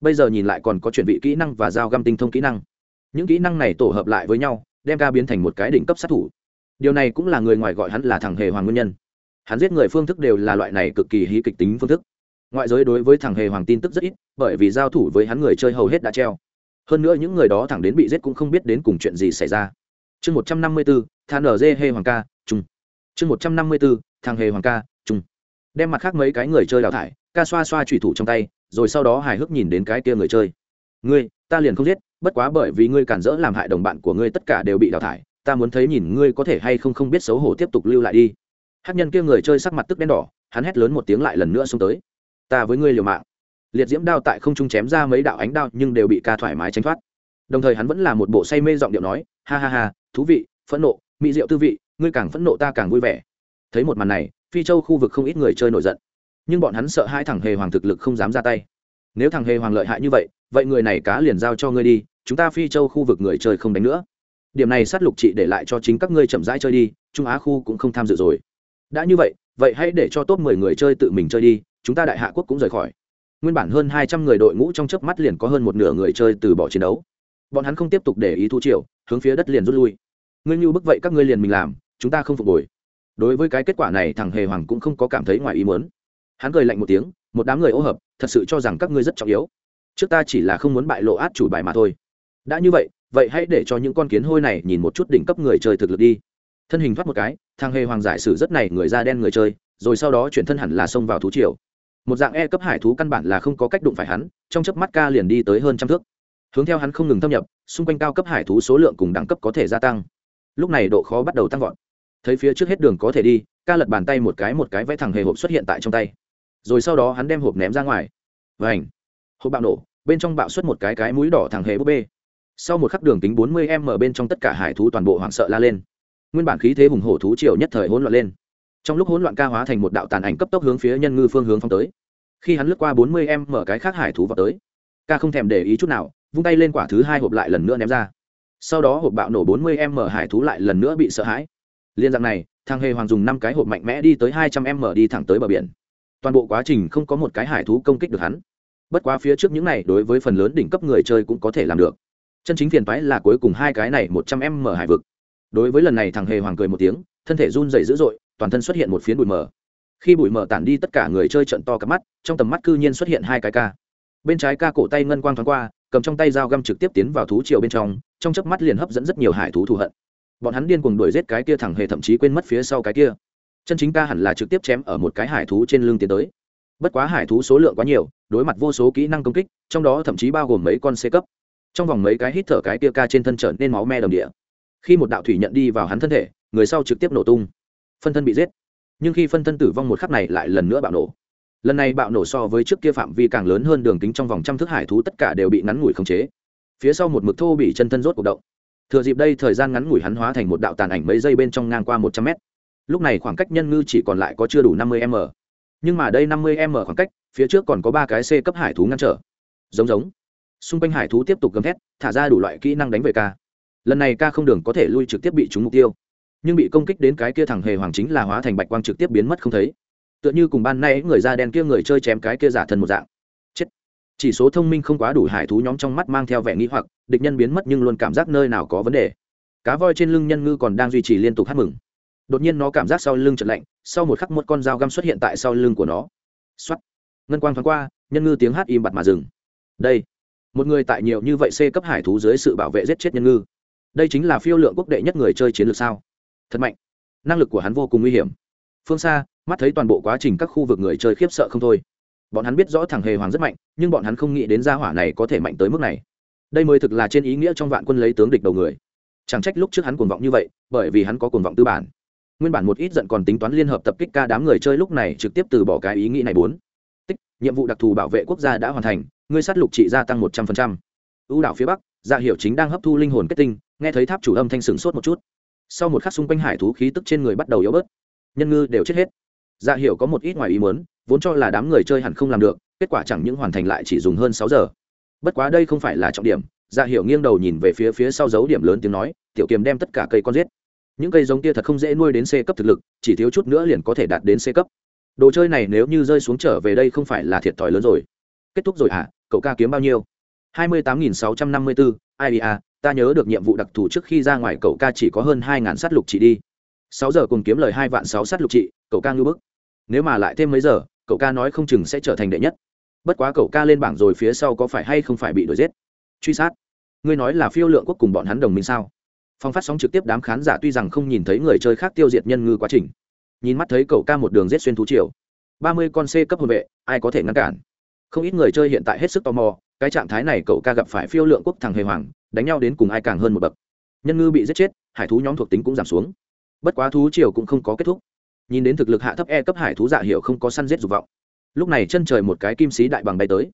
Bây giờ nhìn lại còn có chuẩn bị kỹ năng và giao găm tinh thông kỹ năng. Những kỹ năng này tổ hợp lại với nhau, đem ca biến thành một cái đỉnh cấp sát thủ. Điều này cũng là người ngoài gọi hắn là thằng hề hoàng nguyên nhân. Hắn giết người phương thức đều là loại này cực kỳ hí kịch tính phương thức. Ngoại giới đối với thằng hề hoàng tin tức rất ít, bởi vì giao thủ với hắn người chơi hầu hết đã treo. Hơn nữa những người đó thẳng đến bị giết cũng không biết đến cùng chuyện gì xảy ra. Chương một trăm năm mươi bốn than ở dê hê hoàng ca trung chương một trăm năm mươi bốn thằng hề hoàng ca trung đem mặt khác mấy cái người chơi đào thải, ca xoa xoa trùy thủ trong tay rồi sau đó hài hước nhìn đến cái kia người chơi. Ngươi, ta liền không giết, bất quá bởi vì ngươi cản rỡ làm hại đồng bạn của ngươi tất cả đều bị đào thải, ta muốn thấy nhìn ngươi có thể hay không không biết xấu hổ tiếp tục lưu lại đi. Hát nhân kia người chơi sắc mặt tức đen đỏ, hắn hét lớn một tiếng lại lần nữa xông tới. Ta với ngươi liều mạng. Liệt diễm đao tại không trung chém ra mấy đạo ánh đao nhưng đều bị ca thoải mái tránh thoát. Đồng thời hắn vẫn là một bộ say mê giọng điệu nói, ha ha ha, thú vị, phẫn nộ, mỹ diệu tư vị, ngươi càng phẫn nộ ta càng vui vẻ. Thấy một màn này, phi châu khu vực không ít người chơi nổi giận nhưng bọn hắn sợ hai thằng hề hoàng thực lực không dám ra tay. Nếu thằng hề hoàng lợi hại như vậy vậy người này cá liền giao cho ngươi đi chúng ta phi châu khu vực người chơi không đánh nữa. Điểm này sát lục trị để lại cho chính các ngươi chậm rãi chơi đi trung á khu cũng không tham dự rồi. Đã như vậy vậy hãy để cho top mười người chơi tự mình chơi đi chúng ta đại hạ quốc cũng rời khỏi. Nguyên bản hơn hai trăm người đội ngũ trong chớp mắt liền có hơn một nửa người chơi từ bỏ chiến đấu. Bọn hắn không tiếp tục để ý thu triệu, hướng phía đất liền rút lui. Ngươi như bức vậy các ngươi liền mình làm chúng ta không phục hồi. Đối với cái kết quả này thằng hề hoàng cũng không có cảm thấy ngoài ý muốn hắn cười lạnh một tiếng, một đám người ô hợp, thật sự cho rằng các ngươi rất trọng yếu. Trước ta chỉ là không muốn bại lộ át chủ bài mà thôi. Đã như vậy vậy hãy để cho những con kiến hôi này nhìn một chút đỉnh cấp người chơi thực lực đi. Thân hình thoát một cái thang hề hoàng giải sử rất này người da đen người chơi, rồi sau đó chuyển thân hẳn là xông vào thú triều. Một dạng e cấp hải thú căn bản là không có cách đụng phải hắn, trong chớp mắt ca liền đi tới hơn trăm thước. Hướng theo hắn không ngừng thâm nhập, xung quanh cao cấp hải thú số lượng cùng đẳng cấp có thể gia tăng. Lúc này độ khó bắt đầu tăng vọt. Thấy phía trước hết đường có thể đi, ca lật bàn tay một cái một cái vẽ thẳng hề hộp xuất hiện tại trong tay rồi sau đó hắn đem hộp ném ra ngoài. Và ảnh hộp bạo nổ, bên trong bạo xuất một cái cái mũi đỏ thằng hề búp bê. Sau một khắc đường tính bốn mươi m bên trong tất cả hải thú toàn bộ hoảng sợ la lên. Nguyên bản khí thế hùng hổ thú triều nhất thời hỗn loạn lên. Trong lúc hỗn loạn ca hóa thành một đạo tàn ảnh cấp tốc hướng phía nhân ngư phương hướng phong tới. Khi hắn lướt qua bốn mươi em mở cái khác hải thú vào tới, ca không thèm để ý chút nào, vung tay lên quả thứ hai hộp lại lần nữa ném ra. Sau đó hộp bạo nổ bốn mươi em mở hải thú lại lần nữa bị sợ hãi. Liên dạng này, thằng hề hoàng dùng năm cái hộp mạnh mẽ đi tới hai trăm em mở đi thẳng tới bờ biển toàn bộ quá trình không có một cái hải thú công kích được hắn. Bất quá phía trước những này đối với phần lớn đỉnh cấp người chơi cũng có thể làm được. Chân chính phiền toái là cuối cùng hai cái này một trăm em mở hải vực. Đối với lần này thằng hề hoàng cười một tiếng, thân thể run dày dữ dội, toàn thân xuất hiện một phiến bụi mờ. Khi bụi mờ tản đi tất cả người chơi trận to cặp mắt, trong tầm mắt cư nhiên xuất hiện hai cái ca. Bên trái ca cổ tay ngân quang thoáng qua, cầm trong tay dao găm trực tiếp tiến vào thú triều bên trong trong chớp mắt liền hấp dẫn rất nhiều hải thú thù hận. Bọn hắn điên cuồng đuổi giết cái kia thẳng hề thậm chí quên mất phía sau cái kia chân chính ca hẳn là trực tiếp chém ở một cái hải thú trên lưng tiến tới. Bất quá hải thú số lượng quá nhiều, đối mặt vô số kỹ năng công kích, trong đó thậm chí bao gồm mấy con c cấp. Trong vòng mấy cái hít thở cái kia ca trên thân trở nên máu me đồng địa. Khi một đạo thủy nhận đi vào hắn thân thể, người sau trực tiếp nổ tung. Phân thân bị giết. Nhưng khi phân thân tử vong một khắc này lại lần nữa bạo nổ. Lần này bạo nổ so với trước kia phạm vi càng lớn hơn đường kính trong vòng trăm thước hải thú tất cả đều bị ngắn ngủi khống chế. Phía sau một mực thô bị chân thân rốt cuộc động. Thừa dịp đây thời gian ngắn ngủi hắn hóa thành một đạo tàn ảnh mấy giây bên trong ngang qua một trăm mét lúc này khoảng cách nhân ngư chỉ còn lại có chưa đủ năm mươi m. Nhưng mà đây năm mươi m khoảng cách, phía trước còn có ba cái c cấp hải thú ngăn trở. Giống giống. Xung quanh hải thú tiếp tục gầm thét, thả ra đủ loại kỹ năng đánh về ca. Lần này ca không đường có thể lui trực tiếp bị trúng mục tiêu. Nhưng bị công kích đến cái kia thẳng hề hoàng chính là hóa thành bạch quang trực tiếp biến mất không thấy. Tựa như cùng ban nay người da đen kia người chơi chém cái kia giả thân một dạng. Chết. Chỉ số thông minh không quá đủ hải thú nhóm trong mắt mang theo vẻ nghĩ hoặc, địch nhân biến mất nhưng luôn cảm giác nơi nào có vấn đề. Cá voi trên lưng nhân ngư còn đang duy trì liên tục hát mừng đột nhiên nó cảm giác sau lưng chật lạnh, sau một khắc một con dao găm xuất hiện tại sau lưng của nó. X ngân quang thoáng qua, nhân ngư tiếng hát im bặt mà dừng. Đây. Một người tại nhiều như vậy c cấp hải thú dưới sự bảo vệ giết chết nhân ngư. Đây chính là phiêu lượng quốc đệ nhất người chơi chiến lược sao? Thật mạnh. Năng lực của hắn vô cùng nguy hiểm. Phương xa, mắt thấy toàn bộ quá trình các khu vực người chơi khiếp sợ không thôi. Bọn hắn biết rõ thằng hề hoàng rất mạnh, nhưng bọn hắn không nghĩ đến gia hỏa này có thể mạnh tới mức này. Đây mới thực là trên ý nghĩa trong vạn quân lấy tướng địch đầu người. Chẳng trách lúc trước hắn cuồng vọng như vậy, bởi vì hắn có cuồng vọng tư bản nguyên bản một ít giận còn tính toán liên hợp tập kích ca đám người chơi lúc này trực tiếp từ bỏ cái ý nghĩ này bốn. Tích, nhiệm vụ đặc thù bảo vệ quốc gia đã hoàn thành, ngươi sát lục trị gia tăng một trăm phần trăm. Ưu đảo phía bắc dạ hiệu chính đang hấp thu linh hồn kết tinh, nghe thấy tháp chủ âm thanh sửng sốt một chút. Sau một khắc xung quanh hải thú khí tức trên người bắt đầu yếu bớt. Nhân ngư đều chết hết. Dạ hiệu có một ít ngoài ý muốn, vốn cho là đám người chơi hẳn không làm được, kết quả chẳng những hoàn thành lại chỉ dùng hơn sáu giờ. Bất quá đây không phải là trọng điểm dạ hiệu nghiêng đầu nhìn về phía phía sau dấu điểm lớn tiếng nói, tiểu kiềm đem tất cả cây con giết những cây giống kia thật không dễ nuôi đến c cấp thực lực chỉ thiếu chút nữa liền có thể đạt đến c cấp đồ chơi này nếu như rơi xuống trở về đây không phải là thiệt thòi lớn rồi kết thúc rồi hả cậu ca kiếm bao nhiêu 28654, IBA, ta nhớ được nhiệm vụ đặc thù trước khi ra ngoài cậu ca chỉ có hơn 2000 sát lục trị đi. Sáu giờ cùng kiếm lời hai vạn 6 sát lục trị, cậu ca ngư bức. Nếu mà lại thêm mấy giờ, cậu ca nói không chừng sẽ trở thành đệ nhất. Bất quá cậu ca lên bảng rồi phía sau có phải hay không phải bị đuổi giết? Truy sát. Ngươi nói là phiêu lượng quốc cùng bọn hắn đồng minh sao? Phong phát sóng trực tiếp đám khán giả tuy rằng không nhìn thấy người chơi khác tiêu diệt nhân ngư quá trình, nhìn mắt thấy cậu ca một đường giết xuyên thú triều, 30 con C cấp hồn vệ, ai có thể ngăn cản? Không ít người chơi hiện tại hết sức tò mò, cái trạng thái này cậu ca gặp phải phiêu lượng quốc thằng hề hoàng đánh nhau đến cùng ai càng hơn một bậc. Nhân ngư bị giết chết hải thú nhóm thuộc tính cũng giảm xuống. Bất quá thú triều cũng không có kết thúc. Nhìn đến thực lực hạ thấp e cấp hải thú dạ hiệu không có săn giết dục vọng. Lúc này chân trời một cái kim sĩ đại bằng bay tới.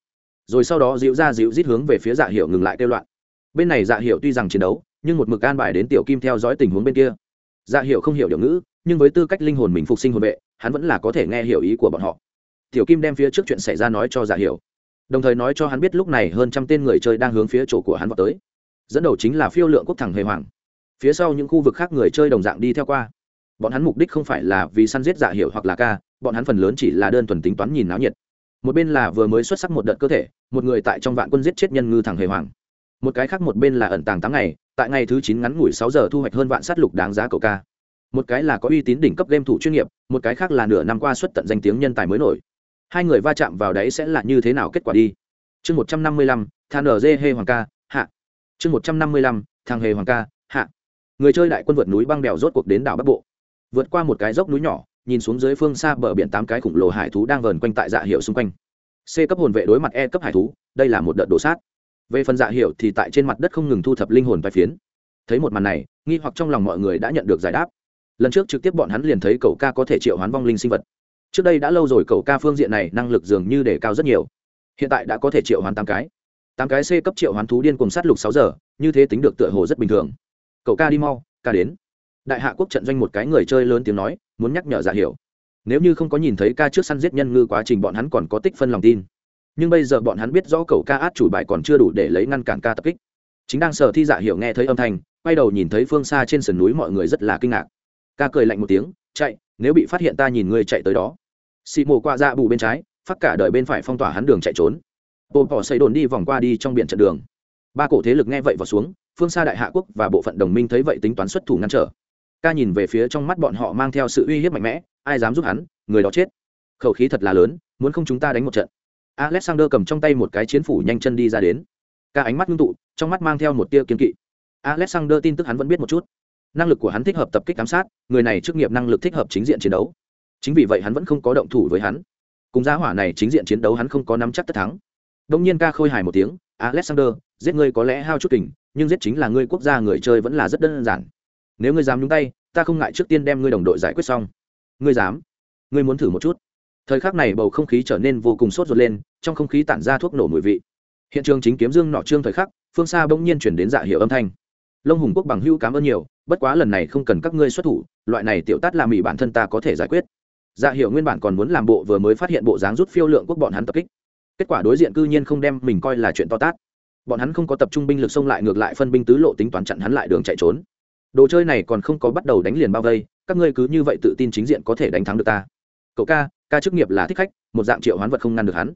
Rồi sau đó dịu ra dịu rít hướng về phía dạ hiệu ngừng lại kêu loạn. Bên này dạ hiệu tuy rằng chiến đấu nhưng một mực an bài đến tiểu kim theo dõi tình huống bên kia. Dạ hiệu không hiểu điều ngữ, nhưng với tư cách linh hồn mình phục sinh hồn vệ, hắn vẫn là có thể nghe hiểu ý của bọn họ. Tiểu kim đem phía trước chuyện xảy ra nói cho dạ hiệu đồng thời nói cho hắn biết lúc này hơn trăm tên người chơi đang hướng phía chỗ của hắn vào tới. Dẫn đầu chính là phiêu lượng quốc thẳng hề hoàng. Phía sau những khu vực khác người chơi đồng dạng đi theo qua. Bọn hắn mục đích không phải là vì săn giết Dạ hiệu hoặc là ca, bọn hắn phần lớn chỉ là đơn thuần tính toán nhìn náo nhiệt. Một bên là vừa mới xuất sắc một đợt cơ thể, một người tại trong vạn quân giết chết nhân ngư thẳng hề hoàng một cái khác một bên là ẩn tàng tám ngày, tại ngày thứ chín ngắn ngủi sáu giờ thu hoạch hơn vạn sát lục đáng giá cầu ca. Một cái là có uy tín đỉnh cấp game thủ chuyên nghiệp, một cái khác là nửa năm qua xuất tận danh tiếng nhân tài mới nổi. Hai người va chạm vào đấy sẽ là như thế nào kết quả đi? Chương một trăm năm mươi lăm than ở dê hê hoàng ca, hạ. Chương một trăm năm mươi lăm, thang hề hoàng ca, hạ. Người chơi đại quân vượt núi băng đèo rốt cuộc đến đảo bắc bộ. Vượt qua một cái dốc núi nhỏ, nhìn xuống dưới phương xa bờ biển tám cái khủng lồ hải thú đang vờn quanh tại dạ hiệu xung quanh. C cấp hồn vệ đối mặt e cấp hải thú, đây là một đợt đổ sát về phần dạ Hiểu thì tại trên mặt đất không ngừng thu thập linh hồn vai phiến. Thấy một màn này, nghi hoặc trong lòng mọi người đã nhận được giải đáp. Lần trước trực tiếp bọn hắn liền thấy cậu ca có thể triệu hoán vong linh sinh vật. Trước đây đã lâu rồi cậu ca phương diện này năng lực dường như đề cao rất nhiều. Hiện tại đã có thể triệu hoán tám cái. Tám cái c cấp triệu hoán thú điên cùng sát lục sáu giờ, như thế tính được tựa hồ rất bình thường. Cậu ca đi mau, ca đến. Đại hạ quốc trận doanh một cái người chơi lớn tiếng nói, muốn nhắc nhở giả hiểu. Nếu như không có nhìn thấy ca trước săn giết nhân ngư quá trình, bọn hắn còn có tích phân lòng tin nhưng bây giờ bọn hắn biết rõ cầu ca át chủ bài còn chưa đủ để lấy ngăn cản ca tập kích. Chính đang sở thi giả hiểu nghe thấy âm thanh, quay đầu nhìn thấy phương xa trên sườn núi mọi người rất là kinh ngạc. Ca cười lạnh một tiếng, chạy, nếu bị phát hiện ta nhìn ngươi chạy tới đó. Xị mồ qua dạ bù bên trái, phát cả đời bên phải phong tỏa hắn đường chạy trốn. Bộ bỏ xây đồn đi vòng qua đi trong biển trận đường. Ba cổ thế lực nghe vậy vào xuống, phương xa đại hạ quốc và bộ phận đồng minh thấy vậy tính toán xuất thủ ngăn trở. Ca nhìn về phía trong mắt bọn họ mang theo sự uy hiếp mạnh mẽ, ai dám giúp hắn, người đó chết. Khẩu khí thật là lớn, muốn không chúng ta đánh một trận alexander cầm trong tay một cái chiến phủ nhanh chân đi ra đến. Ca ánh mắt ngưng tụ, trong mắt mang theo một tia kiên kỵ. Alexander tin tức hắn vẫn biết một chút. Năng lực của hắn thích hợp tập kích giám sát, người này chức nghiệp năng lực thích hợp chính diện chiến đấu. Chính vì vậy hắn vẫn không có động thủ với hắn. Cùng giá hỏa này chính diện chiến đấu hắn không có nắm chắc tất thắng. Đông nhiên ca khôi hài một tiếng, alexander, giết ngươi có lẽ hao chút kình, nhưng giết chính là ngươi quốc gia người chơi vẫn là rất đơn giản. Nếu ngươi dám nhúng tay, ta không ngại trước tiên đem ngươi đồng đội giải quyết xong. Ngươi dám? Ngươi muốn thử một chút? Thời khắc này bầu không khí trở nên vô cùng sốt ruột lên, trong không khí tản ra thuốc nổ mùi vị. Hiện trường chính kiếm dương nọ trương thời khắc, phương xa bỗng nhiên chuyển đến dạ hiệu âm thanh. Lông hùng quốc bằng hữu cảm ơn nhiều, bất quá lần này không cần các ngươi xuất thủ, loại này tiểu tát là mỹ bản thân ta có thể giải quyết. Dạ hiệu nguyên bản còn muốn làm bộ vừa mới phát hiện bộ dáng rút phiêu lượng quốc bọn hắn tập kích. Kết quả đối diện cư nhiên không đem mình coi là chuyện to tát. Bọn hắn không có tập trung binh lực xông lại ngược lại phân binh tứ lộ tính toán chặn hắn lại đường chạy trốn. Đồ chơi này còn không có bắt đầu đánh liền bao vây, các ngươi cứ như vậy tự tin chính diện có thể đánh thắng được ta cậu ca ca chức nghiệp là thích khách, một dạng triệu hoán vật không ngăn được hắn.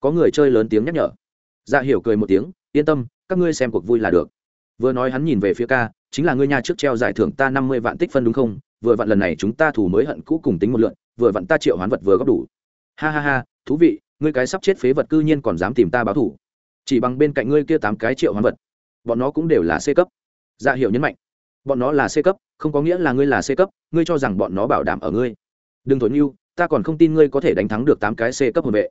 Có người chơi lớn tiếng nhắc nhở. Dạ hiểu cười một tiếng, yên tâm, các ngươi xem cuộc vui là được. Vừa nói hắn nhìn về phía ca, chính là ngươi nhà trước treo giải thưởng ta năm mươi vạn tích phân đúng không? Vừa vặn lần này chúng ta thủ mới hận cũ cùng tính một lượn, vừa vặn ta triệu hoán vật vừa góp đủ. Ha ha ha, thú vị, ngươi cái sắp chết phế vật cư nhiên còn dám tìm ta báo thủ chỉ bằng bên cạnh ngươi kia tám cái triệu hoán vật, bọn nó cũng đều là c cấp. Dạ hiệu nhấn mạnh, bọn nó là c cấp, không có nghĩa là ngươi là c cấp, ngươi cho rằng bọn nó bảo đảm ở ngươi. Đừng thổi mưu ta còn không tin ngươi có thể đánh thắng được tám cái c cấp hồn vệ.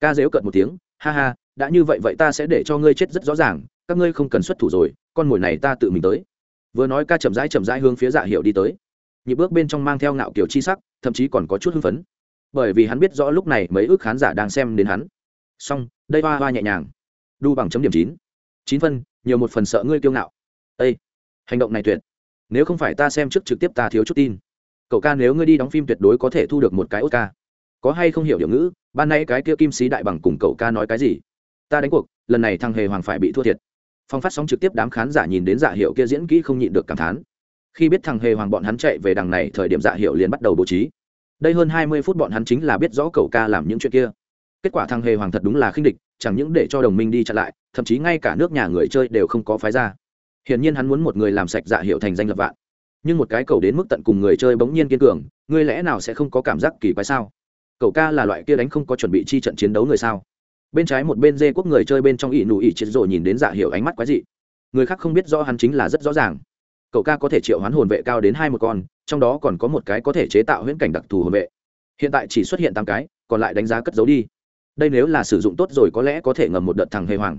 Ca dếu cận một tiếng, ha ha, đã như vậy vậy ta sẽ để cho ngươi chết rất rõ ràng, các ngươi không cần xuất thủ rồi, con mồi này ta tự mình tới. Vừa nói ca chậm rãi chậm rãi hướng phía dạ hiệu đi tới. Nhịp bước bên trong mang theo ngạo kiểu chi sắc, thậm chí còn có chút hưng phấn. Bởi vì hắn biết rõ lúc này mấy ước khán giả đang xem đến hắn. Xong, đây hoa hoa nhẹ nhàng. Đu bằng chấm điểm chín. Chín phân, nhiều một phần sợ ngươi kiêu ngạo. Ây hành động này tuyệt. Nếu không phải ta xem trước trực tiếp ta thiếu chút tin cậu ca nếu ngươi đi đóng phim tuyệt đối có thể thu được một cái ốt ca có hay không hiểu điều ngữ, ban nay cái kia kim sĩ đại bằng cùng cậu ca nói cái gì? Ta đánh cuộc, lần này thằng hề hoàng phải bị thua thiệt. Phong phát sóng trực tiếp đám khán giả nhìn đến dạ hiệu kia diễn kỹ không nhịn được cảm thán. Khi biết thằng hề hoàng bọn hắn chạy về đằng này, thời điểm dạ hiệu liền bắt đầu bố trí. Đây hơn hai mươi phút bọn hắn chính là biết rõ cậu ca làm những chuyện kia. Kết quả thằng hề hoàng thật đúng là khinh địch, chẳng những để cho đồng minh đi chặn lại, thậm chí ngay cả nước nhà người chơi đều không có phái ra. Hiển nhiên hắn muốn một người làm sạch dạ hiệu thành danh lập vạn nhưng một cái cầu đến mức tận cùng người chơi bỗng nhiên kiên cường, ngươi lẽ nào sẽ không có cảm giác kỳ quái sao? Cậu ca là loại kia đánh không có chuẩn bị chi trận chiến đấu người sao? Bên trái một bên dê quốc người chơi bên trong ỷ nụ ỷ chết rồi nhìn đến dạ hiểu ánh mắt quái dị. Người khác không biết rõ hắn chính là rất rõ ràng. Cậu ca có thể triệu hoán hồn vệ cao đến hai một con, trong đó còn có một cái có thể chế tạo huyễn cảnh đặc thù hồn vệ. Hiện tại chỉ xuất hiện tám cái, còn lại đánh giá cất giấu đi. Đây nếu là sử dụng tốt rồi có lẽ có thể ngầm một đợt thằng hề hoàng.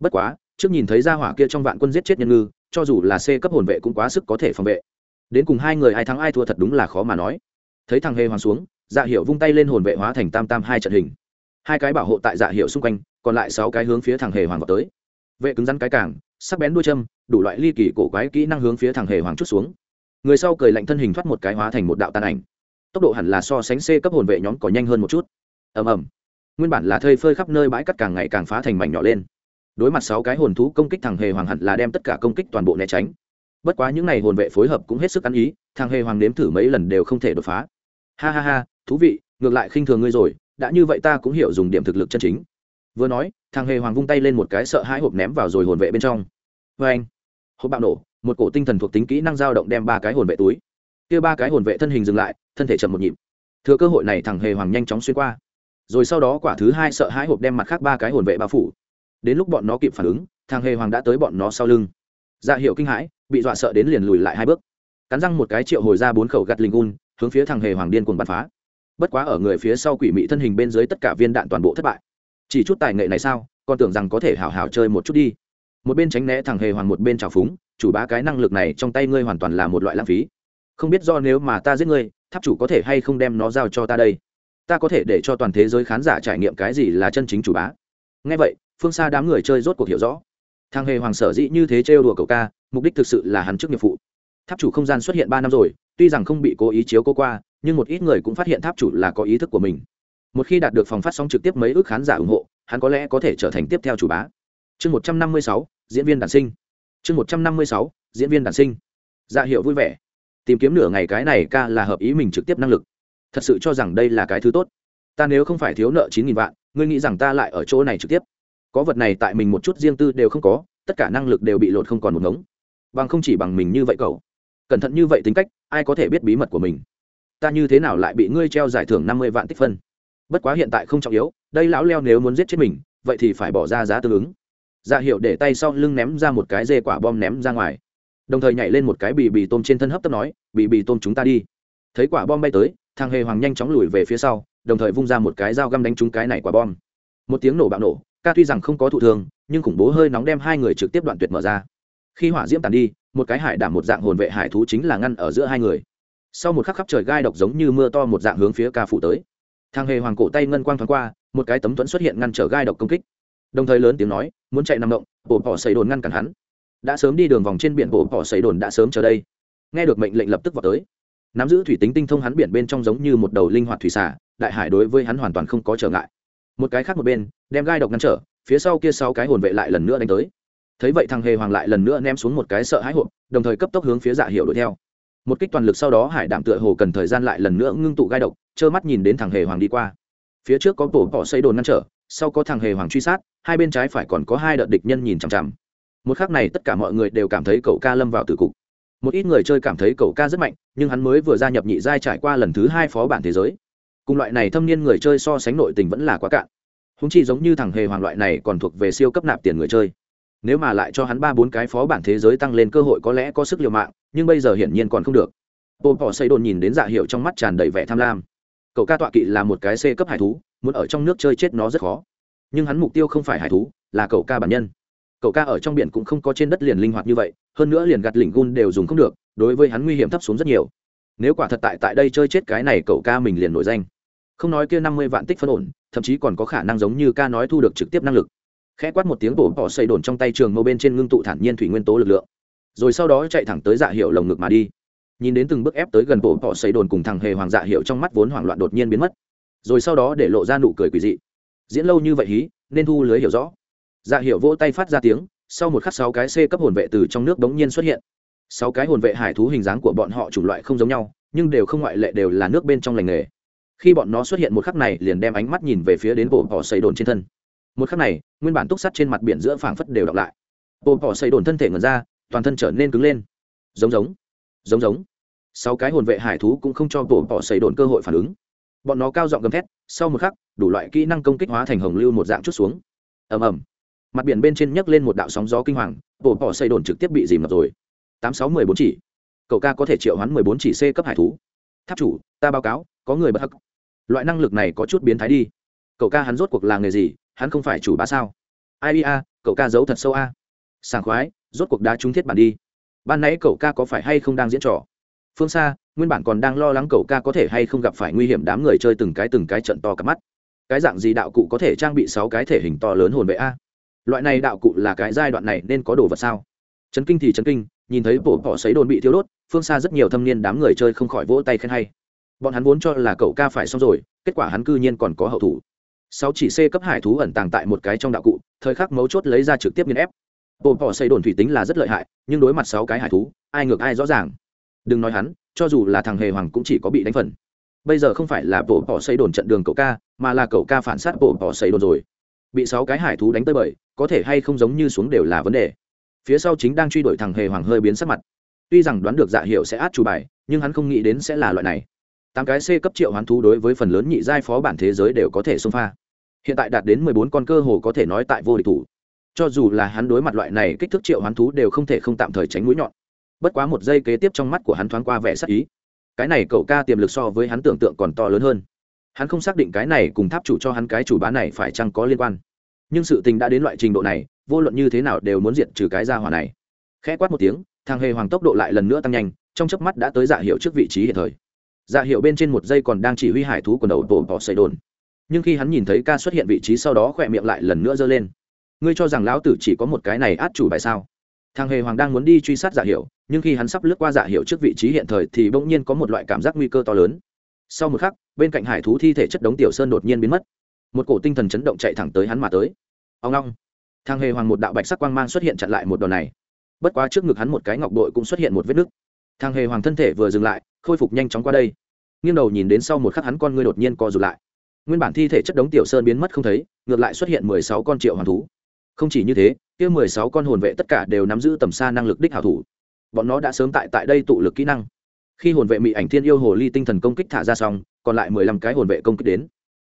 Bất quá, trước nhìn thấy ra hỏa kia trong vạn quân giết chết nhân ngư, cho dù là c cấp hồn vệ cũng quá sức có thể phòng vệ đến cùng hai người ai thắng ai thua thật đúng là khó mà nói. Thấy thằng hề hoàng xuống dạ hiệu vung tay lên hồn vệ hóa thành tam tam hai trận hình. Hai cái bảo hộ tại dạ hiệu xung quanh, còn lại sáu cái hướng phía thằng hề hoàng vào tới. Vệ cứng rắn cái cảng sắc bén đuôi châm, đủ loại ly kỳ cổ quái kỹ năng hướng phía thằng hề hoàng chút xuống. Người sau cười lạnh thân hình thoát một cái hóa thành một đạo tàn ảnh. Tốc độ hẳn là so sánh c cấp hồn vệ nhóm có nhanh hơn một chút. Ầm ầm. Nguyên bản là thơi phơi khắp nơi bãi cắt càng ngày càng phá thành mảnh nhỏ lên. Đối mặt sáu cái hồn thú công kích thằng hề hoàng hẳn là đem tất cả công kích toàn bộ né tránh bất quá những n à y hồn vệ phối hợp cũng hết sức ăn ý, thằng hề hoàng nếm thử mấy lần đều không thể đột phá. Ha ha ha, thú vị, ngược lại khinh thường ngươi rồi, đã như vậy ta cũng hiểu dùng điểm thực lực chân chính. Vừa nói, thằng hề hoàng vung tay lên một cái sợ hãi hộp ném vào rồi hồn vệ bên trong. Vê anh, hộp bạo nổ, một cổ tinh thần thuộc tính kỹ năng dao động đem ba cái hồn vệ túi. Kia ba cái hồn vệ thân hình dừng lại, thân thể chậm một nhịp. Thừa cơ hội này thằng hề hoàng nhanh chóng xuyên qua. Rồi sau đó quả thứ hai sợ hãi hộp đem mặt khác ba cái hồn vệ bao phủ. Đến lúc bọn nó kịp phản ứng, thằng hề hoàng đã tới bọn nó sau lưng dạ hiệu kinh hãi, bị dọa sợ đến liền lùi lại hai bước. Cắn răng một cái triệu hồi ra bốn khẩu gạt linh gun, hướng phía thằng hề hoàng điên cuồng bắn phá. Bất quá ở người phía sau quỷ mị thân hình bên dưới tất cả viên đạn toàn bộ thất bại. Chỉ chút tài nghệ này sao con tưởng rằng có thể hào hào chơi một chút đi. Một bên tránh né thằng hề hoàng một bên trào phúng, chủ bá cái năng lực này trong tay ngươi hoàn toàn là một loại lãng phí. Không biết do nếu mà ta giết ngươi, tháp chủ có thể hay không đem nó giao cho ta đây? Ta có thể để cho toàn thế giới khán giả trải nghiệm cái gì là chân chính chủ bá. Ngay vậy, phương xa đám người chơi rốt cuộc hiểu rõ thằng hề hoàng sở dĩ như thế trêu đùa cậu ca, mục đích thực sự là hắn trước nghiệp vụ. Tháp chủ không gian xuất hiện ba năm rồi, tuy rằng không bị cố ý chiếu cô qua, nhưng một ít người cũng phát hiện tháp chủ là có ý thức của mình. Một khi đạt được phòng phát sóng trực tiếp mấy ước khán giả ủng hộ, hắn có lẽ có thể trở thành tiếp theo chủ bá. Chương một trăm năm mươi sáu, diễn viên đàn sinh. Chương một trăm năm mươi sáu, diễn viên đàn sinh. Dạ hiệu vui vẻ. Tìm kiếm nửa ngày cái này ca là hợp ý mình trực tiếp năng lực. Thật sự cho rằng đây là cái thứ tốt. Ta nếu không phải thiếu nợ chín nghìn vạn, ngươi nghĩ rằng ta lại ở chỗ này trực tiếp? Có vật này tại mình một chút riêng tư đều không có, tất cả năng lực đều bị lột không còn một ngống. Bằng không chỉ bằng mình như vậy cậu. Cẩn thận như vậy tính cách, ai có thể biết bí mật của mình? Ta như thế nào lại bị ngươi treo giải thưởng năm mươi vạn tích phân? Bất quá hiện tại không trọng yếu, đây lão leo nếu muốn giết chết mình, vậy thì phải bỏ ra giá tương ứng. Ra dạ hiệu để tay sau lưng ném ra một cái dê quả bom ném ra ngoài. Đồng thời nhảy lên một cái bì bì tôm trên thân hấp tấp nói, bì bì tôm chúng ta đi. Thấy quả bom bay tới thằng hề hoàng nhanh chóng lùi về phía sau, đồng thời vung ra một cái dao găm đánh trúng cái này quả bom. Một tiếng nổ bạo nổ ca tuy rằng không có thụ thường nhưng khủng bố hơi nóng đem hai người trực tiếp đoạn tuyệt mở ra. Khi hỏa diễm tàn đi, một cái hải đảm một dạng hồn vệ hải thú chính là ngăn ở giữa hai người. Sau một khắc khắp trời gai độc giống như mưa to một dạng hướng phía ca phủ tới. Thang hề hoàng cổ tay ngân quang thoáng qua, một cái tấm thuẫn xuất hiện ngăn trở gai độc công kích. Đồng thời lớn tiếng nói, muốn chạy nằm động bộ bỏ xây đồn ngăn cản hắn. Đã sớm đi đường vòng trên biển bộ bỏ xây đồn đã sớm chờ đây. Nghe được mệnh lệnh lập tức vào tới. Nắm giữ thủy tính tinh thông hắn biển bên trong giống như một đầu linh hoạt thủy xả, đại hải đối với hắn hoàn toàn không có trở ngại một cái khác một bên, đem gai độc ngăn trở, phía sau kia sáu cái hồn vệ lại lần nữa đánh tới. Thấy vậy thằng hề hoàng lại lần nữa ném xuống một cái sợ hãi hộp, đồng thời cấp tốc hướng phía dạ hiệu đuổi theo. Một kích toàn lực sau đó hải đảm tựa hồ cần thời gian lại lần nữa ngưng tụ gai độc, trơ mắt nhìn đến thằng hề hoàng đi qua. Phía trước có tổ bỏ xây đồn ngăn trở, sau có thằng hề hoàng truy sát, hai bên trái phải còn có hai đợt địch nhân nhìn chằm chằm. Một khác này tất cả mọi người đều cảm thấy cậu ca lâm vào tử cục. Một ít người chơi cảm thấy cậu ca rất mạnh, nhưng hắn mới vừa gia nhập nhị giai trải qua lần thứ hai phó bản thế giới cùng loại này thâm niên người chơi so sánh nội tình vẫn là quá cạn. Húng chi giống như thằng hề hoàng loại này còn thuộc về siêu cấp nạp tiền người chơi. Nếu mà lại cho hắn ba bốn cái phó bản thế giới tăng lên cơ hội có lẽ có sức liều mạng, nhưng bây giờ hiển nhiên còn không được. Bộ bỏ xây đồn nhìn đến dạ hiệu trong mắt tràn đầy vẻ tham lam. Cậu ca tọa kỵ là một cái c cấp hải thú, muốn ở trong nước chơi chết nó rất khó. Nhưng hắn mục tiêu không phải hải thú, là cậu ca bản nhân. Cậu ca ở trong biển cũng không có trên đất liền linh hoạt như vậy, hơn nữa liền gạt lỉnh gun đều dùng không được, đối với hắn nguy hiểm thấp xuống rất nhiều. Nếu quả thật tại tại đây chơi chết cái này cậu ca mình liền nổi danh không nói kia năm mươi vạn tích phân ổn, thậm chí còn có khả năng giống như ca nói thu được trực tiếp năng lực. Khẽ quát một tiếng bổ bỏ xây đồn trong tay trường mâu bên trên ngưng tụ thản nhiên thủy nguyên tố lực lượng. Rồi sau đó chạy thẳng tới dạ hiệu lồng ngực mà đi. Nhìn đến từng bước ép tới gần bộ bỏ xây đồn cùng thằng hề hoàng dạ hiệu trong mắt vốn hoảng loạn đột nhiên biến mất. Rồi sau đó để lộ ra nụ cười quỷ dị. Diễn lâu như vậy hí, nên thu lưới hiểu rõ. Dạ hiệu vỗ tay phát ra tiếng, sau một khắc sáu cái c cấp hồn vệ từ trong nước đống nhiên xuất hiện. Sáu cái hồn vệ hải thú hình dáng của bọn họ chủng loại không giống nhau, nhưng đều không ngoại lệ đều là nước bên trong lành nghề khi bọn nó xuất hiện một khắc này liền đem ánh mắt nhìn về phía đến bộ cỏ xây đồn trên thân. Một khắc này, nguyên bản túc sắt trên mặt biển giữa phảng phất đều đọc lại. Bộ cỏ xây đồn thân thể ngần ra, toàn thân trở nên cứng lên. Giống giống giống giống. Sáu cái hồn vệ hải thú cũng không cho bộ cỏ xây đồn cơ hội phản ứng. Bọn nó cao giọng gầm thét, sau một khắc, đủ loại kỹ năng công kích hóa thành hồng lưu một dạng chút xuống. Ầm ầm. Mặt biển bên trên nhấc lên một đạo sóng gió kinh hoàng, bộ cỏ xây đồn trực tiếp bị dìm ngập rồi. Tám sáu mười bốn chỉ. Cậu ca có thể triệu hoán mười bốn chỉ c cấp hải thú. Tháp chủ, ta báo cáo có người bất hắc. Loại năng lực này có chút biến thái đi. Cậu ca hắn rốt cuộc là nghề gì, hắn không phải chủ bá sao? Ai a, cậu ca giấu thật sâu a. Sảng khoái, rốt cuộc đã trúng thiết bản đi. Ban nãy cậu ca có phải hay không đang diễn trò? Phương xa, nguyên bản còn đang lo lắng cậu ca có thể hay không gặp phải nguy hiểm đám người chơi từng cái từng cái trận to cặp mắt. Cái dạng gì đạo cụ có thể trang bị sáu cái thể hình to lớn hồn vệ a? Loại này đạo cụ là cái giai đoạn này nên có đồ vật sao? Chấn kinh thì chấn kinh, nhìn thấy bộ bỏ sấy đồn bị thiêu đốt, phương xa rất nhiều thâm niên đám người chơi không khỏi vỗ tay khen hay bọn hắn vốn cho là cậu ca phải xong rồi, kết quả hắn cư nhiên còn có hậu thủ. Sáu chỉ c cấp hải thú ẩn tàng tại một cái trong đạo cụ, thời khắc mấu chốt lấy ra trực tiếp nghiên ép. Bộ bỏ xây đồn thủy tính là rất lợi hại, nhưng đối mặt sáu cái hải thú, ai ngược ai rõ ràng. Đừng nói hắn, cho dù là thằng hề hoàng cũng chỉ có bị đánh phần. Bây giờ không phải là bộ bỏ xây đồn trận đường cậu ca, mà là cậu ca phản sát bộ bỏ xây đồn rồi. Bị sáu cái hải thú đánh tới bời, có thể hay không giống như xuống đều là vấn đề. Phía sau chính đang truy đuổi thằng hề hoàng hơi biến sắc mặt. Tuy rằng đoán được dạ hiệu sẽ át chủ bài, nhưng hắn không nghĩ đến sẽ là loại này tám cái c cấp triệu hoán thú đối với phần lớn nhị giai phó bản thế giới đều có thể xông pha. Hiện tại đạt đến mười bốn con cơ hồ có thể nói tại vô địch thủ. Cho dù là hắn đối mặt loại này kích thước triệu hoán thú đều không thể không tạm thời tránh mũi nhọn. Bất quá một giây kế tiếp trong mắt của hắn thoáng qua vẻ sắc ý. Cái này cậu ca tiềm lực so với hắn tưởng tượng còn to lớn hơn. Hắn không xác định cái này cùng tháp chủ cho hắn cái chủ bán này phải chăng có liên quan. Nhưng sự tình đã đến loại trình độ này, vô luận như thế nào đều muốn diện trừ cái ra hỏa này. Khẽ quát một tiếng, thằng hề hoàng tốc độ lại lần nữa tăng nhanh, trong chớp mắt đã tới dạ hiệu trước vị trí hiện thời dạ hiệu bên trên một giây còn đang chỉ huy hải thú quần đầu tổ bỏ xây đồn. Nhưng khi hắn nhìn thấy ca xuất hiện vị trí sau đó khỏe miệng lại lần nữa giơ lên. Ngươi cho rằng lão tử chỉ có một cái này át chủ bài sao? Thằng hề hoàng đang muốn đi truy sát dạ hiệu nhưng khi hắn sắp lướt qua dạ hiệu trước vị trí hiện thời thì bỗng nhiên có một loại cảm giác nguy cơ to lớn. Sau một khắc, bên cạnh hải thú thi thể chất đống tiểu sơn đột nhiên biến mất. Một cổ tinh thần chấn động chạy thẳng tới hắn mà tới. Ông long thằng hề hoàng một đạo bạch sắc quang mang xuất hiện chặn lại một đòn này. Bất quá trước ngực hắn một cái ngọc bội cũng xuất hiện một vết nứt thằng hề hoàng thân thể vừa dừng lại, khôi phục nhanh chóng qua đây. Nghiêng đầu nhìn đến sau một khắc hắn con ngươi đột nhiên co rụt lại. Nguyên bản thi thể chất đống tiểu sơn biến mất không thấy, ngược lại xuất hiện mười sáu con triệu hoàng thú. Không chỉ như thế, kia mười sáu con hồn vệ tất cả đều nắm giữ tầm xa năng lực đích hảo thủ. Bọn nó đã sớm tại tại đây tụ lực kỹ năng. Khi hồn vệ mỹ ảnh thiên yêu hồ ly tinh thần công kích thả ra xong, còn lại mười lăm cái hồn vệ công kích đến.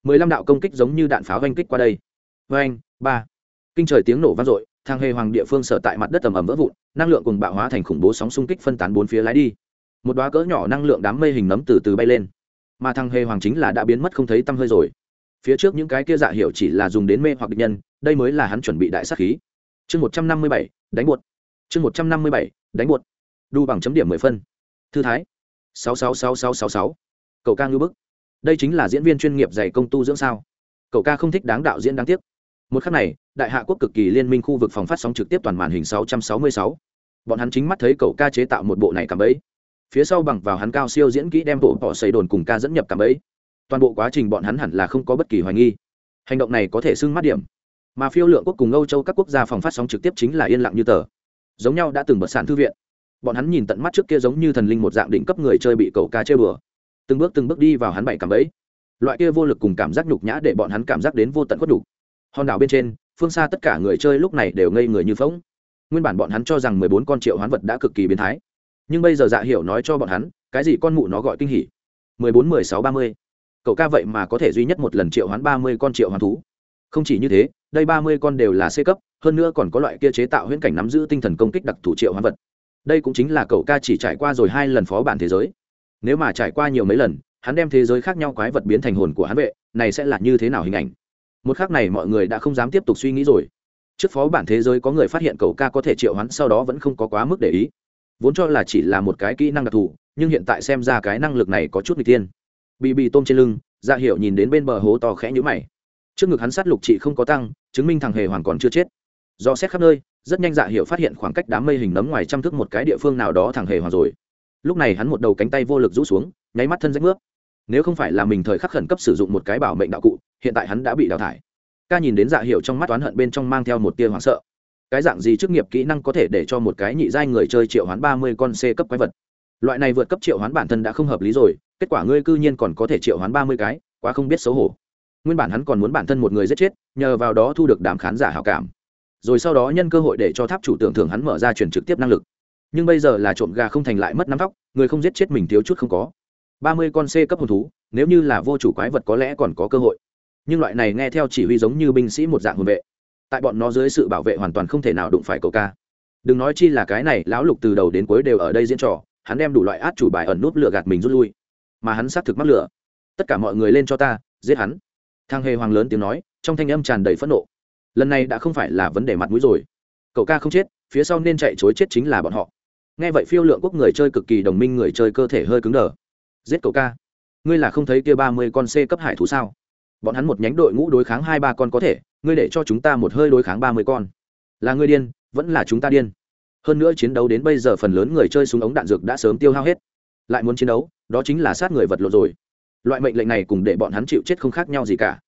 mười lăm đạo công kích giống như đạn pháo oanh kích qua đây. Oanh, ba. Kinh trời tiếng nổ vang dội, thang hề hoàng địa phương sở tại mặt đất ầm ầm vỡ vụn năng lượng cùng bạo hóa thành khủng bố sóng xung kích phân tán bốn phía lái đi. Một đoá cỡ nhỏ năng lượng đám mây hình nấm từ từ bay lên. Mà thằng hề hoàng chính là đã biến mất không thấy tăm hơi rồi. Phía trước những cái kia dạ hiệu chỉ là dùng đến mê hoặc địch nhân, đây mới là hắn chuẩn bị đại sát khí. Chương một trăm năm mươi bảy, đánh buột. Chương một trăm năm mươi bảy, đánh buột. Đu bằng chấm điểm mười phân. Thư thái. Sáu sáu sáu sáu sáu sáu. Cậu ca ngư bức. Đây chính là diễn viên chuyên nghiệp dày công tu dưỡng sao? Cậu ca không thích đáng đạo diễn đáng tiếc một khắc này, đại hạ quốc cực kỳ liên minh khu vực phòng phát sóng trực tiếp toàn màn hình 666. bọn hắn chính mắt thấy cậu ca chế tạo một bộ này cảm ấy. Phía sau bằng vào hắn cao siêu diễn kỹ đem bộ bỏ xây đồn cùng ca dẫn nhập cảm ấy. Toàn bộ quá trình bọn hắn hẳn là không có bất kỳ hoài nghi. Hành động này có thể xưng mắt điểm. Mà phiêu lượng quốc cùng âu châu các quốc gia phòng phát sóng trực tiếp chính là yên lặng như tờ. Giống nhau đã từng bật sản thư viện. Bọn hắn nhìn tận mắt trước kia giống như thần linh một dạng đỉnh cấp người chơi bị cậu ca chơi bừa từng bước từng bước đi vào hắn bảy cảm ấy. Loại kia vô lực cùng cảm giác nhục nhã để bọn hắn cảm giác đến vô tận khuất nhục hòn đảo bên trên, phương xa tất cả người chơi lúc này đều ngây người như phóng nguyên bản bọn hắn cho rằng mười bốn con triệu hoán vật đã cực kỳ biến thái. Nhưng bây giờ dạ hiểu nói cho bọn hắn, cái gì con mụ nó gọi kinh hỉ? Mười bốn, mười sáu, ba mươi. Cậu ca vậy mà có thể duy nhất một lần triệu hoán ba mươi con triệu hoán thú. Không chỉ như thế, đây ba mươi con đều là c cấp, hơn nữa còn có loại kia chế tạo huyễn cảnh nắm giữ tinh thần công kích đặc thủ triệu hoán vật. Đây cũng chính là cậu ca chỉ trải qua rồi hai lần phó bản thế giới. Nếu mà trải qua nhiều mấy lần, hắn đem thế giới khác nhau quái vật biến thành hồn của hắn vệ, này sẽ là như thế nào hình ảnh? Một khác này mọi người đã không dám tiếp tục suy nghĩ rồi. Trước phó bản thế giới có người phát hiện cầu ca có thể triệu hắn sau đó vẫn không có quá mức để ý. Vốn cho là chỉ là một cái kỹ năng đặc thù, nhưng hiện tại xem ra cái năng lực này có chút người tiên bị bị tôm trên lưng dạ ra hiệu nhìn đến bên bờ hố to khẽ nhũ mày. Trước ngực hắn sát lục trị không có tăng, chứng minh thằng hề hoàn còn chưa chết. Do xét khắp nơi, rất nhanh dạ hiệu phát hiện khoảng cách đám mây hình nấm ngoài trăm thước một cái địa phương nào đó thằng hề hoàn rồi. Lúc này hắn một đầu cánh tay vô lực rũ xuống, nháy mắt thân rách nước nếu không phải là mình thời khắc khẩn cấp sử dụng một cái bảo mệnh đạo cụ hiện tại hắn đã bị đào thải. Ca nhìn đến dạ hiệu trong mắt toán hận bên trong mang theo một tia hoảng sợ. Cái dạng gì chức nghiệp kỹ năng có thể để cho một cái nhị giai người chơi triệu hoán ba mươi con c cấp quái vật? Loại này vượt cấp triệu hoán bản thân đã không hợp lý rồi, kết quả ngươi cư nhiên còn có thể triệu hoán ba mươi cái, quá không biết xấu hổ. Nguyên bản hắn còn muốn bản thân một người giết chết, nhờ vào đó thu được đám khán giả hảo cảm. Rồi sau đó nhân cơ hội để cho tháp chủ tưởng thưởng hắn mở ra truyền trực tiếp năng lực. Nhưng bây giờ là trộm gà không thành lại mất nắm tóc, người không giết chết mình thiếu chút không có. ba mươi con c cấp hồn thú, nếu như là vô chủ quái vật có lẽ còn có cơ hội nhưng loại này nghe theo chỉ huy giống như binh sĩ một dạng hồn vệ. Tại bọn nó dưới sự bảo vệ hoàn toàn không thể nào đụng phải cậu ca. Đừng nói chi là cái này, lão lục từ đầu đến cuối đều ở đây diễn trò, hắn đem đủ loại át chủ bài ẩn núp lựa gạt mình rút lui. Mà hắn xác thực mắc lửa. Tất cả mọi người lên cho ta, giết hắn. Thang hề hoàng lớn tiếng nói, trong thanh âm tràn đầy phẫn nộ. Lần này đã không phải là vấn đề mặt mũi rồi. Cậu ca không chết, phía sau nên chạy chối chết chính là bọn họ. Nghe vậy phiêu lượng quốc người chơi cực kỳ đồng minh người chơi cơ thể hơi cứng đờ. Giết cậu ca. Ngươi là không thấy kia ba mươi con c cấp hải thú sao? Bọn hắn một nhánh đội ngũ đối kháng hai ba con có thể, ngươi để cho chúng ta một hơi đối kháng ba mươi con. Là ngươi điên, vẫn là chúng ta điên. Hơn nữa chiến đấu đến bây giờ phần lớn người chơi súng ống đạn dược đã sớm tiêu hao hết. Lại muốn chiến đấu, đó chính là sát người vật lộn rồi. Loại mệnh lệnh này cùng để bọn hắn chịu chết không khác nhau gì cả.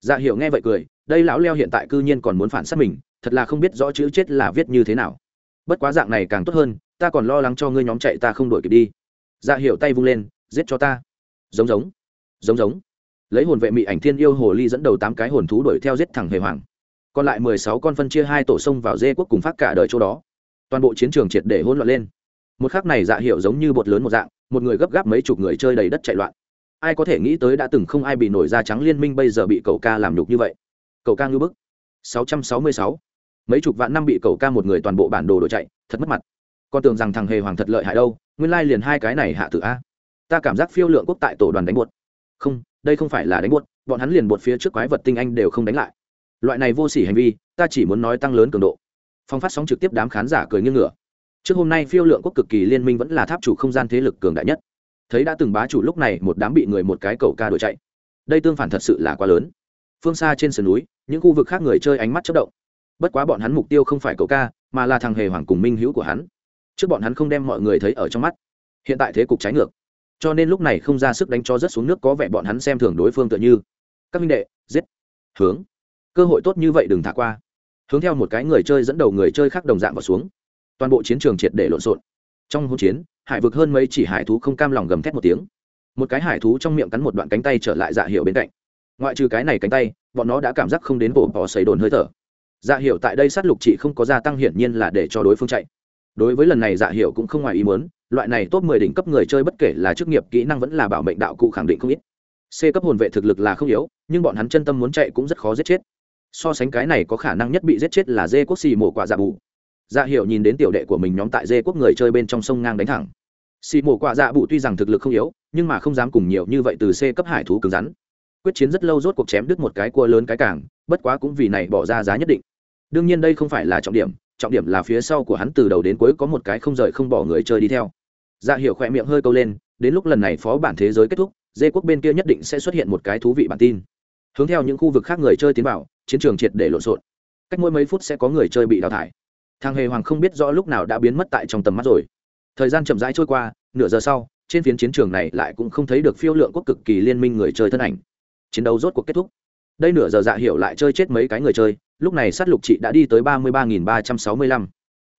Dạ hiểu nghe vậy cười, đây lão leo hiện tại cư nhiên còn muốn phản sát mình, thật là không biết rõ chữ chết là viết như thế nào. Bất quá dạng này càng tốt hơn, ta còn lo lắng cho ngươi nhóm chạy ta không đổi kịp đi. Dạ hiểu tay vung lên, giết cho ta. Giống giống. Giống giống lấy hồn vệ mị ảnh thiên yêu hồ ly dẫn đầu tám cái hồn thú đuổi theo giết thẳng hề hoàng. Còn lại mười sáu con phân chia hai tổ sông vào dê quốc cùng phát cả đời chỗ đó. Toàn bộ chiến trường triệt để hỗn loạn lên. Một khắc này dạ hiệu giống như bột lớn một dạng, một người gấp gáp mấy chục người chơi đầy đất chạy loạn. Ai có thể nghĩ tới đã từng không ai bị nổi da trắng liên minh bây giờ bị cậu ca làm nhục như vậy. Cậu ca ngư bức. 666. mấy chục vạn năm bị cậu ca một người toàn bộ bản đồ đội chạy, thật mất mặt. Con tưởng rằng thằng hề hoàng thật lợi hại đâu, nguyên lai liền hai cái này hạ tử a. Ta cảm giác phiêu lượng quốc tại tổ đoàn đánh buột không, đây không phải là đánh buốt, bọn hắn liền buột phía trước quái vật tinh anh đều không đánh lại. Loại này vô sỉ hành vi, ta chỉ muốn nói tăng lớn cường độ. Phong phát sóng trực tiếp đám khán giả cười nghiêng ngửa. Trước hôm nay phiêu lượng quốc cực kỳ liên minh vẫn là tháp chủ không gian thế lực cường đại nhất. Thấy đã từng bá chủ lúc này một đám bị người một cái cầu ca đuổi chạy. Đây tương phản thật sự là quá lớn. Phương xa trên sườn núi, những khu vực khác người chơi ánh mắt chất động. Bất quá bọn hắn mục tiêu không phải cầu ca, mà là thằng hề hoàng cùng minh hữu của hắn. Trước bọn hắn không đem mọi người thấy ở trong mắt. Hiện tại thế cục trái ngược cho nên lúc này không ra sức đánh cho rất xuống nước có vẻ bọn hắn xem thường đối phương tựa như. Các minh đệ, giết. Hướng. Cơ hội tốt như vậy đừng thả qua. Hướng theo một cái người chơi dẫn đầu người chơi khác đồng dạng vào xuống. Toàn bộ chiến trường triệt để lộn xộn. Trong hỗn chiến, hải vực hơn mấy chỉ hải thú không cam lòng gầm thét một tiếng. Một cái hải thú trong miệng cắn một đoạn cánh tay trở lại dạ hiệu bên cạnh. Ngoại trừ cái này cánh tay, bọn nó đã cảm giác không đến bộ bỏ xầy đồn hơi thở. Dạ hiệu tại đây sát lục chị không có gia tăng hiển nhiên là để cho đối phương chạy. Đối với lần này dạ hiệu cũng không ngoài ý muốn loại này top 10 đỉnh cấp người chơi bất kể là chức nghiệp kỹ năng vẫn là bảo mệnh đạo cụ khẳng định không ít. C cấp hồn vệ thực lực là không yếu, nhưng bọn hắn chân tâm muốn chạy cũng rất khó giết chết. So sánh cái này có khả năng nhất bị giết chết là dê quốc xì mổ quả dạ bù. Dạ hiệu nhìn đến tiểu đệ của mình nhóm tại dê quốc người chơi bên trong sông ngang đánh thẳng. Xì mổ quả dạ bụ tuy rằng thực lực không yếu, nhưng mà không dám cùng nhiều như vậy từ c cấp hải thú cứng rắn. Quyết chiến rất lâu rốt cuộc chém đứt một cái cua lớn cái càng bất quá cũng vì này bỏ ra giá nhất định. Đương nhiên đây không phải là trọng điểm trọng điểm là phía sau của hắn từ đầu đến cuối có một cái không rời không bỏ người chơi đi theo dạ hiệu khỏe miệng hơi câu lên, đến lúc lần này phó bản thế giới kết thúc, dê quốc bên kia nhất định sẽ xuất hiện một cái thú vị bản tin. Hướng theo những khu vực khác người chơi tiến vào, chiến trường triệt để lộn xộn. Cách mỗi mấy phút sẽ có người chơi bị đào thải. Thằng hề hoàng không biết rõ lúc nào đã biến mất tại trong tầm mắt rồi. Thời gian chậm rãi trôi qua, nửa giờ sau, trên phiến chiến trường này lại cũng không thấy được phiêu lượng quốc cực kỳ liên minh người chơi thân ảnh. Chiến đấu rốt cuộc kết thúc. Đây nửa giờ dạ hiểu lại chơi chết mấy cái người chơi, lúc này sát lục chị đã đi tới ba mươi ba nghìn ba trăm sáu mươi lăm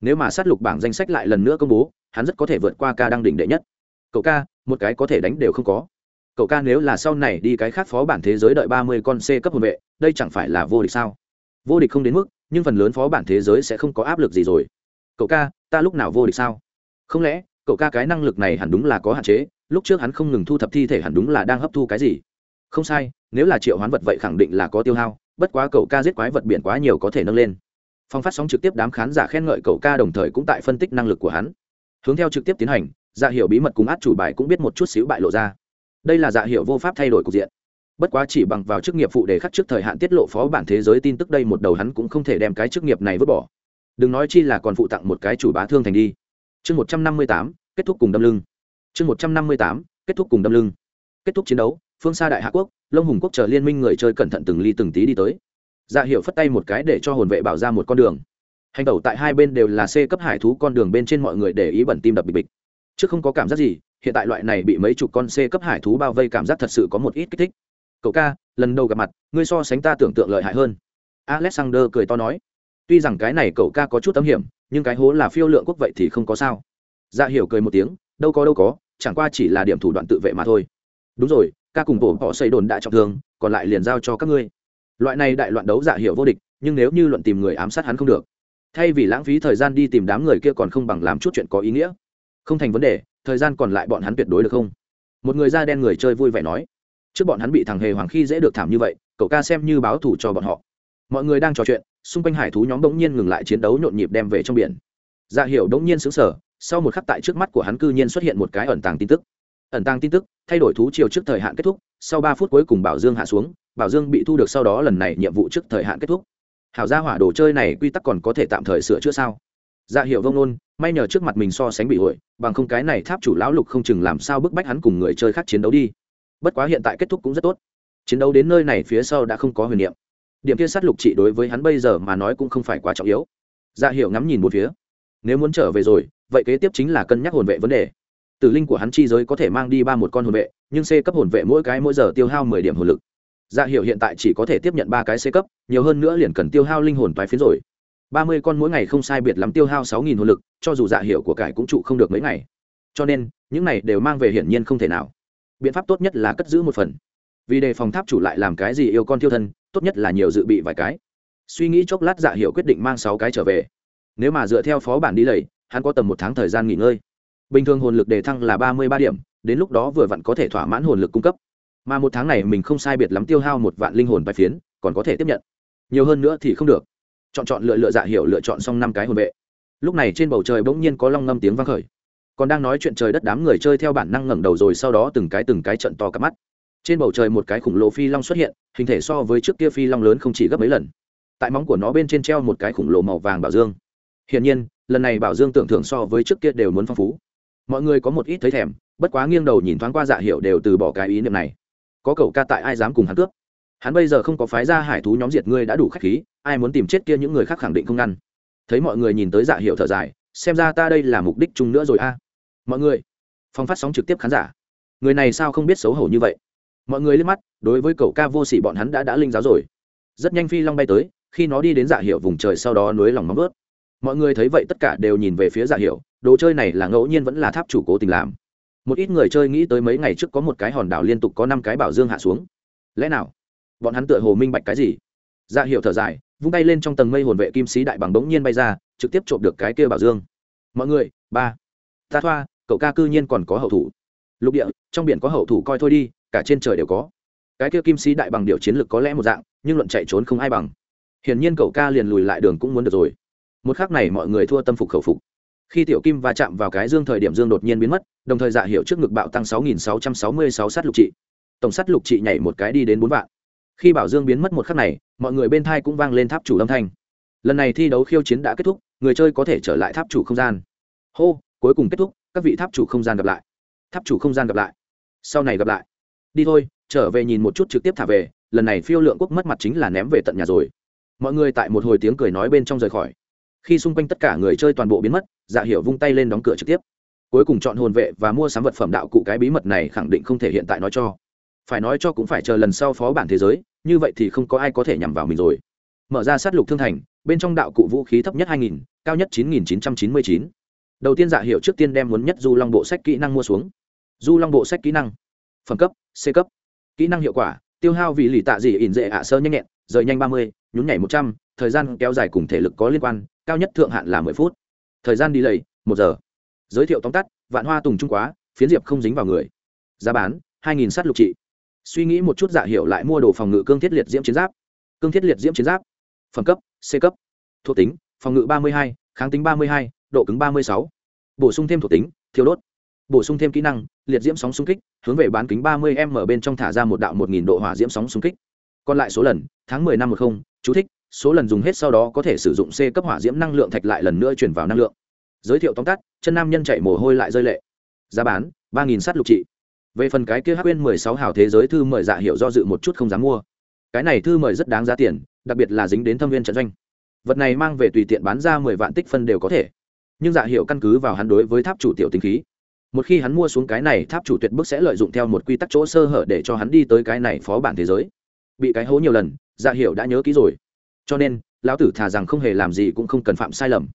nếu mà sát lục bảng danh sách lại lần nữa công bố, hắn rất có thể vượt qua ca đăng đỉnh đệ nhất. Cậu ca, một cái có thể đánh đều không có. Cậu ca nếu là sau này đi cái khác phó bản thế giới đợi ba mươi con c cấp hồn vệ, đây chẳng phải là vô địch sao? Vô địch không đến mức, nhưng phần lớn phó bản thế giới sẽ không có áp lực gì rồi. Cậu ca, ta lúc nào vô địch sao? Không lẽ, cậu ca cái năng lực này hẳn đúng là có hạn chế, lúc trước hắn không ngừng thu thập thi thể hẳn đúng là đang hấp thu cái gì? Không sai, nếu là triệu hoán vật vậy khẳng định là có tiêu hao, bất quá cậu ca giết quái vật biển quá nhiều có thể nâng lên phong phát sóng trực tiếp đám khán giả khen ngợi cậu ca đồng thời cũng tại phân tích năng lực của hắn. Hướng theo trực tiếp tiến hành dạ hiệu bí mật cùng át chủ bài cũng biết một chút xíu bại lộ ra. Đây là dạ hiệu vô pháp thay đổi cục diện. Bất quá chỉ bằng vào chức nghiệp phụ để khắc trước thời hạn tiết lộ phó bản thế giới tin tức đây một đầu hắn cũng không thể đem cái chức nghiệp này vứt bỏ. Đừng nói chi là còn phụ tặng một cái chủ bá thương thành đi. Chương một trăm năm mươi tám, kết thúc cùng đâm lưng. Chương một trăm năm mươi tám, kết thúc cùng đâm lưng. Kết thúc chiến đấu, phương xa đại hạ quốc lông hùng quốc chờ liên minh người chơi cẩn thận từng ly từng tí đi tới dạ hiệu phất tay một cái để cho hồn vệ bảo ra một con đường. Hành tẩu tại hai bên đều là c cấp hải thú, con đường bên trên mọi người để ý bẩn tim đập bịch bịch. Trước không có cảm giác gì, hiện tại loại này bị mấy chục con c cấp hải thú bao vây cảm giác thật sự có một ít kích thích. Cậu ca, lần đầu gặp mặt, ngươi so sánh ta tưởng tượng lợi hại hơn. Alexander cười to nói. Tuy rằng cái này cậu ca có chút tấm hiểm, nhưng cái hố là phiêu lượng quốc vậy thì không có sao. Dạ hiểu cười một tiếng, đâu có đâu có, chẳng qua chỉ là điểm thủ đoạn tự vệ mà thôi. Đúng rồi, ca cùng bộ họ xây đồn đã trọng thương, còn lại liền giao cho các ngươi loại này đại loạn đấu giả hiệu vô địch, nhưng nếu như luận tìm người ám sát hắn không được. Thay vì lãng phí thời gian đi tìm đám người kia còn không bằng làm chút chuyện có ý nghĩa. Không thành vấn đề, thời gian còn lại bọn hắn tuyệt đối được không? Một người da đen người chơi vui vẻ nói. Trước bọn hắn bị thằng hề hoàng khi dễ được thảm như vậy, cậu ca xem như báo thù cho bọn họ. Mọi người đang trò chuyện, xung quanh hải thú nhóm bỗng nhiên ngừng lại chiến đấu nhộn nhịp đem về trong biển. Dạ hiệu đống nhiên xứng sở sau một khắc tại trước mắt của hắn cư nhiên xuất hiện một cái ẩn tàng tin tức. Ẩn tàng tin tức, thay đổi thú chiều trước thời hạn kết thúc sau ba phút cuối cùng bảo dương hạ xuống, bảo dương bị thu được sau đó lần này nhiệm vụ trước thời hạn kết thúc. Hảo gia hỏa đồ chơi này quy tắc còn có thể tạm thời sửa chữa sao? Dạ hiệu vông nôn, may nhờ trước mặt mình so sánh bị hội, bằng không cái này tháp chủ lão lục không chừng làm sao bức bách hắn cùng người chơi khác chiến đấu đi. Bất quá hiện tại kết thúc cũng rất tốt. Chiến đấu đến nơi này phía sau đã không có huyền niệm. Điểm kia sát lục trị đối với hắn bây giờ mà nói cũng không phải quá trọng yếu. Dạ hiệu ngắm nhìn một phía. Nếu muốn trở về rồi, vậy kế tiếp chính là cân nhắc hồn vệ vấn đề tử linh của hắn chi giới có thể mang đi ba một con hồn vệ, nhưng c cấp hồn vệ mỗi cái mỗi giờ tiêu hao mười điểm hồn lực. Dạ hiệu hiện tại chỉ có thể tiếp nhận ba cái c cấp, nhiều hơn nữa liền cần tiêu hao linh hồn toái phiến rồi. Ba mươi con mỗi ngày không sai biệt lắm tiêu hao sáu nghìn hồn lực, cho dù dạ hiệu của cải cũng trụ không được mấy ngày. Cho nên, những này đều mang về hiển nhiên không thể nào. Biện pháp tốt nhất là cất giữ một phần. Vì đề phòng tháp chủ lại làm cái gì yêu con tiêu thân, tốt nhất là nhiều dự bị vài cái. Suy nghĩ chốc lát dạ hiệu quyết định mang sáu cái trở về. Nếu mà dựa theo phó bản đi lầy, hắn có tầm một tháng thời gian nghỉ ngơi bình thường hồn lực đề thăng là ba mươi ba điểm, đến lúc đó vừa vặn có thể thỏa mãn hồn lực cung cấp. Mà một tháng này mình không sai biệt lắm tiêu hao một vạn linh hồn bài phiến, còn có thể tiếp nhận. Nhiều hơn nữa thì không được. Chọn chọn lựa lựa dạ hiểu lựa chọn xong năm cái hồn vệ. Lúc này trên bầu trời bỗng nhiên có long ngâm tiếng vang khởi. Còn đang nói chuyện trời đất đám người chơi theo bản năng ngẩng đầu rồi sau đó từng cái từng cái trận to cả mắt. Trên bầu trời một cái khủng lồ phi long xuất hiện, hình thể so với trước kia phi long lớn không chỉ gấp mấy lần. Tại móng của nó bên trên treo một cái khủng lồ màu vàng bảo dương. Hiển nhiên, lần này bảo dương tưởng thưởng so với trước kia đều muốn phong phú mọi người có một ít thấy thèm, bất quá nghiêng đầu nhìn thoáng qua dạ hiệu đều từ bỏ cái ý niệm này. Có cậu ca tại ai dám cùng hắn cướp? Hắn bây giờ không có phái ra hải thú nhóm diệt ngươi đã đủ khách khí, ai muốn tìm chết kia những người khác khẳng định không ngăn. Thấy mọi người nhìn tới dạ hiệu thở dài, xem ra ta đây là mục đích chung nữa rồi a. Mọi người, phong phát sóng trực tiếp khán giả. Người này sao không biết xấu hổ như vậy? Mọi người liếc mắt, đối với cậu ca vô sỉ bọn hắn đã đã linh giáo rồi. Rất nhanh phi long bay tới, khi nó đi đến dạ hiệu vùng trời sau đó nối lòng móng vớt mọi người thấy vậy tất cả đều nhìn về phía dạ hiệu đồ chơi này là ngẫu nhiên vẫn là tháp chủ cố tình làm. Một ít người chơi nghĩ tới mấy ngày trước có một cái hòn đảo liên tục có năm cái bảo dương hạ xuống. Lẽ nào? Bọn hắn tựa hồ minh bạch cái gì? Dạ hiệu thở dài, vung tay lên trong tầng mây hồn vệ kim sĩ đại bằng bỗng nhiên bay ra, trực tiếp trộm được cái kia bảo dương. Mọi người, ba. Ta thoa, cậu ca cư nhiên còn có hậu thủ. Lục địa, trong biển có hậu thủ coi thôi đi, cả trên trời đều có. Cái kia kim sĩ đại bằng điều chiến lược có lẽ một dạng, nhưng luận chạy trốn không ai bằng. Hiển nhiên cậu ca liền lùi lại đường cũng muốn được rồi. Một khác này mọi người thua tâm phục khẩu phục khi tiểu kim va chạm vào cái dương thời điểm dương đột nhiên biến mất, đồng thời dạ hiệu trước ngực bạo tăng 6.666 sát lục trị. Tổng sát lục trị nhảy một cái đi đến bốn vạn. Khi bảo dương biến mất một khắc này, mọi người bên thai cũng vang lên tháp chủ âm thanh. Lần này thi đấu khiêu chiến đã kết thúc, người chơi có thể trở lại tháp chủ không gian. Hô, cuối cùng kết thúc, các vị tháp chủ không gian gặp lại. Tháp chủ không gian gặp lại. Sau này gặp lại. Đi thôi, trở về nhìn một chút trực tiếp thả về, lần này phiêu lượng quốc mất mặt chính là ném về tận nhà rồi. Mọi người tại một hồi tiếng cười nói bên trong rời khỏi khi xung quanh tất cả người chơi toàn bộ biến mất dạ hiểu vung tay lên đóng cửa trực tiếp. Cuối cùng chọn hồn vệ và mua sắm vật phẩm đạo cụ cái bí mật này khẳng định không thể hiện tại nói cho. Phải nói cho cũng phải chờ lần sau phó bản thế giới như vậy thì không có ai có thể nhằm vào mình rồi. Mở ra sát lục thương thành bên trong đạo cụ vũ khí thấp nhất 2000, cao nhất 9999. đầu tiên dạ hiệu trước tiên đem muốn nhất du long bộ sách kỹ năng mua xuống. Du long bộ sách kỹ năng. Phẩm cấp c cấp. Kỹ năng hiệu quả tiêu hao vì lì tạ dị ỉn dễ ạ sơ nhanh nhẹn rời nhanh 30, nhún nhảy 100, thời gian kéo dài cùng thể lực có liên quan cao nhất thượng hạn là 10 phút. Thời gian đi lầy, một giờ. Giới thiệu tóm tắt, vạn hoa tùng trung quá, phiến diệp không dính vào người. Giá bán 2.000 sát lục trị. Suy nghĩ một chút dạ hiệu lại mua đồ phòng ngự cương thiết liệt diễm chiến giáp. Cương thiết liệt diễm chiến giáp. Phẩm cấp, c cấp. Thuộc tính, phòng ngự ba mươi hai, kháng tính ba mươi hai, độ cứng ba mươi sáu. Bổ sung thêm thuộc tính, thiêu đốt. Bổ sung thêm kỹ năng, liệt diễm sóng xung kích, hướng về bán kính ba mươi m bên trong thả ra một đạo một nghìn độ hỏa diễm sóng xung kích. Còn lại số lần, tháng mười năm một không, chú thích số lần dùng hết sau đó có thể sử dụng c cấp hỏa diễm năng lượng thạch lại lần nữa chuyển vào năng lượng. Giới thiệu tóm tắt, chân nam nhân chạy mồ hôi lại rơi lệ. Giá bán, ba nghìn sắt lục trị. Về phần cái kia hắc quên mười sáu hào thế giới thư mời dạ hiệu do dự một chút không dám mua. Cái này thư mời rất đáng giá tiền, đặc biệt là dính đến thâm viên trận doanh. Vật này mang về tùy tiện bán ra mười vạn tích phân đều có thể. Nhưng dạ hiệu căn cứ vào hắn đối với tháp chủ tiểu tinh khí. Một khi hắn mua xuống cái này, tháp chủ tuyệt bức sẽ lợi dụng theo một quy tắc chỗ sơ hở để cho hắn đi tới cái này phó bản thế giới. Bị cái hố nhiều lần dạ hiệu đã nhớ kỹ rồi cho nên, lão tử thà rằng không hề làm gì cũng không cần phạm sai lầm.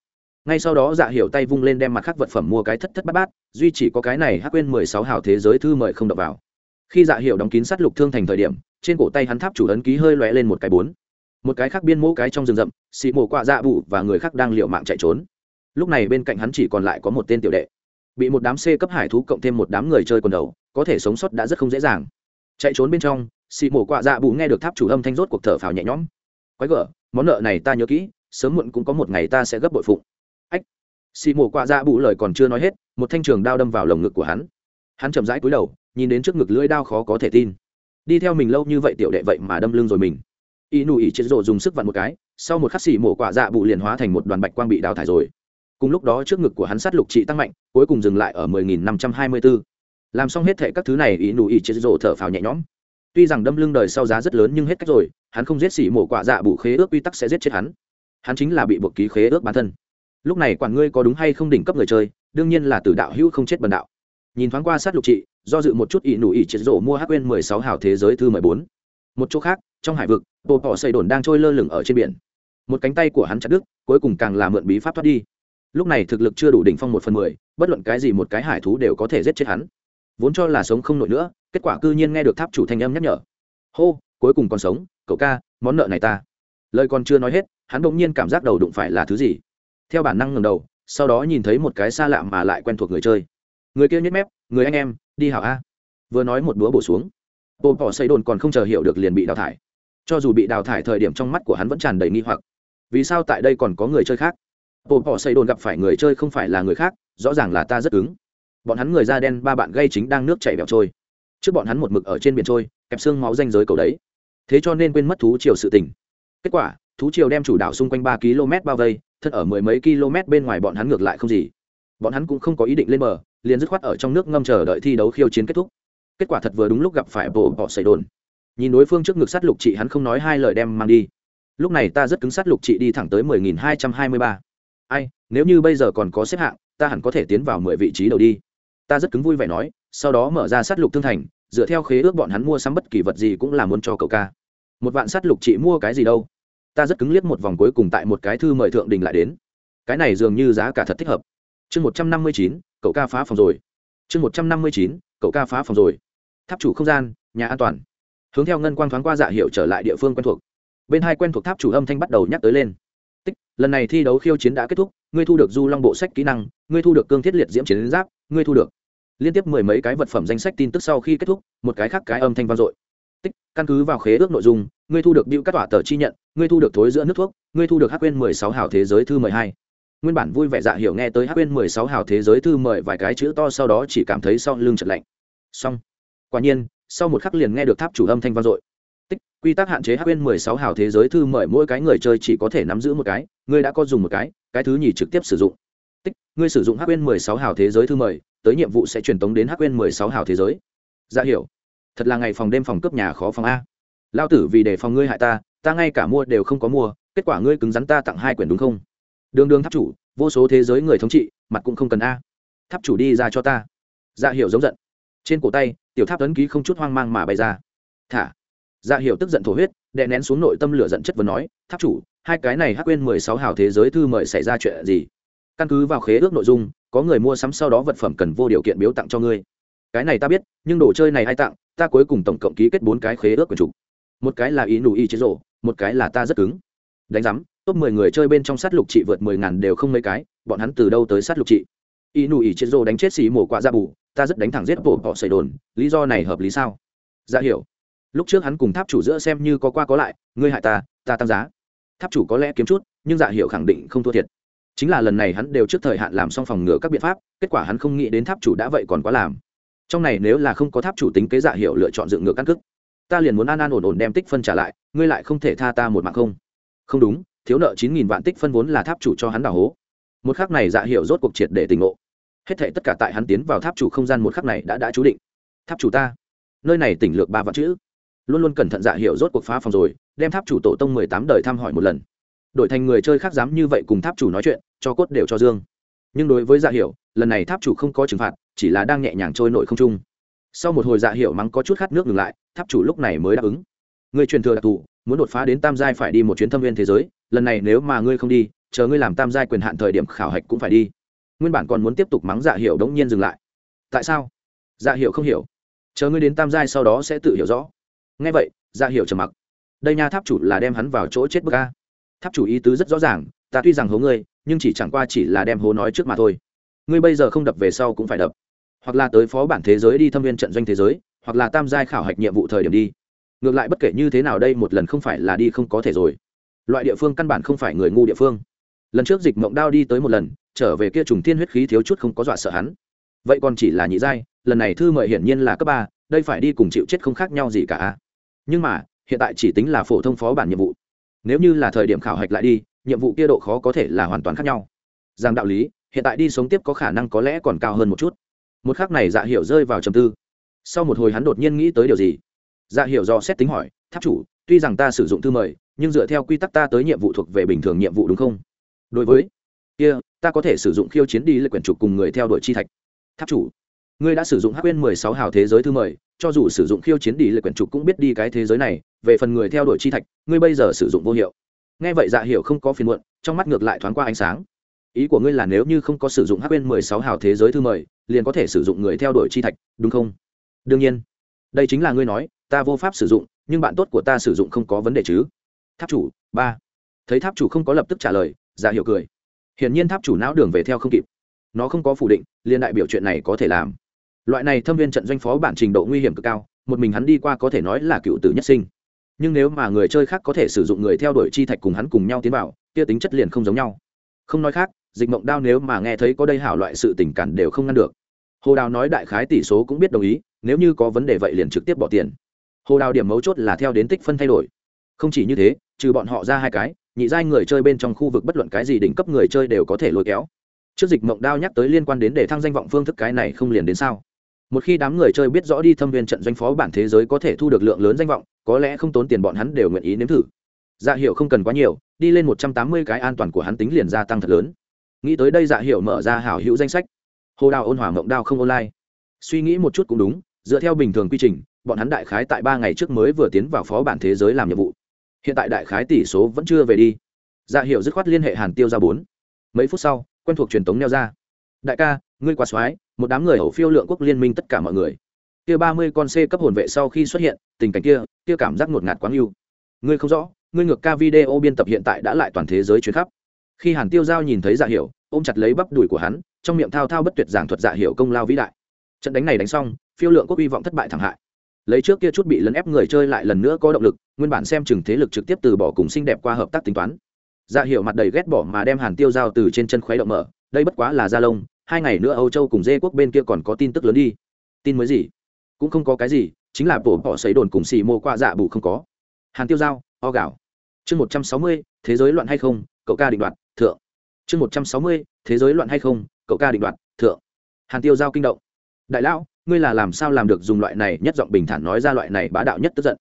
Ngay sau đó dạ hiểu tay vung lên đem mặt khác vật phẩm mua cái thất thất bát bát, duy chỉ có cái này hắc quên mười sáu hào thế giới thư mời không đập vào. Khi dạ hiệu đóng kín sát lục thương thành thời điểm, trên cổ tay hắn tháp chủ ấn ký hơi lóe lên một cái bốn. Một cái khác biên mỗ cái trong rừng rậm xị mổ quạ dạ bụ và người khác đang liệu mạng chạy trốn. Lúc này bên cạnh hắn chỉ còn lại có một tên tiểu đệ. Bị một đám c cấp hải thú cộng thêm một đám người chơi quần đầu, có thể sống sót đã rất không dễ dàng. Chạy trốn bên trong xị mổ quạ dạ bụ nghe được tháp chủ âm thanh rốt cuộc thở phào nhẹ nhõm. Quái gở món nợ này ta nhớ kỹ, sớm muộn cũng có một ngày ta sẽ gấp bội phụng. Ách. Xì mổ quạ dạ bụ lời còn chưa nói hết, một thanh trường đao đâm vào lồng ngực của hắn. Hắn chậm rãi cúi đầu, nhìn đến trước ngực lưỡi đao khó có thể tin. Đi theo mình lâu như vậy tiểu đệ vậy mà đâm lưng rồi mình. Y nụ ỉ chết rộ dùng sức vặn một cái, sau một khắc xì mổ quả dạ bụ liền hóa thành một đoàn bạch quang bị đào thải rồi. Cùng lúc đó trước ngực của hắn sát lục trị tăng mạnh, cuối cùng dừng lại ở 10.524. làm xong hết thệ các thứ này, ý nụ ỉ chết rộ thở phào nhẹ nhõm tuy rằng đâm lưng đời sau giá rất lớn nhưng hết cách rồi, hắn không giết xỉ mổ quả dạ bụ khế ước quy tắc sẽ giết chết hắn. Hắn chính là bị buộc ký khế ước bản thân. Lúc này quản ngươi có đúng hay không đỉnh cấp người chơi, đương nhiên là từ đạo hữu không chết bần đạo. Nhìn thoáng qua sát lục trị, do dự một chút ỷ nụ ỷ triệt rổ mua hắc quên mười sáu hào thế giới thư mười bốn. Một chỗ khác, trong hải vực bộ họ xây đồn đang trôi lơ lửng ở trên biển. Một cánh tay của hắn chặt đứt, cuối cùng càng là mượn bí pháp thoát đi. Lúc này thực lực chưa đủ đỉnh phong một phần mười, bất luận cái gì một cái hải thú đều có thể giết chết hắn vốn cho là sống không nổi nữa, kết quả cư nhiên nghe được tháp chủ thanh âm nhắc nhở. Hô, cuối cùng còn sống, cậu ca, món nợ này ta. Lời còn chưa nói hết, hắn bỗng nhiên cảm giác đầu đụng phải là thứ gì. Theo bản năng ngầm đầu, sau đó nhìn thấy một cái xa lạ mà lại quen thuộc người chơi. Người kia nhếch mép, người anh em, đi hảo a. Vừa nói một búa bổ xuống. Bộ bỏ xây đồn còn không chờ hiểu được liền bị đào thải. Cho dù bị đào thải thời điểm trong mắt của hắn vẫn tràn đầy nghi hoặc. Vì sao tại đây còn có người chơi khác? Bộ bỏ xây đồn gặp phải người chơi không phải là người khác, rõ ràng là ta rất cứng bọn hắn người da đen ba bạn gây chính đang nước chảy bẹo trôi. Trước bọn hắn một mực ở trên biển trôi, kẹp xương máu danh giới cầu đấy. Thế cho nên quên mất thú triều sự tình. Kết quả, thú triều đem chủ đảo xung quanh ba km bao vây, thân ở mười mấy km bên ngoài bọn hắn ngược lại không gì. Bọn hắn cũng không có ý định lên bờ, liền dứt khoát ở trong nước ngâm chờ đợi thi đấu khiêu chiến kết thúc. Kết quả thật vừa đúng lúc gặp phải bộ bỏ xảy đồn. Nhìn đối phương trước ngực sát lục chị hắn không nói hai lời đem mang đi. Lúc này ta rất cứng sát lục chị đi thẳng tới mười nghìn hai trăm hai mươi ba. Ai, nếu như bây giờ còn có xếp hạng, ta hẳn có thể tiến vào mười vị trí đầu đi ta rất cứng vui vẻ nói, sau đó mở ra sát lục thương thành, dựa theo khế ước bọn hắn mua sắm bất kỳ vật gì cũng là muốn cho cậu ca. Một vạn sát lục chị mua cái gì đâu? Ta rất cứng liếc một vòng cuối cùng tại một cái thư mời thượng đình lại đến. Cái này dường như giá cả thật thích hợp. Chương một trăm năm mươi chín, cậu ca phá phòng rồi. Chương một trăm năm mươi chín, cậu ca phá phòng rồi. Tháp chủ không gian, nhà an toàn. Hướng theo ngân quang thoáng qua dạ hiệu trở lại địa phương quen thuộc. Bên hai quen thuộc tháp chủ âm thanh bắt đầu nhắc tới lên. Tích, lần này thi đấu khiêu chiến đã kết thúc, ngươi thu được du long bộ sách kỹ năng, ngươi thu được cương thiết liệt diễm chiến giáp, ngươi thu được liên tiếp mười mấy cái vật phẩm danh sách tin tức sau khi kết thúc, một cái khác cái âm thanh vang dội. Tích, căn cứ vào khế ước nội dung, ngươi thu được biêu các tỏa tờ chi nhận, ngươi thu được thối giữa nước thuốc, ngươi thu được hắc quên mười sáu hào thế giới thư mười hai. Nguyên bản vui vẻ dạ hiểu nghe tới hắc quên mười sáu hào thế giới thư mời vài cái chữ to sau đó chỉ cảm thấy sau lưng chật lạnh. Xong. Quả nhiên, sau một khắc liền nghe được tháp chủ âm thanh vang dội. Tích, quy tắc hạn chế hắc quên mười sáu hào thế giới thư mời mỗi cái người chơi chỉ có thể nắm giữ một cái, ngươi đã có dùng một cái cái thứ nhì trực tiếp sử dụng ngươi sử dụng hắc quên mười sáu hào thế giới thư mời, tới nhiệm vụ sẽ truyền tống đến hắc quên mười sáu hào thế giới. Dạ hiểu. Thật là ngày phòng đêm phòng cướp nhà khó phòng a. Lao tử vì để phòng ngươi hại ta ta ngay cả mua đều không có mua, kết quả ngươi cứng rắn ta tặng hai quyển đúng không? Đường đường tháp chủ, vô số thế giới người thống trị, mặt cũng không cần a. Tháp chủ đi ra cho ta. Dạ hiểu giống giận. Trên cổ tay, tiểu tháp tấn ký không chút hoang mang mà bay ra. Thả. Dạ hiểu tức giận thổ huyết, đè nén xuống nội tâm lửa giận chất vấn nói, tháp chủ, hai cái này hắc quên mười sáu hào thế giới thư mời xảy ra chuyện gì? Căn cứ vào khế ước nội dung, có người mua sắm sau đó vật phẩm cần vô điều kiện biếu tặng cho ngươi. Cái này ta biết, nhưng đồ chơi này ai tặng, ta cuối cùng tổng cộng ký kết bốn cái khế ước của chủ. Một cái là ý nụ y chế rộ một cái là ta rất cứng. Đánh giám, top mười người chơi bên trong sát lục trị vượt mười ngàn đều không mấy cái, bọn hắn từ đâu tới sát lục trị? Ý nụ y chế rộ đánh chết xì mổ quạ ra bù, ta rất đánh thẳng giết bộ họ xảy đồn, lý do này hợp lý sao? Ra dạ hiểu. Lúc trước hắn cùng tháp chủ giữa xem như có qua có lại, ngươi hại ta ta tăng giá. Tháp chủ có lẽ kiếm chút, nhưng dạ hiểu khẳng định không thua thiệt chính là lần này hắn đều trước thời hạn làm xong phòng ngừa các biện pháp, kết quả hắn không nghĩ đến tháp chủ đã vậy còn quá làm. Trong này nếu là không có tháp chủ tính kế dạ hiệu lựa chọn dựng ngược căn cước, ta liền muốn an an ổn ổn đem tích phân trả lại, ngươi lại không thể tha ta một mạng không? Không đúng, thiếu nợ chín nghìn vạn tích phân vốn là tháp chủ cho hắn đào hố. Một khắc này dạ hiệu rốt cuộc triệt để tỉnh ngộ. Hết thể tất cả tại hắn tiến vào tháp chủ không gian một khắc này đã đã chú định. Tháp chủ ta. Nơi này tỉnh lược ba vạn chữ. Luôn luôn cẩn thận dạ hiệu rốt cuộc phá phòng rồi, đem tháp chủ tổ tông mười tám đời thăm hỏi một lần đổi thành người chơi khác dám như vậy cùng tháp chủ nói chuyện, cho cốt đều cho dương. Nhưng đối với dạ hiệu lần này tháp chủ không có trừng phạt, chỉ là đang nhẹ nhàng trôi nội không trung. Sau một hồi dạ hiệu mắng có chút khát nước ngừng lại, tháp chủ lúc này mới đáp ứng. Người truyền thừa đặc thù, muốn đột phá đến tam giai phải đi một chuyến thâm viên thế giới, lần này nếu mà ngươi không đi, chờ ngươi làm tam giai quyền hạn thời điểm khảo hạch cũng phải đi. Nguyên bản còn muốn tiếp tục mắng dạ hiệu đống nhiên dừng lại. Tại sao? Dạ hiệu không hiểu. Chờ ngươi đến tam giai sau đó sẽ tự hiểu rõ. Ngay vậy dạ hiểu trầm mặc. Đây nha tháp chủ là đem hắn vào chỗ chết bức a tháp chủ ý tứ rất rõ ràng, ta tuy rằng hố ngươi, nhưng chỉ chẳng qua chỉ là đem hố nói trước mà thôi. Ngươi bây giờ không đập về sau cũng phải đập. Hoặc là tới phó bản thế giới đi thâm viên trận doanh thế giới, hoặc là tam giai khảo hạch nhiệm vụ thời điểm đi. Ngược lại bất kể như thế nào đây một lần không phải là đi không có thể rồi. Loại địa phương căn bản không phải người ngu địa phương. Lần trước dịch mộng đao đi tới một lần, trở về kia trùng thiên huyết khí thiếu chút không có dọa sợ hắn. Vậy còn chỉ là nhị giai, lần này thư mời hiển nhiên là cấp ba, đây phải đi cùng chịu chết không khác nhau gì cả. Nhưng mà, hiện tại chỉ tính là phổ thông phó bản nhiệm vụ nếu như là thời điểm khảo hạch lại đi nhiệm vụ kia độ khó có thể là hoàn toàn khác nhau. Rằng đạo lý hiện tại đi sống tiếp có khả năng có lẽ còn cao hơn một chút. Một khác này dạ hiểu rơi vào trầm tư. Sau một hồi hắn đột nhiên nghĩ tới điều gì? Dạ hiểu do xét tính hỏi tháp chủ tuy rằng ta sử dụng thư mời nhưng dựa theo quy tắc ta tới nhiệm vụ thuộc về bình thường nhiệm vụ đúng không? Đối với kia, ta có thể sử dụng khiêu chiến đi lệ quyển trục cùng người theo đuổi chi thạch. Tháp chủ ngươi đã sử dụng hắc quên mười sáu hào thế giới thư mời, cho dù sử dụng khiêu chiến đi lên quyển trục cũng biết đi cái thế giới này, về phần người theo đuổi chi thạch, ngươi bây giờ sử dụng vô hiệu. Nghe vậy dạ hiểu không có phiền muộn, trong mắt ngược lại thoáng qua ánh sáng. Ý của ngươi là nếu như không có sử dụng hắc quên mười sáu hào thế giới thư mời, liền có thể sử dụng người theo đuổi chi thạch, đúng không? Đương nhiên. Đây chính là ngươi nói, ta vô pháp sử dụng, nhưng bạn tốt của ta sử dụng không có vấn đề chứ? Tháp chủ, ba. Thấy tháp chủ không có lập tức trả lời dạ hiểu cười. Hiển nhiên tháp chủ não đường về theo không kịp. Nó không có phủ định liên đại biểu chuyện này có thể làm loại này thâm viên trận doanh phó bản trình độ nguy hiểm cực cao, một mình hắn đi qua có thể nói là cựu tử nhất sinh. Nhưng nếu mà người chơi khác có thể sử dụng người theo đuổi chi thạch cùng hắn cùng nhau tiến vào, kia tính chất liền không giống nhau. Không nói khác, dịch mộng đao nếu mà nghe thấy có đây hảo loại sự tình cản đều không ngăn được. Hồ đào nói đại khái tỷ số cũng biết đồng ý, nếu như có vấn đề vậy liền trực tiếp bỏ tiền. Hồ đào điểm mấu chốt là theo đến tích phân thay đổi. Không chỉ như thế, trừ bọn họ ra hai cái, nhị giai người chơi bên trong khu vực bất luận cái gì đỉnh cấp người chơi đều có thể lôi kéo. Trước dịch mộng đao nhắc tới liên quan đến để thăng danh vọng phương thức cái này không liền đến sao? Một khi đám người chơi biết rõ đi thâm viên trận doanh phó bản thế giới có thể thu được lượng lớn danh vọng, có lẽ không tốn tiền bọn hắn đều nguyện ý nếm thử. Dạ hiệu không cần quá nhiều, đi lên một trăm tám mươi cái an toàn của hắn tính liền gia tăng thật lớn. Nghĩ tới đây dạ hiệu mở ra hảo hữu danh sách. Hồ đào ôn hòa mộng đao không online. Suy nghĩ một chút cũng đúng, dựa theo bình thường quy trình, bọn hắn đại khái tại ba ngày trước mới vừa tiến vào phó bản thế giới làm nhiệm vụ. Hiện tại đại khái tỷ số vẫn chưa về đi. Dạ hiệu dứt khoát liên hệ hàn tiêu ra bốn. Mấy phút sau, quen thuộc truyền tống neo ra. Đại ca ngươi quá soái, một đám người hậu phiêu lượng quốc liên minh tất cả mọi người. Kia ba mươi con c cấp hồn vệ sau khi xuất hiện, tình cảnh kia kia cảm giác ngột ngạt quá yêu ngươi không rõ, ngươi ngược ca video biên tập hiện tại đã lại toàn thế giới chuyến khắp. Khi hàn tiêu giao nhìn thấy dạ hiểu, ôm chặt lấy bắp đùi của hắn, trong miệng thao thao bất tuyệt giảng thuật dạ hiểu công lao vĩ đại. Trận đánh này đánh xong, phiêu lượng quốc hy vọng thất bại thảm hại. Lấy trước kia chút bị lấn ép người chơi lại lần nữa có động lực, nguyên bản xem chừng thế lực trực tiếp từ bỏ cùng xinh đẹp qua hợp tác tính toán. Dạ hiểu mặt đầy ghét bỏ mà đem hàn tiêu giao từ trên chân khuấy động mở, đây bất quá là gia lông hai ngày nữa âu châu cùng dê quốc bên kia còn có tin tức lớn đi. Tin mới gì? Cũng không có cái gì, chính là bổ bỏ xấy đồn cùng xì mô qua dạ bù không có. Hàn tiêu giao, o gạo. Chương một trăm sáu mươi, thế giới loạn hay không? Cậu ca định đoạt, thượng. Chương một trăm sáu mươi, thế giới loạn hay không? Cậu ca định đoạt, thượng. Hàn tiêu giao kinh động. Đại lão, ngươi là làm sao làm được dùng loại này nhất giọng bình thản nói ra loại này bá đạo nhất tức giận?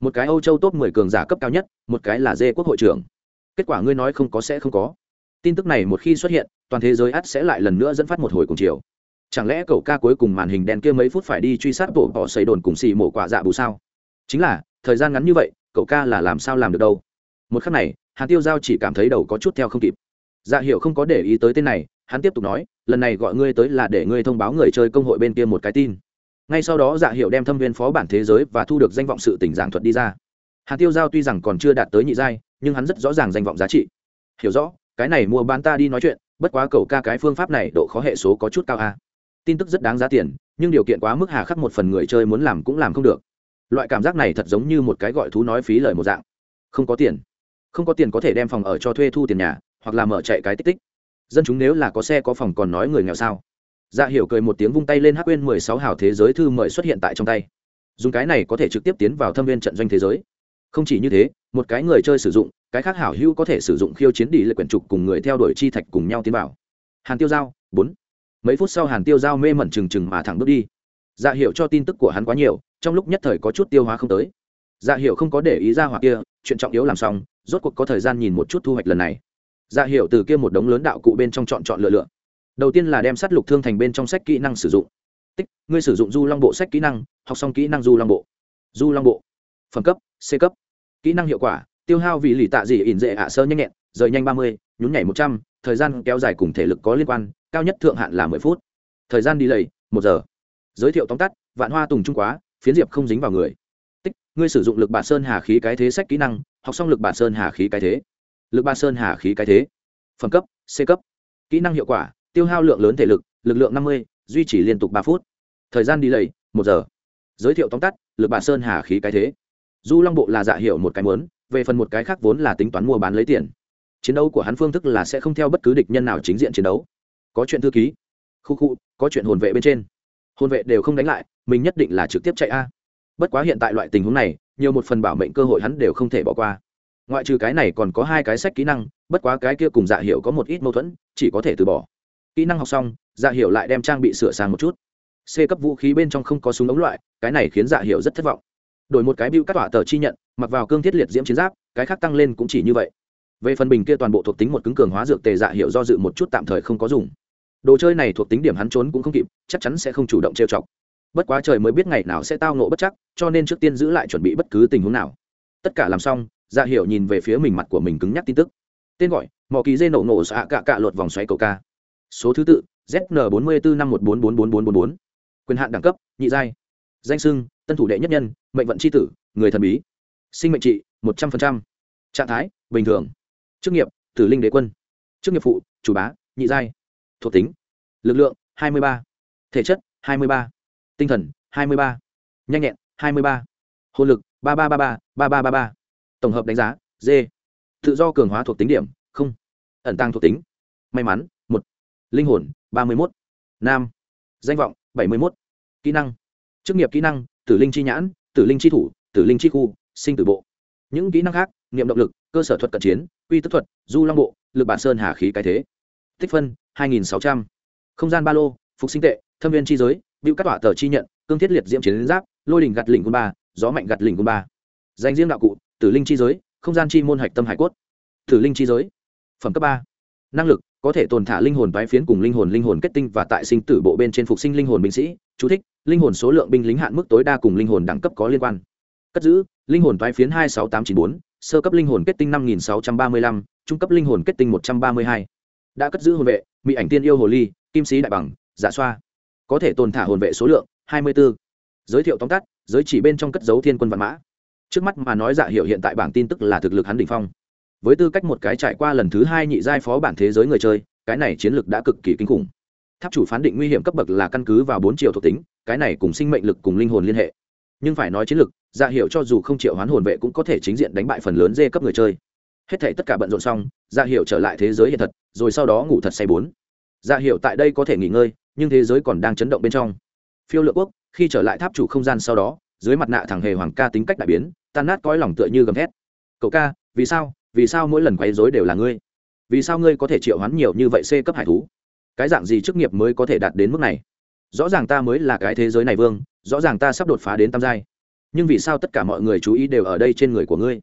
Một cái âu châu top mười cường giả cấp cao nhất, một cái là dê quốc hội trưởng. Kết quả ngươi nói không có sẽ không có. Tin tức này một khi xuất hiện toàn thế giới ắt sẽ lại lần nữa dẫn phát một hồi cùng chiều. Chẳng lẽ cậu ca cuối cùng màn hình đen kia mấy phút phải đi truy sát bộ bỏ xây đồn cùng xì mổ quả dạ bù sao? Chính là, thời gian ngắn như vậy, cậu ca là làm sao làm được đâu? Một khắc này, hàn tiêu giao chỉ cảm thấy đầu có chút theo không kịp. Dạ hiệu không có để ý tới tên này, hắn tiếp tục nói, lần này gọi ngươi tới là để ngươi thông báo người chơi công hội bên kia một cái tin. Ngay sau đó dạ hiệu đem thâm viên phó bản thế giới và thu được danh vọng sự tỉnh giảng thuật đi ra. Hàn tiêu giao tuy rằng còn chưa đạt tới nhị giai, nhưng hắn rất rõ ràng danh vọng giá trị. Hiểu rõ, cái này mua bán ta đi nói chuyện bất quá cầu ca cái phương pháp này độ khó hệ số có chút cao a. Tin tức rất đáng giá tiền, nhưng điều kiện quá mức hà khắc một phần người chơi muốn làm cũng làm không được. Loại cảm giác này thật giống như một cái gọi thú nói phí lời một dạng. Không có tiền. Không có tiền có thể đem phòng ở cho thuê thu tiền nhà, hoặc là mở chạy cái tích tích. Dân chúng nếu là có xe có phòng còn nói người nghèo sao? Dạ hiểu cười một tiếng vung tay lên hắc quên mười sáu hào thế giới thư mời xuất hiện tại trong tay. Dùng cái này có thể trực tiếp tiến vào thâm viên trận doanh thế giới không chỉ như thế, một cái người chơi sử dụng, cái khác hảo hữu có thể sử dụng khiêu chiến đi lệ quyển trục cùng người theo đuổi chi thạch cùng nhau tiến vào. Hàn tiêu giao, bốn. Mấy phút sau hàn tiêu giao mê mẩn trừng trừng mà thẳng bước đi. Dạ hiệu cho tin tức của hắn quá nhiều, trong lúc nhất thời có chút tiêu hóa không tới. Dạ hiệu không có để ý ra hoặc kia, chuyện trọng yếu làm xong, rốt cuộc có thời gian nhìn một chút thu hoạch lần này. Dạ hiệu từ kia một đống lớn đạo cụ bên trong chọn chọn lựa lựa. Đầu tiên là đem sát lục thương thành bên trong sách kỹ năng sử dụng. Tích, ngươi sử dụng du long bộ sách kỹ năng, học xong kỹ năng du long bộ. Du long bộ. Phẩm cấp, c cấp kỹ năng hiệu quả, tiêu hao vì lì tạ gì ỉn dễ ạ sơ nhanh nhẹn, rời nhanh ba mươi, nhún nhảy một trăm, thời gian kéo dài cùng thể lực có liên quan, cao nhất thượng hạn là mười phút. Thời gian đi lầy, một giờ. Giới thiệu tóm tắt, vạn hoa tùng trung quá, phiến diệp không dính vào người. Tích, ngươi sử dụng lực bản sơn hà khí cái thế sách kỹ năng, học xong lực bản sơn hà khí cái thế. Lực bản sơn hà khí cái thế. Phẩm cấp, c cấp. Kỹ năng hiệu quả, tiêu hao lượng lớn thể lực lực lượng năm mươi, duy trì liên tục ba phút. Thời gian đi lầy, một giờ. Giới thiệu tóm tắt, lực bản sơn hà khí cái thế du long bộ là dạ hiệu một cái mớn về phần một cái khác vốn là tính toán mua bán lấy tiền. Chiến đấu của hắn phương thức là sẽ không theo bất cứ địch nhân nào chính diện chiến đấu. Có chuyện thư ký. Khu khu, có chuyện hồn vệ bên trên. Hồn vệ đều không đánh lại, mình nhất định là trực tiếp chạy a. Bất quá hiện tại loại tình huống này, nhiều một phần bảo mệnh cơ hội hắn đều không thể bỏ qua. Ngoại trừ cái này còn có hai cái sách kỹ năng, bất quá cái kia cùng dạ hiệu có một ít mâu thuẫn, chỉ có thể từ bỏ. Kỹ năng học xong dạ hiệu lại đem trang bị sửa sang một chút. C cấp vũ khí bên trong không có súng ống loại, cái này khiến dạ hiệu rất thất vọng đổi một cái bưu các tỏa tờ chi nhận, mặc vào cương thiết liệt diễm chiến giáp, cái khác tăng lên cũng chỉ như vậy. Về phần bình kia toàn bộ thuộc tính một cứng cường hóa dược tề dạ hiệu do dự một chút tạm thời không có dùng. Đồ chơi này thuộc tính điểm hắn trốn cũng không kịp, chắc chắn sẽ không chủ động trêu chọc. Bất quá trời mới biết ngày nào sẽ tao nộ bất chắc, cho nên trước tiên giữ lại chuẩn bị bất cứ tình huống nào. Tất cả làm xong dạ hiệu nhìn về phía mình mặt của mình cứng nhắc tin tức. Tên gọi mỏ kỳ dê nổ nổ xạ cạ cạ lột vòng xoáy cầu ca. Số thứ tự zn bốn mươi bốn năm một bốn bốn bốn bốn bốn bốn. Quyền hạn đẳng cấp, nhị giai. Danh sưng tân thủ đệ nhất nhân mệnh vận c h i tử, người thần bí. Sinh mệnh trị, một trăm linh trạng thái, bình thường. Chức nghiệp, tử linh đế quân. Chức nghiệp phụ, chủ bá, nhị giai. Thuộc tính, lực lượng, hai mươi ba. Thể chất, hai mươi ba. Tinh thần, hai mươi ba. Nhanh nhẹn, hai mươi ba. Hồn lực, ba ba ba ba ba ba ba ba. Tổng hợp đánh giá, d. Tự do cường hóa thuộc tính điểm, không. Ẩn tăng thuộc tính, may mắn, một. Linh hồn, ba mươi một nam. Danh vọng, bảy mươi một kỹ năng. Chức nghiệp kỹ năng, tử linh chi nhãn tử linh chi thủ, tử linh chi khu, sinh tử bộ. Những kỹ năng khác, niệm động lực, cơ sở thuật cận chiến, quy tức thuật, du long bộ, lực bản sơn hà khí cái thế. Tích phân, hai nghìn sáu trăm. Không gian ba lô, phục sinh tệ, thâm viên chi giới bịu các tỏa tờ chi nhận, cương thiết liệt diễm chiến giáp, lôi đỉnh gặt lỉnh quân ba, gió mạnh gặt lỉnh quân ba. Danh riêng đạo cụ, tử linh chi giới, không gian chi môn hạch tâm hải cốt. Tử linh chi giới, phẩm cấp ba. Năng lực, có thể tồn thả linh hồn tái phiến cùng linh hồn linh hồn kết tinh và tại sinh tử bộ bên trên phục sinh linh hồn binh sĩ, chú thích linh hồn số lượng binh lính hạn mức tối đa cùng linh hồn đẳng cấp có liên quan. Cất giữ, linh hồn toái phiến hai sáu tám chín bốn, sơ cấp linh hồn kết tinh năm nghìn sáu trăm ba mươi lăm, trung cấp linh hồn kết tinh một trăm ba mươi hai. Đã cất giữ hồn vệ, mỹ ảnh tiên yêu hồ ly, kim sĩ đại bằng giả xoa. Có thể tồn thả hồn vệ số lượng, hai mươi b ố giới thiệu tóm tắt, giới chỉ bên trong cất dấu thiên quân văn mã. Trước mắt mà nói dạ hiệu hiện tại bảng tin tức là thực lực hắn đ ỉ n h phong. Với tư cách một cái trải qua lần thứ hai nhị giai phó bản thế giới người chơi, cái này chiến lược đã cực kỳ kinh khủng tháp chủ phán định nguy hiểm cấp bậc là căn cứ vào bốn triệu thuộc tính, cái này cùng sinh mệnh lực cùng linh hồn liên hệ. Nhưng phải nói chiến lược dạ hiệu cho dù không triệu hoán hồn vệ cũng có thể chính diện đánh bại phần lớn dê cấp người chơi. Hết thể tất cả bận rộn xong dạ hiệu trở lại thế giới hiện thật, rồi sau đó ngủ thật say bốn. Dạ hiệu tại đây có thể nghỉ ngơi, nhưng thế giới còn đang chấn động bên trong. Phiêu lượng quốc, khi trở lại tháp chủ không gian sau đó, dưới mặt nạ thằng hề hoàng ca tính cách đại biến, tan nát cõi lòng tựa như gầm thét. Cậu ca, vì sao vì sao mỗi lần quấy rối đều là ngươi? Vì sao ngươi có thể triệu hoán nhiều như vậy c cấp hải thú? Cái dạng gì chức nghiệp mới có thể đạt đến mức này? Rõ ràng ta mới là cái thế giới này vương, rõ ràng ta sắp đột phá đến tam giai. Nhưng vì sao tất cả mọi người chú ý đều ở đây trên người của ngươi?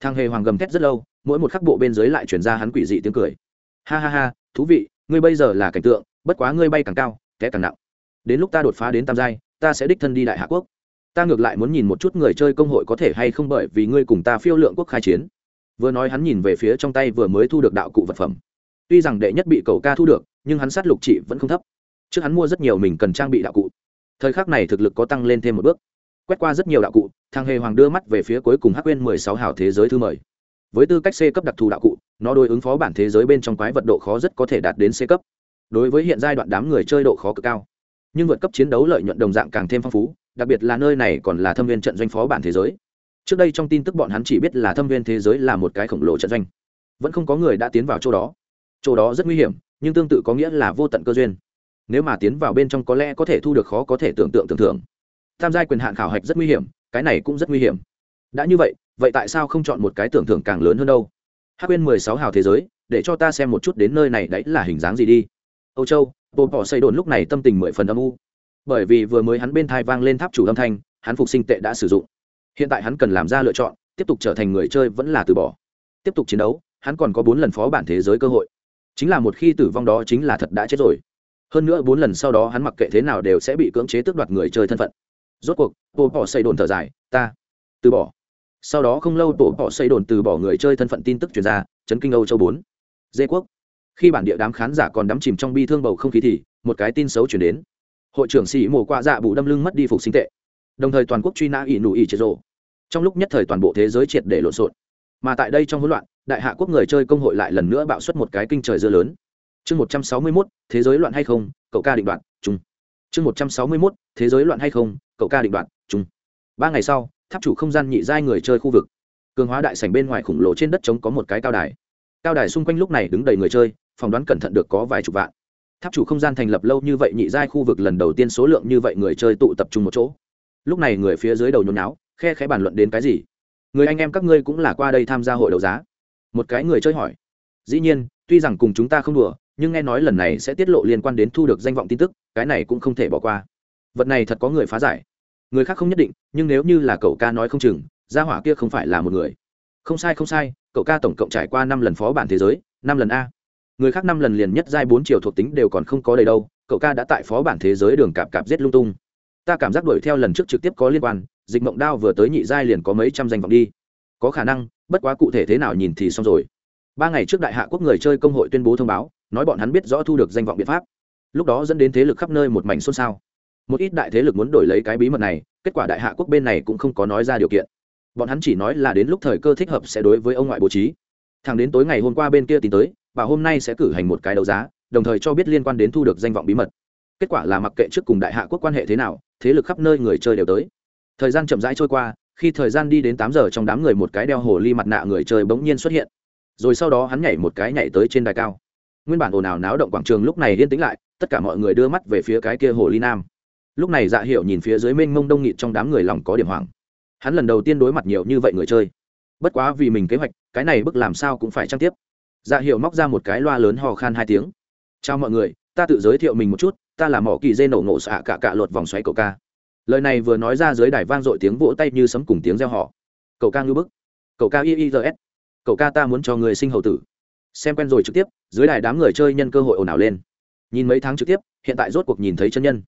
Thằng hề hoàng gầm thét rất lâu, mỗi một khắc bộ bên dưới lại chuyển ra hắn quỷ dị tiếng cười. Ha ha ha, thú vị, ngươi bây giờ là cảnh tượng, bất quá ngươi bay càng cao, té càng nặng. Đến lúc ta đột phá đến tam giai, ta sẽ đích thân đi đại hạ quốc. Ta ngược lại muốn nhìn một chút người chơi công hội có thể hay không bởi vì ngươi cùng ta phiêu lượng quốc khai chiến. Vừa nói hắn nhìn về phía trong tay vừa mới thu được đạo cụ vật phẩm. Tuy rằng đệ nhất bị cầu ca thu được nhưng hắn sát lục trị vẫn không thấp. Trước hắn mua rất nhiều mình cần trang bị đạo cụ. Thời khắc này thực lực có tăng lên thêm một bước. Quét qua rất nhiều đạo cụ thằng hề hoàng đưa mắt về phía cuối cùng hắc quên mười sáu hào thế giới thư mời. Với tư cách c cấp đặc thù đạo cụ, nó đối ứng phó bản thế giới bên trong quái vật độ khó rất có thể đạt đến c cấp. Đối với hiện giai đoạn đám người chơi độ khó cực cao, nhưng vượt cấp chiến đấu lợi nhuận đồng dạng càng thêm phong phú, đặc biệt là nơi này còn là thâm viên trận doanh phó bản thế giới. Trước đây trong tin tức bọn hắn chỉ biết là thâm viên thế giới là một cái khổng lồ trận doanh, vẫn không có người đã tiến vào chỗ đó. Chỗ đó rất nguy hiểm nhưng tương tự có nghĩa là vô tận cơ duyên. Nếu mà tiến vào bên trong có lẽ có thể thu được khó có thể tưởng tượng tưởng tượng tham gia quyền hạn khảo hạch rất nguy hiểm, cái này cũng rất nguy hiểm. Đã như vậy vậy tại sao không chọn một cái tưởng tượng càng lớn hơn đâu? Hát quên mười sáu hào thế giới, để cho ta xem một chút đến nơi này đấy là hình dáng gì đi. Âu châu bồn bỏ xây đồn lúc này tâm tình mười phần âm u. Bởi vì vừa mới hắn bên thai vang lên tháp chủ âm thanh, hắn phục sinh tệ đã sử dụng. Hiện tại hắn cần làm ra lựa chọn, tiếp tục trở thành người chơi vẫn là từ bỏ. Tiếp tục chiến đấu, hắn còn có bốn lần phó bản thế giới cơ hội chính là một khi tử vong đó chính là thật đã chết rồi. Hơn nữa bốn lần sau đó hắn mặc kệ thế nào đều sẽ bị cưỡng chế tước đoạt người chơi thân phận. Rốt cuộc bộ bỏ xây đồn thở dài, ta từ bỏ. Sau đó không lâu bộ bỏ xây đồn từ bỏ người chơi thân phận tin tức chuyển ra, chấn kinh âu châu bốn. Dê quốc. Khi bản địa đám khán giả còn đắm chìm trong bi thương bầu không khí thì, một cái tin xấu chuyển đến. Hội trưởng xì mổ qua dạ bụ đâm lưng mất đi phục sinh tệ. Đồng thời toàn quốc truy nã ỷ nụ ỷ chế rộ. Trong lúc nhất thời toàn bộ thế giới triệt để lộn xộn. Mà tại đây trong hỗn loạn đại hạ quốc người chơi công hội lại lần nữa bạo xuất một cái kinh trời dưa lớn. Chương một trăm sáu mươi mốt, thế giới loạn hay không, cậu ca định đoạn chung chương một trăm sáu mươi mốt, thế giới loạn hay không, cậu ca định đoạn chung ba ngày sau, tháp chủ không gian nhị giai người chơi khu vực. Cường hóa đại sảnh bên ngoài khủng lồ trên đất trống có một cái cao đài. Cao đài xung quanh lúc này đứng đầy người chơi, phỏng đoán cẩn thận được có vài chục vạn. Tháp chủ không gian thành lập lâu như vậy nhị giai khu vực lần đầu tiên số lượng như vậy người chơi tụ tập trung một chỗ. Lúc này người phía dưới đầu nhốn náo khe khẽ bàn luận đến cái gì? Người anh em các ngươi cũng là qua đây tham gia hội đấu giá một cái người chơi hỏi. Dĩ nhiên, tuy rằng cùng chúng ta không đùa, nhưng nghe nói lần này sẽ tiết lộ liên quan đến thu được danh vọng tin tức, cái này cũng không thể bỏ qua. Vật này thật có người phá giải. Người khác không nhất định, nhưng nếu như là cậu ca nói không chừng, gia hỏa kia không phải là một người. Không sai không sai, cậu ca tổng cộng trải qua năm lần phó bản thế giới, năm lần a. Người khác năm lần liền nhất giai bốn chiều thuộc tính đều còn không có đầy đâu, cậu ca đã tại phó bản thế giới đường cạp cạp giết lung tung. Ta cảm giác đuổi theo lần trước trực tiếp có liên quan, dịch mộng đao vừa tới nhị giai liền có mấy trăm danh vọng đi. Có khả năng bất quá cụ thể thế nào nhìn thì xong rồi. Ba ngày trước đại hạ quốc người chơi công hội tuyên bố thông báo, nói bọn hắn biết rõ thu được danh vọng biện pháp. Lúc đó dẫn đến thế lực khắp nơi một mảnh xôn xao. Một ít đại thế lực muốn đổi lấy cái bí mật này, kết quả đại hạ quốc bên này cũng không có nói ra điều kiện. Bọn hắn chỉ nói là đến lúc thời cơ thích hợp sẽ đối với ông ngoại bố trí. Thằng đến tối ngày hôm qua bên kia tìm tới, và hôm nay sẽ cử hành một cái đấu giá, đồng thời cho biết liên quan đến thu được danh vọng bí mật. Kết quả là mặc kệ trước cùng đại hạ quốc quan hệ thế nào, thế lực khắp nơi người chơi đều tới. Thời gian chậm rãi trôi qua khi thời gian đi đến tám giờ trong đám người một cái đeo hồ ly mặt nạ người chơi bỗng nhiên xuất hiện. Rồi sau đó hắn nhảy một cái nhảy tới trên đài cao. Nguyên bản ồn ào náo động quảng trường lúc này yên tĩnh lại, tất cả mọi người đưa mắt về phía cái kia hồ ly nam. Lúc này dạ hiệu nhìn phía dưới mênh mông đông nghịt trong đám người lòng có điểm hoảng. Hắn lần đầu tiên đối mặt nhiều như vậy người chơi. Bất quá vì mình kế hoạch, cái này bức làm sao cũng phải trang tiếp. Dạ hiệu móc ra một cái loa lớn hò khan hai tiếng. Chào mọi người, ta tự giới thiệu mình một chút, ta là mỏ kỳ dê nổ ngộ xạ cả cả lột vòng xoáy cậu ca lời này vừa nói ra dưới đài vang dội tiếng vỗ tay như sấm cùng tiếng reo họ cậu ca ngư bức. Cậu ca iis cậu ca ta muốn cho người sinh hậu tử. Xem quen rồi trực tiếp, dưới đài đám người chơi nhân cơ hội ồn ào lên. Nhìn mấy tháng trực tiếp, hiện tại rốt cuộc nhìn thấy chân nhân.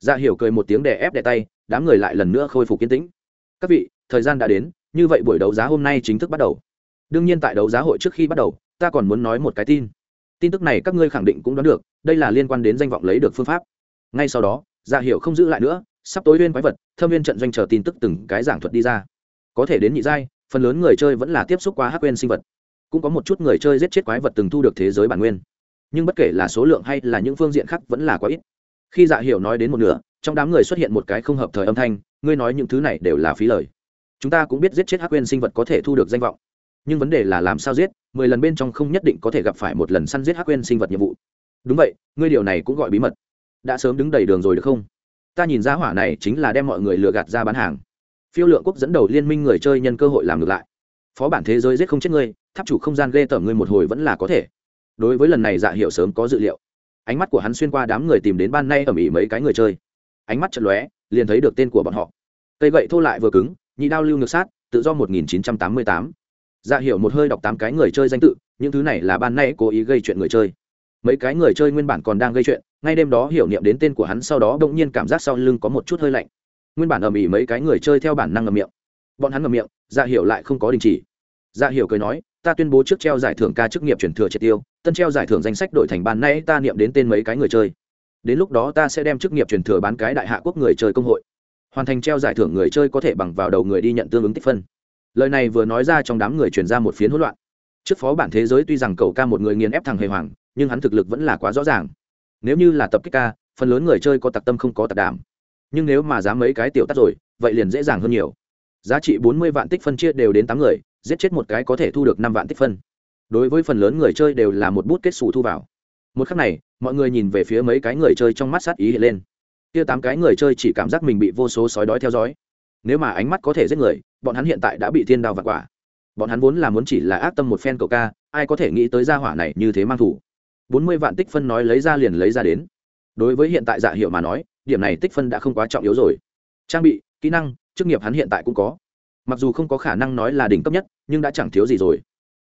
Dạ hiểu cười một tiếng đè ép đè tay, đám người lại lần nữa khôi phục kiên tĩnh. Các vị, thời gian đã đến, như vậy buổi đấu giá hôm nay chính thức bắt đầu. Đương nhiên tại đấu giá hội trước khi bắt đầu, ta còn muốn nói một cái tin. Tin tức này các ngươi khẳng định cũng đoán được, đây là liên quan đến danh vọng lấy được phương pháp. Ngay sau đó dạ hiểu không giữ lại nữa sắp tối huyên quái vật, thâm viên trận doanh chờ tin tức từng cái giảng thuật đi ra. Có thể đến nhị giai, phần lớn người chơi vẫn là tiếp xúc qua hắc quên sinh vật. Cũng có một chút người chơi giết chết quái vật từng thu được thế giới bản nguyên. Nhưng bất kể là số lượng hay là những phương diện khác vẫn là quá ít. Khi dạ hiểu nói đến một nửa, trong đám người xuất hiện một cái không hợp thời âm thanh, ngươi nói những thứ này đều là phí lời. Chúng ta cũng biết giết chết hắc quên sinh vật có thể thu được danh vọng. Nhưng vấn đề là làm sao giết, mười lần bên trong không nhất định có thể gặp phải một lần săn giết hắc quên sinh vật nhiệm vụ. Đúng vậy, ngươi điều này cũng gọi bí mật. Đã sớm đứng đầy đường rồi được không? Ta nhìn ra hỏa này chính là đem mọi người lừa gạt ra bán hàng. Phiêu lượng quốc dẫn đầu liên minh người chơi nhân cơ hội làm ngược lại. Phó bản thế giới giết không chết ngươi, tháp chủ không gian ghê tởm ngươi một hồi vẫn là có thể. Đối với lần này dạ hiệu sớm có dự liệu. Ánh mắt của hắn xuyên qua đám người tìm đến ban nay ở mỹ mấy cái người chơi. Ánh mắt chật lóe, liền thấy được tên của bọn họ. Cây gậy thô lại vừa cứng, nhị đao lưu ngược sát, tự do 1988. dạ hiệu một hơi đọc tám cái người chơi danh tự, những thứ này là ban nay cố ý gây chuyện người chơi. Mấy cái người chơi nguyên bản còn đang gây chuyện ngay đêm đó hiểu niệm đến tên của hắn, sau đó đ ỗ n g nhiên cảm giác sau lưng có một chút hơi lạnh. Nguyên bản ầm ĩ mấy cái người chơi theo bản năng ngầm miệng. Bọn hắn ngầm miệng dạ hiểu lại không có đình chỉ. Dạ hiểu cười nói, ta tuyên bố trước treo giải thưởng ca chức nghiệp chuyển thừa triệt tiêu, tân treo giải thưởng danh sách đổi thành ban nay ta niệm đến tên mấy cái người chơi. Đến lúc đó ta sẽ đem chức nghiệp chuyển thừa bán cái đại hạ quốc người chơi công hội. Hoàn thành treo giải thưởng người chơi có thể bằng vào đầu người đi nhận tương ứng tích phân. Lời này vừa nói ra trong đám người truyền ra một phiến hỗn loạn. Trước phó bản thế giới tuy rằng cậu ca một người nghiền ép thằng hề hoàng, nhưng hắn thực lực vẫn là quá rõ ràng nếu như là tập kích ca, phần lớn người chơi có tặc tâm không có tặc đảm. Nhưng nếu mà dám mấy cái tiểu tắt rồi, vậy liền dễ dàng hơn nhiều. Giá trị bốn mươi vạn tích phân chia đều đến tám người, giết chết một cái có thể thu được năm vạn tích phân. Đối với phần lớn người chơi đều là một bút kết xù thu vào. Một khắc này, mọi người nhìn về phía mấy cái người chơi trong mắt sát ý hiện lên. Kia tám cái người chơi chỉ cảm giác mình bị vô số sói đói theo dõi. Nếu mà ánh mắt có thể giết người, bọn hắn hiện tại đã bị thiên đao vặt quả. Bọn hắn vốn là muốn chỉ là ác tâm một phen cậu ca, ai có thể nghĩ tới gia hỏa này như thế mang thủ bốn mươi vạn tích phân nói lấy ra liền lấy ra đến. Đối với hiện tại dạ hiệu mà nói, điểm này tích phân đã không quá trọng yếu rồi. Trang bị, kỹ năng, chức nghiệp hắn hiện tại cũng có. Mặc dù không có khả năng nói là đỉnh cấp nhất, nhưng đã chẳng thiếu gì rồi.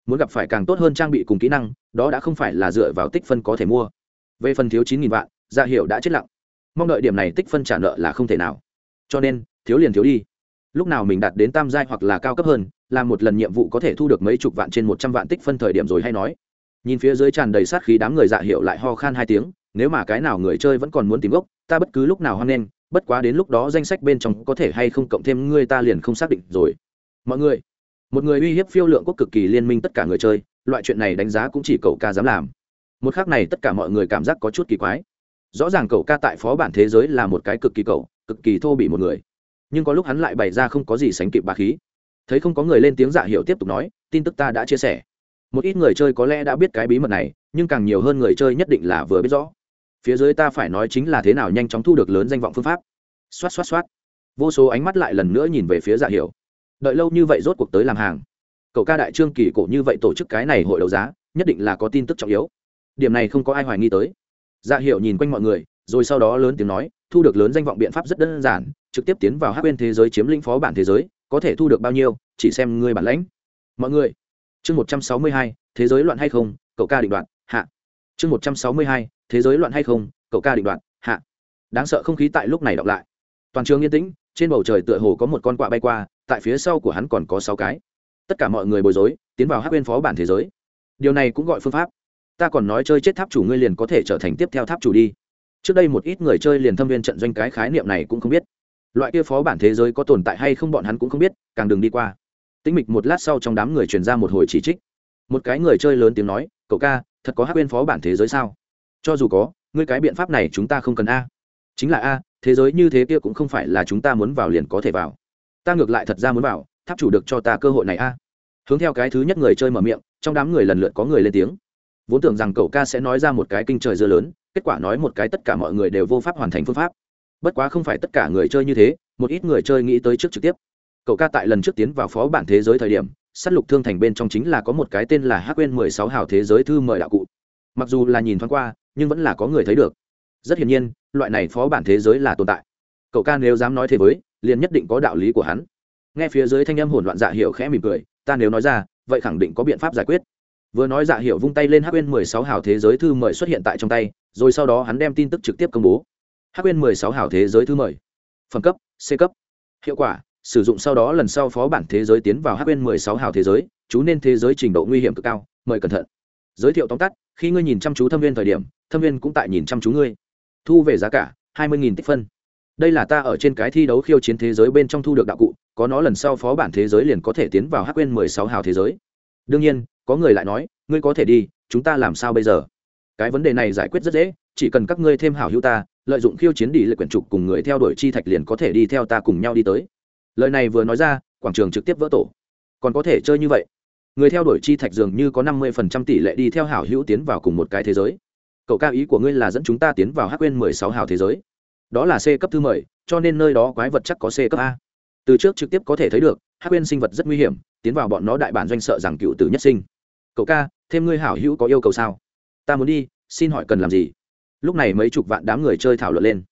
Muốn gặp phải càng tốt hơn trang bị cùng kỹ năng, đó đã không phải là dựa vào tích phân có thể mua. Về phần thiếu chín nghìn vạn dạ hiệu đã chết lặng. Mong đợi điểm này tích phân trả nợ là không thể nào. Cho nên, thiếu liền thiếu đi. Lúc nào mình đạt đến tam giai hoặc là cao cấp hơn, làm một lần nhiệm vụ có thể thu được mấy chục vạn trên một trăm vạn tích phân thời điểm rồi hay nói nhìn phía dưới tràn đầy sát khí đám người dạ hiệu lại ho khan hai tiếng, nếu mà cái nào người chơi vẫn còn muốn tìm gốc, ta bất cứ lúc nào hoan nghênh, bất quá đến lúc đó danh sách bên trong có thể hay không cộng thêm ngươi ta liền không xác định rồi. Mọi người, một người uy hiếp phiêu lượng quốc cực kỳ liên minh tất cả người chơi, loại chuyện này đánh giá cũng chỉ cậu ca dám làm. Một khác này tất cả mọi người cảm giác có chút kỳ quái. Rõ ràng cậu ca tại phó bản thế giới là một cái cực kỳ cậu, cực kỳ thô bị một người. Nhưng có lúc hắn lại bày ra không có gì sánh kịp bà khí. Thấy không có người lên tiếng dạ hiệu tiếp tục nói, tin tức ta đã chia sẻ một ít người chơi có lẽ đã biết cái bí mật này, nhưng càng nhiều hơn người chơi nhất định là vừa biết rõ. Phía dưới ta phải nói chính là thế nào nhanh chóng thu được lớn danh vọng phương pháp. Xoát xoát xoát. Vô số ánh mắt lại lần nữa nhìn về phía dạ hiệu đợi lâu như vậy rốt cuộc tới làm hàng. Cậu ca đại trương kỳ cổ như vậy tổ chức cái này hội đấu giá, nhất định là có tin tức trọng yếu. Điểm này không có ai hoài nghi tới. Dạ hiệu nhìn quanh mọi người, rồi sau đó lớn tiếng nói, thu được lớn danh vọng biện pháp rất đơn giản, trực tiếp tiến vào hát quên thế giới chiếm lĩnh phó bản thế giới, có thể thu được bao nhiêu, chỉ xem ngươi bản lãnh. Mọi người chương một trăm sáu mươi hai, thế giới loạn hay không, cậu ca định đoạn hạ. Chương một trăm sáu mươi hai, thế giới loạn hay không, cậu ca định đoạn hạ. Đáng sợ không khí tại lúc này đọc lại. Toàn trường yên tĩnh, trên bầu trời tựa hồ có một con quạ bay qua, tại phía sau của hắn còn có sáu cái. Tất cả mọi người bối rối, tiến vào hát bên phó bản thế giới. Điều này cũng gọi phương pháp. Ta còn nói chơi chết tháp chủ ngươi liền có thể trở thành tiếp theo tháp chủ đi. Trước đây một ít người chơi liền thâm viên trận doanh cái khái niệm này cũng không biết. Loại kia phó bản thế giới có tồn tại hay không bọn hắn cũng không biết, càng đừng đi qua tĩnh mịch một lát sau trong đám người truyền ra một hồi chỉ trích. Một cái người chơi lớn tiếng nói, cậu ca, thật có hát quên phó bản thế giới sao? Cho dù có, ngươi cái biện pháp này chúng ta không cần a. Chính là a, thế giới như thế kia cũng không phải là chúng ta muốn vào liền có thể vào. Ta ngược lại thật ra muốn vào, tháp chủ được cho ta cơ hội này a. Hướng theo cái thứ nhất người chơi mở miệng, trong đám người lần lượt có người lên tiếng. Vốn tưởng rằng cậu ca sẽ nói ra một cái kinh trời dưa lớn, kết quả nói một cái tất cả mọi người đều vô pháp hoàn thành phương pháp. Bất quá không phải tất cả người chơi như thế, một ít người chơi nghĩ tới trước trực tiếp cậu ca tại lần trước tiến vào phó bản thế giới thời điểm s á t lục thương thành bên trong chính là có một cái tên là hát quên mười sáu hào thế giới thư mời đạo cụ. Mặc dù là nhìn thoáng qua, nhưng vẫn là có người thấy được. Rất hiển nhiên, loại này phó bản thế giới là tồn tại. Cậu ca nếu dám nói thế với, liền nhất định có đạo lý của hắn. Nghe phía dưới thanh âm hỗn loạn dạ hiệu khẽ mỉm cười, ta nếu nói ra, vậy khẳng định có biện pháp giải quyết. Vừa nói dạ hiệu vung tay lên hát quên mười sáu hào thế giới thư mời xuất hiện tại trong tay, rồi sau đó hắn đem tin tức trực tiếp công bố. Hát quên mười sáu hào thế giới thư mời. Phẩm cấp, c cấp. Hiệu quả sử dụng sau đó lần sau phó bản thế giới tiến vào hắc quên mười sáu hào thế giới, chú nên thế giới trình độ nguy hiểm cực cao, mời cẩn thận. Giới thiệu tóm tắt, khi ngươi nhìn chăm chú thâm viên thời điểm, thâm viên cũng tại nhìn chăm chú ngươi. Thu về giá cả, hai mươi tích phân. Đây là ta ở trên cái thi đấu khiêu chiến thế giới bên trong thu được đạo cụ, có nó lần sau phó bản thế giới liền có thể tiến vào hắc quên mười sáu hào thế giới. Đương nhiên, có người lại nói, ngươi có thể đi, chúng ta làm sao bây giờ? Cái vấn đề này giải quyết rất dễ, chỉ cần các ngươi thêm hảo hữu ta, lợi dụng khiêu chiến đi lệ quyển trục cùng người theo đuổi chi thạch liền có thể đi theo ta cùng nhau đi tới lời này vừa nói ra quảng trường trực tiếp vỡ tổ. Còn có thể chơi như vậy? Người theo đuổi chi thạch dường như có năm mươi phần trăm tỷ lệ đi theo hảo hữu tiến vào cùng một cái thế giới. Cậu ca ý của ngươi là dẫn chúng ta tiến vào hắc quên mười sáu hào thế giới. Đó là c cấp thứ mười, cho nên nơi đó quái vật chắc có c cấp a. Từ trước trực tiếp có thể thấy được hắc quên sinh vật rất nguy hiểm tiến vào bọn nó đại bản doanh sợ rằng cựu tử nhất sinh. Cậu ca thêm ngươi hảo hữu có yêu cầu sao? Ta muốn đi xin hỏi cần làm gì? Lúc này mấy chục vạn đám người chơi thảo luận lên.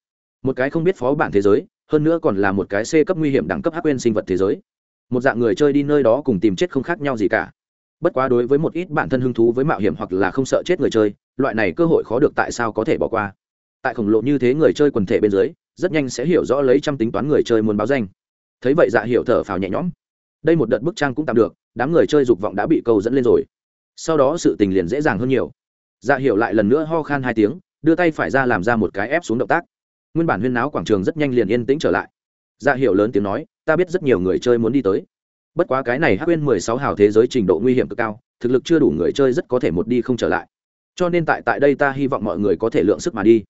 Một cái không biết phó bản thế giới hơn nữa còn là một cái c cấp nguy hiểm đẳng cấp hắc quên sinh vật thế giới. Một dạng người chơi đi nơi đó cùng tìm chết không khác nhau gì cả. Bất quá đối với một ít bản thân hứng thú với mạo hiểm hoặc là không sợ chết người chơi, loại này cơ hội khó được tại sao có thể bỏ qua. Tại khổng lồ như thế người chơi quần thể bên dưới, rất nhanh sẽ hiểu rõ lấy trăm tính toán người chơi muốn báo danh. Thấy vậy dạ hiểu thở phào nhẹ nhõm. Đây một đợt bức trang cũng tạm được, đám người chơi dục vọng đã bị câu dẫn lên rồi. Sau đó sự tình liền dễ dàng hơn nhiều. Dạ hiểu lại lần nữa ho khan hai tiếng, đưa tay phải ra làm ra một cái ép xuống động tác nguyên bản huyên náo quảng trường rất nhanh liền yên tĩnh trở lại. Dạ hiệu lớn tiếng nói, ta biết rất nhiều người chơi muốn đi tới. Bất quá cái này hắc huyên mười sáu hào thế giới trình độ nguy hiểm cực cao, thực lực chưa đủ người chơi rất có thể một đi không trở lại. Cho nên tại tại đây ta hy vọng mọi người có thể lượng sức mà đi.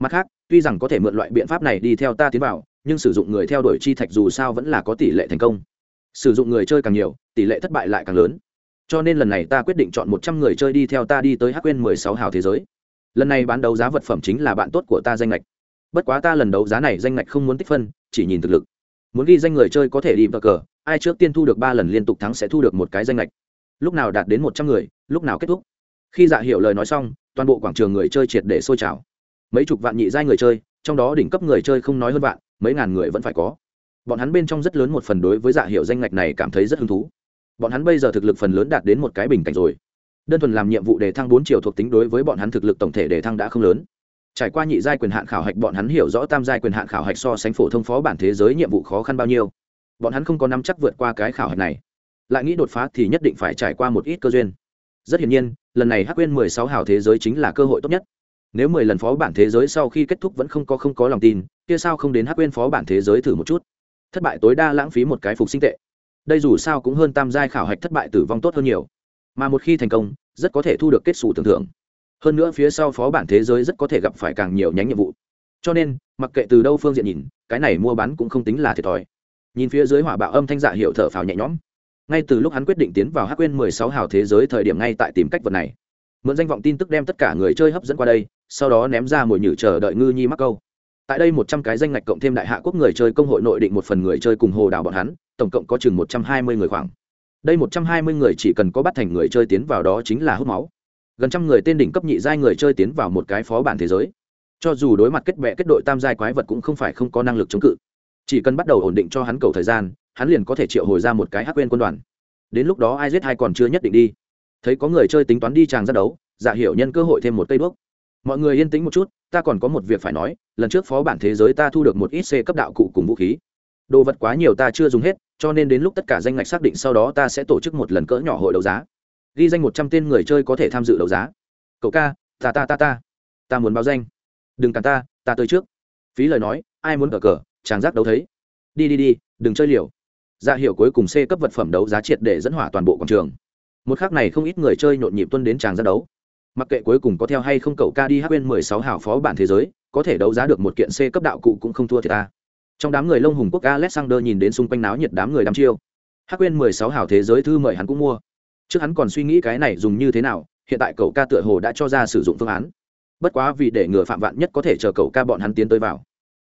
Mặt khác, tuy rằng có thể mượn loại biện pháp này đi theo ta tiến vào, nhưng sử dụng người theo đuổi chi thạch dù sao vẫn là có tỷ lệ thành công. Sử dụng người chơi càng nhiều, tỷ lệ thất bại lại càng lớn. Cho nên lần này ta quyết định chọn một trăm người chơi đi theo ta đi tới hắc quên mười sáu hào thế giới. Lần này bán đấu giá vật phẩm chính là bạn tốt của ta danh lệch bất quá ta lần đấu giá này danh ngạch không muốn tích phân, chỉ nhìn thực lực. Muốn ghi danh người chơi có thể đi vào cờ, ai trước tiên thu được ba lần liên tục thắng sẽ thu được một cái danh lệch lúc nào đạt đến một trăm người, lúc nào kết thúc. Khi dạ hiểu lời nói xong, toàn bộ quảng trường người chơi triệt để sôi trào. Mấy chục vạn nhị giai người chơi, trong đó đỉnh cấp người chơi không nói hơn vạn, mấy ngàn người vẫn phải có. Bọn hắn bên trong rất lớn một phần đối với dạ hiệu danh ngạch này cảm thấy rất hứng thú. Bọn hắn bây giờ thực lực phần lớn đạt đến một cái bình cảnh rồi. Đơn thuần làm nhiệm vụ để thăng bốn chiều thuộc tính đối với bọn hắn thực lực tổng thể để thăng đã không lớn trải qua nhị giai quyền hạn khảo hạch, bọn hắn hiểu rõ tam giai quyền hạn khảo hạch so sánh phổ thông phó bản thế giới nhiệm vụ khó khăn bao nhiêu. Bọn hắn không có nắm chắc vượt qua cái khảo hạch này. Lại nghĩ đột phá thì nhất định phải trải qua một ít cơ duyên. Rất hiển nhiên, lần này hắc quên mười sáu hào thế giới chính là cơ hội tốt nhất. Nếu mười lần phó bản thế giới sau khi kết thúc vẫn không có không có lòng tin, kia sao không đến hắc quên phó bản thế giới thử một chút? Thất bại tối đa lãng phí một cái phục sinh tệ. Đây dù sao cũng hơn tam giai khảo hạch thất bại tử vong tốt hơn nhiều. Mà một khi thành công, rất có thể thu được kết xù tưởng thưởng hơn nữa phía sau phó bản thế giới rất có thể gặp phải càng nhiều nhánh nhiệm vụ. Cho nên, mặc kệ từ đâu phương diện nhìn, cái này mua bán cũng không tính là thiệt thòi. Nhìn phía dưới hỏa bạo âm thanh dạ hiệu thở phào nhẹ nhõm. Ngay từ lúc hắn quyết định tiến vào hắc quên mười sáu hào thế giới thời điểm ngay tại tìm cách vật này. Mượn danh vọng tin tức đem tất cả người chơi hấp dẫn qua đây, sau đó ném ra mồi nhử chờ đợi ngư nhi mắc câu. Tại đây một trăm cái danh ngạch cộng thêm đại hạ quốc người chơi công hội nội định một phần người chơi cùng hồ đảo bọn hắn, tổng cộng có chừng một trăm hai mươi người khoảng. Đây một trăm hai mươi người chỉ cần có bắt thành người chơi tiến vào đó chính là hút máu gần trăm người tên đỉnh cấp nhị giai người chơi tiến vào một cái phó bản thế giới. Cho dù đối mặt kết bệ kết đội tam giai quái vật cũng không phải không có năng lực chống cự. Chỉ cần bắt đầu ổn định cho hắn cầu thời gian, hắn liền có thể triệu hồi ra một cái hắc quên quân đoàn. Đến lúc đó ai giết hai còn chưa nhất định đi. Thấy có người chơi tính toán đi tràng ra đấu giả hiểu nhân cơ hội thêm một cây bước. Mọi người yên tĩnh một chút, ta còn có một việc phải nói, lần trước phó bản thế giới ta thu được một ít c cấp đạo cụ cùng vũ khí. Đồ vật quá nhiều ta chưa dùng hết, cho nên đến lúc tất cả danh ngạch xác định sau đó ta sẽ tổ chức một lần cỡ nhỏ hội đấu giá ghi danh một trăm tên người chơi có thể tham dự đấu giá. Cậu ca, ta ta ta ta. Ta muốn báo danh. Đừng cản ta ta tới trước. Phí lời nói, ai muốn cờ cờ, chàng giác đấu thấy. Đi đi đi, đừng chơi liều. Dạ hiệu cuối cùng c cấp vật phẩm đấu giá triệt để dẫn hỏa toàn bộ quảng trường. Một khác này không ít người chơi nhộn nhịp tuân đến tràng giác đấu. Mặc kệ cuối cùng có theo hay không cậu ca đi hát bên mười sáu hào phó bản thế giới, có thể đấu giá được một kiện c cấp đạo cụ cũng không thua thiệt ta. Trong đám người lông hùng quốc alexander nhìn đến xung quanh náo nhiệt đám người đám chiêu. Hát quên mười sáu hào thế giới thư mời hắn cũng mua trước hắn còn suy nghĩ cái này dùng như thế nào, hiện tại cậu ca tựa hồ đã cho ra sử dụng phương án. Bất quá vì để ngừa phạm vạn nhất có thể chờ cậu ca bọn hắn tiến tới vào.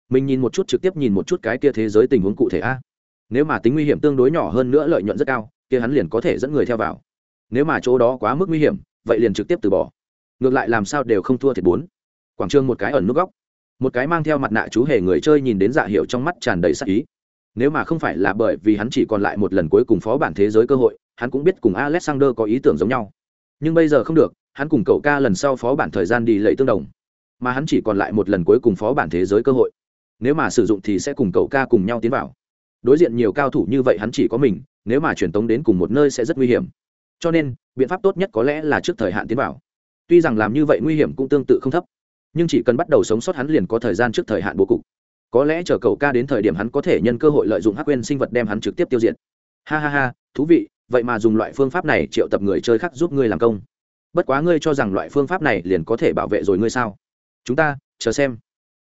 Mình nhìn một chút trực tiếp nhìn một chút cái kia thế giới tình huống cụ thể a. Nếu mà tính nguy hiểm tương đối nhỏ hơn nữa lợi nhuận rất cao, kia hắn liền có thể dẫn người theo vào. Nếu mà chỗ đó quá mức nguy hiểm, vậy liền trực tiếp từ bỏ. Ngược lại làm sao đều không thua thiệt bốn. Quảng trường một cái ẩn nút góc. Một cái mang theo mặt nạ chú hề người chơi nhìn đến dạ hiệu trong mắt tràn đầy sắc ý. Nếu mà không phải là bởi vì hắn chỉ còn lại một lần cuối cùng phó bản thế giới cơ hội hắn cũng biết cùng alexander có ý tưởng giống nhau. Nhưng bây giờ không được, hắn cùng cậu ca lần sau phó bản thời gian đi lệ tương đồng. Mà hắn chỉ còn lại một lần cuối cùng phó bản thế giới cơ hội. Nếu mà sử dụng thì sẽ cùng cậu ca cùng nhau tiến vào. Đối diện nhiều cao thủ như vậy hắn chỉ có mình, nếu mà truyền tống đến cùng một nơi sẽ rất nguy hiểm. Cho nên, biện pháp tốt nhất có lẽ là trước thời hạn tiến vào. Tuy rằng làm như vậy nguy hiểm cũng tương tự không thấp, nhưng chỉ cần bắt đầu sống sót hắn liền có thời gian trước thời hạn bố cục. Có lẽ chờ cậu ca đến thời điểm hắn có thể nhân cơ hội lợi dụng hắc quên sinh vật đem hắn trực tiếp tiêu diệt. Ha ha ha, thú vị vậy mà dùng loại phương pháp này triệu tập người chơi khác giúp ngươi làm công. Bất quá ngươi cho rằng loại phương pháp này liền có thể bảo vệ rồi ngươi sao? Chúng ta, chờ xem.